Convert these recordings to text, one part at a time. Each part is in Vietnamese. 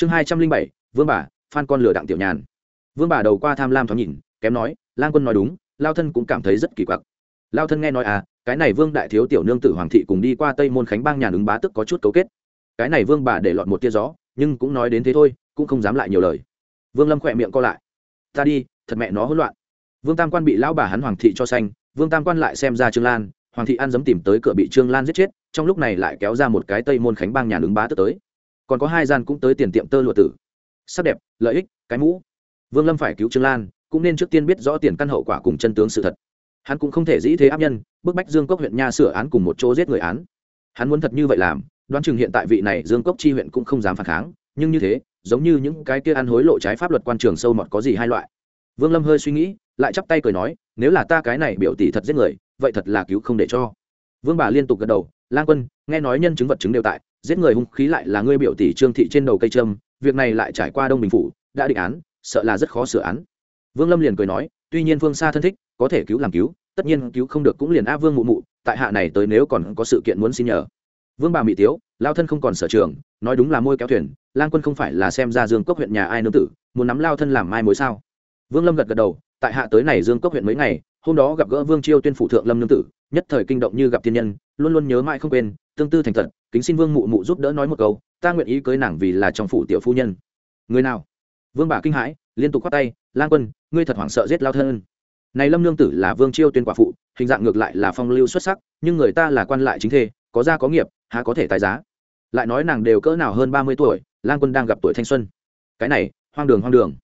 chương hai trăm linh bảy, vương bà, phan con lừa đặng tiểu nhàn. Vương bà đầu qua tham lam thoáng nhìn, kém nói, lang quân nói đúng, lao thân cũng cảm thấy rất kỳ quặc. Lao thân nghe nói à cái này vương đại thiếu tiểu nương tử hoàng thị cùng đi qua tây môn khánh bang nhà ứng bá tức có chút cấu kết. Cái này vương bà để lọt một tia gió, nhưng cũng nói đến thế thôi, cũng không dám lại nhiều lời. Vương lâm khỏe miệng co lại. Ta đi, thật mẹ nó hỗn loạn. Vương tam quan bị lão bà hắn hoàng thị cho xanh vương tam quan lại xem ra trương lan, hoàng thị ăn dấm tìm tới cửa bị trương lan giết chết, trong lúc này lại kéo ra một cái tây môn khánh bang nhà ứng bá tức tới còn có hai gian cũng tới tiền tiệm tơ lụa tử. Sắc đẹp, lợi ích, cái mũ. Vương lâm phải cứu trương lan, cũng nên trước tiên biết rõ tiền căn hậu quả cùng chân tướng sự thật. Hắn cũng không thể dĩ thế áp nhân, bức bách dương cốc huyện nha sửa án cùng một chỗ giết người án. Hắn muốn thật như vậy làm, đoán chừng hiện tại vị này dương cốc chi huyện cũng không dám phản kháng, nhưng như thế, giống như những cái kia ăn hối lộ trái pháp luật quan trường sâu mọt có gì hai loại. Vương lâm hơi suy nghĩ, lại chắp tay cười nói, nếu là ta cái này biểu tỷ thật giết người, vậy thật là cứu không để cho. Vương bà liên tục gật đầu lang quân, nghe nói nhân chứng vật chứng đều tại, giết người hung khí lại là ngươi biểu tỷ trương thị trên đầu cây trâm, việc này lại trải qua đông bình phủ, đã định án, sợ là rất khó sửa án. Vương lâm liền cười nói, tuy nhiên phương xa thân thích, có thể cứu làm cứu, tất nhiên cứu không được cũng liền áp vương mụ mụ, tại hạ này tới nếu còn có sự kiện muốn xin nhờ. Vương bà mỹ tiếu, lao thân không còn sở trường, nói đúng là môi kéo thuyền, lang quân không phải là xem ra dương cốc huyện nhà ai nương tử, muốn nắm lao thân làm mai mối sao? Vương lâm gật gật đầu, tại hạ tới này dương cốc huyện mấy ngày hôm đó gặp gỡ vương chiêu tuyên phụ thượng lâm nương tử, nhất thời kinh động như gặp thiên nhân, luôn luôn nhớ mãi không quên, tương tư thành thật, kính xin vương mụ mụ giúp đỡ nói một câu, ta nguyện ý cưới nàng vì là trong phủ tiểu phu nhân. Người nào? Vương bà kinh hãi, liên tục khoát tay, lang quân, ngươi thật hoảng sợ giết lao thân. Này lâm nương tử là vương chiêu tuyên quả phụ, hình dạng ngược lại là phong lưu xuất sắc, nhưng người ta là quan lại chính thê, có gia có nghiệp, há có thể tài giá. Lại nói nàng đều cỡ nào hơn ba mươi tuổi, lang quân đang gặp tuổi thanh xuân. Cái này, hoang đường hoang đường.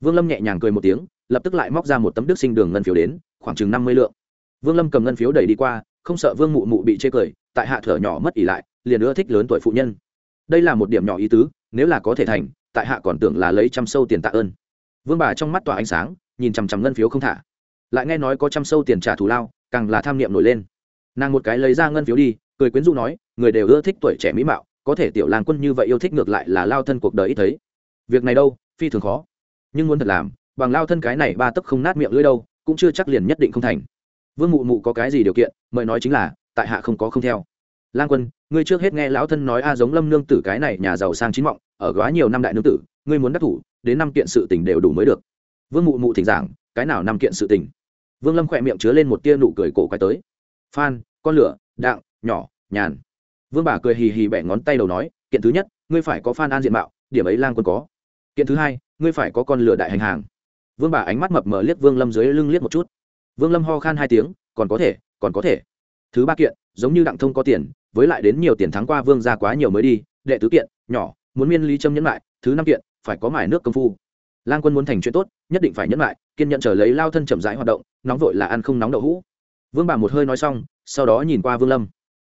Vương lâm nhẹ nhàng cười một tiếng lập tức lại móc ra một tấm đức sinh đường ngân phiếu đến, khoảng chừng năm mươi lượng. Vương lâm cầm ngân phiếu đẩy đi qua, không sợ vương mụ mụ bị chê cười, tại hạ thở nhỏ mất ỉ lại, liền ưa thích lớn tuổi phụ nhân. Đây là một điểm nhỏ ý tứ, nếu là có thể thành, tại hạ còn tưởng là lấy trăm sâu tiền tạ ơn. Vương bà trong mắt tỏa ánh sáng, nhìn chằm chằm ngân phiếu không thả. Lại nghe nói có trăm sâu tiền trả thù lao, càng là tham niệm nổi lên. Nàng một cái lấy ra ngân phiếu đi, cười quyến rũ nói, người đều ưa thích tuổi trẻ mỹ mạo, có thể tiểu làng quân như vậy yêu thích ngược lại là lao thân cuộc đời ít thấy. Việc này đâu, phi thường khó. Nhưng muốn thật làm bằng lao thân cái này ba tấc không nát miệng lưỡi đâu, cũng chưa chắc liền nhất định không thành. Vương mụ mụ có cái gì điều kiện, mời nói chính là, tại hạ không có không theo. Lang quân, ngươi trước hết nghe lão thân nói a giống lâm nương tử cái này nhà giàu sang chín mọng, ở quá nhiều năm đại nương tử, ngươi muốn đắc thủ, đến năm kiện sự tình đều đủ mới được. Vương mụ mụ thỉnh giảng, cái nào năm kiện sự tình? Vương lâm khỏe miệng chứa lên một tia nụ cười cổ quay tới. Phan, con lửa, đặng, nhỏ, nhàn. Vương bà cười hì hì bẻ ngón tay đầu nói, kiện thứ nhất, ngươi phải có phan an diện mạo, điểm ấy lang quân có. Kiện thứ hai, ngươi phải có con lửa đại hành hàng vương bà ánh mắt mập mờ liếc vương lâm dưới lưng liếc một chút. Vương lâm ho khan hai tiếng, còn có thể, còn có thể. Thứ ba kiện, giống như đặng thông có tiền, với lại đến nhiều tiền thắng qua vương ra quá nhiều mới đi, đệ tứ kiện, nhỏ, muốn miên lý châm nhẫn lại, thứ năm kiện, phải có mải nước công phu. Lang quân muốn thành chuyện tốt, nhất định phải nhẫn lại, kiên nhận trở lấy lao thân chậm rãi hoạt động, nóng vội là ăn không nóng đậu hũ. Vương bà một hơi nói xong, sau đó nhìn qua vương lâm.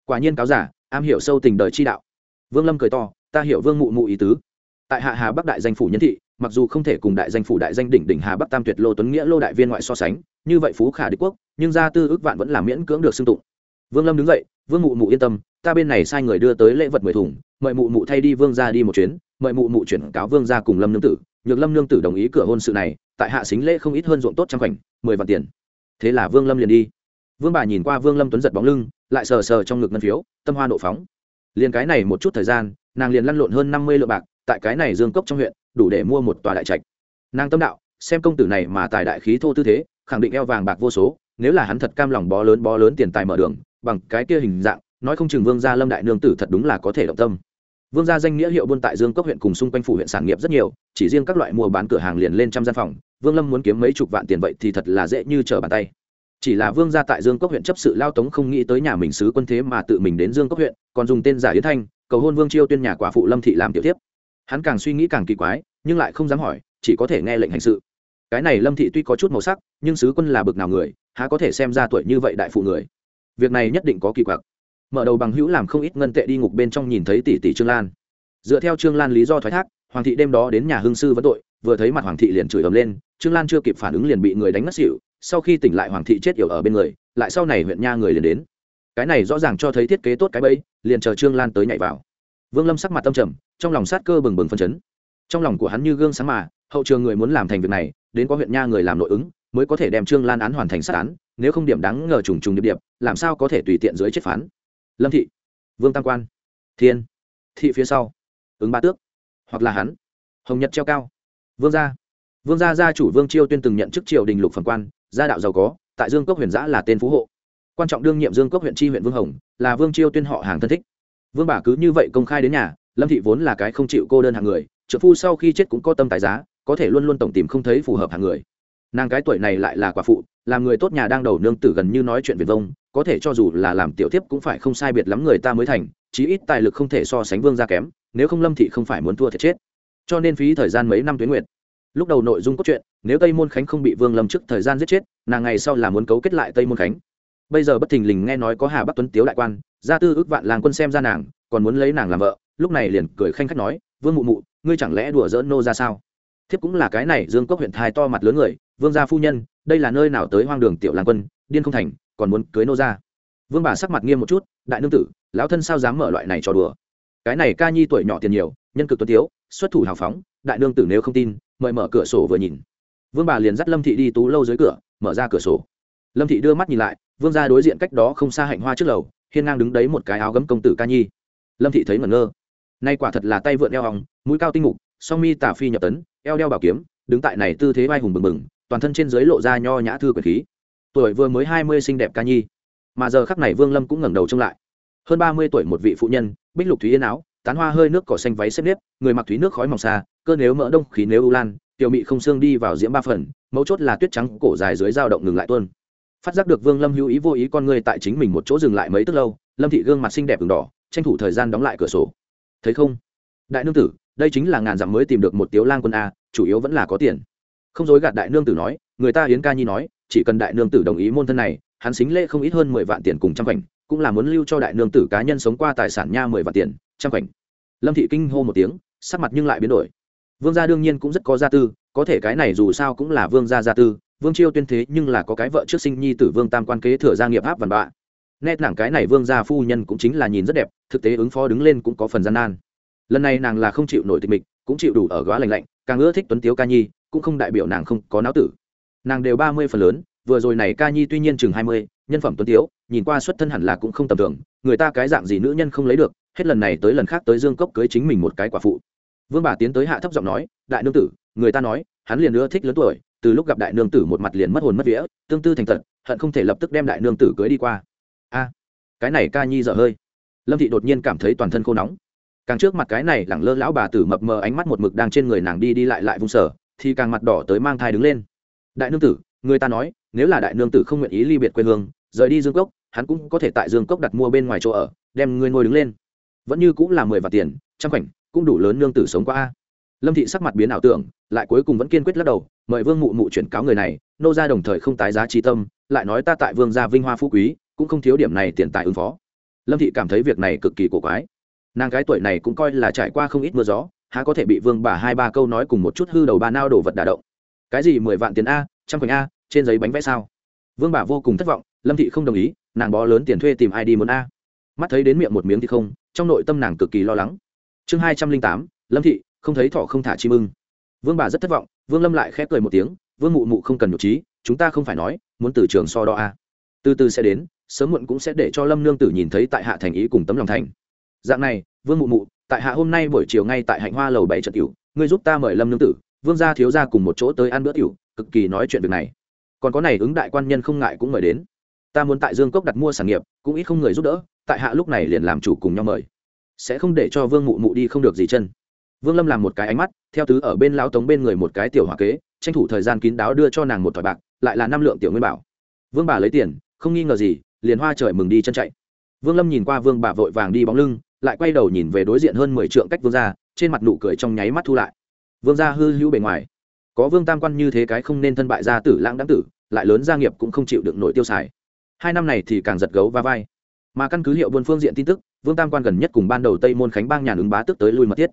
Quả nhiên cáo giả, am hiểu sâu tình đời chi đạo. Vương lâm cười to, ta hiểu vương mụ mụ ý tứ. Tại hạ hà bắc đại danh phủ nhân thị mặc dù không thể cùng đại danh phủ đại danh đỉnh đỉnh hà bắc tam tuyệt lô tuấn nghĩa lô đại viên ngoại so sánh, như vậy phú khả đế quốc, nhưng gia tư ước vạn vẫn là miễn cưỡng được xưng tụng. Vương lâm đứng dậy, vương mụ mụ yên tâm, ta bên này sai người đưa tới lễ vật mười thùng, mời mụ mụ thay đi vương ra đi một chuyến, mời mụ mụ chuyển cáo vương ra cùng lâm nương tử, nhược lâm nương tử đồng ý cửa hôn sự này, tại hạ xính lễ không ít hơn ruộng tốt trăm khoảnh, mười vạn tiền. Thế là vương lâm liền đi. Vương bà nhìn qua vương lâm tuấn giật bóng lưng, lại sờ sờ trong ngực ngân phiếu, tâm hoa nộ phóng. Liền cái này một chút thời gian, nàng liền lăn lộn hơn năm mươi lượng bạc, tại cái này dương cốc trong huyện đủ để mua một tòa đại trạch. Nàng tâm đạo, xem công tử này mà tài đại khí thô tư thế, khẳng định eo vàng bạc vô số, nếu là hắn thật cam lòng bó lớn bó lớn tiền tài mở đường, bằng cái kia hình dạng, nói không chừng vương gia lâm đại nương tử thật đúng là có thể động tâm. Vương gia danh nghĩa hiệu buôn tại dương cốc huyện cùng xung quanh phủ huyện sản nghiệp rất nhiều, chỉ riêng các loại mua bán cửa hàng liền lên trăm gian phòng, vương lâm muốn kiếm mấy chục vạn tiền vậy thì thật là dễ như trở bàn tay. Chỉ là vương gia tại dương cốc huyện chấp sự lao tống không nghĩ tới nhà mình sứ quân thế mà tự mình đến dương cốc huyện, còn dùng tên giả yến thanh, cầu hôn vương chiêu tuyên nhà quả phụ lâm thị làm tiểu tiếp hắn càng suy nghĩ càng kỳ quái, nhưng lại không dám hỏi, chỉ có thể nghe lệnh hành sự. Cái này lâm thị tuy có chút màu sắc, nhưng sứ quân là bực nào người, há có thể xem ra tuổi như vậy đại phụ người. Việc này nhất định có kỳ quặc. Mở đầu bằng hữu làm không ít ngân tệ đi ngục bên trong nhìn thấy tỷ tỷ trương lan. Dựa theo trương lan lý do thoái thác, hoàng thị đêm đó đến nhà hương sư vẫn tội, vừa thấy mặt hoàng thị liền chửi ầm lên, trương lan chưa kịp phản ứng liền bị người đánh ngất xỉu, sau khi tỉnh lại hoàng thị chết yểu ở bên người, lại sau này huyện nha người liền đến. Cái này rõ ràng cho thấy thiết kế tốt cái bẫy, liền chờ trương lan tới nhảy vào vương lâm sắc mặt tâm trầm, trong lòng sát cơ bừng bừng phân chấn. Trong lòng của hắn như gương sáng mà, hậu trường người muốn làm thành việc này, đến có huyện nha người làm nội ứng, mới có thể đem trương lan án hoàn thành sát án, nếu không điểm đáng ngờ trùng trùng điệp điệp, làm sao có thể tùy tiện dưới chết phán? Lâm thị, vương tam quan, thiên, thị phía sau, ứng ba tước, hoặc là hắn, hồng nhật treo cao, vương gia. Vương gia gia chủ vương chiêu tuyên từng nhận chức triều đình lục phẩm quan, gia đạo giàu có, tại dương cốc huyền giã là tên phú hộ. Quan trọng đương nhiệm dương cốc huyện tri huyện vương hồng, là vương chiêu tuyên họ hàng thân thích vương bà cứ như vậy công khai đến nhà, lâm thị vốn là cái không chịu cô đơn hàng người, trợ phu sau khi chết cũng có tâm tài giá, có thể luôn luôn tổng tìm không thấy phù hợp hàng người. Nàng cái tuổi này lại là quả phụ, làm người tốt nhà đang đầu nương tử gần như nói chuyện việt vông, có thể cho dù là làm tiểu tiếp cũng phải không sai biệt lắm người ta mới thành, chí ít tài lực không thể so sánh vương gia kém, nếu không lâm thị không phải muốn thua thiệt chết. Cho nên phí thời gian mấy năm tuyến nguyện lúc đầu nội dung cốt truyện, nếu tây môn khánh không bị vương lâm trước thời gian giết chết, nàng ngày sau là muốn cấu kết lại tây môn khánh bây giờ bất thình lình nghe nói có hà bắc tuấn tiếu đại quan, gia tư ước vạn làng quân xem ra nàng, còn muốn lấy nàng làm vợ, lúc này liền cười khanh khách nói, vương mụ mụ, ngươi chẳng lẽ đùa dỡn nô ra sao? Thiếp cũng là cái này, dương cốc huyện thái to mặt lớn người, vương gia phu nhân, đây là nơi nào tới hoang đường tiểu làng quân, điên không thành, còn muốn cưới nô ra. Vương bà sắc mặt nghiêm một chút, đại nương tử, lão thân sao dám mở loại này cho đùa? Cái này ca nhi tuổi nhỏ tiền nhiều, nhân cực tuấn tiếu, xuất thủ hào phóng, đại nương tử nếu không tin, mời mở cửa sổ vừa nhìn. Vương bà liền dắt lâm thị đi tú lâu dưới cửa, mở ra cửa sổ. Lâm thị đưa mắt nhìn lại vương ra đối diện cách đó không xa hạnh hoa trước lầu, hiên ngang đứng đấy một cái áo gấm công tử ca nhi. Lâm thị thấy ngẩn ngơ. Nay quả thật là tay vượn eo hòng mũi cao tinh mục, song mi tả phi nhập tấn, eo đeo bảo kiếm, đứng tại này tư thế vai hùng bừng bừng, toàn thân trên dưới lộ ra nho nhã thư quyền khí. Tuổi vừa mới hai mươi xinh đẹp ca nhi. Mà giờ khắc này vương lâm cũng ngẩng đầu trông lại. Hơn ba mươi tuổi một vị phụ nhân, bích lục thúy yên áo, tán hoa hơi nước cỏ xanh váy xếp nếp, người mặc thúy nước khói mỏng xa, cơ nếu mỡ đông, khí nếu u lan, tiểu mị không xương đi vào diễm ba phần, mấu chốt là tuyết trắng cổ dài dưới dao động ngừng lại tuôn phát giác được vương lâm hữu ý vô ý con người tại chính mình một chỗ dừng lại mấy tức lâu, lâm thị gương mặt xinh đẹp v đỏ, tranh thủ thời gian đóng lại cửa sổ. Thấy không? Đại nương tử, đây chính là ngàn dặm mới tìm được một tiếu lang quân a, chủ yếu vẫn là có tiền. Không dối gạt đại nương tử nói, người ta hiến ca nhi nói, chỉ cần đại nương tử đồng ý môn thân này, hắn xính lễ không ít hơn mười vạn tiền cùng trăm khoảnh, cũng là muốn lưu cho đại nương tử cá nhân sống qua tài sản nha mười vạn tiền, trăm khoảnh. Lâm thị kinh hô một tiếng, sắc mặt nhưng lại biến đổi. Vương gia đương nhiên cũng rất có gia tư, có thể cái này dù sao cũng là vương gia gia tư vương chiêu tuyên thế nhưng là có cái vợ trước sinh nhi tử vương tam quan kế thừa gia nghiệp áp văn bạ. Nét nàng cái này vương gia phu nhân cũng chính là nhìn rất đẹp, thực tế ứng phó đứng lên cũng có phần gian nan. Lần này nàng là không chịu nổi tịch mịch, cũng chịu đủ ở góa lành lạnh, càng ưa thích tuấn tiếu ca nhi, cũng không đại biểu nàng không có não tử. Nàng đều ba mươi phần lớn, vừa rồi này ca nhi tuy nhiên chừng hai mươi, nhân phẩm tuấn tiếu, nhìn qua xuất thân hẳn là cũng không tầm thường, người ta cái dạng gì nữ nhân không lấy được, hết lần này tới lần khác tới dương cốc cưới chính mình một cái quả phụ. Vương bà tiến tới hạ thấp giọng nói, đại nương tử, người ta nói, hắn liền ưa thích lớn tuổi từ lúc gặp đại nương tử một mặt liền mất hồn mất vía, tương tư thành tật, hận không thể lập tức đem đại nương tử cưới đi qua. A, cái này ca nhi dở hơi. Lâm thị đột nhiên cảm thấy toàn thân khô nóng. Càng trước mặt cái này lẳng lơ lão bà tử mập mờ ánh mắt một mực đang trên người nàng đi đi lại lại vùng sở thì càng mặt đỏ tới mang thai đứng lên. Đại nương tử, người ta nói, nếu là đại nương tử không nguyện ý ly biệt quê hương, rời đi dương cốc, hắn cũng có thể tại dương cốc đặt mua bên ngoài chỗ ở, đem người ngồi đứng lên. Vẫn như cũng là mười vạn tiền, trăm khoảnh, cũng đủ lớn nương tử sống qua a lâm thị sắc mặt biến ảo tưởng, lại cuối cùng vẫn kiên quyết lắc đầu, mời vương mụ mụ chuyển cáo người này, nô ra đồng thời không tái giá trí tâm, lại nói ta tại vương gia vinh hoa phú quý, cũng không thiếu điểm này tiền tài ứng phó. Lâm thị cảm thấy việc này cực kỳ cổ quái. Nàng cái tuổi này cũng coi là trải qua không ít mưa gió, há có thể bị vương bà hai ba câu nói cùng một chút hư đầu ba nao đổ vật đà động. Cái gì mười vạn tiền a, trăm khoảnh a, trên giấy bánh vẽ sao? Vương bà vô cùng thất vọng, lâm thị không đồng ý, nàng bó lớn tiền thuê tìm ai đi muốn a. Mắt thấy đến miệng một miếng thì không, trong nội tâm nàng cực kỳ lo lắng. Chương hai trăm linh tám, lâm thị không thấy thọ không thả chim ưng. Vương bà rất thất vọng, vương lâm lại khép cười một tiếng, vương mụ mụ không cần nhục trí, chúng ta không phải nói, muốn từ trường so đo a. Từ từ sẽ đến, sớm muộn cũng sẽ để cho lâm nương tử nhìn thấy tại hạ thành ý cùng tấm lòng thành. Dạng này, vương mụ mụ, tại hạ hôm nay buổi chiều ngay tại hạnh hoa lầu bảy trận tiểu, ngươi giúp ta mời lâm nương tử, vương gia thiếu gia cùng một chỗ tới ăn bữa tiểu, cực kỳ nói chuyện việc này. Còn có này ứng đại quan nhân không ngại cũng mời đến. Ta muốn tại dương cốc đặt mua sản nghiệp, cũng ít không người giúp đỡ, tại hạ lúc này liền làm chủ cùng nhau mời. Sẽ không để cho vương mụ mụ đi không được gì chân vương lâm làm một cái ánh mắt, theo tứ ở bên lão tống bên người một cái tiểu hòa kế, tranh thủ thời gian kín đáo đưa cho nàng một thỏi bạc, lại là năm lượng tiểu nguyên bảo. Vương bà lấy tiền, không nghi ngờ gì, liền hoa trời mừng đi chân chạy. Vương lâm nhìn qua vương bà vội vàng đi bóng lưng, lại quay đầu nhìn về đối diện hơn mười trượng cách vương gia, trên mặt nụ cười trong nháy mắt thu lại. Vương gia hư hữu bề ngoài. Có vương tam quan như thế cái không nên thân bại gia tử lãng đáng tử, lại lớn gia nghiệp cũng không chịu được nổi tiêu xài. Hai năm này thì càng giật gấu va vai. Mà căn cứ hiệu buôn phương diện tin tức, vương tam quan gần nhất cùng ban đầu tây môn khánh bang nhà ứng bá tức tới lui mật thiết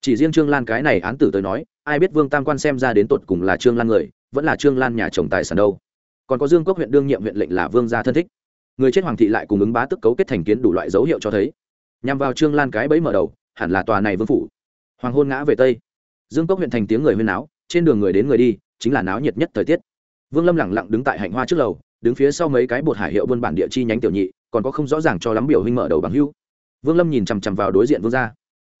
chỉ riêng trương lan cái này án tử tới nói, ai biết vương tam quan xem ra đến tột cùng là trương lan người, vẫn là trương lan nhà chồng tài sản đâu. Còn có dương quốc huyện đương nhiệm huyện lệnh là vương gia thân thích. Người chết hoàng thị lại cùng ứng bá tức cấu kết thành kiến đủ loại dấu hiệu cho thấy. Nhằm vào trương lan cái bẫy mở đầu, hẳn là tòa này vương phủ. Hoàng hôn ngã về tây. Dương cốc huyện thành tiếng người huyên náo, trên đường người đến người đi, chính là náo nhiệt nhất thời tiết. Vương lâm lẳng lặng đứng tại hạnh hoa trước lầu, đứng phía sau mấy cái bột hải hiệu buôn bản địa chi nhánh tiểu nhị, còn có không rõ ràng cho lắm biểu huynh mở đầu bằng hưu. Vương lâm nhìn chằm chằm vào đối diện vương gia.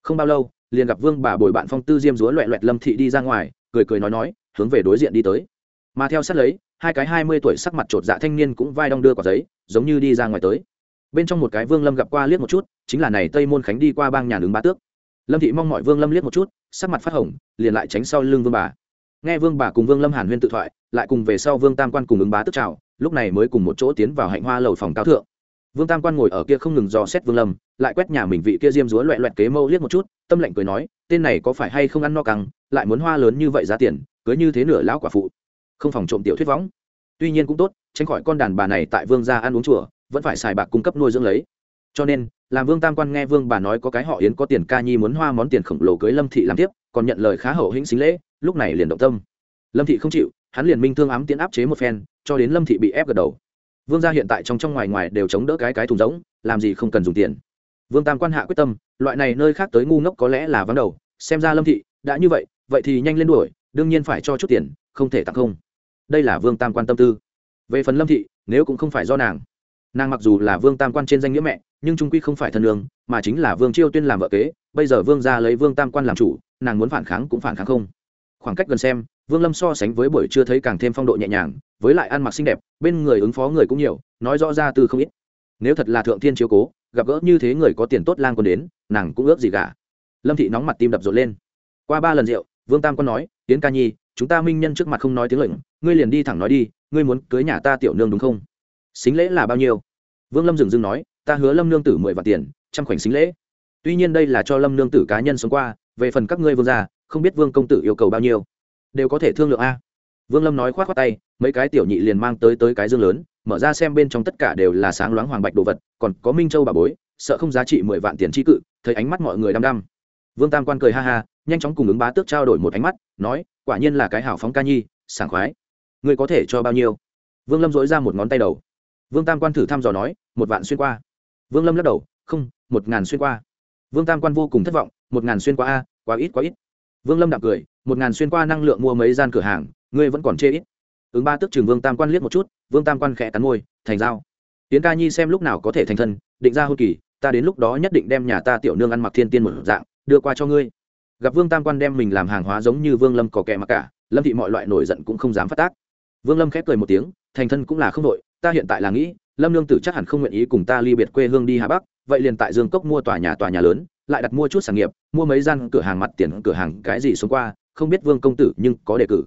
Không bao lâu liền gặp vương bà bồi bạn phong tư diêm dúa loẹ loẹt lâm thị đi ra ngoài, cười cười nói nói, hướng về đối diện đi tới. Mà theo sát lấy, hai cái hai mươi tuổi sắc mặt chột dạ thanh niên cũng vai đong đưa quả giấy, giống như đi ra ngoài tới. Bên trong một cái vương lâm gặp qua liếc một chút, chính là này tây môn khánh đi qua bang nhà đứng bá tước. Lâm thị mong mọi vương lâm liếc một chút, sắc mặt phát hồng, liền lại tránh sau lưng vương bà. Nghe vương bà cùng vương lâm hàn huyên tự thoại, lại cùng về sau vương tam quan cùng ứng bá tước chào, lúc này mới cùng một chỗ tiến vào hạnh hoa lầu phòng cao thượng vương tam quan ngồi ở kia không ngừng dò xét vương lâm, lại quét nhà mình vị kia diêm dúa loẹ loẹt kế mâu liếc một chút, tâm lệnh cười nói, tên này có phải hay không ăn no căng, lại muốn hoa lớn như vậy giá tiền, cưới như thế nửa lão quả phụ. Không phòng trộm tiểu thuyết võng. Tuy nhiên cũng tốt, tránh khỏi con đàn bà này tại vương gia ăn uống chùa, vẫn phải xài bạc cung cấp nuôi dưỡng lấy. Cho nên, làm vương tam quan nghe vương bà nói có cái họ yến có tiền ca nhi muốn hoa món tiền khổng lồ cưới lâm thị làm tiếp, còn nhận lời khá hậu hĩnh xính lễ, lúc này liền động tâm. Lâm thị không chịu, hắn liền minh thương ám tiến áp chế một phen, cho đến lâm thị bị ép gật đầu vương gia hiện tại trong trong ngoài ngoài đều chống đỡ cái cái thùng rỗng, làm gì không cần dùng tiền. Vương tam quan hạ quyết tâm, loại này nơi khác tới ngu ngốc có lẽ là vắng đầu, xem ra lâm thị đã như vậy vậy thì nhanh lên đuổi, đương nhiên phải cho chút tiền, không thể tặng không. Đây là vương tam quan tâm tư. Về phần lâm thị, nếu cũng không phải do nàng. Nàng mặc dù là vương tam quan trên danh nghĩa mẹ, nhưng trung quy không phải thân lương mà chính là vương chiêu tuyên làm vợ kế, bây giờ vương gia lấy vương tam quan làm chủ, nàng muốn phản kháng cũng phản kháng không. Khoảng cách gần xem vương lâm so sánh với buổi trưa thấy càng thêm phong độ nhẹ nhàng, với lại ăn mặc xinh đẹp, bên người ứng phó người cũng nhiều, nói rõ ra từ không ít. Nếu thật là thượng thiên chiếu cố, gặp gỡ như thế người có tiền tốt lang còn đến, nàng cũng ước gì cả lâm thị nóng mặt tim đập rộn lên. Qua ba lần rượu, vương tam quân nói tiến ca nhi, chúng ta minh nhân trước mặt không nói tiếng lệnh, ngươi liền đi thẳng nói đi, ngươi muốn cưới nhà ta tiểu nương đúng không? Xính lễ là bao nhiêu? Vương lâm dừng dừng nói, ta hứa lâm nương tử mười vạn tiền, trăm khoảnh xính lễ. Tuy nhiên đây là cho lâm nương tử cá nhân sống qua, về phần các ngươi vương gia, không biết vương công tử yêu cầu bao nhiêu đều có thể thương lượng a. Vương lâm nói k h o á t k tay, mấy cái tiểu nhị liền mang tới tới cái dương lớn, mở ra xem bên trong tất cả đều là sáng loáng hoàng bạch đồ vật, còn có minh châu bà bối, sợ không giá trị mười vạn tiền tri cự, thấy ánh mắt mọi người đăm đăm. Vương tam quan cười ha ha, nhanh chóng cùng ứng bá tước trao đổi một ánh mắt, nói, quả nhiên là cái hảo phóng ca nhi, sảng khoái. Ngươi có thể cho bao nhiêu? Vương lâm dối ra một ngón tay đầu. Vương tam quan thử thăm dò nói, một vạn xuyên qua. Vương lâm lắc đầu, không, một ngàn xuyên qua. Vương tam quan vô cùng thất vọng, một ngàn xuyên qua a, quá ít quá ít vương lâm đạm cười, một ngàn xuyên qua năng lượng mua mấy gian cửa hàng, ngươi vẫn còn chê ít. Ứng ba tức trường vương tam quan liếc một chút, vương tam quan khẽ cắn môi, thành dao tiến ca nhi xem lúc nào có thể thành thân, định ra hôn kỳ, ta đến lúc đó nhất định đem nhà ta tiểu nương ăn mặc thiên tiên một dạng, đưa qua cho ngươi. Gặp vương tam quan đem mình làm hàng hóa giống như vương lâm có kẻ mặc cả, lâm thị mọi loại nổi giận cũng không dám phát tác. Vương lâm khép cười một tiếng, thành thân cũng là không đội ta hiện tại là nghĩ, lâm nương tử chắc hẳn không nguyện ý cùng ta ly biệt quê hương đi hà bắc, vậy liền tại dương cốc mua tòa nhà tòa nhà lớn lại đặt mua chút sản nghiệp, mua mấy gian cửa hàng mặt tiền, cửa hàng cái gì xuống qua, không biết vương công tử nhưng có đề cử.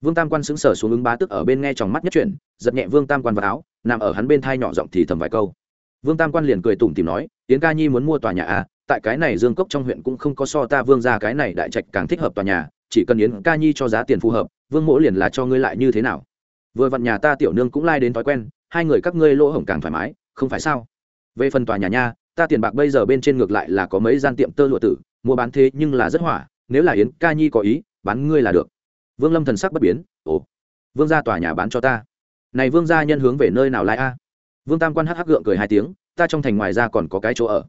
Vương tam quan xứng sở xuống ứng bá tức ở bên nghe tròng mắt nhất chuyển giật nhẹ vương tam quan vào áo, nằm ở hắn bên thai nhỏ giọng thì thầm vài câu. Vương tam quan liền cười tủm tìm nói tiến ca nhi muốn mua tòa nhà à tại cái này dương cốc trong huyện cũng không có so ta vương ra cái này đại trạch càng thích hợp tòa nhà, chỉ cần yến ca nhi cho giá tiền phù hợp, vương mỗ liền là cho ngươi lại như thế nào? Vừa vặn nhà ta tiểu nương cũng lai đến thói quen, hai người các ngươi lỗ hổng càng thoải mái, không phải sao? Về phần tòa nhà nha ta tiền bạc bây giờ bên trên ngược lại là có mấy gian tiệm tơ lụa tử, mua bán thế nhưng là rất hỏa, nếu là yến ca nhi có ý, bán ngươi là được. Vương lâm thần sắc bất biến, ồ, vương gia tòa nhà bán cho ta. Này vương gia nhân hướng về nơi nào lại a? Vương tam quan hắc hắc gượng cười hai tiếng, ta trong thành ngoài ra còn có cái chỗ ở.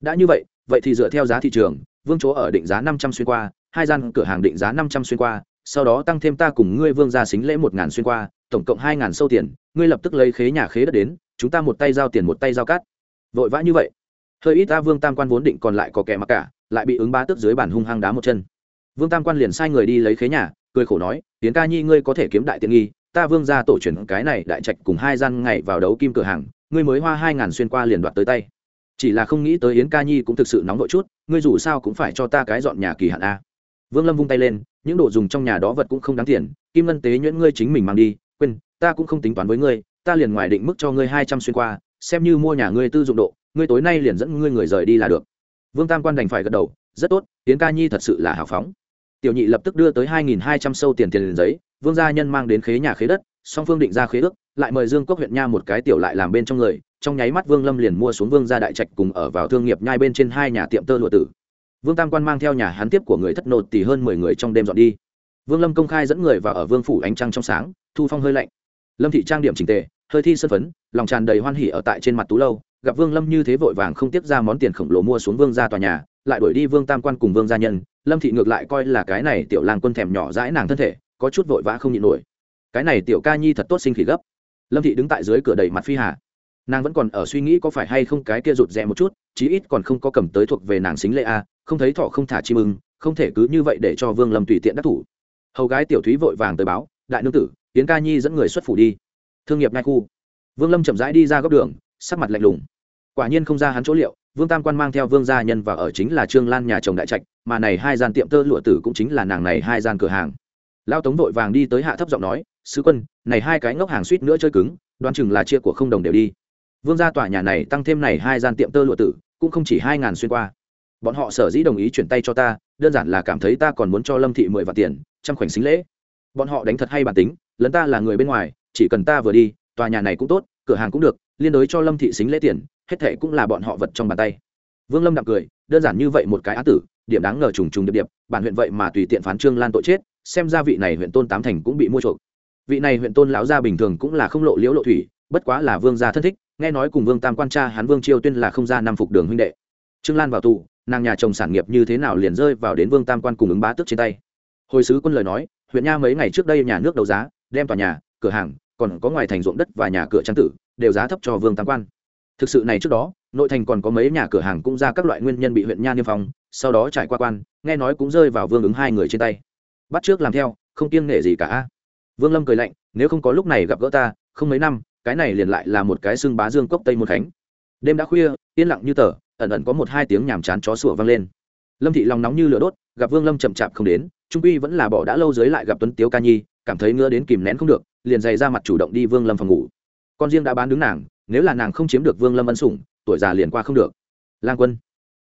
Đã như vậy vậy thì dựa theo giá thị trường, vương chỗ ở định giá năm trăm xuyên qua, hai gian cửa hàng định giá năm trăm xuyên qua, sau đó tăng thêm ta cùng ngươi vương gia xính lễ một ngàn xuyên qua, tổng cộng hai ngàn sâu tiền, ngươi lập tức lấy khế nhà khế đất đến, chúng ta một tay giao tiền một tay giao cát. Vội vã như vậy hơi ít ta vương tam quan vốn định còn lại có kẻ mặc cả, lại bị ứng bá tức dưới bản hung hăng đá một chân. Vương tam quan liền sai người đi lấy khế nhà, cười khổ nói, tiến ca nhi ngươi có thể kiếm đại tiện nghi, ta vương ra tổ truyền cái này đại trạch cùng hai gian ngày vào đấu kim cửa hàng, ngươi mới hoa hai ngàn xuyên qua liền đoạt tới tay. Chỉ là không nghĩ tới yến ca nhi cũng thực sự nóng nội chút, ngươi dù sao cũng phải cho ta cái dọn nhà kỳ hạn a. Vương lâm vung tay lên, những đồ dùng trong nhà đó vật cũng không đáng tiền, kim ngân tế nhuyễn ngươi chính mình mang đi, quên, ta cũng không tính toán với ngươi, ta liền ngoài định mức cho ngươi hai trăm xuyên qua xem như mua nhà ngươi tư dụng độ, ngươi tối nay liền dẫn ngươi người rời đi là được. Vương tam quan đành phải gật đầu, rất tốt tiến ca nhi thật sự là hào phóng. Tiểu nhị lập tức đưa tới hai nghìn hai trăm sâu tiền tiền giấy, vương gia nhân mang đến khế nhà khế đất, song phương định ra khế ước, lại mời dương Quốc huyện nha một cái tiểu lại làm bên trong người, trong nháy mắt vương lâm liền mua xuống vương gia đại trạch cùng ở vào thương nghiệp nhai bên trên hai nhà tiệm tơ lụa tử. Vương tam quan mang theo nhà hắn tiếp của người thất nột tỷ hơn mười người trong đêm dọn đi. Vương lâm công khai dẫn người vào ở vương phủ ánh trăng trong sáng, thu phong hơi lạnh. Lâm thị trang điểm trình tề hơi thi sân phấn, lòng tràn đầy hoan hỉ ở tại trên mặt tú lâu, gặp vương lâm như thế vội vàng không tiếp ra món tiền khổng lồ mua xuống vương gia tòa nhà, lại đuổi đi vương tam quan cùng vương gia nhân, lâm thị ngược lại coi là cái này tiểu lang quân thèm nhỏ dãi nàng thân thể, có chút vội vã không nhịn nổi. Cái này tiểu ca nhi thật tốt sinh khỉ gấp. Lâm thị đứng tại dưới cửa đầy mặt phi hà. Nàng vẫn còn ở suy nghĩ có phải hay không cái kia rụt rè một chút, chí ít còn không có cầm tới thuộc về nàng xính lệ a, không thấy thọ không thả chim ưng, không thể cứ như vậy để cho vương lâm tùy tiện đắc thủ. Hầu gái tiểu thúy vội vàng tới báo, đại nương tử tiến ca nhi dẫn người xuất phủ đi thương nghiệp ngai khu. Vương lâm chậm rãi đi ra góc đường, sắc mặt lạnh lùng. Quả nhiên không ra hắn chỗ liệu, vương tam quan mang theo vương gia nhân và ở chính là trương lan nhà chồng đại trạch, mà này hai gian tiệm tơ lụa tử cũng chính là nàng này hai gian cửa hàng. Lao tống vội vàng đi tới hạ thấp giọng nói, sứ quân, này hai cái ngốc hàng suýt nữa chơi cứng, đoán chừng là chia của không đồng đều đi. Vương gia tòa nhà này tăng thêm này hai gian tiệm tơ lụa tử, cũng không chỉ hai ngàn xuyên qua. Bọn họ sở dĩ đồng ý chuyển tay cho ta, đơn giản là cảm thấy ta còn muốn cho lâm thị mười vạn tiền, trăm khoảnh xính lễ. Bọn họ đánh thật hay bản tính, lấn ta là người bên ngoài chỉ cần ta vừa đi, tòa nhà này cũng tốt, cửa hàng cũng được, liên đối cho lâm thị xính lễ tiền, hết thệ cũng là bọn họ vật trong bàn tay. Vương lâm đặng cười, đơn giản như vậy một cái á tử, điểm đáng ngờ trùng trùng điệp điệp, bản huyện vậy mà tùy tiện phán trương lan tội chết, xem ra vị này huyện tôn tám thành cũng bị mua chuộc. Vị này huyện tôn lão gia bình thường cũng là không lộ liễu lộ thủy, bất quá là vương gia thân thích, nghe nói cùng vương tam quan cha hắn vương chiêu tuyên là không ra năm phục đường huynh đệ. Trương lan vào tù, nàng nhà chồng sản nghiệp như thế nào liền rơi vào đến vương tam quan cùng ứng bá tước trên tay. Hồi sứ quân lời nói, huyện nha mấy ngày trước đây nhà nước đấu giá, đem tòa nhà, cửa hàng còn có ngoài thành ruộng đất và nhà cửa trang tử, đều giá thấp cho vương tam quan. Thực sự này trước đó, nội thành còn có mấy nhà cửa hàng cũng ra các loại nguyên nhân bị huyện nha niêm phong, sau đó trải qua quan, nghe nói cũng rơi vào vương ứng hai người trên tay. Bắt trước làm theo, không kiêng nghệ gì cả. Vương lâm cười lạnh, nếu không có lúc này gặp gỡ ta, không mấy năm, cái này liền lại là một cái xương bá dương cốc tây môn khánh. Đêm đã khuya, yên lặng như tờ, ẩn ẩn có một hai tiếng nhàm chán chó sủa vang lên. Lâm thị lòng nóng như lửa đốt, gặp vương lâm chậm chạp không đến, trung uy vẫn là bỏ đã lâu dưới lại gặp tuấn tiếu ca nhi, cảm thấy ngứa đến kìm nén không được liền dày ra mặt chủ động đi vương lâm phòng ngủ. Con riêng đã bán đứng nàng, nếu là nàng không chiếm được vương lâm ân sủng, tuổi già liền qua không được. Lang quân,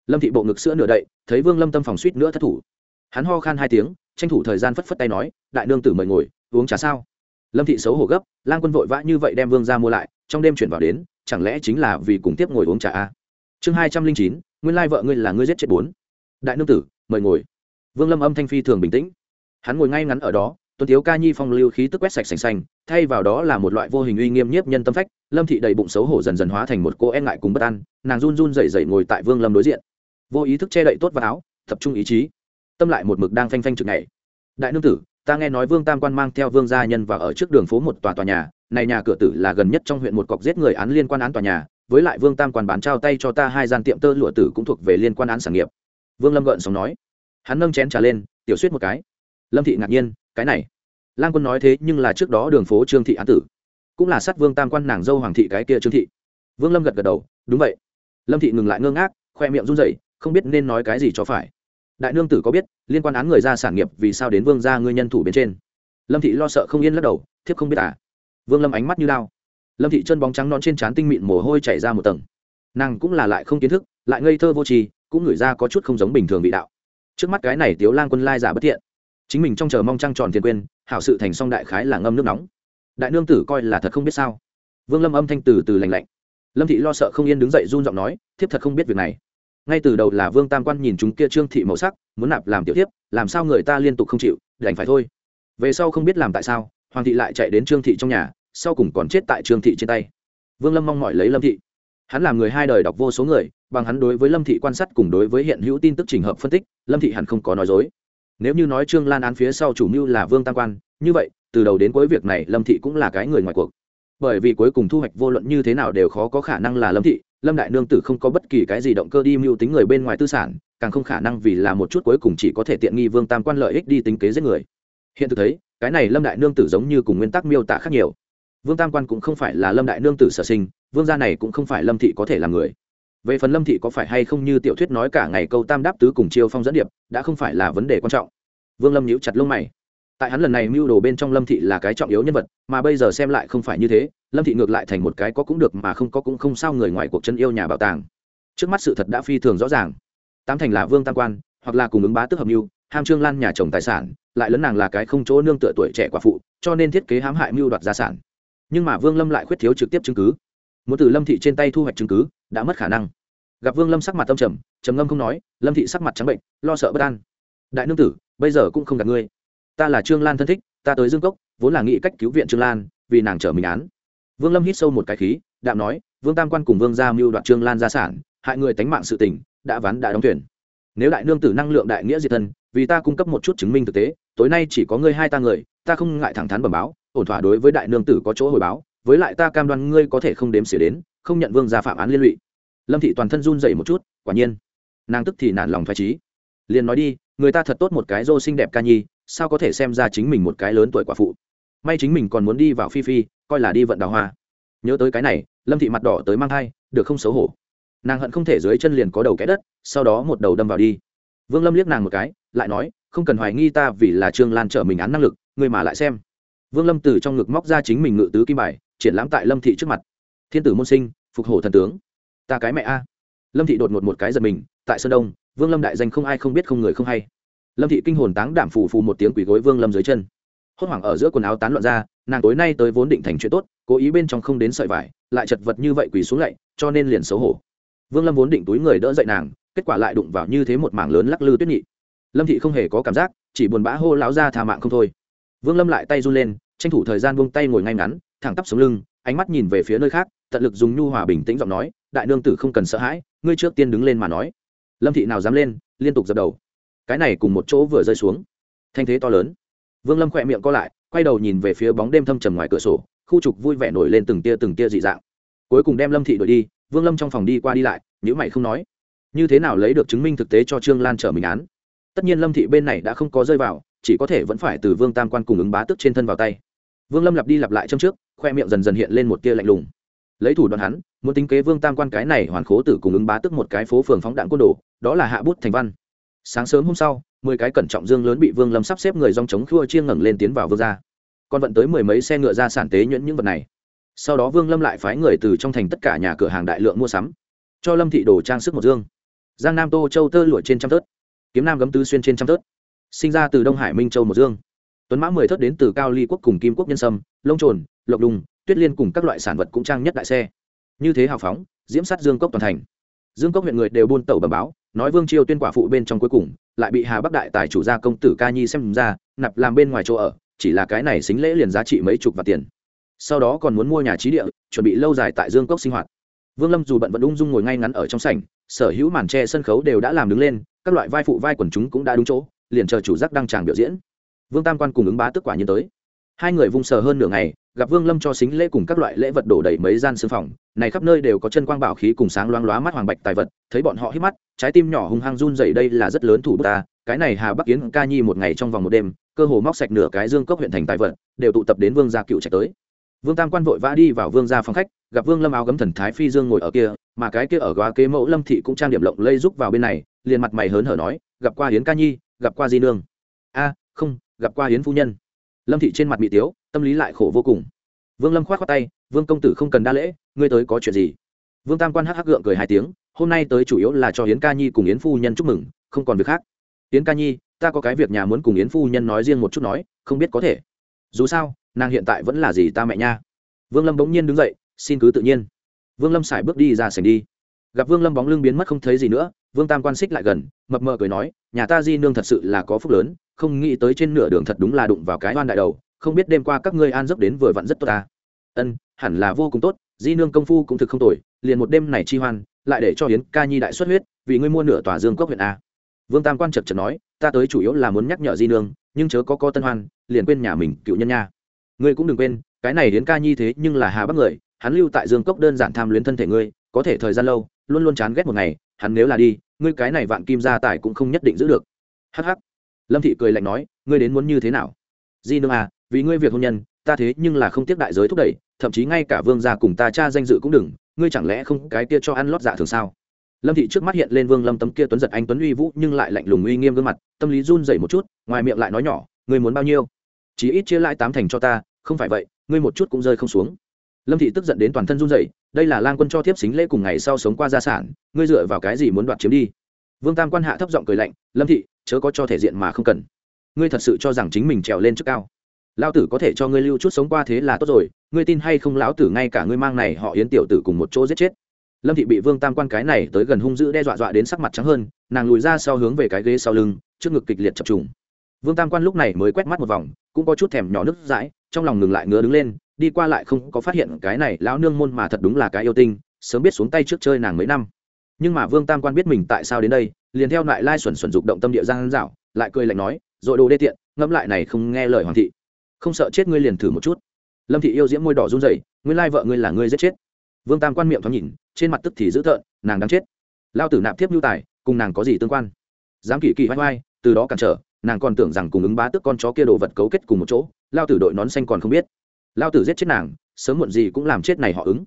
lâm thị bộ ngực sữa nửa đậy, thấy vương lâm tâm phòng suýt nữa thất thủ. Hắn ho khan hai tiếng, tranh thủ thời gian phất phất tay nói, đại nương tử mời ngồi, uống trà sao? Lâm thị xấu hổ gấp, lang quân vội vã như vậy đem vương ra mua lại, trong đêm chuyển vào đến, chẳng lẽ chính là vì cùng tiếp ngồi uống trà a chương hai trăm linh chín, nguyên lai vợ ngươi là ngươi giết chết bốn. Đại nương tử, mời ngồi. Vương lâm âm thanh phi thường bình tĩnh. Hắn ngồi ngay ngắn ở đó tuấn thiếu ca nhi phong lưu khí tức quét sạch sành xanh, thay vào đó là một loại vô hình uy nghiêm nhiếp nhân tâm phách, lâm thị đầy bụng xấu hổ dần dần hóa thành một cô e ngại cùng bất an, nàng run run dậy dậy ngồi tại vương lâm đối diện. Vô ý thức che đậy tốt vào áo, tập trung ý chí. Tâm lại một mực đang phanh phanh trực này đại nương tử, ta nghe nói vương tam quan mang theo vương gia nhân và ở trước đường phố một tòa tòa nhà, này nhà cửa tử là gần nhất trong huyện một cọc giết người án liên quan án tòa nhà, với lại vương tam quan bán trao tay cho ta hai gian tiệm tơ lụa tử cũng thuộc về liên quan án sản nghiệp. Vương lâm gợn sống nói. Hắn nâng chén trà lên, tiểu suýt một cái. Lâm thị ngạc nhiên cái này. Lan quân nói thế nhưng là trước đó đường phố trương thị án tử, cũng là sát vương tam quan nàng dâu hoàng thị cái kia trương thị. Vương lâm gật gật đầu, đúng vậy. Lâm thị ngừng lại ngơ ngác, khoe miệng run rẩy, không biết nên nói cái gì cho phải. Đại nương tử có biết, liên quan án người ra sản nghiệp vì sao đến vương gia ngươi nhân thủ bên trên? Lâm thị lo sợ không yên lắc đầu, thiếp không biết à? Vương lâm ánh mắt như lao lâm thị chân bóng trắng non trên trán tinh mịn mồ hôi chảy ra một tầng. Nàng cũng là lại không kiến thức, lại ngây thơ vô tri, cũng ngửi ra có chút không giống bình thường vị đạo. Trước mắt cái này tiếu lang quân lai giả bất thiện chính mình trong chờ mong trăng tròn tiền quên, hảo sự thành song đại khái là ngâm nước nóng. Đại nương tử coi là thật không biết sao. Vương lâm âm thanh từ từ lành lạnh. Lâm thị lo sợ không yên đứng dậy run giọng nói, thiếp thật không biết việc này. Ngay từ đầu là vương tam quan nhìn chúng kia trương thị màu sắc, muốn nạp làm tiểu thiếp, làm sao người ta liên tục không chịu, đành phải thôi. Về sau không biết làm tại sao, hoàng thị lại chạy đến trương thị trong nhà, sau cùng còn chết tại trương thị trên tay. Vương lâm mong mỏi lấy lâm thị. Hắn làm người hai đời đọc vô số người, bằng hắn đối với lâm thị quan sát cùng đối với hiện hữu tin tức trình hợp phân tích, lâm thị hẳn không có nói dối nếu như nói trương lan án phía sau chủ mưu là vương tam quan, như vậy, từ đầu đến cuối việc này lâm thị cũng là cái người ngoài cuộc. Bởi vì cuối cùng thu hoạch vô luận như thế nào đều khó có khả năng là lâm thị, lâm đại nương tử không có bất kỳ cái gì động cơ đi mưu tính người bên ngoài tư sản, càng không khả năng vì là một chút cuối cùng chỉ có thể tiện nghi vương tam quan lợi ích đi tính kế giết người. Hiện thực thấy, cái này lâm đại nương tử giống như cùng nguyên tắc miêu tả khác nhiều. Vương tam quan cũng không phải là lâm đại nương tử sở sinh, vương gia này cũng không phải lâm thị có thể là người về phần lâm thị có phải hay không như tiểu thuyết nói cả ngày câu tam đáp tứ cùng chiêu phong dẫn điệp, đã không phải là vấn đề quan trọng. Vương lâm nhíu chặt lông mày. Tại hắn lần này mưu đồ bên trong lâm thị là cái trọng yếu nhân vật, mà bây giờ xem lại không phải như thế, lâm thị ngược lại thành một cái có cũng được mà không có cũng không sao người ngoài cuộc chân yêu nhà bảo tàng. Trước mắt sự thật đã phi thường rõ ràng. Tám thành là vương tam quan, hoặc là cùng ứng bá tức hợp mưu, ham trương lan nhà chồng tài sản, lại lấn nàng là cái không chỗ nương tựa tuổi trẻ quả phụ, cho nên thiết kế hãm hại mưu đoạt gia sản. Nhưng mà vương lâm lại khuyết thiếu trực tiếp chứng cứ muốn từ lâm thị trên tay thu hoạch chứng cứ, đã mất khả năng. Gặp vương lâm sắc mặt tâm trầm trầm ngâm không nói, lâm thị sắc mặt trắng bệnh, lo sợ bất an. Đại nương tử, bây giờ cũng không gặp ngươi. Ta là trương lan thân thích, ta tới dương cốc, vốn là nghĩ cách cứu viện trương lan, vì nàng trở mình án. Vương lâm hít sâu một cái khí, đạm nói, vương tam quan cùng vương gia mưu đoạt trương lan gia sản, hại người tánh mạng sự tình, đã ván đã đóng tuyển nếu đại nương tử năng lượng đại nghĩa diệt thân, vì ta cung cấp một chút chứng minh thực tế, tối nay chỉ có ngươi hai ta người, ta không ngại thẳng thắn bẩm báo, ổn thỏa đối với đại nương tử có chỗ hồi báo với lại ta cam đoan ngươi có thể không đếm xỉa đến, không nhận vương gia phạm án liên lụy. Lâm thị toàn thân run dậy một chút, quả nhiên. Nàng tức thì nản lòng phải trí liền nói đi, người ta thật tốt một cái dô xinh đẹp ca nhi, sao có thể xem ra chính mình một cái lớn tuổi quả phụ? May chính mình còn muốn đi vào phi phi, coi là đi vận đào hoa. Nhớ tới cái này, lâm thị mặt đỏ tới mang thai, được không xấu hổ. Nàng hận không thể dưới chân liền có đầu cái đất, sau đó một đầu đâm vào đi. Vương lâm liếc nàng một cái, lại nói, không cần hoài nghi ta vì là trương lan trở mình án năng lực người mà lại xem. Vương lâm từ trong ngực móc ra chính mình ngự tứ kim bài triển lãm tại lâm thị trước mặt. Thiên tử môn sinh, phục hổ thần tướng. Ta cái mẹ a. Lâm thị đột ngột một cái giật mình, tại sơn đông, vương lâm đại danh không ai không biết không người không hay. Lâm thị kinh hồn táng đảm phù phù một tiếng quỷ gối vương lâm dưới chân. Hốt hoảng ở giữa quần áo tán loạn ra, nàng tối nay tới vốn định thành chuyện tốt, cố ý bên trong không đến sợi vải, lại chật vật như vậy quỳ xuống lạy cho nên liền xấu hổ. Vương lâm vốn định túi người đỡ dậy nàng, kết quả lại đụng vào như thế một mảng lớn lắc lư tuyết nhị. Lâm thị không hề có cảm giác, chỉ buồn bã hô láo ra thà mạng không thôi. Vương lâm lại tay run lên, tranh thủ thời gian buông tay ngồi ngay ngắn thẳng tắp xuống lưng, ánh mắt nhìn về phía nơi khác, tận lực dùng nhu hòa bình tĩnh giọng nói, đại nương tử không cần sợ hãi, ngươi trước tiên đứng lên mà nói. Lâm thị nào dám lên, liên tục dập đầu. Cái này cùng một chỗ vừa rơi xuống. Thanh thế to lớn. Vương lâm khỏe miệng co lại, quay đầu nhìn về phía bóng đêm thâm trầm ngoài cửa sổ, khu trục vui vẻ nổi lên từng tia từng tia dị dạng. Cuối cùng đem lâm thị đổi đi, vương lâm trong phòng đi qua đi lại nhữ mày không nói. Như thế nào lấy được chứng minh thực tế cho trương lan trở mình án? Tất nhiên lâm thị bên này đã không có rơi vào, chỉ có thể vẫn phải từ vương tam quan cùng ứng bá tức trên thân vào tay. Vương lâm lặp đi lặp lại trong trước khoe miệng dần dần hiện lên một tia lạnh lùng. Lấy thủ đoạn hắn, muốn tính kế vương tam quan cái này hoàn khố tử cùng ứng bá tức một cái phố phường phóng đạn côn đồ, đó là hạ bút thành văn. Sáng sớm hôm sau, mười cái cẩn trọng dương lớn bị vương lâm sắp xếp người dòng chống khua chiêng ngẩng lên tiến vào vương ra còn vận tới mười mấy xe ngựa ra sản tế nhuyễn những vật này. Sau đó vương lâm lại phái người từ trong thành tất cả nhà cửa hàng đại lượng mua sắm, cho lâm thị đồ trang sức một dương. Giang nam tô châu tơ lụa trên trăm tớt kiếm nam gấm tứ xuyên trên trăm tớt sinh ra từ đông hải minh châu một dương. Tuấn mã mười thớt đến từ cao ly quốc cùng kim quốc nhân sâm lông trồn lộc đùng, tuyết liên cùng các loại sản vật cũng trang nhất đại xe. Như thế hào phóng, diễm sát dương cốc toàn thành. Dương cốc huyện người đều buôn tẩu bẩm báo, nói vương triều tuyên quả phụ bên trong cuối cùng, lại bị hà bắc đại tài chủ gia công tử ca nhi xem ra, nạp làm bên ngoài chỗ ở, chỉ là cái này xính lễ liền giá trị mấy chục vạn tiền. Sau đó còn muốn mua nhà trí địa, chuẩn bị lâu dài tại dương cốc sinh hoạt. Vương lâm dù bận vẫn ung dung ngồi ngay ngắn ở trong sảnh, sở hữu màn tre sân khấu đều đã làm đứng lên, các loại vai phụ vai quần chúng cũng đã đúng chỗ, liền chờ chủ giác đăng tràng biểu diễn. Vương tam quan cùng ứng bá tức quả nhiên tới. Hai người vung sờ hơn nửa ngày gặp vương lâm cho xính lễ cùng các loại lễ vật đổ đầy mấy gian sư phòng. Này khắp nơi đều có chân quang bảo khí cùng sáng loáng lóa mắt hoàng bạch tài vật, thấy bọn họ hít mắt, trái tim nhỏ hung hăng run dày đây là rất lớn thủ bút ta. Cái này hà bắc kiến ca nhi một ngày trong vòng một đêm, cơ hồ móc sạch nửa cái dương cốc huyện thành tài vật, đều tụ tập đến vương gia cựu trạch tới. Vương tam quan vội vã đi vào vương gia phòng khách, gặp vương lâm áo gấm thần thái phi dương ngồi ở kia, mà cái kia ở góa kế mẫu lâm thị cũng trang điểm lộng lây rúc vào bên này, liền mặt mày hớn hở nói, gặp qua hiến ca nhi, gặp qua di nương. A, không, gặp qua hiến phu nhân lâm thị trên mặt bị tiếu, tâm lý lại khổ vô cùng. Vương lâm k h o á t khoác tay, vương công tử không cần đa lễ, ngươi tới có chuyện gì? Vương tam quan hắc hắc gượng cười hai tiếng, hôm nay tới chủ yếu là cho Yến ca nhi cùng yến phu nhân chúc mừng, không còn việc khác. Yến ca nhi, ta có cái việc nhà muốn cùng yến phu nhân nói riêng một chút nói, không biết có thể. Dù sao, nàng hiện tại vẫn là gì ta mẹ nha. Vương lâm bỗng nhiên đứng dậy, xin cứ tự nhiên. Vương lâm xài bước đi ra sành đi. Gặp vương lâm bóng lưng biến mất không thấy gì nữa, vương tam quan xích lại gần, mập mờ cười nói, nhà ta di nương thật sự là có phúc lớn không nghĩ tới trên nửa đường thật đúng là đụng vào cái oan đại đầu, không biết đêm qua các ngươi an giấc đến vừa vặn rất tốt ta. Ân, hẳn là vô cùng tốt, di nương công phu cũng thực không tồi, liền một đêm này chi hoan, lại để cho hiến ca nhi đại xuất huyết, vì ngươi mua nửa tòa dương cốc huyện a. Vương tam quan chật chật nói, ta tới chủ yếu là muốn nhắc nhở di nương, nhưng chớ có co tân hoan, liền quên nhà mình cựu nhân nha. Ngươi cũng đừng quên, cái này hiến ca nhi thế nhưng là hà bắc người, hắn lưu tại dương cốc đơn giản tham luyến thân thể ngươi, có thể thời gian lâu, luôn luôn chán ghét một ngày, hắn nếu là đi, ngươi cái này vạn kim gia tài cũng không nhất định giữ được. Hh lâm thị cười lạnh nói, ngươi đến muốn như thế nào? Di nương à vì ngươi việc hôn nhân, ta thế nhưng là không tiếp đại giới thúc đẩy, thậm chí ngay cả vương gia cùng ta cha danh dự cũng đừng, ngươi chẳng lẽ không cái kia cho ăn lót dạ thường sao? Lâm thị trước mắt hiện lên vương lâm tấm kia tuấn giật anh tuấn uy vũ, nhưng lại lạnh lùng uy nghiêm gương mặt, tâm lý run dậy một chút, ngoài miệng lại nói nhỏ, ngươi muốn bao nhiêu? Chỉ ít chia lại tám thành cho ta, không phải vậy, ngươi một chút cũng rơi không xuống. Lâm thị tức giận đến toàn thân run rẩy, đây là lang quân cho thiếp xính lễ cùng ngày sau sống qua gia sản, ngươi dựa vào cái gì muốn đoạt chiếm đi? Vương tam quan hạ thấp giọng cười lạnh, lâm thị chớ có cho thể diện mà không cần. Ngươi thật sự cho rằng chính mình trèo lên trước cao. Lão tử có thể cho ngươi lưu chút sống qua thế là tốt rồi, ngươi tin hay không lão tử ngay cả ngươi mang này họ yến tiểu tử cùng một chỗ giết chết. Lâm thị bị vương tam quan cái này tới gần hung dữ đe dọa dọa đến sắc mặt trắng hơn, nàng lùi ra sau hướng về cái ghế sau lưng, trước ngực kịch liệt chập trùng. Vương tam quan lúc này mới quét mắt một vòng, cũng có chút thèm nhỏ nước dãi, trong lòng ngừng lại ngứa đứng lên, đi qua lại không có phát hiện cái này lão nương môn mà thật đúng là cái yêu tinh, sớm biết xuống tay trước chơi nàng mấy năm. Nhưng mà vương tam quan biết mình tại sao đến đây liền theo lại lai xuẩn xuẩn dục động tâm địa giang dạo lại cười lạnh nói, rồi đồ đê tiện, ngẫm lại này không nghe lời hoàng thị. Không sợ chết ngươi liền thử một chút. Lâm thị yêu diễm môi đỏ run rẩy nguyên lai vợ ngươi là ngươi giết chết. Vương tam quan miệng thoáng nhìn, trên mặt tức thì dữ thợn nàng đang chết. Lao tử nạp tiếp nhu tài, cùng nàng có gì tương quan? Dám kỳ kỳ vai vai từ đó cản trở, nàng còn tưởng rằng cùng ứng bá tức con chó kia đồ vật cấu kết cùng một chỗ, lao tử đội nón xanh còn không biết. Lao tử giết chết nàng, sớm muộn gì cũng làm chết này họ ứng.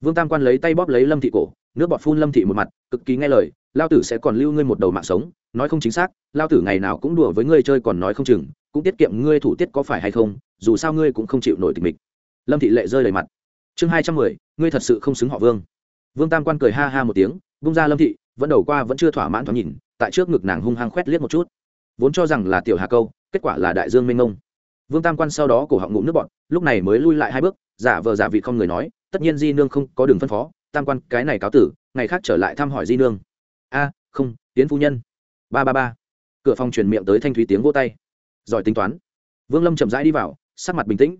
Vương tam quan lấy tay bóp lấy lâm thị cổ, nước bọt phun lâm thị một mặt, cực kỳ nghe lời lao tử sẽ còn lưu ngươi một đầu mạng sống, nói không chính xác, lao tử ngày nào cũng đùa với ngươi chơi còn nói không chừng, cũng tiết kiệm ngươi thủ tiết có phải hay không, dù sao ngươi cũng không chịu nổi tình mình. Lâm thị lệ rơi đầy mặt. Chương hai trăm mười, ngươi thật sự không xứng họ vương. Vương tam quan cười ha ha một tiếng, bung ra lâm thị, vẫn đầu qua vẫn chưa thỏa mãn thoáng nhìn, tại trước ngực nàng hung hăng khoét liếc một chút. Vốn cho rằng là tiểu hà câu, kết quả là đại dương minh ngông. Vương tam quan sau đó cổ họng ngụm nước bọn lúc này mới lui lại hai bước, giả vờ giả vị không người nói, tất nhiên di nương không có đường phân phó, tam quan cái này cáo tử, ngày khác trở lại thăm hỏi di nương a, không tiến phu nhân. Ba ba ba. Cửa phòng truyền miệng tới thanh thúy tiếng vô tay. Giỏi tính toán. Vương lâm chậm rãi đi vào, sắc mặt bình tĩnh.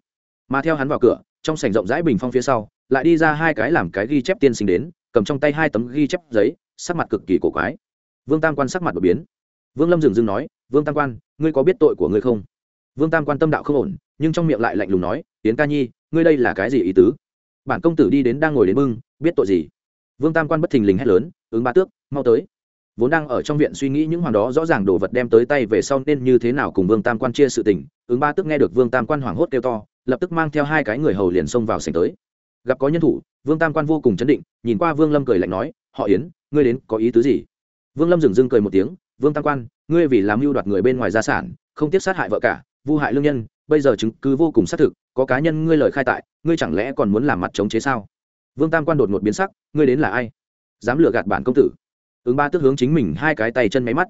Mà theo hắn vào cửa, trong sảnh rộng rãi bình phong phía sau, lại đi ra hai cái làm cái ghi chép tiên sinh đến, cầm trong tay hai tấm ghi chép giấy, sắc mặt cực kỳ cổ quái. Vương tam quan sắc mặt đột biến. Vương lâm dừng dừng nói, vương tam quan, ngươi có biết tội của ngươi không? Vương tam quan tâm đạo không ổn, nhưng trong miệng lại lạnh lùng nói tiến ca nhi, ngươi đây là cái gì ý tứ? Bản công tử đi đến đang ngồi đến bưng biết tội gì? Vương tam quan bất thình lình hét lớn, ứng ba tước mau tới. Vốn đang ở trong viện suy nghĩ những hoàng đó rõ ràng đồ vật đem tới tay về sau nên như thế nào cùng vương tam quan chia sự tình, ứng ba tức nghe được vương tam quan hoảng hốt kêu to, lập tức mang theo hai cái người hầu liền xông vào sảnh tới. Gặp có nhân thủ, vương tam quan vô cùng chấn định, nhìn qua vương lâm cười lạnh nói, họ yến, ngươi đến có ý tứ gì? Vương lâm dừng dưng cười một tiếng, vương tam quan, ngươi vì làm mưu đoạt người bên ngoài gia sản, không tiếp sát hại vợ cả, vu hại lương nhân, bây giờ chứng cứ vô cùng xác thực, có cá nhân ngươi lời khai tại, ngươi chẳng lẽ còn muốn làm mặt chống chế sao? Vương tam quan đột ngột biến sắc, ngươi đến là ai? Dám lừa gạt bản công tử? Ứng ba tức hướng chính mình hai cái tay chân máy mắt.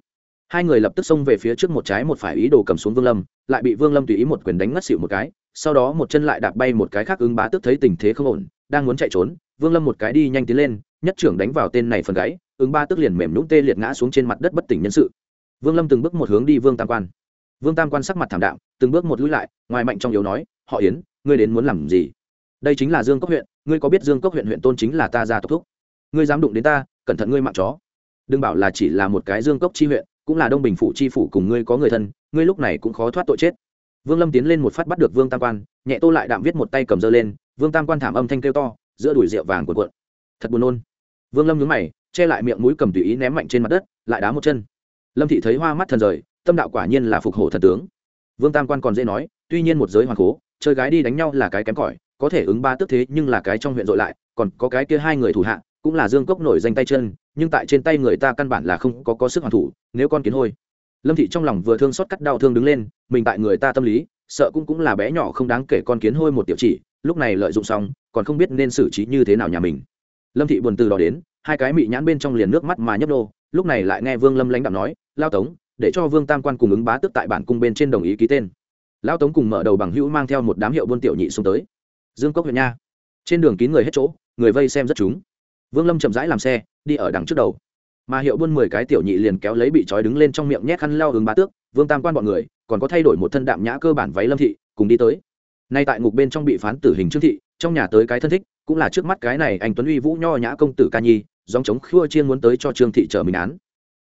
Hai người lập tức xông về phía trước một trái một phải ý đồ cầm xuống vương lâm, lại bị vương lâm tùy ý một quyền đánh ngất xỉu một cái, sau đó một chân lại đạp bay một cái khác ứng bá tức thấy tình thế không ổn, đang muốn chạy trốn, vương lâm một cái đi nhanh tiến lên, nhất trưởng đánh vào tên này phần gáy, ứng ba tức liền mềm nhũng tê liệt ngã xuống trên mặt đất bất tỉnh nhân sự. Vương lâm từng bước một hướng đi vương tam quan. Vương tam quan sắc mặt thảm đạm, từng bước một lũi lại, ngoài mạnh trong yếu nói, họ yến, ngươi đến muốn làm gì? Đây chính là dương cốc huyện, ngươi có biết dương cốc huyện huyện tôn chính là ta ra tộc thúc? Ngươi dám đụng đến ta, cẩn thận ngươi mạng chó đừng bảo là chỉ là một cái dương cốc chi huyện, cũng là đông bình phủ chi phủ cùng ngươi có người thân, ngươi lúc này cũng khó thoát tội chết. Vương lâm tiến lên một phát bắt được vương tam quan, nhẹ tô lại đạm viết một tay cầm dơ lên, vương tam quan thảm âm thanh kêu to, giữa đùi rượu vàng cuộn cuộn. Thật buồn nôn. Vương lâm nhướng mày, che lại miệng mũi cầm tùy ý ném mạnh trên mặt đất, lại đá một chân. Lâm thị thấy hoa mắt thần rời, tâm đạo quả nhiên là phục hổ thần tướng. Vương tam quan còn dễ nói, tuy nhiên một giới hoàng cố, chơi gái đi đánh nhau là cái kém cỏi, có thể ứng ba tức thế nhưng là cái trong huyện dội lại, còn có cái kia hai người thủ hạ, cũng là dương cốc nổi danh tay chân nhưng tại trên tay người ta căn bản là không có, có sức hoàn thủ nếu con kiến hôi. Lâm thị trong lòng vừa thương xót cắt đau thương đứng lên mình tại người ta tâm lý sợ cũng cũng là bé nhỏ không đáng kể con kiến hôi một tiểu chỉ lúc này lợi dụng xong còn không biết nên xử trí như thế nào nhà mình. Lâm thị buồn từ đó đến hai cái mị nhãn bên trong liền nước mắt mà nhấp đô lúc này lại nghe vương lâm lãnh đạo nói lao tống để cho vương tam quan cùng ứng bá tức tại bản cung bên trên đồng ý ký tên. Lao tống cùng mở đầu bằng hữu mang theo một đám hiệu buôn tiểu nhị xuống tới. Dương cốc huyện nha. Trên đường kín người hết chỗ người vây xem rất chúng vương lâm chậm rãi làm xe, đi ở đằng trước đầu. Mà hiệu buôn mười cái tiểu nhị liền kéo lấy bị trói đứng lên trong miệng nhét khăn leo hướng bá tước, vương tam quan bọn người, còn có thay đổi một thân đạm nhã cơ bản váy lâm thị, cùng đi tới. Nay tại ngục bên trong bị phán tử hình trương thị, trong nhà tới cái thân thích, cũng là trước mắt cái này anh tuấn uy vũ nho nhã công tử ca nhi dòng chống khua chiên muốn tới cho trương thị trở mình án.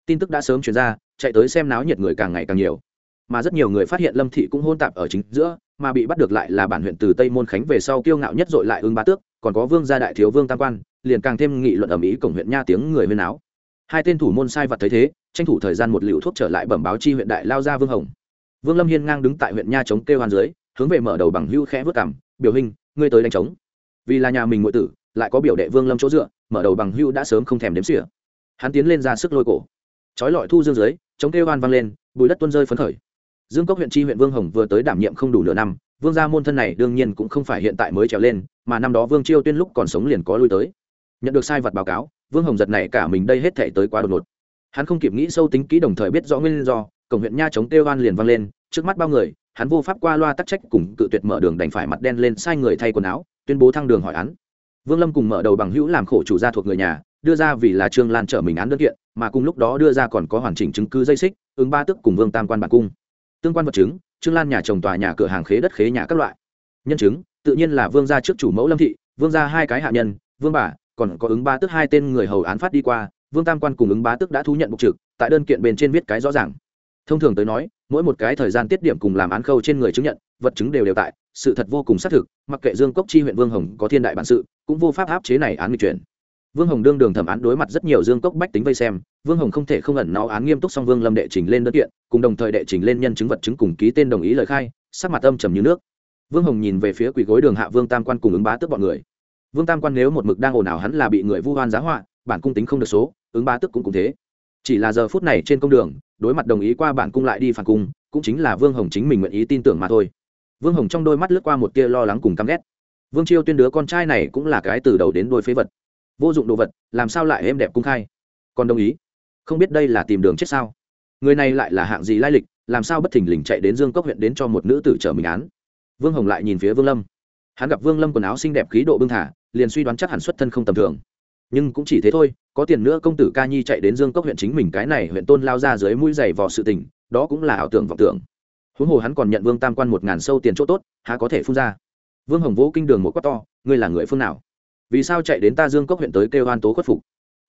Tin tức đã sớm chuyển ra, chạy tới xem náo nhiệt người càng ngày càng nhiều. Mà rất nhiều người phát hiện lâm thị cũng hôn tạp ở chính giữa, mà bị bắt được lại là bản huyện từ tây môn khánh về sau kiêu ngạo nhất dội lại ương bá tước, còn có vương gia đại thiếu vương tam quan liền càng thêm nghị luận ầm ĩ cổng huyện nha tiếng người huyên áo hai tên thủ môn sai vật thấy thế, tranh thủ thời gian một liều thuốc trở lại bẩm báo chi huyện đại lao ra vương hồng. Vương lâm hiên ngang đứng tại huyện nha chống kêu hoan dưới, hướng về mở đầu bằng hưu khẽ vớt cảm biểu hình ngươi tới đánh trống. Vì là nhà mình ngụy tử, lại có biểu đệ vương lâm chỗ dựa, mở đầu bằng hưu đã sớm không thèm đếm xỉa. Hắn tiến lên ra sức lôi cổ. Trói lọi thu dương dưới, chống kêu hoan vang lên, bùi đất tuôn rơi phấn khởi. Dương cốc huyện tri huyện vương hồng vừa tới đảm nhiệm không đủ nửa năm, vương gia môn thân này đương nhiên cũng không phải hiện tại mới trèo lên, mà năm đó vương chiêu tuyên lúc còn sống liền có lui tới nhận được sai vật báo cáo, vương hồng giật này cả mình đây hết thể tới quá đột ngột. Hắn không kịp nghĩ sâu tính kỹ đồng thời biết rõ nguyên do, cổng huyện nha chống kêu oan liền vang lên, trước mắt bao người, hắn vô pháp qua loa tắc trách cùng cự tuyệt mở đường đành phải mặt đen lên sai người thay quần áo, tuyên bố thăng đường hỏi án. Vương lâm cùng mở đầu bằng hữu làm khổ chủ gia thuộc người nhà, đưa ra vì là trương lan trở mình án đơn kiện, mà cùng lúc đó đưa ra còn có hoàn chỉnh chứng cứ dây xích, ứng ba tức cùng vương tam quan bản cung. Tương quan vật chứng, trương lan nhà chồng tòa nhà cửa hàng khế đất khế nhà các loại. Nhân chứng, tự nhiên là vương gia trước chủ mẫu lâm thị, vương gia hai cái hạ nhân, vương bà còn có ứng ba tức hai tên người hầu án phát đi qua, vương tam quan cùng ứng bá tức đã thú nhận bục trực, tại đơn kiện bên trên viết cái rõ ràng. Thông thường tới nói, mỗi một cái thời gian tiết điểm cùng làm án khâu trên người chứng nhận, vật chứng đều đều tại, sự thật vô cùng xác thực, mặc kệ dương cốc chi huyện vương hồng có thiên đại bản sự, cũng vô pháp áp chế này án người chuyển. Vương hồng đương đường thẩm án đối mặt rất nhiều dương cốc bách tính vây xem, vương hồng không thể không ẩn nó án nghiêm túc song vương lâm đệ trình lên đơn kiện, cùng đồng thời đệ trình lên nhân chứng vật chứng cùng ký tên đồng ý lời khai, sắc mặt âm trầm như nước. Vương hồng nhìn về phía quỷ gối đường hạ vương tam quan cùng ứng bá tức bọn người vương tam quan nếu một mực đang ồn ào hắn là bị người vu hoan giá họa, bản cung tính không được số, ứng ba tức cũng cũng thế. Chỉ là giờ phút này trên công đường, đối mặt đồng ý qua bản cung lại đi phản cung, cũng chính là vương hồng chính mình nguyện ý tin tưởng mà thôi. Vương hồng trong đôi mắt lướt qua một tia lo lắng cùng căm ghét. Vương chiêu tuyên đứa con trai này cũng là cái từ đầu đến đôi phế vật. Vô dụng đồ vật, làm sao lại êm đẹp cung khai? Còn đồng ý? Không biết đây là tìm đường chết sao? Người này lại là hạng gì lai lịch, làm sao bất thình lình chạy đến dương cốc huyện đến cho một nữ tử trở mình án? Vương hồng lại nhìn phía vương lâm. Hắn gặp vương lâm quần áo xinh đẹp, khí độ bưng thả liền suy đoán chắc hẳn xuất thân không tầm thường. Nhưng cũng chỉ thế thôi, có tiền nữa công tử ca nhi chạy đến dương cốc huyện chính mình cái này huyện tôn lao ra dưới mũi giày vò sự tình, đó cũng là ảo tưởng vọng tưởng. Huống hồ hắn còn nhận vương tam quan một ngàn sâu tiền chỗ tốt, há có thể phun ra. Vương hồng vũ kinh đường một quát to, ngươi là người phương nào? Vì sao chạy đến ta dương cốc huyện tới kêu hoan tố khuất phục?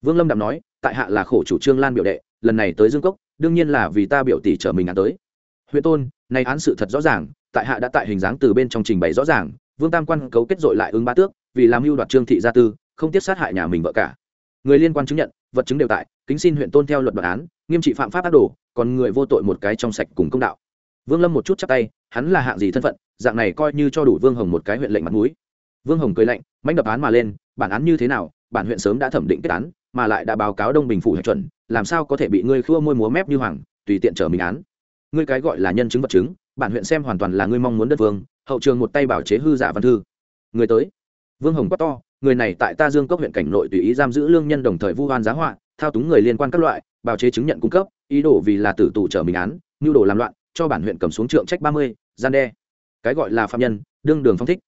Vương lâm đạm nói, tại hạ là khổ chủ trương lan biểu đệ, lần này tới dương cốc, đương nhiên là vì ta biểu tỷ trở mình án tới. Huyện tôn nay án sự thật rõ ràng, tại hạ đã tại hình dáng từ bên trong trình bày rõ ràng, vương tam quan cấu kết dội lại ứng ba tước vì làm mưu đoạt trương thị gia tư, không tiếp sát hại nhà mình vợ cả. Người liên quan chứng nhận, vật chứng đều tại, kính xin huyện tôn theo luật bản án, nghiêm trị phạm pháp ác đồ, còn người vô tội một cái trong sạch cùng công đạo. Vương lâm một chút chắc tay, hắn là hạng gì thân phận, dạng này coi như cho đủ vương hồng một cái huyện lệnh mặt mũi. Vương hồng cười lạnh mánh đập án mà lên, bản án như thế nào, bản huyện sớm đã thẩm định kết án, mà lại đã báo cáo đông bình phủ hạch chuẩn, làm sao có thể bị ngươi khua môi múa mép như hoàng, tùy tiện trở mình án. Ngươi cái gọi là nhân chứng vật chứng, bản huyện xem hoàn toàn là ngươi mong muốn đất vương, hậu trường một tay bảo chế hư giả văn thư. Người tới vương hồng quát to, người này tại ta dương cốc huyện cảnh nội tùy ý giam giữ lương nhân đồng thời vu hoan giá họa, thao túng người liên quan các loại, bào chế chứng nhận cung cấp, ý đồ vì là tử tù trở mình án, nhu đồ làm loạn, cho bản huyện cầm xuống trượng trách ba mươi, gian đe. Cái gọi là phạm nhân, đương đường phong thích.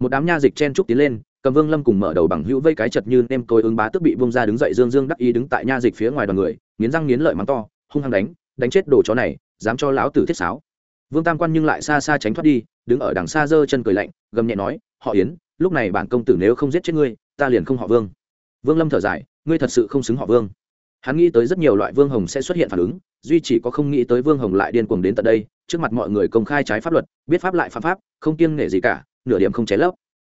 Một đám nha dịch chen trúc tiến lên, cầm vương lâm cùng mở đầu bằng hữu vây cái chật như nem tôi ứng bá tức bị vung ra đứng dậy dương dương đắc ý đứng tại nha dịch phía ngoài đoàn người, nghiến răng nghiến lợi mắng to, hung hăng đánh đánh chết đồ chó này, dám cho lão tử thiết sáo. Vương tam quan nhưng lại xa xa tránh thoát đi, đứng ở đằng xa giơ chân cười lạnh, gầm nhẹ nói, họ yến lúc này bản công tử nếu không giết chết ngươi, ta liền không họ vương. Vương lâm thở dài, ngươi thật sự không xứng họ vương. Hắn nghĩ tới rất nhiều loại vương hồng sẽ xuất hiện phản ứng, duy chỉ có không nghĩ tới vương hồng lại điên cuồng đến tận đây, trước mặt mọi người công khai trái pháp luật, biết pháp lại phạm pháp, không kiêng nể gì cả, nửa điểm không cháy lấp.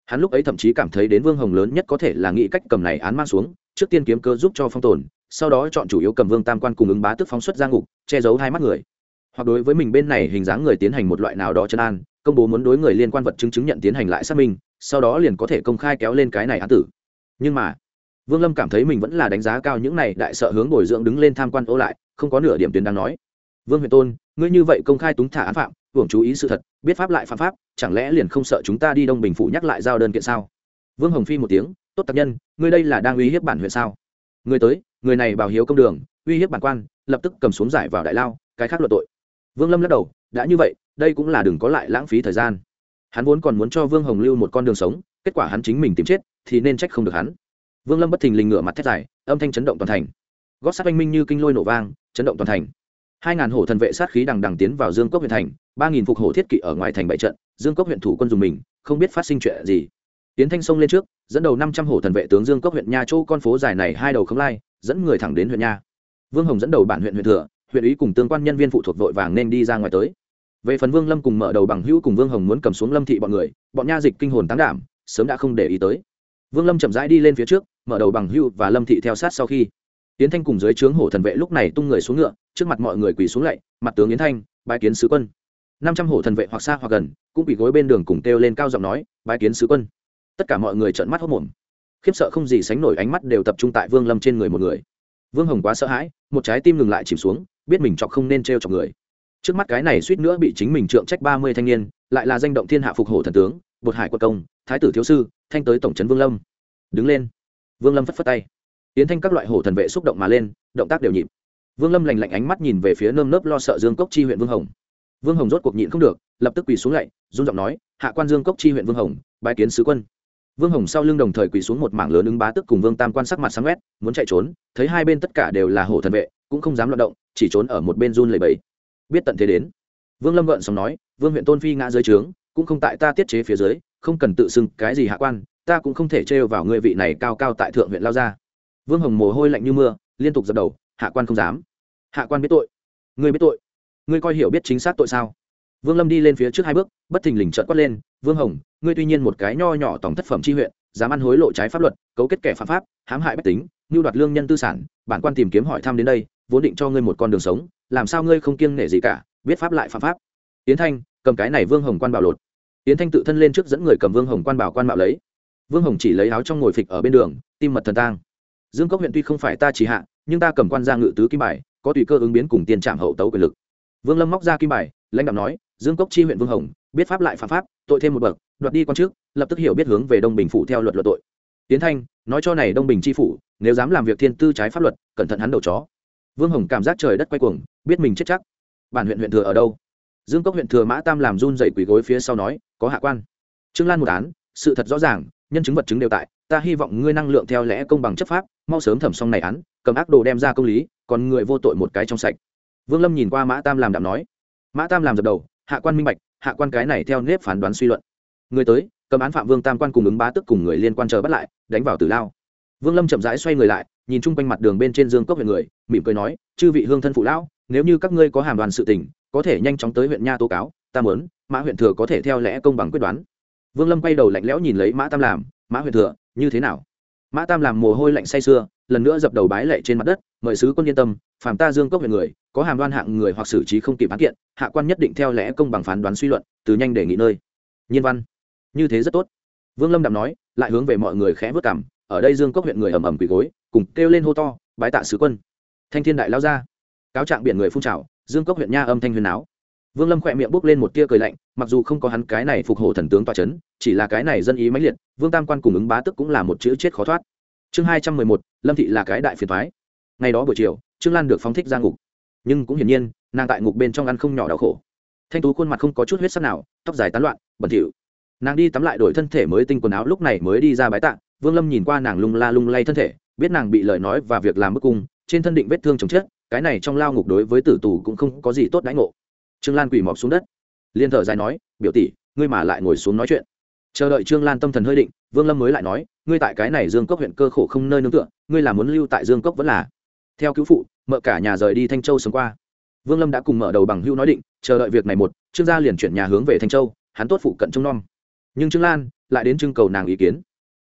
Hắn lúc ấy thậm chí cảm thấy đến vương hồng lớn nhất có thể là nghĩ cách cầm này án mang xuống, trước tiên kiếm cơ giúp cho phong tồn, sau đó chọn chủ yếu cầm vương tam quan cùng ứng bá tức phóng xuất ra ngục, che giấu hai mắt người. Hoặc đối với mình bên này hình dáng người tiến hành một loại nào đó chân an, công bố muốn đối người liên quan vật chứng chứng nhận tiến hành lại xác minh sau đó liền có thể công khai kéo lên cái này án tử. Nhưng mà, vương lâm cảm thấy mình vẫn là đánh giá cao những này đại sợ hướng bồi dưỡng đứng lên tham quan ô lại, không có nửa điểm tuyến đang nói. Vương huyền tôn, ngươi như vậy công khai túng thả án phạm, hưởng chú ý sự thật, biết pháp lại phạm pháp, chẳng lẽ liền không sợ chúng ta đi đông bình phủ nhắc lại giao đơn kiện sao? Vương hồng phi một tiếng, tốt tác nhân, ngươi đây là đang uy hiếp bản huyện sao? Người tới, người này bảo hiếu công đường, uy hiếp bản quan, lập tức cầm xuống giải vào đại lao, cái khác luận tội. Vương lâm lắc đầu, đã như vậy, đây cũng là đừng có lại lãng phí thời gian hắn vốn còn muốn cho vương hồng lưu một con đường sống, kết quả hắn chính mình tìm chết, thì nên trách không được hắn. Vương lâm bất thình lình ngửa mặt thét dài, âm thanh chấn động toàn thành. Gót sát oanh minh như kinh lôi nổ vang, chấn động toàn thành. Hai ngàn hổ thần vệ sát khí đằng đằng tiến vào dương cốc huyện thành, ba nghìn phục hổ thiết kỵ ở ngoài thành bảy trận, dương cốc huyện thủ quân dùng mình, không biết phát sinh chuyện gì. Tiến thanh sông lên trước, dẫn đầu năm trăm hổ thần vệ tướng dương cốc huyện nha châu con phố dài này hai đầu không lai, dẫn người thẳng đến huyện nha. Vương hồng dẫn đầu bản huyện huyện thừa, huyện ý cùng tương quan nhân viên phụ thuộc vội vàng nên đi ra ngoài tới về phần vương lâm cùng mở đầu bằng hữu cùng vương hồng muốn cầm xuống lâm thị bọn người, bọn nha dịch kinh hồn tán đảm, sớm đã không để ý tới. Vương lâm chậm rãi đi lên phía trước, mở đầu bằng hữu và lâm thị theo sát sau khi. Yến thanh cùng dưới trướng hổ thần vệ lúc này tung người xuống ngựa, trước mặt mọi người quỳ xuống lạy, mặt tướng yến thanh, bái kiến sứ quân. Năm trăm hổ thần vệ hoặc xa hoặc gần, cũng quỳ gối bên đường cùng kêu lên cao giọng nói, bái kiến sứ quân. Tất cả mọi người trợn mắt hốc mồm khiếp sợ không gì sánh nổi ánh mắt đều tập trung tại vương lâm trên người một người. Vương hồng quá sợ hãi, một trái tim ngừng lại chìm xuống, biết mình chọc không nên t r chọc người trước mắt cái này suýt nữa bị chính mình trượng trách ba mươi thanh niên, lại là danh động thiên hạ phục hổ thần tướng, bột hải quật công, thái tử thiếu sư, thanh tới tổng trấn vương lâm. Đứng lên. Vương lâm phất phất tay. Tiến thanh các loại hổ thần vệ xúc động mà lên, động tác đều nhịp. Vương lâm lành lạnh ánh mắt nhìn về phía nơm nớp lo sợ dương cốc chi huyện vương hồng. Vương hồng rốt cuộc nhịn không được, lập tức quỳ xuống lạy, run giọng nói, hạ quan dương cốc chi huyện vương hồng, bái kiến sứ quân. Vương hồng sau lưng đồng thời quỳ xuống một mảng lớn ứng bá tức cùng vương tam quan sắc mặt sáng quét muốn chạy trốn, thấy hai bên tất cả đều là hổ thần vệ, cũng không dám loạt động, chỉ trốn ở một bên run lầy bẫy biết tận thế đến. Vương lâm gợn xong nói, vương huyện tôn phi ngã dưới trướng, cũng không tại ta tiết chế phía dưới, không cần tự xưng, cái gì hạ quan, ta cũng không thể trêu vào ngươi vị này cao cao tại thượng huyện lao ra vương hồng mồ hôi lạnh như mưa, liên tục dập đầu, hạ quan không dám. Hạ quan biết tội. Ngươi biết tội. Ngươi coi hiểu biết chính xác tội sao? Vương lâm đi lên phía trước hai bước, bất thình lình trợn quát lên, vương hồng, ngươi tuy nhiên một cái nho nhỏ tổng thất phẩm tri huyện, dám ăn hối lộ trái pháp luật, cấu kết kẻ phạm pháp, hãm hại bách tính, mưu đoạt lương nhân tư sản, bản quan tìm kiếm hỏi thăm đến đây vốn định cho ngươi một con đường sống, làm sao ngươi không kiêng nể gì cả, biết pháp lại phạm pháp. Yến thanh, cầm cái này vương hồng quan bảo lột. Yến thanh tự thân lên trước dẫn người cầm vương hồng quan bảo quan mạo lấy. Vương hồng chỉ lấy áo trong ngồi phịch ở bên đường, tim mật thần tang. Dương cốc huyện tuy không phải ta chỉ hạ, nhưng ta cầm quan ra ngự tứ kim bài, có tùy cơ ứng biến cùng tiền trạm hậu tấu quyền lực. Vương lâm móc ra kim bài, lãnh đạo nói, dương cốc chi huyện vương hồng, biết pháp lại phạm pháp, tội thêm một bậc, đoạt đi quan trước lập tức hiểu biết hướng về đông bình phủ theo luật luật tội. Tiến thanh, nói cho này đông bình chi phủ, nếu dám làm việc thiên tư trái pháp luật, cẩn thận hắn đầu chó vương hồng cảm giác trời đất quay cuồng, biết mình chết chắc. Bản huyện huyện thừa ở đâu? Dương cốc huyện thừa mã tam làm run dậy quỳ gối phía sau nói, có hạ quan. Trương lan một án, sự thật rõ ràng, nhân chứng vật chứng đều tại, ta hy vọng ngươi năng lượng theo lẽ công bằng chấp pháp, mau sớm thẩm xong này án, cầm ác đồ đem ra công lý, còn người vô tội một cái trong sạch. Vương lâm nhìn qua mã tam làm đạm nói. Mã tam làm dập đầu, hạ quan minh bạch, hạ quan cái này theo nếp phán đoán suy luận. Người tới, cầm án phạm vương tam quan cùng ứng bá tức cùng người liên quan chờ bắt lại, đánh vào tử lao. Vương lâm chậm rãi xoay người lại nhìn chung quanh mặt đường bên trên dương cốc huyện người, mỉm cười nói, chư vị hương thân phụ lão, nếu như các ngươi có hàm đoàn sự tình, có thể nhanh chóng tới huyện nha tố cáo, ta muốn, mã huyện thừa có thể theo lẽ công bằng quyết đoán. Vương lâm quay đầu lạnh lẽo nhìn lấy mã tam làm mã huyện thừa, như thế nào? Mã tam làm mồ hôi lạnh say sưa, lần nữa dập đầu bái lệ trên mặt đất, mời sứ quân yên tâm, phàm ta dương cốc huyện người, có hàm đoan hạng người hoặc xử trí không kịp án kiện, hạ quan nhất định theo lẽ công bằng phán đoán suy luận, từ nhanh để nghỉ nơi nhiên văn. Như thế rất tốt. Vương lâm đạm nói, lại hướng về mọi người khẽ vất cảm ở đây dương cốc huyện người ầm ầm quỳ gối, cùng kêu lên hô to, bái tạ sứ quân. Thanh thiên đại lao ra. Cáo trạng biển người phun trào, dương cốc huyện nha âm thanh huyền áo vương lâm khỏe miệng bốc lên một tia cười lạnh, mặc dù không có hắn cái này phục hộ thần tướng tòa c h ấ n chỉ là cái này dân ý mãnh liệt, vương tam quan cùng ứng bá tức cũng là một chữ chết khó thoát. Chương hai trăm mười một, lâm thị là cái đại phiền thoái ngày đó buổi chiều, trương lan được phóng thích ra ngục. Nhưng cũng hiển nhiên, nàng tại ngục bên trong ăn không nhỏ đau khổ. Thanh tú khuôn mặt không có chút huyết sắc nào, tóc dài tán loạn, bẩn thỉu. Nàng đi tắm lại đổi thân thể mới tinh quần áo, lúc này mới đi ra bái tạ vương lâm nhìn qua nàng lung la lung lay thân thể, biết nàng bị lời nói và việc làm bức cung, trên thân định vết thương chồng chết, cái này trong lao ngục đối với tử tù cũng không có gì tốt đãi ngộ. Trương lan quỳ mọc xuống đất. Liên thở dài nói, biểu tỷ, ngươi mà lại ngồi xuống nói chuyện. Chờ đợi trương lan tâm thần hơi định, vương lâm mới lại nói, ngươi tại cái này dương cốc huyện cơ khổ không nơi nương tựa, ngươi là muốn lưu tại dương cốc vẫn là? Theo cứu phụ, mợ cả nhà rời đi thanh châu sống qua. Vương lâm đã cùng mở đầu bằng hưu nói định, chờ đợi việc này một, trương gia liền chuyển nhà hướng về thanh châu, hắn tốt phụ cận trông nom. Nhưng trương lan lại đến trưng cầu nàng ý kiến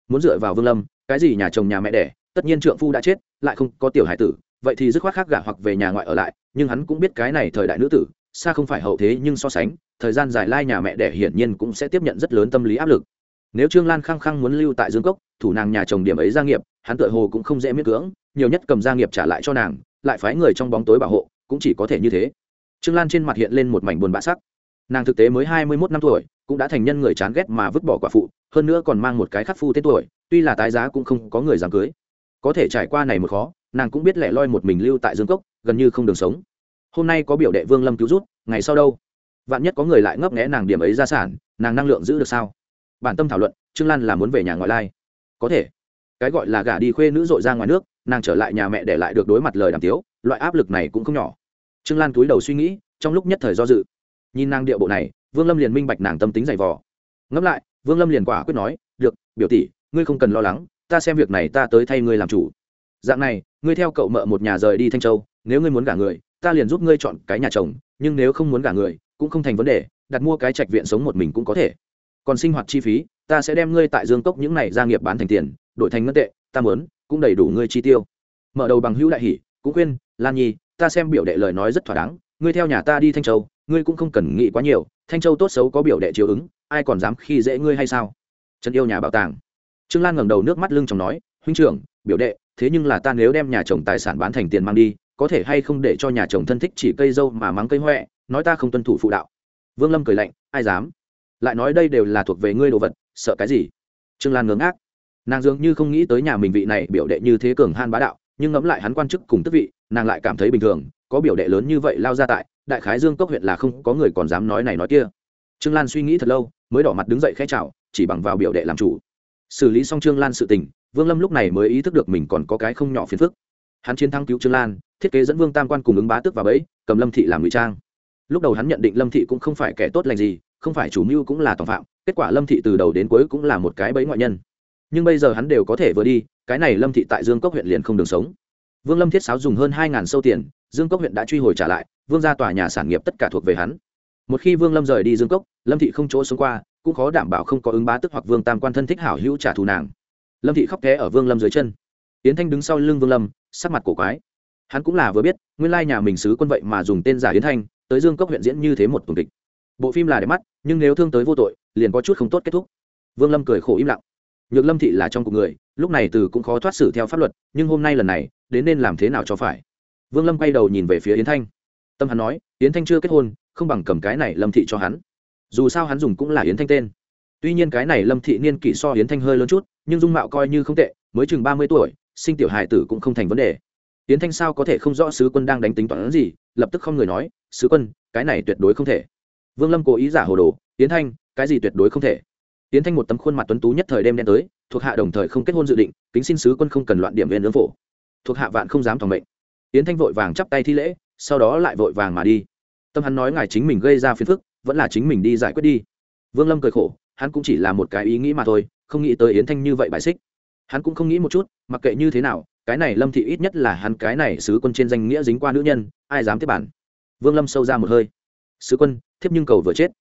muốn dựa vào vương lâm, cái gì nhà chồng nhà mẹ đẻ, tất nhiên trượng phu đã chết, lại không có tiểu hải tử, vậy thì dứt khoát khác gả hoặc về nhà ngoại ở lại, nhưng hắn cũng biết cái này thời đại nữ tử, xa không phải hậu thế nhưng so sánh, thời gian dài lai nhà mẹ đẻ hiển nhiên cũng sẽ tiếp nhận rất lớn tâm lý áp lực. Nếu trương lan khăng khăng muốn lưu tại dương cốc, thủ nàng nhà chồng điểm ấy gia nghiệp, hắn tự hồ cũng không dễ miễn cưỡng, nhiều nhất cầm gia nghiệp trả lại cho nàng, lại phái người trong bóng tối bảo hộ, cũng chỉ có thể như thế. Trương lan trên mặt hiện lên một mảnh buồn bã sắc nàng thực tế mới hai mươi mốt năm tuổi, cũng đã thành nhân người chán ghét mà vứt bỏ quả phụ, hơn nữa còn mang một cái khắc phu tên tuổi, tuy là tái giá cũng không có người dám cưới. Có thể trải qua này một khó, nàng cũng biết lẻ loi một mình lưu tại dương cốc, gần như không đường sống. Hôm nay có biểu đệ vương lâm cứu rút ngày sau đâu? Vạn nhất có người lại ngấp nghẽ nàng điểm ấy gia sản, nàng năng lượng giữ được sao? Bản tâm thảo luận, trương lan là muốn về nhà ngoại lai. Có thể. Cái gọi là gả đi khuê nữ dội ra ngoài nước, nàng trở lại nhà mẹ để lại được đối mặt lời đàm tiếu, loại áp lực này cũng không nhỏ. Trương lan túi đầu suy nghĩ, trong lúc nhất thời do dự nhìn nàng địa bộ này, vương lâm liền minh bạch nàng tâm tính dày vò. Ngẫm lại, vương lâm liền quả quyết nói, được, biểu tỷ, ngươi không cần lo lắng, ta xem việc này ta tới thay ngươi làm chủ. Dạng này, ngươi theo cậu mợ một nhà rời đi thanh châu, nếu ngươi muốn gả người, ta liền giúp ngươi chọn cái nhà chồng, nhưng nếu không muốn gả người, cũng không thành vấn đề, đặt mua cái trạch viện sống một mình cũng có thể. Còn sinh hoạt chi phí, ta sẽ đem ngươi tại dương cốc những này gia nghiệp bán thành tiền, đổi thành ngân tệ, ta muốn, cũng đầy đủ ngươi chi tiêu. Mở đầu bằng hữu đại hỷ cũng khuyên, lan nhi, ta xem biểu đệ lời nói rất thỏa đáng, ngươi theo nhà ta đi thanh châu ngươi cũng không cần nghĩ quá nhiều, thanh châu tốt xấu có biểu đệ chiếu ứng, ai còn dám khi dễ ngươi hay sao? Trần yêu nhà bảo tàng. Trương lan ngẩng đầu nước mắt lưng chồng nói, huynh trưởng, biểu đệ, thế nhưng là ta nếu đem nhà chồng tài sản bán thành tiền mang đi, có thể hay không để cho nhà chồng thân thích chỉ cây dâu mà mắng cây huệ nói ta không tuân thủ phụ đạo. Vương lâm cười lạnh, ai dám? Lại nói đây đều là thuộc về ngươi đồ vật, sợ cái gì? Trương lan ngưỡng ác nàng dường như không nghĩ tới nhà mình vị này biểu đệ như thế cường han bá đạo, nhưng ngẫm lại hắn quan chức cùng tức vị, nàng lại cảm thấy bình thường, có biểu đệ lớn như vậy lao ra tại đại khái dương cốc huyện là không có người còn dám nói này nói kia. Trương lan suy nghĩ thật lâu, mới đỏ mặt đứng dậy khẽ chào, chỉ bằng vào biểu đệ làm chủ. Xử lý xong trương lan sự tình, vương lâm lúc này mới ý thức được mình còn có cái không nhỏ phiền phức. Hắn chiến thắng cứu trương lan, thiết kế dẫn vương tam quan cùng ứng bá tước vào bẫy, cầm lâm thị làm ngụy trang. Lúc đầu hắn nhận định lâm thị cũng không phải kẻ tốt lành gì, không phải chủ mưu cũng là tòng phạm, kết quả lâm thị từ đầu đến cuối cũng là một cái bẫy ngoại nhân. Nhưng bây giờ hắn đều có thể vừa đi, cái này lâm thị tại dương cốc huyện liền không đường sống. Vương lâm thiết sáo dùng hơn hai ngàn sâu tiền dương cốc huyện đã truy hồi trả lại, vương ra tòa nhà sản nghiệp tất cả thuộc về hắn. Một khi vương lâm rời đi dương cốc, lâm thị không chỗ sống qua, cũng khó đảm bảo không có ứng bá tức hoặc vương tam quan thân thích hảo hữu trả thù nàng. Lâm thị khóc té ở vương lâm dưới chân. Yến thanh đứng sau lưng vương lâm, sắc mặt cổ quái. Hắn cũng là vừa biết, nguyên lai nhà mình sứ quân vậy mà dùng tên giả yến thanh, tới dương cốc huyện diễn như thế một tuần kịch. Bộ phim là đẹp mắt, nhưng nếu thương tới vô tội, liền có chút không tốt kết thúc. Vương lâm cười khổ im lặng. Nhược lâm thị là trong cuộc người, lúc này từ cũng khó thoát xử theo pháp luật, nhưng hôm nay lần này, đến nên làm thế nào cho phải? Vương lâm quay đầu nhìn về phía yến thanh. Tâm hắn nói, yến thanh chưa kết hôn, không bằng cầm cái này lâm thị cho hắn. Dù sao hắn dùng cũng là yến thanh tên. Tuy nhiên cái này lâm thị niên kỷ so yến thanh hơi lớn chút, nhưng dung mạo coi như không tệ, mới chừng ba mươi tuổi, sinh tiểu hài tử cũng không thành vấn đề. Yến thanh sao có thể không rõ sứ quân đang đánh tính toán gì, lập tức không người nói, sứ quân, cái này tuyệt đối không thể. Vương lâm cố ý giả hồ đồ, yến thanh, cái gì tuyệt đối không thể? Yến thanh một tấm khuôn mặt tuấn tú nhất thời đêm đen tới, thuộc hạ đồng thời không kết hôn dự định, kính xin sứ quân không cần loạn điểm viên ứng phổ. Thuộc hạ vạn không dám phòng mệnh yến thanh vội vàng chắp tay thi lễ, sau đó lại vội vàng mà đi. Tâm hắn nói ngài chính mình gây ra phiền phức, vẫn là chính mình đi giải quyết đi. Vương lâm cười khổ, hắn cũng chỉ là một cái ý nghĩ mà thôi, không nghĩ tới yến thanh như vậy bài xích. Hắn cũng không nghĩ một chút, mặc kệ như thế nào, cái này lâm thị ít nhất là hắn cái này sứ quân trên danh nghĩa dính qua nữ nhân, ai dám tiếp bản? Vương lâm sâu ra một hơi. Sứ quân, thiếp nhưng cầu vừa chết.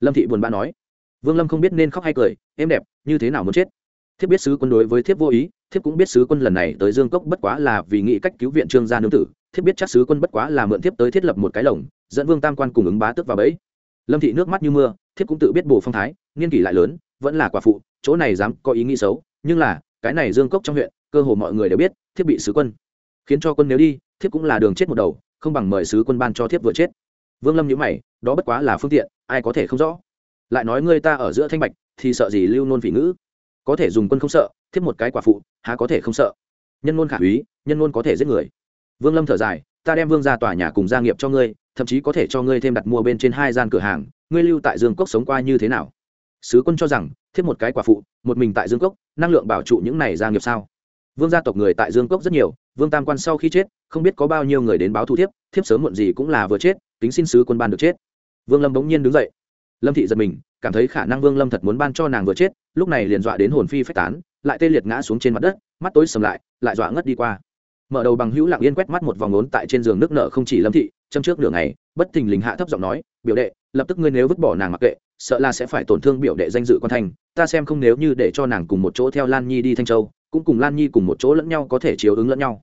Lâm thị buồn bã nói. Vương lâm không biết nên khóc hay cười êm đẹp, như thế nào muốn chết? Thiếp biết sứ quân đối với thiếp vô ý thiếp cũng biết sứ quân lần này tới dương cốc bất quá là vì nghĩ cách cứu viện trương gia nương tử, thiếp biết chắc sứ quân bất quá là mượn thiếp tới thiết lập một cái lồng, dẫn vương tam quan cùng ứng bá tước vào bẫy. Lâm thị nước mắt như mưa, thiếp cũng tự biết bổ phong thái, niên kỷ lại lớn, vẫn là quả phụ, chỗ này dám có ý nghĩ xấu, nhưng là, cái này dương cốc trong huyện, cơ hồ mọi người đều biết, thiếp bị sứ quân. Khiến cho quân nếu đi, thiếp cũng là đường chết một đầu, không bằng mời sứ quân ban cho thiếp vừa chết. Vương lâm nhữ mày, đó bất quá là phương tiện, ai có thể không rõ. Lại nói ngươi ta ở giữa thanh bạch, thì sợ gì lưu nôn vị ngữ? Có thể dùng quân không sợ thiếp một cái quả phụ, há có thể không sợ? Nhân ngôn khả úy, nhân ngôn có thể giết người. Vương lâm thở dài, ta đem vương ra tòa nhà cùng gia nghiệp cho ngươi, thậm chí có thể cho ngươi thêm đặt mua bên trên hai gian cửa hàng, ngươi lưu tại dương cốc sống qua như thế nào? Sứ quân cho rằng, thiếp một cái quả phụ, một mình tại dương cốc, năng lượng bảo trụ những này gia nghiệp sao? Vương gia tộc người tại dương cốc rất nhiều, vương tam quan sau khi chết, không biết có bao nhiêu người đến báo thù thiếp thiếp sớm muộn gì cũng là vừa chết tính xin sứ quân ban được chết. Vương lâm bỗng nhiên đứng dậy. Lâm thị giật mình cảm thấy khả năng vương lâm thật muốn ban cho nàng vừa chết, lúc này liền dọa đến hồn phi phách tán, lại tê liệt ngã xuống trên mặt đất, mắt tối sầm lại lại dọa ngất đi qua. Mở đầu bằng hữu lặng yên quét mắt một vòng ngốn tại trên giường nước nợ không chỉ lâm thị, châm trước nửa ngày, bất thình lình hạ thấp giọng nói, biểu đệ, lập tức ngươi nếu vứt bỏ nàng mặc kệ, sợ là sẽ phải tổn thương biểu đệ danh dự quan thành, ta xem không nếu như để cho nàng cùng một chỗ theo lan nhi đi thanh châu, cũng cùng lan nhi cùng một chỗ lẫn nhau có thể chiếu ứng lẫn nhau.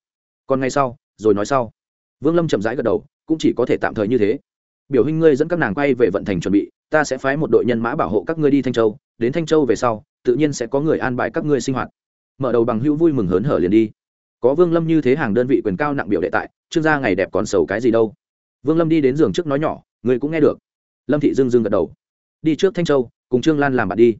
Còn ngay sau, rồi nói sau. Vương lâm chậm rãi gật đầu, cũng chỉ có thể tạm thời như thế biểu hình ngươi dẫn các nàng quay về vận thành chuẩn bị, ta sẽ phái một đội nhân mã bảo hộ các ngươi đi thanh châu, đến thanh châu về sau, tự nhiên sẽ có người an bài các ngươi sinh hoạt. Mở đầu bằng hữu vui mừng hớn hở liền đi. Có vương lâm như thế hàng đơn vị quyền cao nặng biểu đệ tại, trương gia ngày đẹp còn sầu cái gì đâu? Vương lâm đi đến giường trước nói nhỏ, ngươi cũng nghe được. Lâm thị dưng dưng gật đầu. Đi trước thanh châu, cùng trương lan làm bạn đi.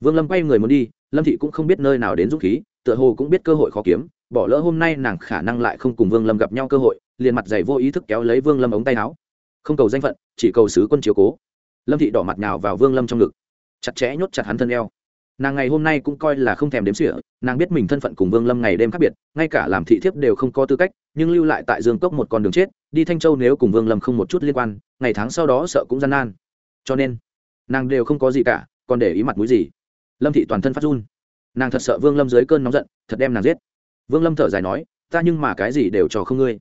Vương lâm quay người muốn đi, lâm thị cũng không biết nơi nào đến dũng khí, tựa hồ cũng biết cơ hội khó kiếm, bỏ lỡ hôm nay nàng khả năng lại không cùng vương lâm gặp nhau cơ hội, liền mặt dày vô ý thức kéo lấy vương lâm ống tay áo không cầu danh phận, chỉ cầu sứ quân chiếu cố. Lâm thị đỏ mặt nào vào vương lâm trong ngực. Chặt chẽ nhốt chặt hắn thân eo. Nàng ngày hôm nay cũng coi là không thèm đếm sỉa nàng biết mình thân phận cùng vương lâm ngày đêm khác biệt, ngay cả làm thị thiếp đều không có tư cách, nhưng lưu lại tại dương cốc một con đường chết, đi thanh châu nếu cùng vương lâm không một chút liên quan, ngày tháng sau đó sợ cũng gian nan. Cho nên, nàng đều không có gì cả, còn để ý mặt mũi gì. Lâm thị toàn thân phát run. Nàng thật sợ vương lâm dưới cơn nóng giận, thật đem nàng giết. Vương lâm thở dài nói, ta nhưng mà cái gì đều cho không ngươi.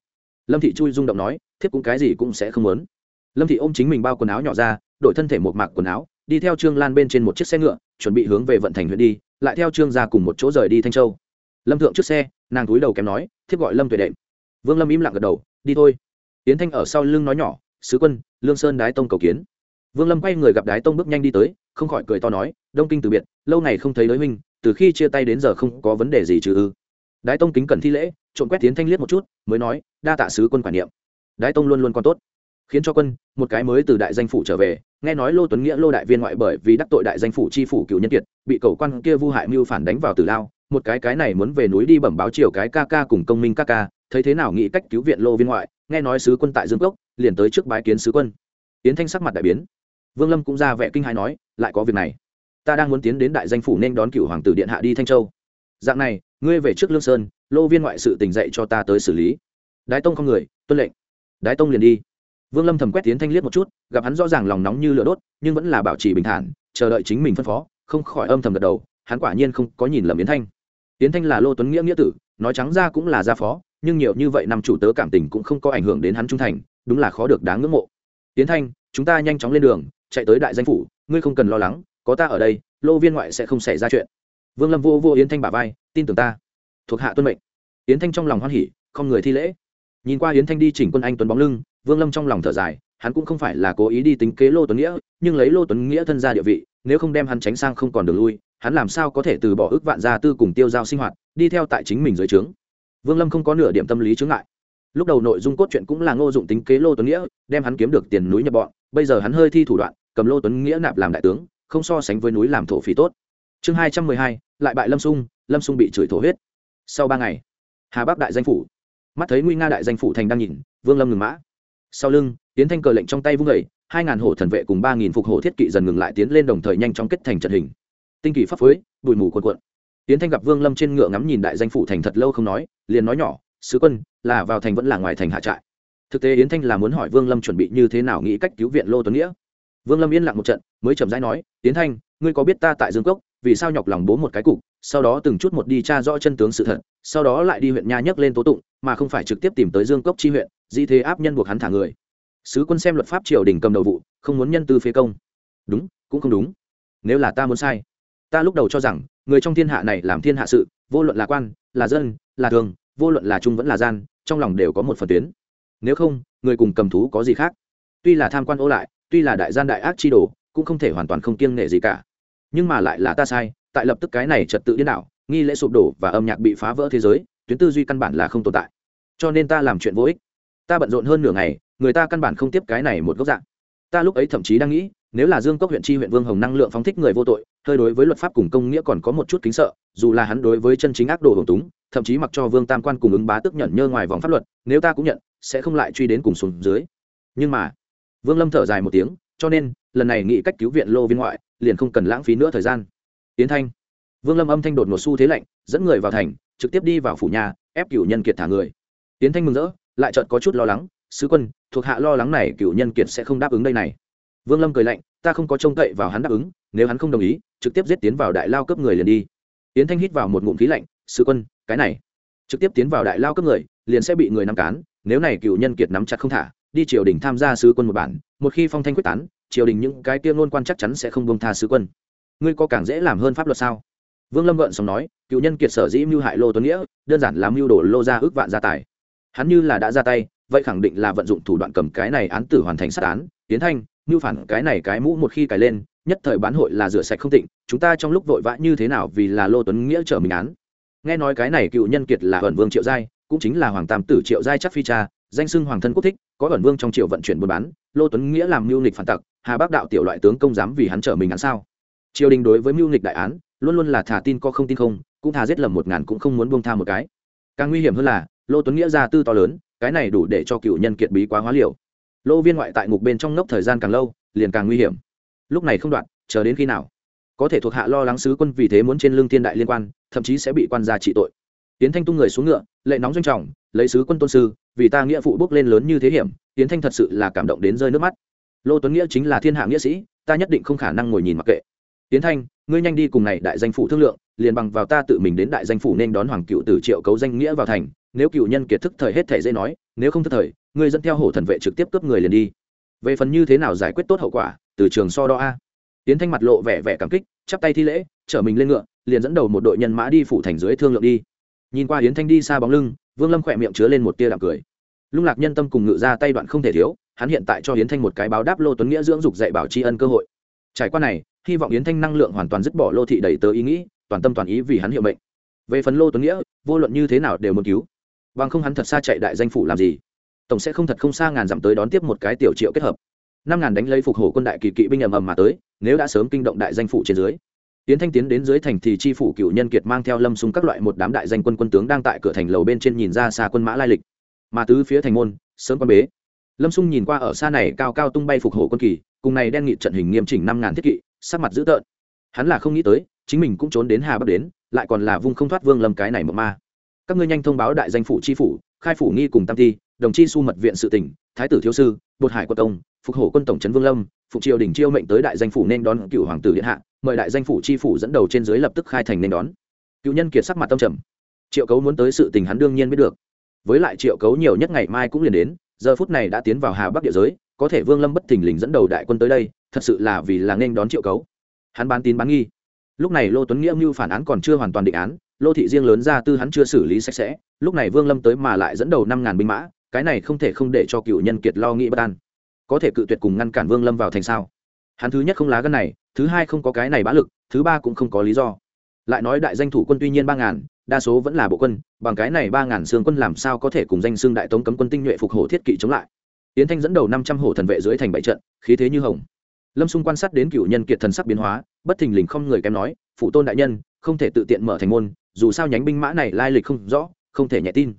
Lâm thị chui rung động nói, thiếp cũng cái gì cũng sẽ không muốn lâm thị ôm chính mình bao quần áo nhỏ ra, đổi thân thể một mạc quần áo, đi theo trương lan bên trên một chiếc xe ngựa, chuẩn bị hướng về vận thành huyện đi, lại theo trương ra cùng một chỗ rời đi thanh châu. Lâm thượng trước xe, nàng túi đầu kém nói, thiếp gọi lâm tuệ đệm. Vương lâm im lặng gật đầu, đi thôi. Tiến thanh ở sau lưng nói nhỏ, sứ quân, lương sơn đái tông cầu kiến. Vương lâm quay người gặp đái tông bước nhanh đi tới, không khỏi cười to nói, đông kinh từ biệt, lâu ngày không thấy đới huynh, từ khi chia tay đến giờ không có vấn đề gì trừ ư? Đái tông kính cẩn thi lễ trộn quét tiến thanh liếc một chút, mới nói, đa tạ sứ quân quản niệm. Đái tông luôn luôn còn tốt khiến cho quân một cái mới từ đại danh phủ trở về, nghe nói lô tuấn nghĩa lô đại viên ngoại bởi vì đắc tội đại danh phủ chi phủ cựu nhân kiệt, bị cầu quan kia vu hại mưu phản đánh vào tử lao, một cái cái này muốn về núi đi bẩm báo chiều cái ca ca cùng công minh ca ca, thấy thế nào nghĩ cách cứu viện lô viên ngoại, nghe nói sứ quân tại dương cốc, liền tới trước bái kiến sứ quân. Yến thanh sắc mặt đại biến. Vương lâm cũng ra vẻ kinh hãi nói, lại có việc này. Ta đang muốn tiến đến đại danh phủ nên đón cựu hoàng tử điện hạ đi thanh châu. Dạng này, ngươi về trước lương sơn, lô viên ngoại sự tình dạy cho ta tới xử lý. Đái tông không người, tuân lệnh. Đái tông liền đi vương lâm thầm quét tiến thanh liếc một chút, gặp hắn rõ ràng lòng nóng như lửa đốt, nhưng vẫn là bảo trì bình thản, chờ đợi chính mình phân phó, không khỏi âm thầm gật đầu, hắn quả nhiên không có nhìn lầm yến thanh. Yến thanh là lô tuấn nghĩa nghĩa tử, nói trắng ra cũng là gia phó, nhưng nhiều như vậy năm chủ tớ cảm tình cũng không có ảnh hưởng đến hắn trung thành, đúng là khó được đáng ngưỡng mộ. Yến thanh, chúng ta nhanh chóng lên đường, chạy tới đại danh phủ, ngươi không cần lo lắng, có ta ở đây, lô viên ngoại sẽ không xảy ra chuyện. Vương lâm vô vô yến thanh bả vai, tin tưởng ta. Thuộc hạ tuân mệnh. Yến thanh trong lòng hoan hỉ, không người thi lễ. Nhìn qua yến thanh đi chỉnh quân anh tuấn bóng lưng vương lâm trong lòng thở dài, hắn cũng không phải là cố ý đi tính kế lô tuấn nghĩa, nhưng lấy lô tuấn nghĩa thân ra địa vị, nếu không đem hắn tránh sang không còn đường lui, hắn làm sao có thể từ bỏ ước vạn gia tư cùng tiêu giao sinh hoạt, đi theo tại chính mình dưới trướng. Vương lâm không có nửa điểm tâm lý chướng ngại. Lúc đầu nội dung cốt truyện cũng là ngô dụng tính kế lô tuấn nghĩa, đem hắn kiếm được tiền núi nhập bọn, bây giờ hắn hơi thi thủ đoạn, cầm lô tuấn nghĩa nạp làm đại tướng, không so sánh với núi làm thổ phí tốt. Chương hai trăm mười hai, lại bại lâm sung lâm sung bị chửi thổ huyết. Sau ba ngày, hà bắc đại danh phủ. Mắt thấy nguy nga đại danh phủ thành đang nhìn, vương lâm ngừng mã sau lưng tiến thanh cờ lệnh trong tay vung vẩy hai ngàn hổ thần vệ cùng ba nghìn phục hổ thiết kỵ dần ngừng lại tiến lên đồng thời nhanh chóng kết thành trận hình. Tinh kỳ pháp phối, bụi mù cuộn cuộn. Tiến thanh gặp vương lâm trên ngựa ngắm nhìn đại danh phủ thành thật lâu không nói, liền nói nhỏ, sứ quân, là vào thành vẫn là ngoài thành hạ trại? Thực tế yến thanh là muốn hỏi vương lâm chuẩn bị như thế nào nghĩ cách cứu viện lô tuấn nghĩa. Vương lâm yên lặng một trận, mới chậm rãi nói, yến thanh, ngươi có biết ta tại dương cốc, vì sao nhọc lòng bố một cái cục sau đó từng chút một đi tra rõ chân tướng sự thật, sau đó lại đi huyện nha nhấc lên tố tụng, mà không phải trực tiếp tìm tới dương cốc chi huyện di thế áp nhân buộc hắn thả người. Sứ quân xem luật pháp triều đình cầm đầu vụ, không muốn nhân tư phế công. Đúng, cũng không đúng. Nếu là ta muốn sai, ta lúc đầu cho rằng, người trong thiên hạ này làm thiên hạ sự, vô luận là quan, là dân, là thường, vô luận là trung vẫn là gian, trong lòng đều có một phần tuyến. Nếu không, người cùng cầm thú có gì khác? Tuy là tham quan ô lại, tuy là đại gian đại ác chi đồ, cũng không thể hoàn toàn không kiêng nể gì cả. Nhưng mà lại là ta sai tại lập tức cái này trật tự điên đảo, nghi lễ sụp đổ và âm nhạc bị phá vỡ thế giới, tuyến tư duy căn bản là không tồn tại. Cho nên ta làm chuyện vô ích. Ta bận rộn hơn nửa ngày, người ta căn bản không tiếp cái này một góc dạng. Ta lúc ấy thậm chí đang nghĩ, nếu là dương cốc huyện tri huyện vương hồng năng lượng phóng thích người vô tội, hơi đối với luật pháp cùng công nghĩa còn có một chút kính sợ, dù là hắn đối với chân chính ác đồ hồng túng, thậm chí mặc cho vương tam quan cùng ứng bá tức nhận nhơ ngoài vòng pháp luật, nếu ta cũng nhận, sẽ không lại truy đến cùng xuống dưới. Nhưng mà, vương lâm thở dài một tiếng, cho nên, lần này nghĩ cách cứu viện lô viên ngoại, liền không cần lãng phí nữa thời gian tiến thanh. Vương lâm âm thanh đột ngột xu thế lạnh, dẫn người vào thành, trực tiếp đi vào phủ nhà, ép cựu nhân kiệt thả người. Tiến thanh mừng rỡ, lại chợt có chút lo lắng, sứ quân, thuộc hạ lo lắng này cựu nhân kiệt sẽ không đáp ứng đây này. Vương lâm cười lạnh, ta không có trông cậy vào hắn đáp ứng, nếu hắn không đồng ý, trực tiếp giết tiến vào đại lao cấp người liền đi. Tiến thanh hít vào một ngụm khí lạnh, sứ quân, cái này. Trực tiếp tiến vào đại lao cấp người, liền sẽ bị người nắm cán, nếu này cựu nhân kiệt nắm chặt không thả, đi triều đình tham gia sứ quân một bản, một khi phong thanh quyết tán, triều đình những cái tiêu ngôn quan chắc chắn sẽ không bông tha sứ quân ngươi có càng dễ làm hơn pháp luật sao? Vương lâm gợn xong nói, cựu nhân kiệt sở dĩ mưu hại lô tuấn nghĩa, đơn giản là mưu đồ lô ra ước vạn gia tài. Hắn như là đã ra tay, vậy khẳng định là vận dụng thủ đoạn cầm cái này án tử hoàn thành sát án. Tiến thanh, mưu phản cái này cái mũ một khi cài lên, nhất thời bán hội là rửa sạch không tịnh, chúng ta trong lúc vội vã như thế nào vì là lô tuấn nghĩa trở mình án? Nghe nói cái này cựu nhân kiệt là ẩn vương triệu giai, cũng chính là hoàng tam tử triệu giai chắc phi cha, danh xưng hoàng thân quốc thích, có ẩn vương trong triều vận chuyển buôn bán, lô tuấn nghĩa làm mưu nghịch phản tặc, hà bắc đạo tiểu loại tướng công dám vì hắn trở mình án sao? Triều đình đối với mưu nghịch đại án, luôn luôn là thả tin có không tin không, cũng thà giết lầm một ngàn cũng không muốn buông tha một cái. Càng nguy hiểm hơn là, lô tuấn nghĩa gia tư to lớn, cái này đủ để cho cựu nhân kiệt bí quá hóa liều. Lô viên ngoại tại ngục bên trong ngốc thời gian càng lâu, liền càng nguy hiểm. Lúc này không đoạn, chờ đến khi nào? Có thể thuộc hạ lo lắng sứ quân vì thế muốn trên lưng thiên đại liên quan, thậm chí sẽ bị quan gia trị tội. Tiến thanh tung người xuống ngựa, lệ nóng doanh trọng, lấy sứ quân tôn sư, vì ta nghĩa phụ bước lên lớn như thế hiểm tiến thanh thật sự là cảm động đến rơi nước mắt. Lô tuấn nghĩa chính là thiên hạ nghĩa sĩ, ta nhất định không khả năng ngồi nhìn mặc kệ tiến thanh, ngươi nhanh đi cùng này đại danh phủ thương lượng, liền bằng vào ta tự mình đến đại danh phủ nên đón hoàng cựu từ triệu cấu danh nghĩa vào thành, nếu cựu nhân kiệt thức thời hết thể dễ nói, nếu không thức thời, ngươi dẫn theo hổ thần vệ trực tiếp cướp người liền đi. Về phần như thế nào giải quyết tốt hậu quả, từ trường so đo a. Tiến thanh mặt lộ vẻ vẻ cảm kích, chắp tay thi lễ, chở mình lên ngựa, liền dẫn đầu một đội nhân mã đi phủ thành dưới thương lượng đi. Nhìn qua yến thanh đi xa bóng lưng, vương lâm khỏe miệng chứa lên một tia đạm cười. Lung lạc nhân tâm cùng ngự ra tay đoạn không thể thiếu, hắn hiện tại cho yến thanh một cái báo đáp lô tuấn nghĩa dưỡng dục dạy bảo tri ân cơ hội. Trải qua này hy vọng yến thanh năng lượng hoàn toàn dứt bỏ lô thị đầy tớ ý nghĩ, toàn tâm toàn ý vì hắn hiệu mệnh. Về phần lô tuấn nghĩa, vô luận như thế nào đều muốn cứu. Bằng không hắn thật xa chạy đại danh phủ làm gì? Tổng sẽ không thật không xa ngàn dặm tới đón tiếp một cái tiểu triệu kết hợp. Năm ngàn đánh lấy phục hổ quân đại kỳ kỵ binh ầm ầm mà tới, nếu đã sớm kinh động đại danh phủ trên dưới. Tiến thanh tiến đến dưới thành thì chi phủ cựu nhân kiệt mang theo lâm súng các loại một đám đại danh quân quân tướng đang tại cửa thành lầu bên trên nhìn ra xa quân mã lai lịch. Mà tứ phía thành môn, sớm quan bế. Lâm sung nhìn qua ở xa này cao cao tung bay phục hổ quân kỳ, cùng này đen nghị trận hình nghiêm chỉnh năm ngàn thiết kỵ sắc mặt dữ tợn. Hắn là không nghĩ tới, chính mình cũng trốn đến hà bắc đến, lại còn là vung không thoát vương lâm cái này mộng ma. Các ngươi nhanh thông báo đại danh phủ tri phủ, khai phủ nghi cùng tam thi, đồng chi su mật viện sự tỉnh thái tử thiếu sư, bột hải quân công, phục hổ quân tổng trấn vương lâm, phục triều đình chiêu mệnh tới đại danh phủ nên đón cựu hoàng tử điện hạ, mời đại danh phủ tri phủ dẫn đầu trên dưới lập tức khai thành nên đón. Cựu nhân kiệt sắc mặt tâm trầm. Triệu cấu muốn tới sự tình hắn đương nhiên biết được. Với lại triệu cấu nhiều nhất ngày mai cũng liền đến, giờ phút này đã tiến vào hà bắc địa giới, có thể vương lâm bất thình lình dẫn đầu đại quân tới đây thật sự là vì là nên đón triệu cấu. Hắn bán tín bán nghi. Lúc này lô tuấn nghĩa mưu phản án còn chưa hoàn toàn định án, lô thị riêng lớn ra tư hắn chưa xử lý sạch sẽ, lúc này vương lâm tới mà lại dẫn đầu năm ngàn binh mã, cái này không thể không để cho cựu nhân kiệt lo nghĩ bất an. Có thể cự tuyệt cùng ngăn cản vương lâm vào thành sao? Hắn thứ nhất không lá gân này, thứ hai không có cái này bá lực, thứ ba cũng không có lý do. Lại nói đại danh thủ quân tuy nhiên ba ngàn, đa số vẫn là bộ quân, bằng cái này ba ngàn xương quân làm sao có thể cùng danh xương đại tống cấm quân tinh nhuệ phục hổ thiết kỵ chống lại? Tiến thanh dẫn đầu năm trăm hổ thần vệ dưới thành bảy trận, khí thế như hồng lâm xung quan sát đến cựu nhân kiệt thần sắc biến hóa, bất thình lình không người kém nói, phụ tôn đại nhân, không thể tự tiện mở thành môn, dù sao nhánh binh mã này lai lịch không rõ, không thể nhẹ tin.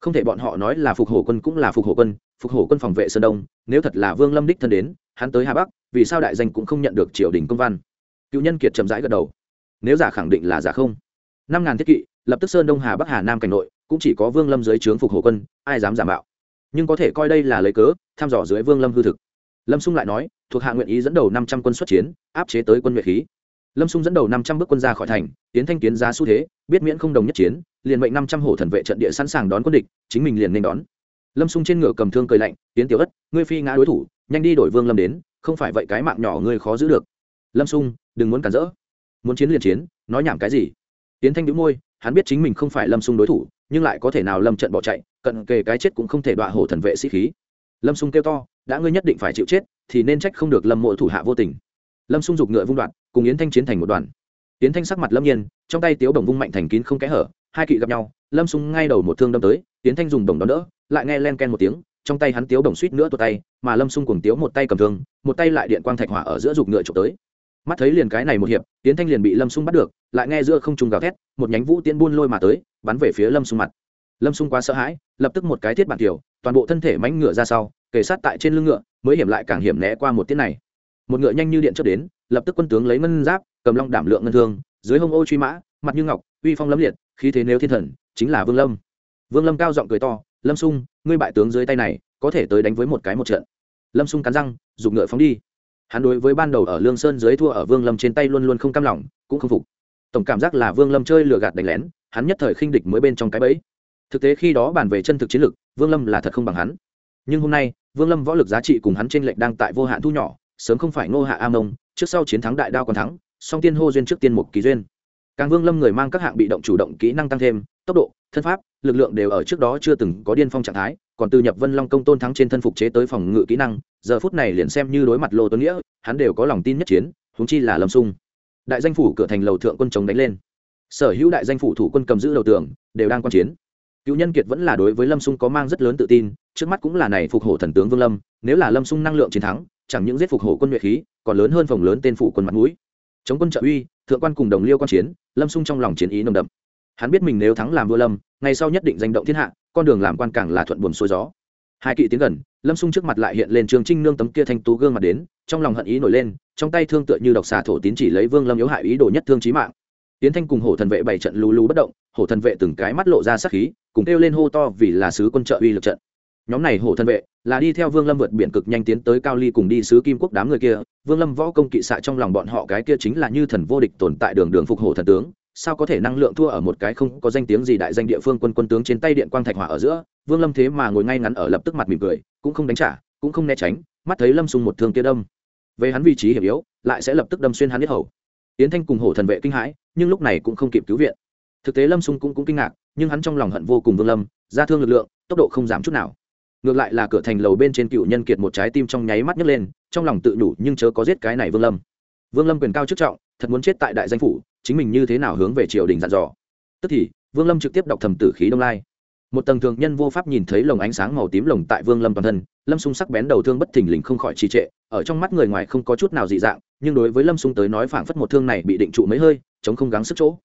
Không thể bọn họ nói là phục hổ quân cũng là phục hổ quân, phục hổ quân phòng vệ sơn đông, nếu thật là vương lâm đích thân đến, hắn tới hà bắc, vì sao đại danh cũng không nhận được triều đình công văn? Cựu nhân kiệt chậm rãi gật đầu. Nếu giả khẳng định là giả không. Năm ngàn thiết kỵ, lập tức sơn đông, hà bắc, hà nam cảnh nội, cũng chỉ có vương lâm dưới trướng phục hổ quân, ai dám giả mạo? Nhưng có thể coi đây là lấy cớ, thăm dò dưới vương lâm hư thực lâm xung lại nói, thuộc hạ nguyện ý dẫn đầu năm trăm quân xuất chiến, áp chế tới quân nhuệ khí. Lâm xung dẫn đầu năm trăm bước quân ra khỏi thành, tiến thanh kiến ra xu thế, biết miễn không đồng nhất chiến, liền mệnh năm trăm hổ thần vệ trận địa sẵn sàng đón quân địch, chính mình liền nên đón. Lâm xung trên ngựa cầm thương cười lạnh, tiến tiểu ất ngươi phi ngã đối thủ, nhanh đi đổi vương lâm đến, không phải vậy cái mạng nhỏ ngươi khó giữ được. Lâm xung đừng muốn cản rỡ. Muốn chiến liền chiến, nói nhảm cái gì? Tiến thanh đĩu môi, hắn biết chính mình không phải lâm xung đối thủ, nhưng lại có thể nào lâm trận bỏ chạy, cận kề cái chết cũng không thể đọa hổ thần vệ sĩ khí. Lâm xung kêu to đã ngươi nhất định phải chịu chết, thì nên trách không được lâm mộ thủ hạ vô tình. Lâm xung dục ngựa vung đoạn, cùng yến thanh chiến thành một đoàn. Yến thanh sắc mặt lâm nhiên, trong tay tiếu đồng vung mạnh thành kín không kẽ hở, hai kỵ gặp nhau, lâm xung ngay đầu một thương đâm tới, yến thanh dùng đồng đón đỡ, lại nghe len ken một tiếng, trong tay hắn tiếu đồng suýt nữa tuột tay, mà lâm xung cùng tiếu một tay cầm thương, một tay lại điện quang thạch hỏa ở giữa dục ngựa trộm tới. Mắt thấy liền cái này một hiệp, yến thanh liền bị lâm xung bắt được, lại nghe giữa không trung gào thét, một nhánh vũ tiễn buôn lôi mà tới, bắn về phía lâm xung mặt. Lâm xung quá sợ hãi, lập tức một cái thiết bản tiểu, toàn bộ thân thể mánh ngựa ra sau kề sát tại trên lưng ngựa, mới hiểm lại càng hiểm né qua một tiết này. Một ngựa nhanh như điện chớp đến, lập tức quân tướng lấy ngân giáp, cầm long đảm lượng ngân thương, dưới hông ô truy mã, mặt như ngọc, uy phong lâm liệt, khí thế nếu thiên thần, chính là vương lâm. Vương lâm cao giọng cười to, lâm sung, ngươi bại tướng dưới tay này, có thể tới đánh với một cái một trận. Lâm sung cắn răng dùng ngựa phóng đi. Hắn đối với ban đầu ở lương sơn dưới thua ở vương lâm trên tay luôn luôn không cam lòng, cũng không phục. Tổng cảm giác là vương lâm chơi lừa gạt đánh lén, hắn nhất thời khinh địch mới bên trong cái bẫy. Thực tế khi đó bàn về chân thực chiến lực vương lâm là thật không bằng hắn nhưng hôm nay, vương lâm võ lực giá trị cùng hắn trên lệnh đang tại vô hạn thu nhỏ, sớm không phải ngô hạ a mông, trước sau chiến thắng đại đao còn thắng, song tiên hô duyên trước tiên một kỳ duyên. Càng vương lâm người mang các hạng bị động chủ động kỹ năng tăng thêm, tốc độ, thân pháp, lực lượng đều ở trước đó chưa từng có điên phong trạng thái, còn từ nhập vân long công tôn thắng trên thân phục chế tới phòng ngự kỹ năng, giờ phút này liền xem như đối mặt lô tuấn nghĩa, hắn đều có lòng tin nhất chiến húng chi là lâm sung. Đại danh phủ cửa thành lầu thượng quân chống đánh lên. Sở hữu đại danh phủ thủ quân cầm giữ đầu tường, đều đang quan chiến cựu nhân kiệt vẫn là đối với lâm sung có mang rất lớn tự tin, trước mắt cũng là này phục hổ thần tướng vương lâm, nếu là lâm sung năng lượng chiến thắng, chẳng những giết phục hổ quân nhuệ khí, còn lớn hơn phòng lớn tên phụ quân mặt mũi. Chống quân trợ uy, thượng quan cùng đồng liêu quan chiến, lâm sung trong lòng chiến ý nồng đậm. Hắn biết mình nếu thắng làm vua lâm ngày sau nhất định danh động thiên hạ, con đường làm quan càng là thuận buồm xuôi gió. Hai kỵ tiến gần, lâm sung trước mặt lại hiện lên trường trinh nương tấm kia thanh tú gương mặt đến, trong lòng hận ý nổi lên, trong tay thương tựa như độc xà thổ tín chỉ lấy vương lâm yếu hại ý đồ nhất thương trí mạng. Tiến thanh cùng hổ thần vệ bảy trận lù lù bất động, hổ thần vệ từng cái mắt lộ ra sắc khí cùng kêu lên hô to vì là sứ quân trợ uy lực trận. Nhóm này hổ thần vệ là đi theo vương lâm vượt biển cực nhanh tiến tới cao ly cùng đi sứ kim quốc đám người kia. Vương lâm võ công kỵ xạ trong lòng bọn họ cái kia chính là như thần vô địch tồn tại đường đường phục hổ thần tướng. Sao có thể năng lượng thua ở một cái không có danh tiếng gì đại danh địa phương quân quân tướng trên tay điện quang thạch hỏa ở giữa? Vương lâm thế mà ngồi ngay ngắn ở lập tức mặt mỉm cười cũng không đánh trả cũng không né tránh mắt thấy lâm sung một thương kia đâm. Về hắn vị trí hiểm yếu lại sẽ lập tức đâm xuyên hắn biết hầu. Yến thanh cùng hổ thần vệ kinh hãi nhưng lúc này cũng không kịp cứu viện. Thực tế lâm sung cũng, cũng kinh ngạc nhưng hắn trong lòng hận vô cùng vương lâm, ra thương lực lượng, tốc độ không giảm chút nào. Ngược lại là cửa thành lầu bên trên cựu nhân kiệt một trái tim trong nháy mắt nhấc lên, trong lòng tự nhủ nhưng chớ có giết cái này vương lâm. Vương lâm quyền cao chức trọng, thật muốn chết tại đại danh phủ, chính mình như thế nào hướng về triều đình dặn dò. Tức thì, vương lâm trực tiếp đọc thầm tử khí đông lai. Một tầng thường nhân vô pháp nhìn thấy lồng ánh sáng màu tím lồng tại vương lâm toàn thân, lâm sung sắc bén đầu thương bất thình lình không khỏi trì trệ, ở trong mắt người ngoài không có chút nào dị dạng, nhưng đối với lâm sung tới nói phảng phất một thương này bị định trụ mấy hơi, chống không gắng sức chỗ.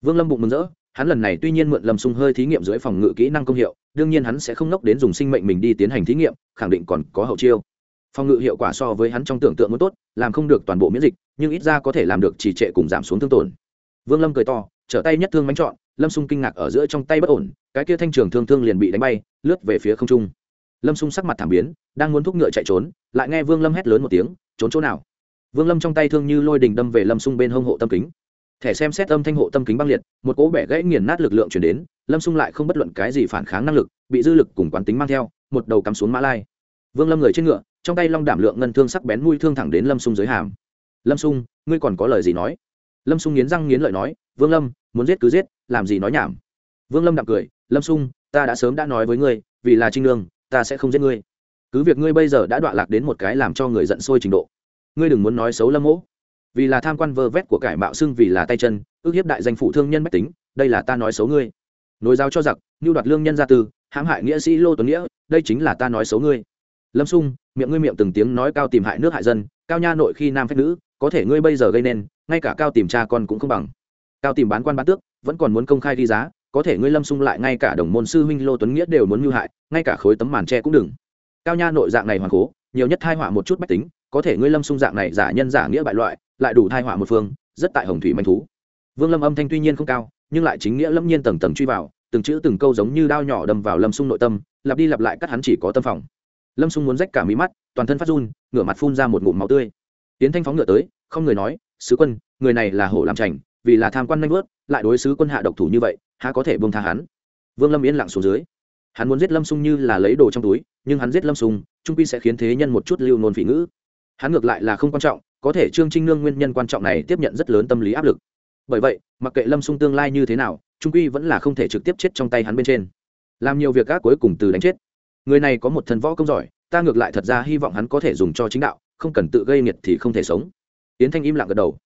Vương lâm bụng mừng rỡ hắn lần này tuy nhiên mượn lâm sung hơi thí nghiệm dưới phòng ngự kỹ năng công hiệu, đương nhiên hắn sẽ không nốc đến dùng sinh mệnh mình đi tiến hành thí nghiệm, khẳng định còn có hậu chiêu. Phòng ngự hiệu quả so với hắn trong tưởng tượng muốn tốt, làm không được toàn bộ miễn dịch, nhưng ít ra có thể làm được trì trệ cùng giảm xuống thương tổn. Vương lâm cười to, trở tay nhất thương bánh trọn lâm sung kinh ngạc ở giữa trong tay bất ổn, cái kia thanh trường thương thương liền bị đánh bay, lướt về phía không trung. Lâm sung sắc mặt thảm biến, đang muốn thúc ngựa chạy trốn, lại nghe vương lâm hét lớn một tiếng, trốn chỗ nào? Vương lâm trong tay thương như lôi đình đâm về lâm sung bên hông hộ tâm kính thẻ xem xét âm thanh hộ tâm kính băng liệt, một cỗ bẻ gãy nghiền nát lực lượng chuyển đến, lâm xung lại không bất luận cái gì phản kháng năng lực, bị dư lực cùng quán tính mang theo, một đầu cắm xuống mã lai. Vương lâm người trên ngựa, trong tay long đảm lượng ngân thương sắc bén mũi thương thẳng đến lâm xung dưới hàm. Lâm xung ngươi còn có lời gì nói? Lâm xung nghiến răng nghiến lợi nói, vương lâm, muốn giết cứ giết, làm gì nói nhảm? Vương lâm đạm cười, lâm xung ta đã sớm đã nói với ngươi, vì là trinh lương ta sẽ không giết ngươi. Cứ việc ngươi bây giờ đã đọa lạc đến một cái làm cho người giận sôi trình độ. Ngươi đừng muốn nói xấu lâm mỗ vì là tham quan vơ vét của cải mạo xưng vì là tay chân, ước hiếp đại danh phụ thương nhân bách tính, đây là ta nói xấu ngươi. Nối giáo cho giặc, như đoạt lương nhân gia tư, hãm hại nghĩa sĩ lô tuấn nghĩa, đây chính là ta nói xấu ngươi. Lâm sung, miệng ngươi miệng từng tiếng nói cao tìm hại nước hại dân, cao nha nội khi nam phép nữ, có thể ngươi bây giờ gây nên, ngay cả cao tìm cha con cũng không bằng. Cao tìm bán quan bán tước, vẫn còn muốn công khai đi giá, có thể ngươi lâm sung lại ngay cả đồng môn sư huynh lô tuấn nghĩa đều muốn mưu hại, ngay cả khối tấm màn tre cũng đừng. Cao nha nội dạng này hoàn cố, nhiều nhất thai họa một chút bách tính có thể ngươi lâm sung dạng này giả nhân giả nghĩa bại loại, lại đủ thai họa một phương, rất tại hồng thủy manh thú. Vương lâm âm thanh tuy nhiên không cao, nhưng lại chính nghĩa lâm nhiên tầng tầng truy vào, từng chữ từng câu giống như đao nhỏ đâm vào lâm sung nội tâm, lặp đi lặp lại cắt hắn chỉ có tâm phòng. Lâm sung muốn rách cả mí mắt, toàn thân phát run, ngửa mặt phun ra một ngụm máu tươi. Tiến thanh phóng ngựa tới, không người nói, sứ quân, người này là hổ làm trành vì là tham quan nanh vớt, lại đối sứ quân hạ độc thủ như vậy, há có thể bông tha hắn? Vương lâm yên lặng xuống dưới. Hắn muốn giết lâm sung như là lấy đồ trong túi, nhưng hắn giết lâm sung trung pi sẽ khiến thế nhân một chút lưu nôn phỉ ngữ hắn ngược lại là không quan trọng, có thể trương trinh nương nguyên nhân quan trọng này tiếp nhận rất lớn tâm lý áp lực. Bởi vậy, mặc kệ lâm sung tương lai như thế nào, trung quy vẫn là không thể trực tiếp chết trong tay hắn bên trên. Làm nhiều việc gác cuối cùng từ đánh chết. Người này có một thần võ công giỏi, ta ngược lại thật ra hy vọng hắn có thể dùng cho chính đạo, không cần tự gây nghiệt thì không thể sống. Yến thanh im lặng gật đầu.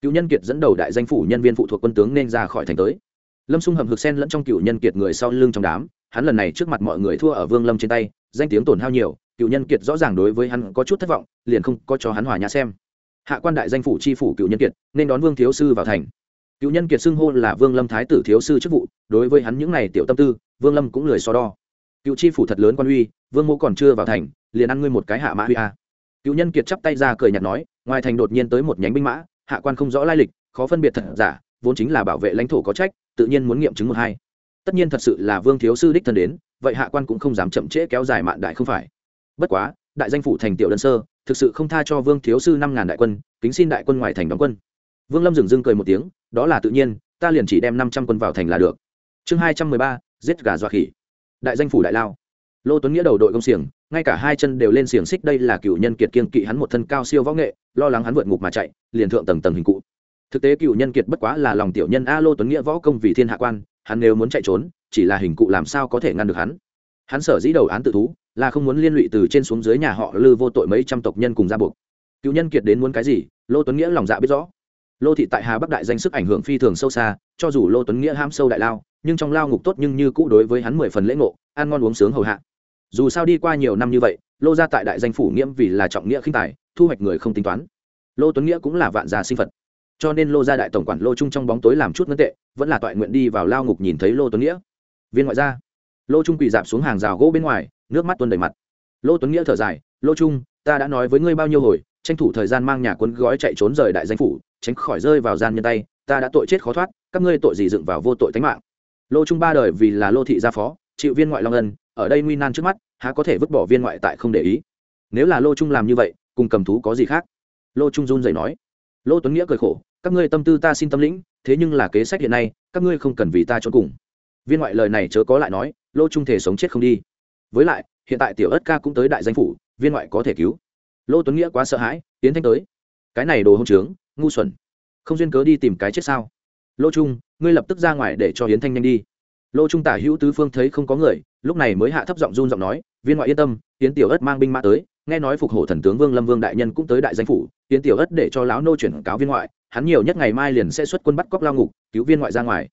Cựu nhân kiệt dẫn đầu đại danh phủ nhân viên phụ thuộc quân tướng nên ra khỏi thành tới. Lâm sung hầm hực sen lẫn trong cựu nhân kiệt người sau lưng trong đám, hắn lần này trước mặt mọi người thua ở vương lâm trên tay, danh tiếng tổn hao nhiều cựu nhân kiệt rõ ràng đối với hắn có chút thất vọng, liền không có cho hắn hòa nhã xem. Hạ quan đại danh phủ tri phủ cựu nhân kiệt, nên đón vương thiếu sư vào thành. Cựu nhân kiệt xưng hô là vương lâm thái tử thiếu sư chức vụ, đối với hắn những n à y tiểu tâm tư, vương lâm cũng lười so đo. Cựu tri phủ thật lớn quan uy, vương mô còn chưa vào thành, liền ăn ngươi một cái hạ mã huy a. Cựu nhân kiệt chắp tay ra cười nhạt nói, ngoài thành đột nhiên tới một nhánh binh mã, hạ quan không rõ lai lịch, khó phân biệt thật giả, vốn chính là bảo vệ lãnh thổ có trách, tự nhiên muốn nghiệm chứng một hai. Tất nhiên thật sự là vương thiếu sư đích thân đến, vậy hạ quan cũng không dám chậm trễ kéo dài mạn đại không phải bất quá, đại danh phủ thành tiểu đơn sơ, thực sự không tha cho vương thiếu sư năm ngàn đại quân, kính xin đại quân ngoài thành đóng quân. Vương lâm dừng dưng cười một tiếng, đó là tự nhiên, ta liền chỉ đem năm trăm quân vào thành là được. Chương hai trăm mười ba, giết gà dọa khỉ. Đại danh phủ đại lao. Lô tuấn nghĩa đầu đội công xiềng, ngay cả hai chân đều lên xiềng xích, đây là cựu nhân kiệt kiên kỵ hắn một thân cao siêu võ nghệ, lo lắng hắn vượt ngục mà chạy, liền thượng tầng tầng hình cụ. Thực tế cựu nhân kiệt bất quá là lòng tiểu nhân a lô tuấn nghĩa võ công vì thiên hạ quan, hắn nếu muốn chạy trốn, chỉ là hình cụ làm sao có thể ngăn được hắn. Hắn sở dĩ đầu án tự thú là không muốn liên lụy từ trên xuống dưới nhà họ lư vô tội mấy trăm tộc nhân cùng ra buộc. Cựu nhân kiệt đến muốn cái gì, lô tuấn nghĩa lòng dạ biết rõ. Lô thị tại hà bắc đại danh sức ảnh hưởng phi thường sâu xa, cho dù lô tuấn nghĩa ham sâu đại lao, nhưng trong lao ngục tốt nhưng như cũ đối với hắn mười phần lễ ngộ, ăn ngon uống sướng hầu hạ. Dù sao đi qua nhiều năm như vậy, lô gia tại đại danh phủ nghiễm vì là trọng nghĩa khinh tài, thu hoạch người không tính toán. Lô tuấn nghĩa cũng là vạn gia sinh phật. Cho nên lô gia đại tổng quản lô trung trong bóng tối làm chút ngân tệ, vẫn là toại nguyện đi vào lao ngục nhìn thấy lô tuấn nghĩa. Viên ngoại gia, lô trung quỳ dạp xuống hàng rào gỗ bên ngoài nước mắt tuôn đầy mặt. Lô tuấn nghĩa thở dài, lô trung, ta đã nói với ngươi bao nhiêu hồi, tranh thủ thời gian mang nhà cuốn gói chạy trốn rời đại danh phủ, tránh khỏi rơi vào gian nhân tay, ta đã tội chết khó thoát, các ngươi tội gì dựng vào vô tội tánh mạng. Lô trung ba đời vì là lô thị gia phó, chịu viên ngoại long ân, ở đây nguy nan trước mắt, há có thể vứt bỏ viên ngoại tại không để ý. Nếu là lô trung làm như vậy, cùng cầm thú có gì khác? Lô trung run dậy nói. Lô tuấn nghĩa cười khổ, các ngươi tâm tư ta xin tâm lĩnh, thế nhưng là kế sách hiện nay, các ngươi không cần vì ta trốn cùng. Viên ngoại lời này chớ có lại nói, lô trung thể sống chết không đi với lại, hiện tại tiểu ất ca cũng tới đại danh phủ, viên ngoại có thể cứu. Lô tuấn nghĩa quá sợ hãi, tiến thanh tới. Cái này đồ hông trướng, ngu xuẩn. Không duyên cớ đi tìm cái chết sao? Lô trung, ngươi lập tức ra ngoài để cho hiến thanh nhanh đi. Lô trung tả hữu tứ phương thấy không có người, lúc này mới hạ thấp giọng run giọng nói, viên ngoại yên tâm hiến tiểu ất mang binh mã tới. Nghe nói phục hổ thần tướng vương lâm vương đại nhân cũng tới đại danh phủ hiến tiểu ất để cho lão nô chuyển cáo viên ngoại, hắn nhiều nhất ngày mai liền sẽ xuất quân bắt cóc lao ngục, cứu viên ngoại ra ngoài.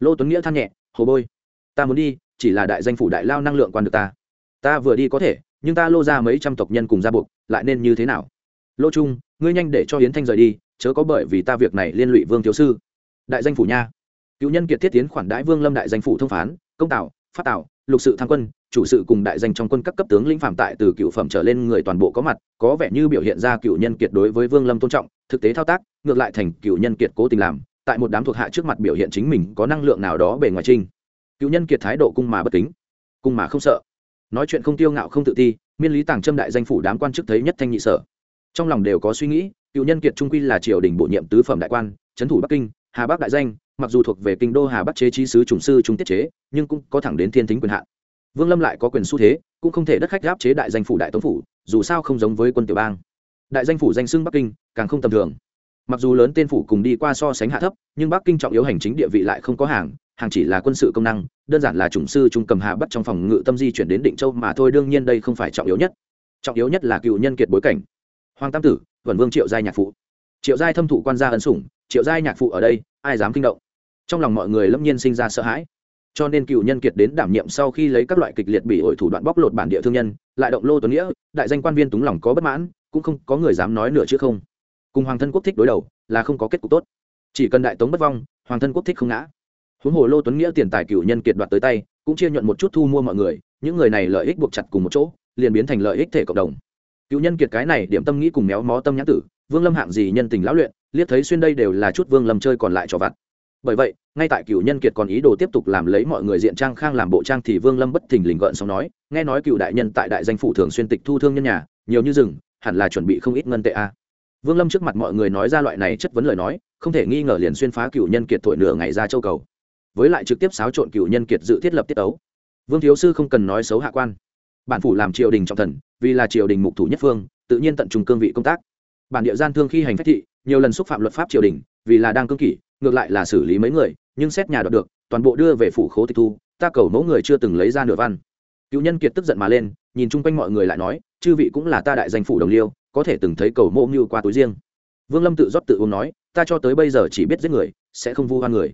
Lô tuấn nghĩa than nhẹ, hồ bôi ta muốn đi, chỉ là đại danh phủ đại lao năng lượng quan được ta ta vừa đi có thể, nhưng ta lô ra mấy trăm tộc nhân cùng ra buộc, lại nên như thế nào? Lô trung, ngươi nhanh để cho hiến thanh rời đi, chớ có bởi vì ta việc này liên lụy vương thiếu sư. Đại danh phủ nha. Cựu nhân kiệt thiết tiến khoản đãi vương lâm đại danh phủ thông phán, công tạo, phát tạo, lục sự tham quân, chủ sự cùng đại danh trong quân các cấp tướng lĩnh phạm tại từ cựu phẩm trở lên người toàn bộ có mặt, có vẻ như biểu hiện ra cựu nhân kiệt đối với vương lâm tôn trọng, thực tế thao tác, ngược lại thành cựu nhân kiệt cố tình làm, tại một đám thuộc hạ trước mặt biểu hiện chính mình có năng lượng nào đó bề ngoài trinh. Cựu nhân kiệt thái độ cung mà bất kính, cung mà không sợ nói chuyện không tiêu ngạo không tự ti, miên lý tàng trâm đại danh phủ đám quan chức thấy nhất thanh nhị sở. Trong lòng đều có suy nghĩ, cựu nhân kiệt trung quy là triều đình bổ nhiệm tứ phẩm đại quan, trấn thủ bắc kinh, hà bắc đại danh, mặc dù thuộc về kinh đô hà bắc chế trí sứ trùng sư trung tiết chế, nhưng cũng có thẳng đến thiên thính quyền hạn. Vương lâm lại có quyền xu thế, cũng không thể đất khách áp chế đại danh phủ đại tống phủ, dù sao không giống với quân tiểu bang. Đại danh phủ danh xưng bắc kinh, càng không tầm thường. Mặc dù lớn tên phủ cùng đi qua so sánh hạ thấp, nhưng bắc kinh trọng yếu hành chính địa vị lại không có hàng hàng chỉ là quân sự công năng, đơn giản là chủng sư trung cầm hà bắt trong phòng ngự tâm di chuyển đến định châu mà thôi, đương nhiên đây không phải trọng yếu nhất. Trọng yếu nhất là cựu nhân kiệt bối cảnh. Hoàng tam tử vẩn vương triệu giai nhạc phụ. Triệu giai thâm thụ quan gia ân sủng, triệu giai nhạc phụ ở đây, ai dám kinh động? Trong lòng mọi người lâm nhiên sinh ra sợ hãi. Cho nên cựu nhân kiệt đến đảm nhiệm sau khi lấy các loại kịch liệt bị ổi thủ đoạn bóc lột bản địa thương nhân, lại động lô tuấn nghĩa, đại danh quan viên túng lòng có bất mãn, cũng không có người dám nói nữa chứ không. Cùng hoàng thân quốc thích đối đầu, là không có kết cục tốt. Chỉ cần đại tống bất vong, hoàng thân quốc thích không ngã huống hồ lô tuấn nghĩa tiền tài cựu nhân kiệt đoạt tới tay, cũng chia nhuận một chút thu mua mọi người, những người này lợi ích buộc chặt cùng một chỗ, liền biến thành lợi ích thể cộng đồng. Cựu nhân kiệt cái này, điểm tâm nghĩ cùng méo mó tâm nhãn tử, vương lâm hạng gì nhân tình lão luyện, liếc thấy xuyên đây đều là chút vương lâm chơi còn lại cho vặt. Bởi vậy, ngay tại cựu nhân kiệt còn ý đồ tiếp tục làm lấy mọi người diện trang khang làm bộ trang thì vương lâm bất thình lình gợn xong nói, nghe nói cựu đại nhân tại đại danh phủ thường xuyên tịch thu thương nhân nhà, nhiều như rừng, hẳn là chuẩn bị không ít ngân tệ a. Vương lâm trước mặt mọi người nói ra loại này chất vấn lời nói, không thể nghi ngờ liền xuyên phá cựu nhân kiệt thổi nửa ngày ra châu cầu với lại trực tiếp xáo trộn cựu nhân kiệt dự thiết lập tiết ấu. Vương thiếu sư không cần nói xấu hạ quan. Bản phủ làm triều đình trọng thần, vì là triều đình mục thủ nhất phương, tự nhiên tận trung cương vị công tác. Bản địa gian thương khi hành phách thị, nhiều lần xúc phạm luật pháp triều đình, vì là đang cương kỷ, ngược lại là xử lý mấy người, nhưng xét nhà đoạt được, toàn bộ đưa về phủ khố tịch thu, ta cầu mẫu người chưa từng lấy ra nửa văn. Cựu nhân kiệt tức giận mà lên, nhìn chung quanh mọi người lại nói, chư vị cũng là ta đại danh phủ đồng liêu, có thể từng thấy cầu mộ như qua túi riêng. Vương lâm tự rót tự uống nói, ta cho tới bây giờ chỉ biết giết người, sẽ không vu hoan người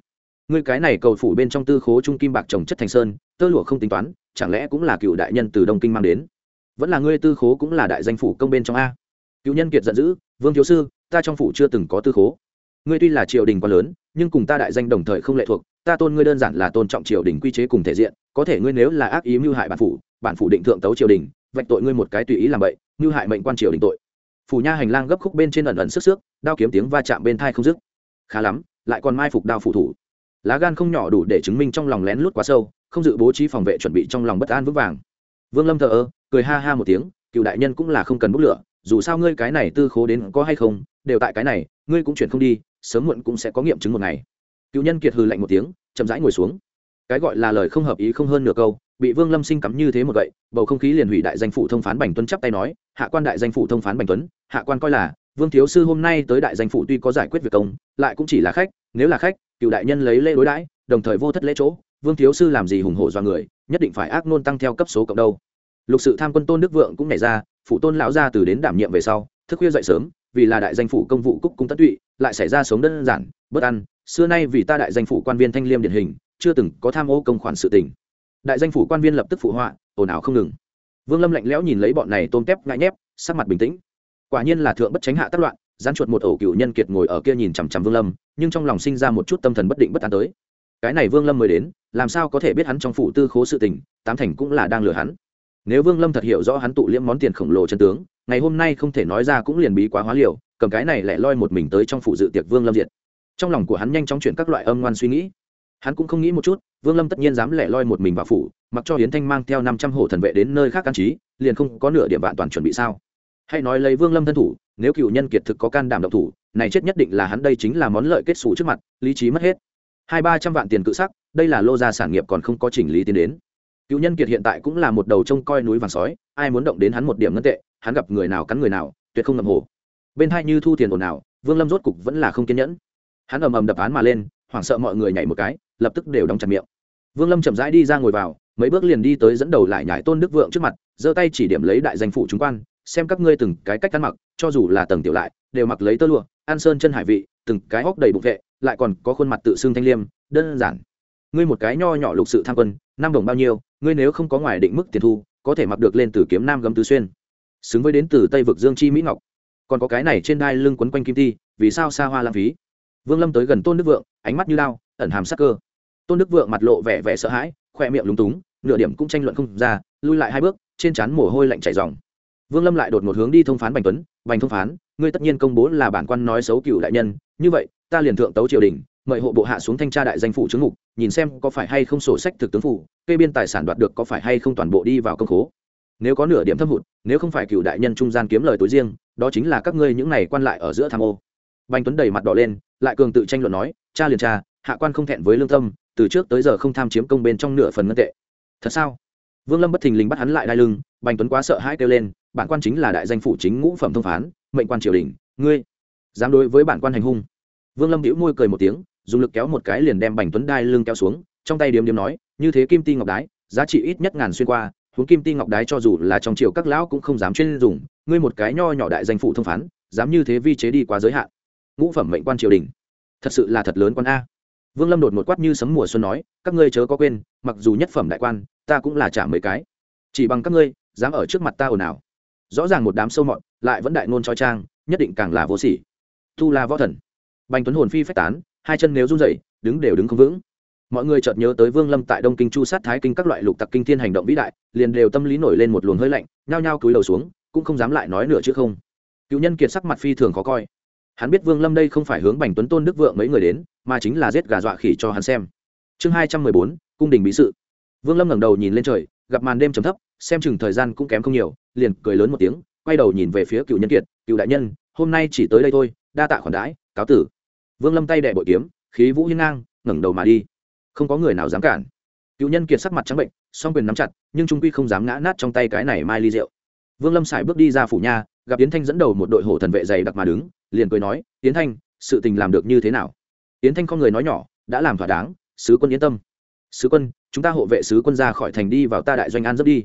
ngươi cái này cầu phủ bên trong tư khố trung kim bạc trồng chất thành sơn, tơ lụa không tính toán, chẳng lẽ cũng là cựu đại nhân từ đông kinh mang đến? Vẫn là ngươi tư khố cũng là đại danh phủ công bên trong a? Cựu nhân kiệt giận dữ, vương thiếu sư, ta trong phủ chưa từng có tư khố. Ngươi tuy là triều đình quá lớn, nhưng cùng ta đại danh đồng thời không lệ thuộc, ta tôn ngươi đơn giản là tôn trọng triều đình quy chế cùng thể diện, có thể ngươi nếu là ác ý mưu hại bản phủ bản phủ định thượng tấu triều đình, vạch tội ngươi một cái tùy ý làm vậy mưu hại mệnh quan triều đình tội. Phủ nha hành lang gấp khúc bên trên ẩn ẩn sức sức đao kiếm tiếng va chạm bên thai không dứt. Khá lắm, lại còn mai phục đao phủ thủ lá gan không nhỏ đủ để chứng minh trong lòng lén lút quá sâu, không dự bố trí phòng vệ chuẩn bị trong lòng bất an vững vàng. Vương lâm thờ ơ, cười ha ha một tiếng, cựu đại nhân cũng là không cần bốc lửa, dù sao ngươi cái này tư khố đến có hay không, đều tại cái này, ngươi cũng chuyển không đi, sớm muộn cũng sẽ có nghiệm chứng một ngày. Cựu nhân kiệt hừ lạnh một tiếng, chậm rãi ngồi xuống. Cái gọi là lời không hợp ý không hơn nửa câu, bị vương lâm sinh cắm như thế một vậy bầu không khí liền hủy đại danh phụ thông phán bành tuấn chắp tay nói, hạ quan đại danh phụ thông phán bành tuấn, hạ quan coi là, vương thiếu sư hôm nay tới đại danh phụ tuy có giải quyết việc công, lại cũng chỉ là khách, nếu là khách cựu đại nhân lấy lễ đối đãi, đồng thời vô thất lễ chỗ, vương thiếu sư làm gì hùng hổ do người, nhất định phải ác nôn tăng theo cấp số cộng đâu. Lục sự tham quân tôn đức vượng cũng nảy ra, phụ tôn lão gia từ đến đảm nhiệm về sau, thức khuya dậy sớm, vì là đại danh phủ công vụ cúc cung tất tụy, lại xảy ra sống đơn giản, bất ăn xưa nay vì ta đại danh phủ quan viên thanh liêm điển hình, chưa từng có tham ô công khoản sự tình. Đại danh phủ quan viên lập tức phụ họa, ồn ào không ngừng. Vương lâm lạnh lẽo nhìn lấy bọn này tôm tép ngại nhép, sắc mặt bình tĩnh. Quả nhiên là thượng bất tránh hạ tác loạn, gián chuột một ổ cựu nhân kiệt ngồi ở kia nhìn chằm chằm vương lâm nhưng trong lòng sinh ra một chút tâm thần bất định bất an tới. Cái này vương lâm mới đến, làm sao có thể biết hắn trong phủ tư khố sự tình, tám thành cũng là đang lừa hắn. Nếu vương lâm thật hiểu rõ hắn tụ liễm món tiền khổng lồ chân tướng, ngày hôm nay không thể nói ra cũng liền bí quá hóa liều, cầm cái này lại loi một mình tới trong phủ dự tiệc vương lâm diệt. Trong lòng của hắn nhanh chóng chuyển các loại âm ngoan suy nghĩ. Hắn cũng không nghĩ một chút, vương lâm tất nhiên dám lẻ loi một mình vào phủ, mặc cho hiến thanh mang theo năm trăm hộ thần vệ đến nơi khác căn trí, liền không có nửa điểm vạn toàn chuẩn bị sao? Hãy nói lấy vương lâm thân thủ, nếu cựu nhân kiệt thực có can đảm độc thủ, này chết nhất định là hắn đây chính là món lợi kết xù trước mặt, lý trí mất hết. Hai ba trăm vạn tiền cự sắc, đây là lô gia sản nghiệp còn không có chỉnh lý tiến đến. Cựu nhân kiệt hiện tại cũng là một đầu trông coi núi vàng sói, ai muốn động đến hắn một điểm ngân tệ, hắn gặp người nào cắn người nào, tuyệt không ngầm hồ bên hai như thu tiền ồn nào vương lâm rốt cục vẫn là không kiên nhẫn. Hắn ầm ầm đập án mà lên, hoảng sợ mọi người nhảy một cái, lập tức đều đóng chặt miệng. Vương lâm chậm rãi đi ra ngồi vào, mấy bước liền đi tới dẫn đầu lại nhảy tôn đức vượng trước mặt, giơ tay chỉ điểm lấy đại danh phủ chúng quan xem các ngươi từng cái cách ăn mặc, cho dù là tầng tiểu lại, đều mặc lấy tơ lụa, an sơn chân hải vị, từng cái hốc đầy bụng vệ, lại còn có khuôn mặt tự xưng thanh liêm, đơn giản. Ngươi một cái nho nhỏ lục sự tham quân, năm đồng bao nhiêu, ngươi nếu không có ngoài định mức tiền thu, có thể mặc được lên từ kiếm nam gấm tứ xuyên. Xứng với đến từ tây vực dương chi mỹ ngọc. Còn có cái này trên đai lưng quấn quanh kim ti, vì sao xa hoa lãng phí? Vương lâm tới gần tôn đức vượng, ánh mắt như lao ẩn hàm sắc cơ. Tôn đức vượng mặt lộ vẻ vẻ sợ hãi khoe miệng lúng túng, nửa điểm cũng tranh luận không ra lui lại hai bước, trên trán mồ hôi lạnh chảy dòng vương lâm lại đột một hướng đi thông phán bành tuấn, bành thông phán, ngươi tất nhiên công bố là bản quan nói xấu cựu đại nhân, như vậy, ta liền thượng tấu triều đình, mời hộ bộ hạ xuống thanh tra đại danh phủ chứng mục nhìn xem có phải hay không sổ sách thực tướng phủ, kê biên tài sản đoạt được có phải hay không toàn bộ đi vào công khố. Nếu có nửa điểm thâm hụt, nếu không phải cựu đại nhân trung gian kiếm lời tối riêng, đó chính là các ngươi những này quan lại ở giữa tham ô. Bành tuấn đầy mặt đỏ lên, lại cường tự tranh luận nói, cha liền cha, hạ quan không thẹn với lương tâm, từ trước tới giờ không tham chiếm công bên trong nửa phần ngân tệ. Thật sao? Vương lâm bất thình lình bắt hắn lại đai lưng, bành tuấn quá sợ hãi kêu lên bản quan chính là đại danh phủ chính ngũ phẩm thông phán, mệnh quan triều đình, ngươi, dám đối với bản quan hành hung. Vương lâm đĩu môi cười một tiếng, dùng lực kéo một cái liền đem bành tuấn đai lưng kéo xuống, trong tay điếm điếm nói, như thế kim ti ngọc đái, giá trị ít nhất ngàn xuyên qua, huống kim ti ngọc đái cho dù là trong triều các lão cũng không dám chuyên dùng, ngươi một cái nho nhỏ đại danh phủ thông phán, dám như thế vi chế đi quá giới hạn. Ngũ phẩm mệnh quan triều đình, thật sự là thật lớn quan a. Vương lâm đột một quát như sấm mùa xuân nói, các ngươi chớ có quên, mặc dù nhất phẩm đại quan, ta cũng là trả mấy cái. Chỉ bằng các ngươi, dám ở trước mặt ta ồn ào rõ ràng một đám sâu mọt, lại vẫn đại ngôn trói trang, nhất định càng là vô sỉ. Tu la võ thần. Bành tuấn hồn phi phách tán, hai chân nếu run rẩy, đứng đều đứng không vững. Mọi người chợt nhớ tới vương lâm tại đông kinh chu sát thái kinh các loại lục tặc kinh thiên hành động vĩ đại, liền đều tâm lý nổi lên một luồng hơi lạnh, nhao nhao cúi đầu xuống, cũng không dám lại nói nữa chứ không. Cựu nhân kiệt sắc mặt phi thường khó coi. Hắn biết vương lâm đây không phải hướng bành tuấn tôn đức vượng mấy người đến, mà chính là giết gà dọa khỉ cho hắn xem. Chương hai trăm mười bốn, cung đình bí sự. Vương lâm ngẩng đầu nhìn lên trời, gặp màn đêm trầm thấp xem chừng thời gian cũng kém không nhiều, liền cười lớn một tiếng, quay đầu nhìn về phía cựu nhân kiệt, cựu đại nhân, hôm nay chỉ tới đây thôi, đa tạ khoản đãi, cáo tử. Vương lâm tay đệ bội kiếm, khí vũ hiên ngang, ngẩng đầu mà đi. Không có người nào dám cản. Cựu nhân kiệt sắc mặt trắng bệnh, song quyền nắm chặt, nhưng trung quy không dám ngã nát trong tay cái này mai ly rượu. Vương lâm xài bước đi ra phủ nha gặp yến thanh dẫn đầu một đội hổ thần vệ dày đặc mà đứng, liền cười nói, yến thanh, sự tình làm được như thế nào? Yến thanh không người nói nhỏ, đã làm thỏa đáng, sứ quân yên tâm. Sứ quân, chúng ta hộ vệ sứ quân ra khỏi thành đi vào ta đại doanh an dấp đi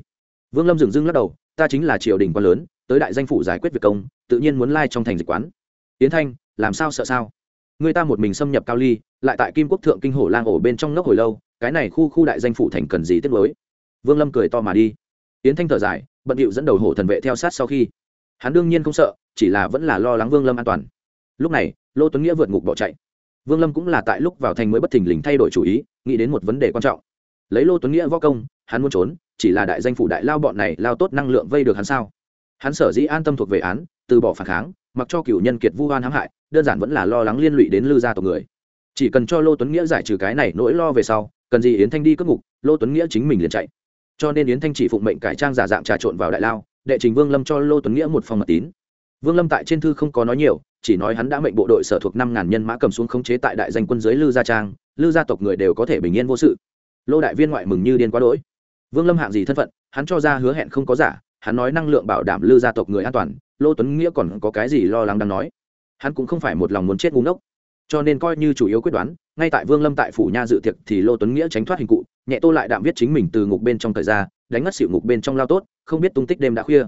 vương lâm dừng dưng lắc đầu, ta chính là triều đình quan lớn, tới đại danh phủ giải quyết việc công, tự nhiên muốn lai trong thành dịch quán. Yến thanh, làm sao sợ sao? Người ta một mình xâm nhập cao ly, lại tại kim quốc thượng kinh hổ lang ổ bên trong nốc hồi lâu, cái này khu khu đại danh phủ thành cần gì tiết lối vương lâm cười to mà đi. Yến thanh thở dài, bận điệu dẫn đầu hổ thần vệ theo sát sau khi. Hắn đương nhiên không sợ, chỉ là vẫn là lo lắng vương lâm an toàn. Lúc này, lô tuấn nghĩa vượt ngục bỏ chạy. Vương lâm cũng là tại lúc vào thành mới bất thình lình thay đổi chủ ý, nghĩ đến một vấn đề quan trọng lấy lô tuấn nghĩa võ công, hắn muốn trốn, chỉ là đại danh phủ đại lao bọn này lao tốt năng lượng vây được hắn sao? Hắn sở dĩ an tâm thuộc về án, từ bỏ phản kháng, mặc cho cựu nhân kiệt vu hoan hãm hại, đơn giản vẫn là lo lắng liên lụy đến lư gia tộc người. Chỉ cần cho lô tuấn nghĩa giải trừ cái này nỗi lo về sau, cần gì yến thanh đi cất ngục, lô tuấn nghĩa chính mình liền chạy. Cho nên yến thanh chỉ phụng mệnh cải trang giả dạng trà trộn vào đại lao, đệ trình vương lâm cho lô tuấn nghĩa một phòng mật tín. Vương lâm tại trên thư không có nói nhiều, chỉ nói hắn đã mệnh bộ đội sở thuộc năm ngàn nhân mã cầm xuống khống chế tại đại danh quân dưới lư gia trang, lư gia tộc người đều có thể bình yên vô sự lô đại viên ngoại mừng như điên quá đỗi. Vương lâm hạng gì thân phận, hắn cho ra hứa hẹn không có giả, hắn nói năng lượng bảo đảm lư gia tộc người an toàn, lô tuấn nghĩa còn có cái gì lo lắng đang nói. Hắn cũng không phải một lòng muốn chết ngu ngốc. Cho nên coi như chủ yếu quyết đoán, ngay tại vương lâm tại phủ nha dự tiệc thì lô tuấn nghĩa tránh thoát hình cụ, nhẹ tô lại đạm viết chính mình từ ngục bên trong thời ra, đánh ngất xịu ngục bên trong lao tốt, không biết tung tích đêm đã khuya.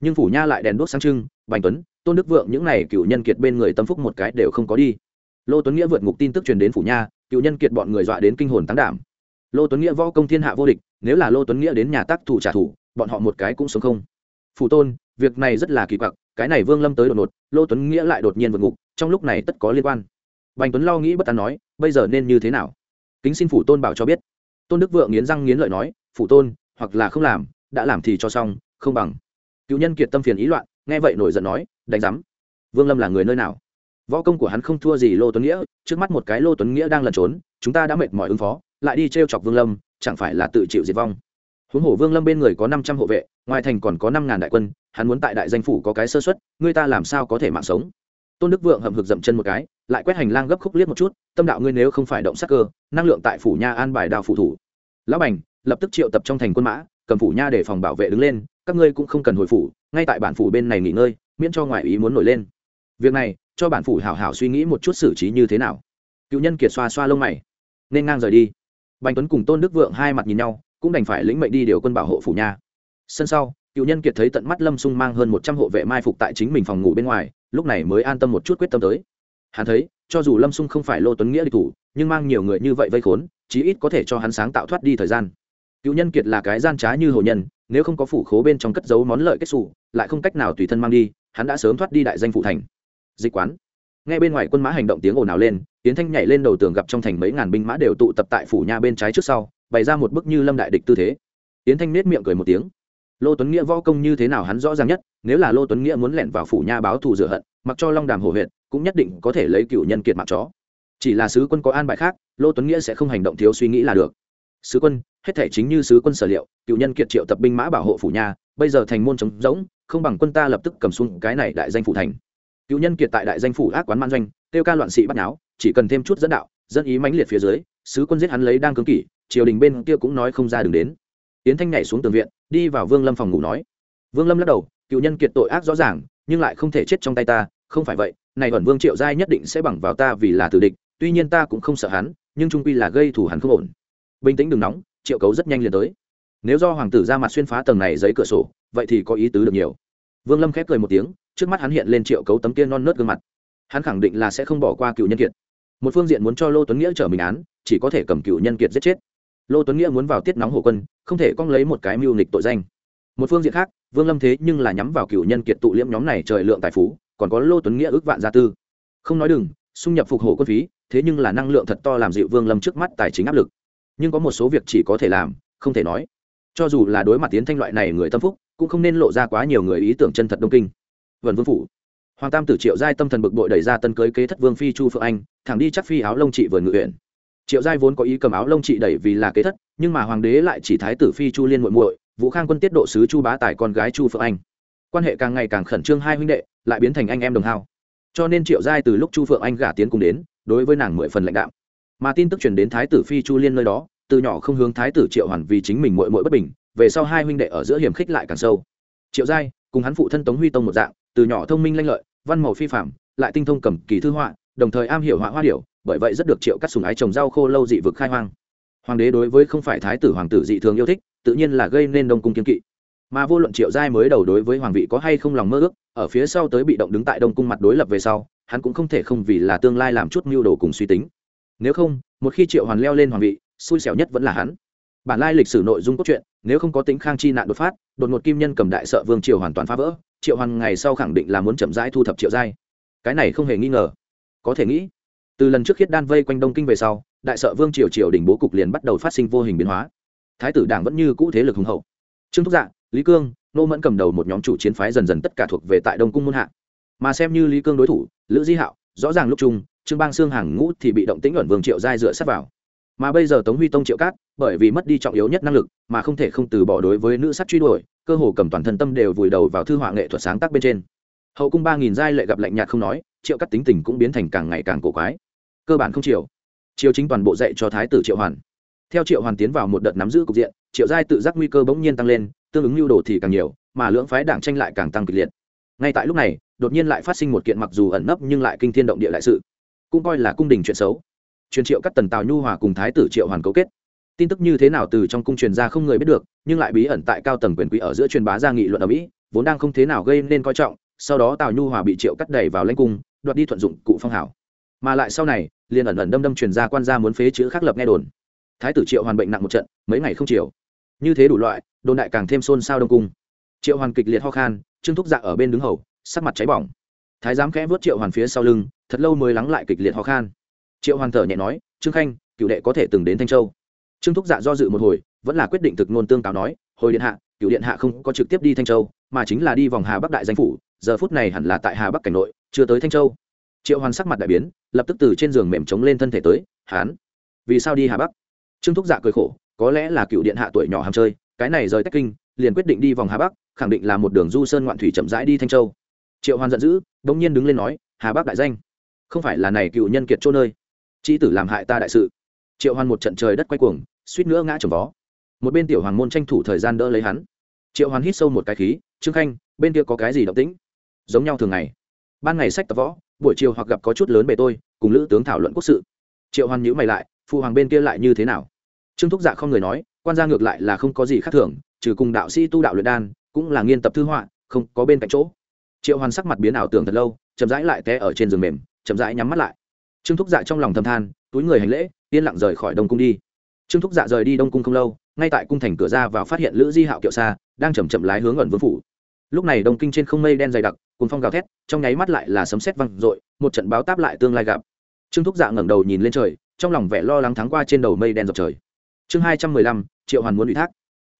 Nhưng phủ nha lại đèn đuốc sáng trưng, bành tuấn, tôn đức vượng những n à y cựu nhân kiệt bên người tâm phúc một cái đều không có đi. Lô tuấn nghĩa vượt ngục tin tức truyền đến phủ nha, cựu nhân kiệt bọn người dọa đến kinh hồn tán đảm lô tuấn nghĩa võ công thiên hạ vô địch nếu là lô tuấn nghĩa đến nhà tác thủ trả thủ, bọn họ một cái cũng sống không. Phủ tôn việc này rất là kỳ quặc cái này vương lâm tới đột ngột lô tuấn nghĩa lại đột nhiên vượt ngục trong lúc này tất có liên quan. Bành tuấn lo nghĩ bất tán nói bây giờ nên như thế nào? Kính xin phủ tôn bảo cho biết. Tôn đức vượng nghiến răng nghiến lợi nói phủ tôn hoặc là không làm đã làm thì cho xong không bằng. Cựu nhân kiệt tâm phiền ý loạn nghe vậy nổi giận nói đánh giám. Vương lâm là người nơi nào? Võ công của hắn không thua gì lô tuấn nghĩa trước mắt một cái lô tuấn nghĩa đang lẩn trốn chúng ta đã mệt mỏi ứng phó lại đi t r e o chọc vương lâm, chẳng phải là tự chịu diệt vong. Huống hồ vương lâm bên người có năm trăm hộ vệ, ngoài thành còn có năm ngàn đại quân, hắn muốn tại đại danh phủ có cái sơ xuất người ta làm sao có thể mạng sống? Tôn đức vượng hậm hực dậm chân một cái, lại quét hành lang gấp khúc liếc một chút, tâm đạo ngươi nếu không phải động sắc cơ, năng lượng tại phủ nha an bài đào phụ thủ. Lão bành, lập tức triệu tập trong thành quân mã, cầm phủ nha để phòng bảo vệ đứng lên, các ngươi cũng không cần hồi phủ, ngay tại bản phủ bên này nghỉ ngơi, miễn cho ngoại ý muốn nổi lên. Việc này, cho bản phủ hảo hảo suy nghĩ một chút xử trí như thế nào. Cựu nhân kiệt xoa xoa lông mày, nên ngang rời đi bành tuấn cùng tôn đức vượng hai mặt nhìn nhau, cũng đành phải lĩnh mệnh đi điều quân bảo hộ phủ nha. Sân sau, cựu nhân kiệt thấy tận mắt lâm sung mang hơn một trăm hộ vệ mai phục tại chính mình phòng ngủ bên ngoài, lúc này mới an tâm một chút quyết tâm tới. Hắn thấy, cho dù lâm sung không phải lô tuấn nghĩa địch thủ, nhưng mang nhiều người như vậy vây khốn, chí ít có thể cho hắn sáng tạo thoát đi thời gian. Cựu nhân kiệt là cái gian trá như hồ nhân, nếu không có phủ khố bên trong cất giấu món lợi kết xù, lại không cách nào tùy thân mang đi, hắn đã sớm thoát đi đại danh phủ thành. Dịch quán nghe bên ngoài quân mã hành động tiếng ồn ào lên tiến thanh nhảy lên đầu tường gặp trong thành mấy ngàn binh mã đều tụ tập tại phủ nha bên trái trước sau, bày ra một bức như lâm đại địch tư thế. Tiến thanh nết miệng cười một tiếng. Lô tuấn nghĩa võ công như thế nào hắn rõ ràng nhất, nếu là lô tuấn nghĩa muốn lẻn vào phủ nha báo thù rửa hận, mặc cho long đàm hổ huyện cũng nhất định có thể lấy cựu nhân kiệt mạng chó. Chỉ là sứ quân có an bài khác, lô tuấn nghĩa sẽ không hành động thiếu suy nghĩ là được. Sứ quân, hết thể chính như sứ quân sở liệu, cựu nhân kiệt triệu tập binh mã bảo hộ phủ nha, bây giờ thành môn trống rỗng, không bằng quân ta lập tức cầm xuống cái này đại danh phủ thành cựu nhân kiệt tại đại danh phủ ác quán man doanh tiêu ca loạn sĩ bắt náo chỉ cần thêm chút dẫn đạo, dân ý mãnh liệt phía dưới, sứ quân giết hắn lấy đang cứng kỷ, triều đình bên kia cũng nói không ra đường đến. Tiến thanh nhảy xuống tường viện, đi vào vương lâm phòng ngủ nói. Vương lâm lắc đầu, cựu nhân kiệt tội ác rõ ràng, nhưng lại không thể chết trong tay ta, không phải vậy, này ẩn vương triệu giai nhất định sẽ bằng vào ta vì là tử địch, tuy nhiên ta cũng không sợ hắn, nhưng trung quy là gây thủ hắn không ổn. Bình tĩnh đừng nóng, triệu cấu rất nhanh liền tới. Nếu do hoàng tử ra mặt xuyên phá tầng này giấy cửa sổ, vậy thì có ý tứ được nhiều vương lâm khép cười một tiếng, trước mắt hắn hiện lên triệu cấu tấm kia non nớt gương mặt. Hắn khẳng định là sẽ không bỏ qua cựu nhân kiệt. Một phương diện muốn cho lô tuấn nghĩa trở mình án, chỉ có thể cầm cựu nhân kiệt giết chết. Lô tuấn nghĩa muốn vào tiết nóng hồ quân, không thể cong lấy một cái mưu nịch tội danh. Một phương diện khác, vương lâm thế nhưng là nhắm vào cựu nhân kiệt tụ liễm nhóm này trời lượng tài phú, còn có lô tuấn nghĩa ước vạn gia tư. Không nói đừng, xung nhập phục hồ quân phí, thế nhưng là năng lượng thật to làm dịu vương lâm trước mắt tài chính áp lực. Nhưng có một số việc chỉ có thể làm, không thể nói. Cho dù là đối mặt tiến thanh loại này người tâm phúc cũng không nên lộ ra quá nhiều người ý tưởng chân thật đông kinh. Vần vương phủ. Hoàng tam tử triệu giai tâm thần bực bội đẩy ra tân cưới kế thất vương phi chu phượng anh, thẳng đi chắc phi áo lông trị vừa ngự huyện. Triệu giai vốn có ý cầm áo lông trị đẩy vì là kế thất, nhưng mà hoàng đế lại chỉ thái tử phi chu liên muội muội, vũ khang quân tiết độ sứ chu bá tài con gái chu phượng anh. Quan hệ càng ngày càng khẩn trương hai huynh đệ, lại biến thành anh em đồng hao. Cho nên triệu giai từ lúc chu phượng anh gả tiến cùng đến, đối với nàng mười phần lãnh đạo mà tin tức truyền đến thái tử phi chu liên nơi đó, từ nhỏ không hướng thái tử triệu hoàn vì chính mình mội mội bất bình về sau hai huynh đệ ở giữa hiểm khích lại càng sâu. Triệu giai cùng hắn phụ thân tống huy tông một dạng, từ nhỏ thông minh lanh lợi, văn màu phi phạm lại tinh thông cầm kỳ thư họa, đồng thời am hiểu họa hoa điệu bởi vậy rất được triệu cắt sùng ái trồng rau khô lâu dị vực khai hoang. Hoàng đế đối với không phải thái tử, hoàng tử dị thường yêu thích, tự nhiên là gây nên đông cung kiên kỵ. Mà vô luận triệu giai mới đầu đối với hoàng vị có hay không lòng mơ ước, ở phía sau tới bị động đứng tại đông cung mặt đối lập về sau, hắn cũng không thể không vì là tương lai làm chút mưu đồ cùng suy tính. Nếu không, một khi triệu hoàn leo lên hoàng vị, xui xẻo nhất vẫn là hắn. Bản lai lịch sử nội dung cốt truyện nếu không có tính khang chi nạn đột phát, đột ngột kim nhân cầm đại sợ vương triều hoàn toàn phá vỡ, triệu hoàn ngày sau khẳng định là muốn chậm rãi thu thập triệu giai. Cái này không hề nghi ngờ. Có thể nghĩ, từ lần trước khiết đan vây quanh đông kinh về sau, đại sợ vương triều triều đỉnh bố cục liền bắt đầu phát sinh vô hình biến hóa. Thái tử đảng vẫn như cũ thế lực hùng hậu. Trương thúc dạ lý cương, nô mẫn cầm đầu một nhóm chủ chiến phái dần dần tất cả thuộc về tại đông cung muôn hạ. Mà xem như lý cương đối thủ, lữ di hạo, rõ ràng lúc chung, trương bang xương hàng ngũ thì bị động tĩnh ẩn vương triệu giai dựa sát vào mà bây giờ tống huy tông triệu cát, bởi vì mất đi trọng yếu nhất năng lực, mà không thể không từ bỏ đối với nữ sắc truy đuổi, cơ hồ cầm toàn thân tâm đều vùi đầu vào thư họa nghệ thuật sáng tác bên trên. Hậu cung ba nghìn giai lệ gặp lạnh nhạt không nói, triệu cắt tính tình cũng biến thành càng ngày càng cổ quái. Cơ bản không chiều. Chiều chính toàn bộ dạy cho thái tử triệu hoàn. Theo triệu hoàn tiến vào một đợt nắm giữ cục diện, triệu giai tự giác nguy cơ bỗng nhiên tăng lên, tương ứng lưu đồ thì càng nhiều, mà lưỡng phái đảng tranh lại càng tăng kịch liệt. Ngay tại lúc này, đột nhiên lại phát sinh một kiện mặc dù ẩn nấp nhưng lại kinh thiên động địa đại sự, cũng coi là cung đình chuyện xấu truyền triệu các tần tào nhu hòa cùng thái tử triệu hoàn cấu kết. Tin tức như thế nào từ trong cung truyền ra không người biết được, nhưng lại bí ẩn tại cao tầng quyền quý ở giữa truyền bá ra nghị luận ở mỹ, vốn đang không thế nào gây nên coi trọng, sau đó tào nhu hòa bị triệu cắt đẩy vào lãnh cung, đoạt đi thuận dụng cụ phong hảo. Mà lại sau này, liền ẩn ẩn đâm đâm truyền ra quan gia muốn phế chữ khắc lập nghe đồn. Thái tử triệu hoàn bệnh nặng một trận, mấy ngày không chiều như thế đủ loại, đồn đại càng thêm xôn xao đông cung. Triệu hoàn kịch liệt ho khan, trương thúc dạ ở bên đứng hầu, sắc mặt cháy bỏng. Thái giám khẽ vớt triệu hoàn phía sau lưng, thật lâu mới lắng lại kịch liệt ho khan triệu hoàn thở nhẹ nói, trương khanh, cựu đệ có thể từng đến thanh châu. Trương thúc dạ do dự một hồi, vẫn là quyết định thực ngôn tương cáo nói, hồi điện hạ, cựu điện hạ không có trực tiếp đi thanh châu, mà chính là đi vòng hà bắc đại danh phủ, giờ phút này hẳn là tại hà bắc cảnh nội, chưa tới thanh châu. Triệu hoàn sắc mặt đại biến, lập tức từ trên giường mềm chống lên thân thể tới, hán, vì sao đi hà bắc? Trương thúc dạ cười khổ, có lẽ là cựu điện hạ tuổi nhỏ ham chơi, cái này rời tách kinh, liền quyết định đi vòng hà bắc, khẳng định là một đường du sơn ngoạn thủy chậm rãi đi thanh châu. Triệu hoàn giận dữ đ ỗ n g nhiên đứng lên nói, hà bắc đại danh, không phải là này cựu nhân kiệt chỗ nơi chi tử làm hại ta đại sự. Triệu Hoan một trận trời đất quay cuồng, suýt nữa ngã trồng vó. Một bên tiểu hoàng môn tranh thủ thời gian đỡ lấy hắn. Triệu Hoan hít sâu một cái khí, trương khanh, bên kia có cái gì động tĩnh? Giống nhau thường ngày. Ban ngày sách tập võ, buổi chiều hoặc gặp có chút lớn bề tôi, cùng lữ tướng thảo luận quốc sự. Triệu Hoan nhữ mày lại phụ hoàng bên kia lại như thế nào? Trương thúc dạ không người nói, quan gia ngược lại là không có gì khác thường, trừ cùng đạo sĩ tu đạo luyện đan, cũng là nghiên tập thư họa, không có bên cạnh chỗ. Triệu Hoan sắc mặt biến ảo tưởng thật lâu, chậm rãi lại té ở trên giường mềm, chậm rãi nhắm mắt lại trương thúc dạ trong lòng thầm than, túi người hành lễ, yên lặng rời khỏi đông cung đi. Trương thúc dạ rời đi đông cung không lâu, ngay tại cung thành cửa ra vào phát hiện lữ di hạo kiệu xa, đang chầm chậm lái hướng ẩn vương phủ. Lúc này đông kinh trên không mây đen dày đặc cùng phong gào thét, trong nháy mắt lại là sấm sét văng dội, một trận báo táp lại tương lai gặp. Trương thúc dạ ngẩng đầu nhìn lên trời, trong lòng vẻ lo lắng thắng qua trên đầu mây đen dọc trời. Chương hai trăm mười lăm, triệu hoàn muốn ủy thác.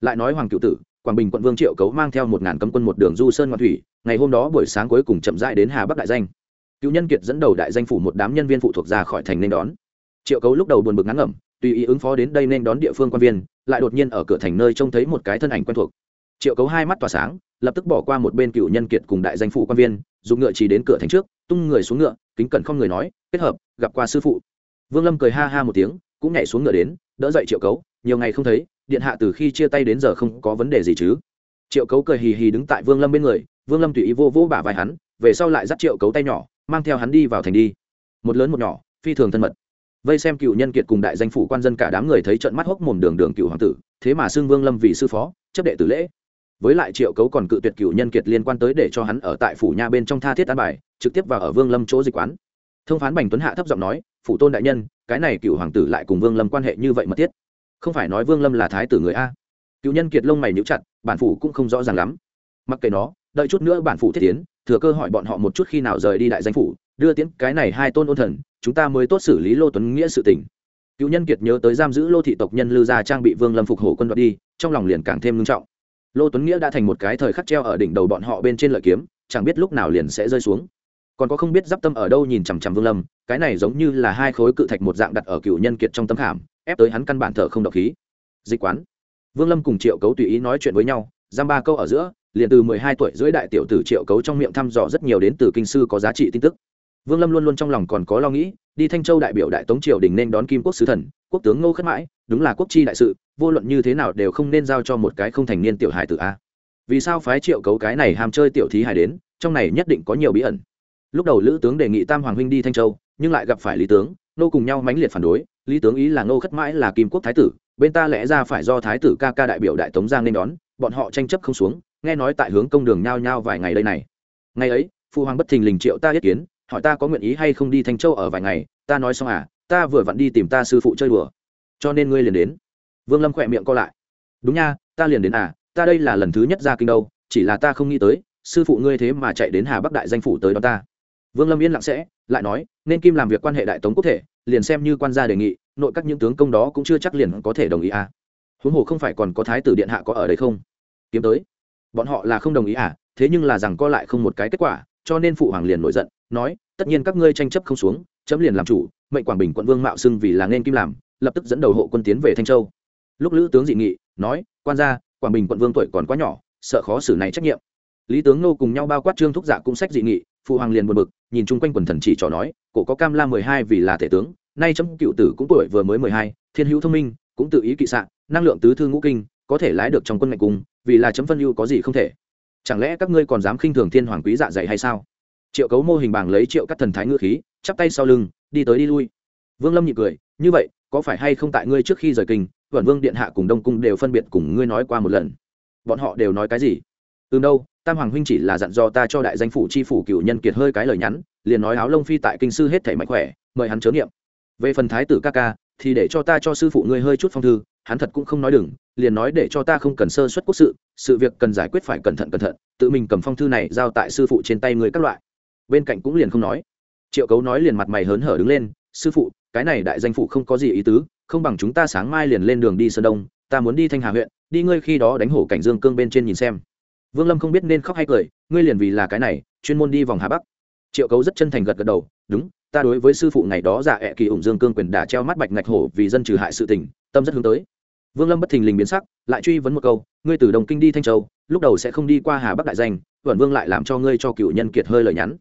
Lại nói hoàng cựu tử, quảng bình quận vương triệu cấu mang theo một ngàn cấm quân một đường du sơn ngoan thủy, ngày hôm đó buổi sáng cuối cùng chậm rãi đến hà bắc đại danh cựu nhân kiệt dẫn đầu đại danh phủ một đám nhân viên phụ thuộc ra khỏi thành nên đón. Triệu cấu lúc đầu buồn bực ngắn ngẩm, tùy ý ứng phó đến đây nên đón địa phương quan viên, lại đột nhiên ở cửa thành nơi trông thấy một cái thân ảnh quen thuộc. Triệu cấu hai mắt tỏa sáng, lập tức bỏ qua một bên cựu nhân kiệt cùng đại danh phụ quan viên, dùng ngựa chỉ đến cửa thành trước, tung người xuống ngựa, kính cẩn không người nói, kết hợp, gặp qua sư phụ. Vương lâm cười ha ha một tiếng, cũng nhảy xuống ngựa đến, đỡ dậy triệu cấu, nhiều ngày không thấy, điện hạ từ khi chia tay đến giờ không có vấn đề gì chứ? Triệu cấu cười hì hì đứng tại vương lâm bên người, vương lâm tùy ý vô vô bả vai hắn, về sau lại dắt triệu cấu tay nhỏ mang theo hắn đi vào thành đi. Một lớn một nhỏ, phi thường thân mật. Vây xem cựu nhân kiệt cùng đại danh phủ quan dân cả đám người thấy trận mắt hốc mồm đường đường cựu hoàng tử, thế mà xưng vương lâm vì sư phó, chấp đệ tử lễ. Với lại triệu cấu còn cự tuyệt cựu nhân kiệt liên quan tới để cho hắn ở tại phủ nha bên trong tha thiết an bài, trực tiếp vào ở vương lâm chỗ dịch quán. Thông phán bành tuấn hạ thấp giọng nói, phủ tôn đại nhân, cái này cựu hoàng tử lại cùng vương lâm quan hệ như vậy mật thiết. Không phải nói vương lâm là thái tử người a. Cựu nhân kiệt lông mày níu chặt, bản phủ cũng không rõ ràng lắm. Mặc kệ nó đợi chút nữa bản phủ thiết tiến, thừa cơ hỏi bọn họ một chút khi nào rời đi đại danh phủ, đưa tiến cái này hai tôn ôn thần, chúng ta mới tốt xử lý lô tuấn nghĩa sự tình. Cựu nhân kiệt nhớ tới giam giữ lô thị tộc nhân lư gia trang bị vương lâm phục hổ quân đoạt đi, trong lòng liền càng thêm ngưng trọng. Lô tuấn nghĩa đã thành một cái thời khắc treo ở đỉnh đầu bọn họ bên trên lợi kiếm, chẳng biết lúc nào liền sẽ rơi xuống. Còn có không biết d i p tâm ở đâu nhìn chằm chằm vương lâm, cái này giống như là hai khối cự thạch một dạng đặt ở cựu nhân kiệt trong tấm khảm, ép tới hắn căn bản thở không độc khí. Dịch quán. Vương lâm cùng triệu cấu tùy ý nói chuyện với nhau, giam ba câu ở giữa liền từ mười hai tuổi dưới đại tiểu tử triệu cấu trong miệng thăm dò rất nhiều đến từ kinh sư có giá trị tin tức. Vương lâm luôn luôn trong lòng còn có lo nghĩ, đi thanh châu đại biểu đại tống triều đình nên đón kim quốc sứ thần, quốc tướng ngô khất mãi, đúng là quốc chi đại sự, vô luận như thế nào đều không nên giao cho một cái không thành niên tiểu hài tử a. Vì sao phái triệu cấu cái này ham chơi tiểu thí hài đến, trong này nhất định có nhiều bí ẩn. Lúc đầu lữ tướng đề nghị tam hoàng huynh đi thanh châu, nhưng lại gặp phải lý tướng nô cùng nhau mãnh liệt phản đối, lý tướng ý là ngô khất mãi là kim quốc thái tử, bên ta lẽ ra phải do thái tử ca ca đại biểu đại tống giang nên đón, bọn họ tranh chấp không xuống nghe nói tại hướng công đường nhao nhao vài ngày đây này. Ngày ấy phụ hoàng bất thình lình triệu ta yết kiến, hỏi ta có nguyện ý hay không đi thanh châu ở vài ngày, ta nói xong à ta vừa vặn đi tìm ta sư phụ chơi đùa. Cho nên ngươi liền đến. Vương lâm khỏe miệng co lại. Đúng nha, ta liền đến à ta đây là lần thứ nhất ra kinh đâu, chỉ là ta không nghĩ tới, sư phụ ngươi thế mà chạy đến hà bắc đại danh phủ tới đó ta. Vương lâm yên lặng sẽ, lại nói, nên kim làm việc quan hệ đại tống quốc thể, liền xem như quan gia đề nghị, nội các những tướng công đó cũng chưa chắc liền có thể đồng ý à. Huống hồ không phải còn có thái tử điện hạ có ở đây không? Kiếm tới bọn họ là không đồng ý à thế nhưng là rằng co lại không một cái kết quả, cho nên phụ hoàng liền nổi giận, nói, tất nhiên các ngươi tranh chấp không xuống, chấm liền làm chủ, mệnh quảng bình quận vương mạo xưng vì là nên kim làm, lập tức dẫn đầu hộ quân tiến về thanh châu. Lúc lữ tướng dị nghị, nói, quan gia, quảng bình quận vương tuổi còn quá nhỏ, sợ khó xử này trách nhiệm. Lý tướng nô cùng nhau bao quát trương thúc dạ cũng sách dị nghị, phụ hoàng liền buồn bực, nhìn chung quanh quần thần chỉ trò nói, cổ có cam la mười hai vì là thể tướng, nay chấm cựu tử cũng tuổi vừa mới mười hai, thiên hữu thông minh, cũng tự ý kỵ sạn năng lượng tứ thư ngũ kinh có thể lái được trong quân ngạch cung, vì là chấm phân ưu có gì không thể. Chẳng lẽ các ngươi còn dám khinh thường thiên hoàng quý dạ dày hay sao? Triệu cấu mô hình bảng lấy triệu các thần thái ngữ khí, chắp tay sau lưng, đi tới đi lui. Vương lâm nhị cười, như vậy, có phải hay không tại ngươi trước khi rời kinh vẩn vương điện hạ cùng đông cung đều phân biệt cùng ngươi nói qua một lần? Bọn họ đều nói cái gì? Từ đâu, tam hoàng huynh chỉ là dặn dò ta cho đại danh phủ chi phủ cựu nhân kiệt hơi cái lời nhắn, liền nói áo lông phi tại kinh sư hết thể mạnh khỏe, mời hắn chớ niệm. Về phần thái tử ca ca, thì để cho ta cho sư phụ ngươi hơi chút phong thư hắn thật cũng không nói đừng, liền nói để cho ta không cần sơ xuất quốc sự sự việc cần giải quyết phải cẩn thận cẩn thận, tự mình cầm phong thư này giao tại sư phụ trên tay người các loại. Bên cạnh cũng liền không nói. Triệu cấu nói liền mặt mày hớn hở đứng lên, sư phụ, cái này đại danh phụ không có gì ý tứ, không bằng chúng ta sáng mai liền lên đường đi sơn đông, ta muốn đi thanh hà huyện, đi ngươi khi đó đánh hổ cảnh dương cương bên trên nhìn xem. Vương lâm không biết nên khóc hay cười, ngươi liền vì là cái này, chuyên môn đi vòng hà bắc. Triệu cấu rất chân thành gật gật đầu, đúng, ta đối với sư phụ ngày đó giả ẹ kỳ ủng dương cương quyền đả treo mắt bạch ngạch hổ vì dân trừ hại sự tình tâm rất hướng tới. Vương lâm bất thình lình biến sắc, lại truy vấn một câu, ngươi từ đồng kinh đi thanh châu, lúc đầu sẽ không đi qua hà bắc đại danh vẩn vương lại làm cho ngươi cho cựu nhân kiệt hơi lời nhắn.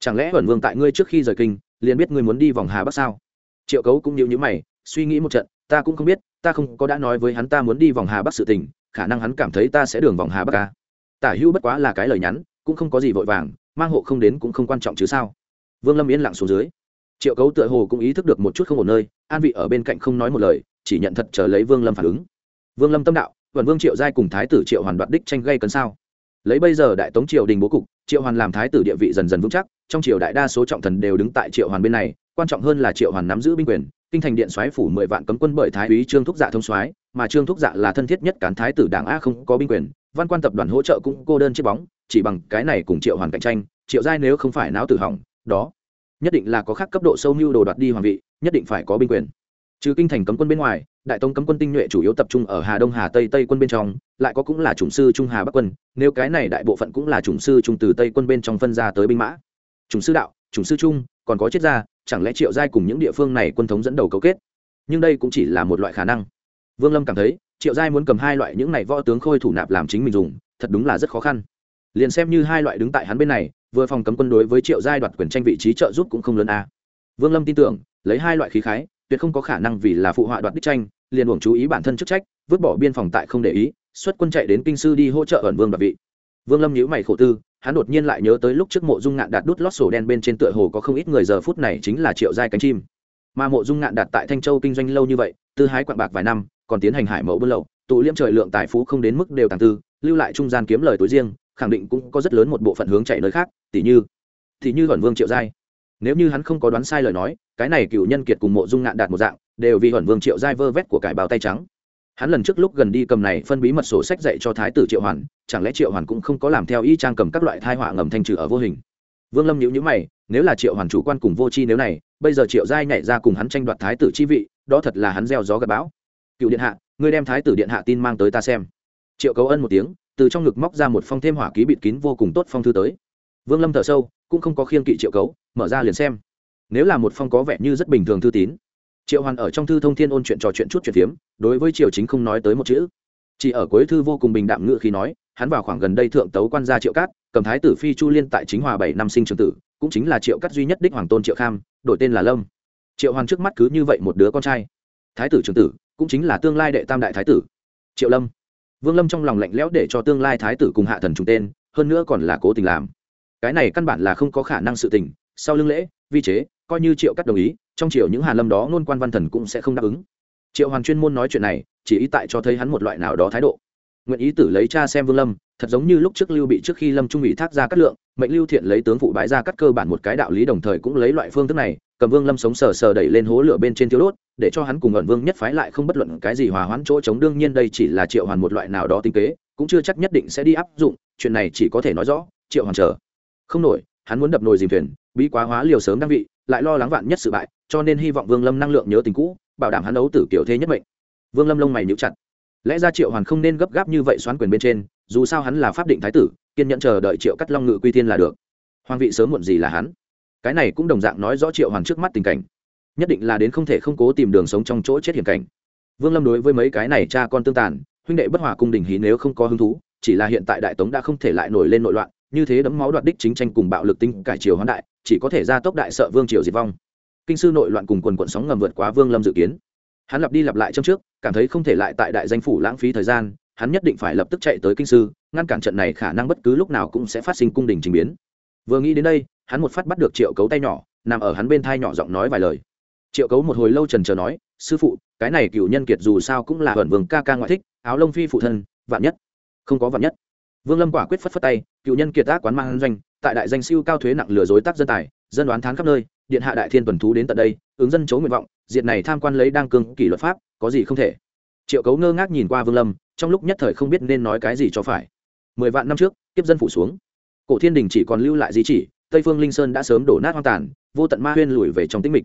Chẳng lẽ vẩn vương tại ngươi trước khi rời kinh, liền biết ngươi muốn đi vòng hà bắc sao? Triệu cấu cũng nhịu nhữ mày, suy nghĩ một trận, ta cũng không biết, ta không có đã nói với hắn ta muốn đi vòng hà bắc sự tình, khả năng hắn cảm thấy ta sẽ đường vòng hà bắc ca tả hữu bất quá là cái lời nhắn, cũng không có gì vội vàng, mang hộ không đến cũng không quan trọng chứ sao. Vương lâm yên lặng xuống dưới. Triệu cấu tựa hồ cũng ý thức được một chút không một nơi, an vị ở bên cạnh không nói một lời chỉ nhận thật chờ lấy vương lâm phản ứng. Vương lâm tâm đạo vần vương triệu giai cùng thái tử triệu hoàn đoạt đích tranh gây cấn sao? Lấy bây giờ đại tống triều đình bố cục, triệu hoàn làm thái tử địa vị dần dần vững chắc, trong triều đại đa số trọng thần đều đứng tại triệu hoàn bên này, quan trọng hơn là triệu hoàn nắm giữ binh quyền, kinh thành điện soái phủ mười vạn cấm quân bởi thái úy trương thúc dạ thông soái, mà trương thúc dạ là thân thiết nhất cán thái tử đảng a không có binh quyền, văn quan tập đoàn hỗ trợ cũng cô đơn chiếc bóng, chỉ bằng cái này cùng triệu hoàn cạnh tranh, triệu giai nếu không phải não tử hỏng, đó nhất định là có khác cấp độ sâu mưu đồ đoạt đi hoàng vị, nhất định phải có binh quyền trừ kinh thành cấm quân bên ngoài, đại tông cấm quân tinh nhuệ chủ yếu tập trung ở hà đông, hà tây tây quân bên trong, lại có cũng là chủng sư trung hà bắc quân, nếu cái này đại bộ phận cũng là chủng sư trung từ tây quân bên trong phân ra tới binh mã. Chủng sư đạo, chủng sư trung, còn có chết gia, chẳng lẽ triệu giai cùng những địa phương này quân thống dẫn đầu cấu kết? Nhưng đây cũng chỉ là một loại khả năng. Vương lâm cảm thấy, triệu giai muốn cầm hai loại những này võ tướng khôi thủ nạp làm chính mình dùng, thật đúng là rất khó khăn. Liền xem như hai loại đứng tại hắn bên này, vừa phòng cấm quân đối với triệu giai đoạt quyền tranh vị trí trợ giúp cũng không lớn a vương lâm tin tưởng, lấy hai loại khí khái tuyệt không có khả năng vì là phụ họa đoạt đích tranh, liền uổng chú ý bản thân chức trách, vứt bỏ biên phòng tại không để ý, xuất quân chạy đến kinh sư đi hỗ trợ ẩn vương đoạt vị. Vương lâm nhíu mày khổ tư, hắn đột nhiên lại nhớ tới lúc trước mộ dung ngạn đạt đút lót sổ đen bên trên tựa hồ có không ít người giờ phút này chính là triệu giai cánh chim. Mà mộ dung ngạn đạt tại thanh châu kinh doanh lâu như vậy, tư hái quạng bạc vài năm, còn tiến hành hải mẫu buôn lậu, tụ liêm trời lượng tài phú không đến mức đều tàng tư, lưu lại trung gian kiếm lời tối riêng, khẳng định cũng có rất lớn một bộ phận hướng chạy nơi khác tỷ như tỷ như thuần vương triệu giai nếu như hắn không có đoán sai lời nói, cái này cựu nhân kiệt cùng mộ dung ngạn đạt một dạng, đều vì thuần vương triệu giai vơ vét của cải bào tay trắng. Hắn lần trước lúc gần đi cầm này phân bí mật sổ sách dạy cho thái tử triệu hoàn, chẳng lẽ triệu hoàn cũng không có làm theo y trang cầm các loại thai họa ngầm thanh trừ ở vô hình? Vương lâm nhữ nhữ mày, nếu là triệu hoàn chủ quan cùng vô chi nếu này, bây giờ triệu giai nhảy ra cùng hắn tranh đoạt thái tử chi vị, đó thật là hắn gieo gió gặp bão. Cựu điện hạ, ngươi đem thái tử điện hạ tin mang tới ta xem. Triệu cấu ân một tiếng, từ trong ngực móc ra một phong thêm hỏa ký bịt kín vô cùng tốt phong thư tới vương lâm thở sâu, cũng không có khiêng kỵ triệu cấu, mở ra liền xem. Nếu là một phong có vẻ như rất bình thường thư tín, triệu hoàn ở trong thư thông thiên ôn chuyện trò chuyện chút chuyện phiếm, đối với triều chính không nói tới một chữ. Chỉ ở cuối thư vô cùng bình đạm ngự khi nói, hắn vào khoảng gần đây thượng tấu quan gia triệu cát, cầm thái tử phi chu liên tại chính hòa bảy năm sinh trường tử, cũng chính là triệu cát duy nhất đích hoàng tôn triệu kham, đổi tên là lâm. Triệu hoàn trước mắt cứ như vậy một đứa con trai. Thái tử trường tử, cũng chính là tương lai đệ tam đại thái tử. Triệu lâm. Vương lâm trong lòng lạnh lẽo để cho tương lai thái tử cùng hạ thần trùng tên, hơn nữa còn là cố tình làm cái này căn bản là không có khả năng sự tình, sau lưng lễ, vi chế, coi như triệu cắt đồng ý, trong triệu những hàn lâm đó ngôn quan văn thần cũng sẽ không đáp ứng. Triệu hoàn chuyên môn nói chuyện này, chỉ ý tại cho thấy hắn một loại nào đó thái độ. Nguyện ý tử lấy cha xem vương lâm, thật giống như lúc trước lưu bị trước khi lâm trung ủy thác ra cắt lượng, mệnh lưu thiện lấy tướng phụ bái ra cắt cơ bản một cái đạo lý đồng thời cũng lấy loại phương thức này, cầm vương lâm sống sờ sờ đẩy lên hố lửa bên trên thiếu đốt, để cho hắn cùng ẩn vương nhất phái lại không bất luận cái gì hòa hoãn chỗ chống đương nhiên đây chỉ là triệu hoàn một loại nào đó tinh kế, cũng chưa chắc nhất định sẽ đi áp dụng, chuyện này chỉ có thể nói rõ, triệu hoàn chờ không nổi, hắn muốn đập nồi dìm thuyền, bí quá hóa liều sớm đăng vị, lại lo lắng vạn nhất sự bại, cho nên hy vọng vương lâm năng lượng nhớ tình cũ, bảo đảm hắn đấu tử kiểu thế nhất mệnh. Vương lâm lông mày nhíu chặt. Lẽ ra triệu hoàn không nên gấp gáp như vậy xoán quyền bên trên, dù sao hắn là pháp định thái tử, kiên nhẫn chờ đợi triệu cắt long ngự quy tiên là được. Hoàng vị sớm muộn gì là hắn. Cái này cũng đồng dạng nói rõ triệu hoàn trước mắt tình cảnh. Nhất định là đến không thể không cố tìm đường sống trong chỗ chết hiểm cảnh. Vương lâm đối với mấy cái này cha con tương tàn, huynh đệ bất hòa cung đình hí nếu không có hứng thú, chỉ là hiện tại đại tống đã không thể lại nổi lên nội loạn như thế đấm máu đoạt đích chính tranh cùng bạo lực tinh cải triều hoán đại, chỉ có thể ra tốc đại sợ vương triều diệt vong. Kinh sư nội loạn cùng quần quận sóng ngầm vượt quá vương lâm dự kiến. Hắn lặp đi lặp lại trong trước, cảm thấy không thể lại tại đại danh phủ lãng phí thời gian, hắn nhất định phải lập tức chạy tới kinh sư, ngăn cản trận này khả năng bất cứ lúc nào cũng sẽ phát sinh cung đình trình biến. Vừa nghĩ đến đây, hắn một phát bắt được triệu cấu tay nhỏ, nằm ở hắn bên thai nhỏ giọng nói vài lời. Triệu cấu một hồi lâu trần trờ nói, sư phụ, cái này cựu nhân kiệt dù sao cũng là hận vương ca ca ngoại thích, áo lông phi phụ thân, vạn nhất. Không có vạn nhất vương lâm quả quyết phất phất tay, cựu nhân kiệt ác quán mang doanh, tại đại danh siêu cao thuế nặng lừa dối tác dân tài, dân đoán thán khắp nơi, điện hạ đại thiên tuần thú đến tận đây, ứng dân chấu nguyện vọng diện này tham quan lấy đang cương kỷ luật pháp, có gì không thể. Triệu cấu ngơ ngác nhìn qua vương lâm, trong lúc nhất thời không biết nên nói cái gì cho phải. Mười vạn năm trước tiếp dân phủ xuống. Cổ thiên đình chỉ còn lưu lại di chỉ, tây phương linh sơn đã sớm đổ nát hoang tàn, vô tận ma huyên lùi về trong tĩnh mịch.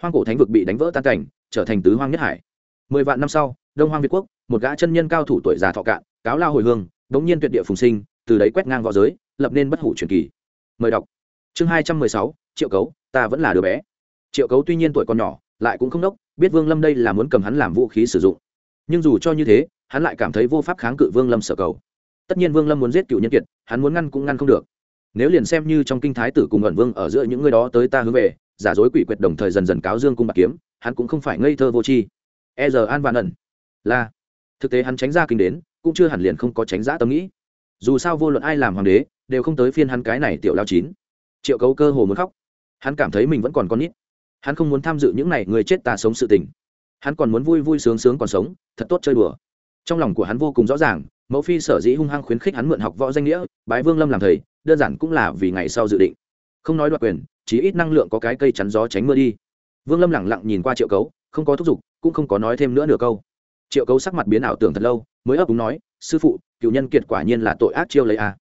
Hoang cổ thánh vực bị đánh vỡ tan cảnh, trở thành tứ hoang nhất hải. Mười vạn năm sau, đông hoang việt quốc, một gã chân nhân cao thủ tuổi già thọ cạn, cáo lao hồi hương đống nhiên tuyệt địa phùng sinh, từ đấy quét ngang v õ giới, lập nên bất hủ truyền kỳ. Mời đọc. Chương hai trăm mười sáu, triệu cấu, ta vẫn là đứa bé. Triệu cấu tuy nhiên tuổi còn nhỏ, lại cũng không đốc, biết vương lâm đây là muốn cầm hắn làm vũ khí sử dụng. Nhưng dù cho như thế, hắn lại cảm thấy vô pháp kháng cự vương lâm sở cầu. Tất nhiên vương lâm muốn giết cựu nhân kiệt, hắn muốn ngăn cũng ngăn không được. Nếu liền xem như trong kinh thái tử cùng ẩn vương ở giữa những người đó tới ta hướng về, giả dối quỷ quyệt đồng thời dần dần cáo dương cung bạc kiếm, hắn cũng không phải ngây thơ vô tri. E giờ an vạn ẩn. Là. Thực tế hắn tránh ra kinh đến cũng chưa hẳn liền không có tránh giã tâm nghĩ. Dù sao vô luận ai làm hoàng đế, đều không tới phiên hắn cái này tiểu lao chín. Triệu cấu cơ hồ muốn khóc. Hắn cảm thấy mình vẫn còn con nít. Hắn không muốn tham dự những này người chết ta sống sự tình. Hắn còn muốn vui vui sướng sướng còn sống, thật tốt chơi đùa. Trong lòng của hắn vô cùng rõ ràng, mẫu phi sở dĩ hung hăng khuyến khích hắn mượn học võ danh nghĩa, bái vương lâm làm thầy, đơn giản cũng là vì ngày sau dự định. Không nói đoạt quyền chỉ ít năng lượng có cái cây chắn gió tránh mưa đi. Vương lâm lẳng lặng nhìn qua triệu cấu, không có thúc giục, cũng không có nói thêm nữa nửa câu. Triệu cấu sắc mặt biến ảo tưởng thật lâu mới ấp úng nói, sư phụ, cựu nhân kiệt quả nhiên là tội ác chiêu lấy a.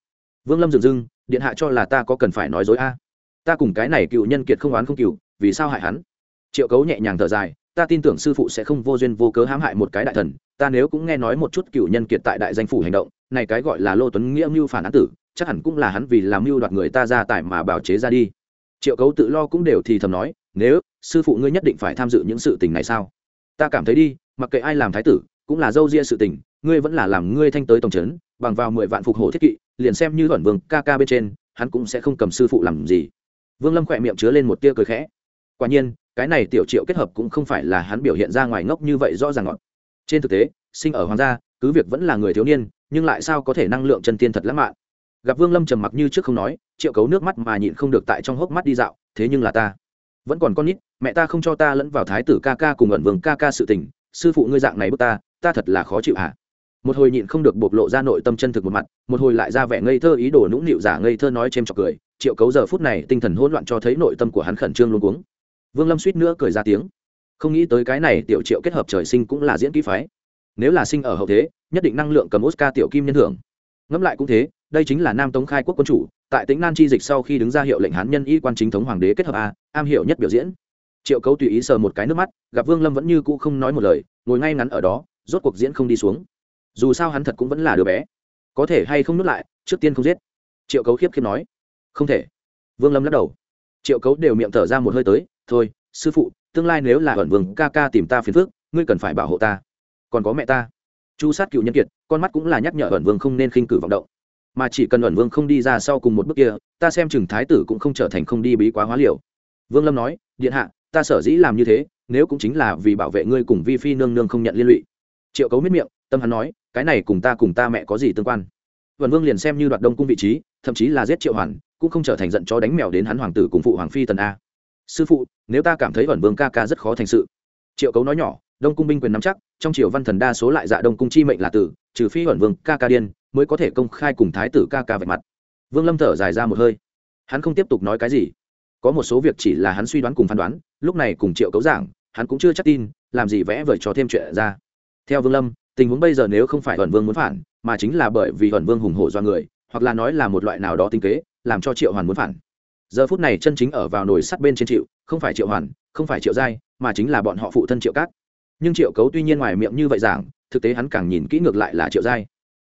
Vương lâm dừng dưng, điện hạ cho là ta có cần phải nói dối a. Ta cùng cái này cựu nhân kiệt không oán không cựu vì sao hại hắn? Triệu cấu nhẹ nhàng thở dài, ta tin tưởng sư phụ sẽ không vô duyên vô cớ hãm hại một cái đại thần, ta nếu cũng nghe nói một chút cựu nhân kiệt tại đại danh phủ hành động, này cái gọi là lô tuấn nghĩa mưu phản án tử, chắc hẳn cũng là hắn vì làm mưu đoạt người ta ra tài mà bảo chế ra đi. Triệu cấu tự lo cũng đều thì thầm nói, nếu sư phụ ngươi nhất định phải tham dự những sự tình này sao? Ta cảm thấy đi, mặc kệ ai làm thái tử, cũng là dâu ria sự tình ngươi vẫn là làm ngươi thanh tới tổng trấn, bằng vào mười vạn phục hộ thiết kỵ, liền xem như thuận vương ca ca bên trên, hắn cũng sẽ không cầm sư phụ làm gì. Vương lâm khỏe miệng chứa lên một tia cười khẽ. Quả nhiên, cái này tiểu triệu kết hợp cũng không phải là hắn biểu hiện ra ngoài ngốc như vậy rõ ràng ngọn. Trên thực tế, sinh ở hoàng gia, cứ việc vẫn là người thiếu niên, nhưng lại sao có thể năng lượng chân tiên thật lãng mạn. Gặp vương lâm trầm mặc như trước không nói, triệu cấu nước mắt mà nhịn không được tại trong hốc mắt đi dạo, thế nhưng là ta, vẫn còn con nít, mẹ ta không cho ta lẫn vào thái tử ca ca cùng ẩn vương ca ca sự tình, sư phụ ngươi dạng này bước ta ta thật là khó chịu hả? Một hồi nhịn không được bộc lộ ra nội tâm chân thực một mặt, một hồi lại ra vẻ ngây thơ ý đồ nũng nịu giả ngây thơ nói c h chọc cười, triệu cấu giờ phút này tinh thần hỗn loạn cho thấy nội tâm của hắn khẩn trương luôn cuống. Vương lâm suýt nữa cười ra tiếng. Không nghĩ tới cái này tiểu triệu kết hợp trời sinh cũng là diễn kỹ phái. Nếu là sinh ở hậu thế, nhất định năng lượng cầm oscar tiểu kim nhân thưởng. Ngẫm lại cũng thế, đây chính là nam tống khai quốc quân chủ, tại tính nan chi dịch sau khi đứng ra hiệu lệnh hán nhân y quan chính thống hoàng đế kết hợp a, am hiểu nhất biểu diễn. Triệu cấu tùy ý sờ một cái nước mắt, gặp vương lâm vẫn như cũ không nói một lời, ngồi ngay ngắn ở đó, rốt cuộc diễn không đi xuống dù sao hắn thật cũng vẫn là đứa bé. Có thể hay không nuốt lại, trước tiên không giết. Triệu cấu khiếp khiếp nói. Không thể. Vương lâm lắc đầu. Triệu cấu đều miệng thở ra một hơi tới, thôi, sư phụ, tương lai nếu là ẩn vương ca ca tìm ta phiền phước ngươi cần phải bảo hộ ta. Còn có mẹ ta. Chu sát cựu nhân kiệt, con mắt cũng là nhắc nhở ẩn vương không nên khinh cử vọng động. Mà chỉ cần ẩn vương không đi ra sau cùng một bước kia, ta xem chừng thái tử cũng không trở thành không đi bí quá hóa liều. Vương lâm nói, điện hạ, ta sở dĩ làm như thế, nếu cũng chính là vì bảo vệ ngươi cùng vi phi nương nương không nhận liên lụy. Triệu cấu miết miệng, tâm hắn nói cái này cùng ta cùng ta mẹ có gì tương quan? Vần vương liền xem như đoạt đông cung vị trí, thậm chí là giết triệu hoàn, cũng không trở thành giận chó đánh mèo đến hắn hoàng tử cùng phụ hoàng phi tần a. Sư phụ, nếu ta cảm thấy vẩn vương ca ca rất khó thành sự. Triệu cấu nói nhỏ, đông cung binh quyền nắm chắc, trong triều văn thần đa số lại dạ đông cung chi mệnh là tử, trừ phi vẩn vương ca ca điên, mới có thể công khai cùng thái tử ca ca vạch mặt. Vương lâm thở dài ra một hơi. Hắn không tiếp tục nói cái gì. Có một số việc chỉ là hắn suy đoán cùng phán đoán, lúc này cùng triệu cấu giảng, hắn cũng chưa chắc tin, làm gì vẽ vời cho thêm chuyện ra. Theo vương lâm tình huống bây giờ nếu không phải ẩn vương muốn phản, mà chính là bởi vì ẩn vương hùng hổ do người, hoặc là nói là một loại nào đó tinh kế, làm cho triệu hoàn muốn phản. Giờ phút này chân chính ở vào nồi sắt bên trên triệu, không phải triệu hoàn, không phải triệu giai, mà chính là bọn họ phụ thân triệu cát. Nhưng triệu cấu tuy nhiên ngoài miệng như vậy giảng, thực tế hắn càng nhìn kỹ ngược lại là triệu giai.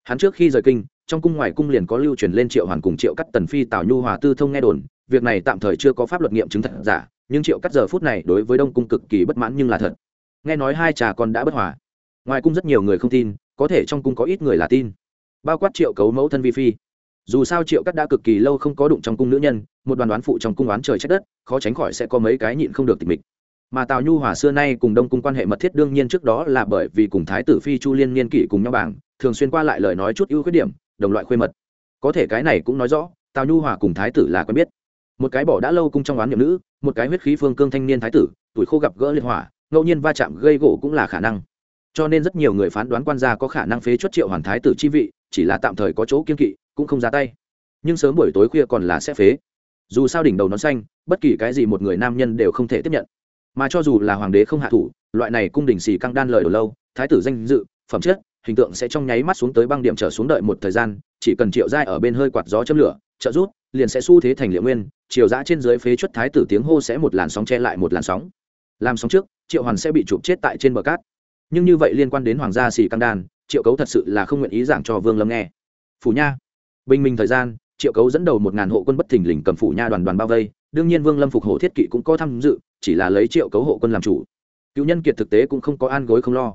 Hắn trước khi rời kinh, trong cung ngoài cung liền có lưu truyền lên triệu hoàn cùng triệu cắt tần phi tào nhu hòa tư thông nghe đồn, việc này tạm thời chưa có pháp luật nghiệm chứng thật giả, nhưng triệu cắt giờ phút này đối với đông cung cực kỳ bất mãn nhưng là thật. Nghe nói hai trà con đã bất hòa ngoài cung rất nhiều người không tin, có thể trong cung có ít người là tin. Bao quát triệu cấu mẫu thân vi phi. Dù sao triệu cắt đã cực kỳ lâu không có đụng trong cung nữ nhân, một đoàn đoán phụ trong cung oán trời trách đất, khó tránh khỏi sẽ có mấy cái nhịn không được tịch mịch. Mà tào nhu hòa xưa nay cùng đông cung quan hệ mật thiết đương nhiên trước đó là bởi vì cùng thái tử phi chu liên niên kỷ cùng nhau bảng, thường xuyên qua lại lời nói chút ưu khuyết điểm, đồng loại khuê mật. Có thể cái này cũng nói rõ, tào nhu hòa cùng thái tử là quen biết. Một cái bỏ đã lâu cung trong oán niệm nữ, một cái huyết khí phương cương thanh niên thái tử, tuổi khô gặp gỡ liên hỏa, ngẫu nhiên va chạm gây gỗ cũng là khả năng cho nên rất nhiều người phán đoán quan gia có khả năng phế chuất triệu hoàn thái tử chi vị, chỉ là tạm thời có chỗ kiên kỵ, cũng không ra tay. Nhưng sớm buổi tối khuya còn là sẽ phế. Dù sao đỉnh đầu nó xanh, bất kỳ cái gì một người nam nhân đều không thể tiếp nhận. Mà cho dù là hoàng đế không hạ thủ, loại này cung đình xì căng đan lời đầu lâu, thái tử danh dự, phẩm chất, hình tượng sẽ trong nháy mắt xuống tới băng điểm trở xuống đợi một thời gian, chỉ cần triệu giai ở bên hơi quạt gió châm lửa, trợ rút liền sẽ xu thế thành liệu nguyên, triều giã trên dưới phế chuất thái tử tiếng hô sẽ một làn sóng che lại một làn sóng. Làm sóng trước, triệu hoàn sẽ bị chụp chết tại trên bờ cát nhưng như vậy liên quan đến hoàng gia xì căng đan, triệu cấu thật sự là không nguyện ý giảng cho vương lâm nghe. Phủ nha, bình minh thời gian, triệu cấu dẫn đầu một ngàn hộ quân bất thình lình cầm phủ nha đoàn đoàn bao vây, đương nhiên vương lâm phục hộ thiết kỵ cũng có tham dự, chỉ là lấy triệu cấu hộ quân làm chủ. Cựu nhân kiệt thực tế cũng không có an gối không lo.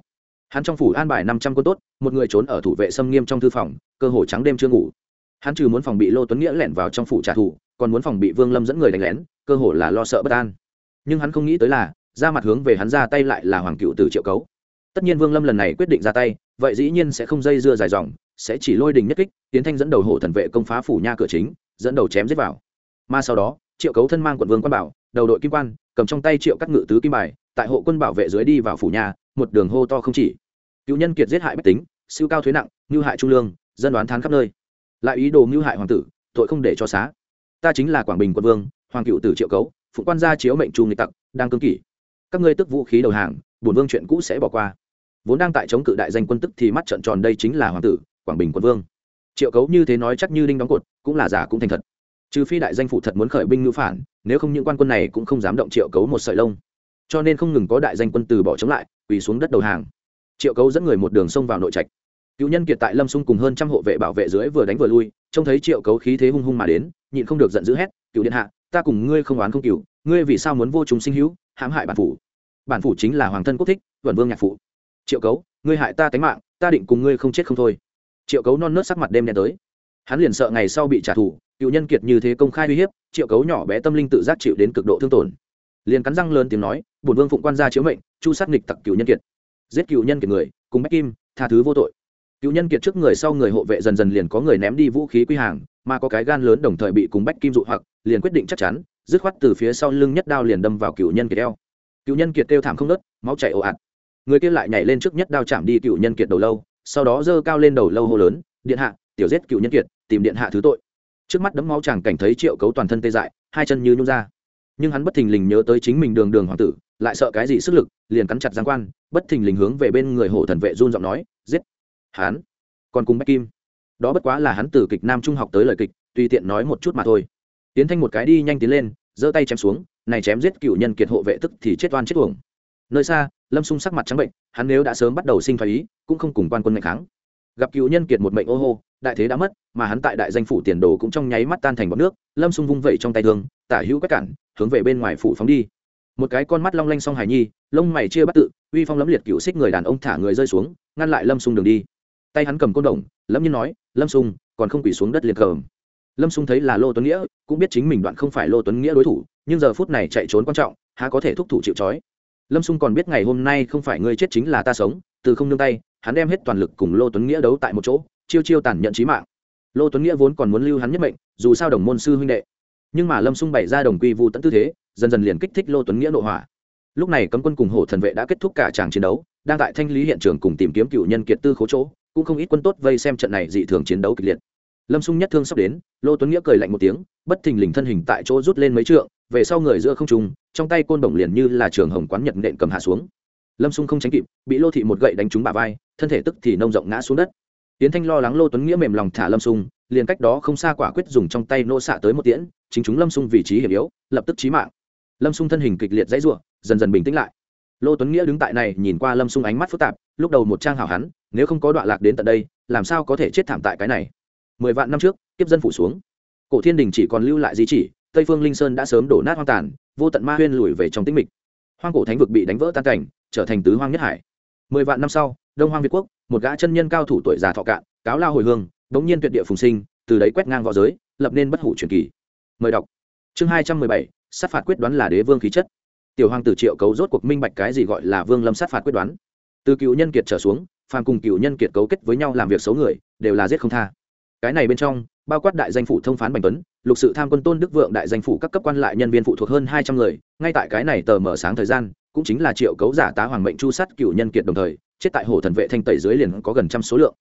Hắn trong phủ an bài năm trăm quân tốt, một người trốn ở thủ vệ xâm nghiêm trong thư phòng, cơ hồ trắng đêm chưa ngủ. Hắn trừ muốn phòng bị lô tuấn nghĩa lẻn vào trong phủ trả thù, còn muốn phòng bị vương lâm dẫn người đánh lén, cơ hồ là lo sợ bất an. Nhưng hắn không nghĩ tới là, ra mặt hướng về hắn ra tay lại là hoàng cựu từ triệu cấu tất nhiên vương lâm lần này quyết định ra tay, vậy dĩ nhiên sẽ không dây dưa dài dòng, sẽ chỉ lôi đình nhất kích, tiến thanh dẫn đầu hổ thần vệ công phá phủ nha cửa chính, dẫn đầu chém giết vào. Mà sau đó, triệu cấu thân mang quận vương quan bảo, đầu đội kim quan, cầm trong tay triệu cắt ngự tứ kim bài, tại hộ quân bảo vệ dưới đi vào phủ nhà, một đường hô to không chỉ. Cựu nhân kiệt giết hại bách tính, siêu cao thuế nặng mưu hại trung lương, dân đoán thán khắp nơi. Lại ý đồ mưu hại hoàng tử, tội không để cho xá. Ta chính là quảng bình quân vương, hoàng cựu tử triệu cấu, phụ quan gia chiếu mệnh trung nghịch tặc, đang cương kỷ. Các ngươi tức vũ khí đầu hàng, bổn vương chuyện cũ sẽ bỏ qua vốn đang tại chống cự đại danh quân tức thì mắt trợn tròn đây chính là hoàng tử, quảng bình quân vương. Triệu cấu như thế nói chắc như đinh đóng cột, cũng là giả cũng thành thật. Trừ phi đại danh phủ thật muốn khởi binh ngữ phản, nếu không những quan quân này cũng không dám động triệu cấu một sợi lông. Cho nên không ngừng có đại danh quân từ bỏ chống lại, quỳ xuống đất đầu hàng. Triệu cấu dẫn người một đường sông vào nội trạch. Cựu nhân kiệt tại lâm xung cùng hơn trăm hộ vệ bảo vệ dưới vừa đánh vừa lui, trông thấy triệu cấu khí thế hung hung mà đến, nhịn không được giận dữ hét, cựu điện hạ, ta cùng ngươi không oán không cựu ngươi vì sao muốn vô chúng sinh hữu, hãm hại bản phủ? Bản phủ chính là hoàng thân quốc thích vẩn vương nhạc phụ triệu cấu, ngươi hại ta tánh mạng, ta định cùng ngươi không chết không thôi. Triệu cấu non nớt sắc mặt đêm đen tới. Hắn liền sợ ngày sau bị trả thù, cựu nhân kiệt như thế công khai uy hiếp, triệu cấu nhỏ bé tâm linh tự giác chịu đến cực độ thương tổn. Liền cắn răng lớn tiếng nói, bổn vương phụng quan gia chiếu mệnh, chu sát nghịch tặc cựu nhân kiệt. Giết cựu nhân kiệt người, cùng bách kim, tha thứ vô tội. Cựu nhân kiệt trước người sau người hộ vệ dần dần liền có người ném đi vũ khí quy hàng, mà có cái gan lớn đồng thời bị cùng bách kim dụ hoặc, liền quyết định chắc chắn, dứt khoát từ phía sau lưng nhất đao liền đâm vào cựu nhân kiệt eo. Cựu nhân kiệt kêu thảm không nớt máu chảy ồ ạt người kia lại nhảy lên trước nhất đao chạm đi cựu nhân kiệt đầu lâu, sau đó giơ cao lên đầu lâu hô lớn, điện hạ, tiểu giết cựu nhân kiệt, tìm điện hạ thứ tội. Trước mắt đấm máu chàng cảnh thấy triệu cấu toàn thân tê dại, hai chân như nhung ra. Nhưng hắn bất thình lình nhớ tới chính mình đường đường hoàng tử, lại sợ cái gì sức lực, liền cắn chặt giang quan, bất thình lình hướng về bên người hổ thần vệ run giọng nói, giết! Hắn! Còn cùng bách kim! Đó bất quá là hắn từ kịch nam trung học tới lời kịch, tùy tiện nói một chút mà thôi. Tiến thanh một cái đi nhanh tiến lên, giơ tay chém xuống, này chém giết cựu nhân kiệt hộ vệ tức thì chết oan chết uổng nơi xa, lâm xung sắc mặt trắng bệnh, hắn nếu đã sớm bắt đầu sinh thái ý, cũng không cùng quan quân ngày kháng. Gặp cựu nhân kiệt một mệnh ô hô, đại thế đã mất, mà hắn tại đại danh phủ tiền đồ cũng trong nháy mắt tan thành bọc nước, lâm xung vung vẩy trong tay thương, tả hữu các cản, hướng về bên ngoài phủ phóng đi. Một cái con mắt long lanh song hải nhi, lông mày chia bắt tự, uy phong lấm liệt cựu xích người đàn ông thả người rơi xuống, ngăn lại lâm xung đường đi. Tay hắn cầm côn đồng lâm nhiên nói, lâm xung còn không quỳ xuống đất liệt cờm lâm xung thấy là lô tuấn nghĩa, cũng biết chính mình đoạn không phải lô tuấn nghĩa đối thủ, nhưng giờ phút này chạy trốn quan trọng, há có thể thúc thủ chịu trói lâm xung còn biết ngày hôm nay không phải ngươi chết chính là ta sống, từ không nương tay, hắn đem hết toàn lực cùng lô tuấn nghĩa đấu tại một chỗ, chiêu chiêu tàn nhận trí mạng. Lô tuấn nghĩa vốn còn muốn lưu hắn nhất mệnh, dù sao đồng môn sư huynh đệ. Nhưng mà lâm xung bày ra đồng quy vu tận tư thế, dần dần liền kích thích lô tuấn nghĩa nội hỏa. Lúc này cấm quân cùng hổ thần vệ đã kết thúc cả tràng chiến đấu, đang tại thanh lý hiện trường cùng tìm kiếm cựu nhân kiệt tư khố chỗ, cũng không ít quân tốt vây xem trận này dị thường chiến đấu kịch liệt lâm xung nhất thương sắp đến, lô tuấn nghĩa cười lạnh một tiếng, bất thình lình thân hình tại chỗ rút lên mấy trượng, về sau người giữa không trung, trong tay côn bổng liền như là trường hồng quán nhật nện cầm hạ xuống. Lâm xung không tránh kịp, bị lô thị một gậy đánh trúng bả vai, thân thể tức thì nông rộng ngã xuống đất. Tiến thanh lo lắng lô tuấn nghĩa mềm lòng thả lâm xung liền cách đó không xa quả quyết dùng trong tay nô xạ tới một tiễn, chính chúng lâm xung vị trí hiểm yếu, lập tức chí mạng. Lâm xung thân hình kịch liệt dãy ruộng dần dần bình tĩnh lại. Lô tuấn nghĩa đứng tại này, nhìn qua lâm xung ánh mắt phức tạp, lúc đầu một trang hảo hắn, nếu không có đoạn lạc đến tận đây, làm sao có thể chết thảm tại cái này? Mười vạn năm trước tiếp dân phủ xuống. Cổ thiên đình chỉ còn lưu lại di chỉ, tây phương linh sơn đã sớm đổ nát hoang tàn, vô tận ma huyên lùi về trong tĩnh mịch. Hoang cổ thánh vực bị đánh vỡ tan cảnh, trở thành tứ hoang nhất hải. Mười vạn năm sau, đông hoang việt quốc, một gã chân nhân cao thủ tuổi già thọ cạn, cáo lao hồi hương, đống nhiên tuyệt địa phùng sinh, từ đấy quét ngang v õ giới, lập nên bất hủ truyền kỳ. Mời đọc. Chương hai trăm mười bảy, sát phạt quyết đoán là đế vương khí chất. Tiểu hoàng tử triệu cấu rốt cuộc minh bạch cái gì gọi là vương lâm sát phạt quyết đoán. Từ cựu nhân kiệt trở xuống, phàm cùng cựu nhân kiệt cấu kết với nhau làm việc xấu người, đều là giết không tha cái này bên trong, bao quát đại danh phủ thông phán bành tuấn, lục sự tham quân tôn đức vượng đại danh phủ các cấp quan lại nhân viên phụ thuộc hơn hai trăm người, ngay tại cái này tờ mở sáng thời gian, cũng chính là triệu cấu giả tá hoàng mệnh chu sát cựu nhân kiệt đồng thời, chết tại hồ thần vệ thanh tẩy dưới liền có gần trăm số lượng.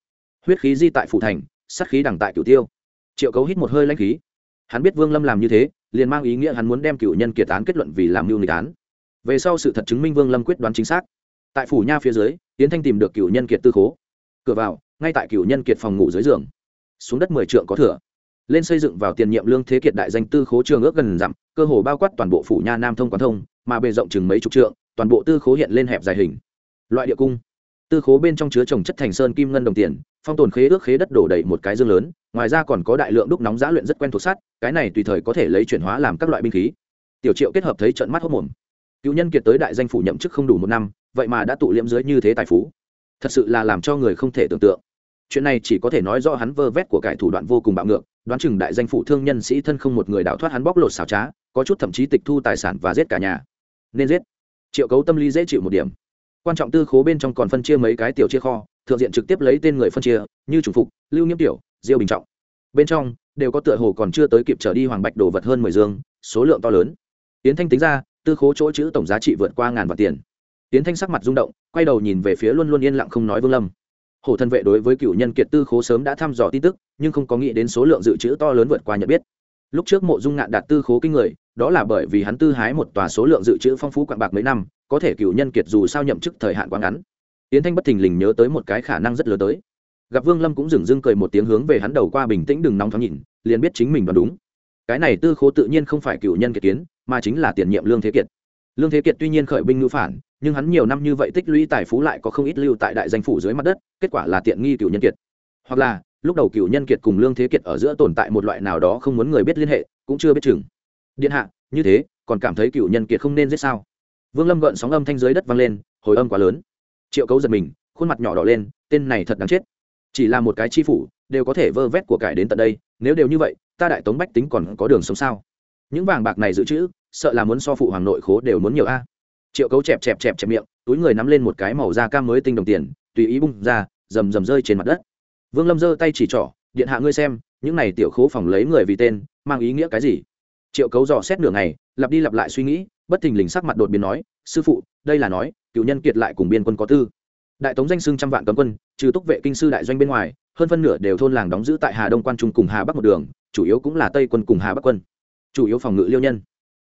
Huyết khí di tại phủ thành, sát khí đằng tại cửu tiêu. Triệu cấu hít một hơi lãnh khí. Hắn biết vương lâm làm như thế, liền mang ý nghĩa hắn muốn đem cựu nhân kiệt án kết luận vì làm mưu nghịch án. Về sau sự thật chứng minh vương lâm quyết đoán chính xác. Tại phủ nha phía dưới tiến thanh tìm được cựu nhân kiệt tư khố. Cửa vào, ngay tại cựu nhân kiệt phòng ngủ dưới giường xuống đất mười trượng có thừa. Lên xây dựng vào tiền nhiệm lương thế kiệt đại danh tư khố trường ước gần dặm, cơ hồ bao quát toàn bộ phủ nha nam thông quán thông, mà bề rộng chừng mấy chục trượng, toàn bộ tư khố hiện lên hẹp dài hình. Loại địa cung. Tư khố bên trong chứa trồng chất thành sơn kim ngân đồng tiền, phong tồn khế ước khế đất đổ đầy một cái dương lớn, ngoài ra còn có đại lượng đúc nóng giã luyện rất quen thuộc sắt, cái này tùy thời có thể lấy chuyển hóa làm các loại binh khí. Tiểu triệu kết hợp thấy trận mắt hốc mồm. Cựu nhân kiệt tới đại danh phủ nhậm chức không đủ một năm, vậy mà đã tụ liễm dưới như thế tài phú. Thật sự là làm cho người không thể tưởng tượng chuyện này chỉ có thể nói do hắn vơ vét của cải thủ đoạn vô cùng bạo ngược, đoán chừng đại danh phụ thương nhân sĩ thân không một người đào thoát hắn bóc lột xảo trá, có chút thậm chí tịch thu tài sản và giết cả nhà. Nên giết. Triệu cấu tâm lý dễ chịu một điểm. Quan trọng tư khố bên trong còn phân chia mấy cái tiểu chia kho, thượng diện trực tiếp lấy tên người phân chia, như chủ phục, lưu nghiêm tiểu, diêu bình trọng. Bên trong, đều có tựa hồ còn chưa tới kịp trở đi hoàng bạch đồ vật hơn mười dương, số lượng to lớn. Tiến thanh tính ra, tư khố chỗ chữ tổng giá trị vượt qua ngàn vạn tiền. Tiến thanh sắc mặt rung động, quay đầu nhìn về phía luôn luôn yên lặng không nói vương lâm hổ thân vệ đối với cựu nhân kiệt tư khố sớm đã thăm dò tin tức, nhưng không có nghĩ đến số lượng dự trữ to lớn vượt qua nhận biết. Lúc trước mộ dung ngạn đạt tư khố kinh người, đó là bởi vì hắn tư hái một tòa số lượng dự trữ phong phú quạng bạc mấy năm, có thể cựu nhân kiệt dù sao nhậm chức thời hạn quá ngắn. Tiến thanh bất thình lình nhớ tới một cái khả năng rất lớn tới. Gặp vương lâm cũng dừng dưng cười một tiếng hướng về hắn đầu qua bình tĩnh đừng nóng thoáng nhìn, liền biết chính mình đoán đúng. Cái này tư khố tự nhiên không phải cựu nhân kiệt kiến, mà chính là tiền nhiệm lương thế kiệt. Lương thế kiệt tuy nhiên khởi binh ngữ phản nhưng hắn nhiều năm như vậy tích lũy tài phú lại có không ít lưu tại đại danh phủ dưới mặt đất, kết quả là tiện nghi cựu nhân kiệt. Hoặc là, lúc đầu cựu nhân kiệt cùng lương thế kiệt ở giữa tồn tại một loại nào đó không muốn người biết liên hệ, cũng chưa biết chừng. Điện hạ, như thế, còn cảm thấy cựu nhân kiệt không nên giết sao? Vương lâm gợn sóng âm thanh dưới đất vang lên, hồi âm quá lớn. Triệu cấu giật mình, khuôn mặt nhỏ đỏ lên, tên này thật đáng chết. Chỉ là một cái chi phủ, đều có thể vơ vét của cải đến tận đây, nếu đều như vậy, ta đại tống bách tính còn có đường sống sao? Những vàng bạc này dự trữ, sợ là muốn so phụ hoàng nội khố đều muốn nhiều a triệu cấu chẹp chẹp chẹp chẹp miệng, túi người nắm lên một cái màu da cam mới tinh đồng tiền, tùy ý bung ra, rầm rầm rơi trên mặt đất. Vương lâm giơ tay chỉ trỏ, điện hạ ngươi xem, những này tiểu khố phòng lấy người vì tên, mang ý nghĩa cái gì? Triệu cấu dò xét nửa ngày, lặp đi lặp lại suy nghĩ, bất thình lình sắc mặt đột biến nói, sư phụ, đây là nói, cựu nhân kiệt lại cùng biên quân có tư. Đại tống danh xưng trăm vạn cấm quân, trừ túc vệ kinh sư đại doanh bên ngoài, hơn phân nửa đều thôn làng đóng giữ tại hà đông quan trung cùng hà bắc một đường, chủ yếu cũng là tây quân cùng hà bắc quân, chủ yếu phòng ngự liêu nhân.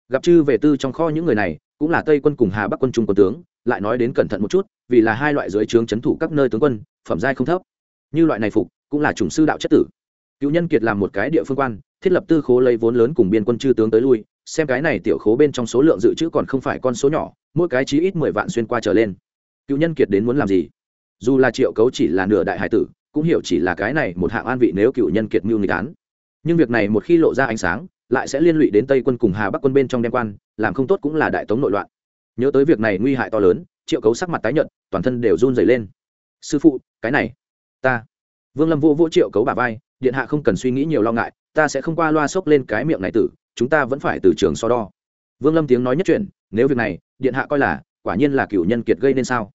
Gặp chư về tư trong kho những người này cũng là tây quân cùng hà bắc quân trung quân tướng, lại nói đến cẩn thận một chút, vì là hai loại dưới trướng c thủ các nơi tướng quân, phẩm giai không thấp. Như loại này phục, cũng là chủng sư đạo chất tử. Cựu nhân kiệt làm một cái địa phương quan, thiết lập tư khố lấy vốn lớn cùng biên quân chư tướng tới lui, xem cái này tiểu khố bên trong số lượng dự trữ còn không phải con số nhỏ, mỗi cái chí ít mười vạn xuyên qua trở lên. Cựu nhân kiệt đến muốn làm gì? Dù là triệu cấu chỉ là nửa đại hải tử, cũng hiểu chỉ là cái này một hạng an vị nếu cựu nhân kiệt mưu nghị án. Nhưng việc này một khi lộ ra ánh sáng lại sẽ liên lụy đến tây quân cùng hà bắc quân bên trong đem quan, làm không tốt cũng là đại tống nội loạn. Nhớ tới việc này nguy hại to lớn, triệu cấu sắc mặt tái nhợt, toàn thân đều run dày lên. Sư phụ, cái này, ta. Vương lâm vô vô triệu cấu bà vai, điện hạ không cần suy nghĩ nhiều lo ngại, ta sẽ không qua loa sốc lên cái miệng này tử, chúng ta vẫn phải từ trường so đo. Vương lâm tiếng nói nhất chuyện nếu việc này, điện hạ coi là, quả nhiên là cựu nhân kiệt gây nên sao?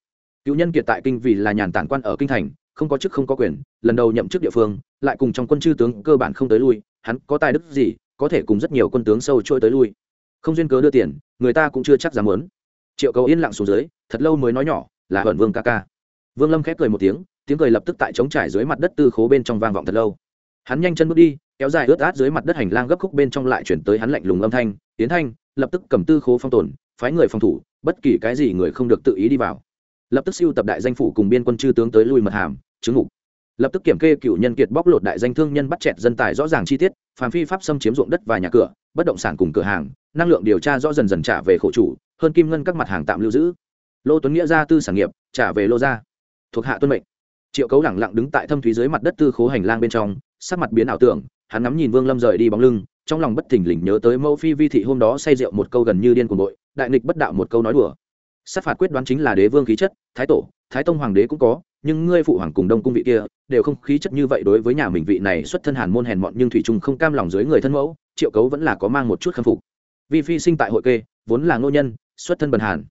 Cựu nhân kiệt tại kinh vì là nhàn tản quan ở kinh thành, không có chức không có quyền, lần đầu nhậm chức địa phương, lại cùng trong quân chư tướng cơ bản không tới lui, hắn có tài đức gì có thể cùng rất nhiều quân tướng sâu trôi tới lui. Không duyên cớ đưa tiền, người ta cũng chưa chắc dám muốn. Triệu cầu yên lặng xuống dưới, thật lâu mới nói nhỏ, là hận vương ca ca. Vương lâm khép cười một tiếng tiếng cười lập tức tại trống trải dưới mặt đất tư khố bên trong vang vọng thật lâu. Hắn nhanh chân bước đi, kéo dài ướt át dưới mặt đất hành lang gấp khúc bên trong lại chuyển tới hắn lạnh lùng âm thanh, tiến thanh, lập tức cầm tư khố phong tồn, phái người phòng thủ, bất kỳ cái gì người không được tự ý đi vào. Lập tức siêu tập đại danh phủ cùng biên quân chư tướng tới lui mật hàm, chứng ngục lập tức kiểm kê cựu nhân kiệt bóc lột đại danh thương nhân bắt chẹt dân tài rõ ràng chi tiết, phàm phi pháp xâm chiếm ruộng đất và nhà cửa, bất động sản cùng cửa hàng, năng lượng điều tra rõ dần dần trả về khổ chủ, hơn kim ngân các mặt hàng tạm lưu giữ. Lô tuấn nghĩa ra tư sản nghiệp, trả về lô gia thuộc hạ tuân mệnh. Triệu cấu lẳng lặng đứng tại thâm thúy dưới mặt đất tư khố hành lang bên trong, sắc mặt biến ảo tưởng, hắn ngắm nhìn vương lâm rời đi bóng lưng, trong lòng bất thình lình nhớ tới mẫu phi vi thị hôm đó say rượu một câu gần như điên cuồng bội, đại nghịch bất đạo một câu nói đùa. Sát phạt quyết đoán chính là đế vương khí chất, thái tổ, thái tông hoàng đế cũng có nhưng ngươi phụ hoàng cùng đông cung vị kia đều không khí chất như vậy đối với nhà mình vị này xuất thân hàn môn hèn mọn nhưng thủy trung không cam lòng dưới người thân mẫu, triệu cấu vẫn là có mang một chút khâm phục. Vi phi sinh tại hội kê, vốn là ngô nhân, xuất thân bần hàn.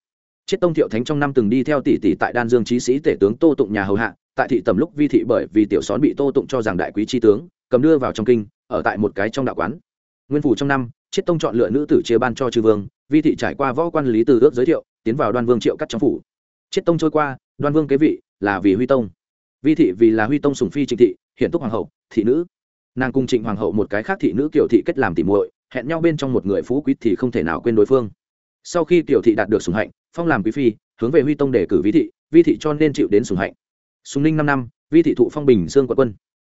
Chiết tông thiệu thánh trong năm từng đi theo tỷ tỷ tại đan dương trí sĩ tể tướng tô tụng nhà hầu hạ, tại thị tầm lúc vi thị bởi vì tiểu xón bị tô tụng cho rằng đại quý tri tướng, cầm đưa vào trong kinh, ở tại một cái trong đạo quán. Nguyên phủ trong năm chiết tông chọn lựa nữ tử chia ban cho chư vương, vi thị trải qua võ quan lý từ ước giới thiệu, tiến vào đoan vương triệu cắt trong phủ. Chiết tông trôi qua, đoan vương kế vị là vì huy tông. Vi thị vì là huy tông sùng phi trịnh thị hiện túc hoàng hậu, thị nữ. Nàng cùng trịnh hoàng hậu một cái khác thị nữ kiểu thị kết làm tỉ muội, hẹn nhau bên trong một người phú quý thì không thể nào quên đối phương. Sau khi tiểu thị đạt được sùng hạnh, phong làm quý phi, hướng về huy tông để cử vi thị vi thị cho nên chịu đến sùng hạnh. Sùng ninh năm năm, vi thị thụ phong bình dương quận quân.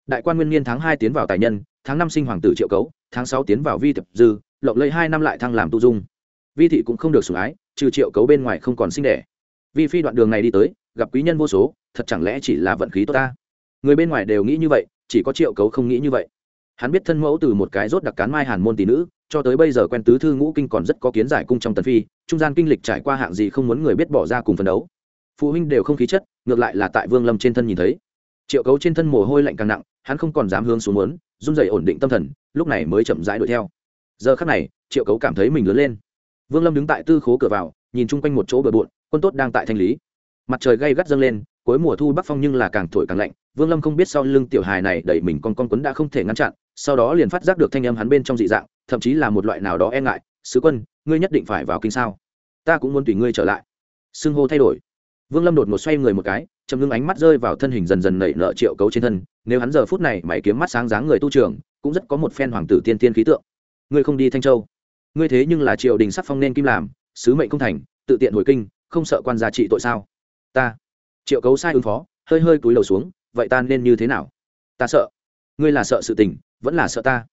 Đại quan nguyên niên tháng hai tiến vào tài nhân, tháng năm sinh hoàng tử triệu cấu, tháng sáu tiến vào vi tập dư, lộng lấy hai năm lại thăng làm tu dung. Vi thị cũng không được sủng ái, trừ triệu cấu bên ngoài không còn sinh đẻ. Vi phi đoạn đường này đi tới gặp quý nhân vô số, thật chẳng lẽ chỉ là vận khí tốt ta? Người bên ngoài đều nghĩ như vậy, chỉ có triệu cấu không nghĩ như vậy. Hắn biết thân mẫu từ một cái rốt đặc cán mai hàn môn tỷ nữ, cho tới bây giờ quen tứ thư ngũ kinh còn rất có kiến giải cung trong tần phi, trung gian kinh lịch trải qua hạng gì không muốn người biết bỏ ra cùng phấn đấu. Phụ huynh đều không khí chất, ngược lại là tại vương lâm trên thân nhìn thấy. Triệu cấu trên thân mồ hôi lạnh càng nặng, hắn không còn dám hướng xuống muốn, run dậy ổn định tâm thần, lúc này mới chậm rãi đuổi theo. Giờ khắc này, triệu cấu cảm thấy mình lớn lên. Vương lâm đứng tại tư khố cửa vào, nhìn chung quanh một chỗ bờ bộn, quân tốt đang tại thanh lý mặt trời gay gắt dâng lên, cuối mùa thu bắc phong nhưng là càng thổi càng lạnh, vương lâm không biết sau lưng tiểu hài này đẩy mình con con quấn đã không thể ngăn chặn, sau đó liền phát giác được thanh âm hắn bên trong dị dạng, thậm chí là một loại nào đó e ngại, sứ quân, ngươi nhất định phải vào kinh sao? Ta cũng muốn tùy ngươi trở lại. Xưng hô thay đổi. Vương lâm đột một xoay người một cái chầm ngưng ánh mắt rơi vào thân hình dần dần nảy nợ triệu cấu trên thân, nếu hắn giờ phút này mày kiếm mắt sáng dáng người tu trường, cũng rất có một phen hoàng tử tiên tiên khí tượng. Ngươi không đi thanh châu? Ngươi thế nhưng là triều đình sắc phong nên kim làm, sứ mệnh không thành, tự tiện hồi kinh, không sợ quan gia trị tội sao? Ta. Triệu cấu sai ứng phó, hơi hơi cúi đầu xuống, vậy ta nên như thế nào? Ta sợ. Ngươi là sợ sự tình, vẫn là sợ ta.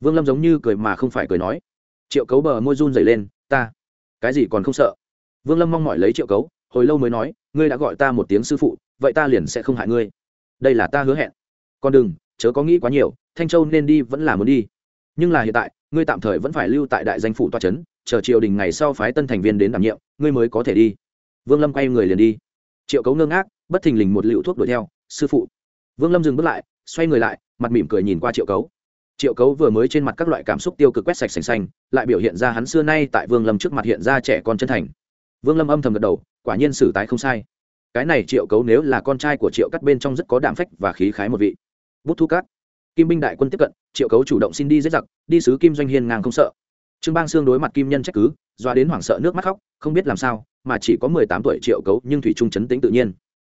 Vương lâm giống như cười mà không phải cười nói. Triệu cấu bờ môi run dày lên, ta. Cái gì còn không sợ? Vương lâm mong mỏi lấy triệu cấu, hồi lâu mới nói, ngươi đã gọi ta một tiếng sư phụ, vậy ta liền sẽ không hại ngươi. Đây là ta hứa hẹn. Còn đừng, chớ có nghĩ quá nhiều, thanh châu nên đi vẫn là muốn đi. Nhưng là hiện tại, ngươi tạm thời vẫn phải lưu tại đại danh phủ toa c h ấ n chờ triều đình ngày sau phái tân thành viên đến đảm nhiệm, ngươi mới có thể đi. Vương lâm quay người liền đi triệu cấu ngơ ngác bất thình lình một liệu thuốc đuổi theo sư phụ. Vương lâm dừng bước lại xoay người lại mặt mỉm cười nhìn qua triệu cấu. Triệu cấu vừa mới trên mặt các loại cảm xúc tiêu cực quét sạch sành xanh lại biểu hiện ra hắn xưa nay tại vương lâm trước mặt hiện ra trẻ con chân thành. Vương lâm âm thầm gật đầu quả nhiên xử tái không sai. Cái này triệu cấu nếu là con trai của triệu cắt bên trong rất có đảm phách và khí khái một vị. Bút thu cát, kim binh đại quân tiếp cận triệu cấu chủ động xin đi giết giặc đi sứ kim doanh hiên ngang không sợ. Trương bang xương đối mặt kim nhân trách cứ doa đến hoảng sợ nước mắt khóc không biết làm sao mà chỉ có mười tám tuổi triệu cấu nhưng thủy trung chấn tính tự nhiên.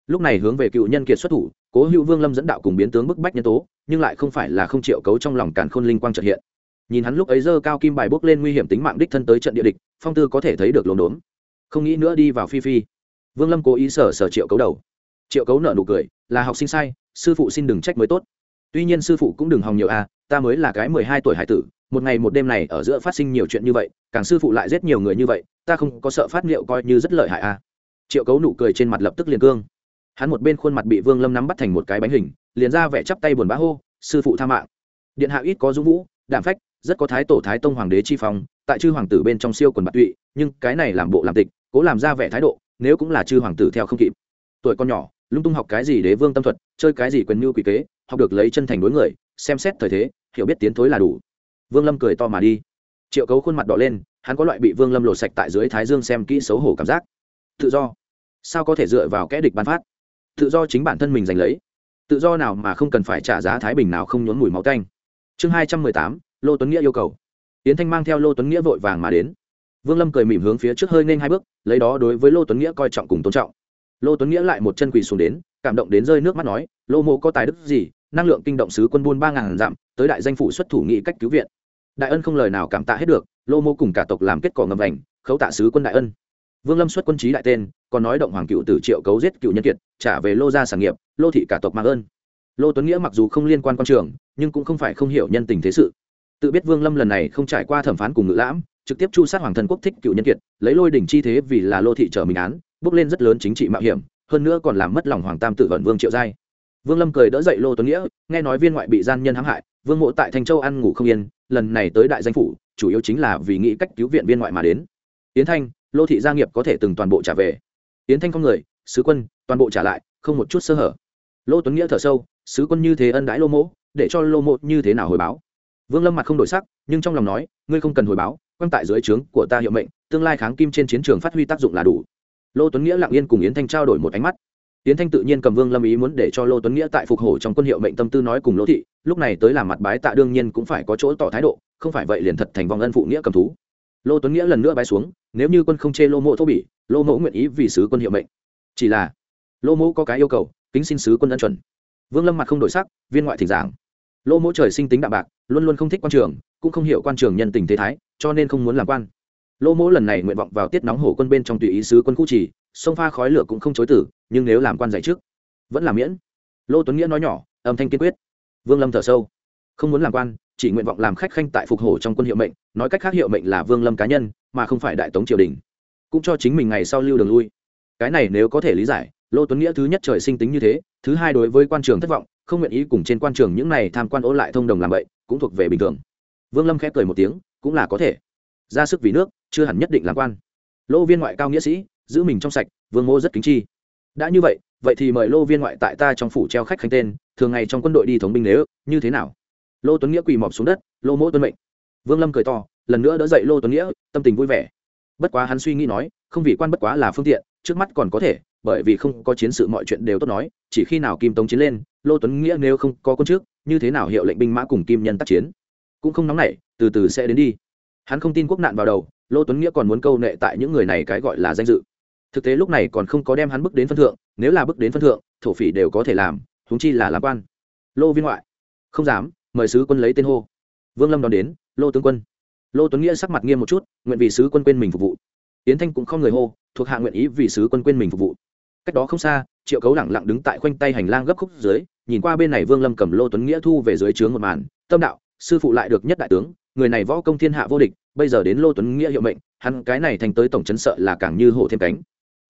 Lúc này hướng về cựu nhân kiệt xuất thủ, cố hữu vương lâm dẫn đạo cùng biến tướng bức bách nhân tố, nhưng lại không phải là không triệu cấu trong lòng càn khôn linh quang trợ hiện. Nhìn hắn lúc ấy dơ cao kim bài bốc lên nguy hiểm tính mạng đích thân tới trận địa địch, phong tư có thể thấy được lồn đốn. Không nghĩ nữa đi vào phi phi. Vương lâm cố ý sở sở triệu cấu đầu. Triệu cấu nợ nụ cười, là học sinh sai, sư phụ xin đừng trách mới tốt. Tuy nhiên sư phụ cũng đừng hòng nhiều à ta mới là cái mười hai tuổi hải tử, một ngày một đêm này ở giữa phát sinh nhiều chuyện như vậy, càng sư phụ lại giết nhiều người như vậy ta không có sợ phát liệu coi như rất lợi hại à. Triệu cấu nụ cười trên mặt lập tức liền cương. Hắn một bên khuôn mặt bị vương lâm nắm bắt thành một cái bánh hình, liền ra vẻ chắp tay buồn bã hô, sư phụ tha mạng. Điện hạ ít có dũng vũ, đạm phách, rất có thái tổ thái tông hoàng đế chi phong, tại chư hoàng tử bên trong siêu quần bạc tụy, nhưng cái này làm bộ làm tịch, cố làm ra vẻ thái độ, nếu cũng là chư hoàng tử theo không kịp. Tuổi con nhỏ, lung tung học cái gì đế vương tâm thuật, chơi cái gì quyền mưu quỷ kế, học được lấy chân thành đối người, xem xét thời thế, hiểu biết tiến thối là đủ. Vương lâm cười to mà đi. Triệu cấu khuôn mặt đỏ lên hắn có loại bị vương lâm lột sạch tại dưới thái dương xem kỹ xấu hổ cảm giác. Tự do. Sao có thể dựa vào kẽ địch ban phát? Tự do chính bản thân mình giành lấy. Tự do nào mà không cần phải trả giá thái bình nào không nhốn mùi máu canh chương hai trăm mười tám, lô tuấn nghĩa yêu cầu. Yến thanh mang theo lô tuấn nghĩa vội vàng mà đến. Vương lâm cười mỉm hướng phía trước hơi nên hai bước, lấy đó đối với lô tuấn nghĩa coi trọng cùng tôn trọng. Lô tuấn nghĩa lại một chân quỳ xuống đến, cảm động đến rơi nước mắt nói, lô Mô có tài đức gì? Năng lượng kinh động sứ quân buôn ba ngàn dặm, tới đại danh phủ xuất thủ nghị cách cứu viện. Đại ân không lời nào cảm tạ hết được lô mô cùng cả tộc làm kết cỏ ngầm ảnh khấu tạ sứ quân đại ân. Vương lâm xuất quân trí đại tên, còn nói động hoàng cựu tử triệu cấu giết cựu nhân kiệt, trả về lô gia sản nghiệp, lô thị cả tộc mạng ơn. Lô tuấn nghĩa mặc dù không liên quan quan trường, nhưng cũng không phải không hiểu nhân tình thế sự. Tự biết vương lâm lần này không trải qua thẩm phán cùng ngự lãm, trực tiếp chu sát hoàng thần quốc thích cựu nhân kiệt, lấy lôi đỉnh chi thế vì là lô thị trở mình án, bước lên rất lớn chính trị mạo hiểm, hơn nữa còn làm mất lòng hoàng tam tự vận vương triệu giai. Vương lâm cười đỡ dậy lô tuấn nghĩa, nghe nói viên ngoại bị gian nhân hãm hại, vương mộ tại thanh châu ăn ngủ không yên, lần này tới đại danh phủ chủ yếu chính là vì nghĩ cách cứu viện viên ngoại mà đến. Yến thanh, lô thị gia nghiệp có thể từng toàn bộ trả về. Yến thanh không người, sứ quân, toàn bộ trả lại, không một chút sơ hở. Lô tuấn nghĩa thở sâu, sứ quân như thế ân đãi lô mỗ để cho lô mộ như thế nào hồi báo? Vương lâm mặt không đổi sắc, nhưng trong lòng nói, ngươi không cần hồi báo, quan tại dưới trướng của ta hiệu mệnh, tương lai kháng kim trên chiến trường phát huy tác dụng là đủ. Lô tuấn nghĩa lặng yên cùng yến thanh trao đổi một ánh mắt. Yến thanh tự nhiên cầm vương lâm ý muốn để cho lô tuấn nghĩa tại phục hổ trong quân hiệu mệnh tâm tư nói cùng lô thị, lúc này tới làm mặt bái tạ đương nhiên cũng phải có chỗ tỏ thái độ không phải vậy liền thật thành vong ân phụ nghĩa cầm thú. Lô tuấn nghĩa lần nữa bái xuống, nếu như quân không chê lô mộ thô bỉ, lô mộ nguyện ý vì sứ quân hiệu mệnh. Chỉ là, lô mộ có cái yêu cầu, kính xin sứ quân ân chuẩn. Vương lâm mặt không đổi sắc, viên ngoại thỉnh giảng. Lô mỗ trời sinh tính đạm bạc, luôn luôn không thích quan trường, cũng không hiểu quan trường nhân tình thế thái, cho nên không muốn làm quan. Lô mỗ lần này nguyện vọng vào tiết nóng hổ quân bên trong tùy ý sứ quân khu trì, sông pha khói lửa cũng không chối tử nhưng nếu làm quan dạy trước, vẫn là miễn. Lô tuấn nghĩa nói nhỏ, âm thanh kiên quyết. Vương lâm thở sâu không muốn làm quan, chỉ nguyện vọng làm khách khanh tại phục hổ trong quân hiệu mệnh, nói cách khác hiệu mệnh là vương lâm cá nhân, mà không phải đại tống triều đình. Cũng cho chính mình ngày sau lưu đường lui. Cái này nếu có thể lý giải, lô tuấn nghĩa thứ nhất trời sinh tính như thế, thứ hai đối với quan trường thất vọng, không nguyện ý cùng trên quan trường những này tham quan ố lại thông đồng làm vậy, cũng thuộc về bình thường. Vương lâm khép cười một tiếng, cũng là có thể. Ra sức vì nước, chưa hẳn nhất định làm quan. Lô viên ngoại cao nghĩa sĩ, giữ mình trong sạch, vương mô rất kính chi. Đã như vậy vậy thì mời lô viên ngoại tại ta trong phủ treo khách khanh tên, thường ngày trong quân đội đi thống binh nếu, như thế nào? Lô tuấn nghĩa quỳ mọp xuống đất, lô mỗ tuân mệnh. Vương lâm cười to, lần nữa đỡ dậy lô tuấn nghĩa, tâm tình vui vẻ. Bất quá hắn suy nghĩ nói, không vì quan bất quá là phương tiện, trước mắt còn có thể, bởi vì không có chiến sự mọi chuyện đều tốt nói, chỉ khi nào kim tống chiến lên, lô tuấn nghĩa nếu không có quân trước, như thế nào hiệu lệnh binh mã cùng kim nhân tác chiến? Cũng không nóng nảy, từ từ sẽ đến đi. Hắn không tin quốc nạn vào đầu, lô tuấn nghĩa còn muốn câu nệ tại những người này cái gọi là danh dự. Thực tế lúc này còn không có đem hắn bước đến phân thượng, nếu là bước đến phân thượng, thổ phỉ đều có thể làm húng chi là làm quan. Lô viên ngoại, không dám mời sứ quân lấy tên hô. Vương lâm đón đến, lô tướng quân. Lô tuấn nghĩa sắc mặt nghiêm một chút, nguyện vì sứ quân quên mình phục vụ. Yến thanh cũng không người hô, thuộc hạ nguyện ý vì sứ quân quên mình phục vụ. Cách đó không xa, triệu cấu lẳng lặng đứng tại khoanh tay hành lang gấp khúc dưới, nhìn qua bên này vương lâm cầm lô tuấn nghĩa thu về dưới trướng một màn, tâm đạo, sư phụ lại được nhất đại tướng, người này võ công thiên hạ vô địch, bây giờ đến lô tuấn nghĩa hiệu mệnh, hắn cái này thành tới tổng chấn sợ là càng như hổ thêm cánh.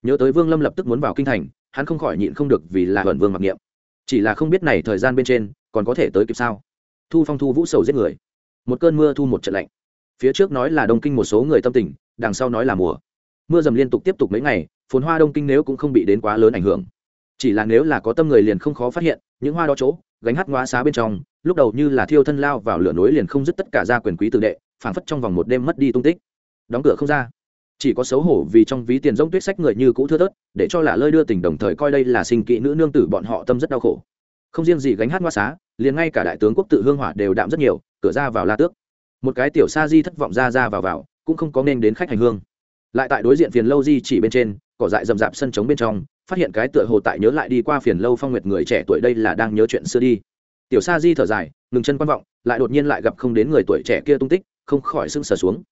Nhớ tới vương lâm lập tức muốn vào kinh thành, hắn không khỏi nhịn không được vì là hận vương mặc niệm. Chỉ là không biết này thời gian bên trên, còn có thể tới kịp sao? Thu phong thu vũ sầu giết người. Một cơn mưa thu một trận lạnh. Phía trước nói là đông kinh một số người tâm tình đằng sau nói là mùa. Mưa dầm liên tục tiếp tục mấy ngày phồn hoa đông kinh nếu cũng không bị đến quá lớn ảnh hưởng. Chỉ là nếu là có tâm người liền không khó phát hiện những hoa đó chỗ gánh hát ngoá xá bên trong lúc đầu như là thiêu thân lao vào lửa núi liền không dứt tất cả ra quyền quý tử đệ phảng phất trong vòng một đêm mất đi tung tích. Đóng cửa không ra. Chỉ có xấu hổ vì trong ví tiền rông tuyết sách người như cũ thưa tớt, để cho là lơi đưa tình đồng thời coi đây là sinh kỵ nữ nương tử bọn họ tâm rất đau khổ. Không riêng gì gánh hát ngoa xá liền ngay cả đại tướng quốc tự hương hỏa đều đạm rất nhiều, cửa ra vào la tước. Một cái tiểu sa di thất vọng ra ra vào vào, cũng không có nên đến khách hành hương. Lại tại đối diện phiền lâu di chỉ bên trên, cỏ dại rậm rạp sân trống bên trong, phát hiện cái tựa hồ tại nhớ lại đi qua phiền lâu phong nguyệt người trẻ tuổi đây là đang nhớ chuyện xưa đi. Tiểu sa di thở dài, ngừng chân quan vọng, lại đột nhiên lại gặp không đến người tuổi trẻ kia tung tích, không khỏi sưng sờ xuống.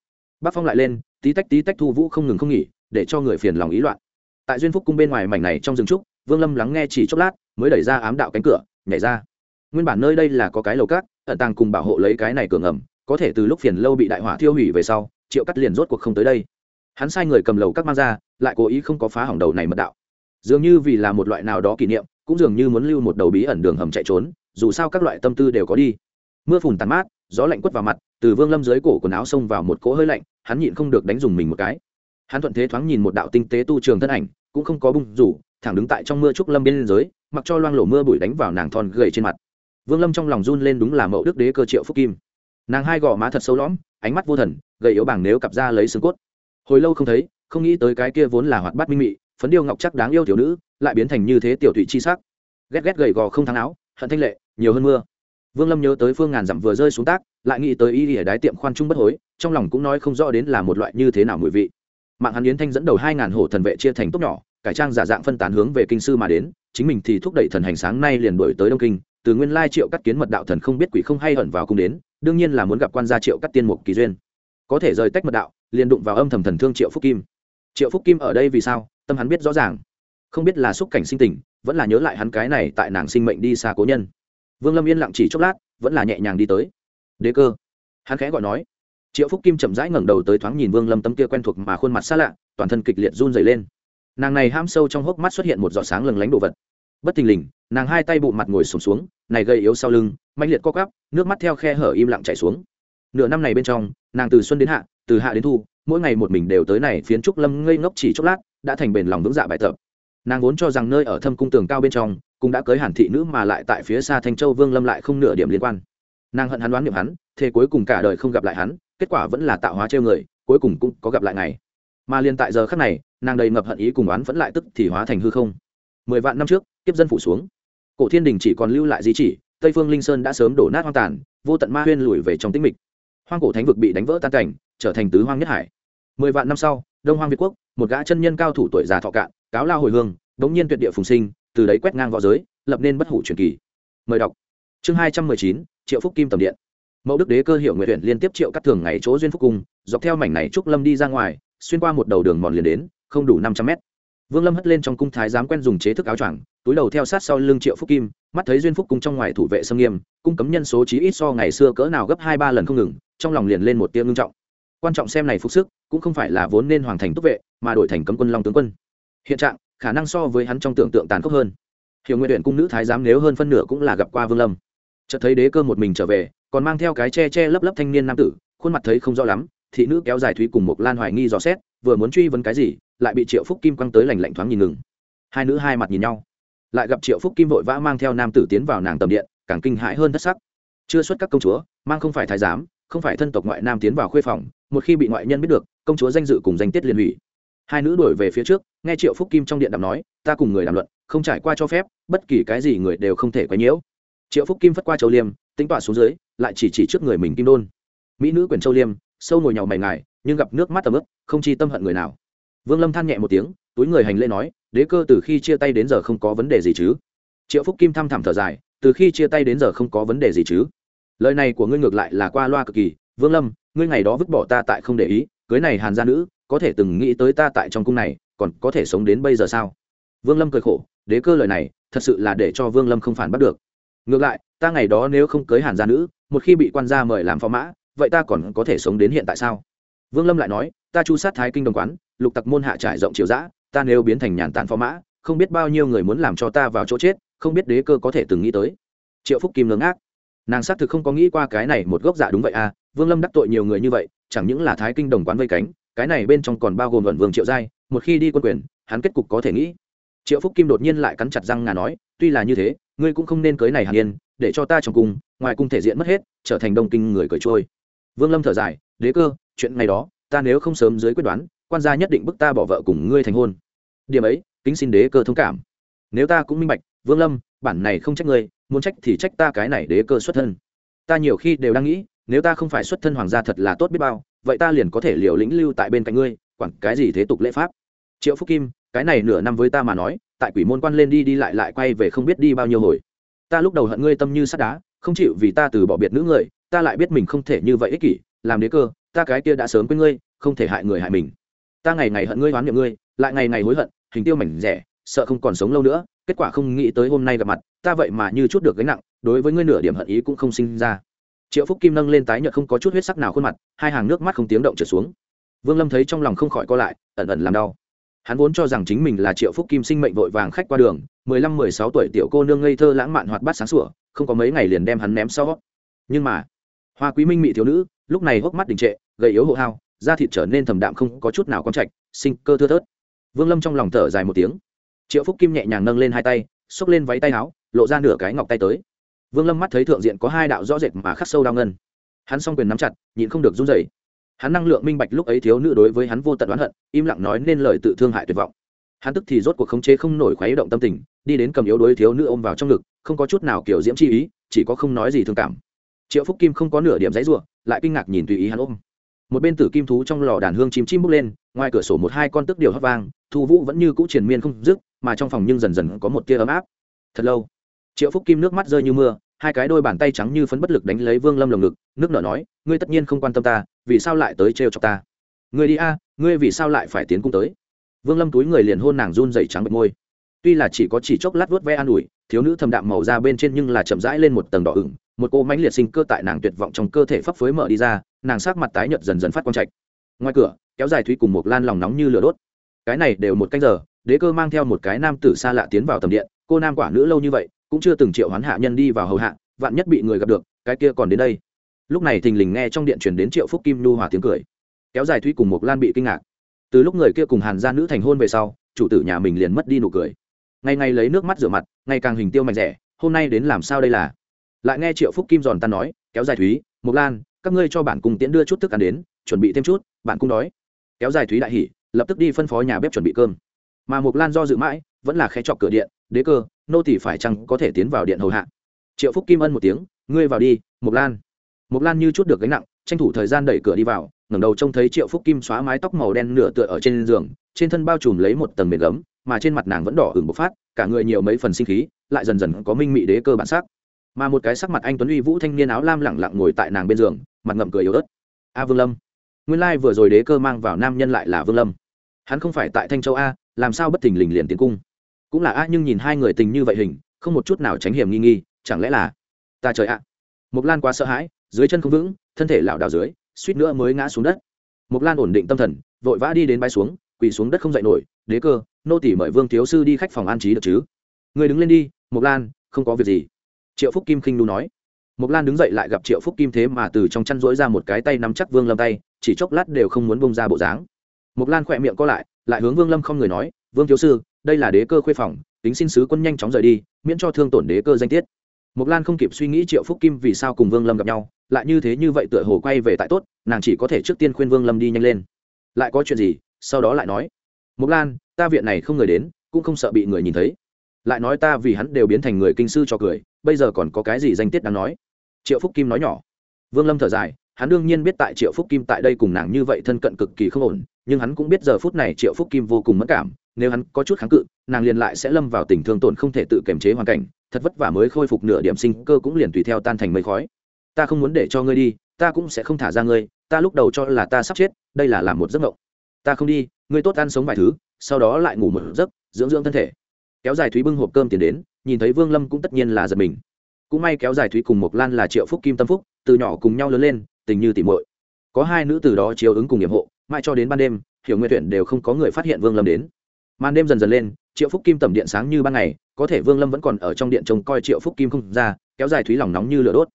Bác phong lại lên, tí tách tí tách thu vũ không ngừng không nghỉ, để cho người phiền lòng ý loạn. Tại duyên phúc cung bên ngoài mảnh này trong rừng trúc, vương lâm lắng nghe chỉ chốc lát, mới đẩy ra ám đạo cánh cửa, nhảy ra nguyên bản nơi đây là có cái lầu cát, ẩn tàng cùng bảo hộ lấy cái này cường ẩm có thể từ lúc phiền lâu bị đại hỏa thiêu hủy về sau, triệu cắt liền rốt cuộc không tới đây. Hắn sai người cầm lầu các mang ra, lại cố ý không có phá hỏng đầu này mật đạo. Dường như vì là một loại nào đó kỷ niệm, cũng dường như muốn lưu một đầu bí ẩn đường hầm chạy trốn, dù sao các loại tâm tư đều có đi. Mưa phùn tàn mát, gió lạnh quất vào mặt, từ vương lâm dưới cổ quần áo xông vào một cỗ hơi lạnh, hắn nhịn không được đánh dùng mình một cái. Hắn thuận thế thoáng nhìn một đạo tinh tế tu trường thân ảnh, cũng không có bung rủ, thẳng đứng tại trong mưa trúc lâm bên dưới, mặc cho loang lổ mưa bụi đánh vào nàng thon gầy trên mặt vương lâm trong lòng run lên đúng là mẫu đức đế cơ triệu phúc kim. Nàng hai gò má thật sâu lõm, ánh mắt vô thần, gầy yếu bảng nếu cặp ra lấy xương cốt. Hồi lâu không thấy, không nghĩ tới cái kia vốn là hoạt bát minh mị, phấn điêu ngọc chắc đáng yêu tiểu nữ, lại biến thành như thế tiểu thụy chi sắc. Ghét ghét gầy gò không thắng áo, hận thanh lệ, nhiều hơn mưa. Vương lâm nhớ tới phương ngàn dặm vừa rơi xuống tác, lại nghĩ tới y ở đái tiệm khoan trung bất hối, trong lòng cũng nói không rõ đến là một loại như thế nào mùi vị. Mạng hắn yến thanh dẫn đầu hai ngàn hổ thần vệ chia thành tốt nhỏ, cải trang giả dạng phân tán hướng về kinh sư mà đến, chính mình thì thúc đẩy thần hành sáng nay liền đổi tới đông kinh từ nguyên lai triệu cắt kiến mật đạo thần không biết quỷ không hay hận vào cung đến, đương nhiên là muốn gặp quan gia triệu cắt tiên mục kỳ duyên. Có thể rời tách mật đạo, liền đụng vào âm thầm thần thương triệu phúc kim. Triệu phúc kim ở đây vì sao? Tâm hắn biết rõ ràng. Không biết là xúc cảnh sinh tình, vẫn là nhớ lại hắn cái này tại nàng sinh mệnh đi xa cố nhân. Vương lâm yên lặng chỉ chốc lát, vẫn là nhẹ nhàng đi tới. Đế cơ. Hắn khẽ gọi nói. Triệu phúc kim chậm rãi ngẩng đầu tới thoáng nhìn vương lâm tấm kia quen thuộc mà khuôn mặt xa lạ, toàn thân kịch liệt run dày lên. Nàng này ham sâu trong hốc mắt xuất hiện một giọt sáng lừng lánh đồ vật. Bất thình lình nàng hai tay bụng mặt ngồi sụp xuống, xuống này gây yếu sau lưng mạnh liệt co cắp nước mắt theo khe hở im lặng chảy xuống. Nửa năm này bên trong nàng từ xuân đến hạ từ hạ đến thu mỗi ngày một mình đều tới này phiến trúc lâm ngây ngốc chỉ chốc lát đã thành bền lòng vững dạ bài tập. Nàng vốn cho rằng nơi ở thâm cung tường cao bên trong cũng đã cưới hàn thị nữ mà lại tại phía xa thanh châu vương lâm lại không nửa điểm liên quan. Nàng hận hắn đoán niệm hắn thế cuối cùng cả đời không gặp lại hắn kết quả vẫn là tạo hóa trêu người cuối cùng cũng có gặp lại ngày. Mà liên tại giờ khắc này nàng đầy ngập hận ý cùng oán vẫn lại tức thì hóa thành hư không. Mười vạn năm trước kiếp dân phủ xuống cổ thiên đình chỉ còn lưu lại di chỉ, tây phương linh sơn đã sớm đổ nát hoang tàn, vô tận ma huyên lùi về trong tĩnh mịch. Hoang cổ thánh vực bị đánh vỡ tan cảnh, trở thành tứ hoang nhất hải. Mười vạn năm sau, đông hoang việt quốc, một gã chân nhân cao thủ tuổi già thọ cạn, cáo lao hồi hương, đống nhiên tuyệt địa phùng sinh, từ đấy quét ngang v õ giới, lập nên bất hủ truyền kỳ. Mời đọc. Chương hai trăm mười chín, triệu phúc kim tầm điện. Mẫu đức đế cơ hiệu nguyện huyện liên tiếp triệu cắt thường ngày chỗ duyên phúc cung, dọc theo mảnh này trúc lâm đi ra ngoài, xuyên qua một đầu đường mòn liền đến, không đủ năm trăm mét vương lâm hất lên trong cung thái giám quen dùng chế thức áo choàng, túi đầu theo sát sau lưng triệu phúc kim, mắt thấy duyên phúc cung trong ngoài thủ vệ sâm nghiêm, cung cấm nhân số chí ít so ngày xưa cỡ nào gấp hai ba lần không ngừng, trong lòng liền lên một tiếng ngưng trọng. Quan trọng xem này phục sức, cũng không phải là vốn nên hoàng thành túc vệ, mà đổi thành cấm quân long tướng quân. Hiện trạng, khả năng so với hắn trong tưởng tượng tàn khốc hơn. Hiểu nguyện huyện cung nữ thái giám nếu hơn phân nửa cũng là gặp qua vương lâm. Chợt thấy đế cơ một mình trở về, còn mang theo cái che che lấp lấp thanh niên nam tử, khuôn mặt thấy không rõ lắm thị nữ kéo dài thúy cùng một lan hoài nghi dò xét, vừa muốn truy vấn cái gì, lại bị triệu phúc kim quăng tới lành lạnh thoáng nhìn ngừng. Hai nữ hai mặt nhìn nhau. Lại gặp triệu phúc kim vội vã mang theo nam tử tiến vào nàng tầm điện, càng kinh hãi hơn thất sắc. Chưa xuất các công chúa, mang không phải thái giám, không phải thân tộc ngoại nam tiến vào khuê phòng, một khi bị ngoại nhân biết được, công chúa danh dự cùng danh tiết liền hủy. Hai nữ đổi về phía trước, nghe triệu phúc kim trong điện đàm nói, ta cùng người đàm luận, không trải qua cho phép, bất kỳ cái gì người đều không thể quấy nhiễu. Triệu phúc kim phất qua châu liêm tính tỏa xuống dưới, lại chỉ chỉ trước người mình kim đôn. Mỹ nữ quyền châu liêm sâu ngồi nhàu mày ngài, nhưng gặp nước mắt tầm ướp không chi tâm hận người nào. Vương lâm than nhẹ một tiếng, túi người hành lễ nói, đế cơ từ khi chia tay đến giờ không có vấn đề gì chứ? Triệu phúc kim thăm thẳm thở dài, từ khi chia tay đến giờ không có vấn đề gì chứ? Lời này của ngươi ngược lại là qua loa cực kỳ, vương lâm, ngươi ngày đó vứt bỏ ta tại không để ý, cưới này hàn gia nữ, có thể từng nghĩ tới ta tại trong cung này, còn có thể sống đến bây giờ sao? Vương lâm cười khổ, đế cơ lời này, thật sự là để cho vương lâm không phản bắt được. Ngược lại, ta ngày đó nếu không cưới hàn gia nữ, một khi bị quan gia mời làm phó mã vậy ta còn có thể sống đến hiện tại sao? Vương lâm lại nói, ta chu sát thái kinh đồng quán, lục tặc môn hạ trải rộng triều giã ta nếu biến thành nhàn tản phó mã, không biết bao nhiêu người muốn làm cho ta vào chỗ chết, không biết đế cơ có thể từng nghĩ tới. Triệu phúc kim ngưỡng ác nàng xác thực không có nghĩ qua cái này một gốc giả đúng vậy à vương lâm đắc tội nhiều người như vậy, chẳng những là thái kinh đồng quán vây cánh, cái này bên trong còn bao gồm vận vương triệu giai, một khi đi quân quyền, hắn kết cục có thể nghĩ. Triệu phúc kim đột nhiên lại cắn chặt răng ngà nói, tuy là như thế, ngươi cũng không nên cưới này hàn yên, để cho ta trong cung, ngoài cung thể diện mất hết, trở thành đông kinh người cởi trôi vương lâm thở dài, đế cơ, chuyện ngày đó, ta nếu không sớm dưới quyết đoán, quan gia nhất định bức ta bỏ vợ cùng ngươi thành hôn. Điểm ấy, kính xin đế cơ thông cảm. Nếu ta cũng minh bạch, vương lâm, bản này không trách ngươi, muốn trách thì trách ta cái này đế cơ xuất thân. Ta nhiều khi đều đang nghĩ, nếu ta không phải xuất thân hoàng gia thật là tốt biết bao, vậy ta liền có thể liều lĩnh lưu tại bên cạnh ngươi quẳng cái gì thế tục lễ pháp? Triệu phúc kim, cái này nửa năm với ta mà nói, tại quỷ môn quan lên đi đi lại lại quay về không biết đi bao nhiêu hồi. Ta lúc đầu hận ngươi tâm như sắt đá, không chịu vì ta từ bỏ biệt nữ người ta lại biết mình không thể như vậy ích kỷ, làm đế cơ, ta cái kia đã sớm quên ngươi, không thể hại người hại mình. Ta ngày ngày hận ngươi hoán niệm ngươi, lại ngày ngày hối hận, hình tiêu mảnh rẻ, sợ không còn sống lâu nữa, kết quả không nghĩ tới hôm nay gặp mặt, ta vậy mà như chút được gánh nặng, đối với ngươi nửa điểm hận ý cũng không sinh ra. Triệu phúc kim nâng lên tái nhợt không có chút huyết sắc nào khuôn mặt, hai hàng nước mắt không tiếng động trở xuống. Vương lâm thấy trong lòng không khỏi co lại, ẩn ẩn làm đau. Hắn vốn cho rằng chính mình là triệu phúc kim sinh mệnh vội vàng khách qua đường, mười lăm, mười sáu tuổi tiểu cô nương ngây thơ lãng mạn hoạt bát sáng sủa, không có mấy ngày liền đem hắn ném sau. Nhưng mà hoa quý minh mị thiếu nữ, lúc này hốc mắt đình trệ, gầy yếu hộ hao, da thịt trở nên thầm đạm không có chút nào con trạch, sinh cơ thưa thớt. Vương lâm trong lòng thở dài một tiếng. Triệu phúc kim nhẹ nhàng nâng lên hai tay, xốc lên váy tay áo, lộ ra nửa cái ngọc tay tới. Vương lâm mắt thấy thượng diện có hai đạo rõ rệt mà khắc sâu đau ngân. Hắn s o n g quyền nắm chặt, nhịn không được run dày hắn năng lượng minh bạch lúc ấy thiếu nữ đối với hắn vô tận oán hận, im lặng nói nên lời tự thương hại tuyệt vọng. Hắn tức thì rốt cuộc khống chế không nổi khoái động tâm tình, đi đến cầm yếu đối thiếu nữ ôm vào trong ngực, không có chút nào kiểu diễm chi ý, chỉ có không nói gì thương cảm triệu phúc kim không có nửa điểm giấy ruộng lại kinh ngạc nhìn tùy ý hắn ôm. Một bên tử kim thú trong lò đàn hương chim chim bốc lên, ngoài cửa sổ một hai con tức điều hấp vang, thu vũ vẫn như cũ triền miên không dứt, mà trong phòng nhưng dần dần có một tia ấm áp. Thật lâu, triệu phúc kim nước mắt rơi như mưa, hai cái đôi bàn tay trắng như phấn bất lực đánh lấy vương lâm lồng ngực, nước nở nói, ngươi tất nhiên không quan tâm ta, vì sao lại tới trêu cho ta? Ngươi đi a, ngươi vì sao lại phải tiến cung tới? Vương lâm túi người liền hôn nàng run dày trắng bật môi. Tuy là chỉ có chỉ chốc lát vớt ve an ủi, thiếu nữ thầm đạm màu ra bên trên nhưng là chậm rãi lên một tầng đỏ ửng một cô mãnh liệt sinh cơ tại nàng tuyệt vọng trong cơ thể phấp phới mở đi ra, nàng sắc mặt tái nhợt dần dần phát quang trạch. Ngoài cửa, kéo dài thúy cùng một lan lòng nóng như lửa đốt. Cái này đều một canh giờ, đế cơ mang theo một cái nam tử xa lạ tiến vào tầm điện, cô nam quả nữ lâu như vậy, cũng chưa từng triệu hoán hạ nhân đi vào hầu hạ, vạn nhất bị người gặp được, cái kia còn đến đây. Lúc này thình lình nghe trong điện truyền đến triệu phúc kim nu hòa tiếng cười. Kéo dài thúy cùng một lan bị kinh ngạc. Từ lúc người kia cùng hàn gia nữ thành hôn về sau, chủ tử nhà mình liền mất đi nụ cười. Ngày ngày lấy nước mắt rửa mặt, ngày càng hình tiêu mạnh rẻ hôm nay đến làm sao đây là? Lại nghe triệu phúc kim giòn tan nói, kéo dài thúy, mộc lan, các ngươi cho bản cung tiễn đưa chút thức ăn đến, chuẩn bị thêm chút bạn cung đói. Kéo dài thúy đại hỉ, lập tức đi phân phó nhà bếp chuẩn bị cơm. Mà mộc lan do dự mãi, vẫn là khe chọc cửa điện, đế cơ, nô tỷ phải chăng có thể tiến vào điện hầu hạ? Triệu phúc kim ân một tiếng, ngươi vào đi, mộc lan. Mộc lan như chút được gánh nặng, tranh thủ thời gian đẩy cửa đi vào, ngẩng đầu trông thấy triệu phúc kim xóa mái tóc màu đen nửa tựa ở trên giường, trên thân bao trùm lấy một tầng mền gấm, mà trên mặt nàng vẫn đỏ ửng bộc phát, cả người nhiều mấy phần sinh khí, lại dần dần có minh mị đế cơ bản sắc mà một cái sắc mặt anh tuấn uy vũ thanh niên áo lam lẳng lặng ngồi tại nàng bên giường, mặt ngậm cười yếu ớt. A vương lâm. Nguyên lai vừa rồi đế cơ mang vào nam nhân lại là vương lâm. Hắn không phải tại thanh châu a, làm sao bất thình lình liền tiến cung? Cũng là a, nhưng nhìn hai người tình như vậy hình, không một chút nào tránh hiểm nghi nghi, chẳng lẽ là ta trời ạ. À. mộc lan quá sợ hãi, dưới chân không vững, thân thể lảo đảo dưới, suýt nữa mới ngã xuống đất. Mộc lan ổn định tâm thần, vội vã đi đến bãi xuống, quỳ xuống đất không dậy nổi, đế cơ, nô tỷ mời vương thiếu sư đi khách phòng an trí được chứ? Người đứng lên đi, mộc lan, không có việc gì triệu phúc kim khinh nu nói. Mộc lan đứng dậy lại gặp triệu phúc kim thế mà từ trong chăn rỗi ra một cái tay nắm chắc vương lâm tay, chỉ chốc lát đều không muốn bông ra bộ dáng. Mộc lan khỏe miệng co lại lại hướng vương lâm không người nói, vương thiếu sư, đây là đế cơ khuê phòng, tính xin sứ quân nhanh chóng rời đi, miễn cho thương tổn đế cơ danh tiết. Mộc lan không kịp suy nghĩ triệu phúc kim vì sao cùng vương lâm gặp nhau, lại như thế như vậy tựa hồ quay về tại tốt, nàng chỉ có thể trước tiên khuyên vương lâm đi nhanh lên. Lại có chuyện gì? Sau đó lại nói. Mộc lan, ta viện này không người đến, cũng không sợ bị người nhìn thấy. Lại nói ta vì hắn đều biến thành người kinh sư cho cười bây giờ còn có cái gì danh tiết đáng nói? Triệu phúc kim nói nhỏ. Vương lâm thở dài, hắn đương nhiên biết tại triệu phúc kim tại đây cùng nàng như vậy thân cận cực kỳ không ổn, nhưng hắn cũng biết giờ phút này triệu phúc kim vô cùng mất cảm, nếu hắn có chút kháng cự, nàng liền lại sẽ lâm vào tình thương tổn không thể tự kiềm chế hoàn cảnh, thật vất vả mới khôi phục nửa điểm sinh cơ cũng liền tùy theo tan thành mây khói. Ta không muốn để cho ngươi đi, ta cũng sẽ không thả ra ngươi, ta lúc đầu cho là ta sắp chết, đây là làm một giấc mộng. Ta không đi, ngươi tốt ăn sống vài thứ, sau đó lại ngủ một giấc, dưỡng dưỡng thân thể. Kéo dài thúy bưng hộp cơm tiền đến nhìn thấy vương lâm cũng tất nhiên là giật mình. Cũng may kéo dài thúy cùng mộc lan là triệu phúc kim tâm phúc, từ nhỏ cùng nhau lớn lên, tình như tỉ muội. Có hai nữ từ đó chiếu ứng cùng nhiệm hộ, mãi cho đến ban đêm, hiểu nguyện tuyển đều không có người phát hiện vương lâm đến. Màn đêm dần dần lên, triệu phúc kim tầm điện sáng như ban ngày, có thể vương lâm vẫn còn ở trong điện trông coi triệu phúc kim không ra, kéo dài thúy lòng nóng như lửa đốt.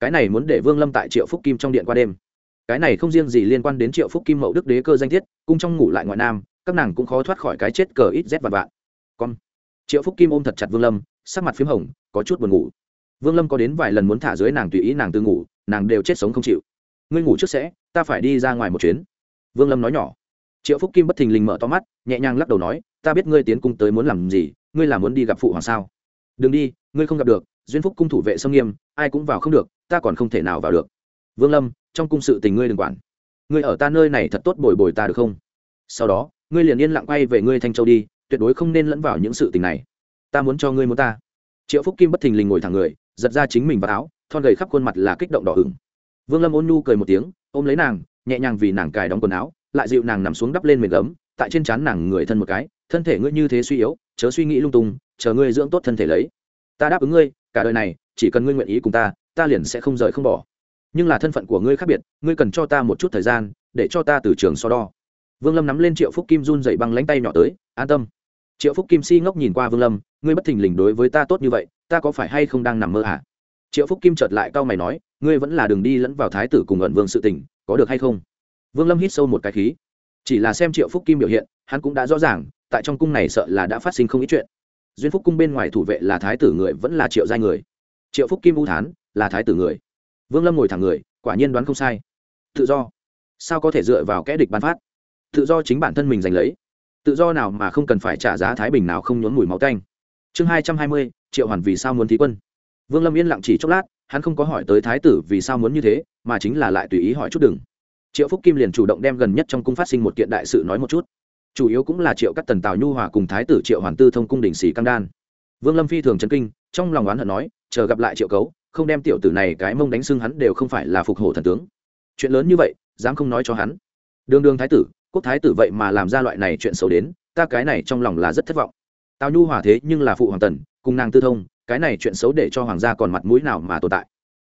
Cái này muốn để vương lâm tại triệu phúc kim trong điện qua đêm. Cái này không riêng gì liên quan đến triệu phúc kim mậu đức đế cơ danh thiết cung trong ngủ lại ngoại nam, các nàng cũng khó thoát khỏi cái chết cờ ít rét và vạn. Con triệu phúc kim ôm thật chặt vương lâm sắc mặt p h í m hồng, có chút buồn ngủ. vương lâm có đến vài lần muốn thả dưới nàng tùy ý nàng tự ngủ, nàng đều chết sống không chịu. ngươi ngủ trước sẽ, ta phải đi ra ngoài một chuyến. vương lâm nói nhỏ. triệu phúc kim bất thình lình mở to mắt, nhẹ nhàng lắc đầu nói, ta biết ngươi tiến cung tới muốn làm gì, ngươi là muốn đi gặp phụ hoàng sao? đừng đi, ngươi không gặp được, duyên phúc cung thủ vệ xâm nghiêm, ai cũng vào không được, ta còn không thể nào vào được. vương lâm, trong cung sự tình ngươi đừng quản. ngươi ở ta nơi này thật tốt bồi bồi ta được không? sau đó, ngươi liền yên lặng quay về ngươi thanh châu đi tuyệt đối không nên lẫn vào những sự tình này. Ta muốn cho ngươi muốn ta. Triệu phúc kim bất thình lình ngồi thẳng người, giật ra chính mình vào áo, thon gầy khắp khuôn mặt là kích động đỏ ửng. Vương lâm ôn nhu cười một tiếng, ôm lấy nàng, nhẹ nhàng vì nàng cài đóng quần áo, lại dịu nàng nằm xuống đắp lên mềm gấm, tại trên trán nàng người thân một cái, thân thể ngươi như thế suy yếu, chớ suy nghĩ lung tung, chờ ngươi dưỡng tốt thân thể lấy. Ta đáp ứng ngươi, cả đời này, chỉ cần ngươi nguyện ý cùng ta ta liền sẽ không rời không bỏ. Nhưng là thân phận của ngươi khác biệt, ngươi cần cho ta một chút thời gian, để cho ta từ trường so đo. Vương lâm nắm lên triệu phúc kim run dậy băng lánh tay nhỏ tới, an tâm triệu phúc kim si ngốc nhìn qua vương lâm ngươi bất thình lình đối với ta tốt như vậy ta có phải hay không đang nằm mơ hả triệu phúc kim chợt lại cau mày nói ngươi vẫn là đường đi lẫn vào thái tử cùng ẩn vương sự tình, có được hay không? vương lâm hít sâu một cái khí. chỉ là xem triệu phúc kim biểu hiện, hắn cũng đã rõ ràng, tại trong cung này sợ là đã phát sinh không ít chuyện. duyên phúc cung bên ngoài thủ vệ là thái tử người vẫn là triệu giai người. triệu phúc kim u thán, là thái tử người. vương lâm ngồi thẳng người, quả nhiên đoán không sai. tự do. sao có thể dựa vào kẽ địch bán phát? tự do chính bản thân mình giành lấy tự do nào mà không cần phải trả giá thái bình nào không nhốn mùi máu tanh. Chương hai trăm hai mươi, triệu hoàn vì sao muốn thí quân? Vương lâm yên lặng chỉ chốc lát, hắn không có hỏi tới thái tử vì sao muốn như thế, mà chính là lại tùy ý hỏi chút đừng. Triệu phúc kim liền chủ động đem gần nhất trong cung phát sinh một kiện đại sự nói một chút. Chủ yếu cũng là triệu các tần tào nhu hòa cùng thái tử triệu hoàn tư thông cung đình sĩ cam đan. Vương lâm phi thường chấn kinh, trong lòng oán hận nói, chờ gặp lại triệu cấu, không đem tiểu tử này cái mông đánh xưng hắn đều không phải là phục hổ thần tướng. Chuyện lớn như vậy, dám không nói cho hắn. Đường đường thái tử quốc thái tử vậy mà làm ra loại này chuyện xấu đến, ta cái này trong lòng là rất thất vọng. Tào nhu hòa thế nhưng là phụ hoàng tần, cùng nàng tư thông, cái này chuyện xấu để cho hoàng gia còn mặt mũi nào mà tồn tại.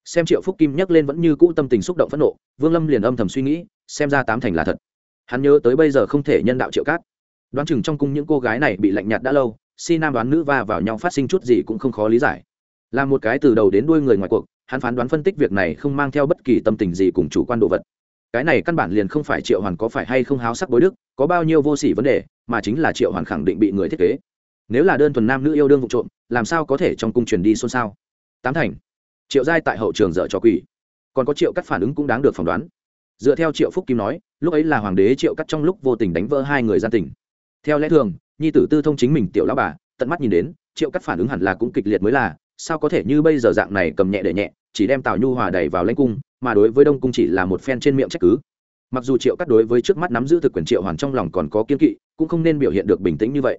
Xem triệu phúc kim nhắc lên vẫn như cũ tâm tình xúc động phẫn nộ, vương lâm liền âm thầm suy nghĩ, xem ra tám thành là thật. Hắn nhớ tới bây giờ không thể nhân đạo triệu cát. Đoán chừng trong cung những cô gái này bị lạnh nhạt đã lâu, si nam đoán nữ va vào nhau phát sinh chút gì cũng không khó lý giải. Là một cái từ đầu đến đuôi người ngoài cuộc, hắn phán đoán phân tích việc này không mang theo bất kỳ tâm tình gì cùng chủ quan đồ vật cái này căn bản liền không phải triệu hoàn có phải hay không háo sắc bối đức, có bao nhiêu vô sỉ vấn đề, mà chính là triệu hoàn khẳng định bị người thiết kế. Nếu là đơn thuần nam nữ yêu đương vụ trộm, làm sao có thể trong cung truyền đi xôn xao? Tám thành. Triệu giai tại hậu trường dở cho quỷ. Còn có triệu cắt phản ứng cũng đáng được phỏng đoán. Dựa theo triệu phúc kim nói, lúc ấy là hoàng đế triệu cắt trong lúc vô tình đánh vỡ hai người gian tình. Theo lẽ thường, nhi tử tư thông chính mình tiểu lão bà, tận mắt nhìn đến, triệu cắt phản ứng hẳn là cũng kịch liệt mới là, sao có thể như bây giờ dạng này cầm nhẹ để nhẹ, chỉ đem tào nhu hòa đẩy vào lãnh cung mà đối với đông cung chỉ là một phen trên miệng trách cứ. Mặc dù triệu cắt đối với trước mắt nắm giữ thực quyền triệu hoàn trong lòng còn có kiên kỵ, cũng không nên biểu hiện được bình tĩnh như vậy.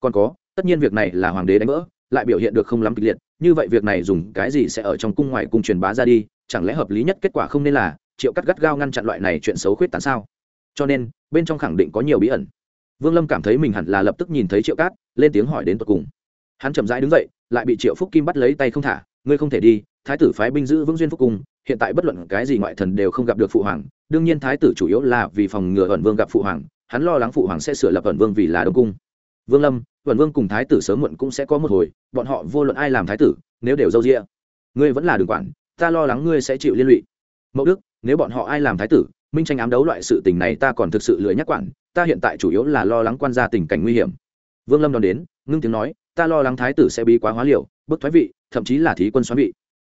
Còn có, tất nhiên việc này là hoàng đế đánh vỡ, lại biểu hiện được không lắm kịch liệt, như vậy việc này dùng cái gì sẽ ở trong cung ngoài cung truyền bá ra đi, chẳng lẽ hợp lý nhất kết quả không nên là triệu cắt gắt gao ngăn chặn loại này chuyện xấu khuyết tán sao? Cho nên, bên trong khẳng định có nhiều bí ẩn. Vương lâm cảm thấy mình hẳn là lập tức nhìn thấy triệu cát, lên tiếng hỏi đến tột cùng. Hắn chậm rãi đứng dậy, lại bị triệu phúc kim bắt lấy tay không thả, ngươi không thể đi, thái tử phái binh giữ vững duyên phúc cung hiện tại bất luận cái gì ngoại thần đều không gặp được phụ hoàng, đương nhiên thái tử chủ yếu là vì phòng ngừa ẩn vương gặp phụ hoàng, hắn lo lắng phụ hoàng sẽ sửa lập ẩn vương vì là đông cung. Vương lâm ẩn vương cùng thái tử sớm muộn cũng sẽ có một hồi, bọn họ vô luận ai làm thái tử, nếu đều dâu rĩa ngươi vẫn là đường quản, ta lo lắng ngươi sẽ chịu liên lụy. Mẫu đức, nếu bọn họ ai làm thái tử, minh tranh ám đấu loại sự tình này ta còn thực sự lười nhắc quản, ta hiện tại chủ yếu là lo lắng quan gia tình cảnh nguy hiểm. Vương lâm đón đến, ngưng tiếng nói, ta lo lắng thái tử sẽ bí quá hóa liều, bức thoái vị, thậm chí là thí quân xoắn vị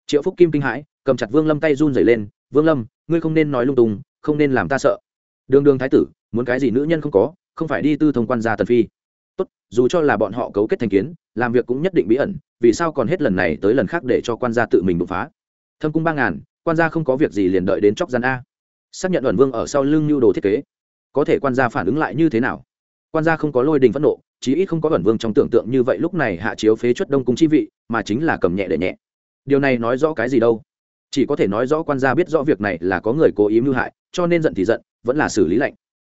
triệu phúc kim kinh hãi, cầm chặt vương lâm tay run dày lên, vương lâm, ngươi không nên nói lung tung, không nên làm ta sợ. Đường đường thái tử, muốn cái gì nữ nhân không có, không phải đi tư thông quan gia tần phi. Tốt, dù cho là bọn họ cấu kết thành kiến, làm việc cũng nhất định bí ẩn, vì sao còn hết lần này tới lần khác để cho quan gia tự mình đột phá? Thâm cung ba ngàn, quan gia không có việc gì liền đợi đến chóc gian a. Xác nhận ẩn vương ở sau lưng nhu đồ thiết kế. Có thể quan gia phản ứng lại như thế nào? Quan gia không có lôi đình phẫn nộ, chí ít không có ẩn vương trong tưởng tượng như vậy lúc này hạ chiếu phế chuất đông cung chi vị, mà chính là cầm nhẹ để nhẹ điều này nói rõ cái gì đâu? Chỉ có thể nói rõ quan gia biết rõ việc này là có người cố ý mưu hại, cho nên giận thì giận, vẫn là xử lý lạnh.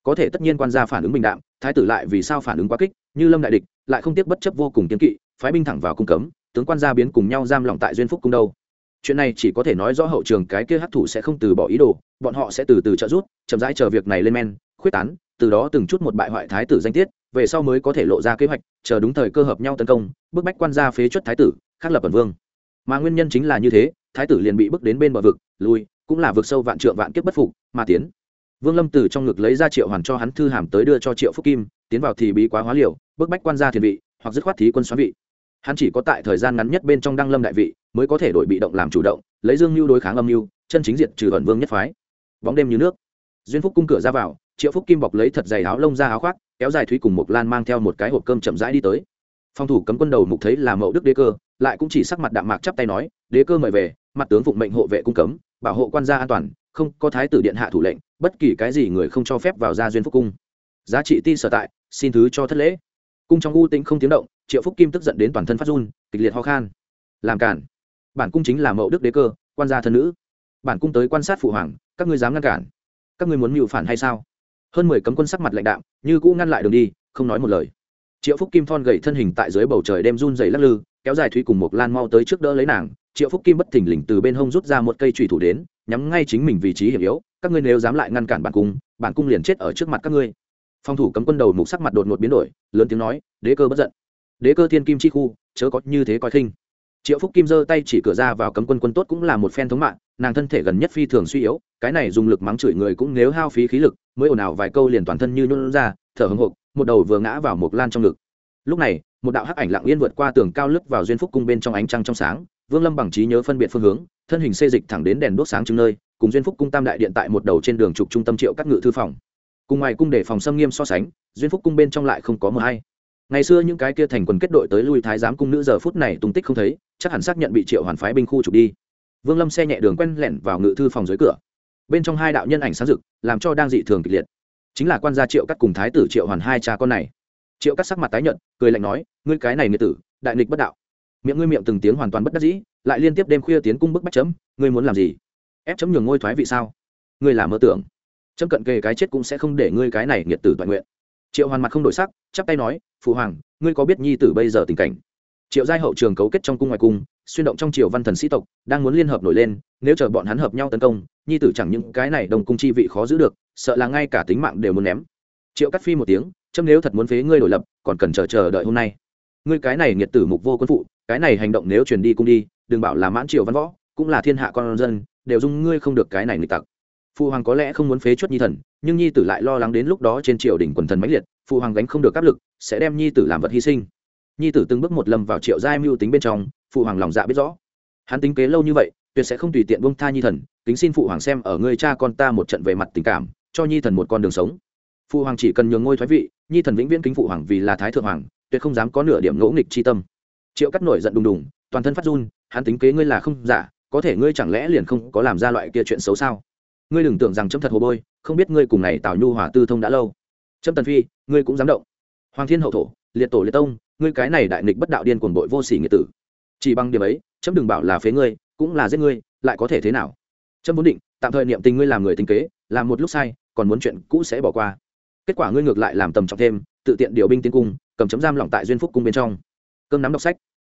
Có thể tất nhiên quan gia phản ứng bình đạm, thái tử lại vì sao phản ứng quá kích, như lâm đại địch, lại không tiếc bất chấp vô cùng kiên kỵ, phái binh thẳng vào cung cấm, tướng quan gia biến cùng nhau giam lỏng tại duyên phúc cung đâu. Chuyện này chỉ có thể nói rõ hậu trường cái kia hấp thụ sẽ không từ bỏ ý đồ, bọn họ sẽ từ từ trợ rút chậm rãi chờ việc này lên men, khuyết tán, từ đó từng chút một bại hoại thái tử danh tiết, về sau mới có thể lộ ra kế hoạch, chờ đúng thời cơ hợp nhau tấn công, bức bách quan gia phế chuất thái tử, khắc lập ẩn vương mà nguyên nhân chính là như thế, thái tử liền bị bước đến bên bờ vực, lui, cũng là vực sâu vạn trượng vạn kiếp bất phục, mà tiến. Vương lâm từ trong ngực lấy ra triệu hoàn cho hắn thư hàm tới đưa cho triệu phúc kim, tiến vào thì bí quá hóa liều bức bách quan gia thiền vị, hoặc dứt khoát thí quân xoán vị. Hắn chỉ có tại thời gian ngắn nhất bên trong đăng lâm đại vị, mới có thể đổi bị động làm chủ động, lấy dương mưu đối kháng âm mưu, chân chính diệt trừ ẩn vương nhất phái. Bóng đêm như nước. Duyên phúc cung cửa ra vào, triệu phúc kim bọc lấy thật dày áo lông ra áo khoác, kéo dài thúy cùng một lan mang theo một cái hộp cơm chậm rãi đi tới phòng thủ cấm quân đầu mục thấy là mậu đức đế cơ, lại cũng chỉ sắc mặt đạm mạc chắp tay nói, đế cơ mời về, mặt tướng phụng mệnh hộ vệ cung cấm, bảo hộ quan gia an toàn, không có thái tử điện hạ thủ lệnh, bất kỳ cái gì người không cho phép vào gia duyên phúc cung. Giá trị ti sở tại, xin thứ cho thất lễ. Cung trong u tĩnh không tiếng động, triệu phúc kim tức giận đến toàn thân phát run, kịch liệt ho khan. Làm cản, bản cung chính là mậu đức đế cơ, quan gia thân nữ. Bản cung tới quan sát phụ hoàng, các ngươi dám ngăn cản? Các ngươi muốn mưu phản hay sao? Hơn mười cấm quân sắc mặt lạnh đạm, như cũ ngăn lại đường đi, không nói một lời triệu phúc kim thon gầy thân hình tại dưới bầu trời đem run dày lắc lư, kéo dài thủy cùng một lan mau tới trước đỡ lấy nàng. Triệu phúc kim bất thình lình từ bên hông rút ra một cây trùy thủ đến, nhắm ngay chính mình vị trí hiểm yếu. Các ngươi nếu dám lại ngăn cản bản cung bản cung liền chết ở trước mặt các ngươi. Phong thủ cấm quân đầu mục sắc mặt đột ngột biến đổi, lớn tiếng nói, đế cơ bất giận. Đế cơ thiên kim chi khu, chớ có như thế coi khinh. Triệu phúc kim giơ tay chỉ cửa ra vào cấm quân quân tốt cũng là một phen thống mạng, nàng thân thể gần nhất phi thường suy yếu, cái này dùng lực mắng chửi người cũng nếu hao phí khí lực, mới ồn ào vài câu liền toàn thân như nhún ra, thở hưng hộp một đầu vừa ngã vào một lan trong ngực. Lúc này, một đạo hắc ảnh lặng yên vượt qua tường cao lướt vào duyên phúc cung bên trong ánh trăng trong sáng, vương lâm bằng trí nhớ phân biệt phương hướng, thân hình xê dịch thẳng đến đèn đốt sáng chứng nơi, cùng duyên phúc cung tam đại điện tại một đầu trên đường trục trung tâm triệu các ngự thư phòng. Cùng ngoài cung để phòng xâm nghiêm so sánh, duyên phúc cung bên trong lại không có mờ hay. Ngày xưa những cái kia thành quần kết đội tới lui thái giám cung nữ giờ phút này tung tích không thấy, chắc hẳn xác nhận bị triệu hoàn phái binh khu trục đi. Vương lâm xe nhẹ đường quen lẹn vào ngự thư phòng dưới cửa. Bên trong hai đạo nhân ảnh sáng rực, làm cho đang dị thường kịch liệt chính là quan gia triệu cắt cùng thái tử triệu hoàn hai cha con này. Triệu cắt sắc mặt tái nhận cười lạnh nói, ngươi cái này nghĩa tử, đại nghịch bất đạo. Miệng ngươi miệng từng tiếng hoàn toàn bất đắc dĩ, lại liên tiếp đêm khuya tiến cung bức bách chấm, ngươi muốn làm gì? Ép chấm nhường ngôi thoái vị sao? Ngươi là mơ tưởng. Chấm cận kề cái chết cũng sẽ không để ngươi cái này nghiệt tử toàn nguyện. Triệu hoàn mặt không đổi sắc, chắp tay nói, phụ hoàng, ngươi có biết nhi tử bây giờ tình cảnh? Triệu giai hậu trường cấu kết trong cung ngoài cung xuyên động trong triều văn thần sĩ tộc, đang muốn liên hợp nổi lên, nếu chờ bọn hắn hợp nhau tấn công, nhi tử chẳng những cái này đồng cung chi vị khó giữ được, sợ là ngay cả tính mạng đều muốn ném. Triệu cắt phi một tiếng châm nếu thật muốn phế ngươi đổi lập, còn cần chờ chờ đợi hôm nay. Ngươi cái này nghiệt tử mục vô quân phụ, cái này hành động nếu truyền đi cung đi, đừng bảo là mãn triều văn võ, cũng là thiên hạ con dân, đều dung ngươi không được cái này nghịch tặc. Phụ hoàng có lẽ không muốn phế chuất nhi thần, nhưng nhi tử lại lo lắng đến lúc đó trên triều đình quần thần mãnh liệt phụ hoàng gánh không được áp lực, sẽ đem nhi tử làm vật hy sinh. Nhi tử từng bước một lâm vào triệu giai mưu tính bên trong phụ hoàng lòng dạ biết rõ. Hắn tính kế lâu như vậy, tuyệt sẽ không tùy tiện bông tha nhi thần, kính xin phụ hoàng xem ở ngươi cha con ta một trận về mặt tình cảm, cho nhi thần một con đường sống. Phụ hoàng chỉ cần nhường ngôi thoái vị, nhi thần vĩnh viễn kính phụ hoàng vì là thái thượng hoàng, tuyệt không dám có nửa điểm ngỗ nghịch chi tâm. Triệu cắt nổi giận đùng đùng, toàn thân phát run, hắn tính kế ngươi là không giả, có thể ngươi chẳng lẽ liền không có làm ra loại kia chuyện xấu sao? Ngươi đừng tưởng rằng chấm thật hồ bôi, không biết ngươi cùng này tào nhu Hòa tư thông đã lâu. Chấm tần phi, ngươi cũng dám động. Hoàng thiên hậu thổ, liệt tổ liệt tông, ngươi cái này đại nghịch bất đạo điên cuồng bội vô sỉ nghĩa tử chỉ bằng điểm ấy, chấm đừng bảo là phế ngươi, cũng là giết ngươi, lại có thể thế nào? Chấm vốn định, tạm thời niệm tình ngươi làm người tinh kế, làm một lúc sai, còn muốn chuyện cũ sẽ bỏ qua. Kết quả ngươi ngược lại làm tầm trọng thêm, tự tiện điều binh tiến cung, cầm chấm giam lỏng tại duyên phúc cung bên trong. Cơm nắm đọc sách.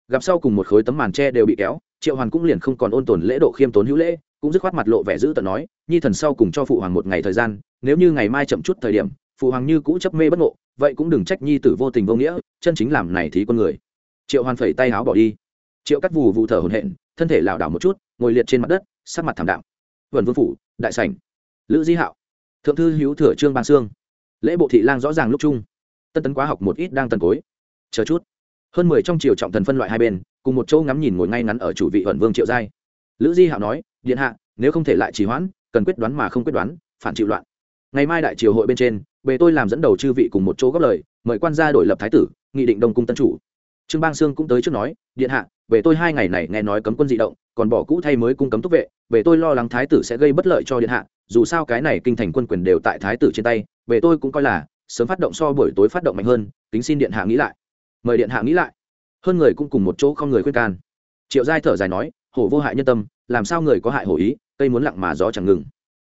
Gặp sau cùng một khối tấm màn tre đều bị kéo, triệu hoàn cũng liền không còn ôn tồn lễ độ khiêm tốn hữu lễ, cũng dứt khoát mặt lộ vẻ giữ tận nói, nhi thần sau cùng cho phụ hoàng một ngày thời gian, nếu như ngày mai chậm chút thời điểm, phụ hoàng như cũ chấp mê bất ngộ, vậy cũng đừng trách nhi tử vô tình vô nghĩa, chân chính làm này thì con người. Triệu hoàn phẩy tay áo bỏ đi triệu cắt vù vụ thở hồn hện thân thể lảo đảo một chút, ngồi liệt trên mặt đất, sắc mặt thảm đạm. Vườn vương phủ, đại sảnh. Lữ di hạo, thượng thư hữu thừa trương ban sương. Lễ bộ thị lang rõ ràng lúc chung. Tân tấn quá học một ít đang tần cối. Chờ chút. Hơn mười trong triều trọng thần phân loại hai bên, cùng một chỗ ngắm nhìn ngồi ngay ngắn ở chủ vị ẩn vương triệu giai. Lữ di hạo nói, điện hạ, nếu không thể lại trì hoãn, cần quyết đoán mà không quyết đoán, phản chịu loạn. Ngày mai đại triều hội bên trên, bề tôi làm dẫn đầu chư vị cùng một chỗ góp lời, mời quan gia đổi lập thái tử, nghị định đông cung tân chủ trương bang sương cũng tới trước nói, điện hạ, về tôi hai ngày này nghe nói cấm quân dị động, còn bỏ cũ thay mới cung cấm túc vệ, về tôi lo lắng thái tử sẽ gây bất lợi cho điện hạ, dù sao cái này kinh thành quân quyền đều tại thái tử trên tay, về tôi cũng coi là sớm phát động so buổi tối phát động mạnh hơn tính xin điện hạ nghĩ lại. Mời điện hạ nghĩ lại. Hơn người cũng cùng một chỗ không người khuyên can. Triệu giai thở dài nói, hổ vô hại nhân tâm, làm sao người có hại hổ ý, cây muốn lặng mà gió chẳng ngừng.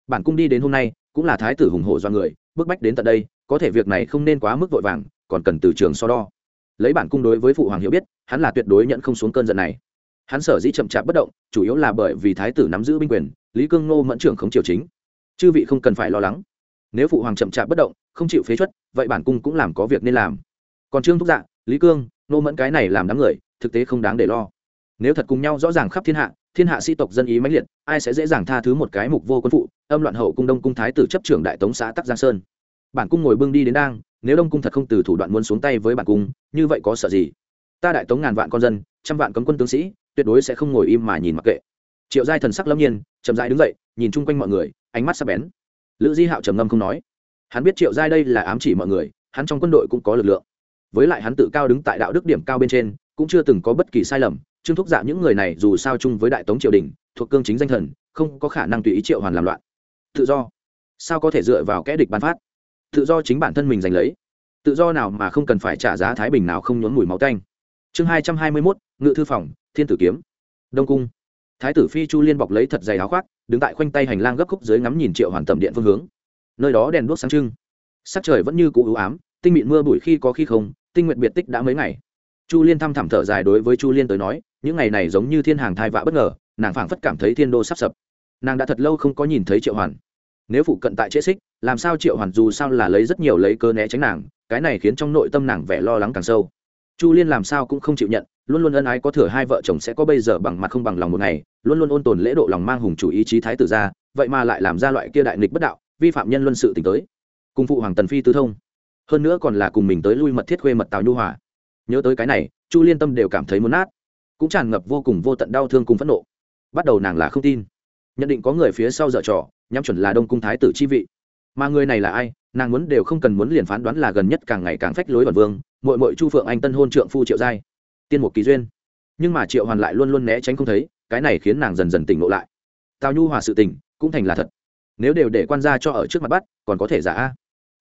Bản cung đi đến hôm nay, cũng là thái tử hùng hổ do người, bức bách đến tận đây, có thể việc này không nên quá mức vội vàng, còn cần từ trường so đo lấy bản cung đối với phụ hoàng hiểu biết, hắn là tuyệt đối nhận không xuống cơn giận này. Hắn sở dĩ chậm chạp bất động, chủ yếu là bởi vì thái tử nắm giữ binh quyền, lý cương ngô mẫn trưởng không triều chính. Chư vị không cần phải lo lắng. Nếu phụ hoàng chậm chạp bất động, không chịu phế chuất, vậy bản cung cũng làm có việc nên làm. Còn trương thúc dạ lý cương, ngô mẫn cái này làm đám người, thực tế không đáng để lo. Nếu thật cùng nhau rõ ràng khắp thiên hạ thiên hạ sĩ tộc dân ý mãnh liệt, ai sẽ dễ dàng tha thứ một cái mục vô quân phụ, âm loạn hậu cung đông cung thái tử chấp trưởng đại tống xã tắc giang sơn. Bản cung ngồi bưng đi đến đang nếu đông cung thật không từ thủ đoạn muốn xuống tay với bản cung, như vậy có sợ gì? Ta đại tống ngàn vạn con dân, trăm vạn cấm quân tướng sĩ, tuyệt đối sẽ không ngồi im mà nhìn mặc kệ. Triệu giai thần sắc lâm nhiên, chậm dại đứng dậy, nhìn chung quanh mọi người, ánh mắt sắc bén. Lữ di hạo trầm ngâm không nói. Hắn biết triệu giai đây là ám chỉ mọi người, hắn trong quân đội cũng có lực lượng. Với lại hắn tự cao đứng tại đạo đức điểm cao bên trên, cũng chưa từng có bất kỳ sai lầm. Trương thúc dạ những người này dù sao chung với đại tống triều đình, thuộc cương chính danh thần, không có khả năng tùy ý triệu hoàn làm loạn. Tự do. Sao có thể dựa vào kẽ địch bán phát? Tự do chính bản thân mình giành lấy. Tự do nào mà không cần phải trả giá thái bình nào không nhốn mùi máu canh chương hai trăm hai mươi mốt, ngự thư phòng, thiên tử kiếm. Đông cung. Thái tử phi chu liên bọc lấy thật dày áo khoác, đứng tại khoanh tay hành lang gấp khúc dưới ngắm nhìn triệu hoàn tầm điện phương hướng. Nơi đó đèn đuốc sáng trưng. Sắc trời vẫn như cũ ưu ám, tinh mịn mưa bụi khi có khi không, tinh nguyện biệt tích đã mấy ngày. Chu liên thăm thẳm thở dài đối với chu liên tới nói, những ngày này giống như thiên hàng thai vạ bất ngờ, nàng phảng phất cảm thấy thiên đô sắp sập. Nàng đã thật lâu không có nhìn thấy triệu hoàn. Nếu phụ cận tại trễ xích làm sao triệu hoàn dù sao là lấy rất nhiều lấy cơ né tránh nàng, cái này khiến trong nội tâm nàng vẻ lo lắng càng sâu. Chu liên làm sao cũng không chịu nhận, luôn luôn ân ái có thừa hai vợ chồng sẽ có bây giờ bằng mặt không bằng lòng một ngày, luôn luôn ôn tồn lễ độ lòng mang hùng chủ ý chí thái tử ra, vậy mà lại làm ra loại kia đại nghịch bất đạo, vi phạm nhân luân sự t tới. Cùng phụ hoàng tần phi tư thông. Hơn nữa còn là cùng mình tới lui mật thiết khuê mật tào nhu hòa. Nhớ tới cái này, chu liên tâm đều cảm thấy muốn nát. Cũng tràn ngập vô cùng vô tận đau thương cùng phẫn nộ. Bắt đầu nàng là không tin. Nhận định có người phía sau dở trò, nhắm chuẩn là đông cung thái tử chi vị mà người này là ai, nàng muốn đều không cần muốn liền phán đoán là gần nhất càng ngày càng phách lối bẩn vương mội mội chu phượng anh tân hôn trượng phu triệu giai. Tiên một kỳ duyên. Nhưng mà triệu hoàn lại luôn luôn né tránh không thấy, cái này khiến nàng dần dần tỉnh lộ lại. Tào nhu hòa sự tình, cũng thành là thật. Nếu đều để quan gia cho ở trước mặt bắt, còn có thể giả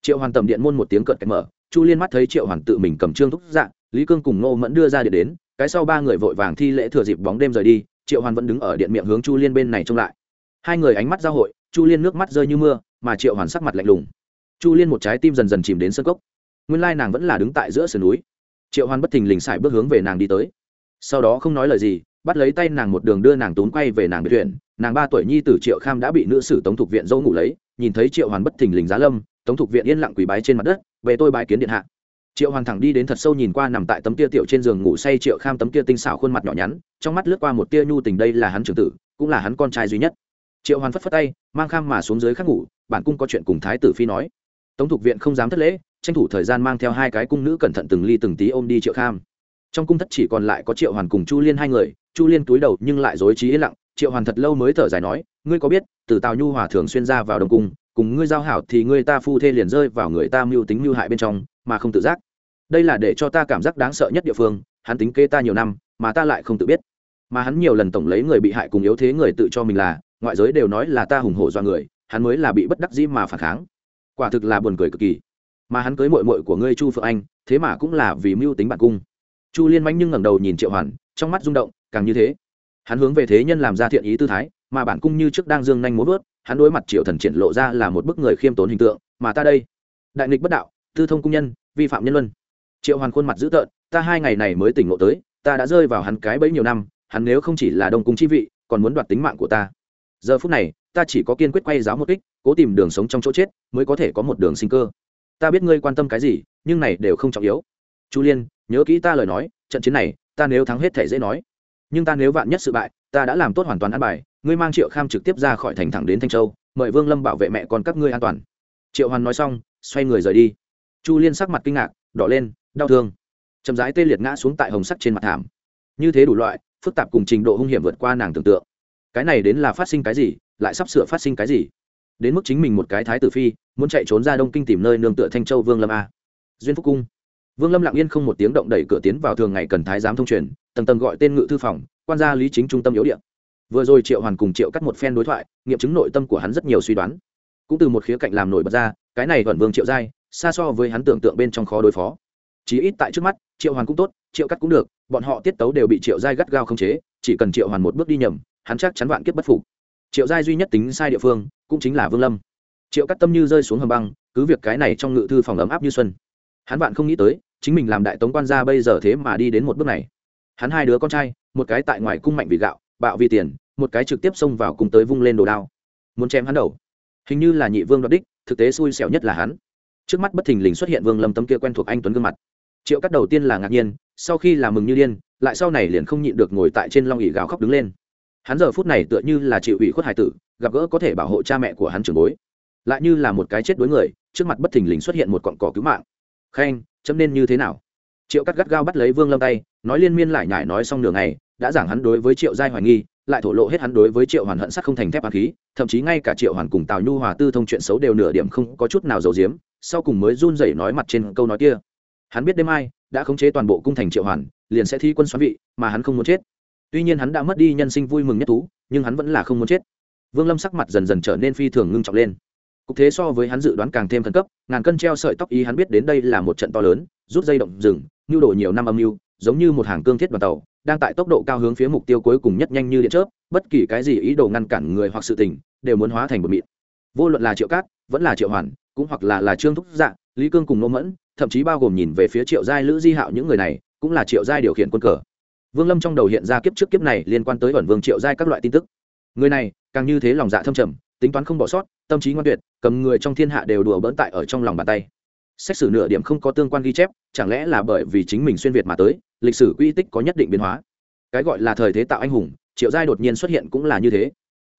triệu hoàn tầm điện môn một tiếng cợt cách mở, chu liên mắt thấy triệu hoàn tự mình cầm trương thúc dạng lý cương cùng ngô mẫn đưa ra điện đến, cái sau ba người vội vàng thi lễ thừa dịp bóng đêm rời đi, triệu hoàn vẫn đứng ở điện miệng hướng chu liên bên này trông lại. Hai người ánh mắt giao hội, chu liên nước mắt rơi như mưa mà triệu hoàn sắc mặt lạnh lùng. Chu liên một trái tim dần dần chìm đến sân cốc. Nguyên lai nàng vẫn là đứng tại giữa sườn núi. Triệu hoàn bất thình lình xài bước hướng về nàng đi tới. Sau đó không nói lời gì, bắt lấy tay nàng một đường đưa nàng tốn quay về nàng biệt thuyền nàng ba tuổi nhi tử triệu kham đã bị nữ sử tống thục viện dâu ngủ lấy. Nhìn thấy triệu hoàn bất thình lình giá lâm, tống thục viện yên lặng quỳ bái trên mặt đất, về tôi bái kiến điện hạ. Triệu hoàn thẳng đi đến thật sâu nhìn qua nằm tại tấm tia tiểu trên giường ngủ say triệu kham tấm tia tinh xảo khuôn mặt nhỏ nhắn, trong mắt lướt qua một tia nhu tình đây là hắn trưởng tử, cũng là hắn con trai duy nhất. Triệu hoàn phất phất tay, mang kham mà xuống dưới khắc ngủ bản cung có chuyện cùng thái tử phi nói. Tống thục viện không dám thất lễ, tranh thủ thời gian mang theo hai cái cung nữ cẩn thận từng ly từng tí ôm đi triệu kham. Trong cung thất chỉ còn lại có triệu hoàn cùng chu liên hai người, chu liên túi đầu nhưng lại dối trí yên lặng, triệu hoàn thật lâu mới thở dài nói, ngươi có biết từ tào nhu hòa thường xuyên ra vào đồng cung, cùng ngươi giao hảo thì ngươi ta phu thê liền rơi vào người ta mưu tính mưu hại bên trong, mà không tự giác. Đây là để cho ta cảm giác đáng sợ nhất địa phương, hắn tính kê ta nhiều năm, mà ta lại không tự biết. Mà hắn nhiều lần tổng lấy người bị hại cùng yếu thế người tự cho mình là, ngoại giới đều nói là ta hùng hổ do người hắn mới là bị bất đắc dĩ mà phản kháng. Quả thực là buồn cười cực kỳ. Mà hắn cưới mội mội của ngươi chu phượng anh, thế mà cũng là vì mưu tính bản cung. Chu liên manh nhưng ngẩng đầu nhìn triệu hoàn, trong mắt rung động, càng như thế. Hắn hướng về thế nhân làm ra thiện ý tư thái, mà bản cung như trước đang dương nhanh muốn vớt, hắn đối mặt triệu thần triển lộ ra là một bức người khiêm tốn hình tượng, mà ta đây, đại nghịch bất đạo, tư thông cung nhân, vi phạm nhân luân. Triệu hoàn khuôn mặt dữ tợn, ta hai ngày này mới tỉnh ngộ tới, ta đã rơi vào hắn cái bấy nhiều năm, hắn nếu không chỉ là đồng cung chi vị, còn muốn đoạt tính mạng của ta. Giờ phút này ta chỉ có kiên quyết quay giáo một kích, cố tìm đường sống trong chỗ chết, mới có thể có một đường sinh cơ. Ta biết ngươi quan tâm cái gì, nhưng này đều không trọng yếu. Chu liên, nhớ kỹ ta lời nói, trận chiến này, ta nếu thắng hết thể dễ nói. Nhưng ta nếu vạn nhất sự bại, ta đã làm tốt hoàn toàn an bài, ngươi mang triệu kham trực tiếp ra khỏi thành thẳng đến thanh châu, mời vương lâm bảo vệ mẹ con các ngươi an toàn. Triệu hoàn nói xong, xoay người rời đi. Chu liên sắc mặt kinh ngạc, đỏ lên, đau thương. Chậm rãi tê liệt ngã xuống tại hồng sắc trên mặt thảm. Như thế đủ loại, phức tạp cùng trình độ hung hiểm vượt qua nàng tưởng tượng. Cái này đến là phát sinh cái gì lại sắp sửa phát sinh cái gì? Đến mức chính mình một cái thái tử phi, muốn chạy trốn ra đông kinh tìm nơi nương tựa thanh châu vương lâm a. Duyên phúc cung. Vương lâm lặng yên không một tiếng động đẩy cửa tiến vào thường ngày cần thái giám thông truyền, tầng tầng gọi tên ngự thư phòng, quan gia lý chính trung tâm yếu điện vừa rồi triệu hoàn cùng triệu cắt một phen đối thoại, nghiệm chứng nội tâm của hắn rất nhiều suy đoán. Cũng từ một khía cạnh làm nổi bật ra, cái này vẫn vương triệu giai, xa so với hắn tưởng tượng bên trong khó đối phó. Chí ít tại trước mắt, triệu hoàn cũng tốt, triệu cắt cũng được, bọn họ tiết tấu đều bị triệu giai gắt gao không chế, chỉ cần triệu hoàn một bước đi nhầm, hắn chắc chắn vạn kiếp bất phục triệu giai duy nhất tính sai địa phương, cũng chính là vương lâm. Triệu cắt tâm như rơi xuống hầm băng, cứ việc cái này trong ngự thư phòng ấm áp như xuân. Hắn bạn không nghĩ tới, chính mình làm đại tống quan gia bây giờ thế mà đi đến một bước này. Hắn hai đứa con trai, một cái tại ngoài cung mạnh vì gạo, bạo vì tiền, một cái trực tiếp xông vào cùng tới vung lên đồ đao. Muốn chém hắn đầu. Hình như là nhị vương đoạt đích, thực tế xui xẻo nhất là hắn. Trước mắt bất thình lình xuất hiện vương lâm tấm kia quen thuộc anh tuấn gương mặt. Triệu cắt đầu tiên là ngạc nhiên, sau khi là mừng như điên, lại sau này liền không nhịn được ngồi tại trên long ỉ gào khóc đứng lên hắn giờ phút này tựa như là chịu ủy khuất hải tử, gặp gỡ có thể bảo hộ cha mẹ của hắn trường bối. Lại như là một cái chết đối người, trước mặt bất thình lình xuất hiện một cọn cỏ cứu mạng. Khen chấm nên như thế nào? Triệu cắt gắt gao bắt lấy vương lâm tay, nói liên miên lại nhải nói xong nửa ngày, đã giảng hắn đối với triệu giai hoài nghi, lại thổ lộ hết hắn đối với triệu hoàn hận sắc không thành thép hạt khí, thậm chí ngay cả triệu hoàn cùng tào nhu hòa tư thông chuyện xấu đều nửa điểm không có chút nào giấu giếm, sau cùng mới run rẩy nói mặt trên câu nói kia. Hắn biết đêm mai, đã khống chế toàn bộ cung thành triệu hoàn, liền sẽ thi quân xoắn vị, mà hắn không muốn chết tuy nhiên hắn đã mất đi nhân sinh vui mừng nhất thú, nhưng hắn vẫn là không muốn chết. Vương lâm sắc mặt dần dần trở nên phi thường ngưng trọng lên. Cục thế so với hắn dự đoán càng thêm khẩn cấp, ngàn cân treo sợi tóc ý hắn biết đến đây là một trận to lớn, rút dây động rừng, nhu đổ nhiều năm âm mưu, giống như một hàng cương thiết đoàn tàu, đang tại tốc độ cao hướng phía mục tiêu cuối cùng nhất nhanh như điện chớp, bất kỳ cái gì ý đồ ngăn cản người hoặc sự tình, đều muốn hóa thành một mịn. Vô luận là triệu cát, vẫn là triệu hoàn, cũng hoặc là là trương thúc dạ lý cương cùng nô mẫn, thậm chí bao gồm nhìn về phía triệu giai lữ di hạo những người này, cũng là triệu giai điều khiển quân cờ vương lâm trong đầu hiện ra kiếp trước kiếp này liên quan tới ẩn vương triệu giai các loại tin tức. Người này, càng như thế lòng dạ thâm trầm, tính toán không bỏ sót, tâm trí ngoan tuyệt, cầm người trong thiên hạ đều đùa bỡn tại ở trong lòng bàn tay. Xét xử nửa điểm không có tương quan ghi chép, chẳng lẽ là bởi vì chính mình xuyên việt mà tới, lịch sử quy tích có nhất định biến hóa? Cái gọi là thời thế tạo anh hùng, triệu giai đột nhiên xuất hiện cũng là như thế.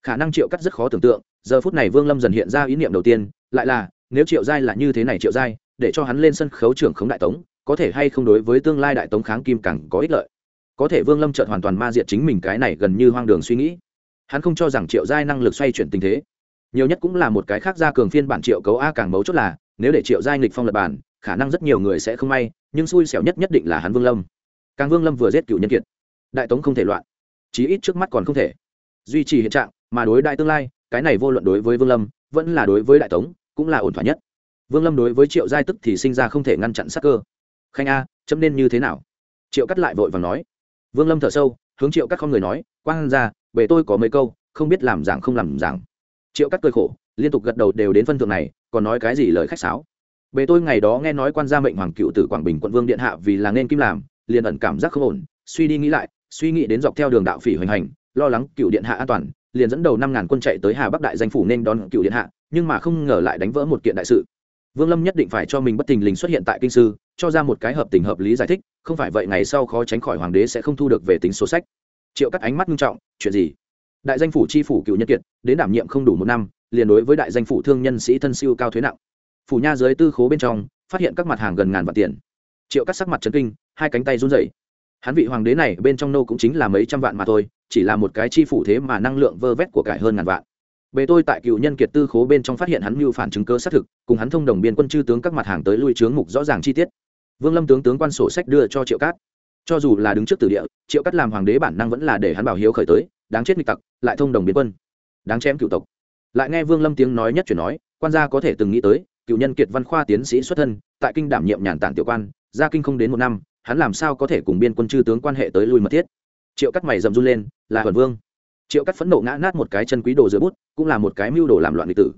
Khả năng triệu cắt rất khó tưởng tượng, giờ phút này vương lâm dần hiện ra ý niệm đầu tiên, lại là, nếu triệu giai là như thế này triệu giai, để cho hắn lên sân khấu trưởng khống đại tống, có thể hay không đối với tương lai đại tống kháng kim càng có ích lợi? Có thể vương lâm chợt hoàn toàn ma diệt chính mình cái này gần như hoang đường suy nghĩ. Hắn không cho rằng triệu giai năng lực xoay chuyển tình thế. Nhiều nhất cũng là một cái khác gia cường phiên bản triệu cấu a càng mấu chốt là, nếu để triệu giai nghịch phong lập bản, khả năng rất nhiều người sẽ không may, nhưng xui xẻo nhất nhất định là hắn vương lâm. Càng vương lâm vừa giết cựu nhân kiệt, đại tống không thể loạn, chí ít trước mắt còn không thể. Duy trì hiện trạng, mà đối đại tương lai, cái này vô luận đối với vương lâm, vẫn là đối với đại tống, cũng là ổn thỏa nhất. Vương lâm đối với triệu giai tức thì sinh ra không thể ngăn chặn sắc cơ. Khanh a, chấm nên như thế nào? Triệu cắt lại vội và nói vương lâm thở sâu, hướng triệu các không người nói, quang ra về tôi có mấy câu, không biết làm giảng không làm giảng. Triệu các cười khổ, liên tục gật đầu đều đến phân thượng này, còn nói cái gì lời khách sáo. Bề tôi ngày đó nghe nói quan gia mệnh hoàng cựu tử quảng bình quận vương điện hạ vì là nên kim làm, liền ẩn cảm giác không ổn, suy đi nghĩ lại, suy nghĩ đến dọc theo đường đạo phỉ hoành hành, lo lắng cựu điện hạ an toàn, liền dẫn đầu năm ngàn quân chạy tới hà bắc đại danh phủ nên đón cựu điện hạ, nhưng mà không ngờ lại đánh vỡ một kiện đại sự vương lâm nhất định phải cho mình bất tình lình xuất hiện tại kinh sư, cho ra một cái hợp tình hợp lý giải thích, không phải vậy ngày sau khó tránh khỏi hoàng đế sẽ không thu được về tính số sách. Triệu cắt ánh mắt nghiêm trọng, chuyện gì? Đại danh phủ chi phủ cựu nhân kiệt, đến đảm nhiệm không đủ một năm, liền đối với đại danh phủ thương nhân sĩ thân siêu cao thuế nặng. Phủ nha dưới tư khố bên trong, phát hiện các mặt hàng gần ngàn vạn tiền. Triệu cắt sắc mặt trấn kinh, hai cánh tay run rẩy. Hắn vị hoàng đế này bên trong nô cũng chính là mấy trăm vạn mà thôi, chỉ là một cái chi phủ thế mà năng lượng vơ vét của cải hơn ngàn vạn bề tôi tại cựu nhân kiệt tư khố bên trong phát hiện hắn mưu phản chứng cơ xác thực, cùng hắn thông đồng biên quân chư tướng các mặt hàng tới lui chướng mục rõ ràng chi tiết. Vương lâm tướng tướng quan sổ sách đưa cho triệu cát. Cho dù là đứng trước tử địa, triệu cát làm hoàng đế bản năng vẫn là để hắn bảo hiếu khởi tới, đáng chết nghịch tặc, lại thông đồng biên quân. Đáng chém cựu tộc. Lại nghe vương lâm tiếng nói nhất chuyển nói, quan gia có thể từng nghĩ tới, cựu nhân kiệt văn khoa tiến sĩ xuất thân, tại kinh đảm nhiệm nhàn tản tiểu quan ra kinh không đến một năm, hắn làm sao có thể cùng biên quân chư tướng quan hệ tới lui mật thiết? Triệu cắt mày dầm run lên, là huần vương. Triệu cắt phẫn nộ ngã nát một cái chân quý đồ giữa bút cũng là một cái mưu đồ làm loạn lịch tử.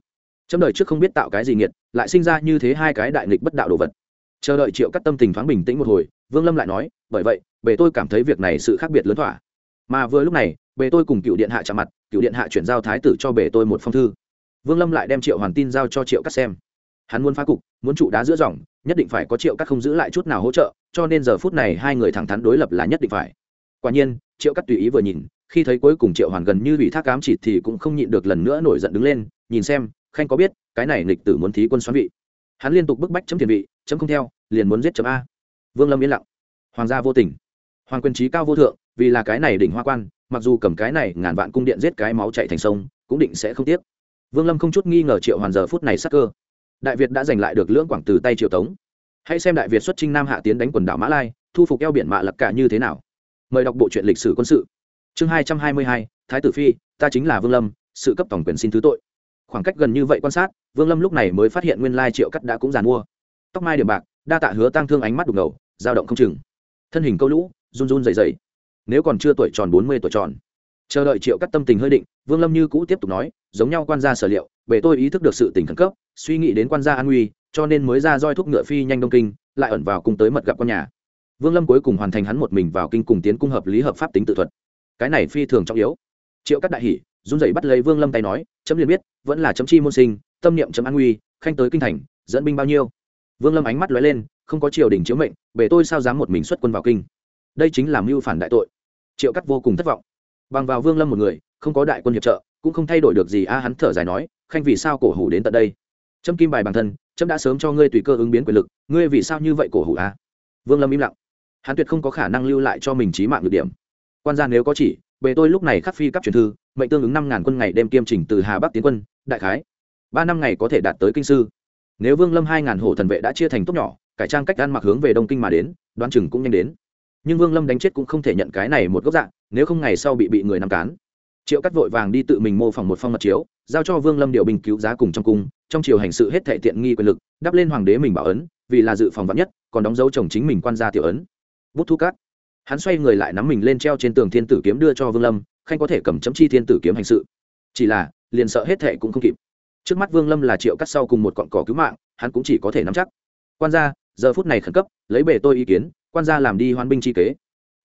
Trong đời trước không biết tạo cái gì nghiệt, lại sinh ra như thế hai cái đại nghịch bất đạo đồ vật. Chờ đợi triệu cắt tâm tình thoáng bình tĩnh một hồi, vương lâm lại nói, bởi vậy, bề tôi cảm thấy việc này sự khác biệt lớn thỏa. Mà vừa lúc này, bề tôi cùng cựu điện hạ chạm mặt, cựu điện hạ chuyển giao thái tử cho bề tôi một phong thư. Vương lâm lại đem triệu hoàn tin giao cho triệu cắt xem. Hắn muốn phá cục, muốn trụ đá giữa dòng, nhất định phải có triệu cắt không giữ lại chút nào hỗ trợ, cho nên giờ phút này hai người thẳng thắn đối lập là nhất định phải. Quả nhiên, triệu cắt tùy ý vừa nhìn khi thấy cuối cùng triệu hoàn gần như bị thác cám chỉ thì cũng không nhịn được lần nữa nổi giận đứng lên, nhìn xem, khanh có biết, cái này nghịch tử muốn thí quân xoắn vị? Hắn liên tục bức bách chấm thiền vị, chấm không theo, liền muốn giết chấm a. Vương lâm yên lặng. Hoàng gia vô tình. Hoàng quyền trí cao vô thượng, vì là cái này đỉnh hoa quan, mặc dù cầm cái này ngàn vạn cung điện giết cái máu chạy thành sông, cũng định sẽ không tiếc. Vương lâm không chút nghi ngờ triệu hoàn giờ phút này sắc cơ. Đại việt đã giành lại được lưỡng quảng từ tay triệu tống. Hãy xem đại việt xuất trinh nam hạ tiến đánh quần đảo mã lai, thu phục eo biển mạ lập cả như thế nào. Mời đọc bộ truyện lịch sử quân sự chương hai trăm hai mươi hai, thái tử phi, ta chính là vương lâm, sự cấp tổng quyền xin thứ tội. Khoảng cách gần như vậy quan sát, vương lâm lúc này mới phát hiện nguyên lai triệu cắt đã cũng giàn mua. Tóc mai điểm bạc, đa tạ hứa tăng thương ánh mắt đục ngầu, dao động không chừng. Thân hình câu lũ, run run dày dày nếu còn chưa tuổi tròn bốn mươi tuổi tròn. Chờ đợi triệu cắt tâm tình hơi định, vương lâm như cũ tiếp tục nói, giống nhau quan gia sở liệu bể tôi ý thức được sự tình khẩn cấp, suy nghĩ đến quan gia an nguy, cho nên mới ra roi thúc ngựa phi nhanh đông kinh, lại ẩn vào cùng tới mật gặp con nhà. Vương lâm cuối cùng hoàn thành hắn một mình vào kinh cùng tiến cung hợp lý hợp pháp tính tự thuật cái này phi thường trọng yếu. Triệu các đại hỷ run rẩy bắt lấy vương lâm tay nói, chấm liền biết, vẫn là chấm chi môn sinh, tâm niệm chấm an nguy, khanh tới kinh thành, dẫn binh bao nhiêu? Vương lâm ánh mắt lóe lên, không có triều đình chiếu mệnh bể tôi sao dám một mình xuất quân vào kinh? Đây chính là mưu phản đại tội. Triệu cắt vô cùng thất vọng. Bằng vào vương lâm một người, không có đại quân hiệp trợ, cũng không thay đổi được gì, a, hắn thở dài nói, khanh vì sao cổ hủ đến tận đây? Trâm kim bài bản thân trâm đã sớm cho ngươi tùy cơ ứng biến quyền lực, ngươi vì sao như vậy cổ hủ, a? Vương lâm im lặng. Hắn tuyệt không có khả năng lưu lại cho mình trí mạng được điểm quan gia nếu có chỉ, bề tôi lúc này khắc phi cấp truyền thư, mệnh tương ứng năm ngàn quân ngày đêm kiêm trình từ hà bắc tiến quân, đại khái. Ba năm ngày có thể đạt tới kinh sư. Nếu vương lâm hai ngàn hổ thần vệ đã chia thành tốt nhỏ, cải trang cách ăn mặc hướng về đông kinh mà đến, đoán chừng cũng nhanh đến. Nhưng vương lâm đánh chết cũng không thể nhận cái này một gốc dạng, nếu không ngày sau bị bị người nằm cán. Triệu cắt vội vàng đi tự mình mô phỏng một phong mật chiếu, giao cho vương lâm điều bình cứu giá cùng trong cung, trong chiều hành sự hết thệ tiện nghi quyền lực, đắp lên hoàng đế mình bảo ấn, vì là dự phòng vắn nhất, còn đóng dấu chồng chính mình quan gia tiểu ấn. Bút thu cát hắn xoay người lại nắm mình lên treo trên tường thiên tử kiếm đưa cho vương lâm, khanh có thể cầm chấm chi thiên tử kiếm hành sự. Chỉ là, liền sợ hết thệ cũng không kịp. Trước mắt vương lâm là triệu cắt sau cùng một cọn cỏ cứu mạng, hắn cũng chỉ có thể nắm chắc. Quan gia, giờ phút này khẩn cấp, lấy bề tôi ý kiến, quan gia làm đi hoan binh chi kế.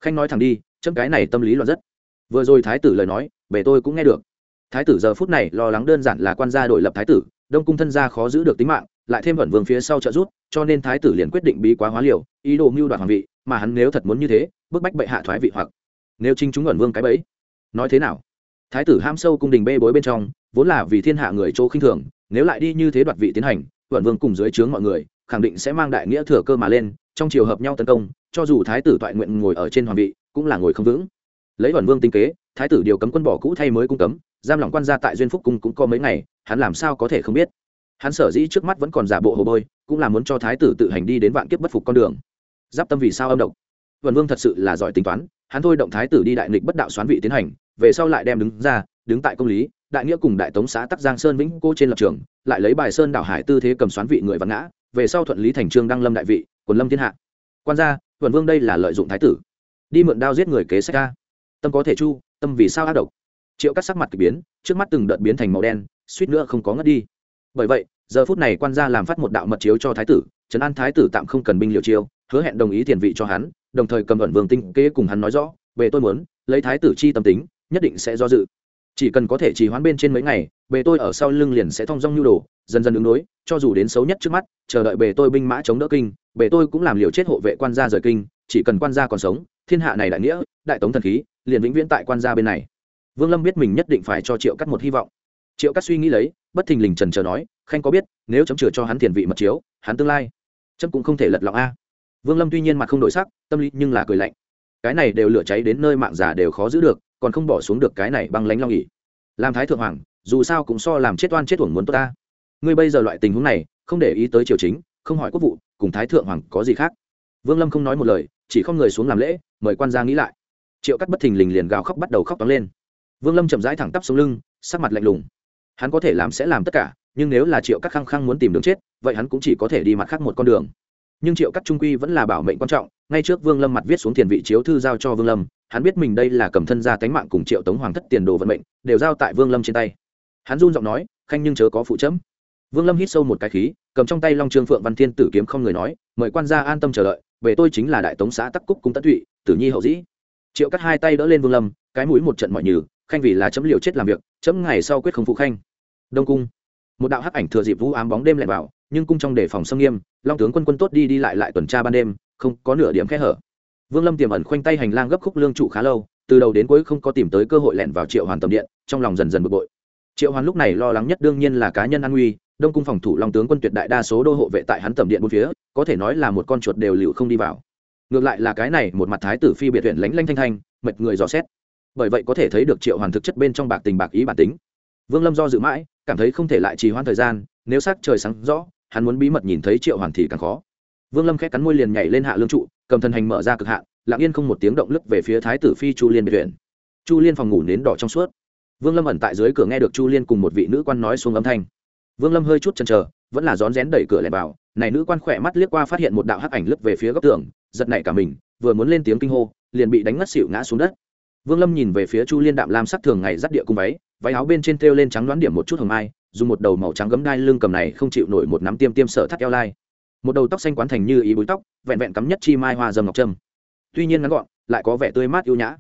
Khanh nói thẳng đi, chấm cái này tâm lý loạn rất. Vừa rồi thái tử lời nói, bề tôi cũng nghe được. Thái tử giờ phút này lo lắng đơn giản là quan gia đổi lập thái tử đông cung thân gia khó giữ được tính mạng, lại thêm vận vương phía sau trợ rút cho nên thái tử liền quyết định bí quá hóa liều, ý đồ mưu đoạt hoàng vị, mà hắn nếu thật muốn như thế, bức bách bệ hạ thoái vị hoặc nếu chính chúng vận vương cái bẫy. Nói thế nào? Thái tử ham sâu cung đình bê bối bên trong, vốn là vì thiên hạ người chỗ khinh thường, nếu lại đi như thế đoạt vị tiến hành, vận vương cùng dưới trướng mọi người, khẳng định sẽ mang đại nghĩa thừa cơ mà lên, trong chiều hợp nhau tấn công, cho dù thái tử toại nguyện ngồi ở trên hoàng vị, cũng là ngồi không vững. Lấy vận vương tinh kế, thái tử điều cấm quân bỏ cũ thay mới cung cấm giam lỏng quan gia tại duyên phúc cung cũng có mấy ngày, hắn làm sao có thể không biết? Hắn sở dĩ trước mắt vẫn còn giả bộ hồ bơi cũng là muốn cho thái tử tự hành đi đến vạn kiếp bất phục con đường. Giáp tâm vì sao âm độc? Vân vương thật sự là giỏi tính toán, hắn thôi động thái tử đi đại nghịch bất đạo xoán vị tiến hành, về sau lại đem đứng ra, đứng tại công lý, đại nghĩa cùng đại tống xã tắc giang sơn vĩnh cô trên lập trường, lại lấy bài sơn đảo hải tư thế cầm xoán vị người văn ngã, về sau thuận lý thành trương đăng lâm đại vị, quần lâm thiên hạ. Quan gia, vân vương đây là lợi dụng thái tử. Đi mượn đao giết người kế sách ca tâm có thể chu, tâm vì sao ác độc? Triệu cắt sắc mặt k ỳ biến, trước mắt từng đợt biến thành màu đen, suýt nữa không có ngất đi. Bởi vậy, giờ phút này quan gia làm phát một đạo mật chiếu cho thái tử trấn an thái tử tạm không cần binh liều chiêu, hứa hẹn đồng ý tiền vị cho hắn, đồng thời cầm ẩn vương tinh kế cùng hắn nói rõ, về tôi muốn, lấy thái tử chi tâm tính, nhất định sẽ do dự. Chỉ cần có thể trì hoãn bên trên mấy ngày, bề tôi ở sau lưng liền sẽ thong dong nhu đồ, dần dần ứng đối, cho dù đến xấu nhất trước mắt, chờ đợi bề tôi binh mã chống đỡ kinh, bề tôi cũng làm liều chết hộ vệ quan gia rời kinh, chỉ cần quan gia còn sống, thiên hạ này đại nghĩa, đại tống thần khí, liền vĩnh viễn tại quan gia bên này vương lâm biết mình nhất định phải cho triệu cắt một hy vọng. Triệu cắt suy nghĩ lấy, bất thình lình trần trờ nói, khanh có biết, nếu chấm chừa cho hắn tiền vị mật chiếu, hắn tương lai chấm cũng không thể lật lọng a. Vương lâm tuy nhiên mặt không đổi sắc, tâm lý nhưng là cười lạnh. Cái này đều lửa cháy đến nơi mạng giả đều khó giữ được, còn không bỏ xuống được cái này băng lánh long nghỉ làm thái thượng hoàng, dù sao cũng so làm chết oan chết uổng muốn tốt ta. Ngươi bây giờ loại tình huống này, không để ý tới triều chính, không hỏi quốc vụ, cùng thái thượng hoàng có gì khác? Vương lâm không nói một lời, chỉ không người xuống làm lễ, mời quan gia nghĩ lại. Triệu cắt bất thình lình liền gào khóc bắt đầu khóc toáng lên vương lâm chậm rãi thẳng tắp xuống lưng, sắc mặt lạnh lùng. Hắn có thể làm sẽ làm tất cả, nhưng nếu là triệu các khăng khăng muốn tìm đường chết, vậy hắn cũng chỉ có thể đi mặt khác một con đường. Nhưng triệu các trung quy vẫn là bảo mệnh quan trọng, ngay trước vương lâm mặt viết xuống tiền vị chiếu thư giao cho vương lâm, hắn biết mình đây là cầm thân ra tánh mạng cùng triệu tống hoàng thất tiền đồ vận mệnh, đều giao tại vương lâm trên tay. Hắn run giọng nói, khanh nhưng chớ có phụ chấm. Vương lâm hít sâu một cái khí, cầm trong tay long trương phượng văn thiên tử kiếm không người nói, mời quan gia an tâm chờ đợi, về tôi chính là đại tống xã tắc cúc cung tất thụy, tử nhi hậu dĩ. Triệu cắt hai tay đỡ lên vương lâm, cái mũi một trận mọi nhừ khanh vì là chấm liều chết làm việc, chấm ngày sau quyết không phụ khanh. Đông cung. Một đạo hắc ảnh thừa dịp vũ ám bóng đêm lẻn vào, nhưng cung trong đề phòng xâm nghiêm, long tướng quân quân tốt đi đi lại lại tuần tra ban đêm, không có nửa điểm kẽ hở. Vương lâm tiềm ẩn khoanh tay hành lang gấp khúc lương trụ khá lâu, từ đầu đến cuối không có tìm tới cơ hội lẻn vào triệu hoàn tầm điện, trong lòng dần dần bực bội. Triệu hoàn lúc này lo lắng nhất đương nhiên là cá nhân an nguy, đông cung phòng thủ long tướng quân tuyệt đại đa số đô hộ vệ tại hắn tầm điện bốn phía, có thể nói là một con chuột đều lựu không đi vào. Ngược lại là cái này, một mặt thái tử phi biệt huyện lánh lanh thanh thanh, mệt người dò xét bởi vậy có thể thấy được triệu hoàn thực chất bên trong bạc tình bạc ý bản tính. Vương lâm do dự mãi, cảm thấy không thể lại trì hoãn thời gian, nếu sắc trời sáng rõ, hắn muốn bí mật nhìn thấy triệu hoàn thì càng khó. Vương lâm khét cắn môi liền nhảy lên hạ lương trụ, cầm thần hành mở ra cực hạn, lặng yên không một tiếng động lức về phía thái tử phi chu liên biệt huyện chu liên phòng ngủ nến đỏ trong suốt. Vương lâm ẩn tại dưới cửa nghe được chu liên cùng một vị nữ quan nói xuống âm thanh. Vương lâm hơi chút chần chờ, vẫn là rón rén đẩy cửa lẻn vào, này nữ quan khỏe mắt liếc qua phát hiện một đạo hắc ảnh lướt về phía góc tường, giật nảy cả mình, vừa muốn lên tiếng kinh hô, liền bị đánh ngất xỉu ngã xuống đất vương lâm nhìn về phía chu liên đạm lam sắc thường ngày dắt địa cung váy váy áo bên trên thêu lên trắng đoán điểm một chút hồng mai, dùng một đầu màu trắng gấm đai lưng cầm này không chịu nổi một nắm tiêm tiêm sợ thắt eo lai. Một đầu tóc xanh quán thành như ý búi tóc, vẹn vẹn cắm nhất chi mai hoa dầm ngọc trâm. Tuy nhiên ngắn gọn, lại có vẻ tươi mát ưu nhã.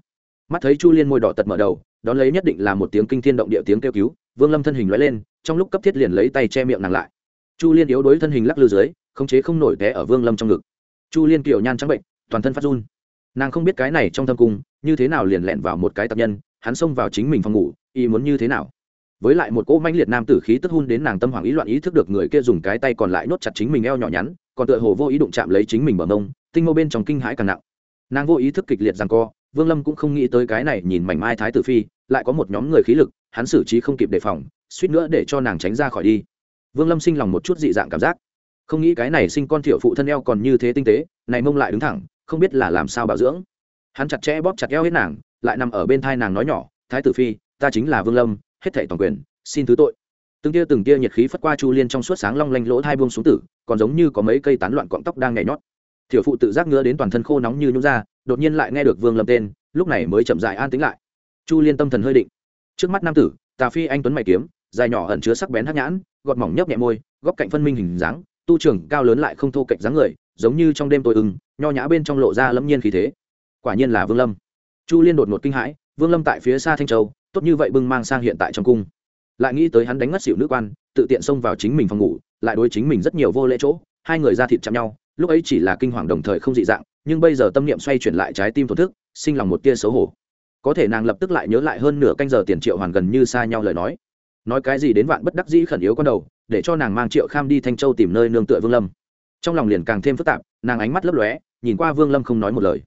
Mắt thấy chu liên môi đỏ tật mở đầu, đón lấy nhất định là một tiếng kinh thiên động địa tiếng kêu cứu, vương lâm thân hình lóe lên, trong lúc cấp thiết liền lấy tay che miệng nàng lại. Chu liên yếu đối thân hình lắc lư dưới, khống chế không nổi té ở vương lâm trong ngực. Chu liên kiểu nhan trắng bệnh, toàn thân phát run nàng không biết cái này trong thâm cung, như thế nào liền lẹn vào một cái tập nhân, hắn xông vào chính mình phòng ngủ y muốn như thế nào? Với lại một cỗ manh liệt nam tử khí tức hun đến nàng tâm hoàng ý loạn ý thức được người kia dùng cái tay còn lại nốt chặt chính mình eo nhỏ nhắn, còn tựa hồ vô ý đụng chạm lấy chính mình bờ mông, tinh mô bên trong kinh hãi càng nặng. Nàng vô ý thức kịch liệt rằng co, vương lâm cũng không nghĩ tới cái này nhìn mảnh mai thái tử phi, lại có một nhóm người khí lực, hắn xử trí không kịp đề phòng, suýt nữa để cho nàng tránh ra khỏi đi. Vương lâm sinh lòng một chút dị dạng cảm giác. Không nghĩ cái này sinh con thiệu phụ thân eo còn như thế tinh tế, này mông lại đứng thẳng không biết là làm sao bảo dưỡng. Hắn chặt chẽ bóp chặt eo hết nàng, lại nằm ở bên thai nàng nói nhỏ, thái tử phi, ta chính là vương lâm, hết thảy toàn quyền, xin thứ tội. Từng tia từng tia nhiệt khí phất qua chu liên trong suốt sáng long lanh lỗ thai buông xuống tử, còn giống như có mấy cây tán loạn cọng tóc đang nhảy nhót. Thiểu phụ tự giác ngứa đến toàn thân khô nóng như nhúng ra đột nhiên lại nghe được vương lâm tên, lúc này mới chậm dại an tính lại. Chu liên tâm thần hơi định. Trước mắt nam tử, tà phi anh tuấn mày kiếm, dài nhỏ ẩn chứa sắc bén hắc nhãn, gọt mỏng nhấp nhẹ môi, góc cạnh phân minh hình dáng, tu trưởng cao lớn lại không thô cạnh dáng người giống như trong đêm tối ưng, nho nhã bên trong lộ ra lâm nhiên khí thế. Quả nhiên là vương lâm. Chu liên đột ngột kinh hãi, vương lâm tại phía xa thanh châu, tốt như vậy bưng mang sang hiện tại trong cung. Lại nghĩ tới hắn đánh ngất xỉu nữ quan, tự tiện xông vào chính mình phòng ngủ, lại đối chính mình rất nhiều vô lễ chỗ, hai người ra thịt chạm nhau, lúc ấy chỉ là kinh hoàng đồng thời không dị dạng, nhưng bây giờ tâm niệm xoay chuyển lại trái tim thổn thức, sinh lòng một tia xấu hổ. Có thể nàng lập tức lại nhớ lại hơn nửa canh giờ tiền triệu hoàn gần như xa nhau lời nói. Nói cái gì đến vạn bất đắc dĩ khẩn yếu con đầu, để cho nàng mang triệu kham đi thanh châu tìm nơi nương tựa vương lâm trong lòng liền càng thêm phức tạp, nàng ánh mắt lấp lóe, nhìn qua vương lâm không nói một lời.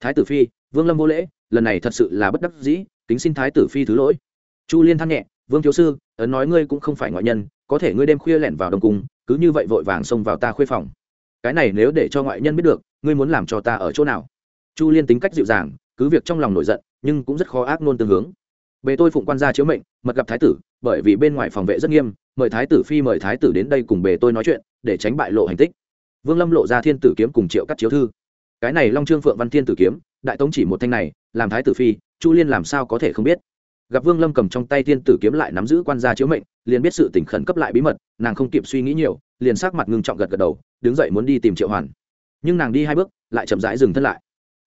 Thái tử phi, vương lâm vô lễ, lần này thật sự là bất đắc dĩ, kính xin thái tử phi thứ lỗi. Chu liên than nhẹ, vương thiếu sư, ấn nói ngươi cũng không phải ngoại nhân, có thể ngươi đêm khuya lẻn vào đồng cung, cứ như vậy vội vàng xông vào ta khuê phòng. Cái này nếu để cho ngoại nhân biết được, ngươi muốn làm cho ta ở chỗ nào? Chu liên tính cách dịu dàng, cứ việc trong lòng nổi giận, nhưng cũng rất khó ác nôn tương hướng. Bề tôi phụng quan gia chiếu mệnh, mật gặp thái tử, bởi vì bên ngoài phòng vệ rất nghiêm, mời thái tử phi mời thái tử đến đây cùng bề tôi nói chuyện, để tránh bại lộ hành tích vương lâm lộ ra thiên tử kiếm cùng triệu cắt chiếu thư. Cái này long trương phượng văn thiên tử kiếm, đại tống chỉ một thanh này, làm thái tử phi, chu liên làm sao có thể không biết? Gặp vương lâm cầm trong tay thiên tử kiếm lại nắm giữ quan gia chiếu mệnh, liền biết sự tỉnh khẩn cấp lại bí mật, nàng không kịp suy nghĩ nhiều, liền sắc mặt ngưng trọng gật gật đầu, đứng dậy muốn đi tìm triệu hoàn. Nhưng nàng đi hai bước, lại chậm rãi dừng thân lại.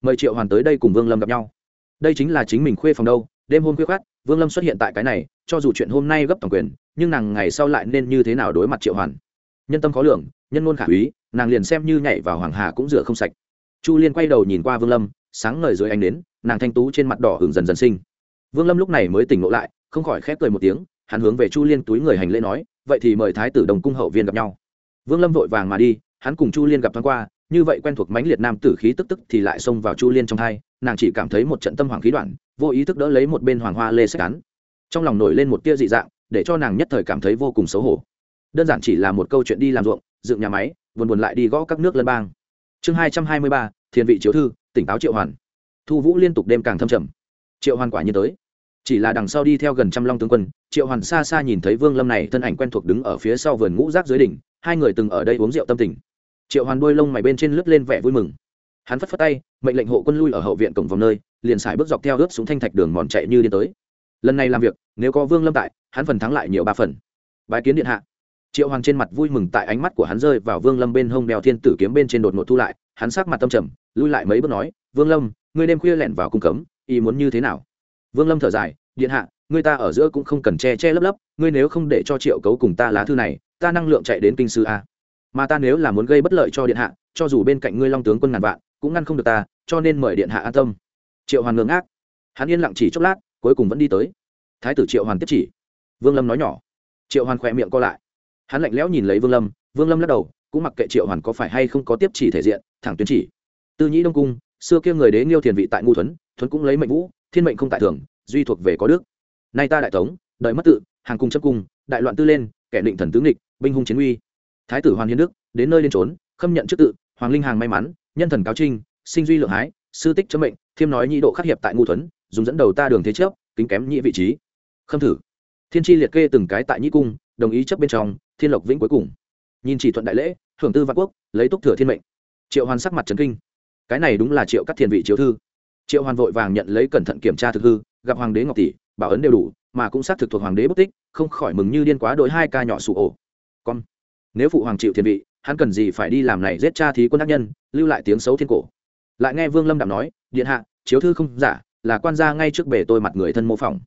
Mời triệu hoàn tới đây cùng vương lâm gặp nhau. Đây chính là chính mình khuê phòng đâu, đêm hôm khuya khoát vương lâm xuất hiện tại cái này, cho dù chuyện hôm nay gấp toàn quyền, nhưng nàng ngày sau lại nên như thế nào đối mặt triệu hoàn? Nhân tâm khó lường nhân ngôn khả úy, nàng liền xem như nhảy vào hoàng hà cũng rửa không sạch. Chu liên quay đầu nhìn qua vương lâm, sáng ngời dưới ánh đến nàng thanh tú trên mặt đỏ hưởng dần dần sinh. Vương lâm lúc này mới tỉnh ngộ lại, không khỏi khép cười một tiếng, hắn hướng về chu liên túi người hành lễ nói, vậy thì mời thái tử đồng cung hậu viên gặp nhau. Vương lâm vội vàng mà đi, hắn cùng chu liên gặp thoáng qua, như vậy quen thuộc mãnh liệt nam tử khí tức tức thì lại xông vào chu liên trong thai nàng chỉ cảm thấy một trận tâm hoàng khí đoạn, vô ý thức đỡ lấy một bên hoàng hoa lê sách cán trong lòng nổi lên một tia dị dạng, để cho nàng nhất thời cảm thấy vô cùng xấu hổ. Đơn giản chỉ là một câu chuyện đi làm ruộng dựng nhà máy, buồn buồn lại đi gõ các nước lân bang. Chương hai trăm hai mươi ba, thiền vị chiếu thư, tỉnh táo triệu hoàn. Thu vũ liên tục đêm càng thâm trầm. Triệu hoàn quả nhiên tới. Chỉ là đằng sau đi theo gần trăm long tướng quân, triệu hoàn xa xa nhìn thấy vương lâm này thân ảnh quen thuộc đứng ở phía sau vườn ngũ rác dưới đỉnh, hai người từng ở đây uống rượu tâm tình. Triệu hoàn đuôi lông mày bên trên lướt lên vẻ vui mừng. Hắn phất phất tay, mệnh lệnh hộ quân lui ở hậu viện cổng vòng nơi, liền xài bước dọc theo ướt xuống thanh thạch đường mòn chạy như đi tới. Lần này làm việc, nếu có vương lâm tại, hắn phần thắng lại nhiều ba phần. Bái kiến điện hạ triệu Hoàng trên mặt vui mừng tại ánh mắt của hắn rơi vào vương lâm bên hông đèo thiên tử kiếm bên trên đột ngột thu lại, hắn sắc mặt tâm trầm, lui lại mấy bước nói, vương lâm, ngươi đêm khuya lẻn vào cung cấm, ý muốn như thế nào? Vương lâm thở dài, điện hạ, ngươi ta ở giữa cũng không cần che che lấp lấp, ngươi nếu không để cho triệu cấu cùng ta lá thư này, ta năng lượng chạy đến kinh sư a. Mà ta nếu là muốn gây bất lợi cho điện hạ, cho dù bên cạnh ngươi long tướng quân ngàn vạn, cũng ngăn không được ta, cho nên mời điện hạ an tâm. Triệu hoàn ngưỡng ác hắn yên lặng chỉ chốc lát, cuối cùng vẫn đi tới. Thái tử triệu hoàn tiếp chỉ. Vương lâm nói nhỏ. Triệu hoàn khỏe miệng co lại hắn lạnh lẽo nhìn lấy vương lâm vương lâm lắc đầu, cũng mặc kệ triệu hoàn có phải hay không có tiếp chỉ thể diện, thẳng tuyến chỉ. Tư nhĩ đông cung, xưa kia người đế nghiêu thiền vị tại ngu thuấn thuấn cũng lấy mệnh vũ, thiên mệnh không tại thường, duy thuộc về có đức. Nay ta đại tống đợi mất tự, hàng cung chấp cung, đại loạn tư lên, kẻ định thần tướng địch binh hung chiến uy. Thái tử hoàng hiến đức, đến nơi lên trốn, khâm nhận chức tự, hoàng linh hàng may mắn, nhân thần cáo trinh, sinh duy lượng hái, sư tích chấm mệnh, thiêm nói nhị độ khắc hiệp tại ngu thuấn, dùng dẫn đầu ta đường thế chấp, kính kém nhị vị trí. Khâm thử. Thiên tri liệt kê từng cái tại nhị cung đồng ý chấp bên trong, thiên lộc vĩnh cuối cùng. Nhìn chỉ thuận đại lễ hưởng tư vạn quốc, lấy túc thừa thiên mệnh. Triệu hoàn sắc mặt trấn kinh. Cái này đúng là triệu các thiên vị chiếu thư. Triệu hoàn vội vàng nhận lấy cẩn thận kiểm tra thực hư, gặp hoàng đế ngọc tỷ, bảo ấn đều đủ, mà cũng xác thực thuộc hoàng đế bất tích, không khỏi mừng như điên quá đội hai ca nhỏ sụ ổ. Con, nếu phụ hoàng chịu thiên vị, hắn cần gì phải đi làm này giết cha thí quân đắc nhân, lưu lại tiếng xấu thiên cổ. Lại nghe vương lâm đạm nói, điện hạ, chiếu thư không giả, là quan gia ngay trước bề tôi mặt người thân mô phỏng.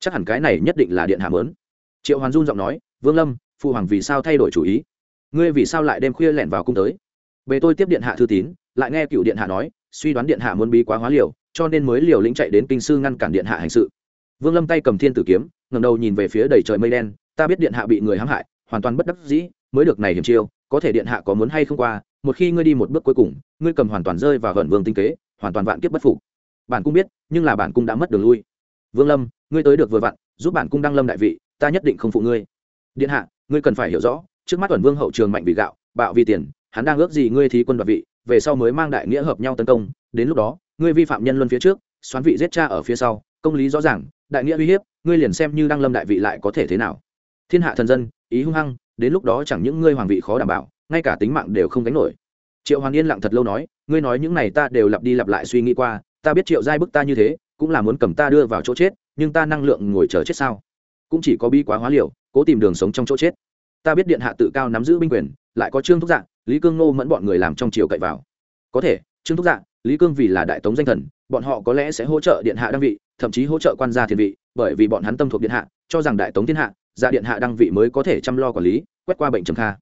Chắc hẳn cái này nhất định là điện hạ mớn triệu hoàn run giọng nói, vương lâm phụ hoàng vì sao thay đổi chủ ý? Ngươi vì sao lại đêm khuya lẻn vào cung tới? Bề tôi tiếp điện hạ thư tín, lại nghe cựu điện hạ nói, suy đoán điện hạ muốn bí quá hóa liều, cho nên mới liều lĩnh chạy đến kinh sư ngăn cản điện hạ hành sự. Vương lâm tay cầm thiên tử kiếm ngầm đầu nhìn về phía đầy trời mây đen, ta biết điện hạ bị người hãm hại, hoàn toàn bất đắc dĩ, mới được này hiểm chiêu, có thể điện hạ có muốn hay không qua, một khi ngươi đi một bước cuối cùng, ngươi cầm hoàn toàn rơi vào hận vương tinh kế, hoàn toàn vạn kiếp bất phục. Bản cung biết, nhưng là bản cung đã mất đường lui. Vương lâm, ngươi tới được vừa vặn, giúp bản cung đăng lâm đại vị ta nhất định không phụ ngươi. Điện hạ, ngươi cần phải hiểu rõ, trước mắt ẩn vương hậu trường mạnh vì gạo, bạo vì tiền, hắn đang ước gì ngươi thí quân đoạt vị, về sau mới mang đại nghĩa hợp nhau tấn công, đến lúc đó, ngươi vi phạm nhân luân phía trước, xoán vị giết cha ở phía sau, công lý rõ ràng, đại nghĩa uy hiếp, ngươi liền xem như đang lâm đại vị lại có thể thế nào. Thiên hạ thần dân, ý hung hăng, đến lúc đó chẳng những ngươi hoàng vị khó đảm bảo, ngay cả tính mạng đều không đánh nổi. Triệu hoàng yên lặng thật lâu nói, ngươi nói những này ta đều lặp đi lặp lại suy nghĩ qua, ta biết triệu giai bức ta như thế, cũng là muốn cầm ta đưa vào chỗ chết, nhưng ta năng lượng ngồi chờ chết sao? Cũng chỉ có bi quá hóa liều, cố tìm đường sống trong chỗ chết. Ta biết điện hạ tự cao nắm giữ binh quyền, lại có trương thúc dạng lý cương nô mẫn bọn người làm trong chiều cậy vào. Có thể, trương thúc dạng lý cương vì là đại tống danh thần, bọn họ có lẽ sẽ hỗ trợ điện hạ đăng vị, thậm chí hỗ trợ quan gia thiền vị, bởi vì bọn hắn tâm thuộc điện hạ, cho rằng đại tống thiên hạ, gia điện hạ đăng vị mới có thể chăm lo quản lý, quét qua bệnh trầm kha.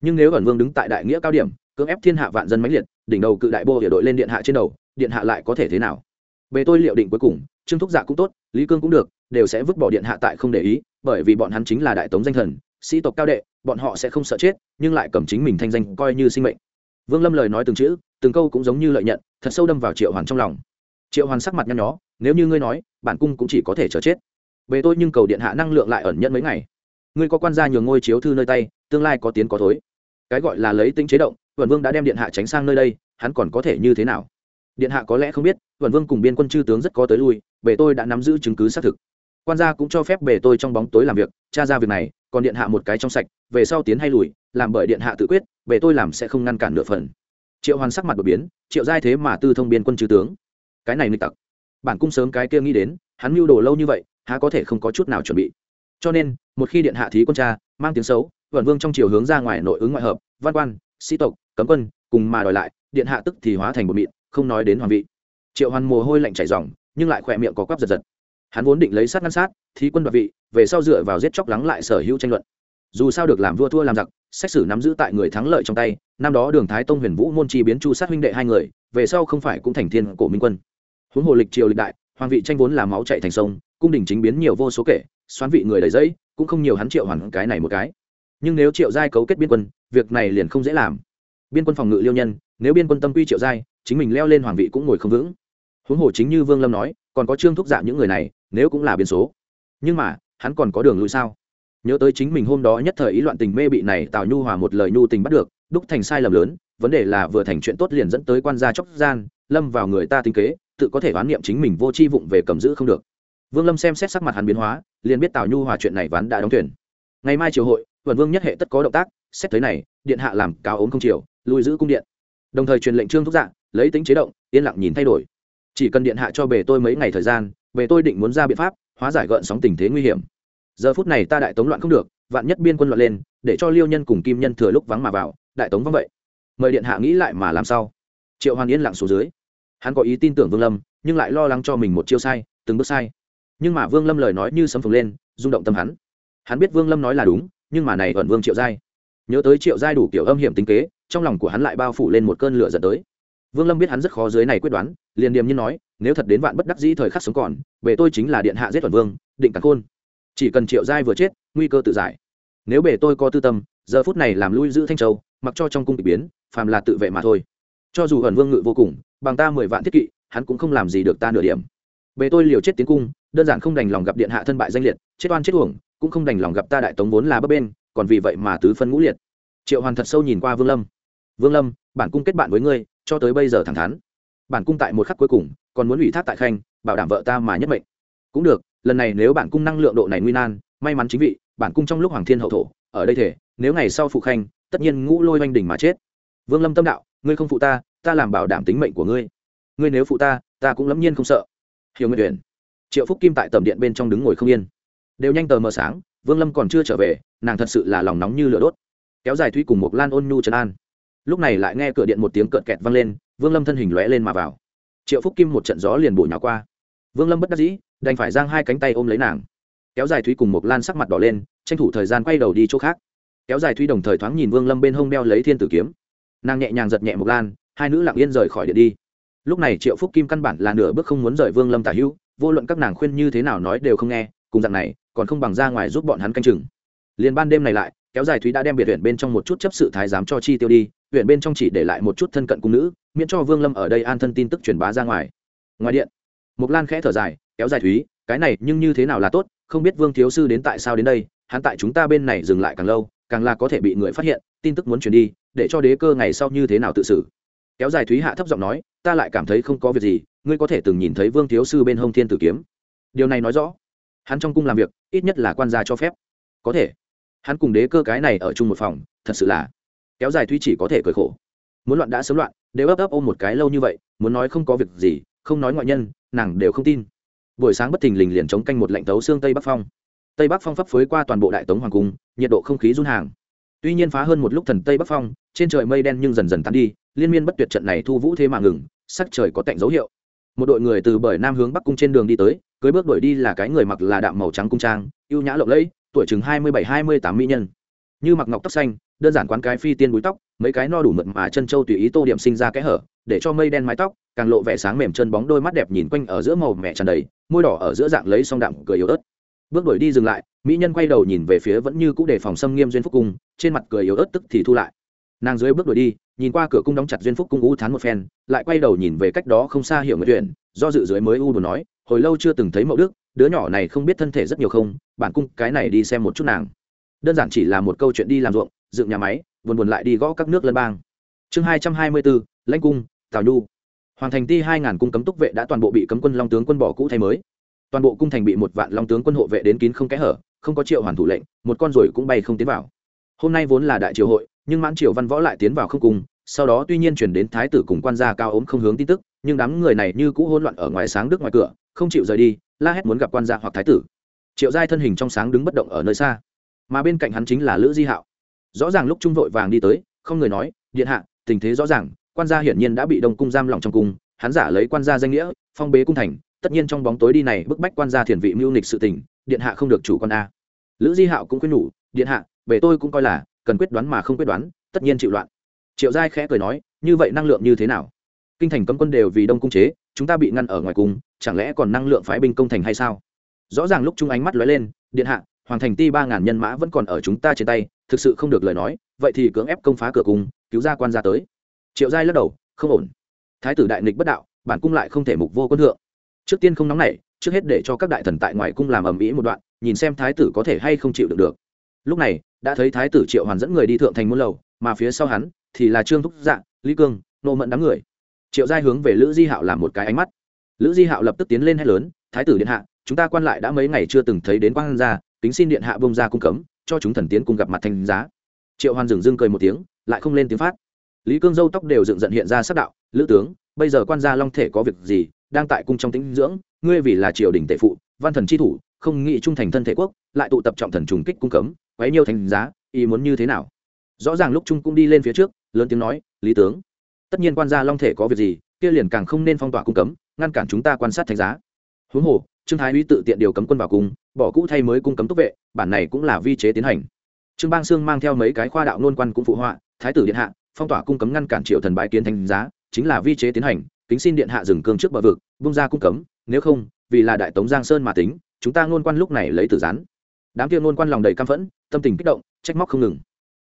Nhưng nếu ẩn vương đứng tại đại nghĩa cao điểm, cưỡng ép thiên hạ vạn dân mãnh liệt, đỉnh đầu cự đại bô địa đội lên điện hạ trên đầu, điện hạ lại có thể thế nào? Bề tôi liệu định cuối cùng trương thúc dạ cũng tốt, lý cương cũng được, đều sẽ vứt bỏ điện hạ tại không để ý, bởi vì bọn hắn chính là đại tống danh thần, sĩ tộc cao đệ, bọn họ sẽ không sợ chết, nhưng lại cầm chính mình thanh danh coi như sinh mệnh. Vương lâm lời nói từng chữ, từng câu cũng giống như lợi nhận, thật sâu đâm vào triệu hoàn trong lòng. Triệu hoàn sắc mặt nhăn nhó, nếu như ngươi nói, bản cung cũng chỉ có thể chờ chết. Về tôi nhưng cầu điện hạ năng lượng lại ẩn nhận mấy ngày. Ngươi có quan gia nhường ngôi chiếu thư nơi tay, tương lai có tiến có thối. Cái gọi là lấy tính chế động vẩn vương đã đem điện hạ tránh sang nơi đây, hắn còn có thể như thế nào? Điện hạ có lẽ không biết vận vương cùng biên quân chư tướng rất có tới lui, bề tôi đã nắm giữ chứng cứ xác thực. Quan gia cũng cho phép bề tôi trong bóng tối làm việc, tra ra việc này, còn điện hạ một cái trong sạch, về sau tiến hay lùi, làm bởi điện hạ tự quyết, bề tôi làm sẽ không ngăn cản nửa phần. Triệu hoàn sắc mặt đột biến, triệu giai thế mà tư thông biên quân chư tướng. Cái này nghịch tặc. Bản cung sớm cái kia nghĩ đến, hắn mưu đồ lâu như vậy, há có thể không có chút nào chuẩn bị. Cho nên, một khi điện hạ thí quân cha mang tiếng xấu vận vương trong chiều hướng ra ngoài nội ứng ngoại hợp, văn quan, sĩ tộc, cấm quân, cùng mà đòi lại, điện hạ tức thì hóa thành một mịn không nói đến hoàng vị. Triệu hoàn mồ hôi lạnh chảy dòng nhưng lại khỏe miệng có quắp giật giật. Hắn vốn định lấy sát ngăn sát thí quân đoạt vị, về sau dựa vào giết chóc lắng lại sở hữu tranh luận. Dù sao được làm vua thua làm giặc, xét xử nắm giữ tại người thắng lợi trong tay, năm đó đường thái tông huyền vũ môn chi biến chu sát huynh đệ hai người, về sau không phải cũng thành thiên cổ minh quân. Huống hồ lịch triều lịch đại, hoàng vị tranh vốn là máu chạy thành sông, cung đình chính biến nhiều vô số kể, xoán vị người đầy dẫy, cũng không nhiều hắn triệu hoàn cái này một cái. Nhưng nếu triệu giai cấu kết biên quân, việc này liền không dễ làm. Biên quân phòng ngự liêu nhân, nếu biên quân tâm quy triệu giai chính mình leo lên hoàng vị cũng ngồi không vững. Huống hồ chính như vương lâm nói, còn có trương thúc dạ những người này, nếu cũng là biến số. Nhưng mà, hắn còn có đường lui sao? Nhớ tới chính mình hôm đó nhất thời ý loạn tình mê bị này tào nhu hòa một lời nhu tình bắt được, đúc thành sai lầm lớn, vấn đề là vừa thành chuyện tốt liền dẫn tới quan gia chóc gian, lâm vào người ta tinh kế, tự có thể oán niệm chính mình vô tri vụng về cầm giữ không được. Vương lâm xem xét sắc mặt hắn biến hóa, liền biết tào nhu hòa chuyện này ván đã đóng tuyển ngày mai triều hội vườn vương nhất hệ tất có động tác, xét tới này, điện hạ làm cáo ốm không chiều lùi giữ cung điện. Đồng thời truyền lệnh trương thúc dạng lấy tính chế động, yên lặng nhìn thay đổi. Chỉ cần điện hạ cho bề tôi mấy ngày thời gian, bề tôi định muốn ra biện pháp, hóa giải gợn sóng tình thế nguy hiểm. Giờ phút này ta đại tống loạn không được, vạn nhất biên quân loạn lên, để cho liêu nhân cùng kim nhân thừa lúc vắng mà vào, đại tống vắng vậy. Mời điện hạ nghĩ lại mà làm sao? Triệu hoàn yên lặng xuống dưới. Hắn có ý tin tưởng vương lâm, nhưng lại lo lắng cho mình một chiêu sai, từng bước sai. Nhưng mà vương lâm lời nói như sấm phồng lên, rung động tâm hắn. Hắn biết vương lâm nói là đúng, nhưng mà này ẩn vương triệu giai. Nhớ tới triệu giai đủ kiểu âm hiểm tính kế, trong lòng của hắn lại bao phủ lên một cơn lửa dẫn tới vương lâm biết hắn rất khó dưới này quyết đoán, liền điềm nhiên nói, nếu thật đến vạn bất đắc dĩ thời khắc sống còn, bề tôi chính là điện hạ giết thuần vương, định cắn khôn. Chỉ cần triệu giai vừa chết, nguy cơ tự giải. Nếu bề tôi có tư tâm, giờ phút này làm lui giữ thanh châu, mặc cho trong cung kịch biến, phàm là tự vệ mà thôi. Cho dù ẩn vương ngự vô cùng, bằng ta mười vạn thiết kỵ, hắn cũng không làm gì được ta nửa điểm. Bề tôi liều chết tiến cung, đơn giản không đành lòng gặp điện hạ thân bại danh liệt, chết oan chết uổng, cũng không đành lòng gặp ta đại tống vốn là bấp bên, còn vì vậy mà tứ phân ngũ liệt. Triệu hoàn thật sâu nhìn qua vương lâm. Vương lâm, bản cung kết bạn với ngươi cho tới bây giờ thẳng thắn. Bản cung tại một khắc cuối cùng, còn muốn ủy thác tại khanh, bảo đảm vợ ta mà nhất mệnh. Cũng được, lần này nếu bản cung năng lượng độ này nguy nan, may mắn chính vị, bản cung trong lúc hoàng thiên hậu thổ, ở đây thể, nếu ngày sau phụ khanh, tất nhiên ngũ lôi oanh đỉnh mà chết. Vương lâm tâm đạo, ngươi không phụ ta ta làm bảo đảm tính mệnh của ngươi. Ngươi nếu phụ ta ta cũng lẫm nhiên không sợ. Hiểu nguyện tuyển triệu phúc kim tại tầm điện bên trong đứng ngồi không yên. Đều nhanh tờ mờ sáng, vương lâm còn chưa trở về, nàng thật sự là lòng nóng như lửa đốt. Kéo dài thuy cùng một lan ôn nhu trấn an lúc này lại nghe cửa điện một tiếng cợt kẹt vang lên, vương lâm thân hình lóe lên mà vào. Triệu phúc kim một trận gió liền bổ nhỏ qua. Vương lâm bất đắc dĩ, đành phải giang hai cánh tay ôm lấy nàng. Kéo dài thúy cùng một lan sắc mặt đỏ lên, tranh thủ thời gian quay đầu đi chỗ khác. Kéo dài thúy đồng thời thoáng nhìn vương lâm bên hông đeo lấy thiên tử kiếm. Nàng nhẹ nhàng giật nhẹ một lan, hai nữ lặng yên rời khỏi điện đi. Lúc này triệu phúc kim căn bản là nửa bước không muốn rời vương lâm tả hữu, vô luận các nàng khuyên như thế nào nói đều không nghe, cùng dạng này, còn không bằng ra ngoài giúp bọn hắn canh chừng. Liền ban đêm này lại, kéo dài thúy đã đem biệt huyện bên trong một chút chấp sự thái giám cho chi tiêu đi huyện bên trong chỉ để lại một chút thân cận cung nữ, miễn cho vương lâm ở đây an thân tin tức truyền bá ra ngoài. Ngoài điện mục lan khẽ thở dài, kéo dài thúy, cái này nhưng như thế nào là tốt, không biết vương thiếu sư đến tại sao đến đây, hắn tại chúng ta bên này dừng lại càng lâu, càng là có thể bị người phát hiện, tin tức muốn truyền đi, để cho đế cơ ngày sau như thế nào tự xử. Kéo dài thúy hạ thấp giọng nói, ta lại cảm thấy không có việc gì, ngươi có thể từng nhìn thấy vương thiếu sư bên hông thiên tử kiếm. Điều này nói rõ, hắn trong cung làm việc, ít nhất là quan gia cho phép. Có thể, hắn cùng đế cơ cái này ở chung một phòng, thật sự là kéo dài thuy chỉ có thể cười khổ. Muốn loạn đã sớm loạn, đều ấp ấp ôm một cái lâu như vậy, muốn nói không có việc gì, không nói ngoại nhân, nàng đều không tin. Buổi sáng bất thình lình liền chống canh một lạnh tấu xương tây bắc phong. Tây bắc phong phấp phới qua toàn bộ đại tống hoàng cung, nhiệt độ không khí run hàng. Tuy nhiên phá hơn một lúc thần tây bắc phong, trên trời mây đen nhưng dần dần tan đi, liên miên bất tuyệt trận này thu vũ thế mà ngừng, sắc trời có tạnh dấu hiệu. Một đội người từ bởi nam hướng bắc cung trên đường đi tới cưới bước đuổi đi là cái người mặc là đạm màu trắng cung trang, ưu nhã lộng lẫy, tuổi chừng hai mươi bảy, hai mươi tám mỹ nhân như mặc ngọc tóc xanh, đơn giản quán cái phi tiên búi tóc, mấy cái no đủ mượt mà chân châu tùy ý tô điểm sinh ra cái hở, để cho mây đen mái tóc, càng lộ vẻ sáng mềm chân bóng đôi mắt đẹp nhìn quanh ở giữa màu mẹ tràn đầy, môi đỏ ở giữa dạng lấy song đạm cười yếu ớt. Bước đuổi đi dừng lại, mỹ nhân quay đầu nhìn về phía vẫn như cũ đề phòng xâm nghiêm duyên phúc cung, trên mặt cười yếu ớt tức thì thu lại. Nàng dưới bước đuổi đi, nhìn qua cửa cung đóng chặt duyên phúc cung u thán một phen, lại quay đầu nhìn về cách đó không xa hiểu người tuyển do dự dưới mới u buồn nói, hồi lâu chưa từng thấy mậu đức, đứa nhỏ này không biết thân thể rất nhiều không, bản cung cái này đi xem một chút nàng đơn giản chỉ là một câu chuyện đi làm ruộng, dựng nhà máy, buồn buồn lại đi gõ các nước lân bang. Chương hai trăm hai mươi bốn lãnh cung, tào nhu. Hoàng thành ti hai ngàn cung cấm túc vệ đã toàn bộ bị cấm quân long tướng quân bỏ cũ thay mới. Toàn bộ cung thành bị một vạn long tướng quân hộ vệ đến kín không kẽ hở, không có triệu hoàn thủ lệnh, một con rồi cũng bay không tiến vào. Hôm nay vốn là đại triều hội, nhưng mãn triều văn võ lại tiến vào không cung sau đó tuy nhiên chuyển đến thái tử cùng quan gia cao ốm không hướng tin tức, nhưng đám người này như cũ hỗn loạn ở ngoài sáng đức ngoài cửa, không chịu rời đi, la hét muốn gặp quan gia hoặc thái tử. Triệu giai thân hình trong sáng đứng bất động ở nơi xa mà bên cạnh hắn chính là lữ di hạo rõ ràng lúc trung vội vàng đi tới không người nói điện hạ tình thế rõ ràng quan gia hiển nhiên đã bị đông cung giam lỏng trong cung hắn giả lấy quan gia danh nghĩa phong bế cung thành tất nhiên trong bóng tối đi này bức bách quan gia thiền vị mưu nịch sự tình điện hạ không được chủ quan a lữ di hạo cũng khuyên nhủ điện hạ bề tôi cũng coi là cần quyết đoán mà không quyết đoán tất nhiên chịu loạn triệu giai khẽ cười nói như vậy năng lượng như thế nào kinh thành cấm quân đều vì đông cung chế chúng ta bị ngăn ở ngoài cung chẳng lẽ còn năng lượng phái binh công thành hay sao rõ ràng lúc chung ánh mắt lóe lên điện hạ hoàng thành ti ba ngàn nhân mã vẫn còn ở chúng ta trên tay, thực sự không được lời nói, vậy thì cưỡng ép công phá cửa cung, cứu ra quan gia tới. Triệu giai lắc đầu, không ổn. Thái tử đại nghịch bất đạo, bản cung lại không thể mục vô quân thượng. Trước tiên không nóng nảy, trước hết để cho các đại thần tại ngoài cung làm ầm ĩ một đoạn, nhìn xem thái tử có thể hay không chịu được được. Lúc này, đã thấy thái tử triệu hoàn dẫn người đi thượng thành muôn lầu, mà phía sau hắn thì là trương thúc dạ lý cương nộ mận đám người. Triệu giai hướng về lữ di hạo làm một cái ánh mắt. Lữ di hạo lập tức tiến lên hét lớn, thái tử điện hạ, chúng ta quan lại đã mấy ngày chưa từng thấy đến quan gia kính xin điện hạ bông ra cung cấm, cho chúng thần tiến cùng gặp mặt thanh giá. Triệu hoàn dừng dưng cười một tiếng, lại không lên tiếng phát. Lý cương dâu tóc đều dựng giận hiện ra sắc đạo, lữ tướng, bây giờ quan gia long thể có việc gì, đang tại cung trong tĩnh dưỡng, ngươi vì là triều đình tệ phụ, văn thần chi thủ, không nghĩ trung thành thân thể quốc, lại tụ tập trọng thần trùng kích cung cấm, quấy nhiêu thành giá, ý muốn như thế nào? Rõ ràng lúc trung cũng đi lên phía trước, lớn tiếng nói, lý tướng, tất nhiên quan gia long thể có việc gì, kia liền càng không nên phong tỏa cung cấm, ngăn cản chúng ta quan sát thánh giá huống hồ, trương thái uy tự tiện điều cấm quân vào cung, bỏ cũ thay mới cung cấm túc vệ, bản này cũng là vi chế tiến hành. Trương bang sương mang theo mấy cái khoa đạo nôn quan cũng phụ họa, thái tử điện hạ, phong tỏa cung cấm ngăn cản triệu thần bái kiến thành giá, chính là vi chế tiến hành, kính xin điện hạ dừng cương trước bờ vực bung ra cung cấm, nếu không, vì là đại tống giang sơn mà tính, chúng ta nôn quan lúc này lấy tử gián. Đám kia nôn quan lòng đầy căm phẫn, tâm tình kích động, trách móc không ngừng.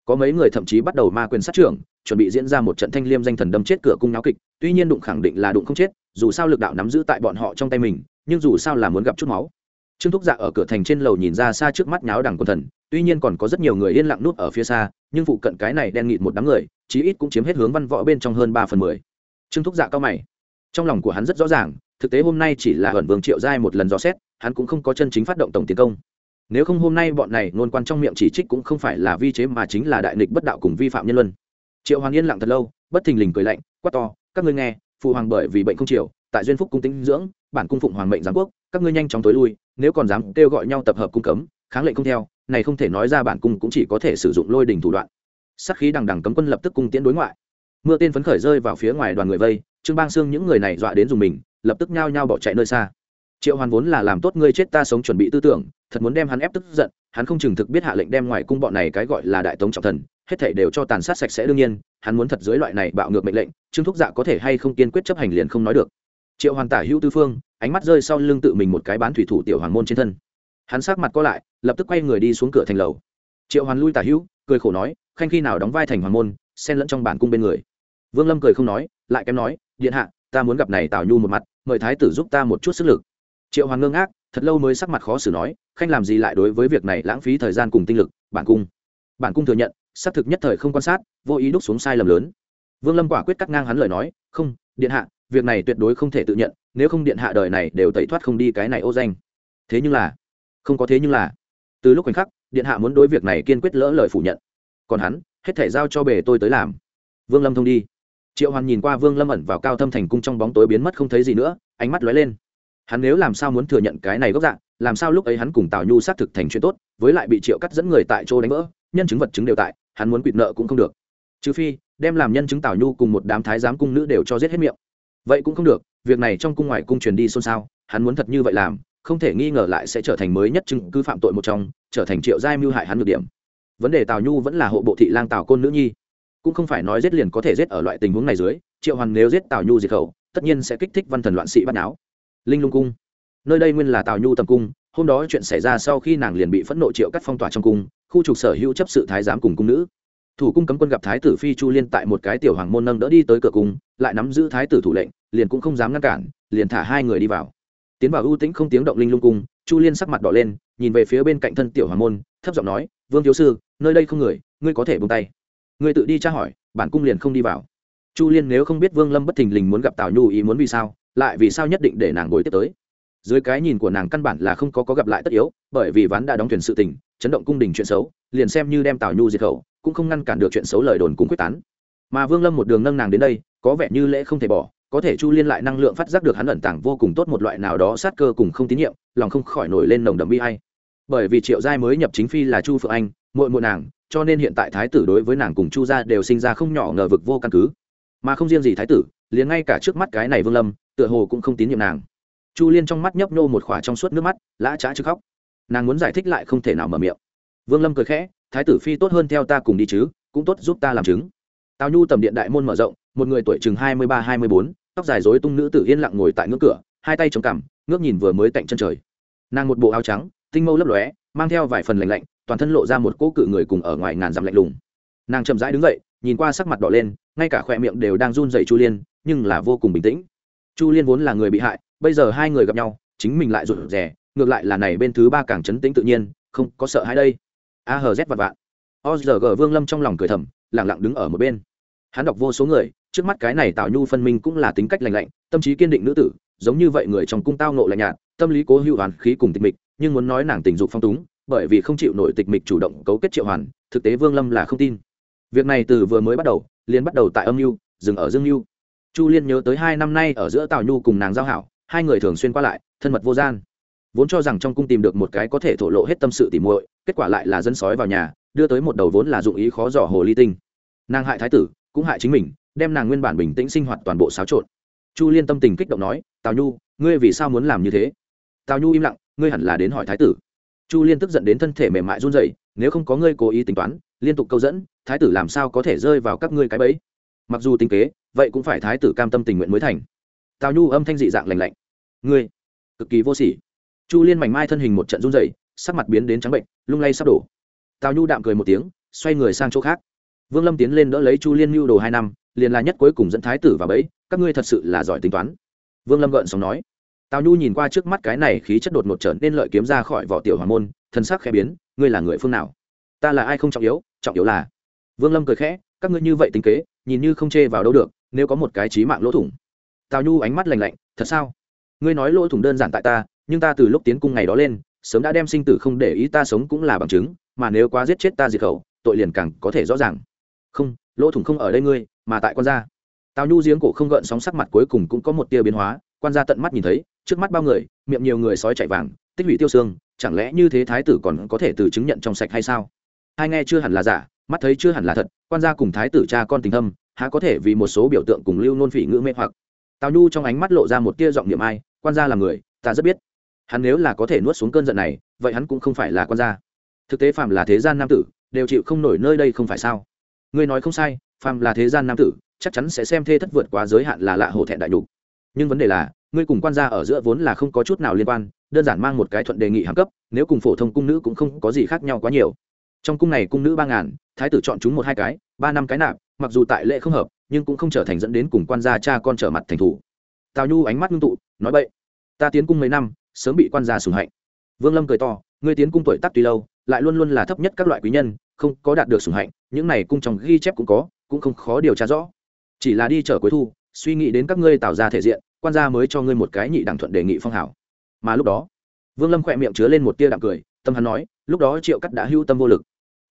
Có mấy người thậm chí bắt đầu ma quyền sát trưởng, chuẩn bị diễn ra một trận thanh liêm danh thần đâm chết cửa cung náo kịch, tuy nhiên đụng khẳng định là đụng không chết, dù sao lực đạo nắm giữ tại bọn họ trong tay mình nhưng dù sao là muốn gặp chút máu. Trương thúc dạ ở cửa thành trên lầu nhìn ra xa trước mắt nháo đằng quần thần, tuy nhiên còn có rất nhiều người yên lặng nút ở phía xa, nhưng phụ cận cái này đen nghịt một đám người, chí ít cũng chiếm hết hướng văn võ bên trong hơn ba phần mười. Trương thúc dạ cao mày. Trong lòng của hắn rất rõ ràng, thực tế hôm nay chỉ là hẩn vương triệu giai một lần dò xét, hắn cũng không có chân chính phát động tổng tiến công. Nếu không hôm nay bọn này ngôn quan trong miệng chỉ trích cũng không phải là vi chế mà chính là đại nghịch bất đạo cùng vi phạm nhân luân. Triệu hoàng yên lặng thật lâu, bất thình lình cười lạnh, quát to, các ngươi nghe, phụ hoàng bởi vì bệnh không chịu tại duyên phúc cung tính dưỡng, bản cung phụng hoàng mệnh giám quốc, các ngươi nhanh chóng tối lui, nếu còn dám kêu gọi nhau tập hợp cung cấm, kháng lệnh không theo, này không thể nói ra bản cung cũng chỉ có thể sử dụng lôi đình thủ đoạn. Sắc khí đằng đằng cấm quân lập tức cung tiễn đối ngoại. Mưa tên phấn khởi rơi vào phía ngoài đoàn người vây, trương bang xương những người này dọa đến dùng mình, lập tức nhao nhao bỏ chạy nơi xa. Triệu hoàn vốn là làm tốt ngươi chết ta sống chuẩn bị tư tưởng, thật muốn đem hắn ép tức giận, hắn không chừng thực biết hạ lệnh đem ngoài cung bọn này cái gọi là đại tống trọng thần, hết thảy đều cho tàn sát sạch sẽ đương nhiên, hắn muốn thật dưới loại này bạo ngược mệnh lệnh, trương thúc dạ có thể hay không kiên quyết chấp hành liền không nói được triệu hoàn tả hữu tư phương, ánh mắt rơi sau lưng tự mình một cái bán thủy thủ tiểu hoàng môn trên thân. Hắn sát mặt co lại, lập tức quay người đi xuống cửa thành lầu. Triệu hoàn lui tả hữu, cười khổ nói, khanh khi nào đóng vai thành hoàng môn, xen lẫn trong bản cung bên người. Vương lâm cười không nói, lại kém nói, điện hạ, ta muốn gặp này tào nhu một mặt, mời thái tử giúp ta một chút sức lực. Triệu hoàng ngơ ngác, thật lâu mới sắc mặt khó xử nói, khanh làm gì lại đối với việc này lãng phí thời gian cùng tinh lực, bản cung? Bản cung thừa nhận, xác thực nhất thời không quan sát, vô ý đúc xuống sai lầm lớn. Vương lâm quả quyết cắt ngang hắn lời nói, không, điện hạ việc này tuyệt đối không thể tự nhận, nếu không điện hạ đời này đều tẩy thoát không đi cái này ô danh. Thế nhưng là, không có thế nhưng là, từ lúc khoảnh khắc, điện hạ muốn đối việc này kiên quyết lỡ lời phủ nhận. Còn hắn, hết thể giao cho bề tôi tới làm. Vương lâm thông đi. Triệu hoàn nhìn qua vương lâm ẩn vào cao thâm thành cung trong bóng tối biến mất không thấy gì nữa, ánh mắt lóe lên. Hắn nếu làm sao muốn thừa nhận cái này gốc dạng, làm sao lúc ấy hắn cùng tào nhu xác thực thành chuyện tốt, với lại bị triệu cắt dẫn người tại chỗ đánh vỡ, nhân chứng vật chứng đều tại, hắn muốn quỵt nợ cũng không được. Trừ phi, đem làm nhân chứng tào nhu cùng một đám thái giám cung nữ đều cho giết hết miệng vậy cũng không được, việc này trong cung ngoài cung truyền đi xôn xao, hắn muốn thật như vậy làm, không thể nghi ngờ lại sẽ trở thành mới nhất chứng cứ phạm tội một trong, trở thành triệu giai mưu hại hắn được điểm. Vấn đề tào nhu vẫn là hộ bộ thị lang tào côn nữ nhi. Cũng không phải nói giết liền có thể giết ở loại tình huống này dưới, triệu hoàn nếu giết tào nhu diệt khẩu, tất nhiên sẽ kích thích văn thần loạn sĩ bắt náo. Linh lung cung. Nơi đây nguyên là tào nhu tầm cung, hôm đó chuyện xảy ra sau khi nàng liền bị phẫn nộ triệu cắt phong tỏa trong cung, khu trục sở hữu chấp sự thái giám cùng cung nữ thủ cung cấm quân gặp thái tử phi chu liên tại một cái tiểu hoàng môn nâng đỡ đi tới cửa cung, lại nắm giữ thái tử thủ lệnh, liền cũng không dám ngăn cản, liền thả hai người đi vào. Tiến vào ưu tĩnh không tiếng động linh lung cung, chu liên sắc mặt đỏ lên, nhìn về phía bên cạnh thân tiểu hoàng môn, thấp giọng nói, vương thiếu sư, nơi đây không người, ngươi có thể buông tay. Ngươi tự đi tra hỏi, bản cung liền không đi vào. Chu liên nếu không biết vương lâm bất thình lình muốn gặp tào nhu ý muốn vì sao, lại vì sao nhất định để nàng ngồi tiếp tới. Dưới cái nhìn của nàng căn bản là không có có gặp lại tất yếu, bởi vì ván đã đóng thuyền sự tình, chấn động cung đình chuyện xấu, liền xem như đem tào nhu diệt khẩu cũng không ngăn cản được chuyện xấu lời đồn cùng quyết tán. Mà vương lâm một đường nâng nàng đến đây, có vẻ như lễ không thể bỏ, có thể chu liên lại năng lượng phát giác được hắn ẩn tàng vô cùng tốt một loại nào đó sát cơ cùng không tín nhiệm, lòng không khỏi nổi lên nồng đậm bi hay bởi vì triệu giai mới nhập chính phi là chu phượng anh, muội muội nàng, cho nên hiện tại thái tử đối với nàng cùng chu gia đều sinh ra không nhỏ ngờ vực vô căn cứ. Mà không riêng gì thái tử, liền ngay cả trước mắt cái này vương lâm, tựa hồ cũng không tín nhiệm nàng. Chu liên trong mắt nhấp nhô một khỏa trong suốt nước mắt, lã trá chứ khóc. Nàng muốn giải thích lại không thể nào mở miệng. Vương lâm cười khẽ thái tử phi tốt hơn theo ta cùng đi chứ, cũng tốt giúp ta làm chứng. Tào nhu tầm điện đại môn mở rộng, một người tuổi chừng hai mươi ba, hai mươi bốn, tóc dài dối tung nữ tử yên lặng ngồi tại ngưỡng cửa, hai tay chống cằm, ngước nhìn vừa mới tạnh chân trời. Nàng một bộ áo trắng, tinh mâu lấp lóe, mang theo vài phần lạnh lạnh, toàn thân lộ ra một cỗ cự người cùng ở ngoài ngàn dặm lạnh lùng. Nàng chậm rãi đứng dậy, nhìn qua sắc mặt đỏ lên, ngay cả khoe miệng đều đang run dậy chu liên, nhưng là vô cùng bình tĩnh. Chu liên vốn là người bị hại, bây giờ hai người gặp nhau, chính mình lại rụt rè, ngược lại là này bên thứ ba càng chấn tĩnh tự nhiên, không có sợ hãi đây a hờ z vặt vạn. Ozg vương lâm trong lòng cười thầm lẳng lặng đứng ở một bên. Hắn đọc vô số người, trước mắt cái này tạo nhu phân minh cũng là tính cách lành lạnh, tâm trí kiên định nữ tử, giống như vậy người trong cung tao nộ lạnh nhạt, tâm lý cố hữu hoàn khí cùng tịch mịch, nhưng muốn nói nàng tình dục phong túng, bởi vì không chịu nổi tịch mịch chủ động cấu kết triệu hoàn, thực tế vương lâm là không tin. Việc này từ vừa mới bắt đầu, liền bắt đầu tại âm mưu, dừng ở dương mưu. Chu liên nhớ tới hai năm nay ở giữa tào nhu cùng nàng giao hảo, hai người thường xuyên qua lại, thân mật vô gian vốn cho rằng trong cung tìm được một cái có thể thổ lộ hết tâm sự tỉ muội, kết quả lại là dân sói vào nhà, đưa tới một đầu vốn là dụng ý khó dò hồ ly tinh. Nàng hại thái tử, cũng hại chính mình, đem nàng nguyên bản bình tĩnh sinh hoạt toàn bộ xáo trộn. Chu liên tâm tình kích động nói, tào nhu, ngươi vì sao muốn làm như thế? Tào nhu im lặng, ngươi hẳn là đến hỏi thái tử. Chu liên tức giận đến thân thể mềm mại run rẩy, nếu không có ngươi cố ý tính toán, liên tục câu dẫn, thái tử làm sao có thể rơi vào các ngươi cái bẫy? Mặc dù tính kế, vậy cũng phải thái tử cam tâm tình nguyện mới thành. Tào nhu âm thanh dị dạng lành lạnh, ngươi, cực kỳ vô sỉ chu liên mảnh mai thân hình một trận run rẩy, sắc mặt biến đến trắng bệnh, lung lay sắp đổ. Tào nhu đạm cười một tiếng, xoay người sang chỗ khác. Vương lâm tiến lên đỡ lấy chu liên mưu đồ hai năm, liền là nhất cuối cùng dẫn thái tử vào bẫy, các ngươi thật sự là giỏi tính toán. Vương lâm gợn sóng nói. Tào nhu nhìn qua trước mắt cái này khí chất đột ngột trở nên lợi kiếm ra khỏi vỏ tiểu hoàng môn thân sắc khẽ biến, ngươi là người phương nào? Ta là ai không trọng yếu trọng yếu là. Vương lâm cười khẽ, các ngươi như vậy tính kế, nhìn như không chê vào đâu được, nếu có một cái trí mạng lỗ thủng. Tào nhu ánh mắt lành lạnh, thật sao? Ngươi nói lỗ thủng đơn giản tại ta nhưng ta từ lúc tiến cung ngày đó lên, sớm đã đem sinh tử không để ý ta sống cũng là bằng chứng, mà nếu quá giết chết ta diệt khẩu, tội liền càng có thể rõ ràng. Không, lỗ thủng không ở đây ngươi, mà tại quan gia. Tào nhu giếng cổ không gợn sóng sắc mặt cuối cùng cũng có một tia biến hóa, quan gia tận mắt nhìn thấy, trước mắt bao người, miệng nhiều người sói chạy vàng, tích hủy tiêu xương, chẳng lẽ như thế thái tử còn có thể từ chứng nhận trong sạch hay sao? Hai nghe chưa hẳn là giả, mắt thấy chưa hẳn là thật, quan gia cùng thái tử cha con tình thâm, há có thể vì một số biểu tượng cùng lưu nôn phỉ ngữ mê hoặc. Tào nhu trong ánh mắt lộ ra một tia giọng niệm ai, quan gia là người, ta rất biết hắn nếu là có thể nuốt xuống cơn giận này, vậy hắn cũng không phải là quan gia thực tế phàm là thế gian nam tử, đều chịu không nổi nơi đây không phải sao? Ngươi nói không sai phàm là thế gian nam tử, chắc chắn sẽ xem thê thất vượt quá giới hạn là lạ hổ thẹn đại nhục. Nhưng vấn đề là, ngươi cùng quan gia ở giữa vốn là không có chút nào liên quan, đơn giản mang một cái thuận đề nghị hạng cấp, nếu cùng phổ thông cung nữ cũng không có gì khác nhau quá nhiều. Trong cung này cung nữ ba ngàn, thái tử chọn chúng một hai cái, ba năm cái nạp, mặc dù tại lệ không hợp, nhưng cũng không trở thành dẫn đến cùng quan gia cha con trở mặt thành thủ. Tào nhu ánh mắt ngưng tụ, nói vậy ta tiến cung mấy năm sớm bị quan gia sùng hạnh. Vương lâm cười to, ngươi tiến cung tuổi tác tuy lâu, lại luôn luôn là thấp nhất các loại quý nhân, không có đạt được sùng hạnh, những này cung trong ghi chép cũng có, cũng không khó điều tra rõ. Chỉ là đi chở cuối thu, suy nghĩ đến các ngươi tạo ra thể diện, quan gia mới cho ngươi một cái nhị đẳng thuận đề nghị phong hảo. Mà lúc đó, vương lâm khỏe miệng chứa lên một tia đạm cười, tâm hắn nói, lúc đó triệu cắt đã hưu tâm vô lực.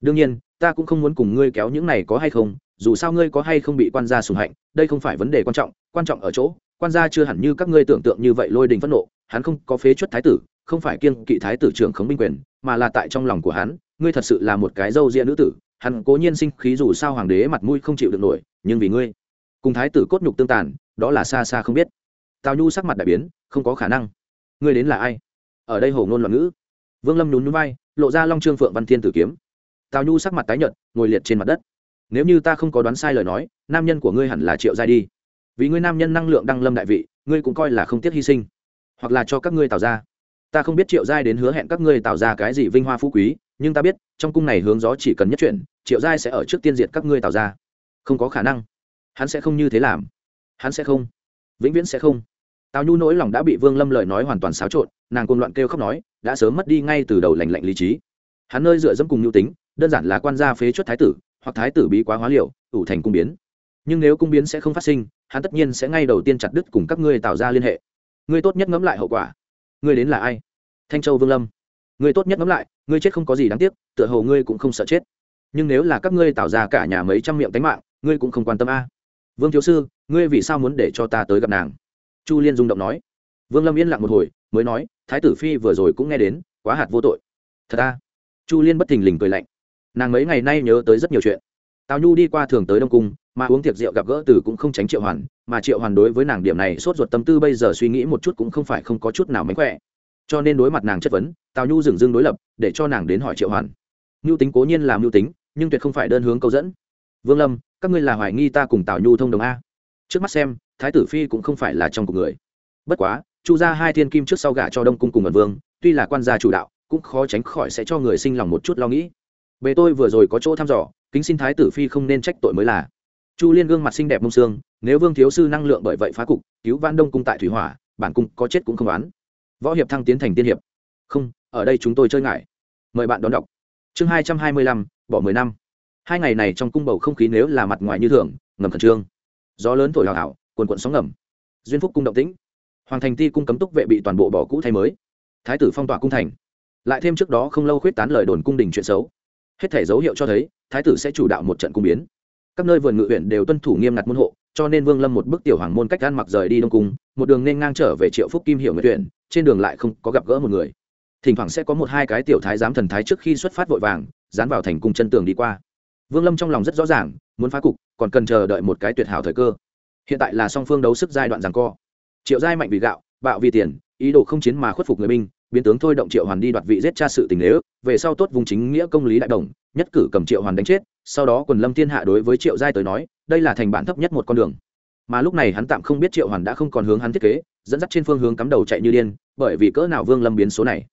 Đương nhiên, ta cũng không muốn cùng ngươi kéo những này có hay không, dù sao ngươi có hay không bị quan gia sùng hạnh, đây không phải vấn đề quan trọng quan trọng ở chỗ, quan gia chưa hẳn như các ngươi tưởng tượng như vậy lôi đình phẫn nộ hắn không có phế chuất thái tử, không phải kiêng kỵ thái tử trưởng khống binh quyền, mà là tại trong lòng của hắn, ngươi thật sự là một cái dâu ria nữ tử, hắn cố nhiên sinh khí dù sao hoàng đế mặt mũi không chịu được nổi, nhưng vì ngươi, cùng thái tử cốt nhục tương tàn, đó là xa xa không biết. Tào nhu sắc mặt đại biến, không có khả năng. Ngươi đến là ai? Ở đây hồ ngôn loạn ngữ. Vương lâm nhún núi vai, lộ ra long trương phượng văn thiên tử kiếm. Tào nhu sắc mặt tái nhợt, ngồi liệt trên mặt đất. Nếu như ta không có đoán sai lời nói, nam nhân của ngươi hẳn là triệu giai đi. Vì ngươi nam nhân năng lượng đăng lâm đại vị, ngươi cũng coi là không tiếc hy sinh hoặc là cho các ngươi tạo ra. Ta không biết triệu giai đến hứa hẹn các ngươi tạo ra cái gì vinh hoa phú quý, nhưng ta biết, trong cung này hướng gió chỉ cần nhất chuyển, triệu giai sẽ ở trước tiên diệt các ngươi tạo ra. Không có khả năng. Hắn sẽ không như thế làm. Hắn sẽ không. Vĩnh viễn sẽ không. Tào nhu nỗi lòng đã bị vương lâm lời nói hoàn toàn xáo trộn, nàng côn loạn kêu khóc nói, đã sớm mất đi ngay từ đầu lành lạnh lý trí. Hắn nơi dựa dẫm cùng nhu tính, đơn giản là quan gia phế chuất thái tử, hoặc thái tử bí quá hóa liệu ủ thành cung biến. Nhưng nếu cung biến sẽ không phát sinh, hắn tất nhiên sẽ ngay đầu tiên chặt đứt cùng các ngươi tạo ra liên hệ ngươi tốt nhất ngẫm lại hậu quả. Ngươi đến là ai? Thanh châu vương lâm. Ngươi tốt nhất ngẫm lại, ngươi chết không có gì đáng tiếc, tựa hồ ngươi cũng không sợ chết. Nhưng nếu là các ngươi tạo ra cả nhà mấy trăm miệng tánh mạng, ngươi cũng không quan tâm a. Vương thiếu sư, ngươi vì sao muốn để cho ta tới gặp nàng? Chu liên rung động nói. Vương lâm yên lặng một hồi, mới nói, thái tử phi vừa rồi cũng nghe đến, quá hạt vô tội. Thật à? chu liên bất thình lình cười lạnh. Nàng mấy ngày nay nhớ tới rất nhiều chuyện. Tào nhu đi qua thường tới đông cung mà uống tiệc rượu gặp gỡ từ cũng không tránh triệu hoàn, mà triệu hoàn đối với nàng điểm này sốt ruột tâm tư bây giờ suy nghĩ một chút cũng không phải không có chút nào mánh khỏe. Cho nên đối mặt nàng chất vấn, tào nhu dừng dưng đối lập, để cho nàng đến hỏi triệu hoàn. Mưu tính cố nhiên là mưu tính, nhưng tuyệt không phải đơn hướng câu dẫn. Vương lâm, các ngươi là hoài nghi ta cùng tào nhu thông đồng a. Trước mắt xem, thái tử phi cũng không phải là trong cuộc người. Bất quá, chu ra hai thiên kim trước sau gả cho đông cung cùng ẩn vương, tuy là quan gia chủ đạo, cũng khó tránh khỏi sẽ cho người sinh lòng một chút lo nghĩ. Bề tôi vừa rồi có chỗ thăm dò, kính xin thái tử phi không nên trách tội mới là chu liên gương mặt xinh đẹp mông xương, nếu vương thiếu sư năng lượng bởi vậy phá cục, cứu van đông cung tại thủy hỏa, bản cung có chết cũng không oán. Võ hiệp thăng tiến thành tiên hiệp. Không, ở đây chúng tôi chơi ngại. Mời bạn đón đọc. Chương hai trăm hai mươi lăm, bỏ mười năm. Hai ngày này trong cung bầu không khí nếu là mặt ngoài như thường, ngầm khẩn trương. Gió lớn thổi hào hào quần quận sóng ngầm. Duyên phúc cung động tĩnh. Hoàng thành ti cung cấm túc vệ bị toàn bộ bỏ cũ thay mới. Thái tử phong tỏa cung thành. Lại thêm trước đó không lâu khuyết tán lời đồn cung đình chuyện xấu. Hết thể dấu hiệu cho thấy, thái tử sẽ chủ đạo một trận cung biến các nơi vườn ngự huyện đều tuân thủ nghiêm ngặt môn hộ, cho nên vương lâm một bức tiểu hoàng môn cách ăn mặc rời đi đông cung, một đường nên ngang trở về triệu phúc kim hiệu nguyện tuyển trên đường lại không có gặp gỡ một người. Thỉnh thoảng sẽ có một hai cái tiểu thái giám thần thái trước khi xuất phát vội vàng, dán vào thành cung chân tường đi qua. Vương lâm trong lòng rất rõ ràng, muốn phá cục, còn cần chờ đợi một cái tuyệt hảo thời cơ. Hiện tại là song phương đấu sức giai đoạn rằng co. Triệu giai mạnh vì gạo, bạo vì tiền, ý đồ không chiến mà khuất phục người binh biến tướng thôi động triệu hoàn đi đoạt vị giết cha sự tình nếu, về sau tốt vùng chính nghĩa công lý đại đồng, nhất cử cầm triệu hoàn đánh chết, sau đó quần lâm thiên hạ đối với triệu giai tới nói, đây là thành bản thấp nhất một con đường. Mà lúc này hắn tạm không biết triệu hoàn đã không còn hướng hắn thiết kế, dẫn dắt trên phương hướng cắm đầu chạy như điên, bởi vì cỡ nào vương lâm biến số này.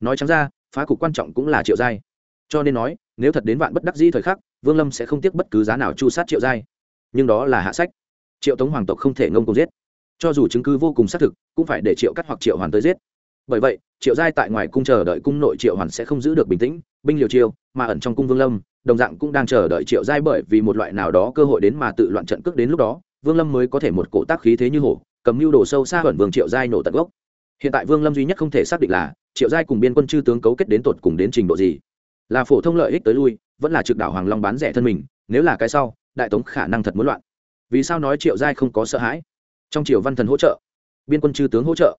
Nói chẳng ra, phá cục quan trọng cũng là triệu giai. Cho nên nói, nếu thật đến vạn bất đắc dĩ thời khắc, vương lâm sẽ không tiếc bất cứ giá nào chu sát triệu giai. Nhưng đó là hạ sách. Triệu tống hoàng tộc không thể ngông công giết. Cho dù chứng cứ vô cùng xác thực, cũng phải để triệu cắt hoặc triệu hoàn tới giết bởi vậy, triệu giai tại ngoài cung chờ đợi cung nội triệu hoàn sẽ không giữ được bình tĩnh, binh liều chiêu, mà ẩn trong cung vương lâm, đồng dạng cũng đang chờ đợi triệu giai bởi vì một loại nào đó cơ hội đến mà tự loạn trận cước đến lúc đó, vương lâm mới có thể một cổ tác khí thế như hổ, cầm mưu đồ sâu xa ẩn vương triệu giai nổ tận gốc. Hiện tại vương lâm duy nhất không thể xác định là, triệu giai cùng biên quân chư tướng cấu kết đến tột cùng đến trình độ gì. Là phổ thông lợi ích tới lui, vẫn là trực đảo hoàng long bán rẻ thân mình, nếu là cái sau, đại tống khả năng thật muốn loạn. Vì sao nói triệu giai không có sợ hãi? Trong triều văn thần hỗ trợ, biên quân chư tướng hỗ trợ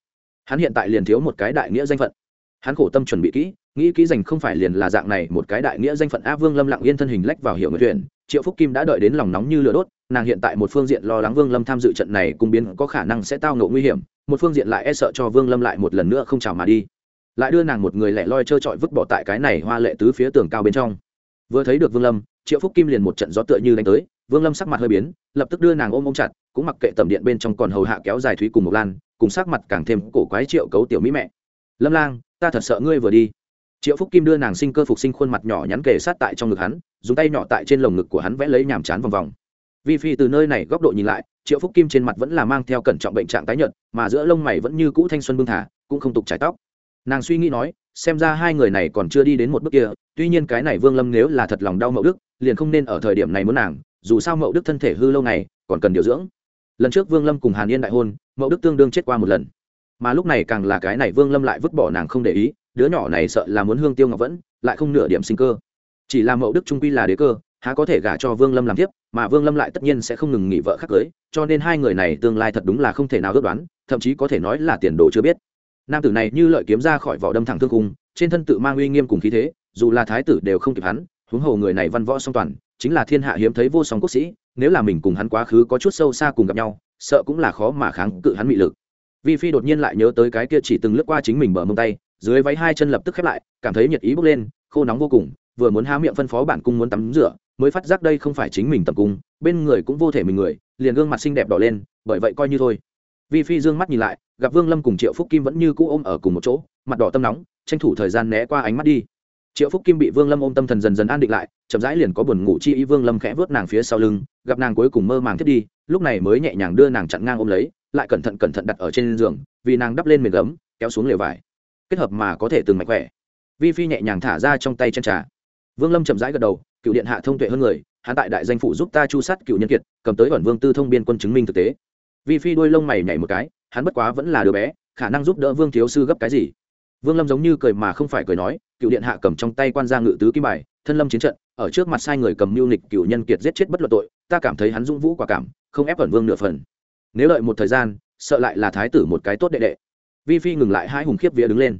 hắn hiện tại liền thiếu một cái đại nghĩa danh phận. Hắn khổ tâm chuẩn bị kỹ, nghĩ kỹ dành không phải liền là dạng này một cái đại nghĩa danh phận a vương lâm lặng yên thân hình lách vào hiệu người thuyền triệu phúc kim đã đợi đến lòng nóng như lửa đốt, nàng hiện tại một phương diện lo lắng vương lâm tham dự trận này cùng biến có khả năng sẽ tao ngộ nguy hiểm, một phương diện lại e sợ cho vương lâm lại một lần nữa không chào mà đi. Lại đưa nàng một người lẻ loi trơ trọi vứt bỏ tại cái này hoa lệ tứ phía tường cao bên trong. Vừa thấy được vương lâm, triệu phúc kim liền một trận gió tựa như đánh tới, vương lâm sắc mặt hơi biến, lập tức đưa nàng ôm ôm chặt, cũng mặc kệ tầm điện bên trong còn hầu hạ kéo dài thúy cùng một lan cùng sắc mặt càng thêm cổ quái triệu cấu tiểu mỹ mẹ. Lâm lang, ta thật sợ ngươi vừa đi. Triệu phúc kim đưa nàng sinh cơ phục sinh khuôn mặt nhỏ nhắn kề sát tại trong ngực hắn, dùng tay nhỏ tại trên lồng ngực của hắn vẽ lấy nhàm chán vòng vòng. Vi phi từ nơi này góc độ nhìn lại, triệu phúc kim trên mặt vẫn là mang theo cẩn trọng bệnh trạng tái nhợt, mà giữa lông mày vẫn như cũ thanh xuân bưng thả, cũng không tục trải tóc. Nàng suy nghĩ nói, xem ra hai người này còn chưa đi đến một bước kia, tuy nhiên cái này vương lâm nếu là thật lòng đau mậu đức, liền không nên ở thời điểm này muốn nàng, dù sao mậu đức thân thể hư lâu ngày, còn cần điều dưỡng lần trước vương lâm cùng hàn yên đại hôn mậu đức tương đương chết qua một lần. Mà lúc này càng là cái này vương lâm lại vứt bỏ nàng không để ý, đứa nhỏ này sợ là muốn hương tiêu ngọc vẫn, lại không nửa điểm sinh cơ. Chỉ là mậu đức trung quy là đế cơ, há có thể gả cho vương lâm làm tiếp mà vương lâm lại tất nhiên sẽ không ngừng nghỉ vợ khác cưới, cho nên hai người này tương lai thật đúng là không thể nào ước đoán, thậm chí có thể nói là tiền đồ chưa biết. Nam tử này như lợi kiếm ra khỏi vỏ đâm thẳng thương cung trên thân tự mang uy nghiêm cùng khí thế, dù là thái tử đều không kịp hắn, huống hồ người này văn võ song toàn, chính là thiên hạ hiếm thấy vô song quốc sĩ nếu là mình cùng hắn quá khứ có chút sâu xa cùng gặp nhau, sợ cũng là khó mà kháng cự hắn mị lực. Vi phi đột nhiên lại nhớ tới cái kia chỉ từng lướt qua chính mình bờ mông tay, dưới váy hai chân lập tức khép lại, cảm thấy nhiệt ý bốc lên, khô nóng vô cùng, vừa muốn há miệng phân phó bản cung muốn tắm rửa, mới phát giác đây không phải chính mình tầm cung, bên người cũng vô thể mình người, liền gương mặt xinh đẹp đỏ lên, bởi vậy coi như thôi. Vi phi dương mắt nhìn lại, gặp vương lâm cùng triệu phúc kim vẫn như cũ ôm ở cùng một chỗ, mặt đỏ tâm nóng, tranh thủ thời gian né qua ánh mắt đi triệu phúc kim bị vương lâm ôm tâm thần dần dần an định lại chậm rãi liền có buồn ngủ chi ý vương lâm khẽ vớt nàng phía sau lưng gặp nàng cuối cùng mơ màng thiết đi lúc này mới nhẹ nhàng đưa nàng chặn ngang ôm lấy lại cẩn thận cẩn thận đặt ở trên giường vì nàng đắp lên mền gấm kéo xuống lều vải kết hợp mà có thể từng mạch khỏe vi phi nhẹ nhàng thả ra trong tay chân trà vương lâm chậm rãi gật đầu cựu điện hạ thông tuệ hơn người hắn tại đại danh phủ giúp ta chu sát cựu nhân kiệt cầm tới ẩn vương tư thông biên quân chứng minh thực tế vi phi đôi lông mày nhảy một cái hắn bất quá vẫn là đứa bé khả năng giúp đỡ vương thiếu sư gấp cái gì vương lâm giống như cười mà không phải cười nói cựu điện hạ cầm trong tay quan gia ngự tứ kim bài, thân lâm chiến trận, ở trước mặt sai người cầm mưu nịch cựu nhân kiệt giết chết bất luận tội, ta cảm thấy hắn dũng vũ quả cảm, không ép ẩn vương nửa phần. Nếu lợi một thời gian, sợ lại là thái tử một cái tốt đệ đệ. Vi phi ngừng lại hai hùng khiếp vía đứng lên.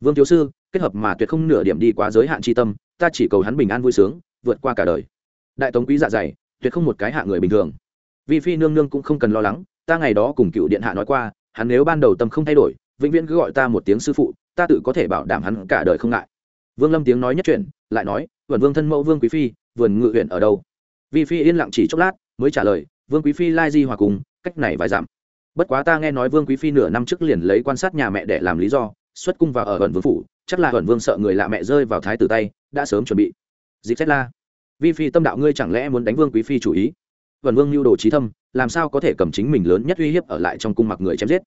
Vương thiếu sư, kết hợp mà tuyệt không nửa điểm đi quá giới hạn tri tâm, ta chỉ cầu hắn bình an vui sướng, vượt qua cả đời. Đại tống quý dạ dày, tuyệt không một cái hạ người bình thường. Vi phi nương nương cũng không cần lo lắng, ta ngày đó cùng cựu điện hạ nói qua, hắn nếu ban đầu tâm không thay đổi, vĩnh viễn cứ gọi ta một tiếng sư phụ ta tự có thể bảo đảm hắn cả đời không ngại. Vương lâm tiếng nói nhất chuyện lại nói, vườn vương thân mẫu vương quý phi, vườn ngự huyện ở đâu? Vi phi yên lặng chỉ chốc lát, mới trả lời, vương quý phi lai di hòa cùng, cách này vài dặm. Bất quá ta nghe nói vương quý phi nửa năm trước liền lấy quan sát nhà mẹ để làm lý do, xuất cung vào ở ẩn vương phủ, chắc là ẩn vương sợ người lạ mẹ rơi vào thái tử tay, đã sớm chuẩn bị. Dịp xét la, vi phi tâm đạo ngươi chẳng lẽ muốn đánh vương quý phi chủ ý? Ẩn vương lưu đồ trí thâm, làm sao có thể cầm chính mình lớn nhất uy hiếp ở lại trong cung mặc người chém giết?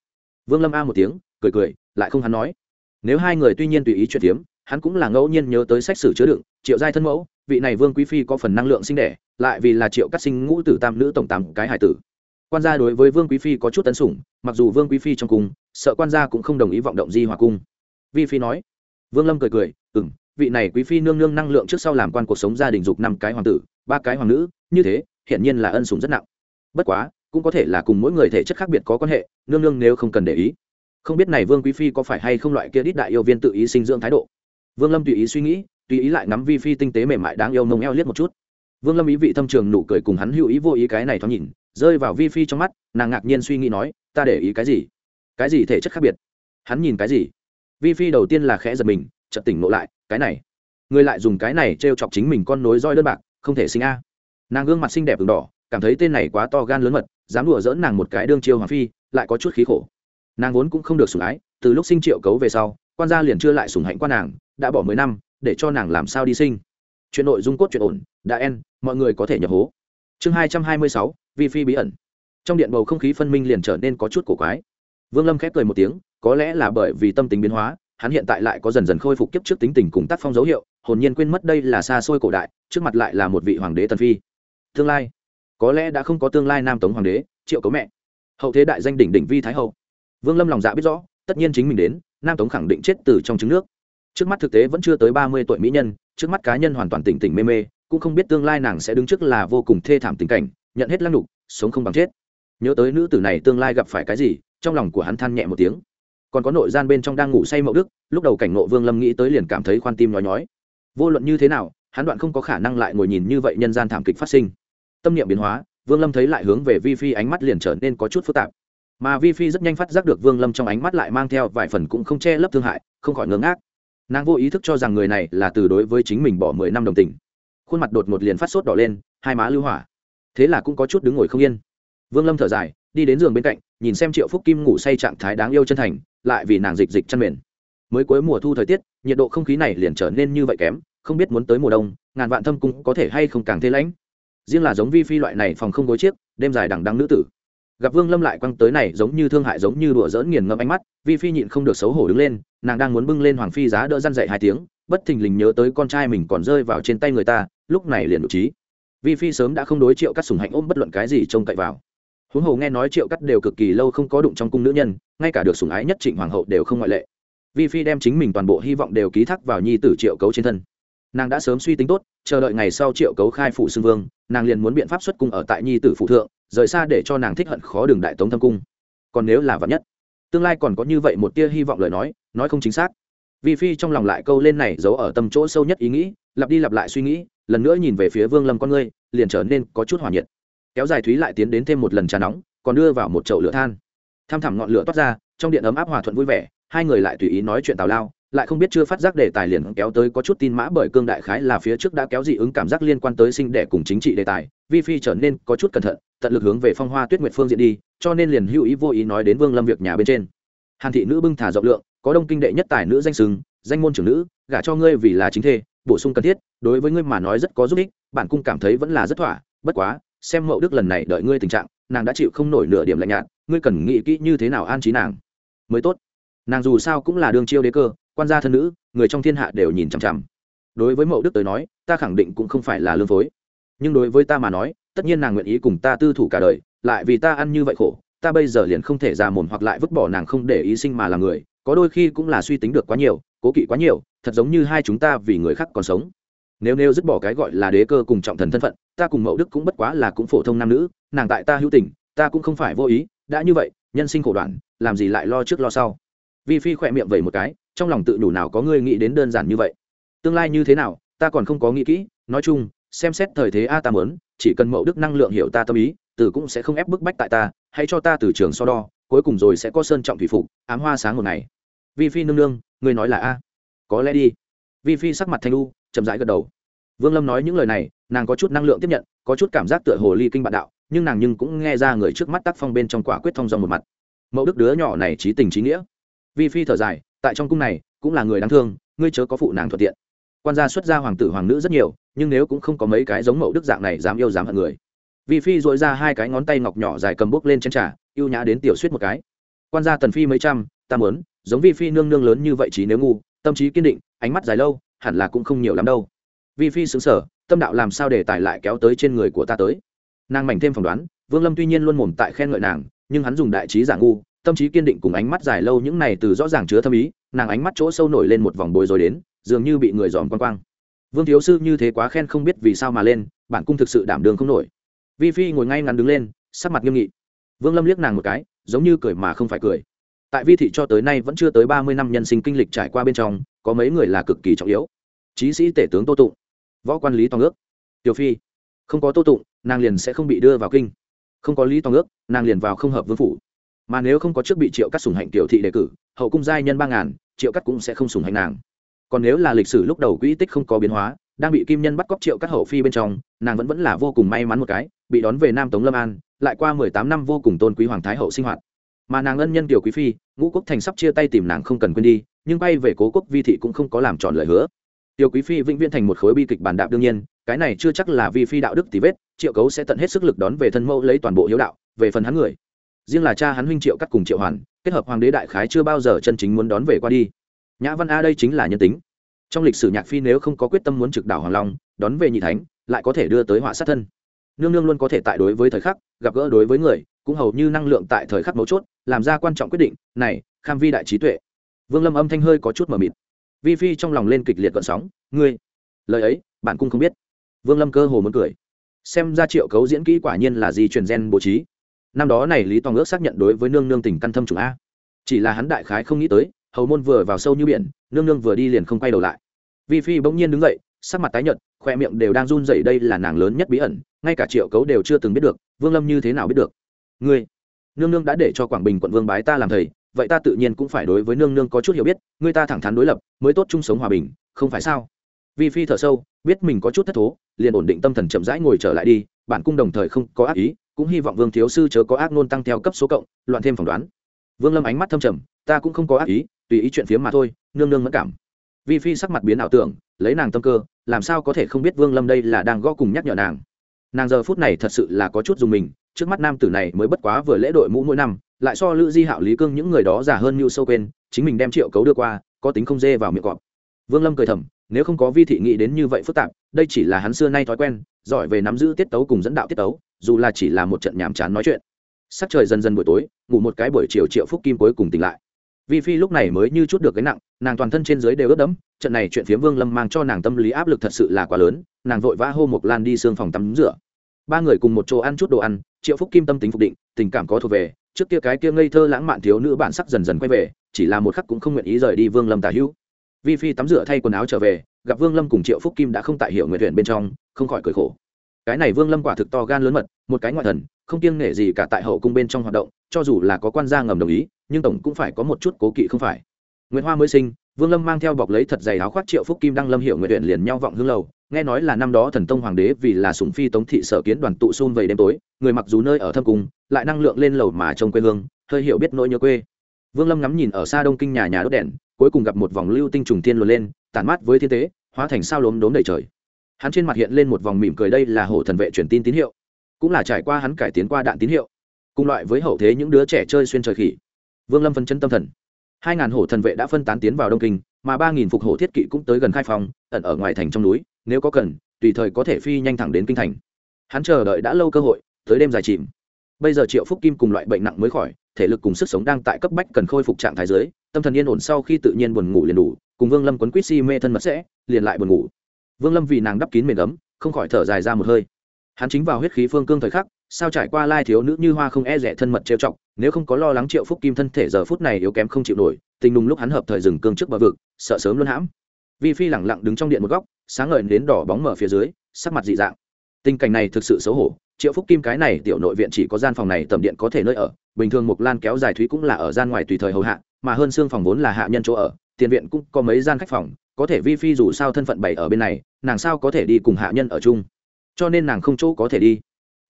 Vương lâm a một tiếng, cười cười, lại không hắn nói nếu hai người tuy nhiên tùy ý chuyện tiếm hắn cũng là ngẫu nhiên nhớ tới sách sử chứa đựng, triệu giai thân mẫu, vị này vương quý phi có phần năng lượng sinh đẻ, lại vì là triệu cắt sinh ngũ tử tam nữ tổng tám cái hải tử. Quan gia đối với vương quý phi có chút tấn sủng, mặc dù vương quý phi trong cung, sợ quan gia cũng không đồng ý vọng động di hòa cung. Vi phi nói, vương lâm cười cười ừ m vị này quý phi nương nương năng lượng trước sau làm quan cuộc sống gia đình dục năm cái hoàng tử, ba cái hoàng nữ, như thế, hiển nhiên là ân sủng rất nặng. Bất quá, cũng có thể là cùng mỗi người thể chất khác biệt có quan hệ, nương nương nếu không cần để ý không biết này vương quý phi có phải hay không loại kia đít đại yêu viên tự ý sinh dưỡng thái độ. Vương lâm tùy ý suy nghĩ, tùy ý lại ngắm vi phi tinh tế mềm mại đáng yêu nông eo liếc một chút. Vương lâm ý vị thâm trường nụ cười cùng hắn hữu ý vô ý cái này thoáng nhìn, rơi vào vi phi trong mắt, nàng ngạc nhiên suy nghĩ nói, ta để ý cái gì? Cái gì thể chất khác biệt? Hắn nhìn cái gì? Vi phi đầu tiên là khẽ giật mình, chợt tỉnh ngộ lại, cái này, người lại dùng cái này t chọc chính mình con nối roi đơn bạc, không thể sinh a. Nàng gương mặt xinh đẹp v đỏ, cảm thấy tên này quá to gan lớn mật, dám đùa dỡn nàng một cái đương chiêu hoàng phi, lại có chút khí khổ nàng vốn cũng không được sủng ái, từ lúc sinh triệu cấu về sau, quan gia liền chưa lại sủng hạnh quan nàng, đã bỏ mười năm, để cho nàng làm sao đi sinh. Chuyện nội dung cốt chuyện ổn, đã en, mọi người có thể nhập hố. Chương hai trăm hai mươi sáu, vi phi bí ẩn. Trong điện bầu không khí phân minh liền trở nên có chút cổ quái. Vương lâm khép cười một tiếng, có lẽ là bởi vì tâm tính biến hóa, hắn hiện tại lại có dần dần khôi phục kiếp trước tính tình cùng tác phong dấu hiệu, hồn nhiên quên mất đây là xa xôi cổ đại, trước mặt lại là một vị hoàng đế tần phi. Tương lai. Có lẽ đã không có tương lai nam tống hoàng đế, triệu cấu mẹ. Hậu thế đại danh đỉnh đỉnh vi thái hậu vương lâm lòng dạ biết rõ, tất nhiên chính mình đến, nam tống khẳng định chết từ trong trứng nước. Trước mắt thực tế vẫn chưa tới ba mươi tuổi mỹ nhân, trước mắt cá nhân hoàn toàn tỉnh tỉnh mê mê, cũng không biết tương lai nàng sẽ đứng trước là vô cùng thê thảm tình cảnh, nhận hết lăng đục sống không bằng chết. Nhớ tới nữ tử này tương lai gặp phải cái gì, trong lòng của hắn than nhẹ một tiếng. Còn có nội gian bên trong đang ngủ say mậu đức, lúc đầu cảnh nộ vương lâm nghĩ tới liền cảm thấy khoan tim nhói nhói. Vô luận như thế nào, hắn đoạn không có khả năng lại ngồi nhìn như vậy nhân gian thảm kịch phát sinh. Tâm niệm biến hóa, vương lâm thấy lại hướng về vi phi ánh mắt liền trở nên có chút phức tạp mà vi phi rất nhanh phát giác được vương lâm trong ánh mắt lại mang theo vài phần cũng không che lấp thương hại, không khỏi ngớ ngác. Nàng vô ý thức cho rằng người này là từ đối với chính mình bỏ mười năm đồng tình. Khuôn mặt đột ngột liền phát sốt đỏ lên, hai má lưu hỏa. Thế là cũng có chút đứng ngồi không yên. Vương lâm thở dài, đi đến giường bên cạnh, nhìn xem triệu phúc kim ngủ say trạng thái đáng yêu chân thành, lại vì nàng dịch dịch chăn mền. Mới cuối mùa thu thời tiết, nhiệt độ không khí này liền trở nên như vậy kém, không biết muốn tới mùa đông, ngàn vạn thâm cung có thể hay không càng thế lãnh. Riêng là giống vi phi loại này phòng không gối chiếc, đêm dài đằng đăng nữ tử gặp vương lâm lại quăng tới này giống như thương hại giống như đùa dỡn nghiền ngẫm ánh mắt, vi phi nhịn không được xấu hổ đứng lên, nàng đang muốn bưng lên hoàng phi giá đỡ răn dậy hai tiếng, bất thình lình nhớ tới con trai mình còn rơi vào trên tay người ta, lúc này liền đủ trí vi phi sớm đã không đối triệu cắt sùng hạnh ôm bất luận cái gì trông cậy vào. Huống hồ nghe nói triệu cắt đều cực kỳ lâu không có đụng trong cung nữ nhân, ngay cả được sùng ái nhất trịnh hoàng hậu đều không ngoại lệ. Vi phi đem chính mình toàn bộ hy vọng đều ký thác vào nhi tử triệu cấu trên thân nàng đã sớm suy tính tốt, chờ đợi ngày sau triệu cấu khai phủ xưng vương, nàng liền muốn biện pháp xuất cung ở tại nhi tử phụ thượng, rời xa để cho nàng thích hận khó đường đại tống thâm cung. Còn nếu là vắn nhất, tương lai còn có như vậy một tia hy vọng lời nói nói không chính xác. Vi phi trong lòng lại câu lên này giấu ở tâm chỗ sâu nhất ý nghĩ, lặp đi lặp lại suy nghĩ, lần nữa nhìn về phía vương lâm con ngươi, liền trở nên có chút hỏa nhiệt. Kéo dài thúy lại tiến đến thêm một lần trà nóng, còn đưa vào một chậu lửa than. Tham thẳm ngọn lửa toát ra, trong điện ấm áp hòa thuận vui vẻ, hai người lại tùy ý nói chuyện tào lao lại không biết chưa phát giác đề tài liền kéo tới có chút tin mã bởi cương đại khái là phía trước đã kéo dị ứng cảm giác liên quan tới sinh đẻ cùng chính trị đề tài, vi phi trở nên có chút cẩn thận, tận lực hướng về phong hoa tuyết nguyệt phương diện đi, cho nên liền hữu ý vô ý nói đến vương lâm việc nhà bên trên. Hàn thị nữ bưng thả rộng lượng, có đông kinh đệ nhất tài nữ danh sừng, danh môn trưởng nữ, gả cho ngươi vì là chính thê, bổ sung cần thiết, đối với ngươi mà nói rất có giúp ích, bản cung cảm thấy vẫn là rất thỏa, bất quá, xem mậu đức lần này đợi ngươi tình trạng, nàng đã chịu không nổi nửa điểm lạnh nhạt, ngươi cần nghĩ kỹ như thế nào an trí nàng. Mới tốt. Nàng dù sao cũng là đương chiêu đế cơ quan gia thân nữ, người trong thiên hạ đều nhìn chằm chằm. Đối với mậu đức tới nói, ta khẳng định cũng không phải là lương phối. Nhưng đối với ta mà nói, tất nhiên nàng nguyện ý cùng ta tư thủ cả đời, lại vì ta ăn như vậy khổ, ta bây giờ liền không thể ra mồm hoặc lại vứt bỏ nàng không để ý sinh mà là người, có đôi khi cũng là suy tính được quá nhiều, cố kỵ quá nhiều, thật giống như hai chúng ta vì người khác còn sống. Nếu nêu dứt bỏ cái gọi là đế cơ cùng trọng thần thân phận, ta cùng mậu đức cũng bất quá là cũng phổ thông nam nữ, nàng tại ta hữu tình, ta cũng không phải vô ý, đã như vậy, nhân sinh khổ đoạn, làm gì lại lo trước lo sau? Vi phi khỏe miệng vẩy một cái, trong lòng tự đủ nào có ngươi nghĩ đến đơn giản như vậy. Tương lai như thế nào, ta còn không có nghĩ kỹ, nói chung, xem xét thời thế a ta mớn chỉ cần mậu đức năng lượng hiểu ta tâm ý, từ cũng sẽ không ép bức bách tại ta, hãy cho ta từ trường so đo, cuối cùng rồi sẽ có sơn trọng thủy phục, ám hoa sáng một ngày. Vi phi nương nương, ngươi nói là a. Có lẽ đi. Vi phi sắc mặt thanh lu chậm rãi gật đầu. Vương lâm nói những lời này, nàng có chút năng lượng tiếp nhận, có chút cảm giác tựa hồ ly kinh bạn đạo, nhưng nàng nhưng cũng nghe ra người trước mắt tác phong bên trong quả quyết thông dòng một mặt. Mẫu đức đứa nhỏ này trí tình trí nghĩa vi phi thở dài, tại trong cung này, cũng là người đáng thương, ngươi chớ có phụ nàng thuận tiện. Quan gia xuất gia hoàng tử hoàng nữ rất nhiều, nhưng nếu cũng không có mấy cái giống mẫu đức dạng này dám yêu dám hận người. Vi phi dội ra hai cái ngón tay ngọc nhỏ dài cầm bốc lên trên trà yêu nhã đến tiểu suýt một cái. Quan gia tần phi mấy trăm, ta muốn, giống vi phi nương nương lớn như vậy trí nếu ngu, tâm trí kiên định, ánh mắt dài lâu, hẳn là cũng không nhiều lắm đâu. Vi phi xứng sở tâm đạo làm sao để tải lại kéo tới trên người của ta tới. Nàng mảnh thêm phỏng đoán, vương lâm tuy nhiên luôn mồm tại khen ngợi nàng, nhưng hắn dùng đại trí giả ngu tâm trí kiên định cùng ánh mắt dài lâu những này từ rõ ràng chứa thâm ý, nàng ánh mắt chỗ sâu nổi lên một vòng bồi rồi đến, dường như bị người dòm quang quang. Vương thiếu sư như thế quá khen không biết vì sao mà lên, bản cung thực sự đảm đường không nổi. Vi phi ngồi ngay ngắn đứng lên, sắc mặt nghiêm nghị. Vương lâm liếc nàng một cái, giống như cười mà không phải cười. Tại vi thị cho tới nay vẫn chưa tới ba mươi năm nhân sinh kinh lịch trải qua bên trong, có mấy người là cực kỳ trọng yếu. Chí sĩ tể tướng tô tụng, võ quan lý toàn ước. Tiểu phi, không có tô tụng, nàng liền sẽ không bị đưa vào kinh. Không có lý toàn ước, nàng liền vào không hợp vương phủ mà nếu không có trước bị triệu cắt sùng hạnh tiểu thị đề cử, hậu cung giai nhân ba ngàn, triệu cắt cũng sẽ không sùng hạnh nàng. Còn nếu là lịch sử lúc đầu quỹ tích không có biến hóa, đang bị kim nhân bắt cóc triệu cắt hậu phi bên trong, nàng vẫn vẫn là vô cùng may mắn một cái, bị đón về nam tống lâm an, lại qua mười tám năm vô cùng tôn quý hoàng thái hậu sinh hoạt. Mà nàng ân nhân tiểu quý phi, ngũ quốc thành sắp chia tay tìm nàng không cần quên đi, nhưng bay về cố quốc vi thị cũng không có làm tròn lời hứa. Tiểu quý phi vĩnh viễn thành một khối bi kịch bàn đạp đương nhiên, cái này chưa chắc là vi phi đạo đức tí vết, triệu cấu sẽ tận hết sức lực đón về thân mẫu lấy toàn bộ hiếu đạo, về phần hắn người riêng là cha hắn huynh triệu cắt cùng triệu hoàn, kết hợp hoàng đế đại khái chưa bao giờ chân chính muốn đón về qua đi. Nhã văn a đây chính là nhân tính. Trong lịch sử nhạc phi nếu không có quyết tâm muốn trực đảo hoàng long, đón về nhị thánh, lại có thể đưa tới họa sát thân. Nương nương luôn có thể tại đối với thời khắc, gặp gỡ đối với người, cũng hầu như năng lượng tại thời khắc mấu chốt, làm ra quan trọng quyết định, này, kham vi đại trí tuệ. Vương lâm âm thanh hơi có chút mờ mịt. Vi phi trong lòng lên kịch liệt gợn sóng, ngươi, lời ấy, bạn cũng không biết. Vương lâm cơ hồ muốn cười. Xem ra triệu cấu diễn kỹ quả nhiên là gì truyền gen bố trí năm đó này lý toàn ước xác nhận đối với nương nương tình căn thâm chủ a. Chỉ là hắn đại khái không nghĩ tới, hầu môn vừa vào sâu như biển, nương nương vừa đi liền không quay đầu lại. Vi phi bỗng nhiên đứng dậy, sắc mặt tái nhợt, khoe miệng đều đang run dậy đây là nàng lớn nhất bí ẩn, ngay cả triệu cấu đều chưa từng biết được, vương lâm như thế nào biết được. Ngươi, nương nương đã để cho quảng bình quận vương bái ta làm thầy, vậy ta tự nhiên cũng phải đối với nương nương có chút hiểu biết, ngươi ta thẳng thắn đối lập, mới tốt chung sống hòa bình, không phải sao? Vi phi thở sâu, biết mình có chút thất thố, liền ổn định tâm thần chậm rãi ngồi trở lại đi, bản cung đồng thời không có ác ý cũng hy vọng vương thiếu sư chớ có ác nôn tăng theo cấp số cộng, loạn thêm phỏng đoán. Vương lâm ánh mắt thâm trầm, ta cũng không có ác ý, tùy ý chuyện phiếm mà thôi, nương nương mất cảm. Vi phi sắc mặt biến ảo tưởng, lấy nàng tâm cơ, làm sao có thể không biết vương lâm đây là đang gõ cùng nhắc nhở nàng. Nàng giờ phút này thật sự là có chút dùng mình, trước mắt nam tử này mới bất quá vừa lễ đội mũ mỗi năm, lại so lữ di hạo lý cương những người đó già hơn như sâu quên, chính mình đem triệu cấu đưa qua, có tính không dê vào miệng cọp. Vương lâm cười thầm, nếu không có vi thị nghĩ đến như vậy phức tạp, đây chỉ là hắn xưa nay thói quen, giỏi về nắm giữ tiết tấu cùng dẫn đạo tiết tấu dù là chỉ là một trận nhàm chán nói chuyện. Sắc trời dần dần buổi tối, ngủ một cái buổi chiều triệu phúc kim cuối cùng tỉnh lại. Vi phi lúc này mới như chút được gánh nặng, nàng toàn thân trên dưới đều ướt đẫm, trận này chuyện phiếm vương lâm mang cho nàng tâm lý áp lực thật sự là quá lớn, nàng vội vã hô một lan đi xương phòng tắm rửa. Ba người cùng một chỗ ăn chút đồ ăn, triệu phúc kim tâm tính phục định, tình cảm có thuộc về, trước kia cái kia ngây thơ lãng mạn thiếu nữ bản sắc dần dần quay về, chỉ là một khắc cũng không nguyện ý rời đi vương lâm tả hữu. Vi phi tắm rửa thay quần áo trở về, gặp vương lâm cùng triệu phúc kim đã không tại hiệu nguyện huyện bên trong, không khỏi cười khổ cái này vương lâm quả thực to gan lớn mật, một cái ngoại thần, không kiêng nể gì cả tại hậu cung bên trong hoạt động, cho dù là có quan gia ngầm đồng ý, nhưng tổng cũng phải có một chút cố kỵ không phải. Nguyễn hoa mới sinh, vương lâm mang theo bọc lấy thật dày áo khoác triệu phúc kim đăng lâm hiệu nguyện huyện liền nhau vọng hương lầu, nghe nói là năm đó thần tông hoàng đế vì là sủng phi tống thị sở kiến đoàn tụ xôn vầy đêm tối, người mặc dù nơi ở thâm cung, lại năng lượng lên lầu mà trông quê hương, hơi hiểu biết nỗi nhớ quê. Vương lâm ngắm nhìn ở xa đông kinh nhà nhà đốt đèn, cuối cùng gặp một vòng lưu tinh trùng tiên luồn lên, tản mát với thiên tế, hóa thành sao lốm đốm đầy trời hắn trên mặt hiện lên một vòng mỉm cười, đây là hổ thần vệ truyền tin tín hiệu, cũng là trải qua hắn cải tiến qua đạn tín hiệu, cùng loại với hậu thế những đứa trẻ chơi xuyên trời khỉ. Vương lâm phân chân tâm thần. Hai ngàn hổ thần vệ đã phân tán tiến vào đông kinh, mà ba nghìn phục hổ thiết kỵ cũng tới gần khai phòng ẩn ở ngoài thành trong núi, nếu có cần, tùy thời có thể phi nhanh thẳng đến kinh thành. Hắn chờ đợi đã lâu cơ hội, tới đêm dài chìm. Bây giờ triệu phúc kim cùng loại bệnh nặng mới khỏi, thể lực cùng sức sống đang tại cấp bách cần khôi phục trạng thái giới tâm thần yên ổn sau khi tự nhiên buồn ngủ liền đủ, cùng vương lâm quấn quýt si mê thân mật sẽ, liền lại buồn ngủ vương lâm vì nàng đắp kín mềm ấm, không khỏi thở dài ra một hơi. Hắn chính vào huyết khí phương cương thời khắc, sao trải qua lai thiếu nữ như hoa không e rẻ thân mật trêu chọc, nếu không có lo lắng triệu phúc kim thân thể giờ phút này yếu kém không chịu nổi, tình nùng lúc hắn hợp thời dừng cương trước bờ vực, sợ sớm luôn hãm. Vi phi lẳng lặng đứng trong điện một góc, sáng ngời đến đỏ bóng mở phía dưới, sắc mặt dị dạng. Tình cảnh này thực sự xấu hổ, triệu phúc kim cái này tiểu nội viện chỉ có gian phòng này tầm điện có thể nơi ở, bình thường mục lan kéo dài thúy cũng là ở gian ngoài tùy thời hầu hạ, mà hơn xương phòng vốn là hạ nhân chỗ ở, tiền viện cũng có mấy gian khách phòng có thể vi phi dù sao thân phận bày ở bên này, nàng sao có thể đi cùng hạ nhân ở chung? Cho nên nàng không chỗ có thể đi.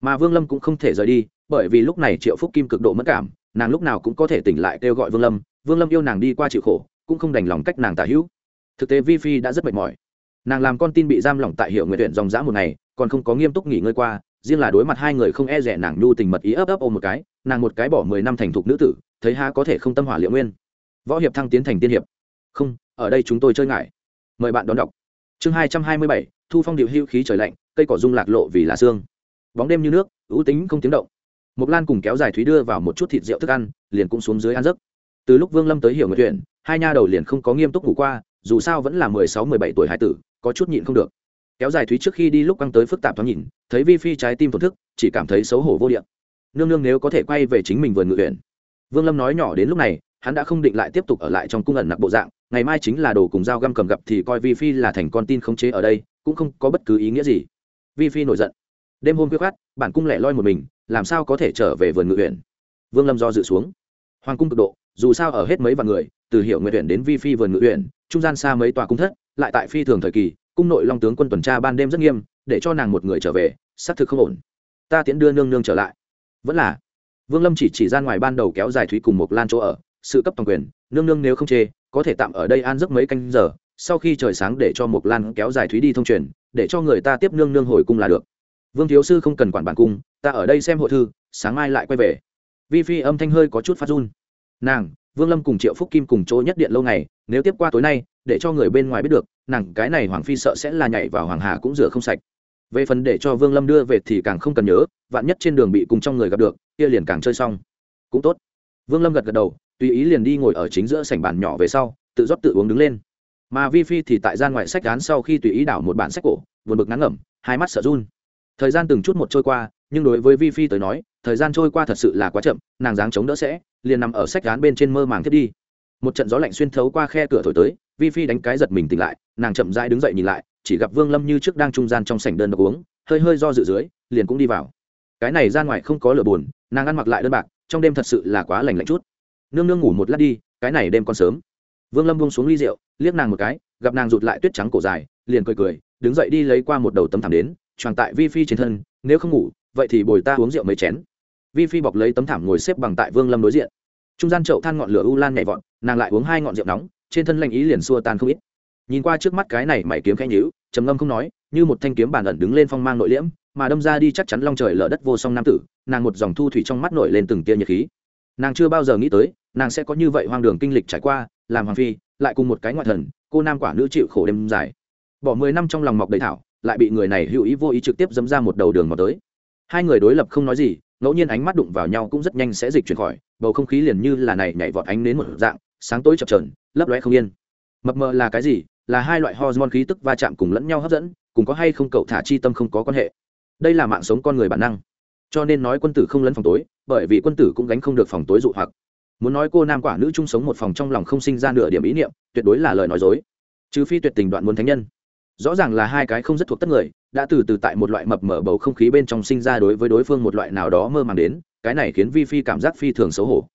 Mà vương lâm cũng không thể rời đi, bởi vì lúc này triệu phúc kim cực độ mất cảm, nàng lúc nào cũng có thể tỉnh lại kêu gọi vương lâm. Vương lâm yêu nàng đi qua chịu khổ, cũng không đành lòng cách nàng tả hữu. Thực tế vi phi đã rất mệt mỏi. Nàng làm con tin bị giam lỏng tại hiệu nguyện huyện dòng dã một ngày, còn không có nghiêm túc nghỉ ngơi qua, riêng là đối mặt hai người không e rẻ nàng nhu tình mật ý ấp ấp ôm một cái, nàng một cái bỏ mười năm thành thục nữ tử, thấy ha có thể không tâm hỏa liệu nguyên. Võ hiệp thăng tiến thành tiên hiệp. Không, ở đây chúng tôi chơi ngại mời bạn đón đọc. Chương hai trăm hai mươi bảy, thu phong điệu hữu khí trời lạnh, cây cỏ rung lạc lộ vì là xương. Bóng đêm như nước, ưu tính không tiếng động. Mộc lan cùng kéo dài thúy đưa vào một chút thịt rượu thức ăn, liền cũng xuống dưới ăn giấc. Từ lúc vương lâm tới hiểu người tuyển hai nha đầu liền không có nghiêm túc ngủ qua, dù sao vẫn là mười sáu mười bảy tuổi hải tử, có chút nhịn không được. Kéo dài thúy trước khi đi lúc căng tới phức tạp thoáng nhìn, thấy vi phi trái tim thổn thức, chỉ cảm thấy xấu hổ vô điện nương nương nếu có thể quay về chính mình vườn ngự tuyển vương lâm nói nhỏ đến lúc này, hắn đã không định lại tiếp tục ở lại trong cung ẩn nặc bộ dạng ngày mai chính là đồ cùng dao găm cầm gặp thì coi vi phi là thành con tin khống chế ở đây, cũng không có bất cứ ý nghĩa gì. Vi phi nổi giận. Đêm hôm khuya khát bản cung lẻ loi một mình, làm sao có thể trở về vườn ngự huyện? Vương lâm do dự xuống. Hoàng cung cực độ, dù sao ở hết mấy vạn người, từ hiệu nguyện huyện đến vi phi vườn ngự huyện, trung gian xa mấy tòa cung thất, lại tại phi thường thời kỳ, cung nội long tướng quân tuần tra ban đêm rất nghiêm, để cho nàng một người trở về, xác thực không ổn. Ta tiễn đưa nương nương trở lại. Vẫn là. Vương lâm chỉ chỉ ra ngoài ban đầu kéo dài thúy cùng một lan chỗ ở, sự cấp toàn quyền, nương nương nếu không chê có thể tạm ở đây an giấc mấy canh giờ, sau khi trời sáng để cho một lan kéo dài thúy đi thông truyền, để cho người ta tiếp nương nương hồi cung là được. Vương thiếu sư không cần quản bản cung, ta ở đây xem hội thư, sáng mai lại quay về. Vi phi âm thanh hơi có chút phát run. Nàng, vương lâm cùng triệu phúc kim cùng chỗ nhất điện lâu ngày, nếu tiếp qua tối nay, để cho người bên ngoài biết được, nàng cái này hoàng phi sợ sẽ là nhảy vào hoàng hà cũng rửa không sạch. Về phần để cho vương lâm đưa về thì càng không cần nhớ, vạn nhất trên đường bị cùng trong người gặp được, kia liền càng chơi xong. Cũng tốt. Vương lâm gật gật đầu tùy ý liền đi ngồi ở chính giữa sảnh bàn nhỏ về sau, tự rót tự uống đứng lên. Mà vi phi thì tại gian ngoại sách án sau khi tùy ý đảo một bản sách cổ vượt bực ngắn ngẩm, hai mắt sợ run. Thời gian từng chút một trôi qua, nhưng đối với vi phi tới nói, thời gian trôi qua thật sự là quá chậm, nàng dáng chống đỡ sẽ, liền nằm ở sách án bên trên mơ màng thiết đi. Một trận gió lạnh xuyên thấu qua khe cửa thổi tới, vi phi đánh cái giật mình tỉnh lại, nàng chậm rãi đứng dậy nhìn lại, chỉ gặp vương lâm như trước đang trung gian trong sảnh đơn độc uống, hơi hơi do dự dưới, liền cũng đi vào. Cái này ra ngoài không có lửa buồn, nàng ăn mặc lại đơn bạc, trong đêm thật sự là quá lành lạnh chút nương nương ngủ một lát đi, cái này đêm còn sớm. Vương lâm buông xuống ly rượu, liếc nàng một cái, gặp nàng rụt lại tuyết trắng cổ dài, liền cười cười, đứng dậy đi lấy qua một đầu tấm thảm đến tròn tại vi phi trên thân, nếu không ngủ, vậy thì bồi ta uống rượu mấy chén. Vi phi bọc lấy tấm thảm ngồi xếp bằng tại vương lâm đối diện. Trung gian chậu than ngọn lửa u lan nhảy vọt, nàng lại uống hai ngọn rượu nóng, trên thân lanh ý liền xua tan không ít. Nhìn qua trước mắt cái này mày kiếm khẽ nhữ trầm ngâm không nói, như một thanh kiếm bản ẩn đứng lên phong mang nội liễm, mà đâm ra đi chắc chắn long trời lở đất vô song nam tử, nàng một dòng thu thủy trong mắt nổi lên từng tia nhiệt khí nàng chưa bao giờ nghĩ tới, nàng sẽ có như vậy hoang đường kinh lịch trải qua, làm hoàng phi, lại cùng một cái ngoại thần, cô nam quả nữ chịu khổ đêm dài. Bỏ mười năm trong lòng mọc đầy thảo, lại bị người này hữu ý vô ý trực tiếp dấm ra một đầu đường mọc tới. Hai người đối lập không nói gì, ngẫu nhiên ánh mắt đụng vào nhau cũng rất nhanh sẽ dịch chuyển khỏi, bầu không khí liền như là này nhảy vọt ánh đến một dạng, sáng tối chập trờn lấp lóe không yên. Mập mờ là cái gì? Là hai loại hormone khí tức va chạm cùng lẫn nhau hấp dẫn, cùng có hay không cậu thả chi tâm không có quan hệ. Đây là mạng sống con người bản năng cho nên nói quân tử không lấn phòng tối, bởi vì quân tử cũng gánh không được phòng tối dụ hoặc. Muốn nói cô nam quả nữ chung sống một phòng trong lòng không sinh ra nửa điểm ý niệm, tuyệt đối là lời nói dối. Trừ phi tuyệt tình đoạn muốn thánh nhân. Rõ ràng là hai cái không rất thuộc tất người, đã từ từ tại một loại mập mở bầu không khí bên trong sinh ra đối với đối phương một loại nào đó mơ màng đến, cái này khiến vi phi cảm giác phi thường xấu hổ.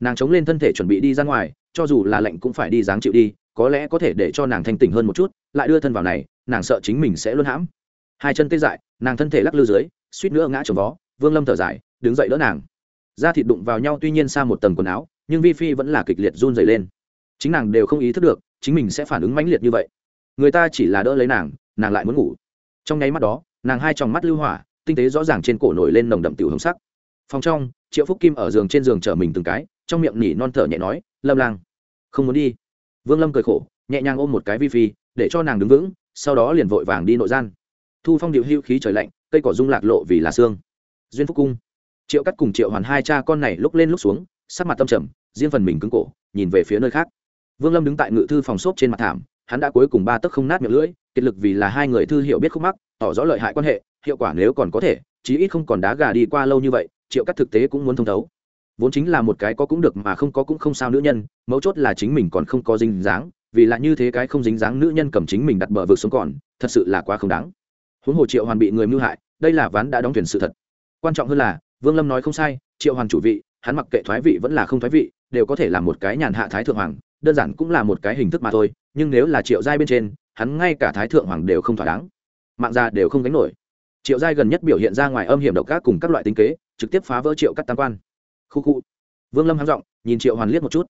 Nàng chống lên thân thể chuẩn bị đi ra ngoài, cho dù là lạnh cũng phải đi dáng chịu đi, có lẽ có thể để cho nàng thanh tỉnh hơn một chút, lại đưa thân vào này, nàng sợ chính mình sẽ luôn hãm. Hai chân tê dại, nàng thân thể lắc lư dưới, suýt nữa ngã trồng vó vương lâm thở dài, đứng dậy đỡ nàng. Da thịt đụng vào nhau tuy nhiên xa một tầng quần áo, nhưng vi phi vẫn là kịch liệt run dày lên. Chính nàng đều không ý thức được, chính mình sẽ phản ứng mãnh liệt như vậy. Người ta chỉ là đỡ lấy nàng nàng lại muốn ngủ. Trong nháy mắt đó, nàng hai tròng mắt lưu hỏa, tinh tế rõ ràng trên cổ nổi lên nồng đậm tiểu hồng sắc. Phòng trong, triệu phúc kim ở giường trên giường chở mình từng cái, trong miệng nỉ non thở nhẹ nói, lâm lang, không muốn đi. Vương lâm cười khổ, nhẹ nhàng ôm một cái vi phi, để cho nàng đứng vững, sau đó liền vội vàng đi nội gian. Thu phong điệu hưu khí trời lạnh, cây cỏ rung lạc lộ vì là xương duyên phúc cung. Triệu cắt cùng triệu hoàn hai cha con này lúc lên lúc xuống, sắc mặt tâm trầm, riêng phần mình cứng cổ, nhìn về phía nơi khác. Vương lâm đứng tại ngự thư phòng xốp trên mặt thảm, hắn đã cuối cùng ba tấc không nát miệng lưỡi, kiệt lực vì là hai người thư hiểu biết khúc mắc, tỏ rõ lợi hại quan hệ, hiệu quả nếu còn có thể, chí ít không còn đá gà đi qua lâu như vậy, triệu cắt thực tế cũng muốn thông thấu. Vốn chính là một cái có cũng được mà không có cũng không sao nữ nhân, mấu chốt là chính mình còn không có dính dáng, vì là như thế cái không dính dáng nữ nhân cầm chính mình đặt bờ vực xuống còn, thật sự là quá không đáng. Huống hồ triệu hoàn bị người mưu hại, đây là ván đã đóng thuyền sự thật quan trọng hơn là, vương lâm nói không sai, triệu hoàn chủ vị, hắn mặc kệ thoái vị vẫn là không thoái vị, đều có thể là một cái nhàn hạ thái thượng hoàng, đơn giản cũng là một cái hình thức mà thôi, nhưng nếu là triệu giai bên trên, hắn ngay cả thái thượng hoàng đều không thỏa đáng. Mạng ra đều không gánh nổi. Triệu giai gần nhất biểu hiện ra ngoài âm hiểm độc ác cùng các loại tính kế, trực tiếp phá vỡ triệu các tam quan. Khu khu. Vương lâm hắng giọng, nhìn triệu hoàn liếc một chút.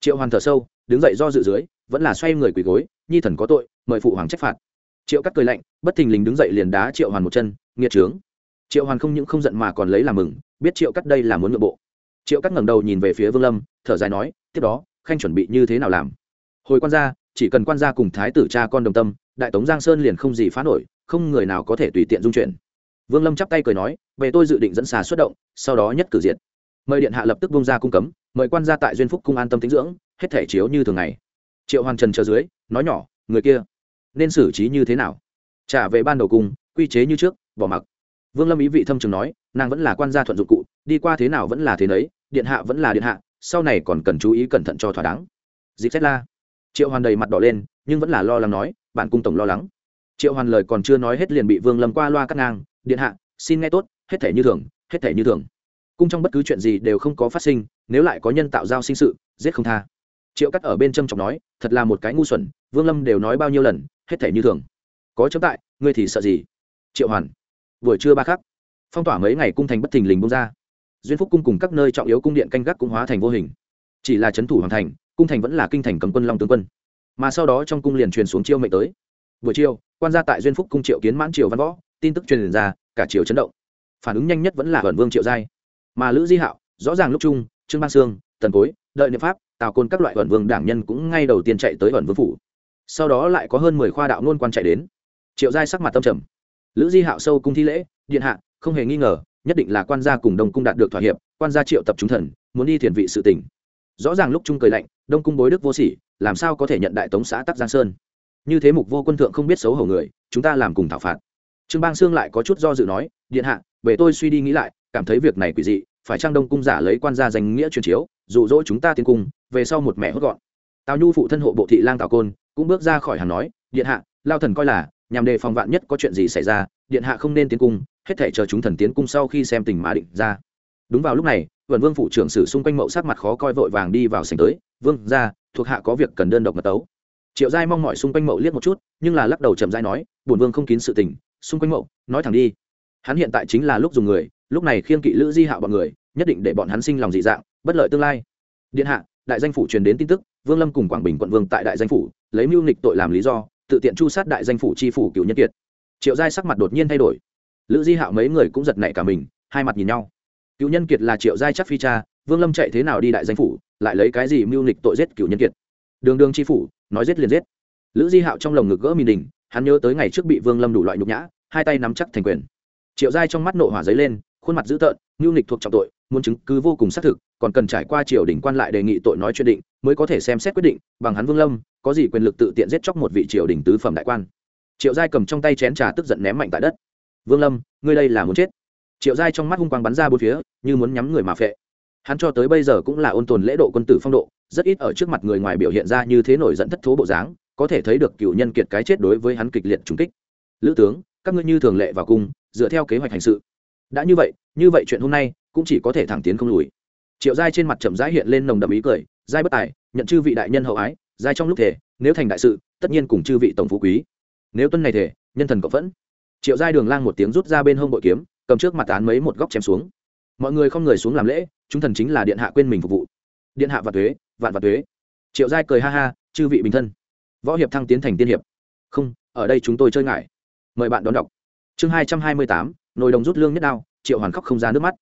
Triệu hoàn thở sâu, đứng dậy do dự dưới, vẫn là xoay người quỳ gối, nhi thần có tội, mời phụ hoàng trách phạt. Triệu cắt cười lạnh, bất thình lình đứng dậy liền đá triệu hoàn một chân, nghiệt trướng triệu hoàn không những không giận mà còn lấy làm mừng, biết triệu cắt đây là muốn nội bộ. Triệu cắt ngẩng đầu nhìn về phía vương lâm, thở dài nói, tiếp đó, khanh chuẩn bị như thế nào làm? Hồi quan gia, chỉ cần quan gia cùng thái tử cha con đồng tâm, đại tống giang sơn liền không gì phá nổi, không người nào có thể tùy tiện dung chuyển vương lâm chắp tay cười nói, về tôi dự định dẫn xà xuất động, sau đó nhất cử diệt. Mời điện hạ lập tức bung ra cung cấm, mời quan gia tại duyên phúc cung an tâm tính dưỡng, hết thể chiếu như thường ngày. Triệu hoàn trần chờ dưới, nói nhỏ, người kia, nên xử trí như thế nào? Trả về ban đầu cung quy chế như trước, bỏ mặc vương lâm ý vị thâm trường nói, nàng vẫn là quan gia thuận dụng cụ, đi qua thế nào vẫn là thế nấy, điện hạ vẫn là điện hạ, sau này còn cần chú ý cẩn thận cho thỏa đáng. Dịp xét la. Triệu hoàn đầy mặt đỏ lên, nhưng vẫn là lo lắng nói bản cung tổng lo lắng. Triệu hoàn lời còn chưa nói hết liền bị vương lâm qua loa cắt ngang, điện hạ, xin nghe tốt, hết thể như thường, hết thể như thường. Cung trong bất cứ chuyện gì đều không có phát sinh, nếu lại có nhân tạo giao sinh sự, giết không tha. Triệu cắt ở bên trâm trọng nói, thật là một cái ngu xuẩn, vương lâm đều nói bao nhiêu lần, hết thể như thường. Có chấm tại, ngươi thì sợ gì? Triệu hoàn buổi trưa ba khắc. Phong tỏa mấy ngày cung thành bất thình lình bông ra. Duyên phúc cung cùng các nơi trọng yếu cung điện canh gác cũng hóa thành vô hình. Chỉ là c h ấ n thủ hoàn thành, cung thành vẫn là kinh thành cấm quân long tướng quân. Mà sau đó trong cung liền truyền xuống chiêu mệnh tới. Buổi chiều, quan gia tại duyên phúc cung triệu kiến mãn triều văn võ, tin tức truyền ra, cả triều chấn động. Phản ứng nhanh nhất vẫn là vẩn vương triệu giai. Mà lữ di hạo, rõ ràng lúc chung, trương ban sương, tần cối, đợi niệm pháp, tào côn các loại vẩn vương đảng nhân cũng ngay đầu tiên chạy tới vẩn vương phủ. Sau đó lại có hơn mười khoa đạo nôn quan chạy đến. Triệu giai sắc mặt tâm trầm lữ di hạo sâu cung thi lễ, điện hạ, không hề nghi ngờ, nhất định là quan gia cùng đông cung đạt được thỏa hiệp, quan gia triệu tập chúng thần, muốn đi thiền vị sự tỉnh rõ ràng lúc trung cười lạnh, đông cung bối đức vô sỉ, làm sao có thể nhận đại tống xã tắc giang sơn? Như thế mục vô quân thượng không biết xấu hổ người, chúng ta làm cùng thảo phạt. Trương bang sương lại có chút do dự nói, điện hạ, về tôi suy đi nghĩ lại, cảm thấy việc này quỷ dị, phải trang đông cung giả lấy quan gia danh nghĩa truyền chiếu, dụ dỗ chúng ta tiến cung, về sau một mẹ hốt gọn. Tào nhu phụ thân hộ bộ thị lang tào côn cũng bước ra khỏi hàng nói, điện hạ, lao thần coi là nhằm đề phòng vạn nhất có chuyện gì xảy ra, điện hạ không nên tiến cung, hết thể chờ chúng thần tiến cung sau khi xem tình mà định ra. Đúng vào lúc này vườn vương phủ trưởng sử xung quanh mậu sát mặt khó coi vội vàng đi vào sành tới, vương ra thuộc hạ có việc cần đơn độc mật tấu. Triệu giai mong mọi xung quanh mậu liếc một chút, nhưng là lắc đầu chậm giai nói, bổn vương không kín sự tình, xung quanh mậu, nói thẳng đi. Hắn hiện tại chính là lúc dùng người, lúc này khiên kỵ lữ di hạo bọn người, nhất định để bọn hắn sinh lòng dị dạng, bất lợi tương lai. Điện hạ, đại danh phủ truyền đến tin tức, vương lâm cùng quảng bình quận vương tại đại danh phủ, lấy mưu nghịch tội làm lý do tự tiện chu sát đại danh phủ chi phủ cựu nhân kiệt. Triệu giai sắc mặt đột nhiên thay đổi. Lữ di hạo mấy người cũng giật nảy cả mình, hai mặt nhìn nhau. Cựu nhân kiệt là triệu giai chắc phi cha, vương lâm chạy thế nào đi đại danh phủ, lại lấy cái gì mưu nghịch tội giết cựu nhân kiệt? Đường đường chi phủ, nói giết liền giết. Lữ di hạo trong lồng ngực gỡ mìn đình hắn nhớ tới ngày trước bị vương lâm đủ loại nhục nhã, hai tay nắm chắc thành quyền. Triệu giai trong mắt nộ hỏa dấy lên, khuôn mặt dữ tợn, mưu nịch thuộc trọng tội, muốn chứng cứ vô cùng xác thực, còn cần trải qua triều đình quan lại đề nghị tội nói chuyện định, mới có thể xem xét quyết định, bằng hắn vương lâm có gì quyền lực tự tiện giết chóc một vị triều đình tứ phẩm đại quan? Triệu giai cầm trong tay chén trà tức giận ném mạnh tại đất. Vương lâm, ngươi đây là muốn chết. Triệu giai trong mắt hung quang bắn ra bốn phía, như muốn nhắm người mà phệ. Hắn cho tới bây giờ cũng là ôn tồn lễ độ quân tử phong độ, rất ít ở trước mặt người ngoài biểu hiện ra như thế nổi dẫn thất thố bộ dáng, có thể thấy được cựu nhân kiệt cái chết đối với hắn kịch liệt trùng kích. Lữ tướng, các ngươi như thường lệ vào cung, dựa theo kế hoạch hành sự. Đã như vậy như vậy chuyện hôm nay cũng chỉ có thể thẳng tiến không lùi. Triệu giai trên mặt chậm rãi hiện lên nồng đậm ý cười, giai bất tài, nhận chư vị đại nhân hậu ái giai trong lúc thể nếu thành đại sự, tất nhiên cùng chư vị tổng phú quý. Nếu tuân này thể nhân thần cộng vẫn triệu giai đường lang một tiếng rút ra bên hông bội kiếm, cầm trước mặt án mấy một góc chém xuống. Mọi người không người xuống làm lễ, chúng thần chính là điện hạ quên mình phục vụ. Điện hạ và thuế vạn và thuế triệu giai cười ha ha, chư vị bình thân. Võ hiệp thăng tiến thành tiên hiệp. Không, ở đây chúng tôi chơi ngại. Mời bạn đón đọc. Chương hai trăm hai mươi tám, nồi đồng rút lương nhất đao, triệu hoàn khóc không ra nước mắt.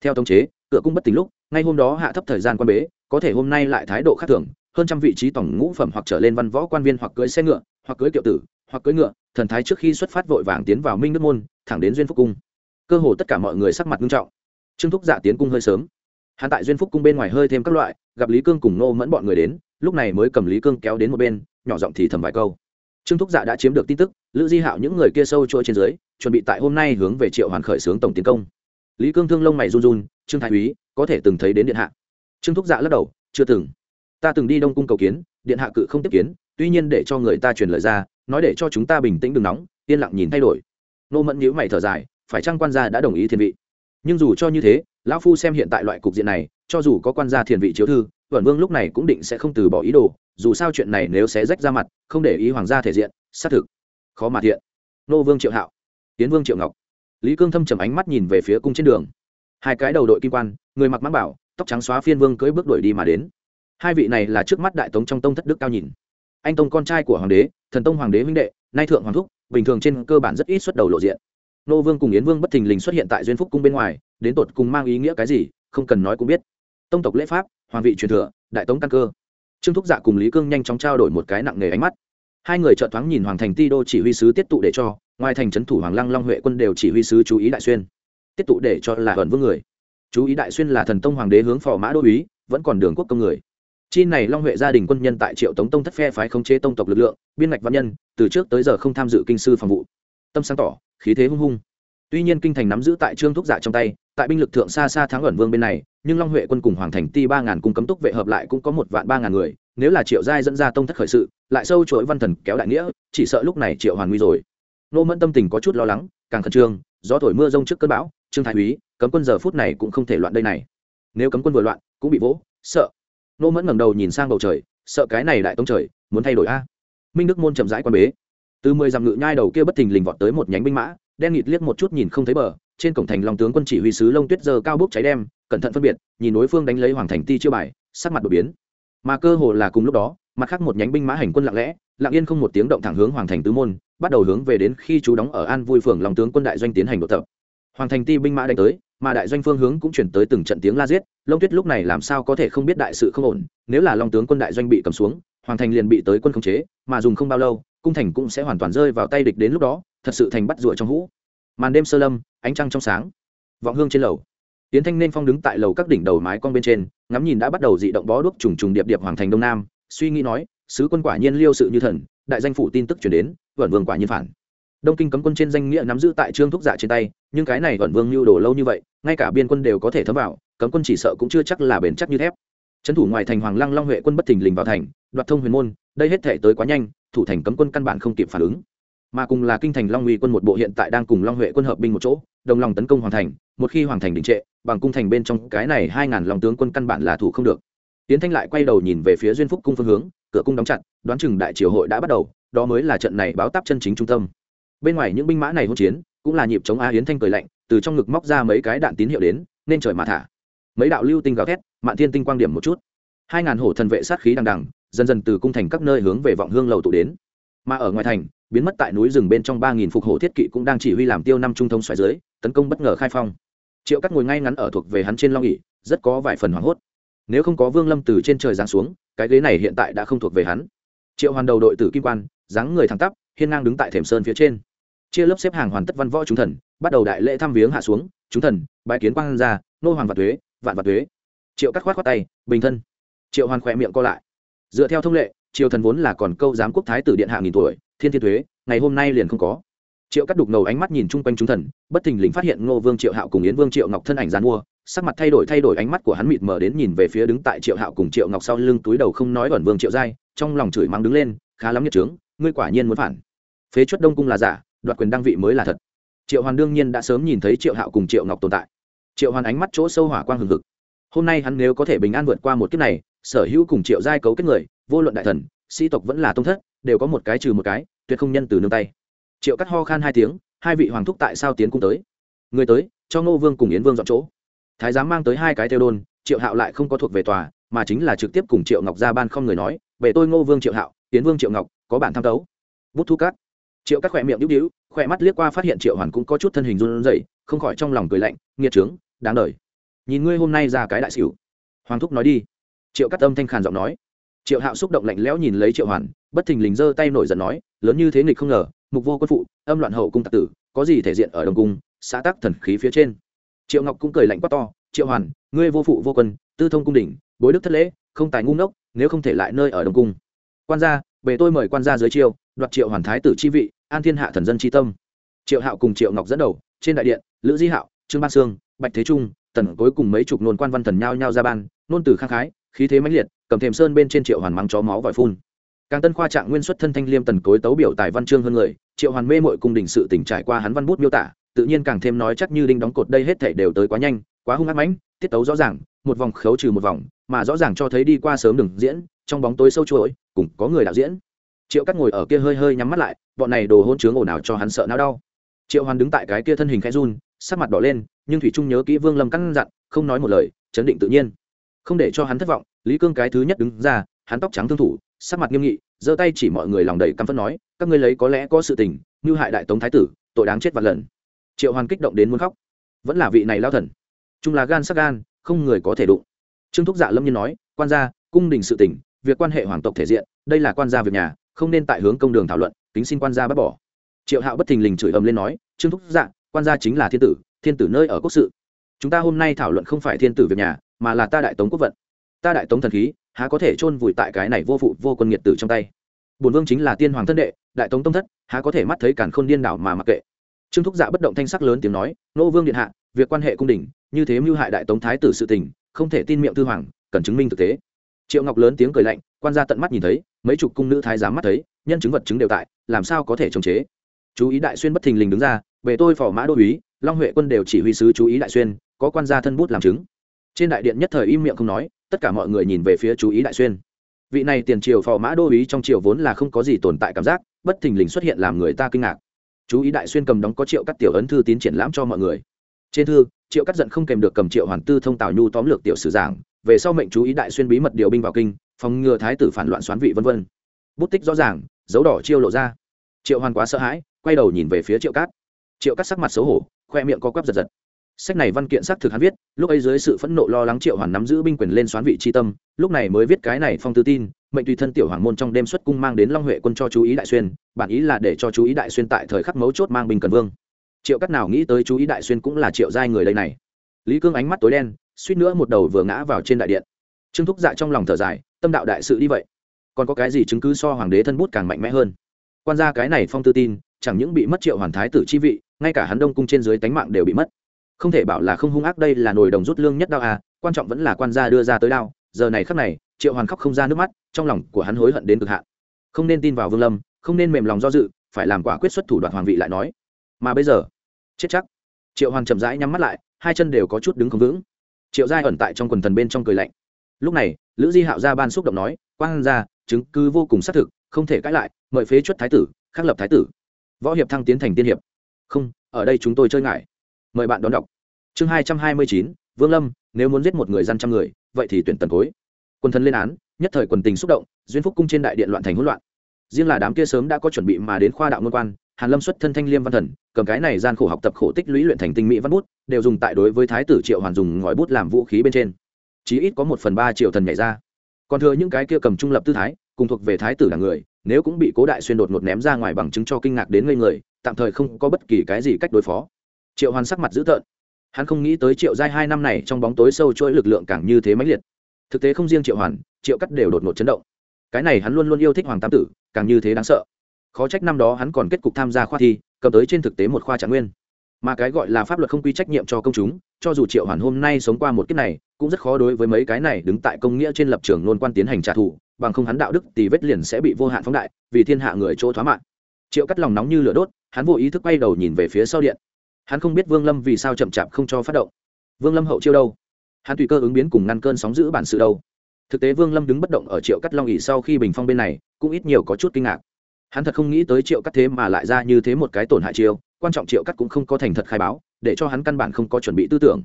Theo thống chế, cửa cung bất tỉnh lúc, ngay hôm đó hạ thấp thời gian quan bế, có thể hôm nay lại thái độ khác thường hơn trăm vị trí tổng ngũ phẩm hoặc trở lên văn võ quan viên hoặc cưới xe ngựa, hoặc cưới kiệu tử, hoặc cưới ngựa, thần thái trước khi xuất phát vội vàng tiến vào minh đức môn, thẳng đến duyên phúc cung. Cơ hồ tất cả mọi người sắc mặt nghiêm trọng. Trương thúc dạ tiến cung hơi sớm. Hắn tại duyên phúc cung bên ngoài hơi thêm các loại, gặp lý cương cùng nô mẫn bọn người đến, lúc này mới cầm lý cương kéo đến một bên, nhỏ giọng thì thầm vài câu. Trương thúc dạ đã chiếm được tin tức, lữ di hạo những người kia sâu trôi trên dưới, chuẩn bị tại hôm nay hướng về triệu hoàn khởi xướng tổng tiến công. Lý cương thương lông mày run run, trương thái úy, có thể từng thấy đến điện hạ. Trương thúc dạ lắc đầu, chưa từng ta từng đi đông cung cầu kiến, điện hạ cự không tiếp kiến, tuy nhiên để cho người ta truyền lời ra, nói để cho chúng ta bình tĩnh đừng nóng, yên lặng nhìn thay đổi. Nô mẫn nhữ mày thở dài, phải chăng quan gia đã đồng ý thiên vị? Nhưng dù cho như thế, lão phu xem hiện tại loại cục diện này, cho dù có quan gia thiền vị chiếu thư vẩn vương lúc này cũng định sẽ không từ bỏ ý đồ, dù sao chuyện này nếu sẽ rách ra mặt, không để ý hoàng gia thể diện, xác thực khó mà thiện. Nô vương triệu hạo, tiến vương triệu ngọc. Lý cương thâm trầm ánh mắt nhìn về phía cung trên đường. Hai cái đầu đội kim quan, người mặc mãng bảo, tóc trắng xóa phiên vương cưỡi bước đuổi đi mà đến hai vị này là trước mắt đại tống trong tông thất đức cao nhìn. Anh tông con trai của hoàng đế, thần tông hoàng đế huynh đệ, nay thượng hoàng thúc, bình thường trên cơ bản rất ít xuất đầu lộ diện. Nô vương cùng yến vương bất thình lình xuất hiện tại duyên phúc cung bên ngoài, đến tột cùng mang ý nghĩa cái gì, không cần nói cũng biết. Tông tộc lễ pháp, hoàng vị truyền thừa, đại tống căn cơ. Trương thúc dạ cùng lý cương nhanh chóng trao đổi một cái nặng nề ánh mắt. Hai người trợ thoáng nhìn hoàng thành ti đô chỉ huy sứ tiết tụ để cho, ngoài thành trấn thủ hoàng lăng long huệ quân đều chỉ huy sứ chú ý đại xuyên. Tiết tụ để cho là hận vương người. Chú ý đại xuyên là thần tông hoàng đế hướng phò mã đô uý, vẫn còn đường quốc công người chi này long huệ gia đình quân nhân tại triệu tống tông thất phe phái khống chế tông tộc lực lượng, biên ngạch văn nhân, từ trước tới giờ không tham dự kinh sư phòng vụ. Tâm sáng tỏ, khí thế hung hung. Tuy nhiên kinh thành nắm giữ tại trương thúc dạ trong tay, tại binh lực thượng xa xa thắng ẩn vương bên này, nhưng long huệ quân cùng hoàng thành ti ba ngàn cung cấm túc vệ hợp lại cũng có một vạn ba ngàn người, nếu là triệu giai dẫn ra tông thất khởi sự, lại sâu chuỗi văn thần kéo đại nghĩa, chỉ sợ lúc này triệu hoàn nguy rồi. Nô mẫn tâm tình có chút lo lắng, càng khẩn trương, gió thổi mưa rông trước cơn bão, trương thái úy, cấm quân giờ phút này cũng không thể loạn đây này. Nếu cấm quân vừa loạn, cũng bị vỗ, sợ nô mẫn ngẩng đầu nhìn sang bầu trời, sợ cái này đại tông trời, muốn thay đổi a. Minh đức môn chậm rãi quan bế. Từ mười dặm ngự nhai đầu kia bất thình lình vọt tới một nhánh binh mã, đen nghịt liếc một chút nhìn không thấy bờ, trên cổng thành lòng tướng quân chỉ huy sứ lông tuyết giờ cao bốc cháy đem, cẩn thận phân biệt, nhìn đối phương đánh lấy hoàng thành ti chưa bài, sắc mặt đột biến. Mà cơ hồ là cùng lúc đó, mặt khác một nhánh binh mã hành quân lặng lẽ, lặng yên không một tiếng động thẳng hướng hoàng thành tứ môn, bắt đầu hướng về đến khi chú đóng ở an vui phường lòng tướng quân đại doanh tiến hành đột tập. Hoàng thành ti binh mã đánh tới mà đại doanh phương hướng cũng chuyển tới từng trận tiếng la giết lông tuyết lúc này làm sao có thể không biết đại sự không ổn, nếu là long tướng quân đại doanh bị cầm xuống, hoàng thành liền bị tới quân khống chế, mà dùng không bao lâu, cung thành cũng sẽ hoàn toàn rơi vào tay địch đến lúc đó, thật sự thành bắt rụa trong hũ. Màn đêm sơ lâm, ánh trăng trong sáng, vọng hương trên lầu. Tiến thanh nên phong đứng tại lầu các đỉnh đầu mái con bên trên, ngắm nhìn đã bắt đầu dị động bó đuốc trùng trùng điệp điệp hoàng thành đông nam, suy nghĩ nói, sứ quân quả nhiên liêu sự như thần, đại danh phủ tin tức chuyển đến vẩn vương quả nhiên phản. Đông kinh cấm quân trên danh nghĩa nắm giữ tại trương thúc dạ trên tay, nhưng cái này vẩn vương lưu đồ lâu như vậy ngay cả biên quân đều có thể thấm vào, cấm quân chỉ sợ cũng chưa chắc là bền chắc như thép. Trấn thủ ngoài thành hoàng lăng long huệ quân bất thình lình vào thành, đoạt thông huyền môn, đây hết thể tới quá nhanh, thủ thành cấm quân căn bản không kịp phản ứng. Mà cùng là kinh thành long uy quân một bộ hiện tại đang cùng long huệ quân hợp binh một chỗ, đồng lòng tấn công hoàng thành, một khi hoàng thành đình trệ, bằng cung thành bên trong cái này hai ngàn lòng tướng quân căn bản là thủ không được. Tiến thanh lại quay đầu nhìn về phía duyên phúc cung phương hướng, cửa cung đóng chặt, đoán chừng đại triều hội đã bắt đầu, đó mới là trận này báo táp chân chính trung tâm. Bên ngoài những binh mã này hỗn chiến, cũng là nhịp chống a yến thanh cười lạnh từ trong ngực móc ra mấy cái đạn tín hiệu đến, nên trời mà thả. Mấy đạo lưu tinh gào thét, mạn thiên tinh quang điểm một chút. Hai ngàn hổ thần vệ sát khí đằng đằng, dần dần từ cung thành các nơi hướng về vọng hương lầu tụ đến. Mà ở ngoài thành, biến mất tại núi rừng bên trong ba nghìn phục hổ thiết kỵ cũng đang chỉ huy làm tiêu năm trung thông xoáy dưới, tấn công bất ngờ khai phong. Triệu cắt ngồi ngay ngắn ở thuộc về hắn trên long ỉ rất có vài phần hoảng hốt. Nếu không có vương lâm từ trên trời giáng xuống, cái ghế này hiện tại đã không thuộc về hắn. Triệu hoàn đầu đội tử kim quan, dáng người thẳng tắp, hiên ngang đứng tại thềm sơn phía trên. Chia lớp xếp hàng hoàn tất văn võ trung thần bắt đầu đại lễ thăm viếng hạ xuống, chúng thần bãi kiến quang ra nô hoàng và thuế vạn và thuế triệu cắt khoát khoát tay, bình thân. Triệu hoàn khỏe miệng co lại. Dựa theo thông lệ, triều thần vốn là còn câu giám quốc thái tử điện hạ nghìn tuổi, thiên thiên thuế ngày hôm nay liền không có. Triệu cắt đục ngầu ánh mắt nhìn chung quanh chúng thần, bất thình lình phát hiện ngô vương triệu hạo cùng yến vương triệu ngọc thân ảnh giàn mua, sắc mặt thay đổi thay đổi ánh mắt của hắn mịt mờ đến nhìn về phía đứng tại triệu hạo cùng triệu ngọc sau lưng túi đầu không nói ẩn vương triệu giai, trong lòng chửi mắng đứng lên, khá lắm nhất trướng, ngươi quả nhiên muốn phản. Phế chuất đông cung là giả, đoạt quyền đăng vị mới là thật triệu hoàn đương nhiên đã sớm nhìn thấy triệu hạo cùng triệu ngọc tồn tại. Triệu hoàn ánh mắt chỗ sâu hỏa quang hừng hực. Hôm nay hắn nếu có thể bình an vượt qua một kiếp này, sở hữu cùng triệu giai cấu kết người, vô luận đại thần, sĩ tộc vẫn là tông thất, đều có một cái trừ một cái, tuyệt không nhân từ nương tay. Triệu cắt ho khan hai tiếng, hai vị hoàng thúc tại sao tiến cung tới? Người tới, cho ngô vương cùng yến vương dọn chỗ. Thái giám mang tới hai cái theo đôn triệu hạo lại không có thuộc về tòa, mà chính là trực tiếp cùng triệu ngọc ra ban không người nói về tôi ngô vương triệu hạo, yến vương triệu ngọc, có bản tham tấu. Bút thu cắt triệu cắt khỏe miệng đĩu đĩu khỏe mắt liếc qua phát hiện triệu hoàn cũng có chút thân hình run rẩy không khỏi trong lòng cười lạnh nghiệt trướng đáng đời. Nhìn ngươi hôm nay ra cái đại xỉu. Hoàng thúc nói đi. Triệu cắt âm thanh khàn giọng nói. Triệu hạo xúc động lạnh lẽo nhìn lấy triệu hoàn bất thình lình giơ tay nổi giận nói lớn như thế nghịch không ngờ mục vô quân phụ âm loạn hậu cung tạc tử có gì thể diện ở đồng cung xã tắc thần khí phía trên. Triệu ngọc cũng cười lạnh quát to triệu hoàn ngươi vô phụ vô quân tư thông cung đình, bối đức thất lễ không tài ngu ngốc nếu không thể lại nơi ở đồng cung. Quan gia bề tôi mời quan gia dưới triều đoạt triệu hoàn thái tử chi vị an thiên hạ thần dân chi tâm. Triệu hạo cùng triệu ngọc dẫn đầu, trên đại điện, lữ di hạo, trương ban sương, bạch thế trung, tần cuối cùng mấy chục nôn quan văn thần nhao nhao ra ban, nôn từ khang khái, khí thế mãnh liệt, cầm thềm sơn bên trên triệu hoàn mắng chó máu vòi phun. Càng tân khoa trạng nguyên xuất thân thanh liêm tần cối tấu biểu tài văn chương hơn người, triệu hoàn mê mội cung đình sự tỉnh trải qua hắn văn bút miêu tả, tự nhiên càng thêm nói chắc như đinh đóng cột đây hết thể đều tới quá nhanh, quá hung ác mãnh, tiết tấu rõ ràng, một vòng khấu trừ một vòng, mà rõ ràng cho thấy đi qua sớm đừng diễn, trong bóng tối sâu chuỗi, cùng có người đạo diễn triệu cắt ngồi ở kia hơi hơi nhắm mắt lại, bọn này đồ hôn chướng ồn ào cho hắn sợ não đau. Triệu hoàn đứng tại cái kia thân hình khẽ run, sắc mặt đỏ lên, nhưng thủy trung nhớ kỹ vương lâm căn dặn, không nói một lời, chấn định tự nhiên. Không để cho hắn thất vọng, lý cương cái thứ nhất đứng ra, hắn tóc trắng thương thủ, sắc mặt nghiêm nghị, giơ tay chỉ mọi người lòng đầy căm phẫn nói, các ngươi lấy có lẽ có sự tình, như hại đại tống thái tử, tội đáng chết vạn lần. Triệu hoàn kích động đến muốn khóc. Vẫn là vị này lao thần. Chúng là gan sắc gan, không người có thể đụng. Trương thúc dạ lâm nhiên nói, quan gia, cung đình sự tỉnh việc quan hệ hoàng tộc thể diện, đây là quan gia việc nhà không nên tại hướng công đường thảo luận tính xin quan gia bác bỏ. Triệu hạo bất thình lình chửi ầm lên nói, trương thúc dạ quan gia chính là thiên tử thiên tử nơi ở quốc sự. Chúng ta hôm nay thảo luận không phải thiên tử việc nhà, mà là ta đại tống quốc vận. Ta đại tống thần khí, há có thể chôn vùi tại cái này vô phụ, vô quân nghiệt tử trong tay? Bổn vương chính là tiên hoàng thân đệ, đại tống tông thất, há có thể mắt thấy cản khôn điên đảo mà mặc kệ. Trương thúc dạ bất động thanh sắc lớn tiếng nói, nô vương điện hạ, việc quan hệ cung đình, như thế mưu hại đại tống thái tử sự tình, không thể tin miệng thư hoàng, cần chứng minh thực tế. Triệu ngọc lớn tiếng cười lạnh, quan gia tận mắt nhìn thấy mấy chục cung nữ thái giám mắt thấy, nhân chứng vật chứng đều tại, làm sao có thể chống chế? Chú ý đại xuyên bất thình lình đứng ra, về tôi phò mã đô úy, long huệ quân đều chỉ huy sứ chú ý đại xuyên, có quan gia thân bút làm chứng. Trên đại điện nhất thời im miệng không nói, tất cả mọi người nhìn về phía chú ý đại xuyên. Vị này tiền triều phò mã đô úy trong triều vốn là không có gì tồn tại cảm giác, bất thình lình xuất hiện làm người ta kinh ngạc. Chú ý đại xuyên cầm đóng có triệu cắt tiểu ấn thư tín triển lãm cho mọi người. Trên thư, triệu cắt giận không kèm được cầm triệu hoàn tư thông tào nhu tóm lược tiểu sử giảng, về sau mệnh chú ý đại xuyên bí mật điều binh vào kinh phòng ngừa thái tử phản loạn xoán vị vân vân. Bút tích rõ ràng, dấu đỏ chiêu lộ ra. Triệu hoàn quá sợ hãi, quay đầu nhìn về phía triệu cát. Triệu cát sắc mặt xấu hổ, khoe miệng co quắp giật giật. Sách này văn kiện xác thực hắn viết, lúc ấy dưới sự phẫn nộ lo lắng triệu hoàn nắm giữ binh quyền lên xoán vị tri tâm, lúc này mới viết cái này phong tư tin, mệnh tùy thân tiểu hoàng môn trong đêm xuất cung mang đến long huệ quân cho chú ý đại xuyên, bản ý là để cho chú ý đại xuyên tại thời khắc mấu chốt mang binh cần vương. Triệu cắt nào nghĩ tới chú ý đại xuyên cũng là triệu giai người đây này. Lý cương ánh mắt tối đen, suýt nữa một đầu vừa ngã vào trên đại điện trương thúc dạ trong lòng thở dài, tâm đạo đại sự đi vậy. Còn có cái gì chứng cứ so hoàng đế thân bút càng mạnh mẽ hơn? Quan gia cái này phong tư tin, chẳng những bị mất triệu hoàn thái tử chi vị, ngay cả hắn đông cung trên dưới tánh mạng đều bị mất. Không thể bảo là không hung ác đây là nồi đồng rút lương nhất đao à quan trọng vẫn là quan gia đưa ra tới đao. Giờ này khắc này, triệu hoàn khóc không ra nước mắt, trong lòng của hắn hối hận đến cực hạn. Không nên tin vào vương lâm, không nên mềm lòng do dự, phải làm quả quyết xuất thủ đoạn hoàng vị lại nói. Mà bây giờ, chết chắc. Triệu hoàn chậm rãi nhắm mắt lại, hai chân đều có chút đứng không vững. Triệu giai ẩn tại trong quần thần bên trong cười lạnh lúc này, lữ di hạo ra ban xúc động nói, quang ra, chứng cứ vô cùng xác thực, không thể cãi lại, mời phế chuất thái tử, khắc lập thái tử. Võ hiệp thăng tiến thành tiên hiệp. Không, ở đây chúng tôi chơi ngại. Mời bạn đón đọc. Chương hai trăm hai mươi chín, vương lâm, nếu muốn giết một người dân trăm người, vậy thì tuyển tần cối. Quân thân lên án, nhất thời quần tình xúc động, duyên phúc cung trên đại điện loạn thành hỗn loạn. Riêng là đám kia sớm đã có chuẩn bị mà đến khoa đạo ngôn quan, hàn lâm xuất thân thanh liêm văn thần, cầm cái này gian khổ học tập khổ tích lũy luyện thành tinh mỹ văn bút, đều dùng tại đối với thái tử triệu hoàn dùng ngòi bút làm vũ khí bên trên chí ít có một phần ba triệu thần nhảy ra. Còn thừa những cái kia cầm trung lập tư thái, cùng thuộc về thái tử là người, nếu cũng bị cố đại xuyên đột ngột ném ra ngoài bằng chứng cho kinh ngạc đến ngây người, tạm thời không có bất kỳ cái gì cách đối phó. Triệu hoàn sắc mặt dữ tợn. Hắn không nghĩ tới triệu giai hai năm này trong bóng tối sâu chuỗi lực lượng càng như thế mãnh liệt. Thực tế không riêng triệu hoàn triệu cắt đều đột ngột chấn động. Cái này hắn luôn luôn yêu thích hoàng tam tử, càng như thế đáng sợ. Khó trách năm đó hắn còn kết cục tham gia khoa thi, cầm tới trên thực tế một khoa trạng nguyên mà cái gọi là pháp luật không quy trách nhiệm cho công chúng, cho dù triệu hoàn hôm nay sống qua một kiếp này, cũng rất khó đối với mấy cái này đứng tại công nghĩa trên lập trường nôn quan tiến hành trả thù, bằng không hắn đạo đức thì vết liền sẽ bị vô hạn phóng đại, vì thiên hạ người chỗ thoá mạng. Triệu cắt lòng nóng như lửa đốt, hắn vô ý thức quay đầu nhìn về phía sau điện. Hắn không biết vương lâm vì sao chậm chạp không cho phát động. Vương lâm hậu chiêu đâu? Hắn tùy cơ ứng biến cùng ngăn cơn sóng giữ bản sự đâu? Thực tế vương lâm đứng bất động ở triệu cắt long ỉ sau khi bình phong bên này, cũng ít nhiều có chút kinh ngạc. Hắn thật không nghĩ tới triệu cắt thế mà lại ra như thế một cái tổn hại chiêu quan trọng triệu cắt cũng không có thành thật khai báo, để cho hắn căn bản không có chuẩn bị tư tưởng.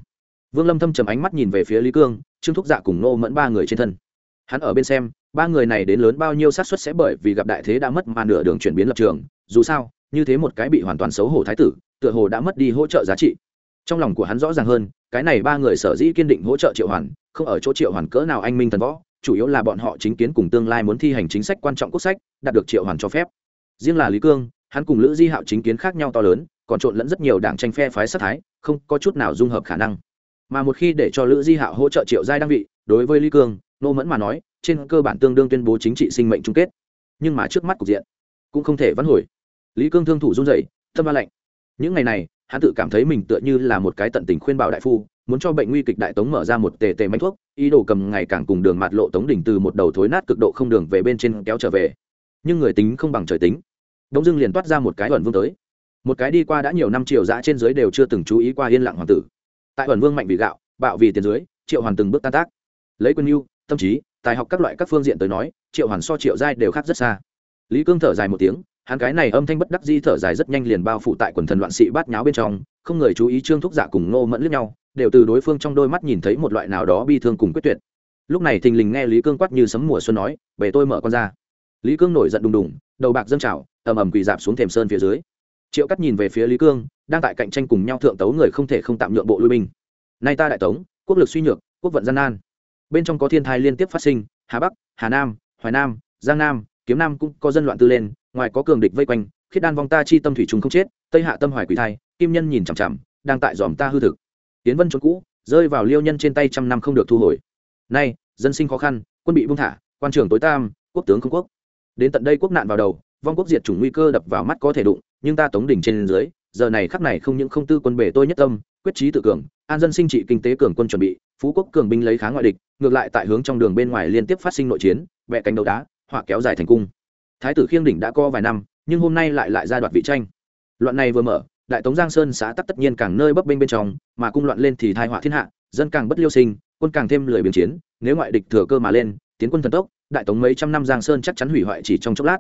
Vương lâm thâm trầm ánh mắt nhìn về phía lý cương, trương thúc dạ cùng nô mẫn ba người trên thân. Hắn ở bên xem, ba người này đến lớn bao nhiêu xác suất sẽ bởi vì gặp đại thế đã mất mà nửa đường chuyển biến lập trường, dù sao, như thế một cái bị hoàn toàn xấu hổ thái tử, tựa hồ đã mất đi hỗ trợ giá trị. Trong lòng của hắn rõ ràng hơn, cái này ba người sở dĩ kiên định hỗ trợ triệu hoàn, không ở chỗ triệu hoàn cỡ nào anh minh thần võ, chủ yếu là bọn họ chính kiến cùng tương lai muốn thi hành chính sách quan trọng quốc sách, đạt được triệu hoàn cho phép. Riêng là lý cương hắn cùng lữ di hạo chính kiến khác nhau to lớn, còn trộn lẫn rất nhiều đảng tranh phe phái sát thái, không có chút nào dung hợp khả năng. Mà một khi để cho lữ di hạo hỗ trợ triệu giai đăng vị, đối với lý cương, nô mẫn mà nói, trên cơ bản tương đương tuyên bố chính trị sinh mệnh chung kết. Nhưng mà trước mắt cục diện, cũng không thể vãn hồi. Lý cương thương thủ run rẩy, tâm ba lạnh. Những ngày này, hắn tự cảm thấy mình tựa như là một cái tận tình khuyên bảo đại phu, muốn cho bệnh nguy kịch đại tống mở ra một tề tề manh thuốc, ý đồ cầm ngày càng cùng đường mạt lộ tống đỉnh từ một đầu thối nát cực độ không đường về bên trên kéo trở về. Nhưng người tính không bằng trời tính đông dưng liền toát ra một cái ẩn vương tới. Một cái đi qua đã nhiều năm triều dã trên dưới đều chưa từng chú ý qua yên lặng hoàng tử. Tại ẩn vương mạnh vì gạo, bạo vì tiền dưới, triệu hoàn từng bước tan tác. Lấy quân mưu tâm trí, tài học các loại các phương diện tới nói, triệu hoàn so triệu giai đều khác rất xa. Lý cương thở dài một tiếng, hắn cái này âm thanh bất đắc di thở dài rất nhanh liền bao phủ tại quần thần loạn sĩ bát nháo bên trong, không người chú ý trương thúc giả cùng ngô mẫn lướt nhau, đều từ đối phương trong đôi mắt nhìn thấy một loại nào đó bi thương cùng quyết tuyệt. Lúc này thình lình nghe lý cương quát như sấm mùa xuân nói về tôi mở con ra. Lý cương nổi giận đùng đùng đầu bạc dâng trào, ầm ầm quỳ dạp xuống thềm sơn phía dưới. Triệu cắt nhìn về phía lý cương, đang tại cạnh tranh cùng nhau thượng tấu người không thể không tạm nhượng bộ lui binh. Nay ta đại tống, quốc lực suy nhược, quốc vận gian nan. Bên trong có thiên thai liên tiếp phát sinh, hà bắc, hà nam, hoài nam, giang nam, kiếm nam cũng có dân loạn tư lên, ngoài có cường địch vây quanh, khiết đan vong ta chi tâm thủy trùng không chết, tây hạ tâm hoài quỷ thai, kim nhân nhìn chằm chằm, đang tại dòm ta hư thực. Tiến vân trốn cũ, rơi vào liêu nhân trên tay trăm năm không được thu hồi. Nay, dân sinh khó khăn, quân bị buông thả, quan trường tối tam, quốc tướng không quốc đến tận đây quốc nạn vào đầu, vong quốc diệt chủng nguy cơ đập vào mắt có thể đụng, nhưng ta tống đỉnh trên dưới, giờ này khắc này không những không tư quân bể tôi nhất tâm, quyết trí tự cường, an dân sinh trị kinh tế cường quân chuẩn bị, phú quốc cường binh lấy khá ngoại địch, ngược lại tại hướng trong đường bên ngoài liên tiếp phát sinh nội chiến vẽ cánh đấu đá, họa kéo dài thành cung. Thái tử khiêng đỉnh đã co vài năm, nhưng hôm nay lại lại ra đoạt vị tranh. Loạn này vừa mở, đại tống giang sơn xã tắc tất nhiên càng nơi bấp bênh bên trong, mà cung loạn lên thì thai họa thiên hạ, dân càng bất liêu sinh, quân càng thêm lười biến chiến, nếu ngoại địch thừa cơ mà lên tiến quân thần tốc, đại tống mấy trăm năm giang sơn chắc chắn hủy hoại chỉ trong chốc lát.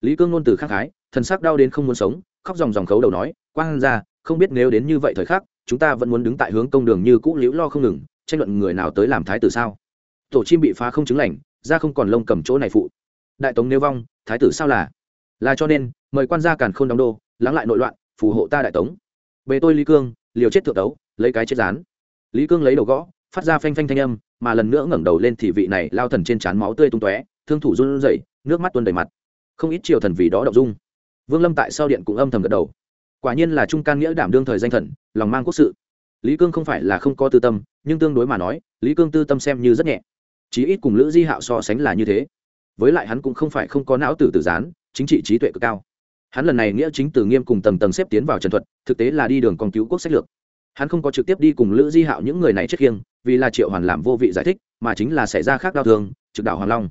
Lý cương ngôn từ khắc khái, thần sắc đau đến không muốn sống, khóc dòng dòng khấu đầu nói, quang ra, không biết nếu đến như vậy thời khắc, chúng ta vẫn muốn đứng tại hướng công đường như cũ liễu lo không ngừng, tranh luận người nào tới làm thái tử sao? Tổ chim bị phá không chứng lành, ra không còn lông cầm chỗ này phụ. Đại tống nếu vong, thái tử sao là? Là cho nên, mời quan gia càn k h ô n đóng đô, lắng lại nội loạn, phù hộ ta đại tống. Về tôi lý cương, liều chết thượng tấu, lấy cái chết rán lý cương lấy đầu gõ, phát ra phanh phanh thanh âm mà lần nữa ngẩng đầu lên thì vị này lao thần trên trán máu tươi tung tóe, thương thủ run rẩy, nước mắt tuôn đầy mặt. Không ít triều thần vì đó động dung. Vương lâm tại sau điện cũng âm thầm gật đầu. Quả nhiên là trung can nghĩa đảm đương thời danh thần, lòng mang quốc sự. Lý cương không phải là không có tư tâm, nhưng tương đối mà nói, lý cương tư tâm xem như rất nhẹ. Chí ít cùng lữ di hạo so sánh là như thế. Với lại hắn cũng không phải không có não tử tử gián, chính trị trí tuệ cực cao. Hắn lần này nghĩa chính từ nghiêm cùng tầng tầng xếp tiến vào trần thuật, thực tế là đi đường con cứu quốc sách lược hắn không có trực tiếp đi cùng lữ di hạo những người này chết khiêng, vì là triệu hoàn làm vô vị giải thích, mà chính là xảy ra khác đau thương, trực đạo hoàng long.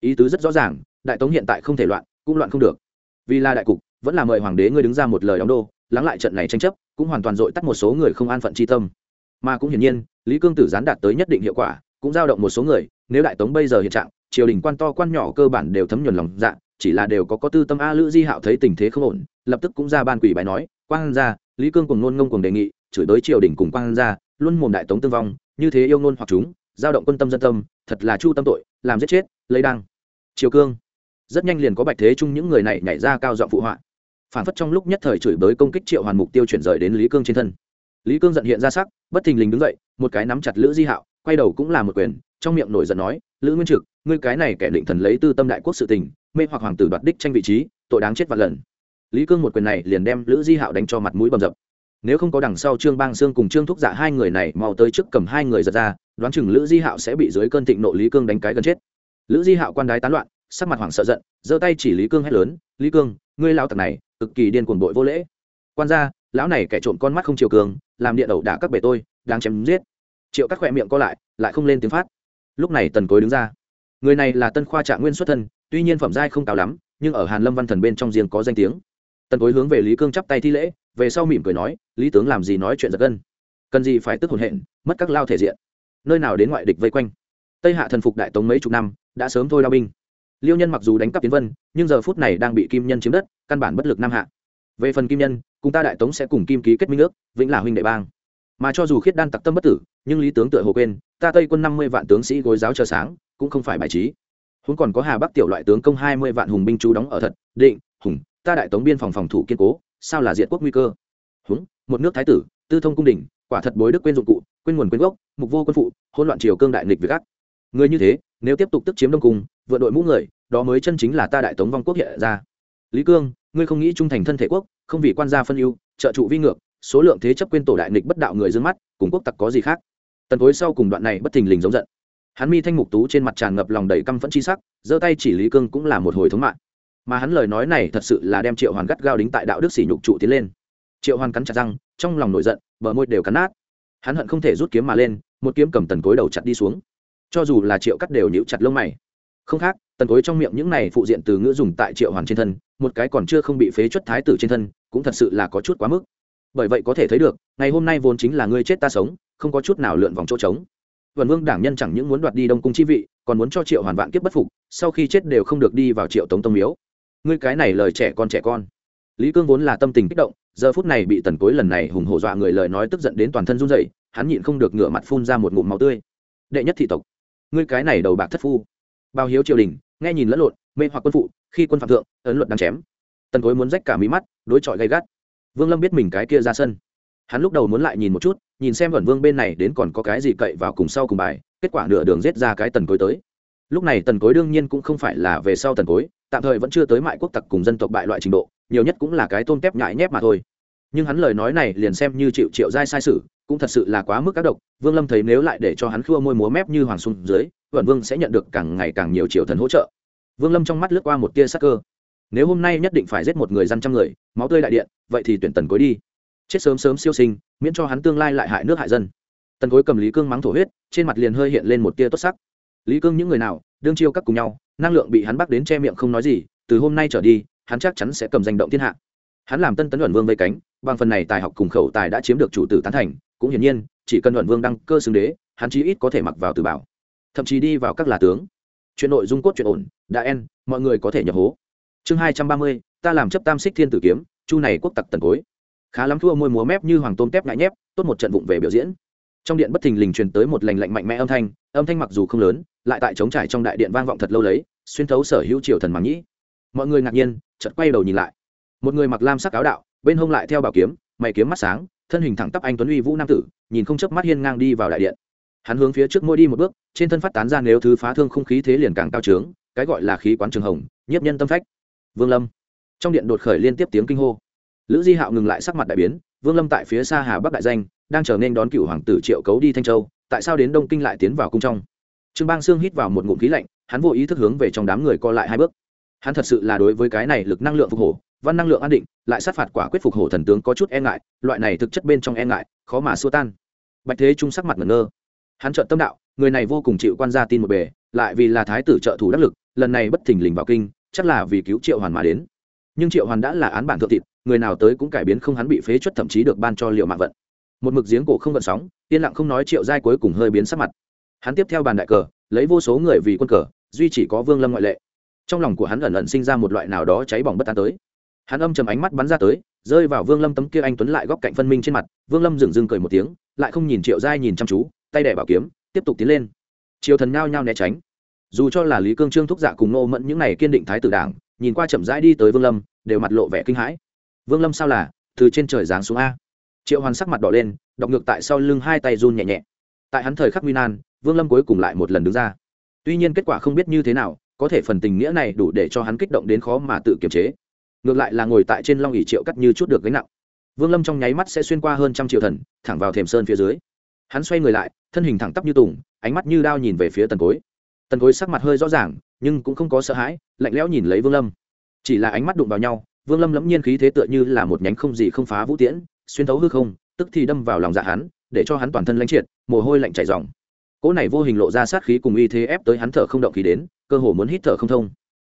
Ý tứ rất rõ ràng, đại tống hiện tại không thể loạn, cũng loạn không được. Vì là đại cục, vẫn là mời hoàng đế ngươi đứng ra một lời đóng đô, lắng lại trận này tranh chấp, cũng hoàn toàn dội tắt một số người không an phận chi tâm. Mà cũng hiển nhiên, lý cương tử gián đạt tới nhất định hiệu quả, cũng giao động một số người, nếu đại tống bây giờ hiện trạng, triều đình quan to quan nhỏ cơ bản đều thấm nhuần lòng dạ chỉ là đều có có tư tâm a lữ di hạo thấy tình thế không ổn, lập tức cũng ra ban quỷ bài nói quang gia, lý cương cùng nôn ngông cùng đề nghị, chửi tới triều đình cùng quang gia, luôn mồm đại tống tương vong, như thế yêu nôn hoặc chúng, giao động quân tâm dân tâm, thật là chu tâm tội, làm giết chết, lấy đăng. Triều cương. Rất nhanh liền có bạch thế chung những người này nhảy ra cao giọng phụ họa. Phản phất trong lúc nhất thời chửi bới công kích triệu hoàn mục tiêu chuyển rời đến lý cương trên thân. Lý cương giận hiện ra sắc, bất thình lình đứng dậy, một cái nắm chặt lữ di hạo, quay đầu cũng là một quyền, trong miệng nổi giận nói, lữ nguyên trực, ngươi cái này kẻ định thần lấy tư tâm đại quốc sự tình, mê hoặc hoàng tử đoạt đích tranh vị trí, tội đáng chết vạn lần lý cương một quyền này liền đem lữ di hạo đánh cho mặt mũi bầm dập. Nếu không có đằng sau trương bang sương cùng trương thúc dạ hai người này mau tới trước cầm hai người giật ra, đoán chừng lữ di hạo sẽ bị dưới cơn thịnh nộ lý cương đánh cái gần chết. Lữ di hạo quan đái tán loạn, sắc mặt hoảng sợ giận, giơ tay chỉ lý cương hét lớn, lý cương, ngươi lao tặc này, cực kỳ điên cuồng bội vô lễ. Quan gia, lão này kẻ trộm con mắt không chiều cường, làm điện ẩu đả các bể tôi đang chém giết. Triệu các khỏe miệng co lại lại không lên tiếng phát. Lúc này tần cối đứng ra. Người này là tân khoa trạng nguyên xuất thân, tuy nhiên phẩm giai không cao lắm, nhưng ở hàn lâm văn thần bên trong riêng có danh tiếng tần cối hướng về lý cương chắp tay thi lễ, về sau mỉm cười nói, lý tướng làm gì nói chuyện giật gân? Cần gì phải tức hồn hện, mất các lao thể diện. Nơi nào đến ngoại địch vây quanh? Tây hạ thần phục đại tống mấy chục năm, đã sớm thôi lao binh. Liêu nhân mặc dù đánh cắp tiến vân, nhưng giờ phút này đang bị kim nhân chiếm đất, căn bản bất lực nam hạ. Về phần kim nhân, cùng ta đại tống sẽ cùng kim ký kết minh ước, vĩnh là huynh đệ bang. Mà cho dù khiết đan tặc tâm bất tử, nhưng lý tướng tựa hồ quên, ta tây quân năm mươi vạn tướng sĩ gối giáo chờ sáng, cũng không phải bài trí. Huống còn có hà bắc tiểu loại tướng công hai mươi vạn hùng binh chú đóng ở thật, định, hùng ta đại tống biên phòng phòng thủ kiên cố, sao là diệt quốc nguy cơ? Húng, một nước thái tử, tư thông cung đình, quả thật bối đức quên dụng cụ, quên nguồn quên gốc, mục vô quân phụ hôn loạn triều cương đại nghịch việc gắt người như thế, nếu tiếp tục tức chiếm đông cung, vượt đội mũ người, đó mới chân chính là ta đại tống vong quốc hiện ra. Lý cương, ngươi không nghĩ trung thành thân thể quốc, không vì quan gia phân ưu, trợ trụ vi ngược, số lượng thế chấp quên tổ đại nghịch bất đạo người dương mắt, cùng quốc tặc có gì khác? Tần tối sau cùng đoạn này bất thình lình giống giận. Hắn mi thanh mục tú trên mặt tràn ngập lòng đầy căm phẫn chi sắc, giơ tay chỉ lý cương cũng là một hồi thống mạng mà hắn lời nói này thật sự là đem triệu hoàn gắt gao đính tại đạo đức sỉ nhục trụ tiến lên. Triệu hoàn cắn chặt răng, trong lòng nổi giận, bờ môi đều cắn nát. Hắn hận không thể rút kiếm mà lên, một kiếm cầm tần cối đầu chặt đi xuống. Cho dù là triệu cắt đều nhíu chặt lông mày. Không khác, tần cối trong miệng những này phụ diện từ ngữ dùng tại triệu hoàn trên thân, một cái còn chưa không bị phế chuất thái tử trên thân, cũng thật sự là có chút quá mức. Bởi vậy có thể thấy được, ngày hôm nay vốn chính là ngươi chết ta sống, không có chút nào lượn vòng chỗ trống. Vần vương đảng nhân chẳng những muốn đoạt đi đông cung chi vị, còn muốn cho triệu hoàn vạn kiếp bất phục, sau khi chết đều không được đi vào triệu tống tông miếu ngươi cái này lời trẻ con trẻ con. Lý cương vốn là tâm tình kích động, giờ phút này bị tần cối lần này hùng hổ dọa người lời nói tức giận đến toàn thân run dậy hắn nhịn không được ngửa mặt phun ra một ngụm máu tươi. Đệ nhất thị tộc, ngươi cái này đầu bạc thất phu. Bao hiếu triều đình, nghe nhìn lẫn lộn, mê hoặc quân phụ, khi quân phạm thượng, ấn luật đang chém. Tần cối muốn rách cả mí mắt, đối chọi gay gắt. Vương lâm biết mình cái kia ra sân. Hắn lúc đầu muốn lại nhìn một chút, nhìn xem vẩn vương bên này đến còn có cái gì cậy vào cùng sau cùng bài, kết quả nửa đường rết ra cái tần cối tới. Lúc này tần cối đương nhiên cũng không phải là về sau tần cối tạm thời vẫn chưa tới mại quốc tặc cùng dân tộc bại loại trình độ, nhiều nhất cũng là cái tôm tép nhại nhép mà thôi. Nhưng hắn lời nói này liền xem như chịu triệu giai sai sự cũng thật sự là quá mức các độc. Vương lâm thấy nếu lại để cho hắn khua môi múa mép như hoàng xuân dưới vẩn vương sẽ nhận được càng ngày càng nhiều triệu thần hỗ trợ. Vương lâm trong mắt lướt qua một tia sắc cơ. Nếu hôm nay nhất định phải giết một người dân trăm người, máu tươi đại điện, vậy thì tuyển tần cối đi. Chết sớm sớm siêu sinh, miễn cho hắn tương lai lại hại nước hại dân. Tần cối cầm lý cương mắng thổ huyết, trên mặt liền hơi hiện lên một tia tốt sắc lý cương những người nào, đương chiêu các cùng nhau, năng lượng bị hắn bắt đến che miệng không nói gì, từ hôm nay trở đi, hắn chắc chắn sẽ cầm danh động thiên hạ. Hắn làm tân tấn luận vương vây cánh, bằng phần này tài học cùng khẩu tài đã chiếm được chủ tử tán thành, cũng hiển nhiên, chỉ cần luận vương đăng cơ xưng đế, hắn chí ít có thể mặc vào từ bảo. Thậm chí đi vào các là tướng. Chuyện nội dung cốt chuyện ổn, đã en, mọi người có thể nhập hố. Chương hai trăm ba mươi, ta làm chấp tam xích thiên tử kiếm, chu này quốc tặc tần cối. Khá lắm thua môi múa mép như hoàng tôm tép ngại nhép, tốt một trận vụng về biểu diễn. Trong điện bất thình lình truyền tới một lành lạnh mạnh mẽ âm thanh âm thanh mặc dù không lớn lại tại trống trải trong đại điện vang vọng thật lâu lấy, xuyên thấu sở hữu triều thần màng nhĩ. Mọi người ngạc nhiên, chợt quay đầu nhìn lại. Một người mặc lam sắc áo đạo, bên hông lại theo bảo kiếm, mày kiếm mắt sáng, thân hình thẳng tắp anh tuấn uy vũ nam tử, nhìn không chớp mắt hiên ngang đi vào đại điện. Hắn hướng phía trước môi đi một bước, trên thân phát tán ra nếu thứ phá thương không khí thế liền càng cao trướng, cái gọi là khí quán trường hồng, nhiếp nhân tâm phách. Vương lâm. Trong điện đột khởi liên tiếp tiếng kinh hô. Lữ di hạo ngừng lại sắc mặt đại biến, vương lâm tại phía xa hà bắc đại danh, đang chờ nên đón cựu hoàng tử triệu cấu đi thanh châu, tại sao đến đông kinh lại tiến vào cung trong? Trương bang sương hít vào một ngụm khí lạnh, hắn vô ý thức hướng về trong đám người co lại hai bước. Hắn thật sự là đối với cái này lực năng lượng phục hổ, văn năng lượng an định, lại sát phạt quả quyết phục hổ thần tướng có chút e ngại, loại này thực chất bên trong e ngại, khó mà xua tan. Bạch thế trung sắc mặt ngẩn ngơ. Hắn trợn tâm đạo, người này vô cùng chịu quan gia tin một bề, lại vì là thái tử trợ thủ đắc lực, lần này bất thình lình vào kinh, chắc là vì cứu triệu hoàn mà đến. Nhưng triệu hoàn đã là án bản thượng thịt, người nào tới cũng cải biến không hắn bị phế chuất thậm chí được ban cho liệu mạng vận. Một mực giếng cổ không vận sóng, yên lặng không nói triệu giai cuối cùng hơi biến sắc mặt hắn tiếp theo bàn đại cờ, lấy vô số người vì quân cờ, duy chỉ có vương lâm ngoại lệ. Trong lòng của hắn ẩn ẩn sinh ra một loại nào đó cháy bỏng bất an tới. Hắn âm chầm ánh mắt bắn ra tới, rơi vào vương lâm tấm kia anh tuấn lại góc cạnh phân minh trên mặt, vương lâm dừng dừng cười một tiếng, lại không nhìn triệu giai nhìn chăm chú, tay đẻ bảo kiếm, tiếp tục tiến lên. Triều thần nhao nhao né tránh. Dù cho là lý cương trương thúc dạ cùng nô mẫn những này kiên định thái tử đảng, nhìn qua chậm rãi đi tới vương lâm, đều mặt lộ vẻ kinh hãi. Vương lâm sao là từ trên trời giáng xuống a? Triệu hoàn sắc mặt đỏ lên, đọc ngược tại sau lưng hai tay run nhẹ nhẹ tại hắn thời khắc nguy nan, vương lâm cuối cùng lại một lần đứng ra. Tuy nhiên kết quả không biết như thế nào, có thể phần tình nghĩa này đủ để cho hắn kích động đến khó mà tự kiềm chế. Ngược lại là ngồi tại trên long ỉ triệu cắt như chút được gánh nặng. Vương lâm trong nháy mắt sẽ xuyên qua hơn trăm triệu thần, thẳng vào thềm sơn phía dưới. Hắn xoay người lại, thân hình thẳng tắp như tùng, ánh mắt như đao nhìn về phía tần cối. Tần cối sắc mặt hơi rõ ràng, nhưng cũng không có sợ hãi, lạnh lẽo nhìn lấy vương lâm. Chỉ là ánh mắt đụng vào nhau, vương lâm lẫm nhiên khí thế tựa như là một nhánh không gì không phá vũ tiễn, xuyên thấu hư không, tức thì đâm vào lòng dạ hắn để cho hắn toàn thân lãnh triệt, mồ hôi lạnh chảy dòng cỗ này vô hình lộ ra sát khí cùng uy thế ép tới hắn thở không động khí đến, cơ hồ muốn hít thở không thông.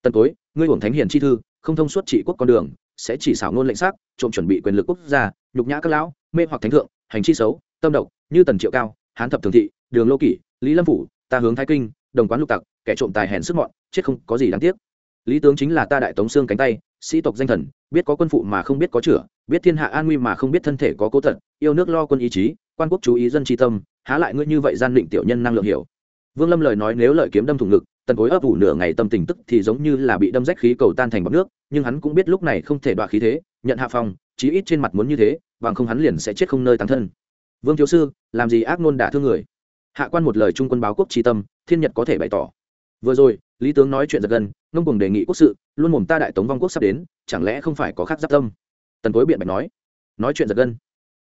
Tần cối, ngươi hưởng thánh hiền chi thư, không thông suốt trị quốc con đường, sẽ chỉ xảo ngôn lệnh xác, trộm chuẩn bị quyền lực quốc gia, nhục nhã các lão, mê hoặc thánh thượng, hành chi xấu, tâm độc, như tần triệu cao, hán thập thường thị, đường lô kỷ, lý lâm phủ, ta hướng thái kinh, đồng quán lục tặc, kẻ trộm tài hèn sức mọn, chết không có gì đáng tiếc. Lý tướng chính là ta đại tống xương cánh tay, sĩ tộc danh thần, biết có quân phụ mà không biết có chửa, biết thiên hạ an nguy mà không biết thân thể có cố tật yêu nước lo quân ý chí quan quốc chú ý dân tri tâm, há lại ngươi như vậy gian định tiểu nhân năng lượng hiểu. Vương lâm lời nói nếu lợi kiếm đâm thủng ngực, tần cối ấp ủ nửa ngày tâm tình tức thì giống như là bị đâm rách khí cầu tan thành bọc nước, nhưng hắn cũng biết lúc này không thể đoạt khí thế, nhận hạ phòng chí ít trên mặt muốn như thế, bằng không hắn liền sẽ chết không nơi tán thân. Vương thiếu sư, làm gì ác nôn đả thương người? Hạ quan một lời trung quân báo quốc tri tâm, thiên nhật có thể bày tỏ. Vừa rồi, lý tướng nói chuyện giật gần ngông cùng đề nghị quốc sự, luôn mồm ta đại tống vong quốc sắp đến, chẳng lẽ không phải có khác giáp tâm? Tần cối biện bạch nói. Nói chuyện giật gân.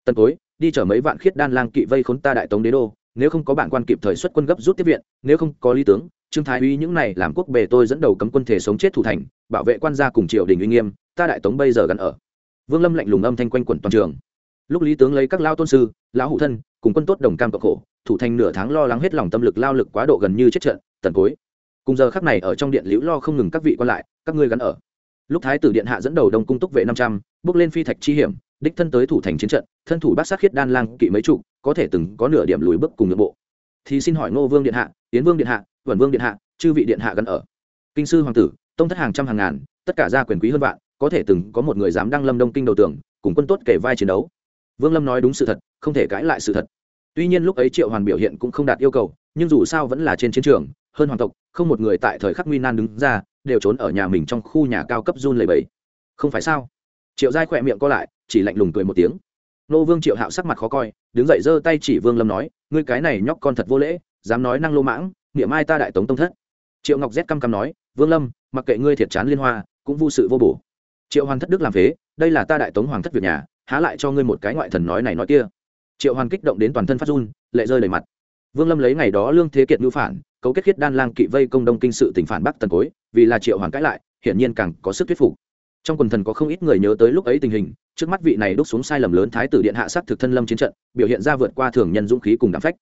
Tần cối đi chở mấy vạn khiết đan lang kỵ vây khốn ta đại tống đế đô, nếu không có bản quan kịp thời xuất quân gấp rút tiếp viện, nếu không có lý tướng, trương thái uy những này làm quốc bề tôi dẫn đầu cấm quân thể sống chết thủ thành, bảo vệ quan gia cùng triều đình uy nghiêm, ta đại tống bây giờ gần ở. Vương lâm lạnh lùng âm thanh quanh quẩn toàn trường. Lúc lý tướng lấy các lao tôn sư, lão hủ thân, cùng quân tốt đồng cam cộng khổ, thủ thành nửa tháng lo lắng hết lòng tâm lực lao lực quá độ gần như chết trận tần cối. Cùng giờ khắc này ở trong điện liễu lo không ngừng các vị quan lại, các ngươi gắn ở. Lúc thái tử điện hạ dẫn đầu đông cung túc vệ năm trăm, bước lên phi thạch chi hiểm đích thân tới thủ thành chiến trận, thân thủ bát sát khiết đan lang kỵ mấy trụ có thể từng có nửa điểm lùi bước cùng nội bộ. Thì xin hỏi ngô vương điện hạ tiến vương điện hạ vẩn vương điện hạ, chư vị điện hạ gần ở? Kinh sư hoàng tử, tông thất hàng trăm hàng ngàn, tất cả gia quyền quý hơn vạn, có thể từng có một người dám đăng lâm đông kinh đầu tường, cùng quân tốt kể vai chiến đấu? Vương lâm nói đúng sự thật, không thể cãi lại sự thật. Tuy nhiên lúc ấy triệu hoàn biểu hiện cũng không đạt yêu cầu, nhưng dù sao vẫn là trên chiến trường, hơn hoàng tộc, không một người tại thời khắc nguy nan đứng ra, đều trốn ở nhà mình trong khu nhà cao cấp run lầy bầy không phải sao? Triệu giai khỏe miệng co lại chỉ lạnh lùng cười một tiếng. Nô vương triệu hạo sắc mặt khó coi đứng dậy giơ tay chỉ vương lâm nói ngươi cái này nhóc con thật vô lễ dám nói năng lô mãng niệm ai ta đại tống tông thất. Triệu ngọc rét căm căm nói vương lâm mặc kệ ngươi thiệt chán liên hoa cũng vô sự vô bổ. Triệu hoàn thất đức làm thế, đây là ta đại tống hoàng thất việc nhà há lại cho ngươi một cái ngoại thần nói này nói kia. Triệu hoàn kích động đến toàn thân phát run lệ rơi đầy mặt. Vương lâm lấy ngày đó lương thế kiệt ngữ phản cấu kết khiết đan lang kỵ vây công đông kinh sự tỉnh phản bắc tần cối vì là triệu hoàn cãi lại hiển nhiên càng có sức thuyết phục trong quần thần có không ít người nhớ tới lúc ấy tình hình, trước mắt vị này đúc xuống sai lầm lớn thái tử điện hạ sát thực thân lâm chiến trận, biểu hiện ra vượt qua thường nhân dũng khí cùng đảm phách.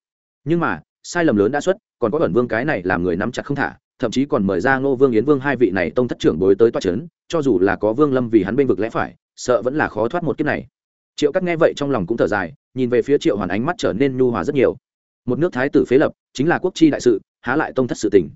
Nhưng mà, sai lầm lớn đã xuất, còn có ẩn vương cái này làm người nắm chặt không thả, thậm chí còn mời ra ngô vương yến vương hai vị này tông thất trưởng bối tới toa c h ấ n cho dù là có vương lâm vì hắn bênh vực lẽ phải, sợ vẫn là khó thoát một kiếp này. Triệu cắt nghe vậy trong lòng cũng thở dài, nhìn về phía triệu hoàn ánh mắt trở nên nhu hòa rất nhiều. Một nước thái tử phế lập, chính là quốc chi đại sự, há lại tông thất sự tình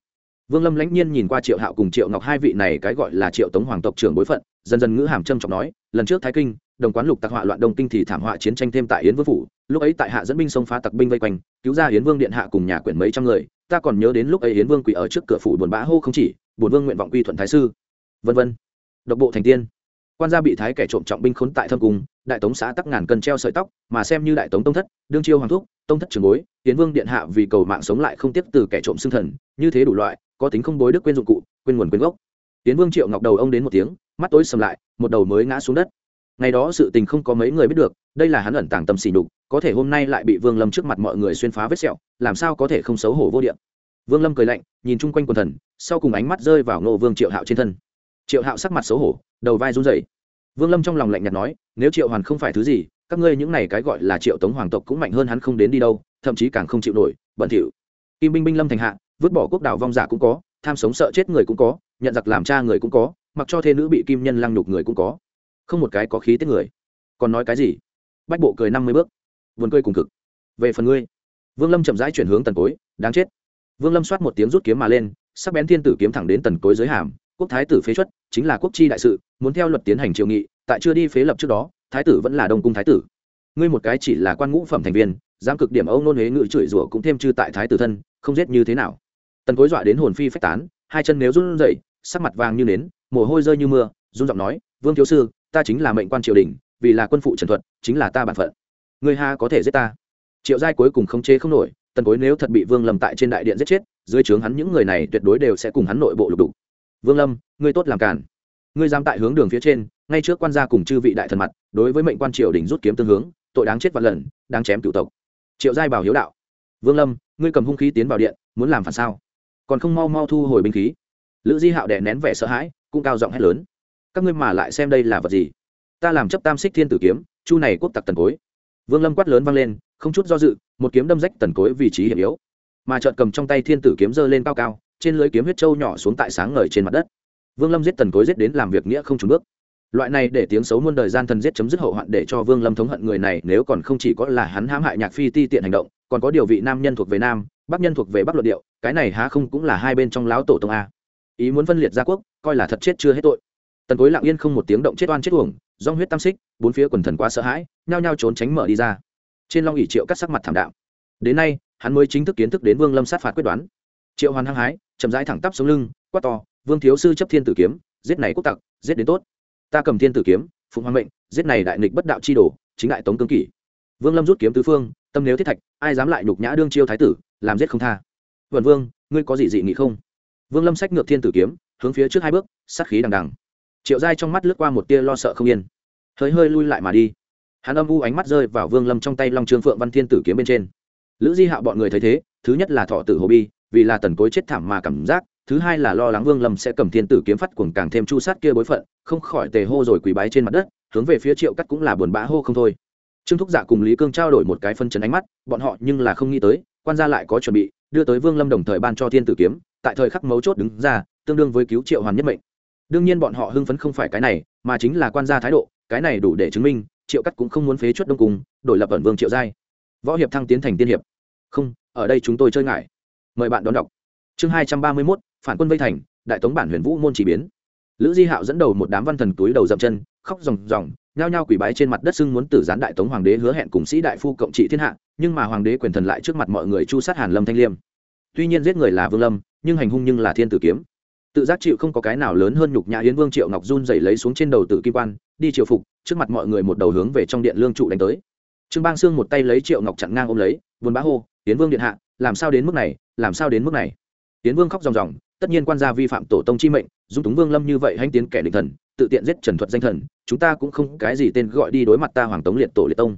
vương lâm lãnh nhiên nhìn qua triệu hạo cùng triệu ngọc hai vị này, cái gọi là triệu tống hoàng tộc trưởng bối phận, dần dần ngữ hàm trâm trọng nói, lần trước thái kinh, đồng quán lục tặc họa loạn đông kinh thì thảm họa chiến tranh thêm tại yến vương phủ, lúc ấy tại hạ dẫn binh xông phá tặc binh vây quanh, cứu ra yến vương điện hạ cùng nhà quyển mấy trăm người, ta còn nhớ đến lúc ấy yến vương quỳ ở trước cửa phủ buồn bã hô không chỉ, buồn vương nguyện vọng quy thuận thái sư. Vân vân. Độc bộ thành tiên. Quan gia bị thái kẻ trộm trọng binh khốn tại thâm cung, đại tống xã tắc ngàn cân treo sợi tóc, mà xem như đại tống tông thất, đương chiêu hoàng thúc, tông thất trường bối tiến vương điện hạ vì cầu mạng sống lại không tiếp từ kẻ trộm xương thần, như thế đủ loại có tính không bối đức quên dụng cụ, quên nguồn quên gốc. Tiến vương triệu ngọc đầu ông đến một tiếng, mắt tối sầm lại, một đầu mới ngã xuống đất. Ngày đó sự tình không có mấy người biết được, đây là hắn ẩn tàng tâm xỉ nhục, có thể hôm nay lại bị vương lâm trước mặt mọi người xuyên phá vết sẹo, làm sao có thể không xấu hổ vô điện vương lâm cười lạnh, nhìn chung quanh quần thần, sau cùng ánh mắt rơi vào nô vương triệu hạo trên thân. Triệu hạo sắc mặt xấu hổ, đầu vai run rẩy. Vương lâm trong lòng lạnh nhạt nói, nếu triệu hoàn không phải thứ gì, các ngươi những này cái gọi là triệu tống hoàng tộc cũng mạnh hơn hắn không đến đi đâu, thậm chí càng không chịu nổi bẩn thỉu kim binh binh lâm thành hạ vứt bỏ quốc đảo vong giả cũng có, tham sống sợ chết người cũng có, nhận giặc làm cha người cũng có, mặc cho thê nữ bị kim nhân lăng nhục người cũng có. Không một cái có khí tiết người. Còn nói cái gì? Bách bộ cười năm mươi bước. Vườn cười cùng cực. Về phần ngươi. Vương lâm chậm rãi chuyển hướng tần cối, đáng chết. Vương lâm soát một tiếng rút kiếm mà lên, sắc bén thiên tử kiếm thẳng đến tần cối giới hàm, quốc thái tử phế chuất, chính là quốc chi đại sự, muốn theo luật tiến hành triều nghị, tại chưa đi phế lập trước đó, thái tử vẫn là đông cung thái tử. Ngươi một cái chỉ là quan ngũ phẩm thành viên giam cực điểm âu nôn huế ngự chửi rủa cũng thêm chư tại thái tử thân, không giết như thế nào? Tần cối dọa đến hồn phi phách tán, hai chân nếu run rẩy, sắc mặt vàng như nến, mồ hôi rơi như mưa, run giọng nói, vương thiếu sư, ta chính là mệnh quan triều đình, vì là quân phụ trần thuật, chính là ta bản phận. Ngươi ha có thể giết ta. Triệu giai cuối cùng không chế không nổi, tần cối nếu thật bị vương lầm tại trên đại điện giết chết, dưới trướng hắn những người này tuyệt đối đều sẽ cùng hắn nội bộ lục đục. Vương lâm, ngươi tốt làm cản ngươi dám tại hướng đường phía trên, ngay trước quan gia cùng chư vị đại thần mặt, đối với mệnh quan triều đình rút kiếm tương hướng, tội đáng chết vạn lần, đáng chém cựu tộc. Triệu giai bảo hiếu đạo, vương lâm, ngươi cầm hung khí tiến vào điện, muốn làm phản sao? Còn không mau mau thu hồi binh khí. Lữ di hạo đè nén vẻ sợ hãi, cũng cao giọng hét lớn. Các ngươi mà lại xem đây là vật gì? Ta làm chấp tam xích thiên tử kiếm, chu này quốc tặc tần cối. Vương lâm quát lớn vang lên, không chút do dự, một kiếm đâm rách tần cối vị trí hiểm yếu. Mà trợn cầm trong tay thiên tử kiếm giơ lên cao cao, trên lưới kiếm huyết trâu nhỏ xuống tại sáng ngời trên mặt đất. Vương lâm giết tần cối giết đến làm việc nghĩa không trùng bước. Loại này để tiếng xấu muôn đời gian thần giết chấm dứt hậu hoạn để cho vương lâm thống hận người này, nếu còn không chỉ có là hắn hãm hại nhạc phi ti tiện hành động, còn có điều vị nam nhân thuộc về nam bắc nhân thuộc về bắc luận điệu, cái này há không cũng là hai bên trong lão tổ tông a. Ý muốn phân liệt gia quốc, coi là thật chết chưa hết tội. Tần cối lặng yên không một tiếng động chết oan chết uổng do huyết tam xích, bốn phía quần thần quá sợ hãi, nhao nhao trốn tránh mở đi ra. Trên long ỉ triệu cắt sắc mặt thảm đạo đến nay, hắn mới chính thức kiến thức đến vương lâm sát phạt quyết đoán. Triệu hoàn hăng hái, chậm rãi thẳng tắp xuống lưng, quát to, vương thiếu sư chấp thiên tử kiếm, giết này quốc tặc, giết đến tốt. Ta cầm thiên tử kiếm, phụng hoàng mệnh, giết này đại nghịch bất đạo chi đồ, chính đại tống cương kỷ. Vương lâm rút kiếm tứ phương, tâm nếu thiết thạch, ai dám lại nhục nhã đương chiêu thái tử làm giết không tha. Vần vương, ngươi có gì dị nghị không? Vương lâm sách ngược thiên tử kiếm, hướng phía trước hai bước, sát khí đằng đằng. Triệu giai trong mắt lướt qua một tia lo sợ không yên. Hơi hơi lui lại mà đi. Hắn âm u ánh mắt rơi vào vương lâm trong tay long trương phượng văn thiên tử kiếm bên trên. Lữ di hạo bọn người thấy thế, thứ nhất là thọ tử hồ bi, vì là tần cối chết thảm mà cảm giác, thứ hai là lo lắng vương lâm sẽ cầm thiên tử kiếm phát cuồng càng thêm chu sát kia bối phận, không khỏi tề hô rồi quỳ bái trên mặt đất, hướng về phía triệu cắt cũng là buồn bã hô không thôi. Trương thúc dạ cùng lý cương trao đổi một cái phân chấn ánh mắt, bọn họ nhưng là không nghĩ tới quan gia lại có chuẩn bị, đưa tới vương lâm đồng thời ban cho thiên tử kiếm, tại thời khắc mấu chốt đứng ra, tương đương với cứu triệu hoàn nhất mệnh. Đương nhiên bọn họ hưng phấn không phải cái này, mà chính là quan gia thái độ, cái này đủ để chứng minh, triệu cắt cũng không muốn phế chuất đông cùng đổi lập ẩn vương triệu giai. Võ hiệp thăng tiến thành tiên hiệp. Không, ở đây chúng tôi chơi ngại. Mời bạn đón đọc. Chương hai trăm ba mươi mốt, phản quân vây thành, đại tống bản huyền vũ môn chỉ biến. Lữ di hạo dẫn đầu một đám văn thần túi đầu dậm chân, khóc ròng ròng nhao nhao quỷ bái trên mặt đất xưng muốn tử gián đại tống hoàng đế hứa hẹn cùng sĩ đại phu cộng trị thiên hạ, nhưng mà hoàng đế quyền thần lại trước mặt mọi người chu sát hàn lâm thanh liêm. Tuy nhiên giết người là vương lâm, nhưng hành hung nhưng là thiên tử kiếm. Tự giác chịu không có cái nào lớn hơn nhục nhã hiến vương triệu ngọc run dày lấy xuống trên đầu tử kim quan, đi triều phục, trước mặt mọi người một đầu hướng về trong điện lương trụ đánh tới. Trương bang sương một tay lấy triệu ngọc chặn ngang ôm lấy, buồn bá hô hiến vương điện hạ, làm sao đến mức này, làm sao đến mức này? Hiến vương khóc ròng ròng, tất nhiên quan gia vi phạm tổ tông chi mệnh, dung túng vương lâm như vậy hanh tiến kẻ địch thần tự tiện giết trần thuật danh thần, chúng ta cũng không cái gì tên gọi đi đối mặt ta hoàng tống liệt tổ liệt tông.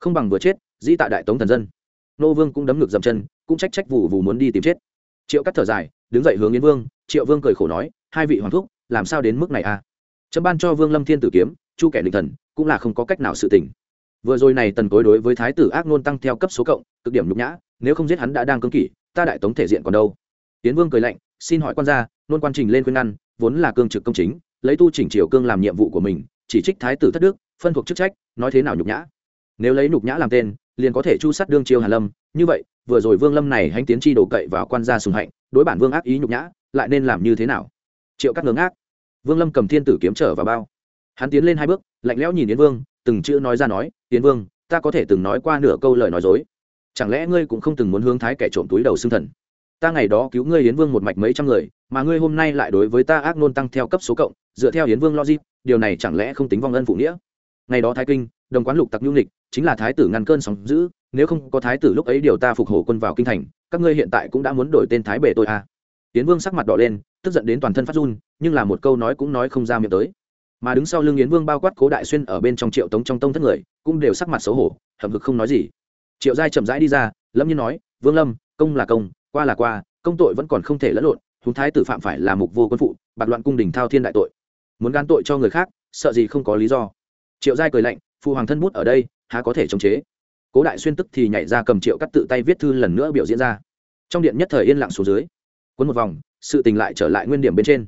Không bằng vừa chết, dĩ tại đại tống thần dân. Nô vương cũng đấm ngược dầm chân, cũng trách trách vụ vù muốn đi tìm chết. Triệu cắt thở dài, đứng dậy hướng yến vương, triệu vương cười khổ nói, hai vị hoàng thúc, làm sao đến mức này a à? chấm ban cho vương lâm thiên tử kiếm, chu kẻ định thần, cũng là không có cách nào sự tình. Vừa rồi này tần cối đối với thái tử ác nôn tăng theo cấp số cộng, cực điểm nhục nhã, nếu không giết hắn đã đang cương kỷ, ta đại tống thể diện còn đâu. Tiến vương cười lạnh, xin hỏi quan gia nôn quan trình lên khuyên ngăn, vốn là cương trực công chính lấy tu chỉnh triều cương làm nhiệm vụ của mình, chỉ trích thái tử thất đức, phân thuộc chức trách, nói thế nào nhục nhã. Nếu lấy nhục nhã làm tên, liền có thể chu sát đương chiêu hàn lâm. Như vậy, vừa rồi vương lâm này hành tiến chi đổ cậy vào quan gia sùng hạnh, đối bản vương ác ý nhục nhã, lại nên làm như thế nào? Triệu cắt ngưỡng ác vương lâm cầm thiên tử kiếm trở vào bao. Hắn tiến lên hai bước, lạnh lẽo nhìn yến vương, từng chữ nói ra nói, yến vương, ta có thể từng nói qua nửa câu lời nói dối. Chẳng lẽ ngươi cũng không từng muốn hướng thái kẻ trộm túi đầu xương thần? Ta ngày đó cứu ngươi yến vương một mạch mấy trăm người, mà ngươi hôm nay lại đối với ta ác nôn tăng theo cấp số cộng dựa theo yến vương logic, điều này chẳng lẽ không tính vong ân phụ nghĩa? Ngày đó thái kinh, đồng quán lục tặc nhu Lịch chính là thái tử ngăn cơn sóng giữ nếu không có thái tử lúc ấy điều ta phục hổ quân vào kinh thành, các ngươi hiện tại cũng đã muốn đổi tên thái bể tôi à. yến vương sắc mặt đỏ lên, tức giận đến toàn thân phát run, nhưng là một câu nói cũng nói không ra miệng tới. Mà đứng sau lưng yến vương bao quát cố đại xuyên ở bên trong triệu tống trong tông thất người, cũng đều sắc mặt xấu hổ, hậm hực không nói gì. Triệu giai chậm rãi đi ra lâm nhiên nói, vương lâm, công là công, qua là qua, công tội vẫn còn không thể lẫn lộn húng thái tử phạm phải là mục vô quân phụ, bạc loạn cung đình thao thiên đại tội muốn gan tội cho người khác, sợ gì không có lý do. Triệu giai cười lạnh phụ hoàng thân bút ở đây, há có thể chống chế? Cố đại xuyên tức thì nhảy ra cầm triệu cắt tự tay viết thư lần nữa biểu diễn ra. Trong điện nhất thời yên lặng xuống dưới. Quấn một vòng, sự tình lại trở lại nguyên điểm bên trên.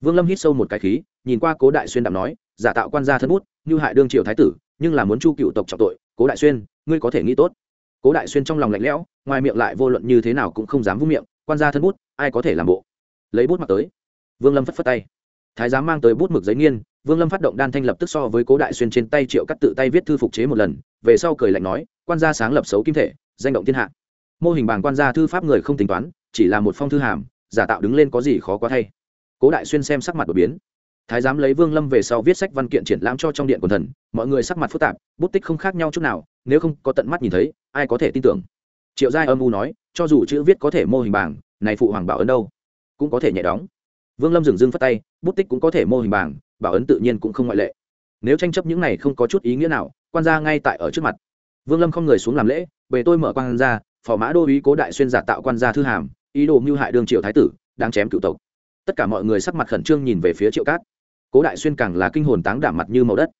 Vương lâm hít sâu một cái khí, nhìn qua cố đại xuyên đạm nói, giả tạo quan gia thân bút, như hại đương triều thái tử, nhưng là muốn chu cựu tộc trọng tội, cố đại xuyên, ngươi có thể nghĩ tốt. Cố đại xuyên trong lòng lạnh lẽo, ngoài miệng lại vô luận như thế nào cũng không dám vung miệng, quan gia thân bút, ai có thể làm bộ? Lấy bút mặc tới. Vương lâm phất phất tay thái giám mang tới bút mực giấy nghiên, vương lâm phát động đan thanh lập tức so với cố đại xuyên trên tay triệu cắt tự tay viết thư phục chế một lần, về sau cười lạnh nói, quan gia sáng lập xấu kim thể, danh động thiên hạ. Mô hình bảng quan gia thư pháp người không tính toán, chỉ là một phong thư hàm, giả tạo đứng lên có gì khó quá thay. Cố đại xuyên xem sắc mặt đột biến. Thái giám lấy vương lâm về sau viết sách văn kiện triển lãm cho trong điện quần thần, mọi người sắc mặt phức tạp, bút tích không khác nhau chút nào, nếu không có tận mắt nhìn thấy, ai có thể tin tưởng. Triệu giai âm u nói, cho dù chữ viết có thể mô hình bảng, này phụ hoàng bảo ấn đâu? Cũng có thể nhẹ đóng vương lâm dừng dưng phất tay, bút tích cũng có thể mô hình bảng, bảo ấn tự nhiên cũng không ngoại lệ. Nếu tranh chấp những này không có chút ý nghĩa nào, quan gia ngay tại ở trước mặt. Vương lâm không người xuống làm lễ, bề tôi mở quan gia, phò mã đô ý cố đại xuyên giả tạo quan gia thư hàm, ý đồ mưu hại đương triều thái tử, đang chém cựu tộc. Tất cả mọi người sắc mặt khẩn trương nhìn về phía triệu cát. Cố đại xuyên càng là kinh hồn táng đảm mặt như màu đất.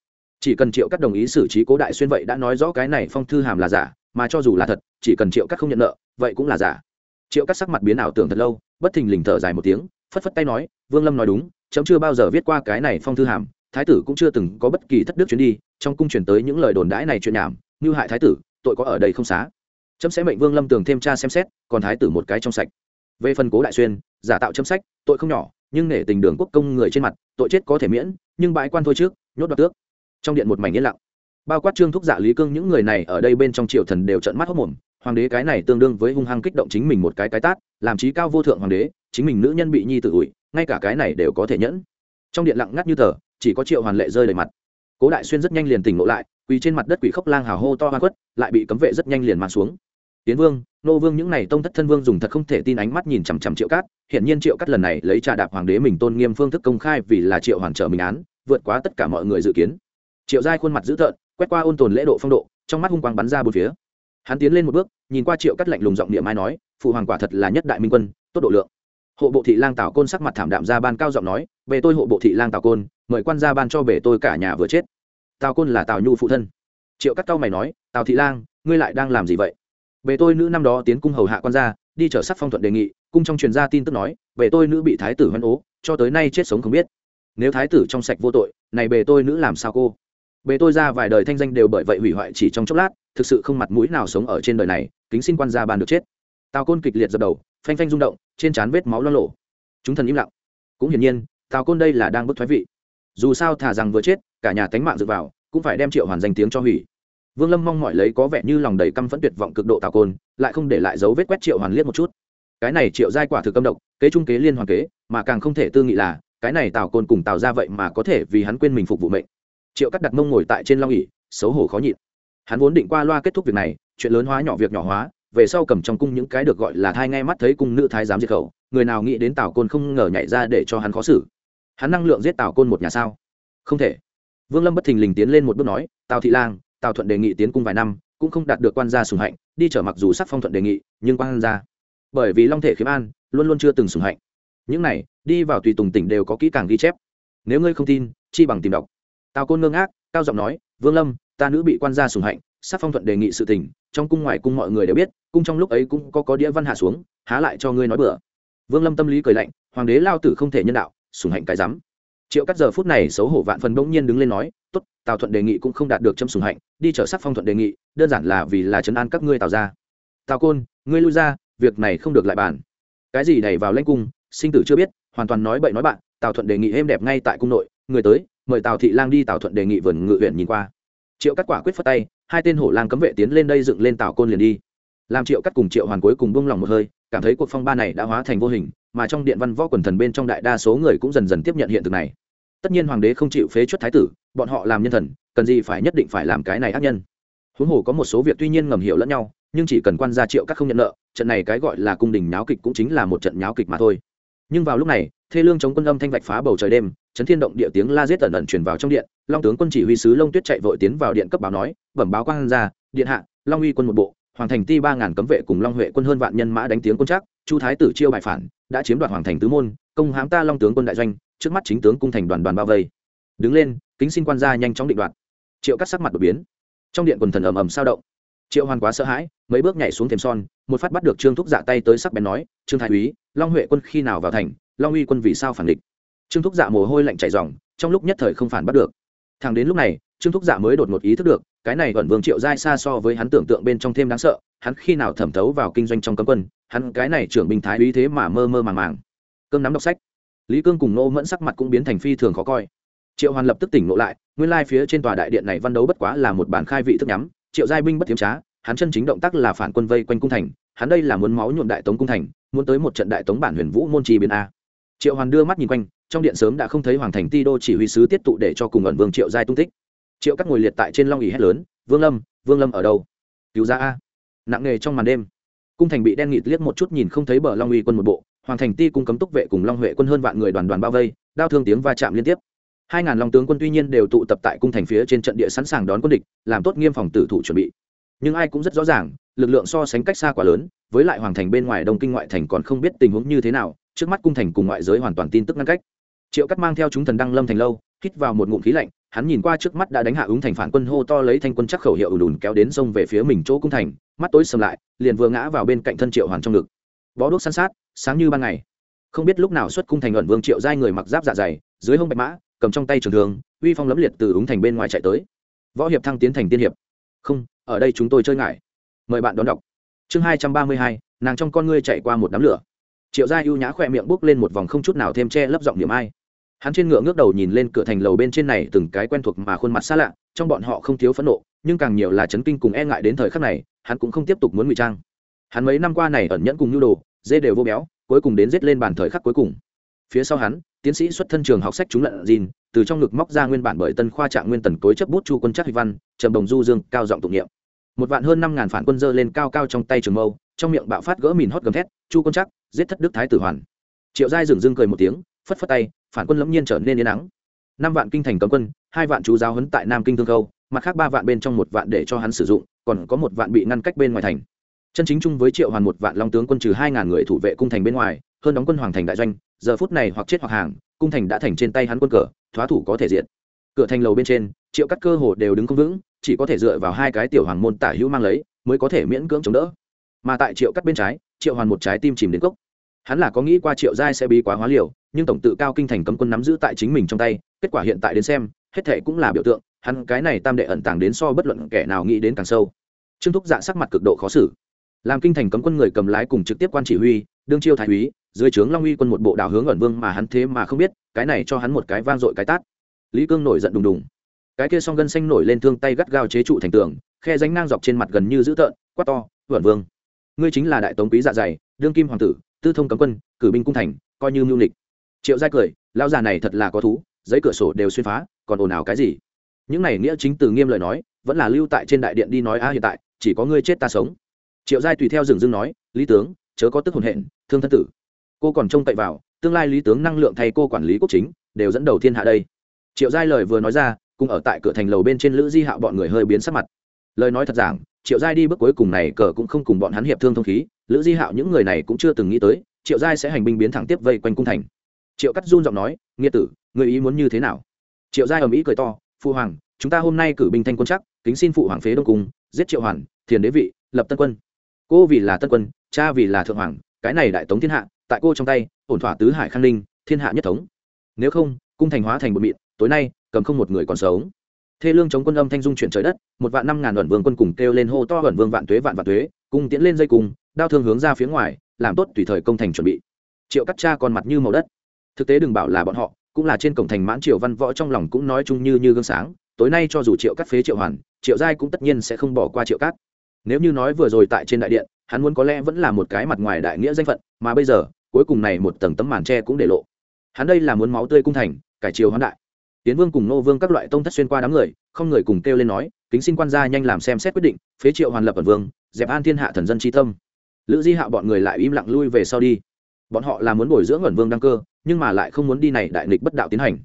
Chỉ cần triệu cát đồng ý xử trí cố đại xuyên vậy đã nói rõ cái này phong thư hàm là giả, mà cho dù là thật, chỉ cần triệu cát không nhận nợ, vậy cũng là giả. Triệu cát sắc mặt biến ảo tưởng thật lâu, bất thình lình thở dài một tiếng phất phất tay nói, vương lâm nói đúng, chấm chưa bao giờ viết qua cái này phong thư hàm, thái tử cũng chưa từng có bất kỳ thất đức chuyến đi, trong cung truyền tới những lời đồn đãi này chuyện nhảm, như hại thái tử, tội có ở đây không xá. Chấm sẽ mệnh vương lâm tường thêm tra xem xét, còn thái tử một cái trong sạch. Về phần cố đại xuyên, giả tạo chấm sách, tội không nhỏ, nhưng nể tình đường quốc công người trên mặt, tội chết có thể miễn, nhưng bãi quan thôi trước, nhốt đoạt tước. Trong điện một mảnh yên lặng. Bao quát trương thúc giả lý cương, những người này ở đây bên trong triều thần đều trận mắt hốc mồm hoàng đế cái này tương đương với hung hăng kích động chính mình một cái cái tát, làm trí cao vô thượng hoàng đế chính mình nữ nhân bị nhi tự ủi, ngay cả cái này đều có thể nhẫn. Trong điện lặng ngắt như tờ, chỉ có triệu hoàn lệ rơi đầy mặt. Cố đại xuyên rất nhanh liền tỉnh ngộ lại, quỳ trên mặt đất quỷ khốc lang hào hô to hoa quất, lại bị cấm vệ rất nhanh liền mang xuống. Tiến vương, nô vương những n à y tông thất thân vương dùng thật không thể tin ánh mắt nhìn chằm chằm triệu cát hiện nhiên triệu cát lần này lấy trà đạp hoàng đế mình tôn nghiêm phương thức công khai vì là triệu hoàn trở mình án, vượt quá tất cả mọi người dự kiến. Triệu giai khuôn mặt dữ tợn, quét qua ôn tồn lễ độ phong độ, trong mắt hung quang bắn ra bốn phía. Hắn tiến lên một bước, nhìn qua triệu cát lạnh lùng giọng niệm ai nói, phụ hoàng quả thật là nhất đại minh quân, tốt độ lượng hộ bộ thị lang tào côn sắc mặt thảm đạm ra ban cao giọng nói, về tôi hộ bộ thị lang tào côn, mời quan ra ban cho về tôi cả nhà vừa chết. Tào côn là tào nhu phụ thân. Triệu cắt cao mày nói tào thị lang, ngươi lại đang làm gì vậy? Về tôi nữ năm đó tiến cung hầu hạ quan gia, đi trở sắc phong thuận đề nghị, cung trong truyền gia tin tức nói về tôi nữ bị thái tử hoan ố, cho tới nay chết sống không biết. Nếu thái tử trong sạch vô tội, này bề tôi nữ làm sao cô? Bề tôi ra vài đời thanh danh đều bởi vậy hủy hoại chỉ trong chốc lát, thực sự không mặt mũi nào sống ở trên đời này, kính xin quan gia ban được chết. Tào côn kịch liệt dập đầu phanh phanh rung động, trên trán vết máu lo lộ. Chúng thần im lặng. Cũng hiển nhiên, tào côn đây là đang bức thoái vị. Dù sao thả rằng vừa chết, cả nhà tánh mạng dựa vào, cũng phải đem triệu hoàn danh tiếng cho hủy. Vương lâm mong mọi lấy có vẻ như lòng đầy căm phẫn tuyệt vọng cực độ tào côn, lại không để lại dấu vết quét triệu hoàn liếc một chút. Cái này triệu giai quả thực âm độc, kế trung kế liên hoàn kế, mà càng không thể tư nghị là, cái này tào côn cùng tào ra vậy mà có thể vì hắn quên mình phục vụ mệnh. Triệu cắt đặt mông ngồi tại trên long ỉ xấu hổ khó nhịn. Hắn vốn định qua loa kết thúc việc này, chuyện lớn hóa nhỏ việc nhỏ hóa về sau cầm trong cung những cái được gọi là thai ngay mắt thấy cung nữ thái giám diệt khẩu, người nào nghĩ đến tào côn không ngờ nhảy ra để cho hắn khó xử. Hắn năng lượng giết tào côn một nhà sao? Không thể. Vương lâm bất thình lình tiến lên một bước nói, tào thị lang, tào thuận đề nghị tiến cung vài năm, cũng không đạt được quan gia sùng hạnh, đi trở mặc dù sắc phong thuận đề nghị, nhưng quan gia bởi vì long thể khiếm an, luôn luôn chưa từng sùng hạnh. Những này, đi vào tùy tùng tỉnh đều có kỹ càng ghi chép. Nếu ngươi không tin, chi bằng tìm đọc. Tào côn ngơ ngác, cao giọng nói, vương lâm, ta nữ bị quan gia sùng hạnh, sắc phong thuận đề nghị sự tình trong cung ngoài cung mọi người đều biết, cung trong lúc ấy cũng có có đĩa văn hạ xuống, há lại cho ngươi nói bừa. Vương lâm tâm lý cười lạnh, hoàng đế lao tử không thể nhân đạo sùng hạnh cái rắm. Triệu cắt giờ phút này xấu hổ vạn phần bỗng nhiên đứng lên nói, tốt, tào thuận đề nghị cũng không đạt được châm sùng hạnh, đi trở sắc phong thuận đề nghị, đơn giản là vì là chấn an các ngươi tào ra tào côn, ngươi lui ra, việc này không được lại bàn. Cái gì đẩy vào lãnh cung, sinh tử chưa biết, hoàn toàn nói bậy nói bạn, tào thuận đề nghị êm đẹp ngay tại cung nội, người tới, mời tào thị lang đi tào thuận đề nghị vườn ngự huyện nhìn qua. Triệu cắt quả quyết phất tay hai tên hổ lang cấm vệ tiến lên đây dựng lên tảo côn liền đi. Làm triệu cắt cùng triệu hoàn cuối cùng bông lòng một hơi, cảm thấy cuộc phong ba này đã hóa thành vô hình, mà trong điện văn võ quần thần bên trong đại đa số người cũng dần dần tiếp nhận hiện thực này. Tất nhiên hoàng đế không chịu phế chuất thái tử, bọn họ làm nhân thần, cần gì phải nhất định phải làm cái này ác nhân. Huống hồ có một số việc tuy nhiên ngầm hiểu lẫn nhau, nhưng chỉ cần quan gia triệu các không nhận nợ, trận này cái gọi là cung đình nháo kịch cũng chính là một trận nháo kịch mà thôi. Nhưng vào lúc này, thê lương chống quân âm thanh vạch phá bầu trời đêm chấn thiên động địa tiếng la giết ẩn ẩn truyền vào trong điện, long tướng quân chỉ huy sứ long tuyết chạy vội tiến vào điện cấp báo nói, bẩm báo quan ra điện hạ, long uy quân một bộ hoàng thành ti ba ngàn cấm vệ cùng long huệ quân hơn vạn nhân mã đánh tiếng quân chắc chu thái tử chiêu bài phản, đã chiếm đoạt hoàng thành tứ môn, công hãm ta long tướng quân đại doanh, trước mắt chính tướng cung thành đoàn đoàn bao vây. Đứng lên, kính xin quan gia nhanh chóng định đoạt. Triệu cắt sắc mặt đột biến. Trong điện quần thần ầm ầm sao động. Triệu hoàn quá sợ hãi, mấy bước nhảy xuống thềm son, một phát bắt được trương thúc dạ tay tới sắc bén nói, trương thái úy, long huệ quân khi nào vào thành, long uy quân vì sao phản địch? Trương thúc dạ mồ hôi lạnh chảy dòng trong lúc nhất thời không phản bắt được. Thằng đến lúc này, trương thúc dạ mới đột ngột ý thức được, cái này vẫn vương triệu giai xa so với hắn tưởng tượng bên trong thêm đáng sợ, hắn khi nào thẩm thấu vào kinh doanh trong cấm quân, hắn cái này trưởng binh thái uy thế mà mơ mơ màng màng. Cơm nắm đọc sách. Lý cương cùng nô mẫn sắc mặt cũng biến thành phi thường khó coi. Triệu hoàn lập tức tỉnh ngộ lại, nguyên lai phía trên tòa đại điện này văn đấu bất quá là một bản khai vị thức nhắm, triệu giai binh bất tiếm trá, hắn chân chính động tác là phản quân vây quanh cung thành, hắn đây là muốn máu nhuộm đại tống cung thành, muốn tới một trận đại tống bản huyền vũ môn trì biến a. Triệu hoàn đưa mắt nhìn quanh trong điện sớm đã không thấy hoàng thành ti đô chỉ huy sứ tiết tụ để cho cùng ẩn vương triệu giai tung tích. Triệu các ngồi liệt tại trên long ỉ hét lớn, vương lâm vương lâm ở đâu? Cứu ra a. Nặng nghề trong màn đêm, cung thành bị đen nghịt liếc một chút nhìn không thấy bờ long uy quân một bộ, hoàng thành ti cung cấm túc vệ cùng long huệ quân hơn vạn người đoàn đoàn bao vây, đao thương tiếng va chạm liên tiếp. Hai ngàn long tướng quân tuy nhiên đều tụ tập tại cung thành phía trên trận địa sẵn sàng đón quân địch, làm tốt nghiêm phòng tử thủ chuẩn bị. Nhưng ai cũng rất rõ ràng, lực lượng so sánh cách xa quá lớn, với lại hoàng thành bên ngoài đông kinh ngoại thành còn không biết tình huống như thế nào, trước mắt cung thành cùng ngoại giới hoàn toàn tin tức ngăn cách triệu cắt mang theo chúng thần đăng lâm thành lâu, hít vào một ngụm khí lạnh, hắn nhìn qua trước mắt đã đánh hạ ứng thành phản quân hô to lấy thanh quân chắc khẩu hiệu đùn kéo đến sông về phía mình chỗ cung thành, mắt tối sầm lại, liền vừa ngã vào bên cạnh thân triệu hoàn trong ngực. Bó đốt san sát, sáng như ban ngày. Không biết lúc nào xuất cung thành ẩn vương triệu giai người mặc giáp dạ dày, dưới hông bạch mã, cầm trong tay trường thường uy phong lấm liệt từ ứng thành bên ngoài chạy tới. Võ hiệp thăng tiến thành tiên hiệp. Không, ở đây chúng tôi chơi ngại. Mời bạn đón đọc. Chương hai trăm ba mươi hai, nàng trong con ngươi chạy qua một đám lửa. Triệu giai ưu nhã khỏe miệng bốc lên một vòng không chút nào thêm che lấp giọng niềm ai hắn trên ngựa ngước đầu nhìn lên cửa thành lầu bên trên này từng cái quen thuộc mà khuôn mặt xa lạ, trong bọn họ không thiếu phẫn nộ, nhưng càng nhiều là chấn kinh cùng e ngại đến thời khắc này, hắn cũng không tiếp tục muốn ngụy trang. Hắn mấy năm qua này ẩn nhẫn cùng nhu đồ, dê đều vô béo, cuối cùng đến giết lên bàn thời khắc cuối cùng. Phía sau hắn, tiến sĩ xuất thân trường học sách chúng lận gìn từ trong ngực móc ra nguyên bản bởi tân khoa trạng nguyên tần cối chấp bút chu quân chắc huy văn, trầm đồng du dương, cao giọng tụng niệm. Một vạn hơn năm ngàn phản quân dơ lên cao cao trong tay trường mâu, trong miệng bạo phát gỡ mìn hót gầm thét, chu quân chắc, giết thất đức thái tử hoàn. Triệu giai dừng dưng cười một tiếng, phất phất tay phản quân lẫm nhiên trở nên yên nắng năm vạn kinh thành cấm quân, hai vạn chú giáo huấn tại nam kinh thương khâu, mặt khác ba vạn bên trong một vạn để cho hắn sử dụng, còn có một vạn bị ngăn cách bên ngoài thành. Chân chính chung với triệu hoàn một vạn long tướng quân trừ hai ngàn người thủ vệ cung thành bên ngoài, hơn đóng quân hoàng thành đại doanh, giờ phút này hoặc chết hoặc hàng, cung thành đã thành trên tay hắn quân cờ, thoá thủ có thể diện. Cửa thành lầu bên trên, triệu cắt cơ hồ đều đứng không vững, chỉ có thể dựa vào hai cái tiểu hoàng môn tả hữu mang lấy, mới có thể miễn cưỡng chống đỡ. Mà tại triệu cắt bên trái, triệu hoàn một trái tim chìm đến cốc. Hắn là có nghĩ qua triệu giai sẽ bí quá hóa liều nhưng tổng tự cao kinh thành cấm quân nắm giữ tại chính mình trong tay, kết quả hiện tại đến xem, hết thệ cũng là biểu tượng, hắn cái này tam đệ ẩn tàng đến so bất luận kẻ nào nghĩ đến càng sâu. Trương thúc dạ sắc mặt cực độ khó xử. Làm kinh thành cấm quân người cầm lái cùng trực tiếp quan chỉ huy, đương chiêu thái úy, dưới trướng long uy quân một bộ đảo hướng ẩn vương mà hắn thế mà không biết, cái này cho hắn một cái vang dội cái tát. Lý cương nổi giận đùng đùng. Cái kia song gân xanh nổi lên thương tay gắt gao chế trụ thành tường, khe ránh ngang dọc trên mặt gần như dữ tợn, quát to ẩn vương, ngươi chính là đại tống quý dạ dày, đương kim hoàng tử, tư thông cấm quân, cử binh cung thành, coi như mưu lịch triệu giai cười lao già này thật là có thú, giấy cửa sổ đều xuyên phá, còn ồn ào cái gì? Những này nghĩa chính từ nghiêm lời nói, vẫn là lưu tại trên đại điện đi nói a à hiện tại, chỉ có ngươi chết ta sống. Triệu giai tùy theo dừng dưng nói, lý tướng, chớ có tức hồn hện, thương thân tử. Cô còn trông cậy vào, tương lai lý tướng năng lượng thay cô quản lý quốc chính, đều dẫn đầu thiên hạ đây. Triệu giai lời vừa nói ra, cùng ở tại cửa thành lầu bên trên lữ di hạo bọn người hơi biến sắc mặt. Lời nói thật giảng, triệu giai đi bước cuối cùng này cờ cũng không cùng bọn hắn hiệp thương thông khí, lữ di hạo những người này cũng chưa từng nghĩ tới, triệu giai sẽ hành binh biến thẳng tiếp vây quanh cung thành triệu cắt run giọng nói, nghĩa tử, người ý muốn như thế nào? Triệu giai ầm ĩ cười to, phu hoàng, chúng ta hôm nay cử binh thanh quân chắc, kính xin phụ hoàng phế đông cung, giết triệu hoàn, thiền đế vị, lập tân quân. Cô vì là tân quân, cha vì là thượng hoàng, cái này đại tống thiên hạ, tại cô trong tay, ổn thỏa tứ hải khang ninh, thiên hạ nhất thống. Nếu không, cung thành hóa thành bột mịn, tối nay, cầm không một người còn sống. Thê lương chống quân âm thanh dung chuyển trời đất, một vạn năm ngàn ẩn vương quân cùng kêu lên hô to ẩn vương vạn tuế, vạn vạn tuế, cùng tiến lên dây cùng đao thương hướng ra phía ngoài, làm tốt tùy thời công thành chuẩn bị. Triệu cắt cha còn mặt như màu đất thực tế đừng bảo là bọn họ, cũng là trên cổng thành mãn triều văn võ trong lòng cũng nói chung như như gương sáng, tối nay cho dù triệu cắt phế triệu hoàn, triệu giai cũng tất nhiên sẽ không bỏ qua triệu cắt nếu như nói vừa rồi tại trên đại điện, hắn muốn có lẽ vẫn là một cái mặt ngoài đại nghĩa danh phận, mà bây giờ, cuối cùng này một tầng tấm màn tre cũng để lộ. Hắn đây là muốn máu tươi cung thành, cải triều hoán đại. Tiến vương cùng nô vương các loại tông thất xuyên qua đám người, không người cùng kêu lên nói, kính xin quan gia nhanh làm xem xét quyết định, phế triệu hoàn lập ẩn vương, dẹp an thiên hạ thần dân tri tâm. Lữ di hạo bọn người lại im lặng lui về sau đi. Bọn họ là muốn bồi dưỡng ẩn vương đăng cơ nhưng mà lại không muốn đi này đại nghịch bất đạo tiến hành.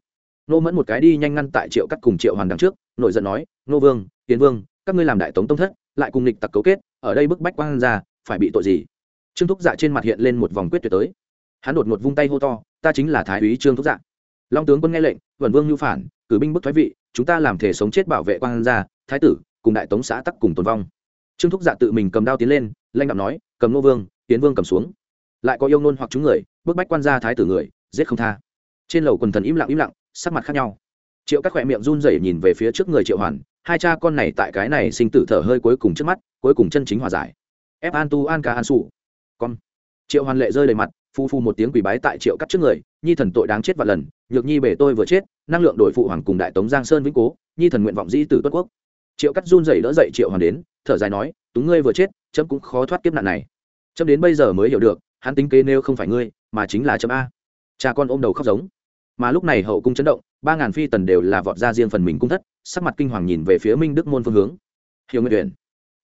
Nô mẫn một cái đi nhanh ngăn tại triệu cắt cùng triệu hoàn đằng trước nội giận nói, nô vương tiến vương, các ngươi làm đại tống tông thất, lại cùng nghịch tặc cấu kết, ở đây bức bách quan ra phải bị tội gì? Trương thúc dạ trên mặt hiện lên một vòng quyết tuyệt tới. Hắn đột ngột vung tay hô to, ta chính là thái úy trương thúc dạ. Long tướng quân nghe lệnh vẩn vương nhu phản, cử binh bức thoái vị, chúng ta làm thể sống chết bảo vệ quan gia, thái tử, cùng đại tống xã tắc cùng tồn vong. Trương thúc dạ tự mình cầm đao tiến lên, lanh đạo nói, cầm nô vương tiến vương cầm xuống. Lại có yêu nôn hoặc chúng người, bức bách quan gia thái tử người giết không tha. Trên lầu quần thần im lặng im lặng, sắc mặt khác nhau. Triệu các khỏe miệng run rẩy nhìn về phía trước người triệu hoàn, hai cha con này tại cái này sinh tử thở hơi cuối cùng trước mắt, cuối cùng chân chính hòa giải. Ép an tu an ca an sụ con. Triệu hoàn lệ rơi đầy mặt, phu phu một tiếng quỳ bái tại triệu cắt trước người, nhi thần tội đáng chết vạn lần, nhược nhi bể tôi vừa chết, năng lượng đổi phụ hoàng cùng đại tống giang sơn vĩnh cố, nhi thần nguyện vọng dĩ tử tuất quốc. Triệu cắt run rẩy đỡ dậy triệu hoàn đến, thở dài nói, túng ngươi vừa chết, chấm cũng khó thoát kiếp nạn này. Chấm đến bây giờ mới hiểu được, hắn tính kế nếu không phải ngươi, mà chính là chấm a cha con ôm đầu khóc giống. Mà lúc này hậu cung chấn động, ba ngàn phi tần đều là vọt ra riêng phần mình cung thất, sắc mặt kinh hoàng nhìn về phía minh đức môn phương hướng. Hiểu nguyện tuyển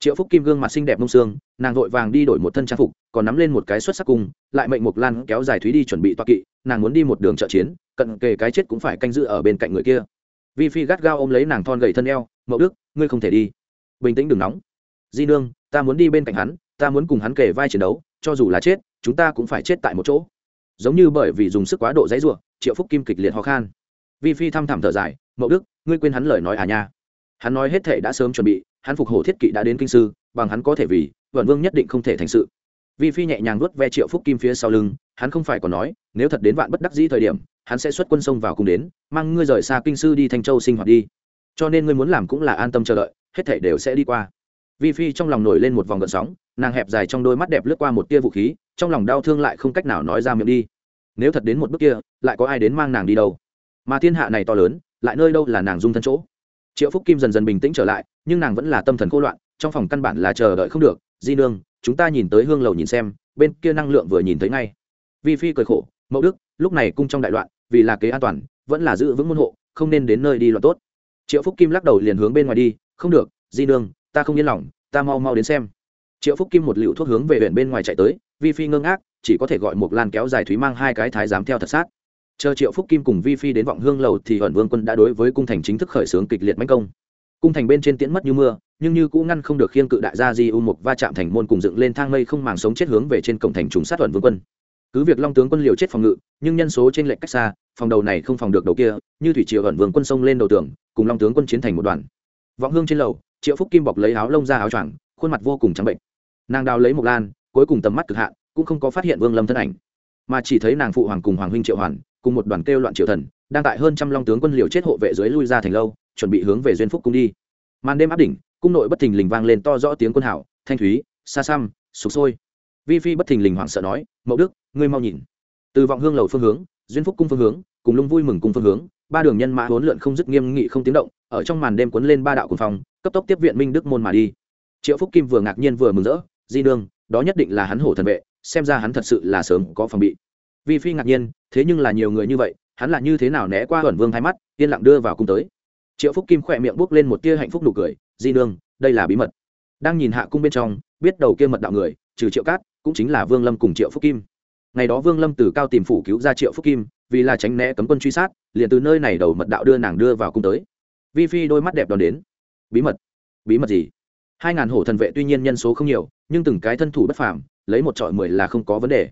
triệu phúc kim gương mặt xinh đẹp mông xương, nàng vội vàng đi đổi một thân trang phục, còn nắm lên một cái xuất sắc cung, lại mệnh mục lan kéo dài thúy đi chuẩn bị toa kỵ, nàng muốn đi một đường trợ chiến, cận kề cái chết cũng phải canh giữ ở bên cạnh người kia. Vi phi gắt gao ôm lấy nàng thon gầy thân eo, mậu đức, ngươi không thể đi. Bình tĩnh đừng nóng. Di nương, ta muốn đi bên cạnh hắn, ta muốn cùng hắn kề vai chiến đấu, cho dù là chết, chúng ta cũng phải chết tại một chỗ giống như bởi vì dùng sức quá độ dãy rủa, triệu phúc kim kịch liệt ho khan. Vi phi thầm thầm thở dài mậu đức ngươi quên hắn lời nói à nha? Hắn nói hết thể đã sớm chuẩn bị hắn phục hổ thiết kỵ đã đến kinh sư bằng hắn có thể vì vẩn vương nhất định không thể thành sự. Vi phi nhẹ nhàng vuốt ve triệu phúc kim phía sau lưng hắn không phải còn nói nếu thật đến vạn bất đắc dĩ thời điểm hắn sẽ xuất quân sông vào cùng đến mang ngươi rời xa kinh sư đi thanh châu sinh hoạt đi. Cho nên ngươi muốn làm cũng là an tâm chờ đợi hết thảy đều sẽ đi qua vi phi trong lòng nổi lên một vòng gợn sóng, nàng hẹp dài trong đôi mắt đẹp lướt qua một tia vũ khí, trong lòng đau thương lại không cách nào nói ra miệng đi. Nếu thật đến một bước kia, lại có ai đến mang nàng đi đâu? Mà thiên hạ này to lớn, lại nơi đâu là nàng dung thân chỗ? Triệu phúc kim dần dần bình tĩnh trở lại, nhưng nàng vẫn là tâm thần cô loạn, trong phòng căn bản là chờ đợi không được. Di nương, chúng ta nhìn tới hương lầu nhìn xem, bên kia năng lượng vừa nhìn thấy ngay. Vi phi cười khổ mẫu đức, lúc này cung trong đại loạn, vì là kế an toàn, vẫn là giữ vững môn hộ, không nên đến nơi đi loạn tốt. Triệu phúc kim lắc đầu liền hướng bên ngoài đi, không được, di nương ta không yên lòng ta mau mau đến xem. Triệu phúc kim một liệu thuốc hướng về huyện bên ngoài chạy tới vi phi ngưng ác, chỉ có thể gọi một lan kéo dài thúy mang hai cái thái giám theo thật sát. Chờ triệu phúc kim cùng vi phi đến vọng hương lầu thì ẩn vương quân đã đối với cung thành chính thức khởi xướng kịch liệt mánh công. Cung thành bên trên tiễn mất như mưa nhưng như cũng ngăn không được khiên cự đại gia di u mục va chạm thành môn cùng dựng lên thang mây không màng sống chết hướng về trên cổng thành trùng sát ẩn vương quân. Cứ việc long tướng quân liều chết phòng ngự nhưng nhân số trên lệnh cách xa phòng đầu này không phòng được đầu kia như thủy triều ẩn vương quân sông lên đầu tường cùng long tướng quân chiến thành một đoàn. Vọng hương trên lầu triệu phúc kim bọc lấy áo lông ra áo choàng, khuôn mặt vô cùng trắng bệnh. Nàng đào lấy một lan, cuối cùng tầm mắt cực hạn, cũng không có phát hiện vương lâm thân ảnh, mà chỉ thấy nàng phụ hoàng cùng hoàng huynh triệu hoàn, cùng một đoàn kêu loạn triệu thần, đang tại hơn trăm long tướng quân liều chết hộ vệ dưới lui ra thành lâu, chuẩn bị hướng về duyên phúc cung đi. Màn đêm áp đỉnh, cung nội bất thình lình vang lên to rõ tiếng quân hảo thanh thúy, xa xăm sụp sôi. Vi phi bất thình lình hoảng sợ nói, mậu đức, ngươi mau nhìn. Từ vọng hương lầu phương hướng, duyên phúc cung phương hướng cùng lung vui mừng cùng phương hướng, ba đường nhân mã huấn lượn không dứt nghiêm nghị không tiếng động, ở trong màn đêm cuốn lên ba đạo cùng phòng cấp tốc tiếp viện minh đức môn mà đi. Triệu phúc kim vừa ngạc nhiên vừa mừng rỡ, di đương đó nhất định là hắn hổ thần vệ, xem ra hắn thật sự là sớm có phòng bị. Vi phi ngạc nhiên, thế nhưng là nhiều người như vậy, hắn là như thế nào né qua ẩn vương hai mắt, yên lặng đưa vào cung tới? Triệu phúc kim khỏe miệng bốc lên một tia hạnh phúc nụ cười, di nương, đây là bí mật. Đang nhìn hạ cung bên trong, biết đầu kia mật đạo người, trừ triệu cát, cũng chính là vương lâm cùng triệu phúc kim ngày đó vương lâm từ cao tìm phủ cứu ra triệu phúc kim, vì là tránh né cấm quân truy sát, liền từ nơi này đầu mật đạo đưa nàng đưa vào cung tới. Vi phi đôi mắt đẹp đón đến. Bí mật? Bí mật gì? Hai ngàn hổ thần vệ tuy nhiên nhân số không nhiều, nhưng từng cái thân thủ bất phàm, lấy một trọi mười là không có vấn đề.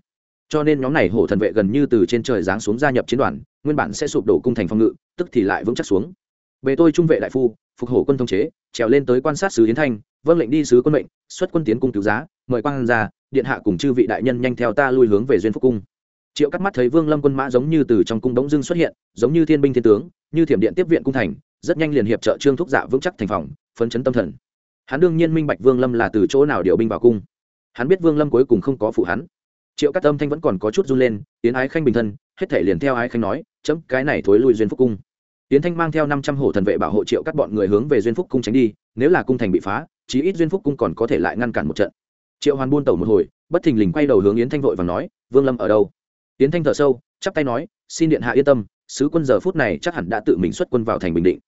Cho nên nhóm này hổ thần vệ gần như từ trên trời giáng xuống gia nhập chiến đoàn, nguyên bản sẽ sụp đổ cung thành phòng ngự, tức thì lại vững chắc xuống. Bề tôi trung vệ đại phu, phục hổ quân thống chế, trèo lên tới quan sát sứ yến thanh vâng lệnh đi sứ quân mệnh, xuất quân tiến cung cứu giá, mời quan ra điện hạ cùng chư vị đại nhân nhanh theo ta lui hướng về duyên phúc cung. Triệu cắt mắt thấy vương lâm quân mã giống như từ trong cung đống dưng xuất hiện, giống như thiên binh thiên tướng, như thiểm điện tiếp viện cung thành, rất nhanh liền hiệp trợ trương thúc dạ vững chắc thành phòng, phấn chấn tâm thần. Hắn đương nhiên minh bạch vương lâm là từ chỗ nào điều binh vào cung. Hắn biết vương lâm cuối cùng không có phụ hắn. Triệu cắt tâm thanh vẫn còn có chút run lên tiến ái khanh bình thân, hết thể liền theo ái khanh nói, chấm, cái này thối lui duyên phúc cung. Tiến thanh mang theo năm trăm hổ thần vệ bảo hộ triệu cắt bọn người hướng về duyên phúc cung tránh đi, nếu là cung thành bị phá, chí ít duyên phúc cung còn có thể lại ngăn cản một trận triệu hoàn buôn tẩu một hồi, bất thình lình quay đầu hướng yến thanh vội và nói, vương lâm ở đâu? Yến thanh thở sâu, chắp tay nói, xin điện hạ yên tâm, sứ quân giờ phút này chắc hẳn đã tự mình xuất quân vào thành bình định.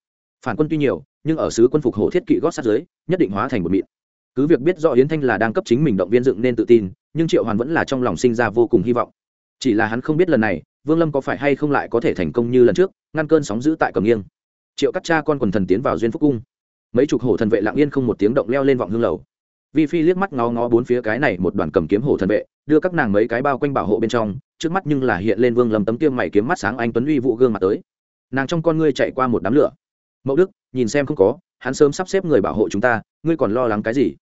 Phản quân tuy nhiều, nhưng ở sứ quân phục hộ thiết kỵ gót sát giới, nhất định hóa thành một mịn. Cứ việc biết rõ yến thanh là đang cấp chính mình động viên dựng nên tự tin, nhưng triệu hoàn vẫn là trong lòng sinh ra vô cùng hy vọng. Chỉ là hắn không biết lần này, vương lâm có phải hay không lại có thể thành công như lần trước, ngăn cơn sóng giữ tại cầm nghiêng. Triệu cắt cha con quần thần tiến vào duyên phúc cung. Mấy chục hổ thần vệ lặng yên không một tiếng động leo lên vọng hương lầu vi phi liếc mắt ngó ngó bốn phía cái này một đoàn cầm kiếm hổ thần vệ, đưa các nàng mấy cái bao quanh bảo hộ bên trong, trước mắt nhưng là hiện lên vương lâm tấm tiêm mày kiếm mắt sáng anh tuấn uy vụ gương mặt tới. Nàng trong con ngươi chạy qua một đám lửa. Mẫu đức, nhìn xem không có, hắn sớm sắp xếp người bảo hộ chúng ta, ngươi còn lo lắng cái gì?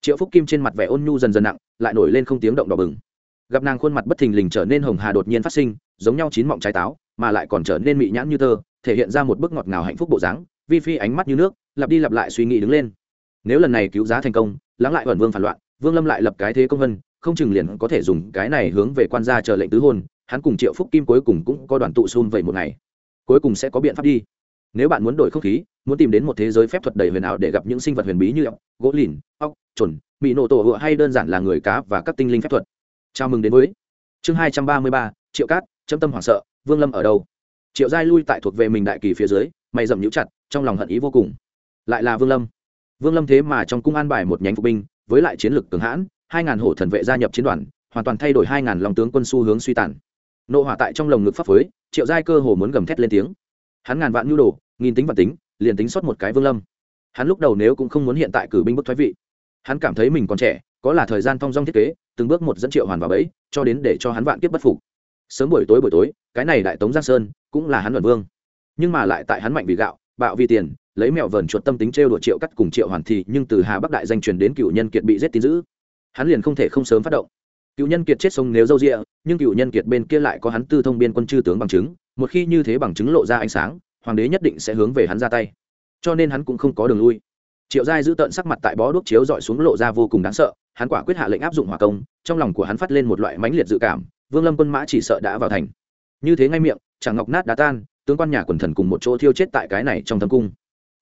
Triệu phúc kim trên mặt vẻ ôn nhu dần dần nặng, lại nổi lên không tiếng động đỏ bừng. Gặp nàng khuôn mặt bất thình lình trở nên hồng hà đột nhiên phát sinh, giống nhau chín mọng trái táo, mà lại còn trở nên mị nhãn như tơ, thể hiện ra một bức ngọt ngào hạnh phúc bộ dáng. Vi phi ánh mắt như nước, lặp đi lặp lại suy nghĩ đứng lên. Nếu lần này cứu giá thành công lắng lại ẩn vương phản loạn, vương lâm lại lập cái thế công vân, không chừng liền có thể dùng cái này hướng về quan gia chờ lệnh tứ hôn, hắn cùng triệu phúc kim cuối cùng cũng có đoàn tụ xôn vậy một ngày. Cuối cùng sẽ có biện pháp đi. Nếu bạn muốn đổi không khí, muốn tìm đến một thế giới phép thuật đầy huyền ảo để gặp những sinh vật huyền bí như ốc, gỗ lìn, ốc chuẩn mỹ nổ tổ hựa hay đơn giản là người cá và các tinh linh phép thuật. Chào mừng đến với chương hai trăm ba mươi ba, triệu cát, châm tâm hoảng sợ, vương lâm ở đâu? Triệu giai lui tại thuộc về mình đại kỳ phía dưới, mày dầm nhũ chặt, trong lòng hận ý vô cùng. Lại là vương lâm vương lâm thế mà trong cung an bài một nhánh phục binh, với lại chiến lược cường hãn, hai ngàn hổ thần vệ gia nhập chiến đoàn, hoàn toàn thay đổi hai ngàn lòng tướng quân xu hướng suy tàn. Nộ hỏa tại trong lồng ngực pháp phối, triệu giai cơ hồ muốn gầm thét lên tiếng. Hắn ngàn vạn nhu đồ, nghìn tính và tính, liền tính sót một cái vương lâm. Hắn lúc đầu nếu cũng không muốn hiện tại cử binh bức thoái vị. Hắn cảm thấy mình còn trẻ, có là thời gian thong dong thiết kế, từng bước một dẫn triệu hoàn vào bẫy, cho đến để cho hắn vạn kiếp bất phục. Sớm buổi tối buổi tối, cái này đại tống giang sơn, cũng là hắn luận vương. Nhưng mà lại tại hắn mạnh vì gạo, bạo vì tiền lấy mẹo vờn chuột tâm tính trêu đùa triệu cắt cùng triệu hoàn thì nhưng từ hà bắc đại danh truyền đến cựu nhân kiệt bị giết tín giữ hắn liền không thể không sớm phát động. Cựu nhân kiệt chết sông nếu dâu rịa, nhưng cựu nhân kiệt bên kia lại có hắn tư thông biên quân chư tướng bằng chứng. Một khi như thế bằng chứng lộ ra ánh sáng, hoàng đế nhất định sẽ hướng về hắn ra tay. Cho nên hắn cũng không có đường lui. Triệu giai giữ tợn sắc mặt tại bó đuốc chiếu dọi xuống lộ ra vô cùng đáng sợ. Hắn quả quyết hạ lệnh áp dụng hỏa công, trong lòng của hắn phát lên một loại mãnh liệt dự cảm. Vương lâm quân mã chỉ sợ đã vào thành. Như thế ngay miệng, chẳng ngọc nát đá tan, tướng quan nhà quần thần cùng một chỗ thiêu chết tại cái này trong thâm cung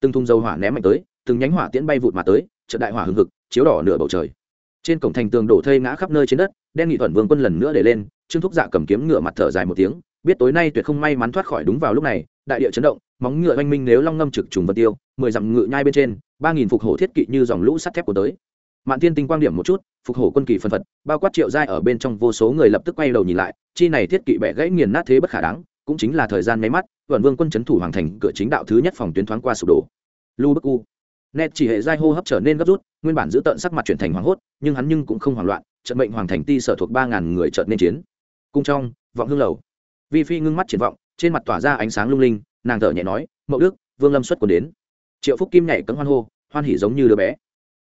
từng thùng dầu hỏa ném mạnh tới, từng nhánh hỏa tiễn bay vụt mà tới, trận đại hỏa hừng hực, chiếu đỏ nửa bầu trời. Trên cổng thành tường đổ thây ngã khắp nơi trên đất, đen nghị thuận vương quân lần nữa để lên, trương thúc dạ cầm kiếm ngựa mặt thở dài một tiếng, biết tối nay tuyệt không may mắn thoát khỏi đúng vào lúc này, đại địa chấn động, móng ngựa oanh minh nếu long ngâm trực trùng vật tiêu, mười dặm ngựa nhai bên trên, ba nghìn phục hổ thiết kỵ như dòng lũ sắt thép của tới. Mạn thiên tinh quang điểm một chút, phục hổ quân kỳ phân phật, bao quát triệu giai ở bên trong vô số người lập tức quay đầu nhìn lại, chi này thiết kỵ bẻ gãy nghiền nát thế bất khả đáng cũng chính là thời gian mấy mắt, vận vương quân chấn thủ hoàng thành cửa chính đạo thứ nhất phòng tuyến thoáng qua sụp đổ. Lu bức u. Nét chỉ hệ giai hô hấp trở nên gấp rút, nguyên bản giữ tận sắc mặt chuyển thành hoảng hốt, nhưng hắn nhưng cũng không hoảng loạn, trận mệnh hoàng thành ti sở thuộc ba ngàn người trợn nên chiến. Cung trong, vọng hương lầu. Vi phi ngưng mắt triển vọng, trên mặt tỏa ra ánh sáng lung linh, nàng thở nhẹ nói, mậu đức, vương lâm xuất còn đến. Triệu phúc kim nhảy cấm hoan hô, hoan hỉ giống như đứa bé.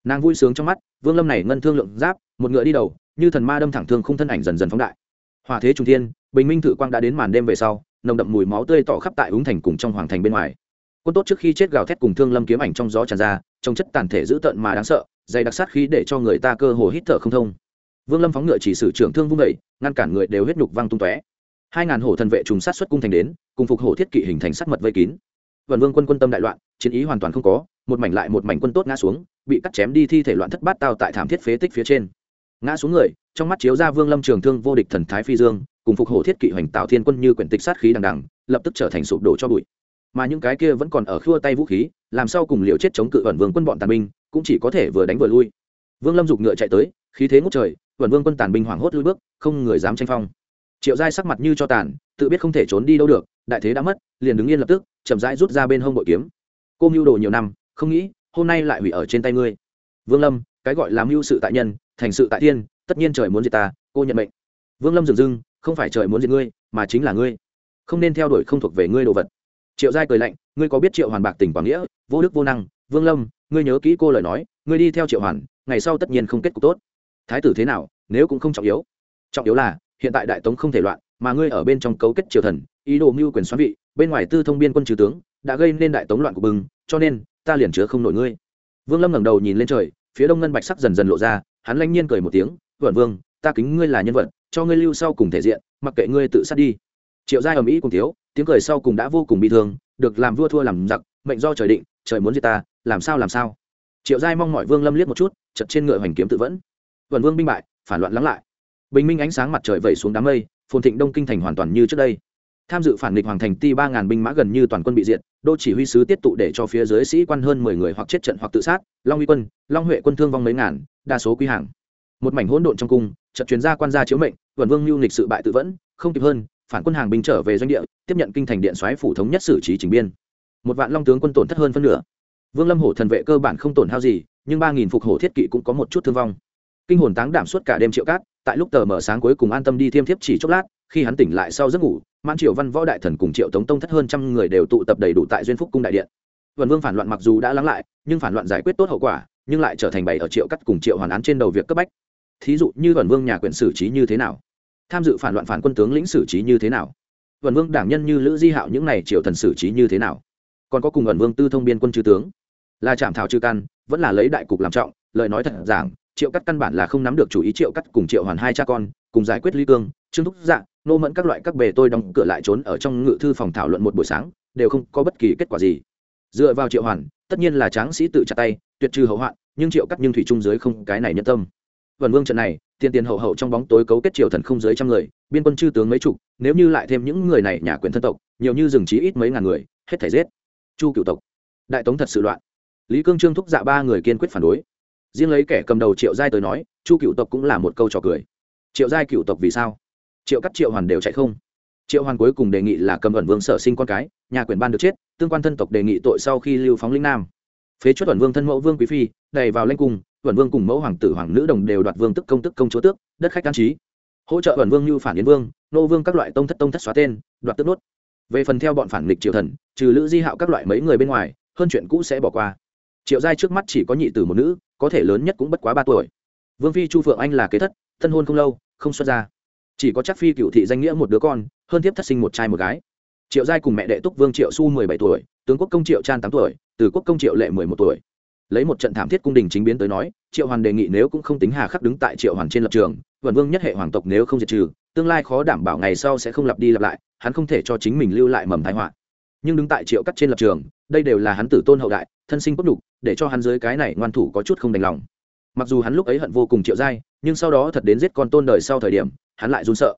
Nàng vui sướng trong mắt, vương lâm này ngân thương lượng giáp, một ngựa đi đầu, như thần ma đâm thẳng thương không thân ảnh dần dần phóng đại. Hòa thế trung thiên, bình minh thự quang đã đến màn đêm về sau nồng đậm mùi máu tươi tỏ khắp tại ứng thành cùng trong hoàng thành bên ngoài. Quân tốt trước khi chết gào thét cùng thương lâm kiếm ảnh trong gió tràn ra, trong chất tàn thể dữ tợn mà đáng sợ, dày đặc sát khí để cho người ta cơ hồ hít thở không thông. Vương lâm phóng ngựa chỉ sử trưởng thương vung vẩy ngăn cản người đều huyết nhục văng tung tóe. Hai ngàn hổ thần vệ trùng sát xuất cung thành đến, cùng phục hổ thiết kỵ hình thành sát mật vây kín. Vần vương quân quân tâm đại loạn, chiến ý hoàn toàn không có, một mảnh lại một mảnh quân tốt ngã xuống, bị cắt chém đi thi thể loạn thất bát tao tại thảm thiết phế tích phía trên. Ngã xuống người, trong mắt chiếu ra vương lâm trường thương vô địch thần thái phi dương cùng phục hổ thiết kỵ hoành tạo thiên quân như quyển tịch sát khí đằng đằng, lập tức trở thành sụp đổ cho bụi. Mà những cái kia vẫn còn ở khua tay vũ khí, làm sao cùng liều chết chống cự ẩn vương quân bọn tàn binh, cũng chỉ có thể vừa đánh vừa lui. Vương lâm giục ngựa chạy tới, khí thế ngút trời ẩn vương quân tàn binh hoảng hốt lui bước, không người dám tranh phong. Triệu giai sắc mặt như cho tàn, tự biết không thể trốn đi đâu được, đại thế đã mất, liền đứng yên lập tức, chậm rãi rút ra bên hông bội kiếm. Cô mưu đồ nhiều năm, không nghĩ, hôm nay lại hủy ở trên tay ngươi. Vương lâm, cái gọi là mưu sự tại nhân, thành sự tại thiên, tất nhiên trời muốn diệt ta, cô nhận mệnh. Vương lâm dừng dưng không phải trời muốn diệt ngươi, mà chính là ngươi. Không nên theo đuổi không thuộc về ngươi đồ vật. Triệu giai cười lạnh, ngươi có biết triệu hoàn bạc tình quảng nghĩa, vô đức vô năng, vương lâm, ngươi nhớ kỹ cô lời nói, ngươi đi theo triệu hoàn, ngày sau tất nhiên không kết cục tốt. Thái tử thế nào, nếu cũng không trọng yếu. Trọng yếu là, hiện tại đại tống không thể loạn, mà ngươi ở bên trong cấu kết triều thần, ý đồ mưu quyền xoắn vị, bên ngoài tư thông biên quân trừ tướng, đã gây nên đại tống loạn của bừng, cho nên, ta liền chứa không nổi ngươi. Vương lâm ngẩng đầu nhìn lên trời, phía đông ngân bạch sắc dần dần lộ ra, hắn lanh nhiên cười một tiếng vẩn vương, ta kính ngươi là nhân vật cho ngươi lưu sau cùng thể diện, mặc kệ ngươi tự sát đi. Triệu giai ầm ĩ cùng thiếu, tiếng cười sau cùng đã vô cùng bị thương, được làm vua thua làm giặc, mệnh do trời định, trời muốn giết ta, làm sao làm sao? Triệu giai mong mọi vương lâm liếc một chút chật trên ngựa hoành kiếm tự vẫn. Vần vương binh bại, phản loạn lắng lại. Bình minh ánh sáng mặt trời vẩy xuống đám mây, phồn thịnh đông kinh thành hoàn toàn như trước đây. Tham dự phản nghịch hoàng thành ti ba ngàn binh mã gần như toàn quân bị diệt, đô chỉ huy sứ tiết tụ để cho phía dưới sĩ quan hơn mười người hoặc chết trận hoặc tự sát, long uy quân, long huệ quân thương vong mấy ngàn, đa số quy hàng. Một mảnh hỗn độn trong cung trận chuyên gia quan gia chiếu mệnh vẩn vương mưu lịch sự bại tự vẫn, không kịp hơn, phản quân hàng binh trở về doanh địa, tiếp nhận kinh thành điện xoáy phủ thống nhất xử trí trình biên. Một vạn long tướng quân tổn thất hơn phân nửa. Vương lâm hổ thần vệ cơ bản không tổn hao gì, nhưng ba nghìn phục hổ thiết kỵ cũng có một chút thương vong. Kinh hồn táng đảm suốt cả đêm triệu cát, tại lúc tờ mở sáng cuối cùng an tâm đi thiêm thiếp chỉ chốc lát, khi hắn tỉnh lại sau giấc ngủ, mãn triệu văn võ đại thần cùng triệu tống tông thất hơn trăm người đều tụ tập đầy đủ tại duyên phúc cung đại điện. Vần vương phản loạn mặc dù đã lắng lại, nhưng phản loạn giải quyết tốt hậu quả, nhưng lại trở thành bày ở triệu cắt cùng triệu hoàn án trên đầu việc cấp bách thí dụ như vần vương nhà quyền xử trí như thế nào, tham dự phản loạn phản quân tướng lĩnh xử trí như thế nào vần vương đảng nhân như lữ di hạo những này triệu thần xử trí như thế nào, còn có cùng vần vương tư thông biên quân chư tướng, là chạm thảo chư căn, vẫn là lấy đại cục làm trọng, lời nói thật giảng, triệu cắt căn bản là không nắm được chủ ý triệu cắt cùng triệu hoàn hai cha con, cùng giải quyết ly cương, trương thúc dạ nô mẫn các loại các bề tôi đóng cửa lại trốn ở trong ngự thư phòng thảo luận một buổi sáng, đều không có bất kỳ kết quả gì. Dựa vào triệu hoàn, tất nhiên là tráng sĩ tự chặt tay, tuyệt trừ hậu hoạn, nhưng triệu cắt nhưng thủy trung dưới không cái này nhân tâm vần vương trận này tiền tiền hậu hậu trong bóng tối cấu kết triều thần không dưới trăm người, biên quân chư tướng mấy chục, nếu như lại thêm những người này, nhà quyền thân tộc, nhiều như rừng trí ít mấy ngàn người, hết thể giết. Chu cựu tộc. Đại tống thật sự loạn. Lý cương trương thúc dạ ba người kiên quyết phản đối. Riêng lấy kẻ cầm đầu triệu giai tới nói, chu cựu tộc cũng là một câu trò cười. Triệu giai cựu tộc vì sao? Triệu cắt triệu hoàn đều chạy không. Triệu hoàn cuối cùng đề nghị là cầm ẩn vương sở sinh con cái, nhà quyền ban được chết, tương quan thân tộc đề nghị tội sau khi lưu phóng linh nam. Phế chuất ẩn vương thân mẫu vương quý phi đầy vào lanh cung ẩn vương cùng mẫu hoàng tử, hoàng nữ đồng đều đoạt vương tức công tức công chúa tước, đất khách an trí. Hỗ trợ ẩn vương như phản yến vương, nô vương các loại tông thất tông thất xóa tên, đoạt tước nốt. Về phần theo bọn phản nghịch triều thần, trừ lữ di hạo các loại mấy người bên ngoài, hơn chuyện cũ sẽ bỏ qua. Triệu giai trước mắt chỉ có nhị tử một nữ, có thể lớn nhất cũng bất quá ba tuổi. Vương phi chu phượng anh là kế thất, thân hôn không lâu, không xuất ra chỉ có chắc phi cựu thị danh nghĩa một đứa con, hơn tiếp thất sinh một trai một gái. Triệu giai cùng mẹ đệ túc vương triệu su mười bảy tuổi, tướng quốc công triệu trang tám tuổi, từ quốc công triệu lệ mười một tuổi lấy một trận thảm thiết cung đình chính biến tới nói, triệu hoàn đề nghị nếu cũng không tính hà khắc đứng tại triệu hoàn trên lập trường vần vương nhất hệ hoàng tộc nếu không diệt trừ, tương lai khó đảm bảo ngày sau sẽ không lặp đi lặp lại, hắn không thể cho chính mình lưu lại mầm thái họa. Nhưng đứng tại triệu cắt trên lập trường, đây đều là hắn tử tôn hậu đại, thân sinh cốt đục để cho hắn dưới cái này ngoan thủ có chút không đành lòng. Mặc dù hắn lúc ấy hận vô cùng triệu giai, nhưng sau đó thật đến giết con tôn đời sau thời điểm, hắn lại run sợ.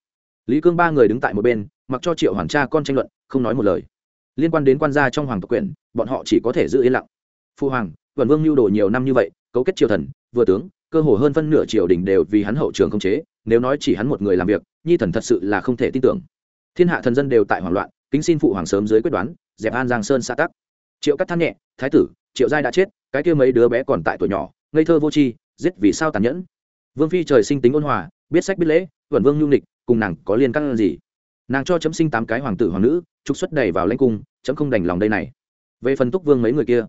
Lý cương ba người đứng tại một bên, mặc cho triệu hoàng cha con tranh luận, không nói một lời. Liên quan đến quan gia trong hoàng tộc quyền, bọn họ chỉ có thể giữ yên lặng. Phu hoàng vần vương lưu đồ nhiều năm như vậy, cấu kết triều thần, vừa tướng, cơ hồ hơn phân nửa triều đình đều vì hắn hậu trường không chế, nếu nói chỉ hắn một người làm việc, nhi thần thật sự là không thể tin tưởng. Thiên hạ thần dân đều tại hoảng loạn, kính xin phụ hoàng sớm dưới quyết đoán, dẹp an giang sơn xã tắc. Triệu cắt than nhẹ, thái tử, triệu giai đã chết, cái kia mấy đứa bé còn tại tuổi nhỏ, ngây thơ vô tri, giết vì sao tàn nhẫn? Vương phi trời sinh tính ôn hòa, biết sách biết lễ vẩn vương nhu nịch, cùng nàng có liên căn gì? Nàng cho chấm sinh tám cái hoàng tử hoàng nữ, trục xuất đầy vào lãnh cung, chấm không đành lòng đây này. Về phần túc vương mấy người kia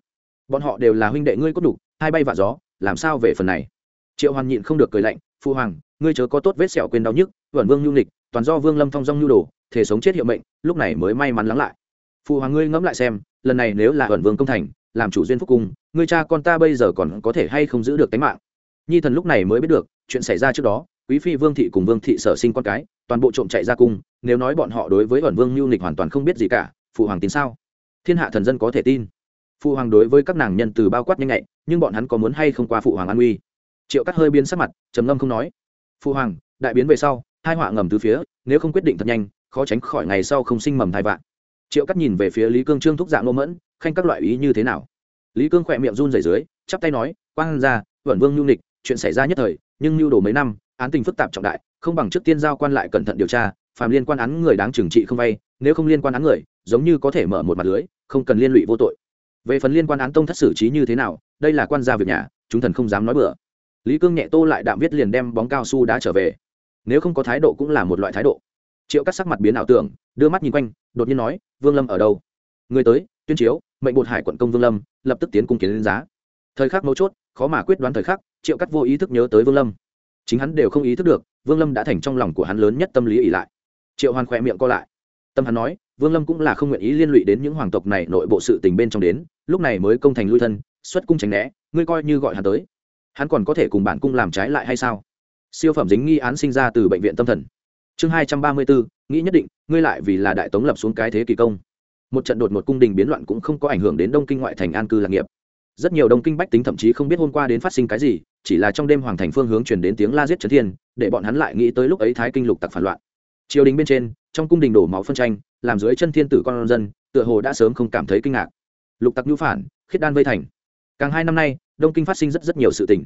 bọn họ đều là huynh đệ ngươi cốt đủ, hai bay vạ gió, làm sao về phần này? Triệu hoàn nhịn không được cười lạnh, phu hoàng, ngươi chớ có tốt vết sẹo quên đau nhức vẩn vương nhu nịch toàn do vương lâm thong dong nhu đồ, thể sống chết hiệu mệnh, lúc này mới may mắn lắng lại. Phu hoàng, ngươi ngẫm lại xem, lần này nếu là vẩn vương công thành, làm chủ duyên phúc cung ngươi cha con ta bây giờ còn có thể hay không giữ được tính mạng? Nhi thần lúc này mới biết được, chuyện xảy ra trước đó, quý phi vương thị cùng vương thị sở sinh con cái, toàn bộ trộm chạy ra cung, nếu nói bọn họ đối với vẩn vương nhu nịch hoàn toàn không biết gì cả phụ hoàng tin sao? Thiên hạ thần dân có thể tin phụ hoàng đối với các nàng nhân từ bao quát nhanh nhạy, nhưng bọn hắn có muốn hay không qua phụ hoàng an uy triệu cắt hơi biến sắc mặt, trầm ngâm không nói. Phụ hoàng, đại biến về sau hai họa ngầm từ phía, nếu không quyết định thật nhanh, khó tránh khỏi ngày sau không sinh mầm thai vạn. Triệu cắt nhìn về phía lý cương trương thúc dạng ngô mẫn, khanh các loại ý như thế nào? Lý cương khỏe miệng run rẩy dưới, chắp tay nói, quang ra vẩn vương nhu nịch chuyện xảy ra nhất thời, nhưng nhu đồ mấy năm, án tình phức tạp trọng đại, không bằng trước tiên giao quan lại cẩn thận điều tra, phàm liên quan án người đáng trừng trị không vay, nếu không liên quan án người, giống như có thể mở một mặt lưới, không cần liên lụy vô tội về phần liên quan án tông thất xử trí như thế nào, đây là quan gia việc nhà, chúng thần không dám nói bừa. Lý cương nhẹ tô lại đạm viết liền đem bóng cao su đã trở về. Nếu không có thái độ cũng là một loại thái độ. Triệu cắt sắc mặt biến ảo tưởng, đưa mắt nhìn quanh, đột nhiên nói, vương lâm ở đâu? Người tới, tuyên chiếu, mệnh bột hải quận công vương lâm, lập tức tiến cung kiến đến giá. Thời khắc mấu chốt, khó mà quyết đoán thời khắc, triệu cắt vô ý thức nhớ tới vương lâm. Chính hắn đều không ý thức được, vương lâm đã thành trong lòng của hắn lớn nhất tâm lý ỉ lại. Triệu hoàn khỏe miệng co lại tâm hắn nói, vương lâm cũng là không nguyện ý liên lụy đến những hoàng tộc này nội bộ sự tình bên trong đến, lúc này mới công thành lui thân, xuất cung tránh né, ngươi coi như gọi hắn tới. Hắn còn có thể cùng bản cung làm trái lại hay sao? Siêu phẩm dính nghi án sinh ra từ bệnh viện tâm thần. Chương hai trăm ba mươi bốn, nghĩ nhất định, ngươi lại vì là đại tống lập xuống cái thế kỳ công. Một trận đột một cung đình biến loạn cũng không có ảnh hưởng đến đông kinh ngoại thành an cư lạc nghiệp. Rất nhiều đông kinh bách tính thậm chí không biết hôm qua đến phát sinh cái gì, chỉ là trong đêm hoàng thành phương hướng chuyển đến tiếng la giết trấn thiên, để bọn hắn lại nghĩ tới lúc ấy thái kinh lục tặc phản loạn. Triều đình bên trên trong cung đình đổ máu phân tranh, làm dưới chân thiên tử con dân, tựa hồ đã sớm không cảm thấy kinh ngạc. Lục tặc nhu phản, khiết đan vây thành. Càng hai năm nay, đông kinh phát sinh rất rất nhiều sự tình.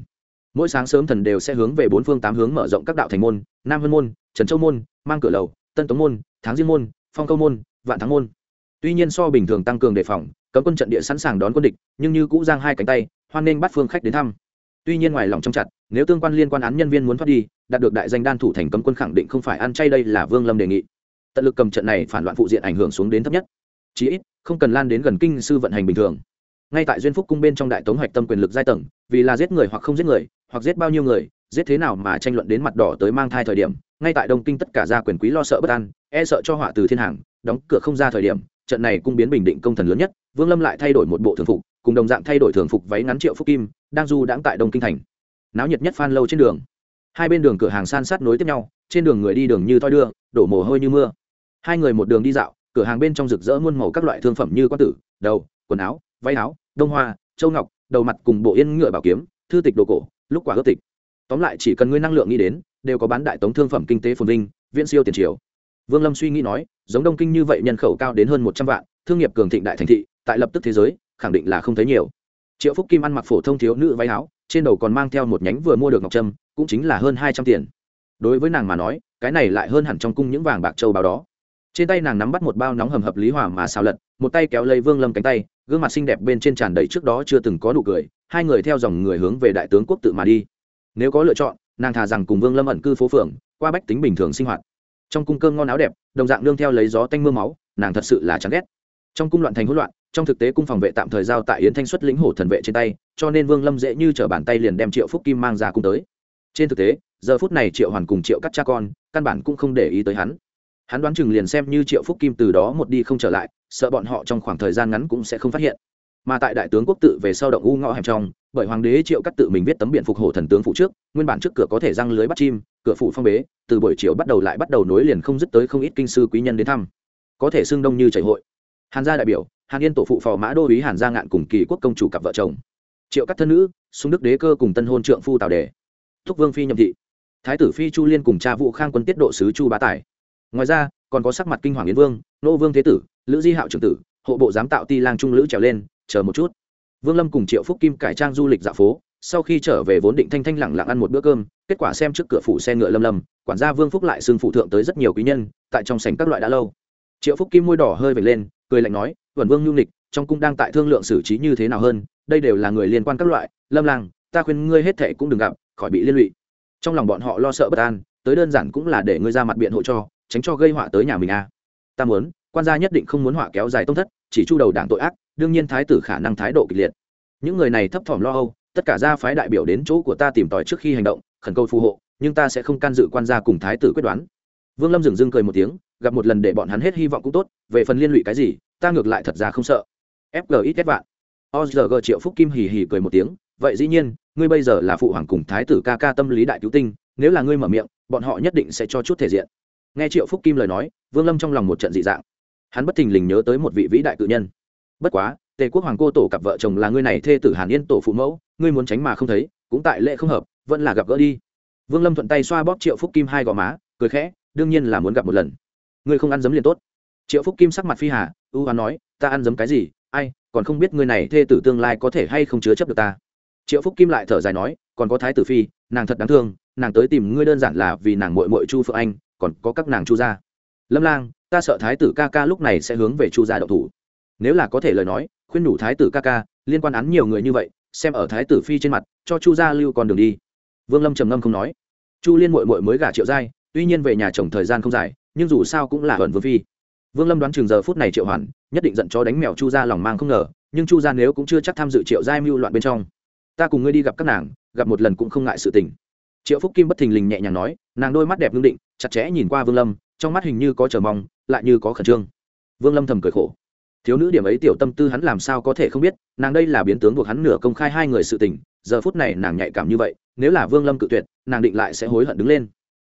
Mỗi sáng sớm thần đều sẽ hướng về bốn phương tám hướng mở rộng các đạo thành môn, nam vân môn, trần châu môn, mang cửa lầu, tân tống môn tháng diên môn, phong câu môn, vạn thắng môn. Tuy nhiên so bình thường tăng cường đề phòng, cấm quân trận địa sẵn sàng đón quân địch, nhưng như cũ giang hai cánh tay, hoan nên bắt phương khách đến thăm. Tuy nhiên ngoài lòng trong chặt, nếu tương quan liên quan án nhân viên muốn thoát đi, đạt được đại danh đan thủ thành cấm quân khẳng định không phải ăn chay đây là vương lâm đề nghị tận lực cầm trận này phản loạn phụ diện ảnh hưởng xuống đến thấp nhất. Chí ít, không cần lan đến gần kinh sư vận hành bình thường. Ngay tại duyên phúc cung bên trong đại tống hoạch tâm quyền lực giai tầng, vì là giết người hoặc không giết người, hoặc giết bao nhiêu người, giết thế nào mà tranh luận đến mặt đỏ tới mang thai thời điểm, ngay tại đông kinh tất cả gia quyền quý lo sợ bất an e sợ cho họa từ thiên hàng, đóng cửa không ra thời điểm, trận này cung biến bình định công thần lớn nhất, vương lâm lại thay đổi một bộ thường phục, cùng đồng dạng thay đổi thường phục váy ngắn triệu phúc kim, đang du đãng tại đông kinh thành. Náo nhiệt nhất phan lâu trên đường. Hai bên đường cửa hàng san sát nối tiếp nhau, trên đường người đi đường như thoi đưa, đổ mồ hôi như mưa hai người một đường đi dạo, cửa hàng bên trong rực rỡ muôn màu các loại thương phẩm như quan tử, đầu, quần áo, váy áo, đông hoa, châu ngọc, đầu mặt cùng bộ yên ngựa bảo kiếm, thư tịch đồ cổ, lúc quả ước tịch. Tóm lại chỉ cần ngươi năng lượng nghĩ đến, đều có bán đại tống thương phẩm kinh tế phồn vinh, viễn siêu tiền triều. Vương lâm suy nghĩ nói, giống đông kinh như vậy nhân khẩu cao đến hơn một trăm vạn, thương nghiệp cường thịnh đại thành thị, tại lập tức thế giới, khẳng định là không thấy nhiều. Triệu phúc kim ăn mặc phổ thông thiếu nữ váy áo, trên đầu còn mang theo một nhánh vừa mua được ngọc trâm, cũng chính là hơn hai trăm tiền. Đối với nàng mà nói, cái này lại hơn hẳn trong cung những vàng bạc châu báu đó trên tay nàng nắm bắt một bao nóng hầm hập lý hòa mà xào lật, một tay kéo lấy vương lâm cánh tay, gương mặt xinh đẹp bên trên tràn đầy trước đó chưa từng có nụ cười, hai người theo dòng người hướng về đại tướng quốc tự mà đi. Nếu có lựa chọn, nàng thà rằng cùng vương lâm ẩn cư phố phường, qua bách tính bình thường sinh hoạt. Trong cung cơm ngon áo đẹp, đồng dạng nương theo lấy gió tanh mưa máu, nàng thật sự là chán ghét. Trong cung loạn thành hỗn loạn, trong thực tế cung phòng vệ tạm thời giao tại yến thanh xuất lĩnh hổ thần vệ trên tay, cho nên vương lâm dễ như t bàn tay liền đem triệu phúc kim mang ra cung tới. Trên thực tế, giờ phút này triệu hoàn cùng triệu cắt cha con, căn bản cũng không để ý tới hắn hắn đoán chừng liền xem như triệu phúc kim từ đó một đi không trở lại, sợ bọn họ trong khoảng thời gian ngắn cũng sẽ không phát hiện. Mà tại đại tướng quốc tự về sau động u ngõ hẻm trong, bởi hoàng đế triệu cắt tự mình viết tấm biện phục hổ thần tướng phụ trước, nguyên bản trước cửa có thể răng lưới bắt chim, cửa phủ phong bế, từ buổi chiều bắt đầu lại bắt đầu nối liền không dứt tới không ít kinh sư quý nhân đến thăm. Có thể xương đông như chảy hội. Hàn gia đại biểu, hàn yên tổ phụ phò mã đô ý hàn gia ngạn cùng kỳ quốc công chủ cặp vợ chồng. Triệu các thân nữ, sung đức đế cơ cùng tân hôn trượng phu tào đề. Thúc vương phi nhậm thị. Thái tử phi chu liên cùng cha vũ khang quân tiết độ sứ chu bá tài ngoài ra, còn có sắc mặt kinh hoàng yến vương, nô vương thế tử, lữ di hạo trưởng tử, hộ bộ giám tạo ti lang trung lữ trèo lên, chờ một chút. Vương lâm cùng triệu phúc kim cải trang du lịch dạo phố, sau khi trở về vốn định thanh thanh lẳng lặng ăn một bữa cơm, kết quả xem trước cửa phủ xe ngựa lâm lâm, quản gia vương phúc lại xưng phụ thượng tới rất nhiều quý nhân, tại trong sảnh các loại đã lâu. Triệu phúc kim môi đỏ hơi vệt lên, cười lạnh nói vẩn vương nhu lịch trong cung đang tại thương lượng xử trí như thế nào hơn, đây đều là người liên quan các loại, lâm làng ta khuyên ngươi hết thệ cũng đừng gặp, khỏi bị liên lụy. Trong lòng bọn họ lo sợ bất an, tới đơn giản cũng là để ngươi ra mặt biện hộ cho tránh cho gây họa tới nhà mình a à. ta muốn, quan gia nhất định không muốn họa kéo dài tông thất, chỉ chu đầu đảng tội ác, đương nhiên thái tử khả năng thái độ kịch liệt. Những người này thấp thỏm lo âu, tất cả gia phái đại biểu đến chỗ của ta tìm tòi trước khi hành động, khẩn cầu phù hộ, nhưng ta sẽ không can dự quan gia cùng thái tử quyết đoán. Vương lâm dừng dưng cười một tiếng, gặp một lần để bọn hắn hết hy vọng cũng tốt, về phần liên lụy cái gì, ta ngược lại thật ra không sợ. Fg ít ghét vạn. Ozg triệu phúc kim hì hì cười một tiếng, vậy dĩ nhiên, ngươi bây giờ là phụ hoàng cùng thái tử ca ca tâm lý đại cứu tinh, nếu là ngươi mở miệng, bọn họ nhất định sẽ cho chút thể diện nghe triệu phúc kim lời nói, vương lâm trong lòng một trận dị dạng. Hắn bất thình lình nhớ tới một vị vĩ đại cự nhân. Bất quá, tề quốc hoàng cô tổ cặp vợ chồng là ngươi này thê tử hàn yên tổ phụ mẫu, ngươi muốn tránh mà không thấy, cũng tại lệ không hợp, vẫn là gặp gỡ đi. Vương lâm thuận tay xoa bóp triệu phúc kim hai gò má, cười khẽ, đương nhiên là muốn gặp một lần. Ngươi không ăn giấm liền tốt. Triệu phúc kim sắc mặt phi hà, ưu hoán nói, ta ăn giấm cái gì, ai, còn không biết ngươi này thê tử tương lai có thể hay không chứa chấp được ta. Triệu phúc kim lại thở dài nói, còn có thái tử phi, nàng thật đáng thương, nàng tới tìm ngươi đơn giản là vì nàng mội mội chu phượng anh còn có các nàng chu gia. Lâm lang, ta sợ thái tử ca ca lúc này sẽ hướng về chu gia đậu thủ. Nếu là có thể lời nói, khuyên nhủ thái tử ca ca, liên quan án nhiều người như vậy, xem ở thái tử phi trên mặt, cho chu gia lưu còn đường đi. Vương lâm trầm ngâm không nói. Chu liên mội mội mới gả triệu giai, tuy nhiên về nhà chồng thời gian không dài, nhưng dù sao cũng là hờn vương phi. Vương lâm đoán chừng giờ phút này triệu hoàn, nhất định giận cho đánh mèo chu gia lòng mang không ngờ, nhưng chu gia nếu cũng chưa chắc tham dự triệu giai mưu loạn bên trong. Ta cùng ngươi đi gặp các nàng, gặp một lần cũng không ngại sự tình triệu phúc kim bất thình lình nhẹ nhàng nói, nàng đôi mắt đẹp ngưng định, chặt chẽ nhìn qua vương lâm, trong mắt hình như có chờ mong, lại như có khẩn trương. Vương lâm thầm cười khổ. Thiếu nữ điểm ấy tiểu tâm tư hắn làm sao có thể không biết, nàng đây là biến tướng buộc hắn nửa công khai hai người sự tình, giờ phút này nàng nhạy cảm như vậy, nếu là vương lâm cự tuyệt, nàng định lại sẽ hối hận đứng lên.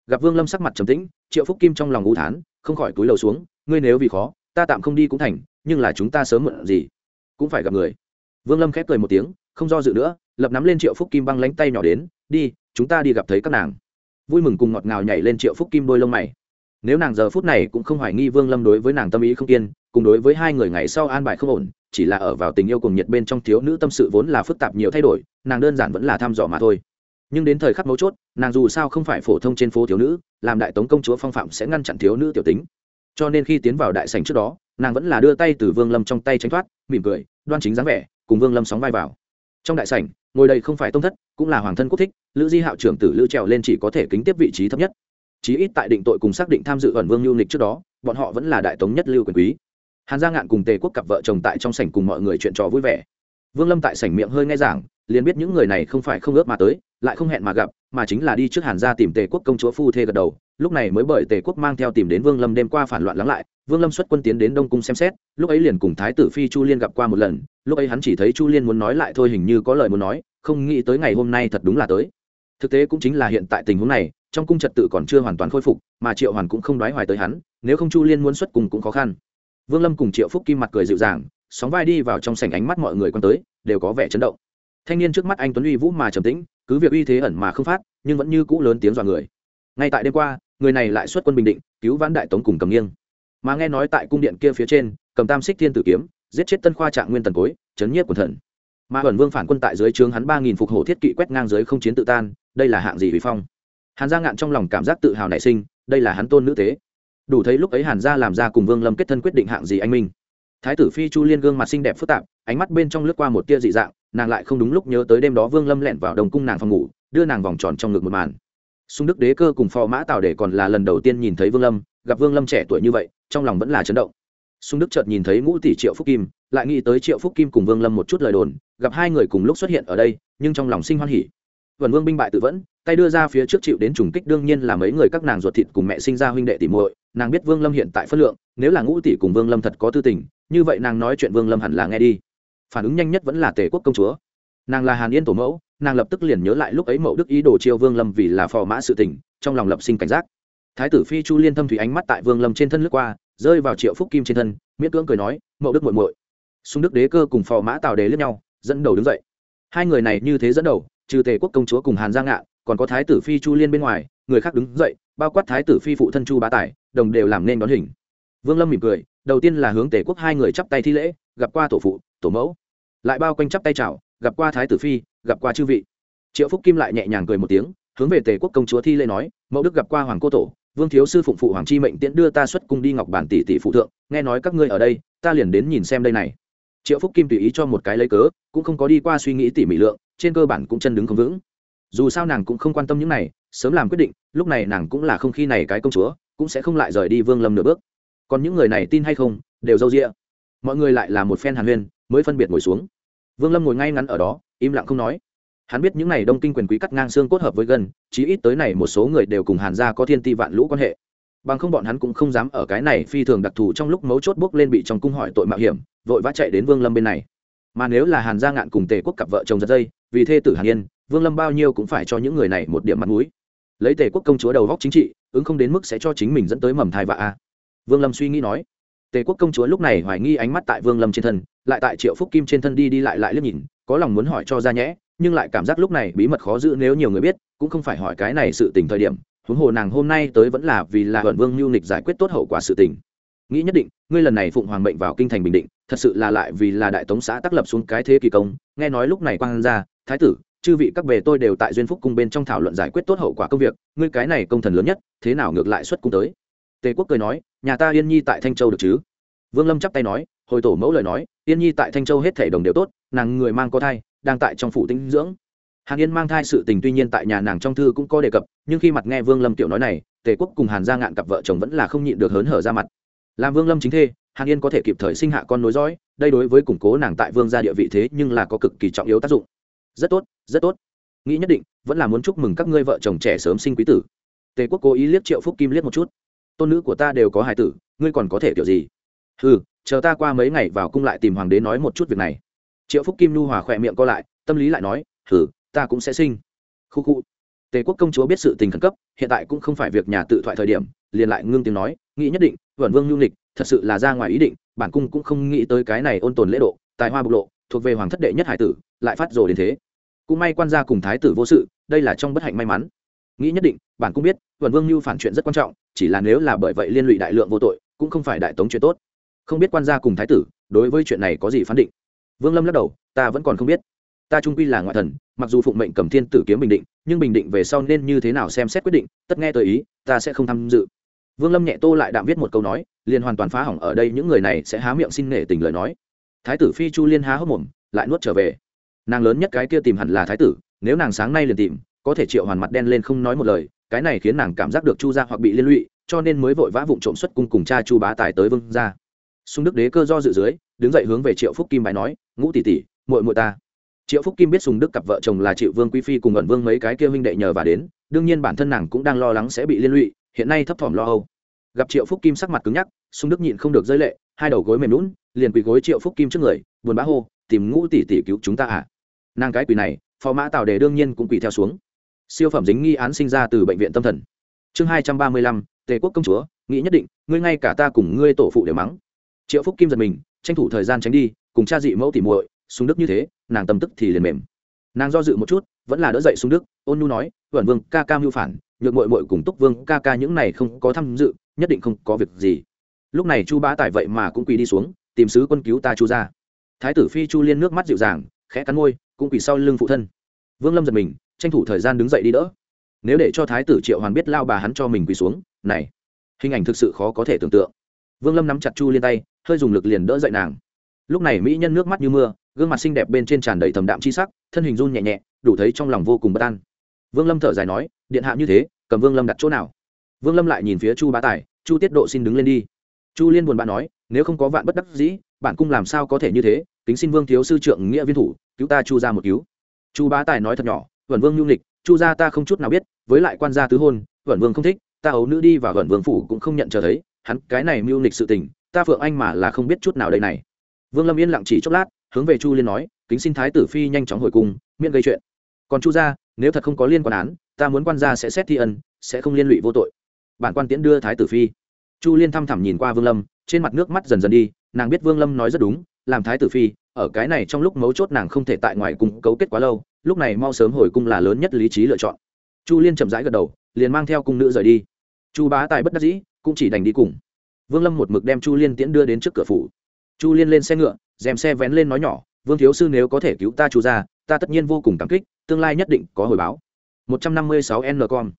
Gặp vương lâm sắc mặt trầm tĩnh, triệu phúc kim trong lòng u thán, không khỏi túi lầu xuống, ngươi nếu vì khó, ta tạm không đi cũng thành, nhưng là chúng ta sớm muộn gì cũng phải gặp người. Vương lâm khép cười một tiếng, không do dự nữa, lập nắm lên triệu phúc kim băng lánh tay nhỏ đến, đi chúng ta đi gặp thấy các nàng. Vui mừng cùng ngọt ngào nhảy lên triệu phúc kim đôi lông mày. Nếu nàng giờ phút này cũng không hoài nghi vương lâm đối với nàng tâm ý không kiên, cùng đối với hai người ngày sau an bài không ổn, chỉ là ở vào tình yêu cùng nhiệt bên trong thiếu nữ tâm sự vốn là phức tạp nhiều thay đổi, nàng đơn giản vẫn là thăm dò mà thôi. Nhưng đến thời khắc mấu chốt, nàng dù sao không phải phổ thông trên phố thiếu nữ, làm đại tống công chúa phong phạm sẽ ngăn chặn thiếu nữ tiểu tính. Cho nên khi tiến vào đại sành trước đó, nàng vẫn là đưa tay từ vương lâm trong tay tránh thoát, mỉm cười, đoan chính dáng vẻ, cùng vương lâm sóng vai vào. Trong đại sảnh, ngồi đây không phải tông thất, cũng là hoàng thân quốc thích lữ di hạo trưởng tử lữ trèo lên chỉ có thể kính tiếp vị trí thấp nhất. Chí ít tại định tội cùng xác định tham dự ẩn vương lưu nịch trước đó, bọn họ vẫn là đại tống nhất lưu quyền quý. Hàn gia ngạn cùng tề quốc cặp vợ chồng tại trong sảnh cùng mọi người chuyện trò vui vẻ. Vương lâm tại sảnh miệng hơi nghe giảng, liền biết những người này không phải không ước mà tới, lại không hẹn mà gặp, mà chính là đi trước hàn gia tìm tề quốc công chúa phu thê gật đầu. Lúc này mới bởi tề quốc mang theo tìm đến vương lâm đêm qua phản loạn lắng lại, vương lâm xuất quân tiến đến đông cung xem xét, lúc ấy liền cùng thái tử phi chu liên gặp qua một lần, lúc ấy hắn chỉ thấy chu liên muốn nói lại thôi hình như có lời muốn nói, không nghĩ tới ngày hôm nay thật đúng là tới thực tế cũng chính là hiện tại tình huống này, trong cung trật tự còn chưa hoàn toàn khôi phục, mà triệu hoàn cũng không đoái hoài tới hắn, nếu không chu liên muốn xuất cùng cũng khó khăn. Vương lâm cùng triệu phúc kim mặt cười dịu dàng, sóng vai đi vào trong sảnh ánh mắt mọi người quan tới, đều có vẻ chấn động. Thanh niên trước mắt anh tuấn uy vũ mà trầm tĩnh, cứ việc uy thế ẩn mà không phát, nhưng vẫn như cũ lớn tiếng dọa người. Ngay tại đêm qua, người này lại xuất quân bình định, cứu vãn đại tống cùng cầm nghiêng. Mà nghe nói tại cung điện kia phía trên, cầm tam xích thiên tử kiếm, giết chết tân khoa trạng nguyên tần cối, chấn nhiếp quần thần. Mà ẩn vương phản quân tại dưới trướng hắn ba nghìn phục hổ thiết kỵ quét ngang dưới không chiến tự tan đây là hạng gì vì phong? Hàn gia ngạn trong lòng cảm giác tự hào nảy sinh, đây là hắn tôn nữ tế. Đủ thấy lúc ấy hàn gia làm ra cùng vương lâm kết thân quyết định hạng gì anh minh. Thái tử phi chu liên gương mặt xinh đẹp phức tạp, ánh mắt bên trong lướt qua một tia dị dạng, nàng lại không đúng lúc nhớ tới đêm đó vương lâm lẹn vào đồng cung nàng phòng ngủ, đưa nàng vòng tròn trong ngực một màn. Sung đức đế cơ cùng phò mã tào để còn là lần đầu tiên nhìn thấy vương lâm, gặp vương lâm trẻ tuổi như vậy, trong lòng vẫn là chấn động. Sung đức chợt nhìn thấy ngũ tỷ triệu phúc kim, lại nghĩ tới triệu phúc kim cùng vương lâm một chút lời đồn, gặp hai người cùng lúc xuất hiện ở đây, nhưng trong lòng sinh hoan hỉ vần vương binh bại tự vẫn, tay đưa ra phía trước chịu đến trùng kích đương nhiên là mấy người các nàng ruột thịt cùng mẹ sinh ra huynh đệ tỷ muội, nàng biết vương lâm hiện tại phất lượng, nếu là ngũ tỷ cùng vương lâm thật có tư tình, như vậy nàng nói chuyện vương lâm hẳn là nghe đi. Phản ứng nhanh nhất vẫn là tề quốc công chúa. Nàng là hàn yên tổ mẫu, nàng lập tức liền nhớ lại lúc ấy mẫu đức ý đồ chiêu vương lâm vì là phò mã sự tình, trong lòng lập sinh cảnh giác. Thái tử phi chu liên thâm thủy ánh mắt tại vương lâm trên thân lướt qua, rơi vào triệu phúc kim trên thân, miễn cưỡng cười nói mẫu đức muội muội. Xung đức đế cơ cùng phò mã tào đế lướt nhau, dẫn đầu đứng dậy. Hai người này như thế dẫn đầu trừ tề quốc công chúa cùng hàn giang ngạ, còn có thái tử phi chu liên bên ngoài, người khác đứng dậy, bao quát thái tử phi phụ thân chu bá tài, đồng đều làm nên đón hình. Vương lâm mỉm cười, đầu tiên là hướng tề quốc hai người chắp tay thi lễ, gặp qua tổ phụ, tổ mẫu. Lại bao quanh chắp tay chào, gặp qua thái tử phi, gặp qua chư vị. Triệu phúc kim lại nhẹ nhàng cười một tiếng, hướng về tề quốc công chúa thi lễ nói, mẫu đức gặp qua hoàng cô tổ, vương thiếu sư phụng phụ hoàng chi mệnh tiễn đưa ta xuất cung đi ngọc bản tỷ tỷ phụ thượng, nghe nói các ngươi ở đây, ta liền đến nhìn xem đây này. Triệu phúc kim tùy ý cho một cái lấy cớ, cũng không có đi qua suy nghĩ tỉ mỉ lượng trên cơ bản cũng chân đứng không vững. Dù sao nàng cũng không quan tâm những này, sớm làm quyết định, lúc này nàng cũng là không khi này cái công chúa, cũng sẽ không lại rời đi vương lâm nửa bước. Còn những người này tin hay không, đều râu rĩa mọi người lại là một phen hàn huyên, mới phân biệt ngồi xuống. Vương lâm ngồi ngay ngắn ở đó, im lặng không nói. Hắn biết những n à y đông kinh quyền quý cắt ngang xương cốt hợp với gần chí ít tới này một số người đều cùng hàn gia có thiên ti vạn lũ quan hệ. Bằng không bọn hắn cũng không dám ở cái này phi thường đặc thù trong lúc mấu chốt bước lên bị trong cung hỏi tội mạo hiểm, vội vã chạy đến vương lâm bên này mà nếu là hàn gia ngạn cùng tề quốc cặp vợ chồng giật dây, vì thê tử hàn yên, vương lâm bao nhiêu cũng phải cho những người này một điểm mặt mũi. Lấy tề quốc công chúa đầu góc chính trị, ứng không đến mức sẽ cho chính mình dẫn tới mầm thai vạ a. Vương lâm suy nghĩ nói. Tề quốc công chúa lúc này hoài nghi ánh mắt tại vương lâm trên thân, lại tại triệu phúc kim trên thân đi đi lại lại liếc nhìn, có lòng muốn hỏi cho ra nhẽ, nhưng lại cảm giác lúc này bí mật khó giữ nếu nhiều người biết, cũng không phải hỏi cái này sự tình thời điểm. Huống hồ nàng hôm nay tới vẫn là vì là huẩn vương mưu nịch giải quyết tốt hậu quả sự tình nghĩ nhất định, ngươi lần này phụng hoàng mệnh vào kinh thành bình định, thật sự là lại vì là đại tống xã tác lập xuống cái thế kỳ công. Nghe nói lúc này quang ra, thái tử, chư vị các bề tôi đều tại duyên phúc cung bên trong thảo luận giải quyết tốt hậu quả công việc, ngươi cái này công thần lớn nhất, thế nào ngược lại xuất cung tới? Tề quốc cười nói, nhà ta yên nhi tại thanh châu được chứ? Vương lâm chắp tay nói, hồi tổ mẫu lời nói, yên nhi tại thanh châu hết thể đồng đều tốt, nàng người mang có thai, đang tại trong phủ tinh dưỡng. Hàn yên mang thai sự tình tuy nhiên tại nhà nàng trong thư cũng có đề cập, nhưng khi mặt nghe vương lâm tiểu nói này, tề quốc cùng hàn gia ngạn cặp vợ chồng vẫn là không nhịn được hớn hở ra mặt làm vương lâm chính thê, hàn yên có thể kịp thời sinh hạ con nối dõi, đây đối với củng cố nàng tại vương gia địa vị thế nhưng là có cực kỳ trọng yếu tác dụng. Rất tốt rất tốt. Nghĩ nhất định, vẫn là muốn chúc mừng các ngươi vợ chồng trẻ sớm sinh quý tử. Tề quốc cố ý liếc triệu phúc kim liếc một chút. Tôn nữ của ta đều có hài tử, ngươi còn có thể kiểu gì? Ừ chờ ta qua mấy ngày vào cung lại tìm hoàng đế nói một chút việc này. Triệu phúc kim nu hòa khỏe miệng co lại, tâm lý lại nói thử ta cũng sẽ sinh. Khu khu tề quốc công chúa biết sự tình khẩn cấp, hiện tại cũng không phải việc nhà tự thoại thời điểm, liền lại ngưng tiếng nói, nghĩ nhất định vẩn vương nhu nịch thật sự là ra ngoài ý định, bản cung cũng không nghĩ tới cái này ôn tồn lễ độ, tài hoa bộc lộ, thuộc về hoàng thất đệ nhất hải tử, lại phát rồ đến thế. Cũng may quan gia cùng thái tử vô sự, đây là trong bất hạnh may mắn. Nghĩ nhất định, bản cung biết vẩn vương mưu phản chuyện rất quan trọng, chỉ là nếu là bởi vậy liên lụy đại lượng vô tội, cũng không phải đại tống chuyện tốt. Không biết quan gia cùng thái tử, đối với chuyện này có gì phán định? Vương lâm lắc đầu, ta vẫn còn không biết ta trung quy là ngoại thần, mặc dù phụng mệnh cầm thiên tử kiếm bình định, nhưng bình định về sau nên như thế nào xem xét quyết định, tất nghe tới ý, ta sẽ không tham dự. Vương lâm nhẹ tô lại đạm viết một câu nói, liền hoàn toàn phá hỏng ở đây những người này sẽ há miệng xin nể tình lời nói. Thái tử phi chu liên há hốc mồm, lại nuốt trở về. Nàng lớn nhất cái kia tìm hẳn là thái tử, nếu nàng sáng nay liền tìm, có thể triệu hoàn mặt đen lên không nói một lời, cái này khiến nàng cảm giác được chu ra hoặc bị liên lụy, cho nên mới vội vã vụng trộm xuất cung cùng cha chu bá tài tới vương ra xung đức đế cơ do dự dưới, đứng dậy hướng về triệu phúc kim bài nói, ngũ tỷ tỷ, muội muội ta triệu phúc kim biết sùng đức cặp vợ chồng là triệu vương quý phi cùng ẩn vương mấy cái kia huynh đệ nhờ và đến, đương nhiên bản thân nàng cũng đang lo lắng sẽ bị liên lụy, hiện nay thấp thỏm lo âu. Gặp triệu phúc kim sắc mặt cứng nhắc, sùng đức nhịn không được rơi lệ, hai đầu gối mềm lún liền quỳ gối triệu phúc kim trước người, buồn bã hô, tìm ngũ tỷ tỷ cứu chúng ta à? Nàng cái quỳ này phò mã tào đề đương nhiên cũng quỳ theo xuống. Siêu phẩm dính nghi án sinh ra từ bệnh viện tâm thần. Chương hai trăm ba mươi lăm, tề quốc công chúa, nghĩ nhất định, ngươi ngay cả ta cùng ngươi tổ phụ đều mắng. Triệu phúc kim giật mình, tranh thủ thời gian tránh đi, cùng cha dị mẫu tỉ muội súng đức như thế, nàng tâm tức thì liền mềm. Nàng do dự một chút, vẫn là đỡ dậy súng đức, ôn nhu nói vẩn vương, ca ca mưu phản, nhược mội mội cùng túc vương, ca ca những này không có tham dự, nhất định không có việc gì. Lúc này chu bá tài vậy mà cũng quỳ đi xuống, tìm sứ quân cứu ta chu ra thái tử phi chu liên nước mắt dịu dàng, khẽ cắn môi, cũng quỳ sau lưng phụ thân. Vương lâm giật mình, tranh thủ thời gian đứng dậy đi đỡ. Nếu để cho thái tử triệu hoàn biết lao bà hắn cho mình quỳ xuống, này, hình ảnh thực sự khó có thể tưởng tượng. Vương lâm nắm chặt chu liên tay, hơi dùng lực liền đỡ dậy nàng. Lúc này mỹ nhân nước mắt như mưa gương mặt xinh đẹp bên trên tràn đầy thầm đạm chi sắc, thân hình run nhẹ nhẹ, đủ thấy trong lòng vô cùng bất an. Vương lâm thở dài nói, điện hạ như thế, cầm vương lâm đặt chỗ nào? Vương lâm lại nhìn phía chu bá tài, chu tiết độ xin đứng lên đi. Chu liên buồn bã nói, nếu không có vạn bất đắc dĩ, bản cung làm sao có thể như thế? Kính xin vương thiếu sư trưởng nghĩa viên thủ, cứu ta chu ra một cứu. Chu bá tài nói thật nhỏ, vẩn vương nhung lịch chu gia ta không chút nào biết, với lại quan gia tứ hôn, vẩn vương không thích, ta ấu nữ đi và vẩn vương phủ cũng không nhận chờ thấy, hắn cái này mưu lịch sự tình, ta phượng anh mà là không biết chút nào đây này. Vương lâm yên lặng chỉ chốc lát hướng về chu liên nói, kính xin thái tử phi nhanh chóng hồi cung, miễn gây chuyện. Còn chu gia, nếu thật không có liên quan án, ta muốn quan gia sẽ xét thi ân, sẽ không liên lụy vô tội. Bản quan tiễn đưa thái tử phi. Chu liên thăm thẳm nhìn qua vương lâm, trên mặt nước mắt dần dần đi, nàng biết vương lâm nói rất đúng, làm thái tử phi, ở cái này trong lúc mấu chốt nàng không thể tại ngoài cung cấu kết quá lâu, lúc này mau sớm hồi cung là lớn nhất lý trí lựa chọn. Chu liên chậm rãi gật đầu, liền mang theo cung nữ rời đi. Chu bá tài bất đắc dĩ, cũng chỉ đành đi cùng. Vương lâm một mực đem chu liên tiễn đưa đến trước cửa phủ chu liên lên xe ngựa, dèm xe vén lên nói nhỏ, vương thiếu sư nếu có thể cứu ta chu ra ta tất nhiên vô cùng cảm kích, tương lai nhất định có hồi báo. 156 n con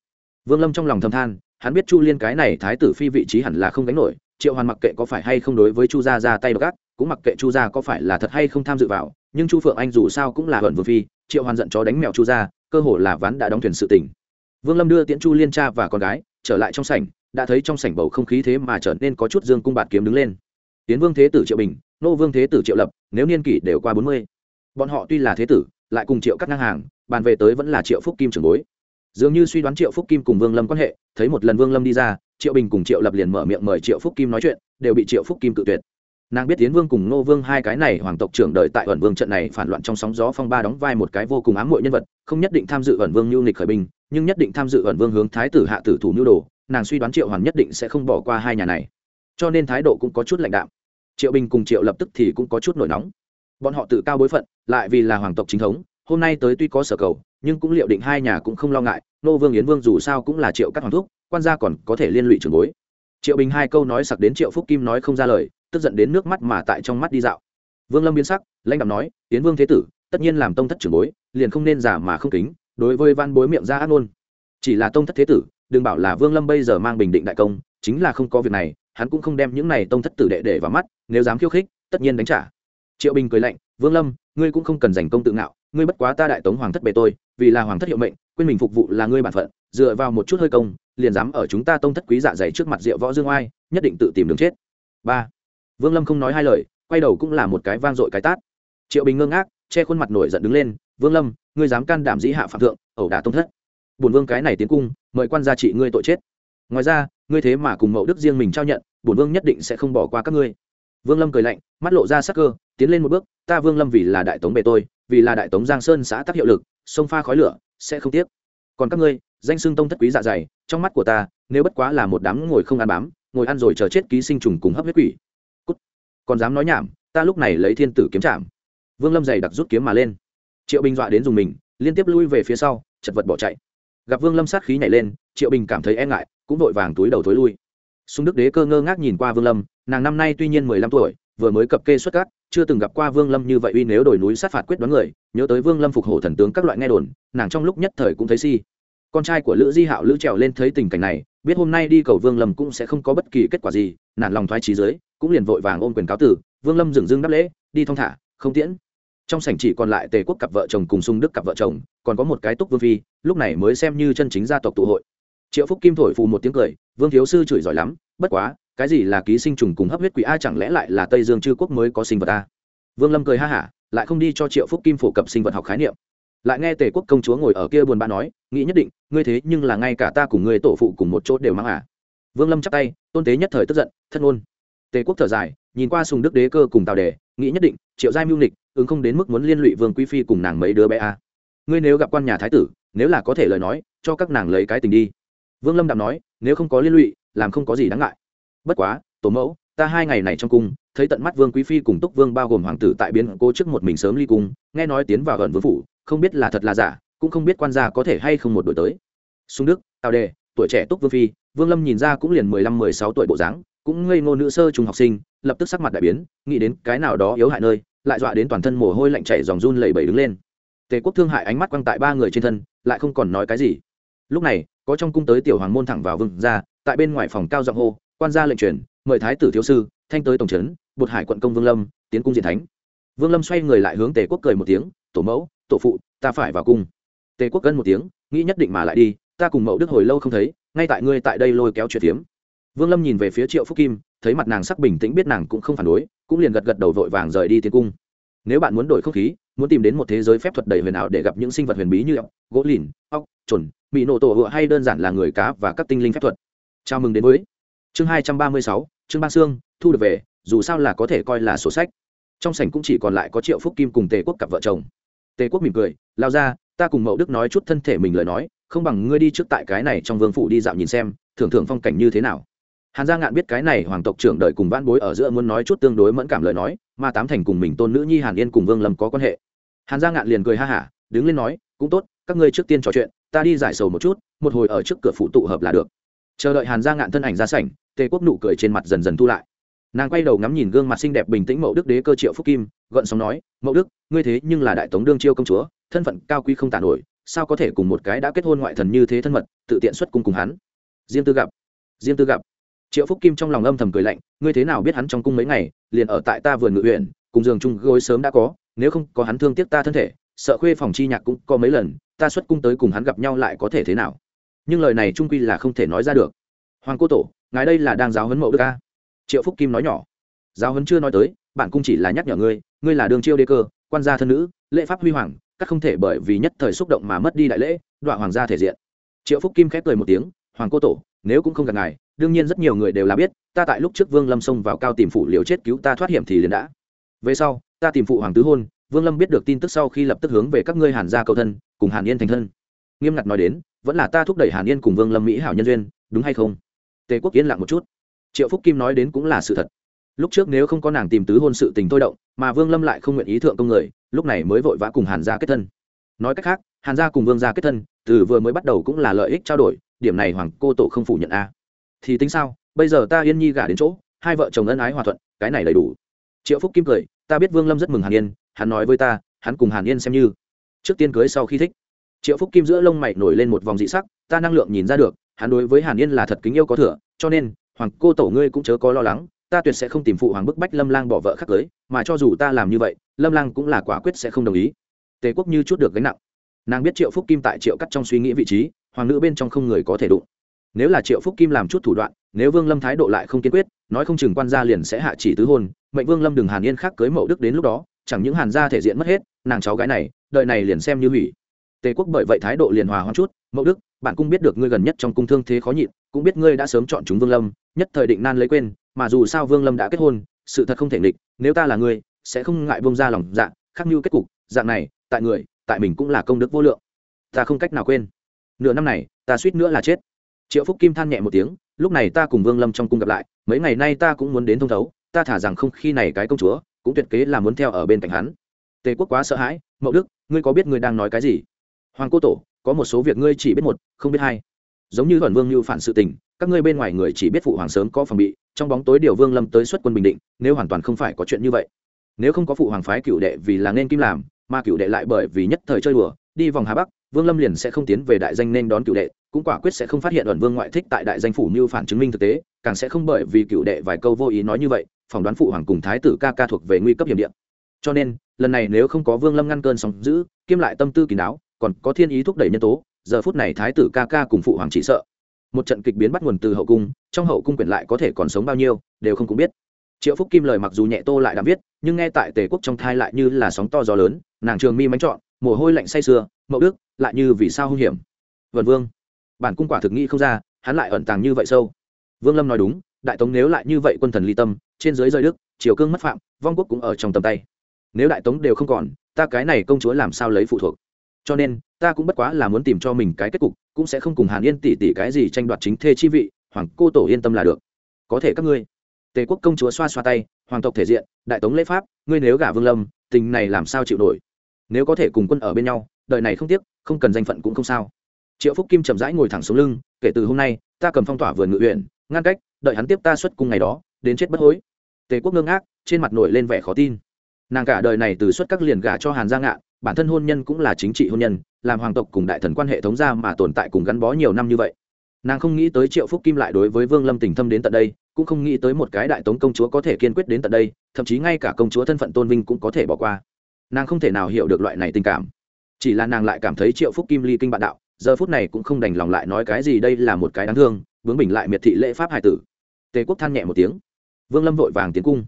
vương lâm trong lòng thầm than, hắn biết chu liên cái này thái tử phi vị trí hẳn là không gánh nổi, triệu hoàn mặc kệ có phải hay không đối với chu gia ra tay gác cũng mặc kệ chu gia có phải là thật hay không tham dự vào, nhưng chu phượng anh dù sao cũng là hận vương phi, triệu hoàn giận chó đánh mèo chu gia, cơ hồ là ván đã đóng thuyền sự tình. Vương lâm đưa tiễn chu liên cha và con gái, trở lại trong sảnh, đã thấy trong sảnh bầu không khí thế mà trở nên có chút dương cung bạt kiếm đứng lên tiến vương thế tử triệu bình, nô vương thế tử triệu lập, nếu niên kỷ đều qua bốn mươi, bọn họ tuy là thế tử, lại cùng triệu cắt ngang hàng, bàn về tới vẫn là triệu phúc kim trưởng bối. Dường như suy đoán triệu phúc kim cùng vương lâm quan hệ, thấy một lần vương lâm đi ra, triệu bình cùng triệu lập liền mở miệng mời triệu phúc kim nói chuyện, đều bị triệu phúc kim cự tuyệt. Nàng biết tiến vương cùng nô vương hai cái này hoàng tộc trưởng đợi tại ẩn vương trận này phản loạn trong sóng gió phong ba đóng vai một cái vô cùng ám muội nhân vật, không nhất định tham dự ẩn vương nhu nịch khởi binh, nhưng nhất định tham dự ẩn vương hướng thái tử hạ tử thủ nhu đồ, nàng suy đoán triệu hoàn nhất định sẽ không bỏ qua hai nhà này. Cho nên thái độ cũng có chút lãnh đạm triệu bình cùng triệu lập tức thì cũng có chút nổi nóng. Bọn họ tự cao bối phận, lại vì là hoàng tộc chính thống, hôm nay tới tuy có sở cầu, nhưng cũng liệu định hai nhà cũng không lo ngại, nô vương yến vương dù sao cũng là triệu các hoàng thúc, quan gia còn có thể liên lụy trường bối. Triệu bình hai câu nói sặc đến triệu phúc kim nói không ra lời, tức giận đến nước mắt mà tại trong mắt đi dạo. Vương lâm biến sắc, lãnh đạo nói, yến vương thế tử, tất nhiên làm tông thất trưởng bối, liền không nên giả mà không kính, đối với văn bối miệng ra ác ngôn. Chỉ là tông thất thế tử, đừng bảo là vương lâm bây giờ mang bình định đại công, chính là không có việc này hắn cũng không đem những này tông thất tử đệ để vào mắt, nếu dám khiêu khích, tất nhiên đánh trả. Triệu bình cười lạnh, vương lâm, ngươi cũng không cần giành công tự ngạo, ngươi bất quá ta đại tống hoàng thất bề tôi, vì là hoàng thất hiệu mệnh, quên mình phục vụ là ngươi bản phận, dựa vào một chút hơi công, liền dám ở chúng ta tông thất quý dạ dày trước mặt rượu võ dương oai, nhất định tự tìm đường chết. Ba. Vương lâm không nói hai lời, quay đầu cũng là một cái vang dội cái tát. Triệu bình ngơ ngác, che khuôn mặt nổi giận đứng lên, vương lâm, ngươi dám can đảm dĩ hạ phạm thượng, ẩu đả tông thất. Bổn vương cái này tiến cung, mời quan gia trị ngươi tội chết. Ngoài ra ngươi thế mà cùng mậu đức riêng mình trao nhận, bổn vương nhất định sẽ không bỏ qua các ngươi. Vương lâm cười lạnh, mắt lộ ra sắc cơ, tiến lên một bước, ta vương lâm vì là đại tống bề tôi, vì là đại tống giang sơn xã tắc hiệu lực, sông pha khói lửa, sẽ không tiếc. Còn các ngươi, danh xưng tông thất quý dạ dày, trong mắt của ta, nếu bất quá là một đám ngồi không ăn bám, ngồi ăn rồi chờ chết ký sinh trùng cùng hấp huyết quỷ. Cút. còn dám nói nhảm, ta lúc này lấy thiên tử kiếm chạm vương lâm dày đặc rút kiếm mà lên. Triệu bình dọa đến dùng mình, liên tiếp lui về phía sau, chật vật bỏ chạy gặp vương lâm sát khí nhảy lên, triệu bình cảm thấy e ngại, cũng vội vàng túi đầu thối lui. Sung đức đế cơ ngơ ngác nhìn qua vương lâm, nàng năm nay tuy nhiên mười lăm tuổi, vừa mới cập kê xuất cát, chưa từng gặp qua vương lâm như vậy uy nếu đổi núi sát phạt quyết đoán người, nhớ tới vương lâm phục hổ thần tướng các loại nghe đồn, nàng trong lúc nhất thời cũng thấy si. Con trai của lữ di hạo lữ trèo lên thấy tình cảnh này, biết hôm nay đi cầu vương lâm cũng sẽ không có bất kỳ kết quả gì nản lòng thoái trí dưới, cũng liền vội vàng ôm quyền cáo tử, vương lâm dừng dưng đáp lễ, đi thong thả, không tiễn trong sảnh chỉ còn lại tề quốc cặp vợ chồng cùng sung đức cặp vợ chồng, còn có một cái túc vương phi, lúc này mới xem như chân chính gia tộc tụ hội. Triệu phúc kim thổi phù một tiếng cười, vương thiếu sư chửi giỏi lắm, bất quá, cái gì là ký sinh trùng cùng hấp huyết quỷ a chẳng lẽ lại là tây dương chư quốc mới có sinh vật a? Vương lâm cười ha hả, lại không đi cho triệu phúc kim phổ cập sinh vật học khái niệm. Lại nghe tề quốc công chúa ngồi ở kia buồn bã nói, nghĩ nhất định, ngươi thế nhưng là ngay cả ta cùng ngươi tổ phụ cùng một chỗ đều mang à. Vương lâm chắp tay, tôn tế nhất thời tức giận thân ôn tề quốc thở dài, nhìn qua sùng đức đế cơ cùng tào đề, nghĩ nhất định, triệu giai mưu nịch ứng không đến mức muốn liên lụy vương quý phi cùng nàng mấy đứa bé a ngươi nếu gặp quan nhà thái tử, nếu là có thể lời nói, cho các nàng lấy cái tình đi. Vương lâm đạm nói, nếu không có liên lụy, làm không có gì đáng ngại. Bất quá, tổ mẫu, ta hai ngày này trong cung, thấy tận mắt vương quý phi cùng túc vương bao gồm hoàng tử tại biến cố trước một mình sớm ly cung, nghe nói tiến vào gần vương phủ, không biết là thật là giả, cũng không biết quan gia có thể hay không một đổi tới. Xung đức, tào đề, tuổi trẻ túc vương phi, vương lâm nhìn ra cũng liền mười lăm, mười sáu tuổi bộ dáng, cũng ngây ngô nữ sơ trùng học sinh, lập tức sắc mặt đại biến, nghĩ đến cái nào đó yếu hại nơi lại dọa đến toàn thân mồ hôi lạnh chảy dòng run lẩy bẩy đứng lên. Tề quốc thương hại ánh mắt quăng tại ba người trên thân, lại không còn nói cái gì. Lúc này, có trong cung tới tiểu hoàng môn thẳng vào vương ra tại bên ngoài phòng cao giọng hô, quan gia lệnh truyền, mời thái tử thiếu sư, thanh tới tổng trấn, bột hải quận công vương lâm, tiến cung diện thánh. Vương lâm xoay người lại hướng tề quốc cười một tiếng, tổ mẫu, tổ phụ, ta phải vào cung. Tề quốc cân một tiếng, nghĩ nhất định mà lại đi, ta cùng mẫu đức hồi lâu không thấy, ngay tại ngươi tại đây lôi kéo chuyện tiếm vương lâm nhìn về phía triệu phúc kim, thấy mặt nàng sắc bình tĩnh biết nàng cũng không phản đối cũng liền gật gật đầu vội vàng rời đi tiến cung. Nếu bạn muốn đổi không khí, muốn tìm đến một thế giới phép thuật đầy huyền ảo để gặp những sinh vật huyền bí như ốc, gỗ lìn, ốc chuẩn mỹ nổ tổ hựa hay đơn giản là người cá và các tinh linh phép thuật. Chào mừng đến với chương hai trăm ba mươi sáu, chương ba sương thu được về, dù sao là có thể coi là sổ sách. Trong sảnh cũng chỉ còn lại có triệu phúc kim cùng tề quốc cặp vợ chồng. Tề quốc mỉm cười, lao ra, ta cùng mậu đức nói chút thân thể mình lời nói, không bằng ngươi đi trước tại cái này trong vương phủ đi dạo nhìn xem, thưởng thưởng phong cảnh như thế nào hàn gia ngạn biết cái này hoàng tộc trưởng đợi cùng vãn bối ở giữa muốn nói chút tương đối mẫn cảm lời nói, mà tám thành cùng mình tôn nữ nhi hàn yên cùng vương lâm có quan hệ. Hàn gia ngạn liền cười ha hả, đứng lên nói, cũng tốt, các ngươi trước tiên trò chuyện, ta đi giải sầu một chút, một hồi ở trước cửa phụ tụ hợp là được. Chờ đợi hàn gia ngạn thân ảnh ra sảnh, tề quốc nụ cười trên mặt dần dần thu lại. Nàng quay đầu ngắm nhìn gương mặt xinh đẹp bình tĩnh mậu đức đế cơ triệu phúc kim, gợn sóng nói, mậu đức, ngươi thế nhưng là đại tống đương chiêu công chúa, thân phận cao quý không tàn nổi, sao có thể cùng một cái đã kết hôn ngoại thần như thế thân mật, tự tiện xuất cung cùng hắn? Diêm tư gặp. Diêm tư gặp triệu phúc kim trong lòng âm thầm cười lạnh, ngươi thế nào biết hắn trong cung mấy ngày, liền ở tại ta vườn ngự huyện, cùng giường chung gối sớm đã có, nếu không có hắn thương tiếc ta thân thể, sợ khuê phòng chi nhạc cũng có mấy lần, ta xuất cung tới cùng hắn gặp nhau lại có thể thế nào? Nhưng lời này trung quy là không thể nói ra được. Hoàng cô tổ, ngài đây là đang giáo huấn mậu đức ca? Triệu phúc kim nói nhỏ. Giáo huấn chưa nói tới, bạn cung chỉ là nhắc nhở ngươi ngươi là đường chiêu đế cơ, quan gia thân nữ, lễ pháp huy hoàng, các không thể bởi vì nhất thời xúc động mà mất đi đại lễ, đọa hoàng gia thể diện. Triệu phúc kim khép cười một tiếng, hoàng cô tổ, nếu cũng không gặp ngài đương nhiên rất nhiều người đều là biết, ta tại lúc trước vương lâm xông vào cao tìm phụ liều chết cứu ta thoát hiểm thì liền đã. Về sau, ta tìm phụ hoàng tứ hôn, vương lâm biết được tin tức sau khi lập tức hướng về các ngươi hàn gia cầu thân, cùng hàn yên thành thân. Nghiêm ngặt nói đến, vẫn là ta thúc đẩy hàn yên cùng vương lâm mỹ hảo nhân duyên, đúng hay không? Tề quốc yên lặng một chút. Triệu phúc kim nói đến cũng là sự thật. Lúc trước nếu không có nàng tìm tứ hôn sự tình tôi động, mà vương lâm lại không nguyện ý thượng công người, lúc này mới vội vã cùng hàn gia kết thân. Nói cách khác, hàn gia cùng vương gia kết thân, từ vừa mới bắt đầu cũng là lợi ích trao đổi, điểm này hoàng cô tổ không phủ nhận a thì tính sao? Bây giờ ta yên nhi gả đến chỗ, hai vợ chồng ân ái hòa thuận, cái này đầy đủ. Triệu phúc kim cười, ta biết vương lâm rất mừng hàn yên, hắn nói với ta, hắn cùng hàn yên xem như. Trước tiên cưới sau khi thích. Triệu phúc kim giữa lông mày nổi lên một vòng dị sắc, ta năng lượng nhìn ra được, hắn đối với hàn yên là thật kính yêu có thừa, cho nên, hoàng cô tổ ngươi cũng chớ có lo lắng, ta tuyệt sẽ không tìm phụ hoàng bức bách lâm lang bỏ vợ khác cưới, mà cho dù ta làm như vậy, lâm lang cũng là quả quyết sẽ không đồng ý. Tề quốc như chút được gánh nặng. Nàng biết triệu phúc kim tại triệu cắt trong suy nghĩ vị trí, hoàng nữ bên trong không người có thể đụng nếu là triệu phúc kim làm chút thủ đoạn, nếu vương lâm thái độ lại không kiên quyết, nói không chừng quan gia liền sẽ hạ chỉ tứ hôn, mệnh vương lâm đừng hàn yên khác cưới mậu đức đến lúc đó, chẳng những hàn gia thể diện mất hết, nàng cháu gái này đợi này liền xem như hủy. Tề quốc bởi vậy thái độ liền hòa hoang chút, mậu đức, bạn cũng biết được ngươi gần nhất trong cung thương thế khó nhịn, cũng biết ngươi đã sớm chọn chúng vương lâm, nhất thời định nan lấy quên, mà dù sao vương lâm đã kết hôn, sự thật không thể nghịch, nếu ta là ngươi, sẽ không ngại vương ra lòng dạ khắc như kết cục, dạng này, tại người, tại mình cũng là công đức vô lượng. Ta không cách nào quên. Nửa năm này, ta suýt nữa là chết triệu phúc kim than nhẹ một tiếng, lúc này ta cùng vương lâm trong cung gặp lại, mấy ngày nay ta cũng muốn đến thông thấu, ta thả rằng không khi này cái công chúa, cũng tuyệt kế là muốn theo ở bên cạnh hắn. Tề quốc quá sợ hãi, mậu đức, ngươi có biết ngươi đang nói cái gì? Hoàng cô tổ, có một số việc ngươi chỉ biết một, không biết hai. Giống như thuần vương như phản sự tình, các ngươi bên ngoài người chỉ biết phụ hoàng sớm có phòng bị, trong bóng tối điều vương lâm tới xuất quân bình định, nếu hoàn toàn không phải có chuyện như vậy. Nếu không có phụ hoàng phái cựu đệ vì là nên kim làm, mà cựu đệ lại bởi vì nhất thời chơi đùa, đi vòng hà bắc, vương lâm liền sẽ không tiến về đại danh nên đón cựu đệ cũng quả quyết sẽ không phát hiện ẩn vương ngoại thích tại đại danh phủ như phản chứng minh thực tế, càng sẽ không bởi vì cựu đệ vài câu vô ý nói như vậy, phỏng đoán phụ hoàng cùng thái tử ca ca thuộc về nguy cấp hiểm điện cho nên, lần này nếu không có vương lâm ngăn cơn sóng giữ, kiêm lại tâm tư kỳ đáo, còn có thiên ý thúc đẩy nhân tố, giờ phút này thái tử ca ca cùng phụ hoàng chỉ sợ. Một trận kịch biến bắt nguồn từ hậu cung, trong hậu cung quyển lại có thể còn sống bao nhiêu, đều không cũng biết. Triệu phúc kim lời mặc dù nhẹ tô lại đã viết, nhưng nghe tại tề quốc trong thai lại như là sóng to gió lớn, nàng trường mi mánh trọn, mồ hôi lạnh say sưa, mậu đức, lại như vì sao hung hiểm. Vần vương bản cung quả thực nghĩ không ra, hắn lại ẩn tàng như vậy sâu. Vương lâm nói đúng, đại tống nếu lại như vậy quân thần ly tâm, trên dưới rơi đức, triều cương mất phạm, vong quốc cũng ở trong tầm tay. Nếu đại tống đều không còn, ta cái này công chúa làm sao lấy phụ thuộc? Cho nên, ta cũng bất quá là muốn tìm cho mình cái kết cục, cũng sẽ không cùng hàn yên tỷ tỷ cái gì tranh đoạt chính thê chi vị, hoàng cô tổ yên tâm là được. Có thể các ngươi. Tề quốc công chúa xoa xoa tay, hoàng tộc thể diện, đại tống lễ pháp, ngươi nếu gả vương lâm, tình này làm sao chịu nổi? Nếu có thể cùng quân ở bên nhau, đời này không tiếc, không cần danh phận cũng không sao triệu phúc kim chậm rãi ngồi thẳng xuống lưng, kể từ hôm nay, ta cầm phong tỏa vườn ngự huyện, ngăn cách, đợi hắn tiếp ta xuất cung ngày đó, đến chết bất hối. Tề quốc ngưng ác trên mặt nổi lên vẻ khó tin. Nàng cả đời này từ xuất các liền gả cho hàn gia ngạn, bản thân hôn nhân cũng là chính trị hôn nhân, làm hoàng tộc cùng đại thần quan hệ thống gia mà tồn tại cùng gắn bó nhiều năm như vậy. Nàng không nghĩ tới triệu phúc kim lại đối với vương lâm tình thâm đến tận đây, cũng không nghĩ tới một cái đại tống công chúa có thể kiên quyết đến tận đây, thậm chí ngay cả công chúa thân phận tôn vinh cũng có thể bỏ qua. Nàng không thể nào hiểu được loại này tình cảm. Chỉ là nàng lại cảm thấy triệu phúc kim ly kinh bạn đạo giờ phút này cũng không đành lòng lại nói cái gì, đây là một cái đáng thương, bướng bình lại miệt thị lễ pháp hải tử. Tề quốc than nhẹ một tiếng. Vương lâm vội vàng tiến cung.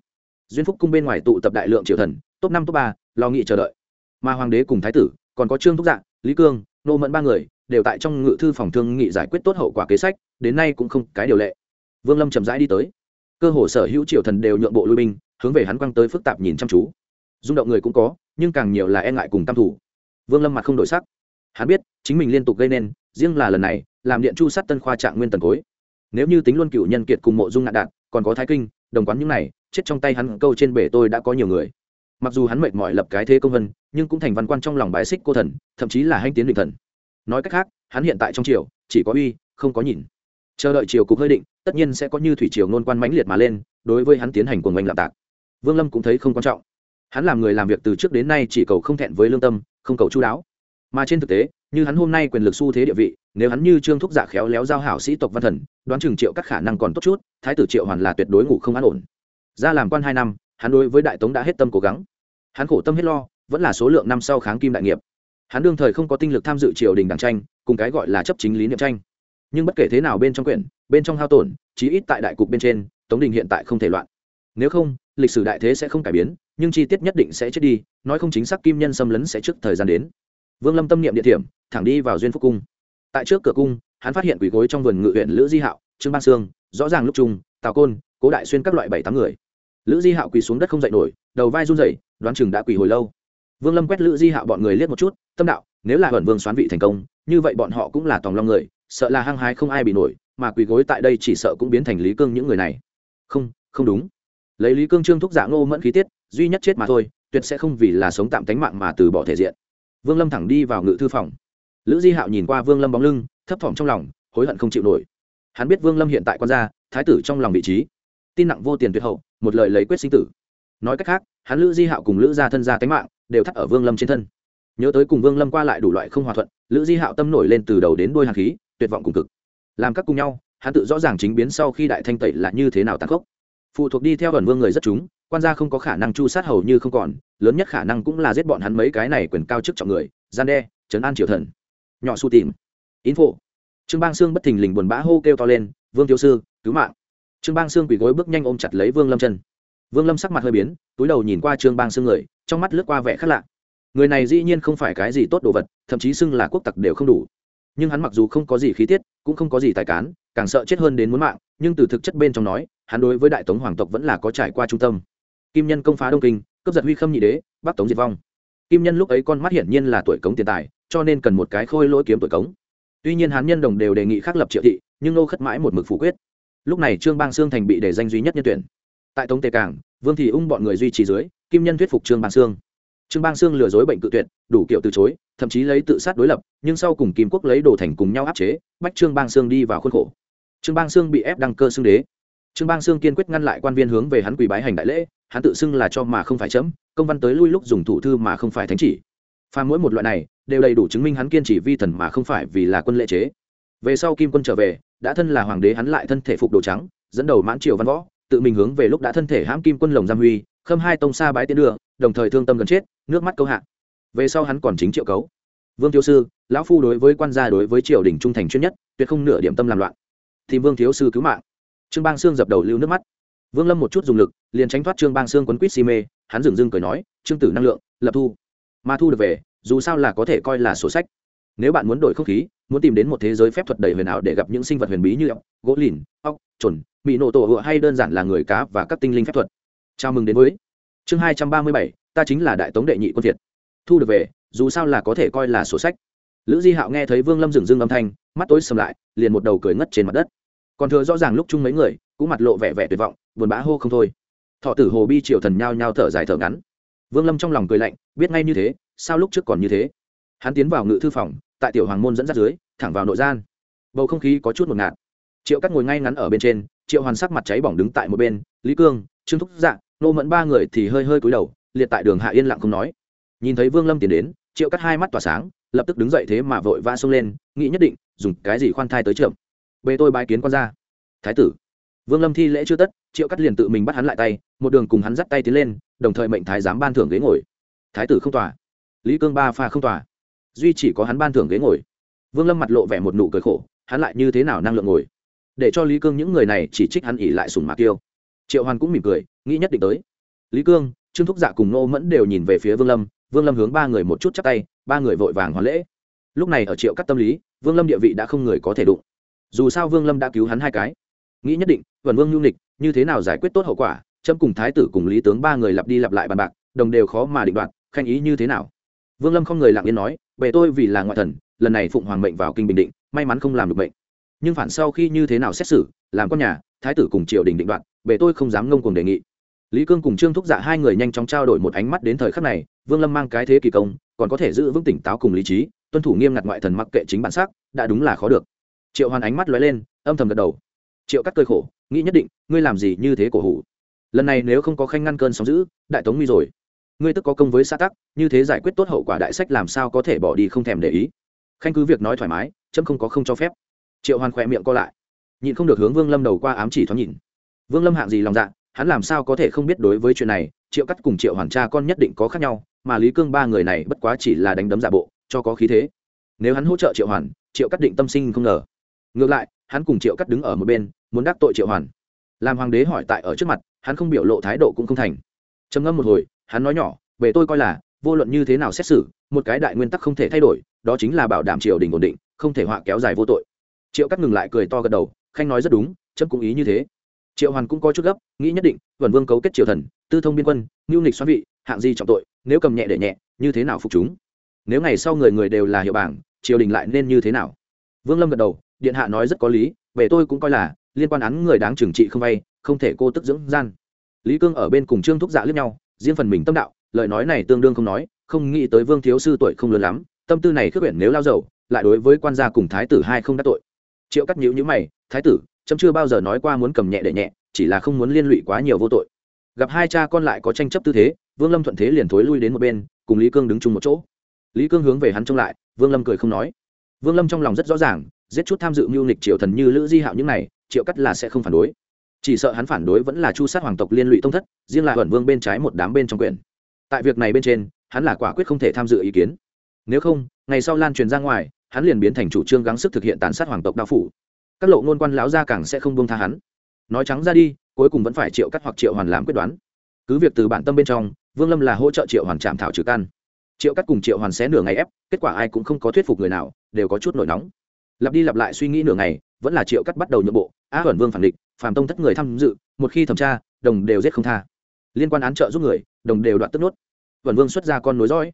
Duyên phúc cung bên ngoài tụ tập đại lượng triều thần, top năm, top ba, lo nghị chờ đợi. Mà hoàng đế cùng thái tử, còn có trương thúc dạng lý cương, nô mẫn ba người, đều tại trong ngự thư phòng thương nghị giải quyết tốt hậu quả kế sách, đến nay cũng không cái điều lệ. Vương lâm chậm rãi đi tới. Cơ hồ sở hữu triều thần đều nhượng bộ lui binh, hướng về hắn quăng tới phức tạp nhìn chăm chú. Rung động người cũng có, nhưng càng nhiều là e ngại cùng tam thủ vương lâm mặt không đổi sắc. Hắn biết chính mình liên tục gây nên, riêng là lần này, làm điện chu sát tân khoa trạng nguyên tần cối. Nếu như tính luôn cựu nhân kiệt cùng mộ dung nạn đạn, còn có thái kinh, đồng quán những này, chết trong tay hắn câu trên bể tôi đã có nhiều người. Mặc dù hắn mệt mỏi lập cái thế công vân, nhưng cũng thành văn quan trong lòng bài xích cô thần, thậm chí là hanh tiến định thần. Nói cách khác, hắn hiện tại trong triều, chỉ có uy, không có nhìn. Chờ đợi triều cục hơi định, tất nhiên sẽ có như thủy triều nôn quan mãnh liệt mà lên, đối với hắn tiến hành cuồng oanh lạm tạc. Vương lâm cũng thấy không quan trọng. Hắn làm người làm việc từ trước đến nay chỉ cầu không thẹn với lương tâm, không cầu chú đáo. Mà trên thực tế như hắn hôm nay quyền lực xu thế địa vị, nếu hắn như trương thúc giả khéo léo giao hảo sĩ tộc văn thần, đoán chừng triệu các khả năng còn tốt chút, thái tử triệu hoàn là tuyệt đối ngủ không an ổn. Ra làm quan hai năm, hắn đối với đại tống đã hết tâm cố gắng. Hắn khổ tâm hết lo, vẫn là số lượng năm sau kháng kim đại nghiệp. Hắn đương thời không có tinh lực tham dự triều đình đảng tranh, cùng cái gọi là chấp chính lý niệm tranh. Nhưng bất kể thế nào bên trong quyển, bên trong hao tổn, chí ít tại đại cục bên trên, tống đình hiện tại không thể loạn. Nếu không, lịch sử đại thế sẽ không cải biến, nhưng chi tiết nhất định sẽ chết đi, nói không chính xác kim nhân xâm lấn sẽ trước thời gian đến vương lâm tâm niệm địa điểm, thẳng đi vào duyên phúc cung. Tại trước cửa cung, hắn phát hiện quỷ gối trong vườn ngự huyện lữ di hạo, trương ban sương, rõ ràng lúc trung tào côn, cố đại xuyên các loại bảy tám người. Lữ di hạo quỳ xuống đất không dậy nổi, đầu vai run rẩy, đoán chừng đã quỳ hồi lâu. Vương lâm quét lữ di hạo bọn người liếc một chút, tâm đạo, nếu là ẩn vương xoán vị thành công, như vậy bọn họ cũng là tòng long người, sợ là hăng hái không ai bị nổi, mà quỳ gối tại đây chỉ sợ cũng biến thành lý cương những người này. Không không đúng. Lấy lý cương trương thúc giả ngô mẫn khí tiết, duy nhất chết mà thôi, tuyệt sẽ không vì là sống tạm tánh mạng mà từ bỏ thể diện vương lâm thẳng đi vào ngự thư phòng. Lữ di hạo nhìn qua vương lâm bóng lưng, thấp thỏm trong lòng, hối hận không chịu nổi. Hắn biết vương lâm hiện tại quan gia, thái tử trong lòng vị trí. Tin nặng vô tiền tuyệt hậu, một lời lấy quyết sinh tử. Nói cách khác, hắn lữ di hạo cùng lữ gia thân gia tánh mạng, đều thắt ở vương lâm trên thân. Nhớ tới cùng vương lâm qua lại đủ loại không hòa thuận, lữ di hạo tâm nổi lên từ đầu đến đôi hạt khí, tuyệt vọng cùng cực. Làm các cùng nhau, hắn tự rõ ràng chính biến sau khi đại thanh tẩy là như thế nào tàn khốc. Phụ thuộc đi theo gần vương người rất chúng quan gia không có khả năng chu sát hầu như không còn, lớn nhất khả năng cũng là giết bọn hắn mấy cái này quyền cao chức trọng người, gian đe, trấn an triều thần. Nhỏ su tìm. Info. Trương bang sương bất thình lình buồn bã hô kêu to lên, vương thiếu sư, cứu mạng. Trương bang sương quỳ gối bước nhanh ôm chặt lấy vương lâm chân. Vương lâm sắc mặt hơi biến, túi đầu nhìn qua trương bang sương người, trong mắt lướt qua vẻ khác lạ. Người này dĩ nhiên không phải cái gì tốt đồ vật, thậm chí xưng là quốc tặc đều không đủ. Nhưng hắn mặc dù không có gì khí tiết, cũng không có gì tài cán, càng sợ chết hơn đến muốn mạng, nhưng từ thực chất bên trong nói, hắn đối với đại tống hoàng tộc vẫn là có trải qua trung tâm kim nhân công phá đông kinh, cướp giật huy khâm nhị đế bắc tống diệt vong. Kim nhân lúc ấy con mắt hiển nhiên là tuổi cống tiền tài, cho nên cần một cái khôi lỗi kiếm tuổi cống. Tuy nhiên hán nhân đồng đều đề nghị khắc lập triệu thị, nhưng nô khất mãi một mực phủ quyết. Lúc này trương bang sương thành bị đề danh duy nhất nhân tuyển. Tại tống tề cảng, vương thị ung bọn người duy trì dưới, kim nhân thuyết phục trương bang sương. Trương bang sương lừa dối bệnh cự tuyệt, đủ kiểu từ chối, thậm chí lấy tự sát đối lập, nhưng sau cùng kim quốc lấy đồ thành cùng nhau áp chế, bách trương bang sương đi vào khuôn khổ. Trương bang sương bị ép đăng cơ xưng đế trương bang sương kiên quyết ngăn lại quan viên hướng về hắn quỳ bái hành đại lễ, hắn tự xưng là cho mà không phải chấm, công văn tới lui lúc dùng thủ thư mà không phải thánh chỉ. Pha mỗi một loại này, đều đầy đủ chứng minh hắn kiên trì vi thần mà không phải vì là quân lệ chế. Về sau kim quân trở về, đã thân là hoàng đế hắn lại thân thể phục đồ trắng, dẫn đầu mãn triều văn võ, tự mình hướng về lúc đã thân thể hãm kim quân lồng giam huy, khâm hai tông xa bái tiến đưa, đồng thời thương tâm gần chết, nước mắt câu hạ. Về sau hắn còn chính triệu cấu. Vương thiếu sư, lão phu đối với quan gia đối với triều đình trung thành chuyên nhất, tuyệt không nửa điểm tâm làm loạn. Thì vương thiếu sư cứu mạng trương bang sương dập đầu lưu nước mắt. Vương lâm một chút dùng lực, liền tránh thoát trương bang sương quấn quýt si mê, hắn dừng dưng cười nói, trương tử năng lượng, lập thu. Mà thu được về, dù sao là có thể coi là sổ sách. Nếu bạn muốn đổi không khí, muốn tìm đến một thế giới phép thuật đầy huyền ảo để gặp những sinh vật huyền bí như ốc, gỗ lìn, ốc chuẩn mỹ nổ tổ hựa hay đơn giản là người cá và các tinh linh phép thuật. Chào mừng đến với chương hai trăm ba mươi bảy, ta chính là đại tống đệ nhị quân việt. Thu được về, dù sao là có thể coi là sổ sách. Lữ di hạo nghe thấy vương lâm dừng dưng âm thanh, mắt tối sầm lại, liền một đầu cười ngất trên mặt đất còn thừa rõ ràng lúc chung mấy người, cũng mặt lộ vẻ vẻ tuyệt vọng, buồn bã hô không thôi. Thọ tử hồ bi triều thần nhao nhao thở dài thở ngắn. Vương lâm trong lòng cười lạnh, biết ngay như thế, sao lúc trước còn như thế? Hắn tiến vào ngự thư phòng, tại tiểu hoàng môn dẫn dắt dưới, thẳng vào nội gian. Bầu không khí có chút một ngạt. Triệu cắt ngồi ngay ngắn ở bên trên, triệu hoàn sắc mặt cháy bỏng đứng tại một bên, lý cương, trương thúc dạ nô mẫn ba người thì hơi hơi cúi đầu, liệt tại đường hạ yên lặng không nói. Nhìn thấy vương lâm tiến đến, triệu cắt hai mắt tỏa sáng, lập tức đứng dậy thế mà vội vã xông lên, nghĩ nhất định, dùng cái gì khoan thai tới trường bề tôi bái kiến quan ra thái tử. Vương lâm thi lễ chưa tất, triệu cắt liền tự mình bắt hắn lại tay, một đường cùng hắn dắt tay tiến lên, đồng thời mệnh thái giám ban thưởng ghế ngồi. Thái tử không tòa. Lý cương ba pha không tòa. Duy chỉ có hắn ban thưởng ghế ngồi. Vương lâm mặt lộ vẻ một nụ cười khổ, hắn lại như thế nào năng lượng ngồi? Để cho lý cương những người này chỉ trích hắn ỉ lại sùng mạc tiêu triệu hoàn cũng mỉm cười, nghĩ nhất định tới. Lý cương, trương thúc dạ cùng nô mẫn đều nhìn về phía vương lâm vương lâm hướng ba người một chút chắc tay, ba người vội vàng hoàn lễ. Lúc này ở triệu cắt tâm lý, vương lâm địa vị đã không người có thể đụng dù sao vương lâm đã cứu hắn hai cái nghĩ nhất định vần vương nhu nịch như thế nào giải quyết tốt hậu quả trâm cùng thái tử cùng lý tướng ba người lặp đi lặp lại bàn bạc đồng đều khó mà định đoạt khanh ý như thế nào vương lâm không người lặng yên nói về tôi vì là ngoại thần lần này phụng hoàng mệnh vào kinh bình định may mắn không làm được mệnh nhưng phản sau khi như thế nào xét xử làm con nhà thái tử cùng triều đình định đoạt về tôi không dám ngông cuồng đề nghị lý cương cùng trương thúc dạ hai người nhanh chóng trao đổi một ánh mắt đến thời khắc này vương lâm mang cái thế kỳ công còn có thể giữ vững tỉnh táo cùng lý trí tuân thủ nghiêm ngặt ngoại thần mặc kệ chính bản sắc đã đúng là khó được triệu hoàn ánh mắt lóe lên, âm thầm gật đầu. Triệu cắt cơi khổ, nghĩ nhất định, ngươi làm gì như thế cổ hủ? Lần này nếu không có khanh ngăn cơn sóng giữ đại tống nguy rồi. Ngươi tức có công với xã tắc, như thế giải quyết tốt hậu quả đại sách làm sao có thể bỏ đi không thèm để ý? Khanh cứ việc nói thoải mái, chấm không có không cho phép. Triệu hoàn khỏe miệng co lại. Nhịn không được hướng vương lâm đầu qua ám chỉ thoáng nhìn. Vương lâm hạng gì lòng dạ hắn làm sao có thể không biết đối với chuyện này, triệu cắt cùng triệu hoàn cha con nhất định có khác nhau, mà lý cương ba người này bất quá chỉ là đánh đấm giả bộ, cho có khí thế. Nếu hắn hỗ trợ triệu hoàn, triệu cắt định tâm sinh không ngờ ngược lại, hắn cùng triệu cắt đứng ở một bên, muốn đắc tội triệu hoàn. Làm hoàng đế hỏi tại ở trước mặt, hắn không biểu lộ thái độ cũng không thành. Trầm ngâm một hồi, hắn nói nhỏ, về tôi coi là, vô luận như thế nào xét xử, một cái đại nguyên tắc không thể thay đổi, đó chính là bảo đảm triều đình ổn định, không thể họa kéo dài vô tội. Triệu cắt ngừng lại cười to gật đầu, khanh nói rất đúng, chấm cũng ý như thế. Triệu hoàn cũng có chút gấp, nghĩ nhất định vần vương cấu kết triều thần, tư thông biên quân ngưu nghịch xoắn vị, hạng di trọng tội, nếu cầm nhẹ để nhẹ, như thế nào phục chúng? Nếu ngày sau người người đều là hiệu bảng, triều đình lại nên như thế nào? Vương lâm gật đầu điện hạ nói rất có lý về tôi cũng coi là, liên quan án người đáng trừng trị không vay không thể cô tức dưỡng gian. Lý cương ở bên cùng trương thúc dạ lướt nhau, riêng phần mình tâm đạo, lời nói này tương đương không nói, không nghĩ tới vương thiếu sư tuổi không lớn lắm, tâm tư này khước quyển nếu lao dầu, lại đối với quan gia cùng thái tử hai không đắc tội. Triệu cắt nhữ nhữ mày, thái tử, chấm chưa bao giờ nói qua muốn cầm nhẹ để nhẹ, chỉ là không muốn liên lụy quá nhiều vô tội. Gặp hai cha con lại có tranh chấp tư thế, vương lâm thuận thế liền thối lui đến một bên, cùng lý cương đứng chung một chỗ. Lý cương hướng về hắn trông lại, vương lâm cười không nói. Vương lâm trong lòng rất rõ ràng giết chút tham dự mưu nịch triệu thần như lữ di hạo những này, triệu cắt là sẽ không phản đối. Chỉ sợ hắn phản đối vẫn là chu sát hoàng tộc liên lụy tông thất, riêng là huẩn vương bên trái một đám bên trong quyền. Tại việc này bên trên, hắn là quả quyết không thể tham dự ý kiến. Nếu không, ngày sau lan truyền ra ngoài, hắn liền biến thành chủ trương gắng sức thực hiện tàn sát hoàng tộc đao phủ. Các lộ ngôn quan láo ra càng sẽ không buông tha hắn. Nói trắng ra đi, cuối cùng vẫn phải triệu cắt hoặc triệu hoàn làm quyết đoán. Cứ việc từ bản tâm bên trong, vương lâm là hỗ trợ triệu hoàn chạm thảo trừ căn. Triệu cắt cùng triệu hoàn xé nửa ngày ép, kết quả ai cũng không có thuyết phục người nào, đều có chút nổi nóng lặp đi lặp lại suy nghĩ nửa ngày, vẫn là triệu cắt bắt đầu nhượng bộ á huẩn vương phản địch, phàm tông thất người tham dự, một khi thẩm tra, đồng đều giết không tha. Liên quan án trợ giúp người, đồng đều đoạn tức nuốt vẩn vương xuất ra con nối dõi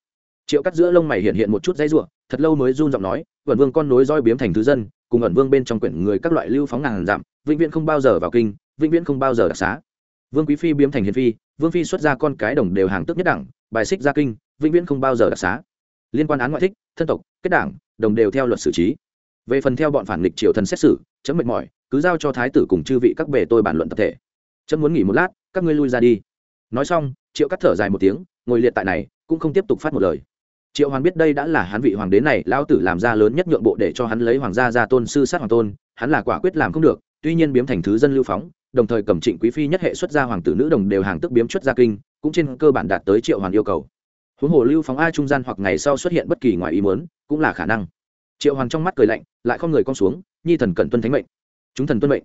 triệu cắt giữa lông mày hiện hiện một chút dây ruộng thật lâu mới run giọng nói vẩn vương con nối roi biếm thành thứ dân, cùng ẩn vương bên trong quyển người các loại lưu phóng ngàn dặm vĩnh viễn không bao giờ vào kinh, vĩnh viễn không bao giờ đặc xá. Vương quý phi biếm thành hiền phi, vương phi xuất ra con cái đồng đều hàng tức nhất đẳng, bài xích ra kinh, vĩnh viễn không bao giờ đặc xá. Liên quan án ngoại thích, thân tộc, kết đảng, đồng đều theo luật xử trí về phần theo bọn phản nghịch triều thần xét xử, chấm mệt mỏi, cứ giao cho thái tử cùng chư vị các bề tôi bàn luận tập thể. Chấm muốn nghỉ một lát, các ngươi lui ra đi. Nói xong, triệu cắt thở dài một tiếng, ngồi liệt tại này, cũng không tiếp tục phát một lời. Triệu hoàn biết đây đã là hắn vị hoàng đế này lao tử làm ra lớn nhất nhượng bộ để cho hắn lấy hoàng gia ra tôn sư sát hoàng tôn, hắn là quả quyết làm không được, tuy nhiên biếm thành thứ dân lưu phóng, đồng thời cầm trịnh quý phi nhất hệ xuất gia hoàng tử nữ đồng đều hàng tức biếm xuất gia kinh, cũng trên cơ bản đạt tới triệu hoàn yêu cầu. Huống hồ lưu phóng a trung gian hoặc ngày sau xuất hiện bất kỳ ngoài ý muốn, cũng là khả năng triệu hoàn trong mắt cười lạnh, lại không người con xuống, nhi thần cần tuân thánh mệnh. Chúng thần tuân mệnh.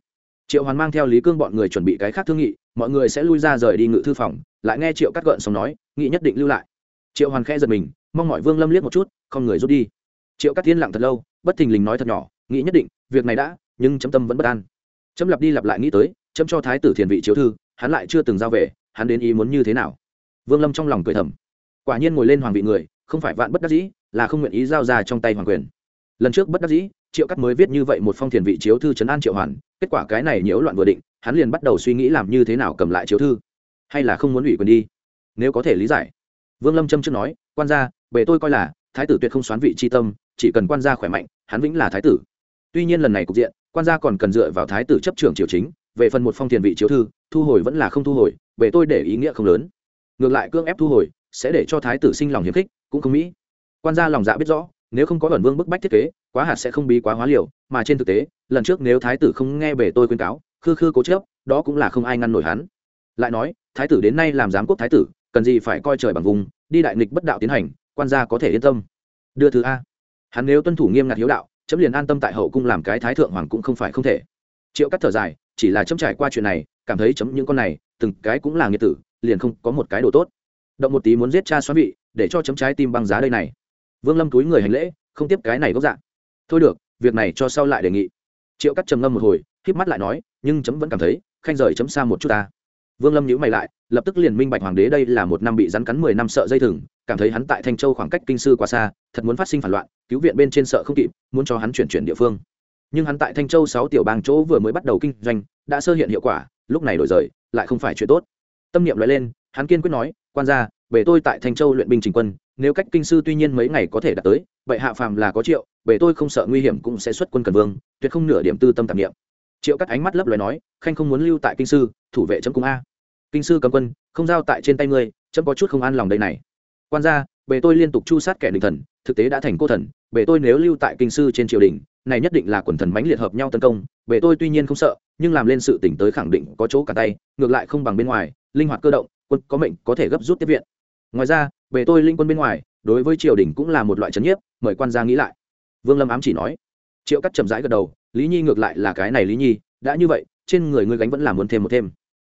Triệu hoàn mang theo lý cương bọn người chuẩn bị cái khác thương nghị, mọi người sẽ lui ra rời đi ngự thư phòng, lại nghe triệu cắt gợn xong nói, nghị nhất định lưu lại. Triệu hoàn khẽ giật mình, mong mọi vương lâm liếc một chút, không người rút đi. Triệu cắt tiên lặng thật lâu, bất thình lình nói thật nhỏ nghĩ nhất định, việc này đã, nhưng chấm tâm vẫn bất an. Chấm lặp đi lặp lại nghĩ tới, chấm cho thái tử thiền vị chiếu thư, hắn lại chưa từng giao về, hắn đến ý muốn như thế nào? Vương lâm trong lòng cười thầm. Quả nhiên ngồi lên hoàng vị người, không phải vạn bất đắc dĩ, là không nguyện ý giao ra trong tay hoàng quyền lần trước bất đắc dĩ, triệu cắt mới viết như vậy một phong thiền vị chiếu thư chấn an triệu hoàn, kết quả cái này nhiễu loạn vừa định, hắn liền bắt đầu suy nghĩ làm như thế nào cầm lại chiếu thư. Hay là không muốn ủy quyền đi? Nếu có thể lý giải. Vương lâm trâm trước nói, quan gia, bề tôi coi là, thái tử tuyệt không xoán vị c h i tâm, chỉ cần quan gia khỏe mạnh, hắn vĩnh là thái tử. Tuy nhiên lần này cục diện, quan gia còn cần dựa vào thái tử chấp trưởng triều chính, về phần một phong thiền vị chiếu thư, thu hồi vẫn là không thu hồi, bề tôi để ý nghĩa không lớn. Ngược lại cưỡng ép thu hồi, sẽ để cho thái tử sinh lòng hiếm khích, cũng không mỹ. Quan gia lòng dạ biết rõ nếu không có ẩn vương bức bách thiết kế, quá hạt sẽ không bí quá hóa liều, mà trên thực tế, lần trước nếu thái tử không nghe về tôi khuyên cáo, khư khư cố chấp, đó cũng là không ai ngăn nổi hắn. Lại nói, thái tử đến nay làm giám quốc thái tử, cần gì phải coi trời bằng vùng, đi đại nghịch bất đạo tiến hành, quan gia có thể yên tâm. Đưa thứ a. Hắn nếu tuân thủ nghiêm ngặt hiếu đạo, chấm liền an tâm tại hậu cung làm cái thái thượng hoàng cũng không phải không thể. Triệu cắt thở dài, chỉ là chấm trải qua chuyện này, cảm thấy chấm những con này, từng cái cũng là nghĩa tử, liền không có một cái đồ tốt. Động một tí muốn giết cha xóa vị, để cho chấm trái tim băng giá đây này vương lâm túi người hành lễ, không tiếp cái này gốc dạng thôi được, việc này cho sau lại đề nghị. Triệu cắt trầm ngâm một hồi híp mắt lại nói, nhưng chấm vẫn cảm thấy, khanh rời chấm xa một chút ta. Vương lâm nhíu mày lại, lập tức liền minh bạch hoàng đế đây là một năm bị rắn cắn mười năm sợ dây thừng, cảm thấy hắn tại thanh châu khoảng cách kinh sư quá xa, thật muốn phát sinh phản loạn, cứu viện bên trên sợ không kịp, muốn cho hắn chuyển chuyển địa phương. Nhưng hắn tại thanh châu sáu tiểu bang chỗ vừa mới bắt đầu kinh doanh, đã sơ hiện hiệu quả, lúc này đổi rời, lại không phải chuyện tốt. Tâm niệm nói lên, hắn kiên quyết nói, quan gia bề tôi tại thanh châu luyện binh trình quân, nếu cách kinh sư tuy nhiên mấy ngày có thể đạt tới, vậy hạ phàm là có triệu, bề tôi không sợ nguy hiểm cũng sẽ xuất quân cần vương, tuyệt không nửa điểm tư tâm tạp niệm. Triệu cắt ánh mắt lấp loài nói, khanh không muốn lưu tại kinh sư, thủ vệ chấm cung a. Kinh sư cấm quân, không giao tại trên tay ngươi, chấm có chút không an lòng đây này. Quan gia, bề tôi liên tục chu sát kẻ đình thần, thực tế đã thành cô thần, bề tôi nếu lưu tại kinh sư trên triều đình, này nhất định là quần thần mãnh liệt hợp nhau tấn công, bề tôi tuy nhiên không sợ, nhưng làm lên sự tỉnh tới khẳng định có chỗ cả tay, ngược lại không bằng bên ngoài, linh hoạt cơ động, quân có mệnh có thể gấp rút tiếp viện ngoài ra, bề tôi linh quân bên ngoài, đối với triều đình cũng là một loại trấn nhiếp, mời quan gia nghĩ lại. Vương lâm ám chỉ nói. Triệu cắt chậm rãi gật đầu, lý nhi ngược lại là cái này lý nhi, đã như vậy, trên người ngươi gánh vẫn là muốn thêm một thêm.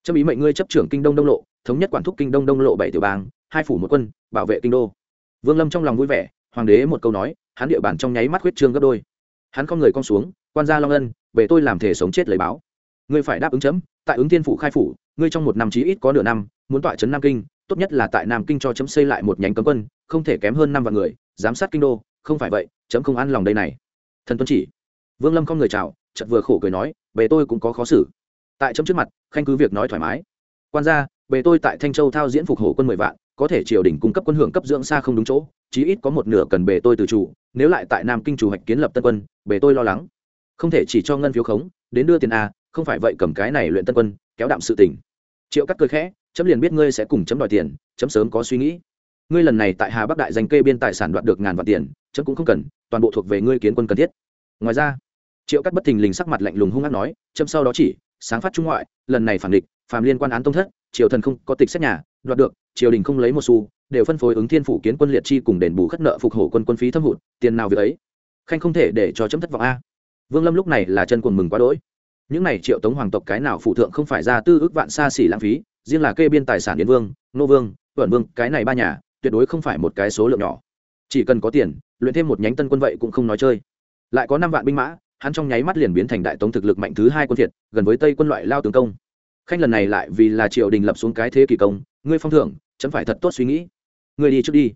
Trâm ý mệnh ngươi chấp trưởng kinh đông đông lộ, thống nhất quản thúc kinh đông đông lộ bảy tiểu bang, hai phủ một quân, bảo vệ kinh đô. Vương lâm trong lòng vui vẻ, hoàng đế một câu nói, hắn địa bàn trong nháy mắt huyết trương gấp đôi. Hắn không người con xuống, quan gia long ân về tôi làm thể sống chết lấy báo. Ngươi phải đáp ứng chấm, tại ứng thiên phủ khai phủ, ngươi trong một năm chí ít có nửa năm, muốn tọa trấn nam kinh tốt nhất là tại nam kinh cho chấm xây lại một nhánh cấm quân, không thể kém hơn năm vạn người, giám sát kinh đô, không phải vậy, chấm không ăn lòng đây này. Thần tuân chỉ. Vương lâm không người chào, chợt vừa khổ cười nói về tôi cũng có khó xử. Tại chấm trước mặt, khanh cứ việc nói thoải mái. Quan gia về tôi tại thanh châu thao diễn phục hổ quân mười vạn, có thể triều đình cung cấp quân hưởng cấp dưỡng xa không đúng chỗ, chí ít có một nửa cần bề tôi từ chủ, nếu lại tại nam kinh chủ hoạch kiến lập tân quân, bề tôi lo lắng. Không thể chỉ cho ngân phiếu khống, đến đưa tiền a không phải vậy cầm cái này luyện tân quân, kéo đạm sự tình. Triệu cắt cười khẽ chấm liền biết ngươi sẽ cùng chấm đòi tiền, chấm sớm có suy nghĩ. Ngươi lần này tại hà bắc đại danh kê biên tài sản đoạt được ngàn vạn tiền, chấm cũng không cần, toàn bộ thuộc về ngươi kiến quân cần thiết. Ngoài ra, triệu cắt bất thình lình sắc mặt lạnh lùng hung hăng nói, chấm sau đó chỉ, sáng phát trung ngoại, lần này phản địch, phàm liên quan án tông thất, triều thần không có tịch xét nhà, đoạt được, triều đình không lấy một xu, đều phân phối ứng thiên phủ kiến quân liệt chi cùng đền bù khất nợ phục hổ quân quân phí thâm hụt, tiền nào việc ấy. Khanh không thể để cho chấm thất vọng a. Vương lâm lúc này là chân quần mừng quá đỗi. Những này triệu tống hoàng tộc cái nào phụ thượng không phải ra tư ước vạn xa xỉ lãng phí riêng là kê biên tài sản điện vương, nô vương, tuẩn vương, cái này ba nhà, tuyệt đối không phải một cái số lượng nhỏ. Chỉ cần có tiền, luyện thêm một nhánh tân quân vậy cũng không nói chơi. Lại có năm vạn binh mã, hắn trong nháy mắt liền biến thành đại tống thực lực mạnh thứ hai quân thiệt, gần với tây quân loại lao tướng công. Khanh lần này lại vì là triệu đình lập xuống cái thế kỳ công, ngươi phong thưởng, chấm phải thật tốt suy nghĩ. Ngươi đi trước đi.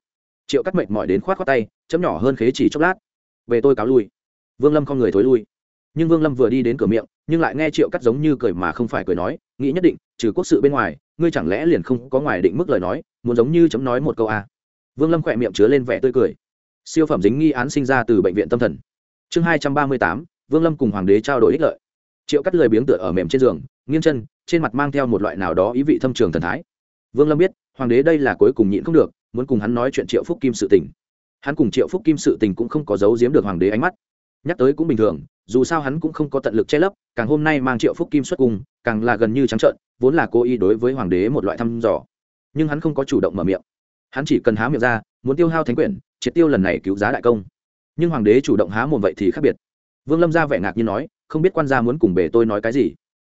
Triệu cắt mệnh mỏi đến khoát khoát tay, chấm nhỏ hơn khế chỉ chốc lát. Về tôi cáo lui. Vương lâm không người thối lui. Nhưng vương lâm vừa đi đến cửa miệng, nhưng lại nghe triệu cắt giống như cười mà không phải cười nói nghĩ nhất định, trừ quốc sự bên ngoài, ngươi chẳng lẽ liền không có ngoài định mức lời nói, muốn giống như chấm nói một câu à. vương lâm khỏe miệng chứa lên vẻ tươi cười. Siêu phẩm dính nghi án sinh ra từ bệnh viện tâm thần. Chương hai trăm ba mươi tám, vương lâm cùng hoàng đế trao đổi ích lợi. Triệu cắt lời biếng tựa ở mềm trên giường, nghiêng chân, trên mặt mang theo một loại nào đó ý vị thâm trường thần thái. Vương lâm biết, hoàng đế đây là cuối cùng nhịn không được, muốn cùng hắn nói chuyện triệu phúc kim sự tình. Hắn cùng triệu phúc kim sự tình cũng không có giấu giếm được hoàng đế ánh mắt. Nhắc tới cũng bình thường, dù sao hắn cũng không có tận lực che lấp, càng hôm nay mang triệu phúc kim xuất cung càng là gần như trắng trợn, vốn là cố ý đối với hoàng đế một loại thăm dò. Nhưng hắn không có chủ động mở miệng. Hắn chỉ cần há miệng ra, muốn tiêu hao thánh quyển, triệt tiêu lần này cứu giá đại công. Nhưng hoàng đế chủ động há mồm vậy thì khác biệt. Vương lâm ra vẻ ngạc như nói, không biết quan gia muốn cùng bề tôi nói cái gì.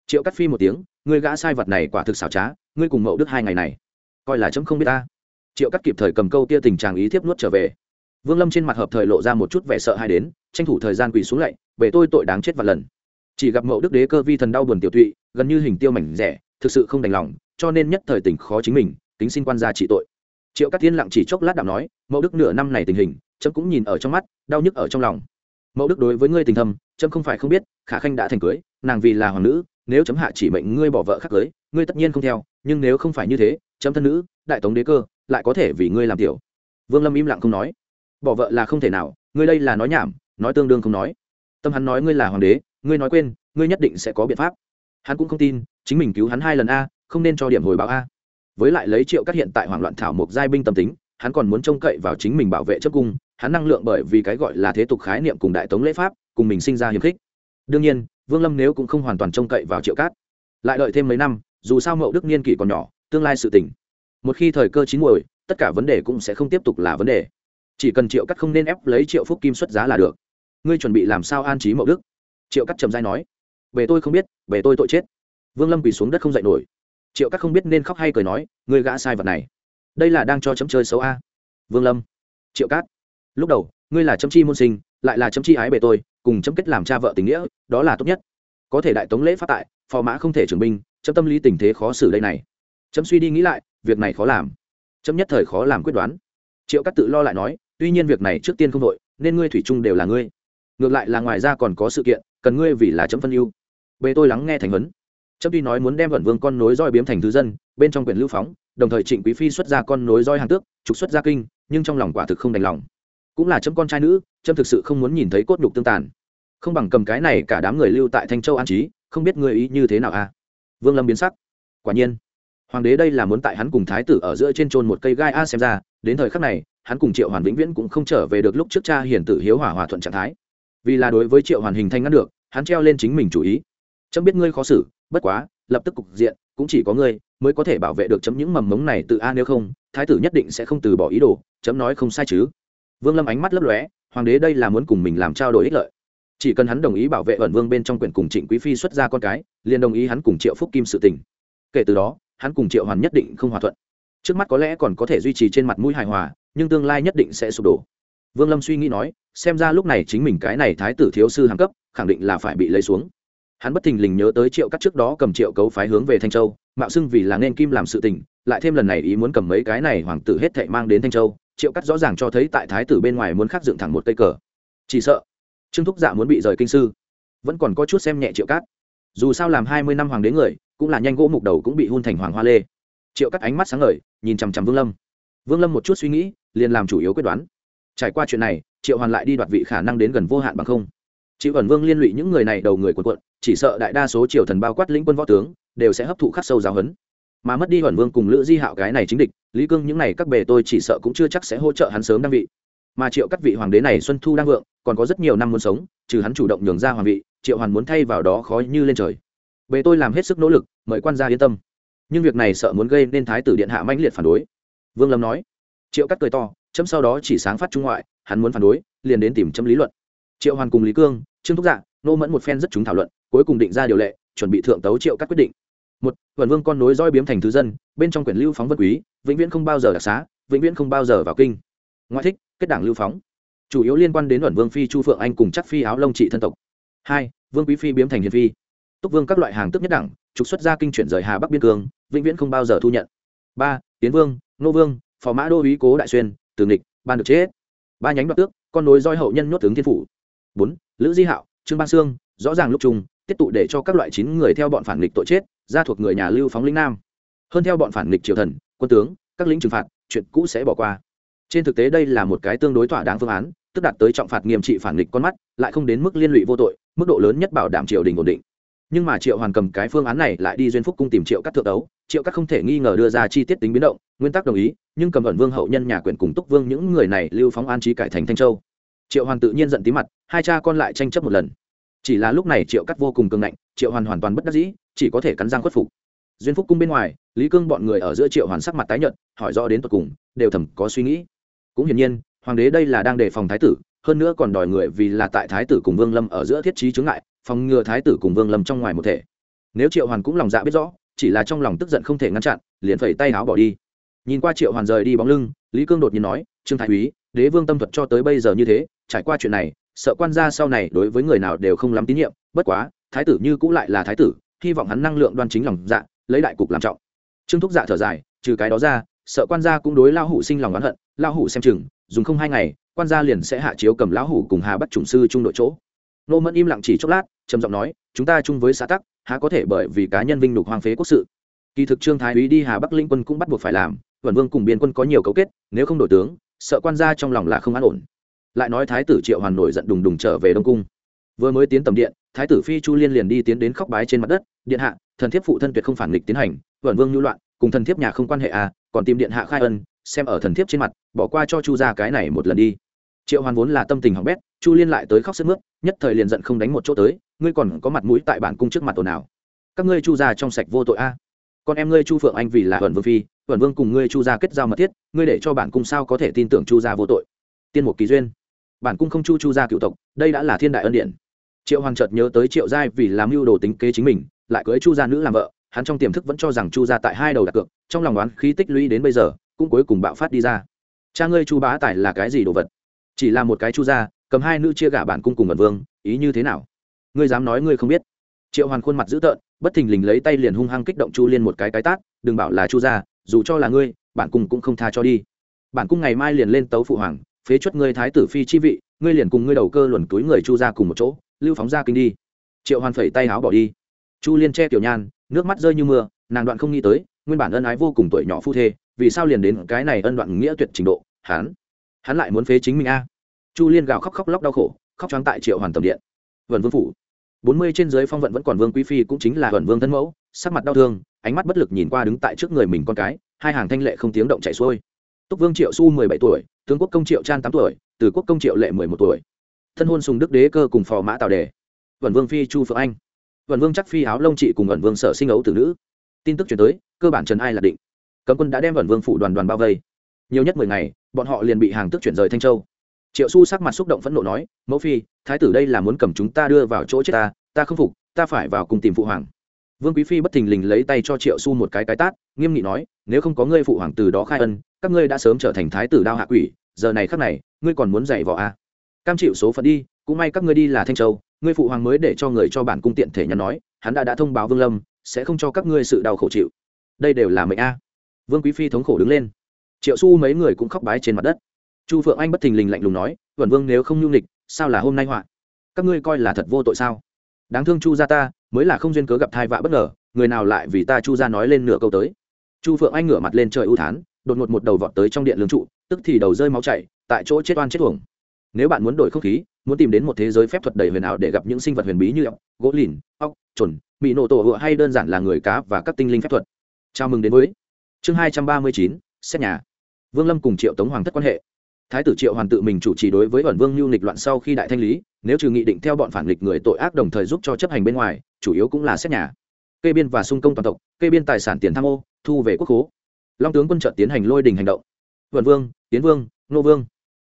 Triệu cắt phi một tiếng, ngươi gã sai vật này quả thực xảo trá, ngươi cùng mậu đức hai ngày này, coi là chấm không biết ta. Triệu cắt kịp thời cầm câu tia tình trạng ý thiếp nuốt trở về. Vương lâm trên mặt hợp thời lộ ra một chút vẻ sợ hãi đến, tranh thủ thời gian quỳ xuống lạy về tôi tội đáng chết vạn lần chỉ gặp mậu đức đế cơ vi thần đau buồn tiểu tụy, gần như hình tiêu mảnh rẻ, thực sự không đành lòng, cho nên nhất thời tình khó chính mình tính xin quan gia trị tội. Triệu các thiên lặng chỉ chốc lát đạo nói, mậu đức nửa năm này tình hình trẫm cũng nhìn ở trong mắt, đau nhức ở trong lòng. Mậu đức đối với ngươi tình thâm trẫm không phải không biết, khả khanh đã thành cưới, nàng vì là hoàng nữ, nếu chấm hạ chỉ mệnh ngươi bỏ vợ khác cưới, ngươi tất nhiên không theo, nhưng nếu không phải như thế, chấm thân nữ, đại tống đế cơ, lại có thể vì ngươi làm tiểu. Vương lâm im lặng không nói. Bỏ vợ là không thể nào, ngươi đây là nói nhảm, nói tương đương không nói. Tâm hắn nói ngươi là hoàng đế ngươi nói quên, ngươi nhất định sẽ có biện pháp. Hắn cũng không tin, chính mình cứu hắn hai lần a, không nên cho điểm hồi báo a. Với lại lấy triệu các hiện tại hoảng loạn thảo mộc giai binh tâm tính, hắn còn muốn trông cậy vào chính mình bảo vệ chấp cung, hắn năng lượng bởi vì cái gọi là thế tục khái niệm cùng đại tống lễ pháp, cùng mình sinh ra hiềm khích. Đương nhiên, vương lâm nếu cũng không hoàn toàn trông cậy vào triệu cát. Lại đợi thêm mấy năm, dù sao mậu đức niên kỷ còn nhỏ, tương lai sự tỉnh một khi thời cơ chín muồi, tất cả vấn đề cũng sẽ không tiếp tục là vấn đề. Chỉ cần triệu cắt không nên ép lấy triệu phúc kim xuất giá là được. Ngươi chuẩn bị làm sao an trí mậu đức? Triệu cắt trầm dai nói về tôi không biết về tôi tội chết. Vương lâm quỳ xuống đất không dậy nổi. Triệu cắt không biết nên khóc hay cười nói, ngươi gã sai vật này. Đây là đang cho chấm chơi xấu a. Vương lâm, triệu cát, lúc đầu, ngươi là chấm chi môn sinh, lại là chấm chi ái bề tôi, cùng chấm kết làm cha vợ tình nghĩa, đó là tốt nhất. Có thể đại tống lễ phát tại, phò mã không thể trưởng binh, chấm tâm lý tình thế khó xử đây này. Chấm suy đi nghĩ lại, việc này khó làm. Chấm nhất thời khó làm quyết đoán. Triệu cát tự lo lại nói, tuy nhiên việc này trước tiên không đội nên ngươi thủy chung đều là ngươi. Ngược lại là ngoài ra còn có sự kiện cần ngươi vì là chấm phân ưu. Bề tôi lắng nghe thành huấn, chấm tuy nói muốn đem vận vương con nối roi biếm thành thứ dân bên trong quyển lưu phóng đồng thời trịnh quý phi xuất ra con nối roi hàng tước trục xuất ra kinh nhưng trong lòng quả thực không đành lòng. Cũng là chấm con trai nữ chấm thực sự không muốn nhìn thấy cốt nhục tương tàn. Không bằng cầm cái này cả đám người lưu tại thanh châu an trí không biết người ý như thế nào a? À? vương lâm biến sắc. Quả nhiên hoàng đế đây là muốn tại hắn cùng thái tử ở giữa trên trôn một cây gai a xem ra đến thời khắc này hắn cùng triệu hoàn vĩnh viễn cũng không trở về được lúc trước cha hiển tử hiếu hỏa hòa thuận trạng thái vì là đối với triệu hoàn hình thanh ngăn được, hắn treo lên chính mình chủ ý. Chấm biết ngươi khó xử, bất quá, lập tức cục diện, cũng chỉ có ngươi mới có thể bảo vệ được chấm những mầm mống này tự a, nếu không, thái tử nhất định sẽ không từ bỏ ý đồ, chấm nói không sai chứ. Vương lâm ánh mắt lấp lóe, hoàng đế đây là muốn cùng mình làm trao đổi ích lợi. Chỉ cần hắn đồng ý bảo vệ ẩn vương bên trong quyển cùng trịnh quý phi xuất ra con cái, liền đồng ý hắn cùng triệu phúc kim sự tình. Kể từ đó, hắn cùng triệu hoàn nhất định không hòa thuận. Trước mắt có lẽ còn có thể duy trì trên mặt mũi hài hòa, nhưng tương lai nhất định sẽ sụp đổ vương lâm suy nghĩ nói, xem ra lúc này chính mình cái này thái tử thiếu sư hàng cấp, khẳng định là phải bị lấy xuống. Hắn bất thình lình nhớ tới triệu cắt trước đó cầm triệu cấu phái hướng về thanh châu, mạo xưng vì là nên kim làm sự tình, lại thêm lần này ý muốn cầm mấy cái này hoàng tử hết thệ mang đến thanh châu, triệu cắt rõ ràng cho thấy tại thái tử bên ngoài muốn khắc dựng thẳng một cây cờ. Chỉ sợ, trương thúc dạ muốn bị rời kinh sư. Vẫn còn có chút xem nhẹ triệu cát. Dù sao làm hai mươi năm hoàng đế người, cũng là nhanh gỗ mục đầu cũng bị hun thành hoàng hoa lê. Triệu cắt ánh mắt sáng ngời, nhìn chằm chằm vương lâm. Vương lâm một chút suy nghĩ, liền làm chủ yếu quyết đoán trải qua chuyện này, triệu hoàn lại đi đoạt vị khả năng đến gần vô hạn bằng không. Chịu ẩn vương liên lụy những người này đầu người quần quận chỉ sợ đại đa số triều thần bao quát lĩnh quân võ tướng, đều sẽ hấp thụ khắc sâu giáo huấn. Mà mất đi ẩn vương cùng lữ di hạo cái này chính địch, lý cương những này các bề tôi chỉ sợ cũng chưa chắc sẽ hỗ trợ hắn sớm đăng vị. Mà triệu các vị hoàng đế này xuân thu đang vượng, còn có rất nhiều năm muốn sống, trừ hắn chủ động nhường ra hoàng vị, triệu hoàn muốn thay vào đó khó như lên trời. Bề tôi làm hết sức nỗ lực, mời quan gia yên tâm. Nhưng việc này sợ muốn gây nên thái tử điện hạ mãnh liệt phản đối. Vương lâm nói. Triệu cắt cười to chấm sau đó chỉ sáng phát trung ngoại, hắn muốn phản đối, liền đến tìm chấm lý luận. Triệu hoàn cùng lý cương, trương thúc dạ nô mẫn một phen rất chúng thảo luận, cuối cùng định ra điều lệ, chuẩn bị thượng tấu triệu các quyết định. Một vần vương con nối roi biếm thành thứ dân, bên trong quyển lưu phóng vân quý, vĩnh viễn không bao giờ đặc xá, vĩnh viễn không bao giờ vào kinh. Ngoại thích, kết đảng lưu phóng. Chủ yếu liên quan đến luận vương phi, chu phượng anh cùng chắc phi áo lông trị thân tộc. Hai, vương quý phi biếm thành hiền phi. Túc vương các loại hàng tức nhất đẳng trục xuất ra kinh chuyển rời hà bắc biên cương, vĩnh viễn không bao giờ thu nhận. Ba, tiến vương, nô vương, phò mã đô úy cố đại xuyên từ nghịch, ban được chết. Ba nhánh đoạt tước, con nối roi hậu nhân nhốt tướng thiên phủ. Bốn, lữ di hạo, trương ban sương, rõ ràng lúc chung tiết tụ để cho các loại chín người theo bọn phản nghịch tội chết ra thuộc người nhà lưu phóng lĩnh nam. Hơn theo bọn phản nghịch triều thần, quân tướng, các lĩnh trừng phạt, chuyện cũ sẽ bỏ qua. Trên thực tế đây là một cái tương đối thỏa đáng phương án, tức đạt tới trọng phạt nghiêm trị phản nghịch con mắt, lại không đến mức liên lụy vô tội, mức độ lớn nhất bảo đảm triều đình ổn định nhưng mà triệu hoàn cầm cái phương án này lại đi duyên phúc cung tìm triệu các thượng đấu, triệu các không thể nghi ngờ đưa ra chi tiết tính biến động, nguyên tắc đồng ý, nhưng cầm ẩn vương hậu nhân nhà quyền cùng túc vương những người này lưu phóng an trí cải thành thanh châu. Triệu hoàn tự nhiên giận tí mặt, hai cha con lại tranh chấp một lần. Chỉ là lúc này triệu cắt vô cùng cường ngạnh, triệu hoàn hoàn toàn bất đắc dĩ, chỉ có thể cắn răng khuất phục. Duyên phúc cung bên ngoài, lý cương bọn người ở giữa triệu hoàn sắc mặt tái nhợt, hỏi rõ đến tột cùng, đều thầm có suy nghĩ. Cũng hiển nhiên, hoàng đế đây là đang đề phòng thái tử, hơn nữa còn đòi người vì là tại thái tử cùng vương lâm ở giữa thiết trí chướng ngại phòng ngừa thái tử cùng vương lâm trong ngoài một thể. Nếu triệu hoàn cũng lòng dạ biết rõ, chỉ là trong lòng tức giận không thể ngăn chặn, liền phẩy tay áo bỏ đi. Nhìn qua triệu hoàn rời đi bóng lưng, lý cương đột nhiên nói, trương thái úy, đế vương tâm thuật cho tới bây giờ như thế, trải qua chuyện này, sợ quan gia sau này đối với người nào đều không lắm tín nhiệm, bất quá, thái tử như cũng lại là thái tử, hy vọng hắn năng lượng đoan chính lòng dạ lấy đại cục làm trọng. Trương thúc dạ thở dài, trừ cái đó ra, sợ quan gia cũng đối lao hủ sinh lòng oán hận lao hủ xem chừng, dùng không hai ngày, quan gia liền sẽ hạ chiếu cầm lão hủ cùng hà bắt chủng sư trung đội chỗ nô mẫn im lặng chỉ chốc lát, trầm giọng nói, chúng ta chung với xã tắc, há có thể bởi vì cá nhân vinh lục hoang phế quốc sự. Kỳ thực trương thái úy đi hà bắc linh quân cũng bắt buộc phải làm vẩn vương cùng biên quân có nhiều cấu kết, nếu không đổi tướng, sợ quan gia trong lòng là không an ổn. Lại nói thái tử triệu hoàn nổi giận đùng đùng trở về đông cung. Vừa mới tiến tầm điện, thái tử phi chu liên liền đi tiến đến khóc bái trên mặt đất, điện hạ, thần thiếp phụ thân tuyệt không phản nghịch tiến hành vẩn vương nhu loạn, cùng thần thiếp nhà không quan hệ à còn tìm điện hạ khai ân, xem ở thần thiếp trên mặt, bỏ qua cho chu ra cái này một lần đi triệu hoàn vốn là tâm tình hỏng bét, chu liên lại tới khóc sức mướt, nhất thời liền giận không đánh một chỗ tới, ngươi còn có mặt mũi tại bản cung trước mặt ồn ào các ngươi chu ra trong sạch vô tội a. À. con em ngươi chu phượng anh vì là huẩn vương phi, huẩn vương cùng ngươi chu ra kết giao mật thiết, ngươi để cho bản cung sao có thể tin tưởng chu ra vô tội? Tiên một kỳ duyên. Bản cung không chu chu ra cựu tộc, đây đã là thiên đại ân điển. Triệu hoàng chợt nhớ tới triệu giai vì làm mưu đồ tính kế chính mình, lại cưới chu gia nữ làm vợ, hắn trong tiềm thức vẫn cho rằng chu gia tại hai đầu đặt cược, trong lòng đoán khí tích lũy đến bây giờ, cũng cuối cùng bạo phát đi ra. Cha ngươi chu bá tài là cái gì đồ vật? Chỉ là một cái chu gia, cầm hai nữ chia gả bản cung cùng ẩn vương, ý như thế nào? Ngươi dám nói ngươi không biết. Triệu hoàn khuôn mặt dữ tợn, bất thình lình lấy tay liền hung hăng kích động chu liên một cái cái tát, đừng bảo là chu gia, dù cho là ngươi, bản cung cũng không tha cho đi. Bản cung ngày mai liền lên tấu phụ hoàng, phế chuất ngươi thái tử phi chi vị, ngươi liền cùng ngươi đầu cơ luồn túi người chu ra cùng một chỗ, lưu phóng ra kinh đi. Triệu hoàn phẩy tay áo bỏ đi. Chu liên che tiểu nhan, nước mắt rơi như mưa, nàng đoạn không nghĩ tới, nguyên bản ân ái vô cùng tuổi nhỏ phu thê, vì sao liền đến cái này ân đoạn nghĩa tuyệt trình độ, hán hắn lại muốn phế chính mình a. Chu liên gào khóc khóc lóc đau khổ, khóc trắng tại triệu hoàn tầm điện. Vần vương phủ. Bốn mươi trên dưới phong vận vẫn còn vương quý phi cũng chính là vần vương thân mẫu, sắc mặt đau thương, ánh mắt bất lực nhìn qua đứng tại trước người mình con cái, hai hàng thanh lệ không tiếng động chảy xuôi. Túc vương triệu su mười bảy tuổi, tướng quốc công triệu trang tám tuổi, từ quốc công triệu lệ mười một tuổi. Thân hôn sùng đức đế cơ cùng phò mã tào đề. Vần vương phi chu phượng anh. Vần vương chắc phi áo lông trị cùng vần vương sở sinh ấu tử nữ. Tin tức chuyển tới, cơ bản trần ai là định. Cấm quân đã đem vần vương phủ đoàn đoàn bao vây nhiều nhất mười ngày, bọn họ liền bị hàng tức chuyển rời thanh châu. Triệu su sắc mặt xúc động phẫn nộ nói, mẫu phi, thái tử đây là muốn cầm chúng ta đưa vào chỗ chết ta ta không phục, ta phải vào cùng tìm phụ hoàng. Vương quý phi bất thình lình lấy tay cho triệu su một cái cái tát, nghiêm nghị nói, nếu không có ngươi phụ hoàng từ đó khai ân, các ngươi đã sớm trở thành thái tử đao hạ quỷ, giờ này khắc này, ngươi còn muốn dạy vò a à? cam chịu số phận đi, cũng may các ngươi đi là thanh châu, ngươi phụ hoàng mới để cho người cho bản cung tiện thể nhắn nói, hắn đã đã thông báo vương lâm, sẽ không cho các ngươi sự đau khổ chịu. Đây đều là mệnh a. Vương quý phi thống khổ đứng lên triệu su mấy người cũng khóc bái trên mặt đất. Chu phượng anh bất thình lình lạnh lùng nói vẩn vương nếu không nhung lịch sao là hôm nay họa? Các ngươi coi là thật vô tội sao? Đáng thương chu gia ta, mới là không duyên cớ gặp thai vạ bất ngờ, người nào lại vì ta chu gia nói lên nửa câu tới? Chu phượng anh ngửa mặt lên trời ưu thán, đột ngột một đầu vọt tới trong điện lương trụ, tức thì đầu rơi máu chảy, tại chỗ chết oan chết thuồng nếu bạn muốn đổi không khí, muốn tìm đến một thế giới phép thuật đầy huyền ảo để gặp những sinh vật huyền bí như ốc, gỗ lìn, ốc chuẩn bị nổ tổ hựa hay đơn giản là người cá và các tinh linh phép thuật. Chào mừng đến với chương hai trăm ba mươi chín, xét nhà vương lâm cùng triệu tống hoàng thất quan hệ. Thái tử triệu hoàn tự mình chủ trì đối với ẩn vương lưu nghịch loạn sau khi đại thanh lý, nếu trừ nghị định theo bọn phản nghịch người tội ác đồng thời giúp cho chấp hành bên ngoài, chủ yếu cũng là xét nhà. Kê biên và xung công toàn tộc, kê biên tài sản tiền tham ô, thu về quốc khố. Long tướng quân trợ tiến hành lôi đình hành động. Vận vương tiến vương, nô vương.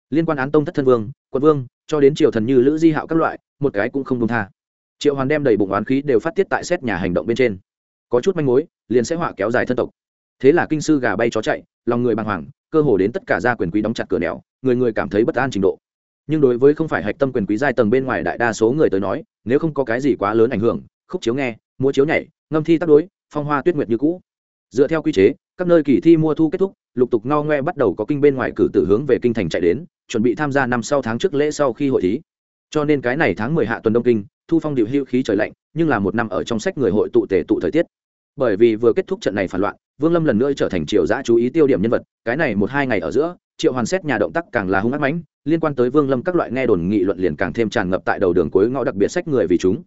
Liên quan án tông thất thân vương, quận vương, cho đến triều thần như lữ di hạo các loại, một cái cũng không đông tha. Triệu hoàn đem đầy bụng oán khí đều phát tiết tại xét nhà hành động bên trên. Có chút manh mối, liền sẽ họa kéo dài thân tộc. Thế là kinh sư gà bay chó chạy, lòng người bàng hoàng cơ hồ đến tất cả gia quyền quý đóng chặt cửa nẻo, người người cảm thấy bất an trình độ. Nhưng đối với không phải hạch tâm quyền quý giai tầng bên ngoài đại đa số người tới nói, nếu không có cái gì quá lớn ảnh hưởng, khúc chiếu nghe, múa chiếu nhảy, ngâm thi tác đối, phong hoa tuyết nguyệt như cũ. Dựa theo quy chế, các nơi kỳ thi mua thu kết thúc, lục tục ngao ngoe bắt đầu có kinh bên ngoài cử tử hướng về kinh thành chạy đến, chuẩn bị tham gia năm sau tháng trước lễ sau khi hội thí. Cho nên cái này tháng mười hạ tuần đông kinh, thu phong điệu hưu khí trời lạnh, nhưng là một năm ở trong sách người hội tụ tề tụ thời tiết. Bởi vì vừa kết thúc trận này phản loạn vương lâm lần nữa trở thành triều giã chú ý tiêu điểm nhân vật, cái này một hai ngày ở giữa, triệu hoàn xét nhà động tác càng là hung ác mãnh, liên quan tới vương lâm các loại nghe đồn nghị luận liền càng thêm tràn ngập tại đầu đường cuối ngõ đặc biệt sách người vì chúng.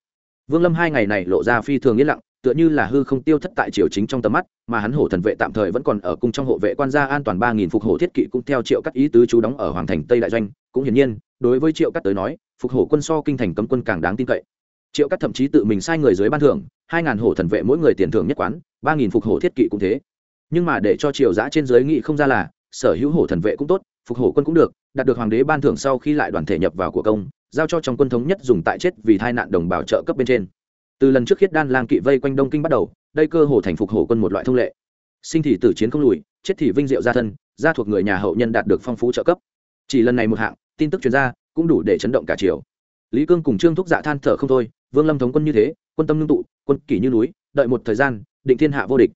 Vương lâm hai ngày này lộ ra phi thường yên lặng, tựa như là hư không tiêu thất tại triều chính trong tầm mắt, mà hắn hổ thần vệ tạm thời vẫn còn ở cung trong hộ vệ quan gia an toàn ba nghìn phục hổ thiết kỵ cũng theo triệu cắt ý tứ chú đóng ở hoàng thành tây đại doanh. Cũng hiển nhiên, đối với triệu cắt tới nói, phục hổ quân so kinh thành cấm quân càng đáng tin cậy triệu cắt thậm chí tự mình sai người dưới ban thưởng, hai ngàn hổ thần vệ mỗi người tiền thưởng nhất quán, ba nghìn phục hổ thiết kỵ cũng thế. Nhưng mà để cho triều giã trên giới nghị không ra là, sở hữu hổ thần vệ cũng tốt, phục hổ quân cũng được, đạt được hoàng đế ban thưởng sau khi lại đoàn thể nhập vào của công, giao cho trong quân thống nhất dùng tại chết vì tai nạn đồng bào trợ cấp bên trên. Từ lần trước khiết đan lang kỵ vây quanh đông kinh bắt đầu, đây cơ hồ thành phục hổ quân một loại thông lệ. Sinh thì tử chiến không lùi, chết thì vinh diệu gia thân, gia thuộc người nhà hậu nhân đạt được phong phú trợ cấp. Chỉ lần này một hạng, tin tức chuyên gia cũng đủ để chấn động cả triều. Lý cương cùng trương thúc dạ than thở không thôi vương lâm thống quân như thế, quân tâm ngưng tụ, quân kỷ như núi, đợi một thời gian, định thiên hạ vô địch.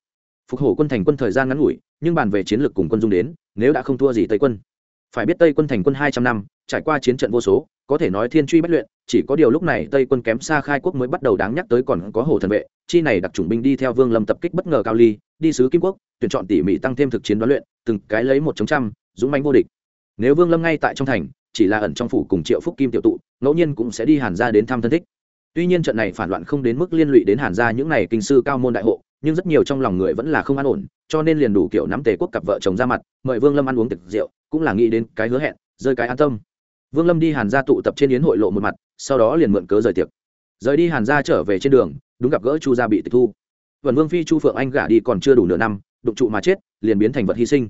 Phục hổ quân thành quân thời gian ngắn ngủi, nhưng bàn về chiến lược cùng quân dung đến, nếu đã không thua gì tây quân. Phải biết tây quân thành quân hai trăm năm, trải qua chiến trận vô số, có thể nói thiên truy bất luyện, chỉ có điều lúc này tây quân kém xa khai quốc mới bắt đầu đáng nhắc tới còn có hồ thần vệ, chi này đặc chủng binh đi theo vương lâm tập kích bất ngờ cao ly, đi sứ kim quốc, tuyển chọn tỉ mỉ tăng thêm thực chiến đoán luyện, từng cái lấy một chống trăm, dũng mánh vô địch. Nếu vương lâm ngay tại trong thành, chỉ là ẩn trong phủ cùng triệu phúc kim tiểu tụ, ngẫu nhiên cũng sẽ đi hàn ra đến thăm thân thích tuy nhiên trận này phản loạn không đến mức liên lụy đến hàn gia những này kinh sư cao môn đại hộ, nhưng rất nhiều trong lòng người vẫn là không an ổn, cho nên liền đủ kiểu nắm tề quốc cặp vợ chồng ra mặt, mời vương lâm ăn uống tiệc rượu, cũng là nghĩ đến cái hứa hẹn, rơi cái an tâm. Vương lâm đi hàn gia tụ tập trên yến hội lộ một mặt, sau đó liền mượn cớ rời tiệc. Rời đi hàn gia trở về trên đường, đúng gặp gỡ chu gia bị tịch thu. Vần vương phi chu phượng anh gả đi còn chưa đủ nửa năm, đụng trụ mà chết, liền biến thành vật hy sinh.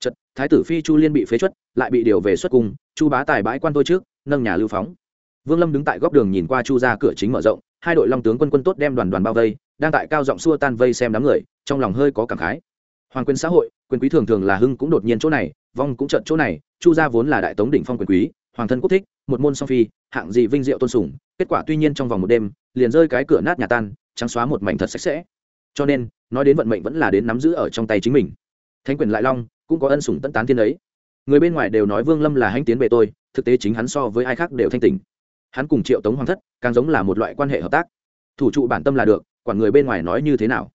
Chật, thái tử phi chu liên bị phế chuất, lại bị điều về xuất cung, chu bá tài bãi quan tôi trước, nâng nhà lưu phóng vương lâm đứng tại góc đường nhìn qua chu ra cửa chính mở rộng, hai đội long tướng quân quân tốt đem đoàn đoàn bao vây, đang tại cao giọng xua tan vây xem đám người, trong lòng hơi có cảm khái. Hoàng quyền xã hội, quyền quý thường thường là hưng cũng đột nhiên chỗ này, vong cũng trận chỗ này, chu gia vốn là đại tống đỉnh phong quyền quý, hoàng thân quốc thích, một môn song phi, hạng gì vinh diệu tôn sùng, kết quả tuy nhiên trong vòng một đêm, liền rơi cái cửa nát nhà tan, trắng xóa một mảnh thật sạch sẽ. Cho nên, nói đến vận mệnh vẫn là đến nắm giữ ở trong tay chính mình. Thánh quyền lại long, cũng có ân sủng tận tán thiên ấy. Người bên ngoài đều nói vương lâm là hanh tiến về tôi, thực tế chính hắn so với ai khác đều thanh tỉnh hắn cùng triệu tống hoàng thất càng giống là một loại quan hệ hợp tác. Thủ trụ bản tâm là được, quản người bên ngoài nói như thế nào?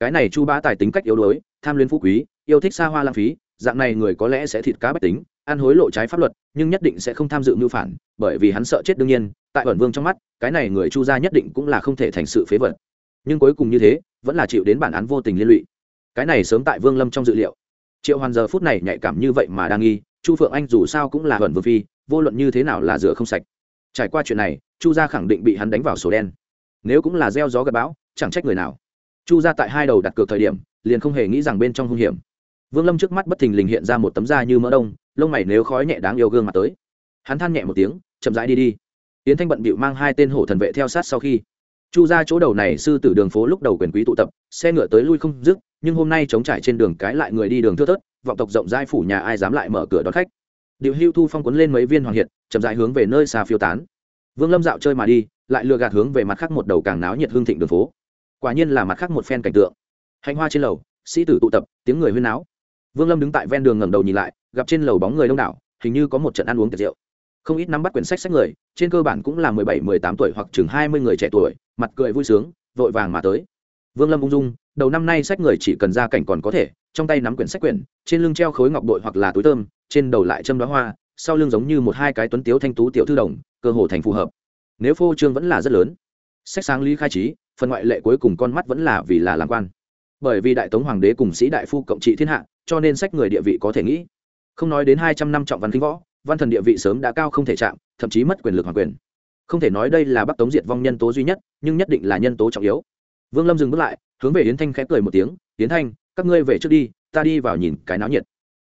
Cái này chu bá tài tính cách yếu đuối, tham luyến phú quý, yêu thích xa hoa lãng phí, dạng này người có lẽ sẽ thịt cá bách tính, ăn hối lộ trái pháp luật, nhưng nhất định sẽ không tham dự mưu phản, bởi vì hắn sợ chết đương nhiên, tại ẩn vương trong mắt, cái này người chu gia nhất định cũng là không thể thành sự phế vật. Nhưng cuối cùng như thế, vẫn là chịu đến bản án vô tình liên lụy. Cái này sớm tại vương lâm trong dự liệu. Triệu hoàn giờ phút này nhạy cảm như vậy mà đang nghi, chu phượng anh dù sao cũng là ẩn vương phi, vô luận như thế nào là rửa không sạch trải qua chuyện này, chu gia khẳng định bị hắn đánh vào sổ đen. Nếu cũng là gieo gió gặp bão, chẳng trách người nào. Chu gia tại hai đầu đặt cược thời điểm, liền không hề nghĩ rằng bên trong hung hiểm. Vương lâm trước mắt bất thình lình hiện ra một tấm da như mỡ đông, lông mày nếu khói nhẹ đáng yêu gương mặt tới. Hắn than nhẹ một tiếng, chậm rãi đi đi. Yến thanh bận bịu mang hai tên hổ thần vệ theo sát sau khi. Chu ra chỗ đầu này sư tử đường phố lúc đầu quyền quý tụ tập, xe ngựa tới lui không dứt, nhưng hôm nay chống trải trên đường cái lại người đi đường thưa thớt, vọng tộc rộng giai phủ nhà ai dám lại mở cửa đón khách điệu hưu thu phong quấn lên mấy viên hoàng hiện chậm rãi hướng về nơi xa phiêu tán. Vương lâm dạo chơi mà đi, lại lừa gạt hướng về mặt khác một đầu càng náo nhiệt hương thịnh đường phố. Quả nhiên là mặt khác một phen cảnh tượng. Hành hoa trên lầu, sĩ tử tụ tập, tiếng người huyên náo. Vương lâm đứng tại ven đường ngẩng đầu nhìn lại, gặp trên lầu bóng người đông đảo, hình như có một trận ăn uống tiệc rượu không ít nắm bắt quyển sách sách người, trên cơ bản cũng là mười bảy, mười tám tuổi hoặc chừng hai mươi người trẻ tuổi, mặt cười vui sướng, vội vàng mà tới. Vương lâm ung dung, đầu năm nay sách người chỉ cần ra cảnh còn có thể trong tay nắm quyển sách quyển trên lưng treo khối ngọc bội hoặc là túi tôm, trên đầu lại châm đoá hoa sau lưng giống như một hai cái tuấn tiếu thanh tú tiểu thư đồng cơ hồ thành phù hợp. Nếu phô trương vẫn là rất lớn. Sách sáng lý khai trí phần ngoại lệ cuối cùng con mắt vẫn là vì là làm quan. Bởi vì đại tống hoàng đế cùng sĩ đại phu cộng trị thiên hạ cho nên sách người địa vị có thể nghĩ. Không nói đến hai trăm năm trọng văn kinh võ văn thần địa vị sớm đã cao không thể chạm thậm chí mất quyền lực hoàng quyền. Không thể nói đây là bắc tống diệt vong nhân tố duy nhất nhưng nhất định là nhân tố trọng yếu. Vương lâm dừng bước lại hướng về yến thanh khẽ cười một tiếng yến thanh các ngươi về trước đi, ta đi vào nhìn cái náo nhiệt.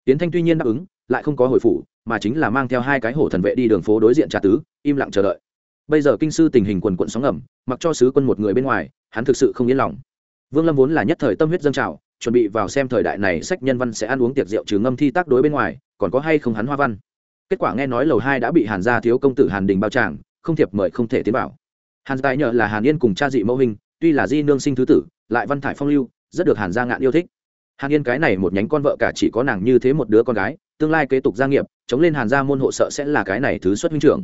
Tiến thanh tuy nhiên đáp ứng, lại không có hồi phủ, mà chính là mang theo hai cái hổ thần vệ đi đường phố đối diện trà tứ, im lặng chờ đợi. Bây giờ kinh sư tình hình quần quận sóng ẩm mặc cho sứ quân một người bên ngoài, hắn thực sự không yên lòng. Vương lâm vốn là nhất thời tâm huyết dân trào, chuẩn bị vào xem thời đại này sách nhân văn sẽ ăn uống tiệc rượu trừ ngâm thi tác đối bên ngoài, còn có hay không hắn hoa văn. Kết quả nghe nói lầu hai đã bị hàn gia thiếu công tử hàn đình bao tràng, không thiệp mời không thể tiến vào. Hàn tài nhờ là hàn yên cùng cha dị mẫu hình tuy là di nương sinh thứ tử, lại văn thải phong lưu, rất được hàn gia ngạn yêu thích hàn yên cái này một nhánh con vợ cả chỉ có nàng như thế một đứa con gái, tương lai kế tục gia nghiệp, chống lên hàn gia môn hộ sợ sẽ là cái này thứ xuất huynh trưởng.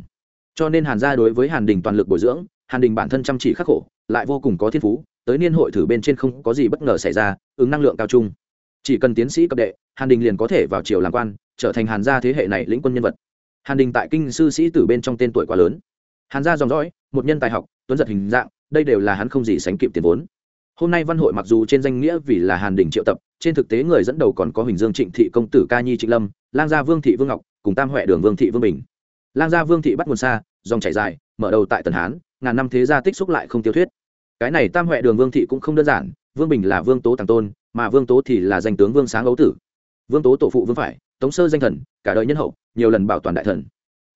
Cho nên hàn gia đối với hàn đình toàn lực bồi dưỡng, hàn đình bản thân chăm chỉ khắc khổ, lại vô cùng có thiên phú, tới niên hội thử bên trên không có gì bất ngờ xảy ra, ứng năng lượng cao trung. Chỉ cần tiến sĩ cấp đệ, hàn đình liền có thể vào triều làm quan, trở thành hàn gia thế hệ này lĩnh quân nhân vật. Hàn đình tại kinh sư sĩ tử bên trong tên tuổi quá lớn. Hàn gia dòng dõi, một nhân tài học, tuấn giật hình dạng, đây đều là hắn không gì sánh kịp tiền vốn. Hôm nay văn hội mặc dù trên danh nghĩa vì là hàn đình triệu tập trên thực tế người dẫn đầu còn có huỳnh dương trịnh thị, công tử ca nhi trịnh lâm, lang gia vương thị vương ngọc, cùng tam huệ đường vương thị vương bình. Lang gia vương thị bắt nguồn xa, dòng chảy dài, mở đầu tại tần hán, ngàn năm thế gia tích xúc lại không tiêu thuyết. Cái này tam huệ đường vương thị cũng không đơn giản, vương bình là vương tố tàng tôn, mà vương tố thì là danh tướng vương sáng ấu tử. Vương tố tổ phụ vương phải, tống sơ danh thần, cả đời nhân hậu, nhiều lần bảo toàn đại thần.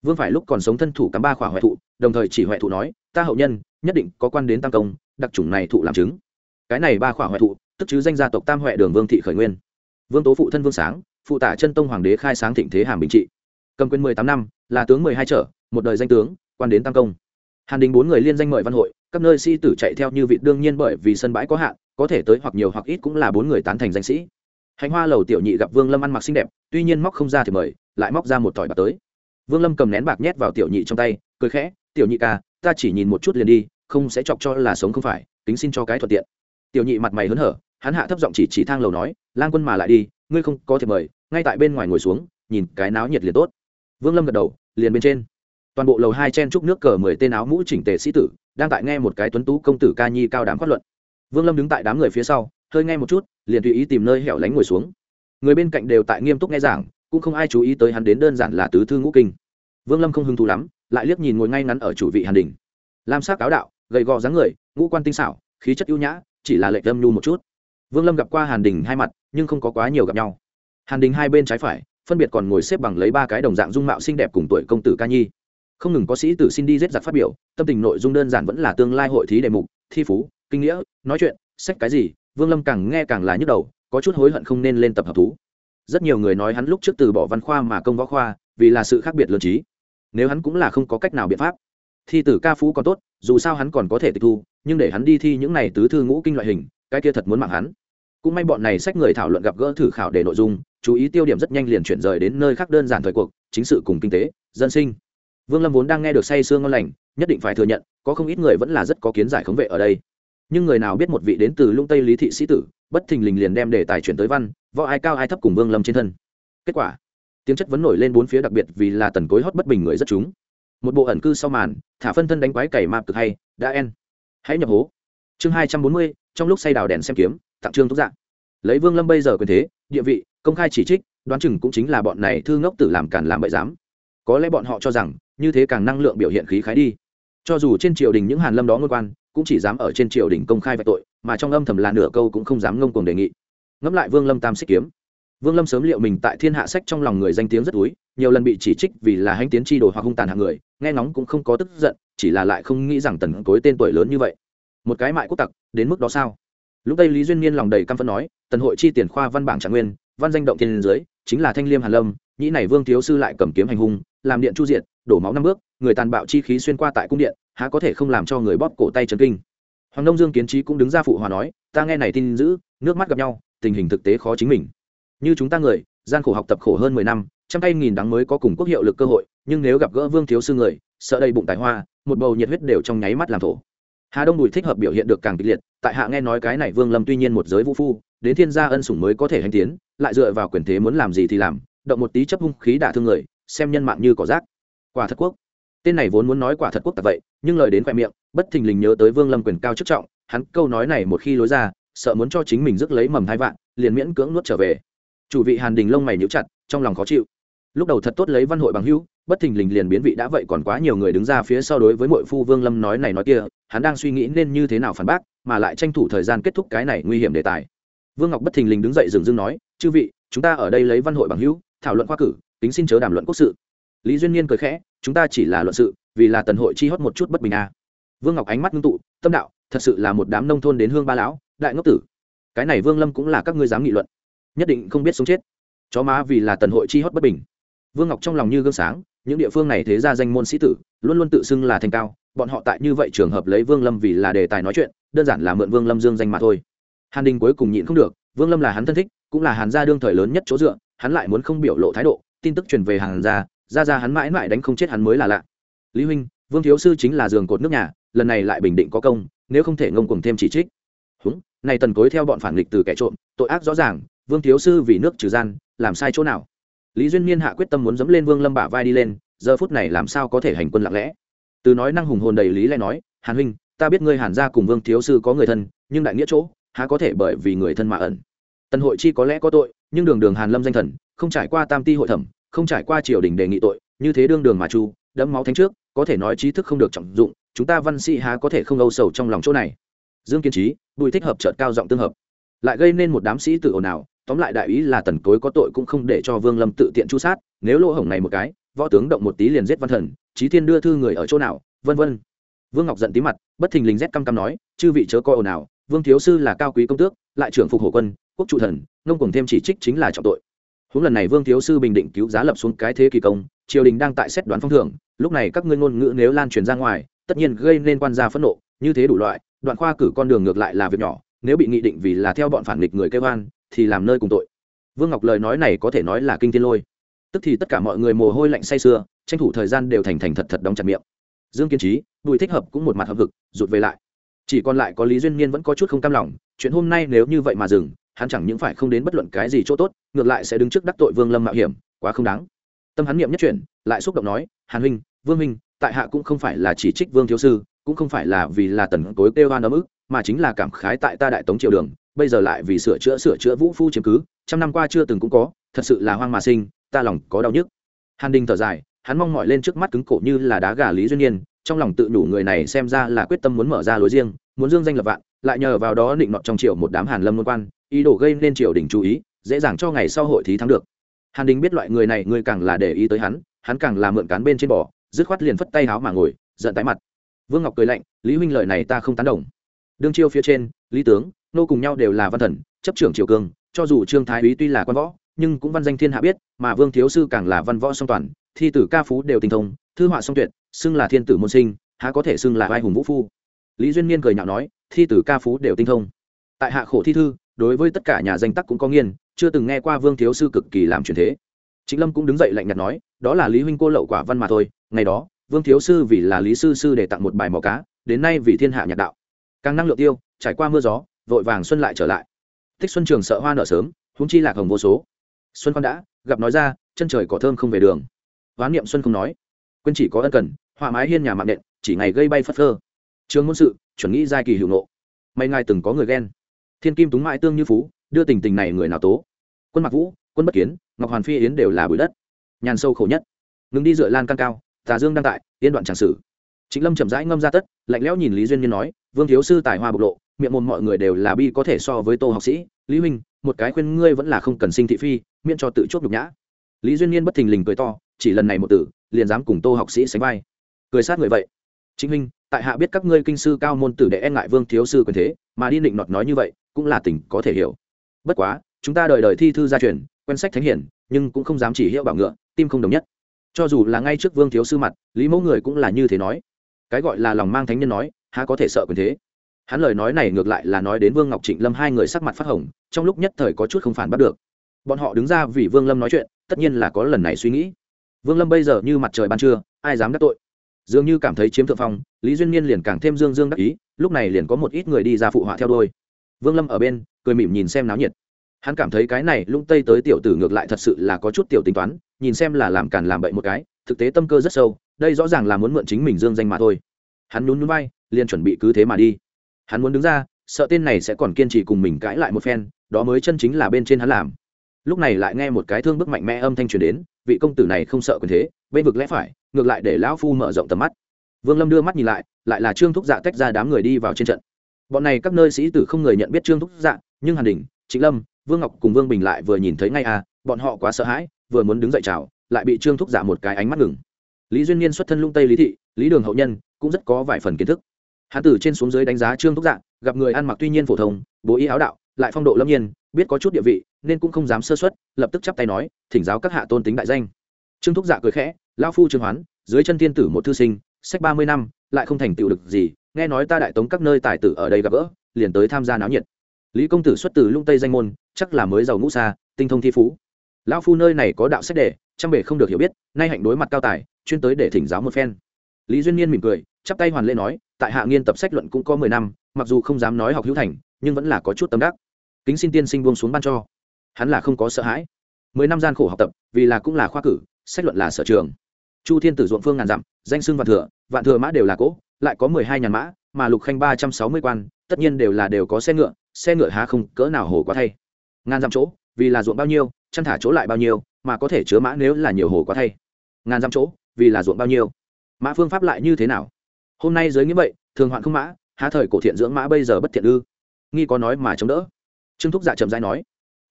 Vương phải lúc còn sống thân thủ cắm ba khỏa huệ thụ, đồng thời chỉ huệ thụ nói, ta hậu nhân, nhất định có quan đến tam công, đặc chủng này thụ làm chứng. Cái này ba khỏa huệ thụ tức chứ danh gia tộc tam huệ đường vương thị khởi nguyên vương tố phụ thân vương sáng phụ tả chân tông hoàng đế khai sáng thịnh thế hàm bình trị cầm quyền mười tám năm là tướng mười hai trở một đời danh tướng quan đến tam công hàn đình bốn người liên danh mời văn hội các nơi sĩ tử chạy theo như vị đương nhiên bởi vì sân bãi có hạn có thể tới hoặc nhiều hoặc ít cũng là bốn người tán thành danh sĩ hành hoa lầu tiểu nhị gặp vương lâm ăn mặc xinh đẹp tuy nhiên móc không ra thì mời lại móc ra một tỏi bạc tới vương lâm cầm nén bạc nhét vào tiểu nhị trong tay cười khẽ tiểu nhị ca ta chỉ nhìn một chút liền đi không sẽ chọc cho là sống không phải tính xin cho cái thuận tiện tiểu nhị mặt mày hớn hở hắn hạ thấp giọng chỉ chỉ thang lầu nói, lang quân mà lại đi, ngươi không có thể mời, ngay tại bên ngoài ngồi xuống, nhìn cái náo nhiệt liền tốt. Vương lâm gật đầu, liền bên trên. Toàn bộ lầu hai chen trúc nước cờ mười tên áo mũ chỉnh tề sĩ tử, đang tại nghe một cái tuấn tú công tử ca nhi cao đám phát luận. Vương lâm đứng tại đám người phía sau, hơi nghe một chút, liền tùy ý tìm nơi hẻo lánh ngồi xuống. Người bên cạnh đều tại nghiêm túc nghe giảng, cũng không ai chú ý tới hắn đến đơn giản là tứ thư ngũ kinh. Vương lâm không hứng thú lắm, lại liếc nhìn ngồi ngay ngắn ở chủ vị hàn đình. Lam sắc áo đạo, gầy gò dáng người, ngũ quan tinh xảo, khí chất ưu nhã, chỉ là lệ tâm nhu một chút vương lâm gặp qua hàn đình hai mặt, nhưng không có quá nhiều gặp nhau. Hàn đình hai bên trái phải, phân biệt còn ngồi xếp bằng lấy ba cái đồng dạng dung mạo xinh đẹp cùng tuổi công tử ca nhi. Không ngừng có sĩ tử xin đi giết giặc phát biểu, tâm tình nội dung đơn giản vẫn là tương lai hội thí đề mục, thi phú, kinh nghĩa, nói chuyện, sách cái gì, vương lâm càng nghe càng là nhức đầu, có chút hối hận không nên lên tập hợp thú. Rất nhiều người nói hắn lúc trước từ bỏ văn khoa mà công võ khoa, vì là sự khác biệt lớn trí. Nếu hắn cũng là không có cách nào biện pháp. Thi tử ca phú còn tốt, dù sao hắn còn có thể tịch thu, nhưng để hắn đi thi những này tứ thư ngũ kinh loại hình, cái kia thật muốn mạng hắn cũng may bọn này sách người thảo luận gặp gỡ thử khảo để nội dung, chú ý tiêu điểm rất nhanh liền chuyển rời đến nơi khác đơn giản thời cuộc, chính sự cùng kinh tế, dân sinh. Vương lâm vốn đang nghe được say sương ngon lành, nhất định phải thừa nhận, có không ít người vẫn là rất có kiến giải khống vệ ở đây. Nhưng người nào biết một vị đến từ lung tây lý thị sĩ tử, bất thình lình liền đem đề tài chuyển tới văn, võ ai cao ai thấp cùng vương lâm trên thân. Kết quả, tiếng chất vấn nổi lên bốn phía đặc biệt vì là tần cối hót bất bình người rất chúng. Một bộ ẩn cư sau màn, thả phân thân đánh quái cày mạp cực hay, đã en. Hãy nhập hố. Chương hai trăm bốn mươi, trong lúc say đào đèn xem kiếm tặng trương thúc dạng. Lấy vương lâm bây giờ quyền thế, địa vị, công khai chỉ trích, đoán chừng cũng chính là bọn này thư ngốc tử làm càn làm bậy dám. Có lẽ bọn họ cho rằng, như thế càng năng lượng biểu hiện khí khái đi. Cho dù trên triều đình những hàn lâm đó ngôn quan, cũng chỉ dám ở trên triều đình công khai vạch tội, mà trong âm thầm là nửa câu cũng không dám ngông cuồng đề nghị. Ngẫm lại vương lâm tam xích kiếm. Vương lâm sớm liệu mình tại thiên hạ sách trong lòng người danh tiếng rất túi, nhiều lần bị chỉ trích vì là hành tiến chi đồ hoặc hung tàn hạng người, nghe ngóng cũng không có tức giận, chỉ là lại không nghĩ rằng tần cối tên tuổi lớn như vậy. Một cái mại quốc tặc, đến mức đó sao? Lúc đây lý duyên niên lòng đầy căm phẫn nói, tần hội chi tiền khoa văn bảng trạng nguyên, văn danh động thiên dưới chính là thanh liêm hàn lâm, nhĩ này vương thiếu sư lại cầm kiếm hành hung, làm điện chu diện đổ máu năm bước, người tàn bạo chi khí xuyên qua tại cung điện, há có thể không làm cho người bóp cổ tay chấn kinh. Hoàng đông dương kiến trí cũng đứng ra phụ hòa nói, ta nghe này tin giữ, nước mắt gặp nhau, tình hình thực tế khó chính mình. Như chúng ta người, gian khổ học tập khổ hơn mười năm, trăm tay nghìn đắng mới có cùng quốc hiệu lực cơ hội, nhưng nếu gặp gỡ vương thiếu sư người, sợ đầy bụng tài hoa, một bầu nhiệt huyết đều trong nháy mắt làm thổ hà đông bùi thích hợp biểu hiện được càng kịch liệt, tại hạ nghe nói cái này vương lâm tuy nhiên một giới vũ phu, đến thiên gia ân sủng mới có thể hành tiến, lại dựa vào quyền thế muốn làm gì thì làm, động một tí chấp hung khí đả thương người, xem nhân mạng như cỏ rác. Quả thật quốc. Tên này vốn muốn nói quả thật quốc tặc vậy, nhưng lời đến khoe miệng, bất thình lình nhớ tới vương lâm quyền cao chức trọng, hắn câu nói này một khi lối ra, sợ muốn cho chính mình rước lấy mầm hai vạn, liền miễn cưỡng nuốt trở về. Chủ vị hàn đình lông mày nhíu chặt, trong lòng khó chịu. Lúc đầu thật tốt lấy văn hội bằng hữu bất thình lình liền biến vị đã vậy còn quá nhiều người đứng ra phía sau đối với mội phu vương lâm nói này nói kia, hắn đang suy nghĩ nên như thế nào phản bác, mà lại tranh thủ thời gian kết thúc cái này nguy hiểm đề tài. Vương ngọc bất thình lình đứng dậy dừng dưng nói, chư vị, chúng ta ở đây lấy văn hội bằng hữu, thảo luận khoa cử tính xin chớ đàm luận quốc sự. Lý duyên niên cười khẽ, chúng ta chỉ là luận sự, vì là tần hội chi hót một chút bất bình à. vương ngọc ánh mắt ngưng tụ, tâm đạo, thật sự là một đám nông thôn đến hương ba lão, đại ngốc tử. Cái này vương lâm cũng là các ngươi dám nghị luận, nhất định không biết sống chết. Chó má vì là tần hội chi hót bất bình. Vương ngọc trong lòng như gương sáng những địa phương này thế ra danh môn sĩ tử, luôn luôn tự xưng là thành cao, bọn họ tại như vậy trường hợp lấy vương lâm vì là đề tài nói chuyện, đơn giản là mượn vương lâm dương danh mà thôi. Hàn đình cuối cùng nhịn không được, vương lâm là hắn thân thích, cũng là hàn gia đương thời lớn nhất chỗ dựa, hắn lại muốn không biểu lộ thái độ, tin tức truyền về hàn gia, ra ra hắn mãi mãi đánh không chết hắn mới là lạ. Lý huynh, vương thiếu sư chính là giường cột nước nhà, lần này lại bình định có công, nếu không thể ngông cuồng thêm chỉ trích. Húng, này tần cối theo bọn phản nghịch từ kẻ trộm, tội ác rõ ràng, vương thiếu sư vì nước trừ gian, làm sai chỗ nào? Lý duyên niên hạ quyết tâm muốn dẫm lên vương lâm bả vai đi lên, giờ phút này làm sao có thể hành quân lặng lẽ? Từ nói năng hùng hồn đầy lý lẽ nói, hàn huynh, ta biết ngươi hàn gia cùng vương thiếu sư có người thân, nhưng đại nghĩa chỗ, há có thể bởi vì người thân mà ẩn? Tần hội chi có lẽ có tội, nhưng đường đường hàn lâm danh thần, không trải qua tam ti hội thẩm, không trải qua triều đình đề nghị tội, như thế đương đường mà chu, đẫm máu thánh trước, có thể nói trí thức không được trọng dụng, chúng ta văn sĩ há có thể không âu sầu trong lòng chỗ này. Dương kiên trí bùi thích hợp trợt cao giọng tương hợp. Lại gây nên một đám sĩ tự ồn ào tóm lại đại ý là tần cối có tội cũng không để cho vương lâm tự tiện chu sát, nếu lỗ hổng này một cái, võ tướng động một tí liền giết văn thần trí thiên đưa thư người ở chỗ nào, vân vân. Vương ngọc giận tí mặt, bất thình lình rét căm căm nói, chư vị chớ coi ồn ào, vương thiếu sư là cao quý công tước, lại trưởng phục hổ quân, quốc trụ thần, ngông cùng thêm chỉ trích chính là trọng tội. Huống lần này vương thiếu sư bình định cứu giá lập xuống cái thế kỳ công, triều đình đang tại xét đoán phong thưởng, lúc này các ngươi ngôn ngữ nếu lan truyền ra ngoài, tất nhiên gây nên quan gia phẫn nộ, như thế đủ loại, đoạn khoa cử con đường ngược lại là việc nhỏ, nếu bị nghị định vì là theo bọn phản nghịch người kêu an thì làm nơi cùng tội. Vương ngọc lời nói này có thể nói là kinh thiên lôi. Tức thì tất cả mọi người mồ hôi lạnh say sưa, tranh thủ thời gian đều thành thành thật thật đóng chặt miệng. Dương kiên trí bùi thích hợp cũng một mặt hợp vực rụt về lại. Chỉ còn lại có lý duyên niên vẫn có chút không cam lòng, chuyện hôm nay nếu như vậy mà dừng, hắn chẳng những phải không đến bất luận cái gì chỗ tốt, ngược lại sẽ đứng trước đắc tội vương lâm mạo hiểm, quá không đáng. Tâm hắn niệm nhất chuyển lại xúc động nói, hàn huynh, vương huynh, tại hạ cũng không phải là chỉ trích vương thiếu sư, cũng không phải là vì là tần tối kêu oan ấm ức, mà chính là cảm khái tại ta đại tống triều đường bây giờ lại vì sửa chữa sửa chữa vũ phu chiếm cứ, trăm năm qua chưa từng cũng có, thật sự là hoang mà sinh, ta lòng có đau nhức. Hàn đình thở dài, hắn mong mỏi lên trước mắt cứng cổ như là đá gà lý duyên nhiên trong lòng tự nhủ người này xem ra là quyết tâm muốn mở ra lối riêng, muốn dương danh lập vạn, lại nhờ vào đó định nọt trong triều một đám hàn lâm luân quan, ý đồ gây nên triều đình chú ý, dễ dàng cho ngày sau hội thí thắng được. Hàn đình biết loại người này, người càng là để ý tới hắn hắn càng là mượn cán bên trên bò, dứt khoát liền phất tay háo mà ngồi, giận tái mặt. Vương ngọc cười lạnh, lý huynh lợi này ta không tán đồng. Đương chiêu phía trên, lý tướng nô cùng nhau đều là văn thần, chấp trưởng triều cương cho dù trương thái úy tuy là quan võ, nhưng cũng văn danh thiên hạ biết, mà vương thiếu sư càng là văn võ song toàn, thi tử ca phú đều tinh thông, thư họa song tuyệt, xưng là thiên tử môn sinh, há có thể xưng là vai hùng vũ phu. Lý duyên niên cười nhạo nói, thi tử ca phú đều tinh thông. Tại hạ khổ thi thư, đối với tất cả nhà danh tắc cũng có nghiên, chưa từng nghe qua vương thiếu sư cực kỳ làm truyền thế. Chính lâm cũng đứng dậy lạnh nhạt nói, đó là lý huynh cô lậu quả văn mà thôi, ngày đó, vương thiếu sư vì là lý sư sư để tặng một bài mò cá, đến nay vì thiên hạ nhạc đạo. Càng năng lượng tiêu, trải qua mưa gió vội vàng xuân lại trở lại. Thích xuân trường sợ hoa nở sớm húng chi lạc hồng vô số. Xuân con đã, gặp nói ra, chân trời cỏ thơm không về đường. Hoán niệm xuân không nói. Quên chỉ có ân cần, họa mái hiên nhà mạng nện, chỉ ngày gây bay phất phơ. Trường môn sự, chuẩn nghĩ giai kỳ hữu nộ may ngài từng có người ghen. Thiên kim túng mãi tương như phú, đưa tình tình này người nào tố. Quân mặc vũ, quân bất kiến, ngọc hoàn phi yến đều là bụi đất. Nhàn sâu khổ nhất. Ngừng đi dựa lan căn cao, tà dương đang tại, yên đoạn tràng sử. Chính lâm chậm rãi ngâm ra tất, lạnh lẽo nhìn lý duyên nhiên nói, vương thiếu sư tài hoa bộc lộ miệng mồm mọi người đều là bi có thể so với tô học sĩ, lý huynh, một cái khuyên ngươi vẫn là không cần sinh thị phi, miễn cho tự chốt nhục nhã. Lý duyên niên bất thình lình cười to, chỉ lần này một tử, liền dám cùng tô học sĩ sánh vai. Cười sát người vậy. Chính huynh, tại hạ biết các ngươi kinh sư cao môn tử đệ e ngại vương thiếu sư quyền thế, mà đi định nọt nói như vậy, cũng là tình có thể hiểu. Bất quá, chúng ta đời đời thi thư gia truyền, quen sách thánh hiển, nhưng cũng không dám chỉ hiệu bảo ngựa, tim không đồng nhất. Cho dù là ngay trước vương thiếu sư mặt, lý mẫu người cũng là như thế nói. Cái gọi là lòng mang thánh nhân nói, há có thể sợ quyền thế? Hắn lời nói này ngược lại là nói đến vương ngọc trịnh lâm hai người sắc mặt phát hồng, trong lúc nhất thời có chút không phản bắt được. Bọn họ đứng ra vì vương lâm nói chuyện, tất nhiên là có lần này suy nghĩ. Vương lâm bây giờ như mặt trời ban trưa, ai dám đắc tội? Dường như cảm thấy chiếm thượng phong, lý duyên niên liền càng thêm dương dương đắc ý, lúc này liền có một ít người đi ra phụ họa theo đôi vương lâm ở bên, cười mỉm nhìn xem náo nhiệt. Hắn cảm thấy cái này lung tây tới tiểu tử ngược lại thật sự là có chút tiểu tính toán, nhìn xem là làm càn làm bậy một cái, thực tế tâm cơ rất sâu, đây rõ ràng là muốn mượn chính mình dương danh mà thôi. Hắn nhún nhún bay liền chuẩn bị cứ thế mà đi hắn muốn đứng ra, sợ tên này sẽ còn kiên trì cùng mình cãi lại một phen, đó mới chân chính là bên trên hắn làm. Lúc này lại nghe một cái thương bức mạnh mẽ âm thanh truyền đến, vị công tử này không sợ quyền thế, bên vực lẽ phải, ngược lại để lão phu mở rộng tầm mắt. Vương lâm đưa mắt nhìn lại lại là trương thúc dạ tách ra đám người đi vào trên trận. Bọn này các nơi sĩ tử không người nhận biết trương thúc dạ nhưng hàn đình, trịnh lâm, vương ngọc cùng vương bình lại vừa nhìn thấy ngay à bọn họ quá sợ hãi, vừa muốn đứng dậy chào, lại bị trương thúc dạ một cái ánh mắt ngừng. Lý duyên niên xuất thân lung tây lý thị, lý đường hậu nhân, cũng rất có vài phần kiến thức hán tử trên xuống dưới đánh giá trương thúc dạ gặp người ăn mặc tuy nhiên phổ thông, bố ý áo đạo, lại phong độ lâm nhiên, biết có chút địa vị, nên cũng không dám sơ xuất lập tức chắp tay nói, thỉnh giáo các hạ tôn tính đại danh. Trương thúc dạ cười khẽ lao phu trương hoán, dưới chân thiên tử một thư sinh, sách ba mươi năm, lại không thành tựu được gì, nghe nói ta đại tống các nơi tài tử ở đây gặp gỡ, liền tới tham gia náo nhiệt. Lý công tử xuất từ lung tây danh môn, chắc là mới giàu ngũ xa, tinh thông thi phú. Lão phu nơi này có đạo sách đề, trăm bể không được hiểu biết, nay hạnh đối mặt cao tài, chuyên tới để thỉnh giáo một phen. Lý duyên niên mỉm cười chắp tay hoàn lễ nói, tại hạ nghiên tập sách luận cũng có mười năm, mặc dù không dám nói học hữu thành, nhưng vẫn là có chút tâm đắc. Kính xin tiên sinh buông xuống ban cho. Hắn là không có sợ hãi. Mười năm gian khổ học tập, vì là cũng là khoa cử, sách luận là sở trường. Chu thiên tử ruộng phương ngàn dặm, danh xưng vạn thừa vạn thừa mã đều là cỗ, lại có mười hai nhàn mã, mà lục khanh ba trăm sáu mươi quan, tất nhiên đều là đều có xe ngựa xe ngựa há không cỡ nào hồ quá thay. Ngàn dặm chỗ, vì là ruộng bao nhiêu, chăn thả chỗ lại bao nhiêu, mà có thể chứa mã nếu là nhiều hồ quá thay. Ngàn dặm chỗ, vì là ruộng bao nhiêu. Mã phương pháp lại như thế nào? Hôm nay giới nghĩa vậy, thường hoạn không mã, há thời cổ thiện dưỡng mã bây giờ bất thiện ư? Nghi có nói mà chống đỡ. Trương thúc dạ chậm dãi nói,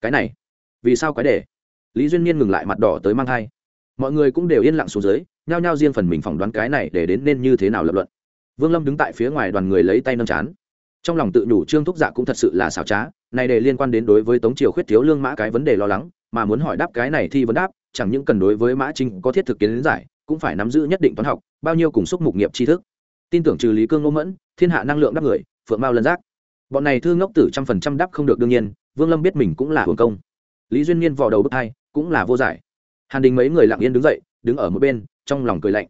cái này, vì sao cái để lý duyên niên ngừng lại mặt đỏ tới mang thai. Mọi người cũng đều yên lặng xuống dưới, nhao nhao riêng phần mình phỏng đoán cái này để đến nên như thế nào lập luận. Vương lâm đứng tại phía ngoài đoàn người lấy tay nâng chán. Trong lòng tự nhủ trương thúc dạ cũng thật sự là xảo trá, này để liên quan đến đối với tống triều khuyết thiếu lương mã cái vấn đề lo lắng, mà muốn hỏi đáp cái này thì vấn đáp, chẳng những cần đối với mã trinh có thiết thực kiến giải, cũng phải nắm giữ nhất định toán học, bao nhiêu cùng xúc mục nghiệp tri thức tin tưởng trừ lý cương ngô mẫn, thiên hạ năng lượng đáp người, phượng mao lân giác. Bọn này thư ngốc tử trăm phần trăm đáp không được đương nhiên, vương lâm biết mình cũng là hưởng công. Lý duyên niên vò đầu bước hai cũng là vô giải. Hàn đình mấy người lặng yên đứng dậy, đứng ở một bên, trong lòng cười lạnh.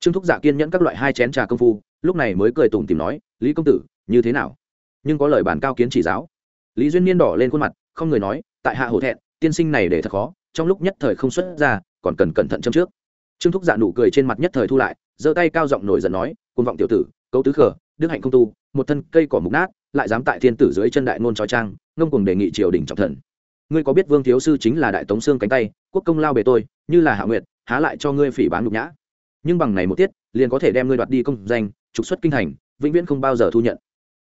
Trương thúc giả kiên nhẫn các loại hai chén trà công phu, lúc này mới cười tủm tìm nói, lý công tử, như thế nào? Nhưng có lời bản cao kiến chỉ giáo. Lý duyên niên đỏ lên khuôn mặt, không người nói, tại hạ hổ thẹn, tiên sinh này để thật khó, trong lúc nhất thời không xuất ra, còn cần cẩn thận châm trước. Trương thúc dạ nụ cười trên mặt nhất thời thu lại, giơ tay cao giọng nổi giận nói côn vọng tiểu tử câu tứ khở, đức hạnh không tu một thân cây cỏ mục nát lại dám tại thiên tử dưới chân đại nôn trói trang ngông cùng đề nghị triều đình trọng thần. Ngươi có biết vương thiếu sư chính là đại tống xương cánh tay quốc công lao bề tôi như là hạ nguyệt há lại cho ngươi phỉ bán nhục nhã. Nhưng bằng này một tiết liền có thể đem ngươi đoạt đi công danh trục xuất kinh thành vĩnh viễn không bao giờ thu nhận.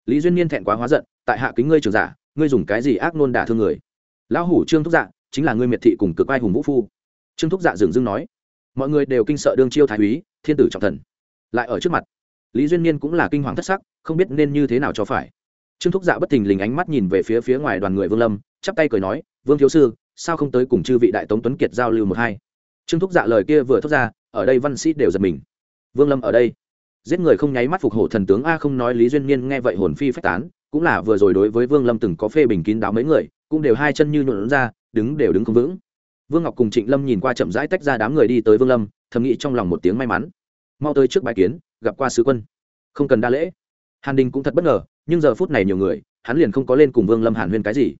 Lý duyên niên thẹn quá hóa giận tại hạ kính ngươi trường giả ngươi dùng cái gì ác nôn đả thương người? Lão hủ trương thúc dạ chính là ngươi miệt thị cùng cực ai hùng vũ phu. Trương thúc dạ dừng dưng nói mọi người đều kinh sợ đương chiêu thái úy thiên tử trọng thần. Lại ở trước mặt lý duyên niên cũng là kinh hoàng thất sắc, không biết nên như thế nào cho phải. Trương thúc dạ bất thình lình ánh mắt nhìn về phía phía ngoài đoàn người vương lâm, chắp tay cười nói, vương thiếu sư, sao không tới cùng chư vị đại tống tuấn kiệt giao lưu một hai? Trương thúc dạ lời kia vừa thốt ra, ở đây văn sĩ đều giật mình. Vương lâm ở đây. Giết người không nháy mắt phục hổ thần tướng a không nói lý duyên niên nghe vậy hồn phi phách tán, cũng là vừa rồi đối với vương lâm từng có phê bình kín đáo mấy người, cũng đều hai chân như nhuộn ra, đứng đều đứng không vững. Vương ngọc cùng trịnh lâm nhìn qua chậm rãi tách ra đám người đi tới vương lâm, thầm nghĩ trong lòng một tiếng may mắn. Mau tới trước bài kiến gặp qua sứ quân. Không cần đa lễ. Hàn đình cũng thật bất ngờ, nhưng giờ phút này nhiều người, hắn liền không có lên cùng vương lâm hàn huyên cái gì.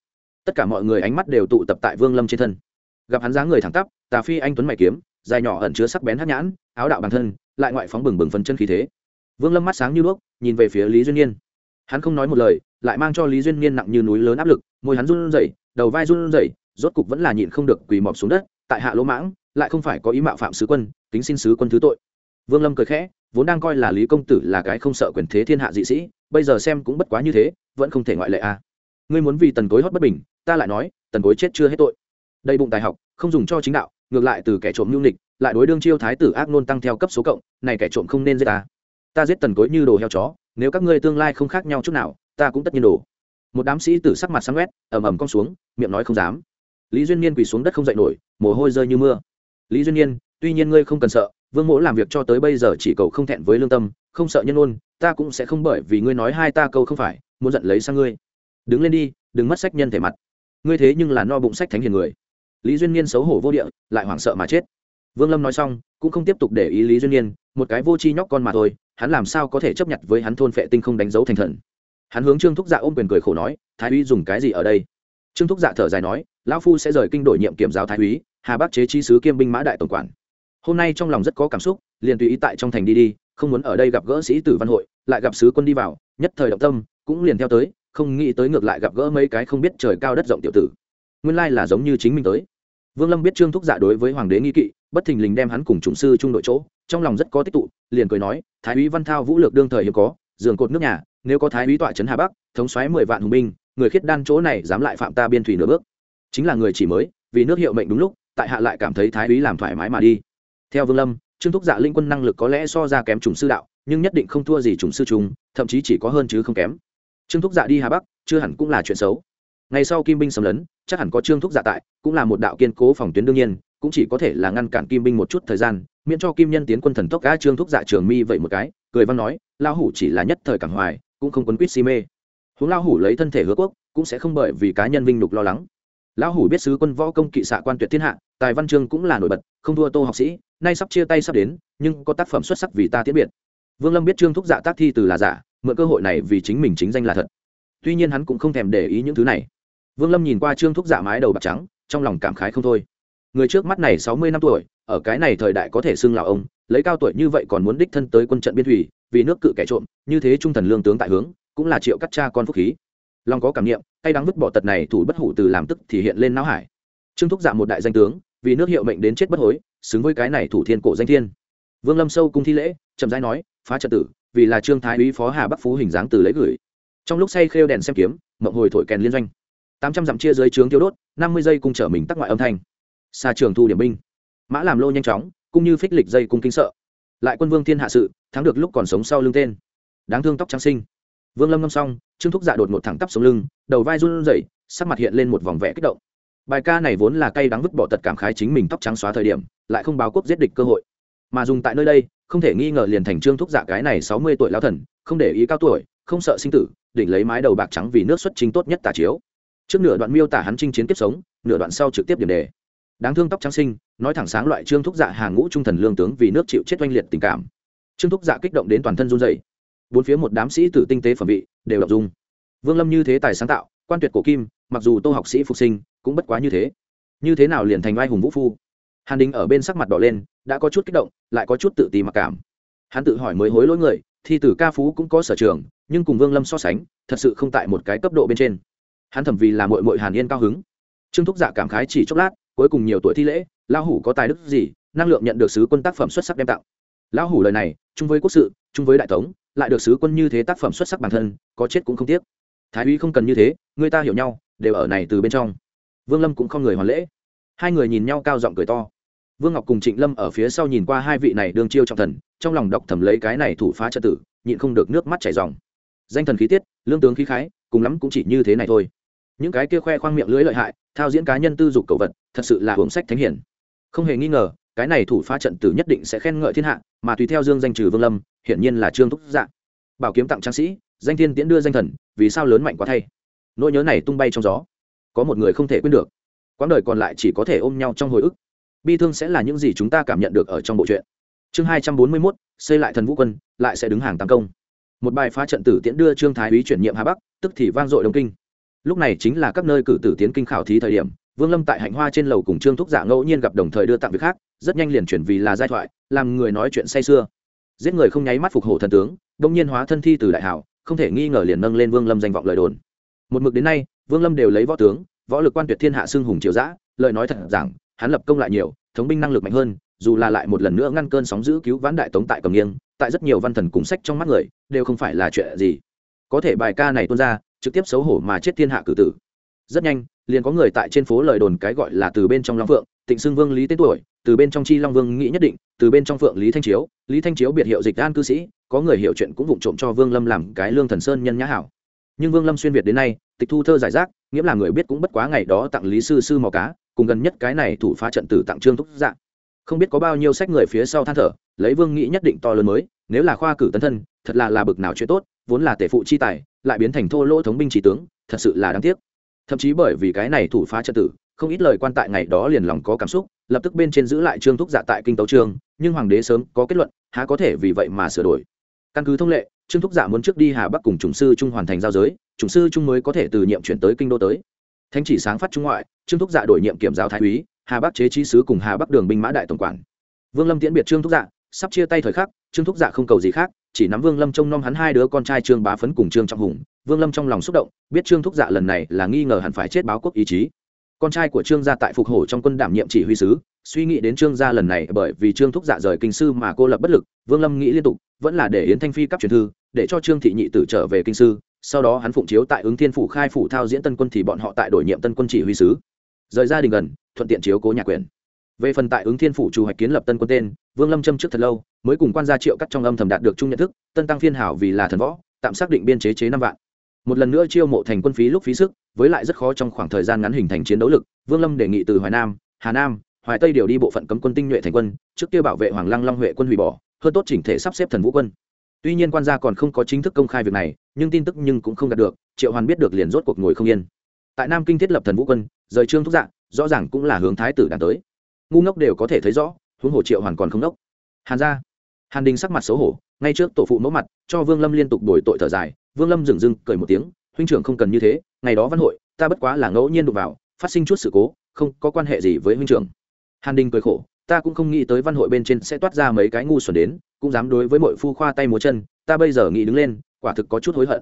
Tất cả mọi người ánh mắt đều tụ tập tại vương lâm trên thân. Gặp hắn dáng người thẳng tắp, tà phi anh tuấn mày kiếm, dài nhỏ ẩn chứa sắc bén hát nhãn, áo đạo bản thân, lại ngoại phóng bừng bừng phấn chân khí thế. Vương lâm mắt sáng như đuốc, nhìn về phía lý duyên niên. Hắn không nói một lời, lại mang cho lý duyên niên nặng như núi lớn áp lực, môi hắn run rẩy, đầu vai run rẩy, rốt cục vẫn là nhịn không được quỳ mọp xuống đất, tại hạ lỗ mãng, lại không phải có ý mạo phạm sứ quân, kính xin sứ quân thứ tội. Vương lâm cười khẽ vốn đang coi là lý công tử là cái không sợ quyền thế thiên hạ dị sĩ, bây giờ xem cũng bất quá như thế, vẫn không thể ngoại lệ a. À. ngươi muốn vì tần cối hót bất bình, ta lại nói, tần cối chết chưa hết tội. Đây bụng tài học, không dùng cho chính đạo, ngược lại từ kẻ trộm nhu nịch lại đối đương chiêu thái tử ác nôn tăng theo cấp số cộng, này kẻ trộm không nên giết ta. Ta giết tần cối như đồ heo chó, nếu các ngươi tương lai không khác nhau chút nào, ta cũng tất nhiên đồ một đám sĩ tử sắc mặt sáng quét, ầm ầm cong xuống, miệng nói không dám. Lý duyên niên quỳ xuống đất không dậy nổi, mồ hôi rơi như mưa. Lý duyên niên, tuy nhiên ngươi không cần sợ vương mỗ làm việc cho tới bây giờ chỉ cầu không thẹn với lương tâm, không sợ nhân ôn, ta cũng sẽ không bởi vì ngươi nói hai ta câu không phải, muốn giận lấy sang ngươi. Đứng lên đi, đừng mất sách nhân thể mặt. Ngươi thế nhưng là no bụng sách thánh hiền người. Lý duyên niên xấu hổ vô địa, lại hoảng sợ mà chết. Vương lâm nói xong, cũng không tiếp tục để ý lý duyên niên, một cái vô tri nhóc con mà thôi, hắn làm sao có thể chấp nhận với hắn thôn phệ tinh không đánh dấu thành thần? Hắn hướng trương thúc dạ ôm quyền cười khổ nói, thái úy dùng cái gì ở đây? Trương thúc dạ thở dài nói, lão phu sẽ rời kinh đổi nhiệm kiểm giáo thái úy, hà bắc chế chi sứ kiêm binh mã đại tổng quản hôm nay trong lòng rất có cảm xúc, liền tùy ý tại trong thành đi đi, không muốn ở đây gặp gỡ sĩ tử văn hội, lại gặp sứ quân đi vào, nhất thời động tâm, cũng liền theo tới, không nghĩ tới ngược lại gặp gỡ mấy cái không biết trời cao đất rộng tiểu tử. Nguyên lai là giống như chính mình tới. Vương lâm biết trương thúc giả đối với hoàng đế nghi kỵ, bất thình lình đem hắn cùng chủng sư trung đội chỗ, trong lòng rất có tích tụ, liền cười nói, thái úy văn thao vũ lược đương thời hiếm có, giường cột nước nhà, nếu có thái úy tọa trấn hà bắc, thống xoáy mười vạn hùng binh, người khiết đan chỗ này dám lại phạm ta biên thủy nửa bước. Chính là người chỉ mới, vì nước hiệu mệnh đúng lúc, tại hạ lại cảm thấy thái úy làm thoải mái mà đi theo vương lâm trương thúc dạ linh quân năng lực có lẽ so ra kém chủng sư đạo nhưng nhất định không thua gì chủng sư trùng, thậm chí chỉ có hơn chứ không kém. Trương thúc dạ đi hà bắc chưa hẳn cũng là chuyện xấu. Ngày sau kim binh xâm lấn chắc hẳn có trương thúc dạ tại cũng là một đạo kiên cố phòng tuyến đương nhiên cũng chỉ có thể là ngăn cản kim binh một chút thời gian miễn cho kim nhân tiến quân thần tốc cá trương thúc dạ trường mi vậy một cái cười văn nói lao hủ chỉ là nhất thời cảng hoài cũng không quấn quýt si mê. Huống lao hủ lấy thân thể hứa quốc cũng sẽ không bởi vì cá nhân vinh nhục lo lắng. Lão hủ biết sứ quân võ công kỵ xạ quan tuyệt thiên hạ tài văn chương cũng là nổi bật không thua tô học sĩ nay sắp chia tay sắp đến, nhưng có tác phẩm xuất sắc vì ta tiễn biệt. Vương lâm biết trương thúc dạ tác thi từ là giả, mượn cơ hội này vì chính mình chính danh là thật. Tuy nhiên hắn cũng không thèm để ý những thứ này. Vương lâm nhìn qua trương thúc dạ mái đầu bạc trắng, trong lòng cảm khái không thôi. Người trước mắt này sáu mươi năm tuổi, ở cái này thời đại có thể xưng là ông, lấy cao tuổi như vậy còn muốn đích thân tới quân trận biên thủy, vì nước cự kẻ trộm, như thế trung thần lương tướng tại hướng, cũng là triệu cắt cha con phúc khí. Long có cảm nghiệm tay đắng vứt bỏ tật này thủ bất hủ từ làm tức thì hiện lên não hải. Trương thúc dạ một đại danh tướng vì nước hiệu mệnh đến chết bất hối, xứng với cái này thủ thiên cổ danh thiên. Vương lâm sâu cung thi lễ, chậm rãi nói, phá trật tử, vì là trương thái úy phó hà bắc phú hình dáng từ lấy gửi. Trong lúc say khêu đèn xem kiếm, mộng hồi thổi kèn liên doanh. Tám trăm dặm chia dưới trướng tiêu đốt, năm mươi giây cung trở mình tắc ngoại âm thanh. Xa trường thu điểm binh. Mã làm lô nhanh chóng, cũng như phích lịch dây cung kinh sợ. Lại quân vương thiên hạ sự, thắng được lúc còn sống sau lưng tên. Đáng thương tóc trắng sinh vương lâm ngâm xong, trương thúc dạ đột một thẳng tắp xuống lưng, đầu vai run rẩy, sắc mặt hiện lên một vòng vẽ kích động bài ca này vốn là cay đắng vứt bỏ tật cảm khái chính mình tóc trắng xóa thời điểm, lại không báo quốc giết địch cơ hội. Mà dùng tại nơi đây, không thể nghi ngờ liền thành trương thúc giả cái này sáu mươi tuổi lao thần, không để ý cao tuổi, không sợ sinh tử, đỉnh lấy mái đầu bạc trắng vì nước xuất chính tốt nhất tả chiếu. Trước nửa đoạn miêu tả hắn chinh chiến kiếp sống, nửa đoạn sau trực tiếp điểm đề. Đáng thương tóc trắng sinh nói thẳng sáng loại trương thúc dạ hàng ngũ trung thần lương tướng vì nước chịu chết oanh liệt tình cảm. Trương thúc dạ kích động đến toàn thân run dày bốn phía một đám sĩ tử tinh tế phẩm vị, đều đọc dung vương lâm như thế tài sáng tạo, quan tuyệt cổ kim, mặc dù tô học sĩ phục sinh, cũng bất quá như thế. Như thế nào liền thành vai hùng vũ phu? Hàn đình ở bên sắc mặt đỏ lên, đã có chút kích động, lại có chút tự ti mặc cảm. Hắn tự hỏi mới hối lỗi người, thi tử ca phú cũng có sở trường, nhưng cùng vương lâm so sánh, thật sự không tại một cái cấp độ bên trên. Hắn thẩm vì là mội mội hàn yên cao hứng. Trương thúc dạ cảm khái chỉ chốc lát, cuối cùng nhiều tuổi thi lễ, lão hủ có tài đức gì, năng lượng nhận được sứ quân tác phẩm xuất sắc đem tặng. Lão hủ lời này, chung với quốc sự, chung với đại tống, lại được sứ quân như thế tác phẩm xuất sắc bản thân, có chết cũng không tiếc thái úy không cần như thế, người ta hiểu nhau, đều ở này từ bên trong. Vương lâm cũng không người hoàn lễ. Hai người nhìn nhau cao giọng cười to. Vương ngọc cùng trịnh lâm ở phía sau nhìn qua hai vị này đương chiêu trọng thần, trong lòng đọc thầm lấy cái này thủ phá trật tử, nhịn không được nước mắt chảy dòng danh thần khí tiết, lương tướng khí khái, cùng lắm cũng chỉ như thế này thôi. Những cái kia khoe khoang miệng lưỡi lợi hại, thao diễn cá nhân tư dục cầu vật, thật sự là hưởng sách thánh hiển. Không hề nghi ngờ, cái này thủ phá trận tử nhất định sẽ khen ngợi thiên hạ, mà tùy theo dương danh trừ vương lâm, hiển nhiên là trương thúc dạng bảo kiếm tặng trang sĩ danh thiên tiễn đưa danh thần, vì sao lớn mạnh quá thay? Nỗi nhớ này tung bay trong gió. Có một người không thể quên được. Quãng đời còn lại chỉ có thể ôm nhau trong hồi ức. Bi thương sẽ là những gì chúng ta cảm nhận được ở trong bộ truyện. Chương hai trăm bốn mươi mốt, xây lại thần vũ quân, lại sẽ đứng hàng tăng công. Một bài phá trận tử tiễn đưa trương thái úy chuyển nhiệm hà bắc, tức thì vang dội đông kinh. Lúc này chính là các nơi cử tử tiến kinh khảo thí thời điểm, vương lâm tại hạnh hoa trên lầu cùng trương thúc giả ngẫu nhiên gặp đồng thời đưa tặng việc khác, rất nhanh liền chuyển vì là giai thoại, làm người nói chuyện say sưa. Giết người không nháy mắt phục hổ thần tướng, đông nhiên hóa thân thi từ đại hảo không thể nghi ngờ liền nâng lên vương lâm danh vọng lời đồn. Một mực đến nay, vương lâm đều lấy võ tướng, võ lực quan tuyệt thiên hạ xưng hùng triều giã lời nói thật rằng, hắn lập công lại nhiều, thống binh năng lực mạnh hơn, dù là lại một lần nữa ngăn cơn sóng giữ cứu vãn đại tống tại cầm nghiêng, tại rất nhiều văn thần cùng sách trong mắt người, đều không phải là chuyện gì. Có thể bài ca này tuôn ra, trực tiếp xấu hổ mà chết thiên hạ cử tử. Rất nhanh, liền có người tại trên phố lời đồn cái gọi là từ bên trong long phượng, tịnh xưng vương lý tên tuổi, từ bên trong chi long vương nghĩ nhất định, từ bên trong phượng lý thanh chiếu, lý thanh chiếu biệt hiệu dịch an cư sĩ có người hiểu chuyện cũng vụng trộm cho vương lâm làm cái lương thần sơn nhân nhã hảo. Nhưng vương lâm xuyên việt đến nay, tịch thu thơ giải rác, nghĩa là người biết cũng bất quá ngày đó tặng lý sư sư mò cá, cùng gần nhất cái này thủ phá trận tử tặng trương thúc dạng không biết có bao nhiêu sách người phía sau than thở, lấy vương nghĩ nhất định to lớn mới, nếu là khoa cử tấn thân, thật là là bực nào chuyện tốt, vốn là tể phụ chi tài, lại biến thành thô lỗ thống binh chỉ tướng, thật sự là đáng tiếc. Thậm chí bởi vì cái này thủ phá trận tử, không ít lời quan tại ngày đó liền lòng có cảm xúc, lập tức bên trên giữ lại trương thúc dạ tại kinh tấu trương nhưng hoàng đế sớm có kết luận, há có thể vì vậy mà sửa đổi căn cứ thông lệ, trương thúc dạ muốn trước đi hà bắc cùng chủng sư trung hoàn thành giao giới, chủng sư trung mới có thể từ nhiệm chuyển tới kinh đô tới. Thánh chỉ sáng phát trung ngoại, trương thúc dạ đổi nhiệm kiểm giáo thái úy, hà bắc chế trí sứ cùng hà bắc đường binh mã đại tổng quản. Vương lâm tiễn biệt trương thúc dạ sắp chia tay thời khắc, trương thúc dạ không cầu gì khác, chỉ nắm vương lâm trông nom hắn hai đứa con trai trương bá phấn cùng trương trọng hùng. Vương lâm trong lòng xúc động, biết trương thúc dạ lần này là nghi ngờ hẳn phải chết báo quốc ý chí. Con trai của trương gia tại phục hổ trong quân đảm nhiệm chỉ huy sứ suy nghĩ đến trương gia lần này bởi vì trương thúc dạ rời kinh sư mà cô lập bất lực, vương lâm nghĩ liên tục, vẫn là để yến thanh phi cấp truyền thư, để cho trương thị nhị tử trở về kinh sư, sau đó hắn phụng chiếu tại ứng thiên phủ khai phủ thao diễn tân quân thì bọn họ tại đổi nhiệm tân quân chỉ huy sứ. Rời gia đình gần, thuận tiện chiếu cố nhà quyền. Về phần tại ứng thiên phủ chủ hoạch kiến lập tân quân tên, vương lâm châm trước thật lâu, mới cùng quan gia triệu cắt trong âm thầm đạt được chung nhận thức, tân tăng phiên hảo vì là thần võ, tạm xác định biên chế chế năm vạn. Một lần nữa chiêu mộ thành quân phí lúc phí sức, với lại rất khó trong khoảng thời gian ngắn hình thành chiến đấu lực, vương lâm đề nghị từ hoài nam, hà nam hoài tây điều đi bộ phận cấm quân tinh nhuệ thành quân trước kia bảo vệ hoàng lăng long huệ quân hủy bỏ hơn tốt chỉnh thể sắp xếp thần vũ quân. Tuy nhiên quan gia còn không có chính thức công khai việc này nhưng tin tức nhưng cũng không đạt được triệu hoàn biết được liền rốt cuộc ngồi không yên. Tại nam kinh thiết lập thần vũ quân rời trương thúc dạng rõ ràng cũng là hướng thái tử đàn tới. Ngu ngốc đều có thể thấy rõ huống hồ triệu hoàn còn không ngốc hàn gia, hàn đình sắc mặt xấu hổ ngay trước tổ phụ mẫu mặt cho vương lâm liên tục đổi tội thở dài vương lâm dừng dưng cười một tiếng huynh trưởng không cần như thế ngày đó văn hội ta bất quá là ngẫu nhiên đụng vào phát sinh chút sự cố không có quan hệ gì với huynh trưởng hàn đình cười khổ, ta cũng không nghĩ tới văn hội bên trên sẽ toát ra mấy cái ngu xuẩn đến, cũng dám đối với mọi phu khoa tay múa chân, ta bây giờ nghĩ đứng lên, quả thực có chút hối hận.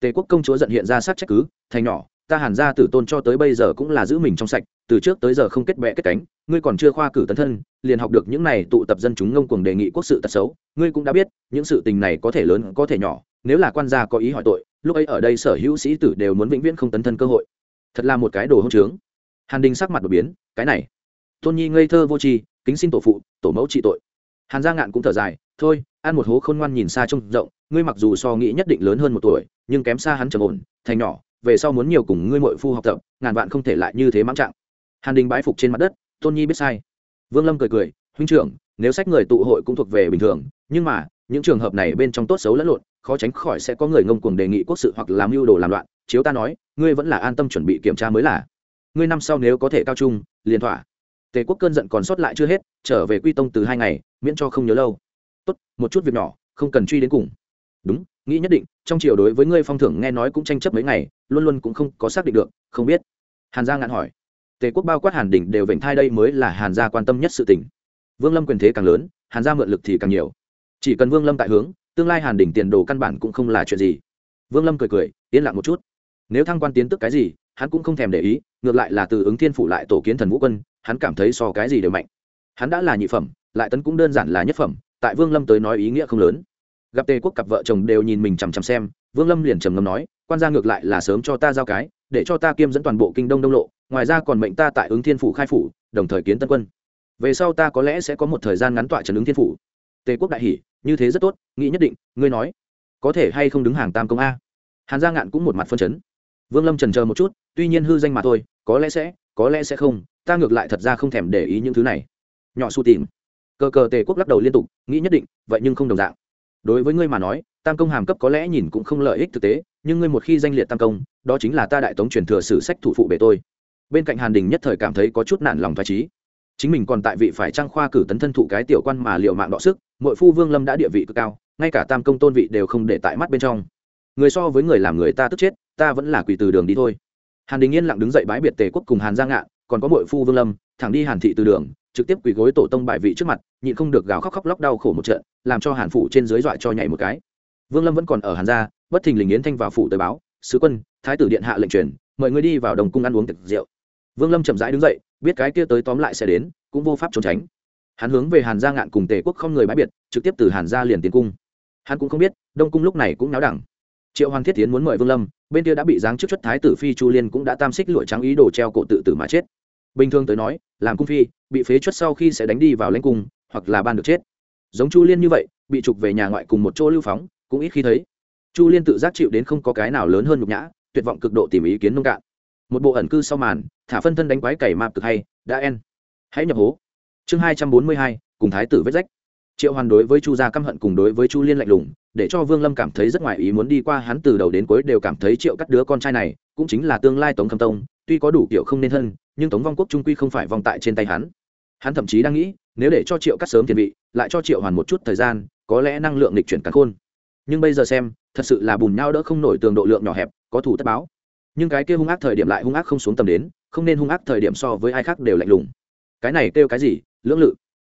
Tề quốc công chúa giận hiện ra sát trách cứ thành nhỏ, ta hàn ra tử tôn cho tới bây giờ cũng là giữ mình trong sạch, từ trước tới giờ không kết bệ kết cánh, ngươi còn chưa khoa cử tấn thân, liền học được những này tụ tập dân chúng ngông cuồng đề nghị quốc sự tật xấu, ngươi cũng đã biết, những sự tình này có thể lớn, có thể nhỏ, nếu là quan gia có ý hỏi tội, lúc ấy ở đây sở hữu sĩ tử đều muốn vĩnh viễn không tấn thân cơ hội. Thật là một cái đồ hỗn trướng. Hàn đình sắc mặt đột biến, cái này tôn nhi ngây thơ vô tri, kính xin tổ phụ, tổ mẫu trị tội. Hàn gia ngạn cũng thở dài, thôi, ăn một hố khôn ngoan nhìn xa trông rộng, ngươi mặc dù so nghĩ nhất định lớn hơn một tuổi, nhưng kém xa hắn trầm ổn, thành nhỏ, về sau muốn nhiều cùng ngươi mội phu học tập, ngàn vạn không thể lại như thế mãng trạng. Hàn đình bãi phục trên mặt đất, tôn nhi biết sai. Vương lâm cười cười, huynh trưởng, nếu sách người tụ hội cũng thuộc về bình thường, nhưng mà, những trường hợp này bên trong tốt xấu lẫn lộn, khó tránh khỏi sẽ có người ngông cuồng đề nghị quốc sự hoặc làm mưu đồ làm loạn, chiếu ta nói, ngươi vẫn là an tâm chuẩn bị kiểm tra mới là. Ngươi năm sau nếu có thể cao trung, liền thỏa tề quốc cơn giận còn sót lại chưa hết, trở về quy tông từ hai ngày, miễn cho không nhớ lâu. Tốt, một chút việc nhỏ, không cần truy đến cùng. Đúng, nghĩ nhất định, trong triều đối với ngươi phong thưởng nghe nói cũng tranh chấp mấy ngày, luôn luôn cũng không có xác định được, không biết. Hàn gia ngạn hỏi. Tề quốc bao quát hàn đỉnh đều vểnh thai đây mới là hàn gia quan tâm nhất sự tình. Vương lâm quyền thế càng lớn, hàn gia mượn lực thì càng nhiều. Chỉ cần vương lâm tại hướng, tương lai hàn đỉnh tiền đồ căn bản cũng không là chuyện gì. Vương lâm cười cười, yên lặng một chút. Nếu thăng quan tiến tức cái gì, hắn cũng không thèm để ý, ngược lại là từ ứng thiên phủ lại tổ kiến thần vũ quân hắn cảm thấy so cái gì đều mạnh. Hắn đã là nhị phẩm, lại tấn cũng đơn giản là nhất phẩm, tại vương lâm tới nói ý nghĩa không lớn. Gặp tề quốc cặp vợ chồng đều nhìn mình chằm chằm xem, vương lâm liền trầm ngâm nói, quan gia ngược lại là sớm cho ta giao cái, để cho ta kiêm dẫn toàn bộ kinh đông đông lộ, ngoài ra còn mệnh ta tại ứng thiên phủ khai phủ, đồng thời kiến tân quân. Về sau ta có lẽ sẽ có một thời gian ngắn tọa trần ứng thiên phủ. Tề quốc đại hỷ như thế rất tốt, nghĩ nhất định, ngươi nói, có thể hay không đứng hàng tam công a? Hàn gia ngạn cũng một mặt phân chấn. Vương lâm trần chờ một chút, tuy nhiên hư danh mà thôi, có lẽ sẽ, có lẽ sẽ không ta ngược lại thật ra không thèm để ý những thứ này. Nhỏ su tìm. Cờ cờ tề quốc lắc đầu liên tục, nghĩ nhất định, vậy nhưng không đồng dạng. Đối với ngươi mà nói, tam công hàm cấp có lẽ nhìn cũng không lợi ích thực tế, nhưng ngươi một khi danh liệt tam công, đó chính là ta đại tống truyền thừa sử sách thủ phụ bề tôi. Bên cạnh hàn đình nhất thời cảm thấy có chút nản lòng thoải trí chính mình còn tại vị phải trang khoa cử tấn thân thụ cái tiểu quan mà liệu mạng đọ sức mỗi phu vương lâm đã địa vị cực cao, ngay cả tam công tôn vị đều không để tại mắt bên trong. Người so với người làm người ta tức chết, ta vẫn là quỳ từ đường đi thôi. Hàn đình yên lặng đứng dậy bái biệt tề quốc cùng hàn giang ngạn còn có mội phu vương lâm, thẳng đi hàn thị từ đường, trực tiếp quỳ gối tổ tông bại vị trước mặt, nhịn không được gào khóc khóc lóc đau khổ một trận, làm cho hàn phủ trên dưới dọa cho nhảy một cái. Vương lâm vẫn còn ở hàn gia, bất thình lình yến thanh vào phủ tới báo, sứ quân, thái tử điện hạ lệnh truyền, mời người đi vào đồng cung ăn uống tiệc rượu. Vương lâm chậm rãi đứng dậy, biết cái kia tới tóm lại sẽ đến, cũng vô pháp trốn tránh. Hắn hướng về hàn gia ngạn cùng tề quốc không người bãi biệt, trực tiếp từ hàn gia liền tiến cung. Hắn cũng không biết, đông cung lúc này cũng náo đẳng. Triệu hoàng thiết tiến muốn mời vương lâm, bên kia đã bị giáng chức chất thái tử phi chu liên cũng đã tam xích lụa trắng ý đồ treo cổ tự tử mà chết bình thường tới nói, làm cung phi, bị phế chuất sau khi sẽ đánh đi vào lãnh cung, hoặc là ban được chết. Giống chu liên như vậy, bị trục về nhà ngoại cùng một chỗ lưu phóng, cũng ít khi thấy. Chu liên tự giác chịu đến không có cái nào lớn hơn nhục nhã, tuyệt vọng cực độ tìm ý kiến nông cạn. Một bộ ẩn cư sau màn, thả phân thân đánh quái cày mạp cực hay, đã en. Hãy nhập hố. Chương hai trăm bốn mươi hai, cùng thái tử vết rách. Triệu hoàn đối với chu gia căm hận cùng đối với chu liên lạnh lùng, để cho vương lâm cảm thấy rất ngoài ý muốn đi qua hắn từ đầu đến cuối đều cảm thấy triệu cắt đứa con trai này, cũng chính là tương lai tống khâm tông, tuy có đủ kiểu không nên thân nhưng tống vong quốc trung quy không phải vong tại trên tay hắn. Hắn thậm chí đang nghĩ, nếu để cho triệu cắt sớm tiền vị, lại cho triệu hoàn một chút thời gian, có lẽ năng lượng lịch chuyển cắn khôn. Nhưng bây giờ xem, thật sự là bùn nhau đỡ không nổi tường độ lượng nhỏ hẹp, có thủ tất báo. Nhưng cái kia hung ác thời điểm lại hung ác không xuống tầm đến, không nên hung ác thời điểm so với ai khác đều lạnh lùng. Cái này kêu cái gì, lưỡng lự?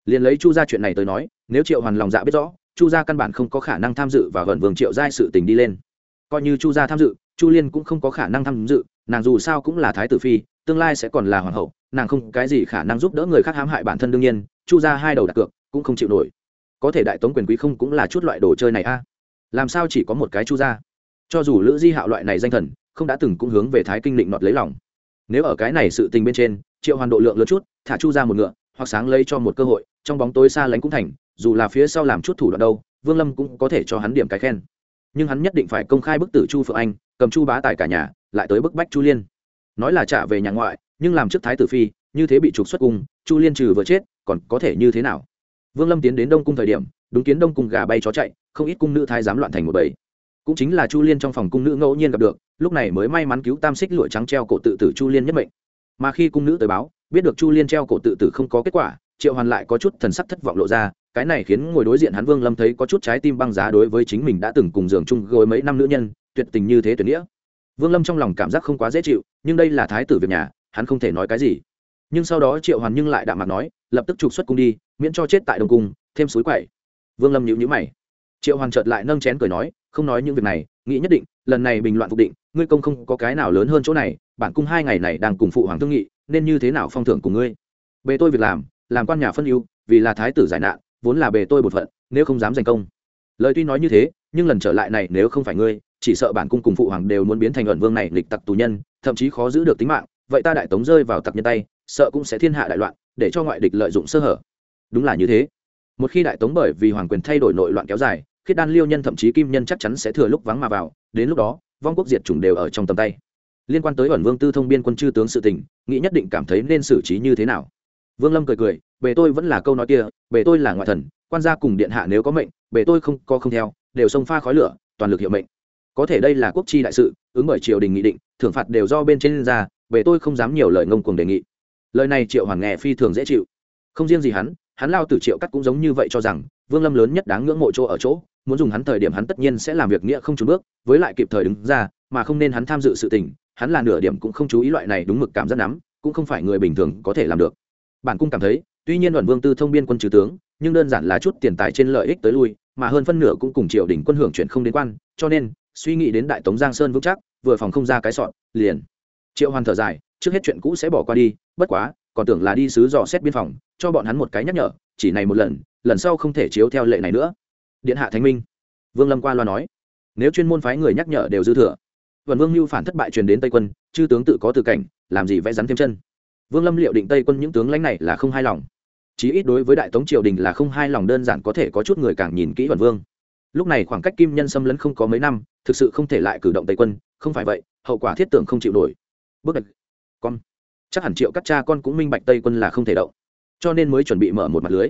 Liền lấy chu ra chuyện này tới nói, nếu triệu hoàn lòng dạ biết rõ, chu gia căn bản không có khả năng tham dự và gần vương triệu giai sự tình đi lên. Coi như chu gia tham dự, chu liên cũng không có khả năng tham dự, nàng dù sao cũng là thái tử phi tương lai sẽ còn là hoàng hậu, nàng không cái gì khả năng giúp đỡ người khác hãm hại bản thân đương nhiên, chu gia hai đầu đặt cược cũng không chịu nổi. Có thể đại tống quyền quý không cũng là chút loại đồ chơi này a. Làm sao chỉ có một cái chu gia? Cho dù lữ di hạo loại này danh thần, không đã từng cũng hướng về thái kinh định nọt lấy lòng. Nếu ở cái này sự tình bên trên, triệu hoàn độ lượng lớn chút, thả chu ra một ngựa, hoặc sáng lấy cho một cơ hội, trong bóng tối xa lánh cũng thành, dù là phía sau làm chút thủ đoạn đâu, vương lâm cũng có thể cho hắn điểm cái khen. Nhưng hắn nhất định phải công khai bức tử chu phượng anh, cầm chu bá tài cả nhà, lại tới bức bách chu liên nói là trả về nhà ngoại, nhưng làm trước thái tử phi, như thế bị trục xuất cung, chu liên trừ vừa chết, còn có thể như thế nào? Vương lâm tiến đến đông cung thời điểm, đúng kiến đông cung gà bay chó chạy, không ít cung nữ thái dám loạn thành một bầy. Cũng chính là chu liên trong phòng cung nữ ngẫu nhiên gặp được, lúc này mới may mắn cứu tam xích lụa trắng treo cổ tự tử chu liên nhất mệnh. Mà khi cung nữ tới báo, biết được chu liên treo cổ tự tử không có kết quả, triệu hoàn lại có chút thần sắc thất vọng lộ ra, cái này khiến ngồi đối diện hắn vương lâm thấy có chút trái tim băng giá đối với chính mình đã từng cùng giường chung gối mấy năm nữ nhân, tuyệt tình như thế tuyệt nghĩa vương lâm trong lòng cảm giác không quá dễ chịu, nhưng đây là thái tử việc nhà, hắn không thể nói cái gì. Nhưng sau đó triệu hoàn nhưng lại đạm mặt nói, lập tức trục xuất cung đi, miễn cho chết tại đồng cung, thêm suối quậy. Vương lâm nhíu nhíu mày. Triệu hoàn chợt lại nâng chén cười nói, không nói những việc này, nghĩ nhất định, lần này bình loạn phục định, ngươi công không có cái nào lớn hơn chỗ này, bản cung hai ngày này đang cùng phụ hoàng thương nghị, nên như thế nào phong thưởng cùng ngươi? Bề tôi việc làm làm quan nhà phân ưu, vì là thái tử giải nạn, vốn là bề tôi bột phận, nếu không dám giành công. Lời tuy nói như thế nhưng lần trở lại này nếu không phải ngươi, chỉ sợ bản cung cùng phụ hoàng đều muốn biến thành ẩn vương này lịch tặc tù nhân, thậm chí khó giữ được tính mạng, vậy ta đại tống rơi vào tặc nhân tay, sợ cũng sẽ thiên hạ đại loạn, để cho ngoại địch lợi dụng sơ hở. Đúng là như thế. Một khi đại tống bởi vì hoàng quyền thay đổi nội loạn kéo dài, khiết đan liêu nhân thậm chí kim nhân chắc chắn sẽ thừa lúc vắng mà vào, đến lúc đó, vong quốc diệt chủng đều ở trong tầm tay. Liên quan tới ẩn vương tư thông biên quân chư tướng sự tình, nghĩ nhất định cảm thấy nên xử trí như thế nào. Vương lâm cười cười, bề tôi vẫn là câu nói kia, bề tôi là ngoại thần, quan gia cùng điện hạ nếu có mệnh, bề tôi không có không theo đều xông pha khói lửa, toàn lực hiệu mệnh. Có thể đây là quốc chi đại sự, ứng bởi triều đình nghị định, thưởng phạt đều do bên trên ra, về tôi không dám nhiều lời ngông cuồng đề nghị. Lời này triệu hoàng nghe phi thường dễ chịu. Không riêng gì hắn hắn lao từ triệu cắt cũng giống như vậy cho rằng, vương lâm lớn nhất đáng ngưỡng mộ chỗ ở chỗ, muốn dùng hắn thời điểm hắn tất nhiên sẽ làm việc nghĩa không trốn bước, với lại kịp thời đứng ra, mà không nên hắn tham dự sự tình, hắn là nửa điểm cũng không chú ý loại này đúng mực cảm giác nắm, cũng không phải người bình thường có thể làm được. Bản cung cảm thấy, tuy nhiên đoàn vương tư thông biên quân trừ tướng, nhưng đơn giản là chút tiền tài trên lợi ích tới lui mà hơn phân nửa cũng cùng triều đình quân hưởng chuyển không đến quan, cho nên, suy nghĩ đến đại tống giang sơn vững chắc, vừa phòng không ra cái sọn liền. Triệu hoàn thở dài, trước hết chuyện cũ sẽ bỏ qua đi, bất quá, còn tưởng là đi sứ dò xét biên phòng, cho bọn hắn một cái nhắc nhở, chỉ này một lần lần sau không thể chiếu theo lệ này nữa. Điện hạ thánh minh. Vương lâm qua loa nói, nếu chuyên môn phái người nhắc nhở đều dư thừa. Vần vương mưu phản thất bại truyền đến tây quân, chư tướng tự có từ cảnh, làm gì vẽ rắn thêm chân. Vương lâm liệu định tây quân những tướng lãnh này là không hài lòng chí ít đối với đại tống triều đình là không hai lòng đơn giản có thể có chút người càng nhìn kỹ vần vương. Lúc này khoảng cách kim nhân xâm lấn không có mấy năm, thực sự không thể lại cử động tây quân, không phải vậy, hậu quả thiết tưởng không chịu nổi. Bước đặt con. Chắc hẳn triệu các cha con cũng minh bạch tây quân là không thể động, cho nên mới chuẩn bị mở một mặt lưới.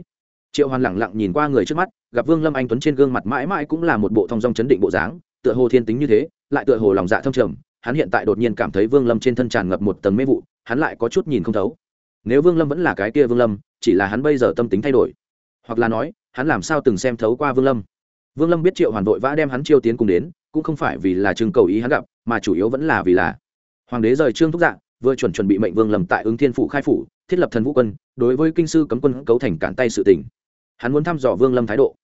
Triệu hoàn lẳng lặng nhìn qua người trước mắt, gặp vương lâm anh tuấn trên gương mặt mãi mãi cũng là một bộ thong dong chấn định bộ dáng, tựa hồ thiên tính như thế, lại tựa hồ lòng dạ thâm trầm, hắn hiện tại đột nhiên cảm thấy vương lâm trên thân tràn ngập một tầng mê vụ, hắn lại có chút nhìn không thấu nếu vương lâm vẫn là cái kia vương lâm, chỉ là hắn bây giờ tâm tính thay đổi. Hoặc là nói, hắn làm sao từng xem thấu qua vương lâm. Vương lâm biết triệu hoàn vội vã đem hắn chiêu tiến cùng đến, cũng không phải vì là chừng cầu ý hắn gặp, mà chủ yếu vẫn là vì là hoàng đế rời trương thúc dạng vừa chuẩn chuẩn bị mệnh vương lâm tại ứng thiên phủ khai phủ, thiết lập thần vũ quân, đối với kinh sư cấm quân cấu thành cản tay sự tình. Hắn muốn thăm dò vương lâm thái độ.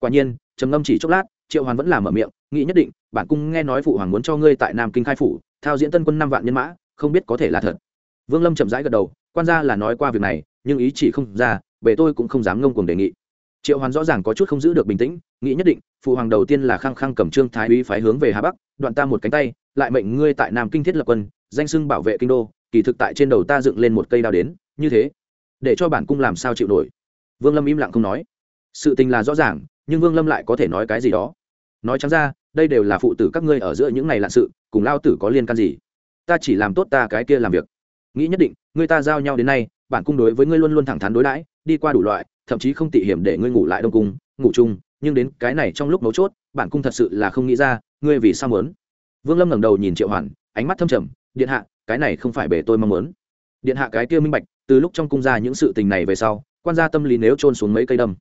Quả nhiên, trầm ngâm chỉ chốc lát, triệu hoàn vẫn làm mở miệng, nghĩ nhất định, bản cung nghe nói phụ hoàng muốn cho ngươi tại nam kinh khai phủ, thao diễn tân quân năm vạn nhân mã, không biết có thể là thật. Vương lâm chậm rãi gật đầu quan gia là nói qua việc này, nhưng ý chỉ không ra, bề tôi cũng không dám ngông cuồng đề nghị. Triệu hoàn rõ ràng có chút không giữ được bình tĩnh, nghĩ nhất định, phụ hoàng đầu tiên là khăng khăng cầm trương thái úy phái hướng về hà bắc, đoạn ta một cánh tay, lại mệnh ngươi tại nam kinh thiết lập quân, danh sưng bảo vệ kinh đô, kỳ thực tại trên đầu ta dựng lên một cây đao đến, như thế, để cho bản cung làm sao chịu nổi. Vương lâm im lặng không nói. Sự tình là rõ ràng, nhưng vương lâm lại có thể nói cái gì đó. Nói chẳng ra, đây đều là phụ tử các ngươi ở giữa những ngày lạ sự, cùng lao tử có liên can gì? Ta chỉ làm tốt ta cái kia làm việc nghĩ nhất định, người ta giao nhau đến nay, bản cung đối với ngươi luôn luôn thẳng thắn đối đãi, đi qua đủ loại, thậm chí không tị hiểm để ngươi ngủ lại đông cung, ngủ chung, nhưng đến cái này trong lúc mấu chốt, bản cung thật sự là không nghĩ ra, ngươi vì sao muốn? Vương lâm ngẩng đầu nhìn triệu hoàn ánh mắt thâm trầm, điện hạ, cái này không phải bể tôi mong muốn. Điện hạ cái kia minh bạch, từ lúc trong cung ra những sự tình này về sau, quan gia tâm lý nếu trôn xuống mấy cây đâm.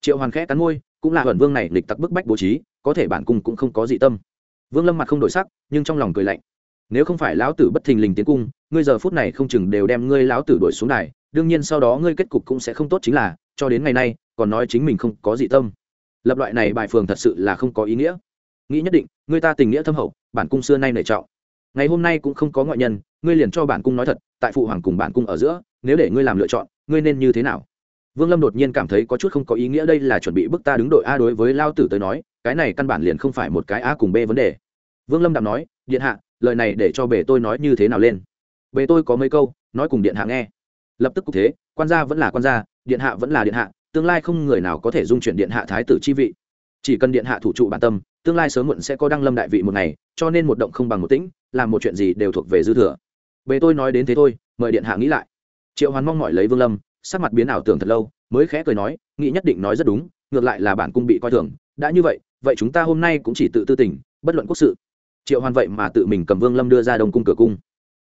Triệu hoàn khẽ cắn môi, cũng là hận vương này lịch tặc bức bách bố trí, có thể bản cung cũng không có gì tâm. Vương lâm mặt không đổi sắc, nhưng trong lòng cười lạnh. Nếu không phải lão tử bất thình lình tiến cung ngươi giờ phút này không chừng đều đem ngươi lão tử đuổi xuống này, đương nhiên sau đó ngươi kết cục cũng sẽ không tốt chính là cho đến ngày nay còn nói chính mình không có dị tâm. Lập loại này bài phường thật sự là không có ý nghĩa. Nghĩ nhất định ngươi ta tình nghĩa thâm hậu bản cung xưa nay nể trọng. Ngày hôm nay cũng không có ngoại nhân ngươi liền cho bản cung nói thật tại phụ hoàng cùng bản cung ở giữa nếu để ngươi làm lựa chọn ngươi nên như thế nào? Vương lâm đột nhiên cảm thấy có chút không có ý nghĩa đây là chuẩn bị bức ta đứng đội a đối với lao tử tới nói cái này căn bản liền không phải một cái a cùng b vấn đề. Vương lâm đạm nói điện hạ lời này để cho bề tôi nói như thế nào lên? Bề tôi có mấy câu, nói cùng điện hạ nghe. Lập tức cục thế, quan gia vẫn là quan gia, điện hạ vẫn là điện hạ, tương lai không người nào có thể dung chuyển điện hạ thái tử chi vị. Chỉ cần điện hạ thủ trụ bản tâm, tương lai sớm muộn sẽ có đăng lâm đại vị một ngày, cho nên một động không bằng một tĩnh, làm một chuyện gì đều thuộc về dư thừa. Bề tôi nói đến thế thôi, mời điện hạ nghĩ lại. Triệu hoàn mong mỏi lấy vương lâm, sắc mặt biến ảo tưởng thật lâu, mới khẽ cười nói, nghĩ nhất định nói rất đúng, ngược lại là bản cung bị coi thường, đã như vậy vậy chúng ta hôm nay cũng chỉ tự tư tình, bất luận quốc sự. Triệu hoàn vậy mà tự mình cầm vương lâm đưa ra đông cung cửa cung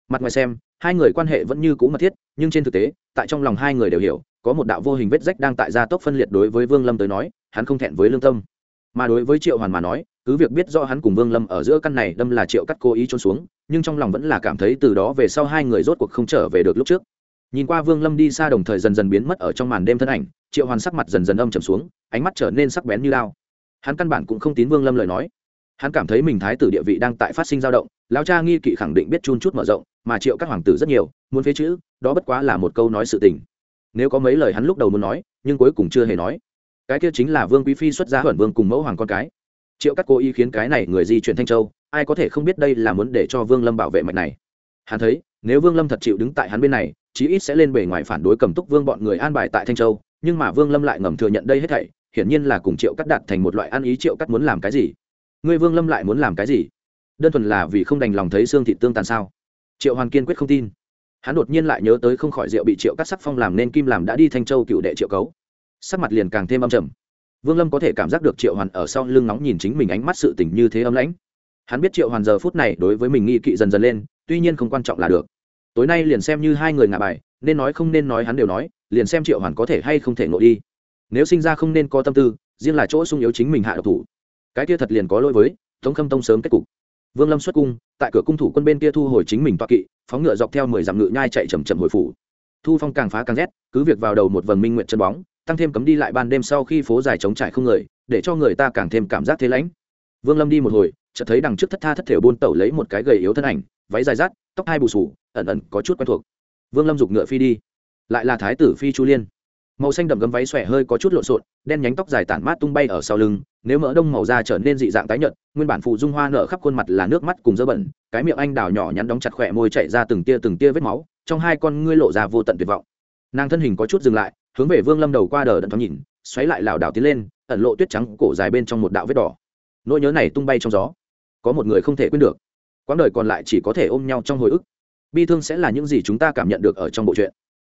mặt ngoài xem, hai người quan hệ vẫn như cũ mật thiết, nhưng trên thực tế, tại trong lòng hai người đều hiểu, có một đạo vô hình vết rách đang tại gia tốc phân liệt đối với vương lâm tới nói, hắn không thẹn với lương tâm. Mà đối với triệu hoàn mà nói, cứ việc biết do hắn cùng vương lâm ở giữa căn này đâm là triệu cắt cố ý trốn xuống, nhưng trong lòng vẫn là cảm thấy từ đó về sau hai người rốt cuộc không trở về được lúc trước. Nhìn qua vương lâm đi xa đồng thời dần dần biến mất ở trong màn đêm thân ảnh, triệu hoàn sắc mặt dần dần âm trầm xuống, ánh mắt trở nên sắc bén như lao hắn căn bản cũng không tín vương lâm lời nói hắn cảm thấy mình thái tử địa vị đang tại phát sinh dao động lao cha nghi kỵ khẳng định biết chun chút mở rộng, mà triệu các hoàng tử rất nhiều, muốn phế chữ, đó bất quá là một câu nói sự tình. Nếu có mấy lời hắn lúc đầu muốn nói, nhưng cuối cùng chưa hề nói. Cái kia chính là vương quý phi xuất gia hẩn vương cùng mẫu hoàng con cái. Triệu các cố ý khiến cái này người di chuyển thanh châu, ai có thể không biết đây là muốn để cho vương lâm bảo vệ mạch này. Hắn thấy, nếu vương lâm thật chịu đứng tại hắn bên này, chí ít sẽ lên bề ngoài phản đối cầm túc vương bọn người an bài tại thanh châu, nhưng mà vương lâm lại ngầm thừa nhận đây hết thảy, hiển nhiên là cùng triệu cắt đạt thành một loại ăn ý triệu cắt muốn làm cái gì ngươi vương lâm lại muốn làm cái gì? Đơn thuần là vì không đành lòng thấy xương thị tương tàn sao? Triệu hoàn kiên quyết không tin. Hắn đột nhiên lại nhớ tới không khỏi rượu bị triệu cắt sắc phong làm nên kim làm đã đi thanh châu cựu đệ triệu cấu. Sắc mặt liền càng thêm âm trầm. Vương lâm có thể cảm giác được triệu hoàn ở sau lưng nóng nhìn chính mình ánh mắt sự tình như thế âm lãnh. Hắn biết triệu hoàn giờ phút này đối với mình nghi kỵ dần dần lên, tuy nhiên không quan trọng là được. Tối nay liền xem như hai người ngạ bài, nên nói không nên nói hắn đều nói, liền xem triệu hoàn có thể hay không thể nội đi. Nếu sinh ra không nên có tâm tư, riêng là chỗ sung yếu chính mình hạ độc thủ cái kia thật liền có lỗi với, tống khâm tông sớm kết cục. Vương lâm xuất cung, tại cửa cung thủ quân bên kia thu hồi chính mình toa kỵ, phóng ngựa dọc theo mười dặm ngựa nhai chạy chầm chậm hồi phủ. Thu phong càng phá càng rét cứ việc vào đầu một vầng minh nguyện chân bóng, tăng thêm cấm đi lại ban đêm sau khi phố dài trống trải không người, để cho người ta càng thêm cảm giác thế lãnh. Vương lâm đi một hồi, chợt thấy đằng trước thất tha thất thể buôn tẩu lấy một cái gầy yếu thân ảnh, váy dài rát tóc hai bù sù ẩn ẩn có chút quen thuộc. Vương lâm giục ngựa phi đi. Lại là thái tử phi chu liên màu xanh đậm gấm váy xòe hơi có chút lộn xộn, đen nhánh tóc dài tản mát tung bay ở sau lưng, nếu mỡ đông màu da trở nên dị dạng tái nhợt, nguyên bản phụ dung hoa nở khắp khuôn mặt là nước mắt cùng dơ bẩn, cái miệng anh đào nhỏ nhắn đóng chặt khỏe môi chạy ra từng tia từng tia vết máu, trong hai con ngươi lộ ra vô tận tuyệt vọng. Nàng thân hình có chút dừng lại, hướng về vương lâm đầu qua đờ đẫn thoáng nhìn, xoáy lại lảo đảo tiến lên, ẩn lộ tuyết trắng cổ dài bên trong một đạo vết đỏ. Nỗi nhớ này tung bay trong gió, có một người không thể quên được. Quãng đời còn lại chỉ có thể ôm nhau trong hồi ức. Bi thương sẽ là những gì chúng ta cảm nhận được ở trong bộ truyện.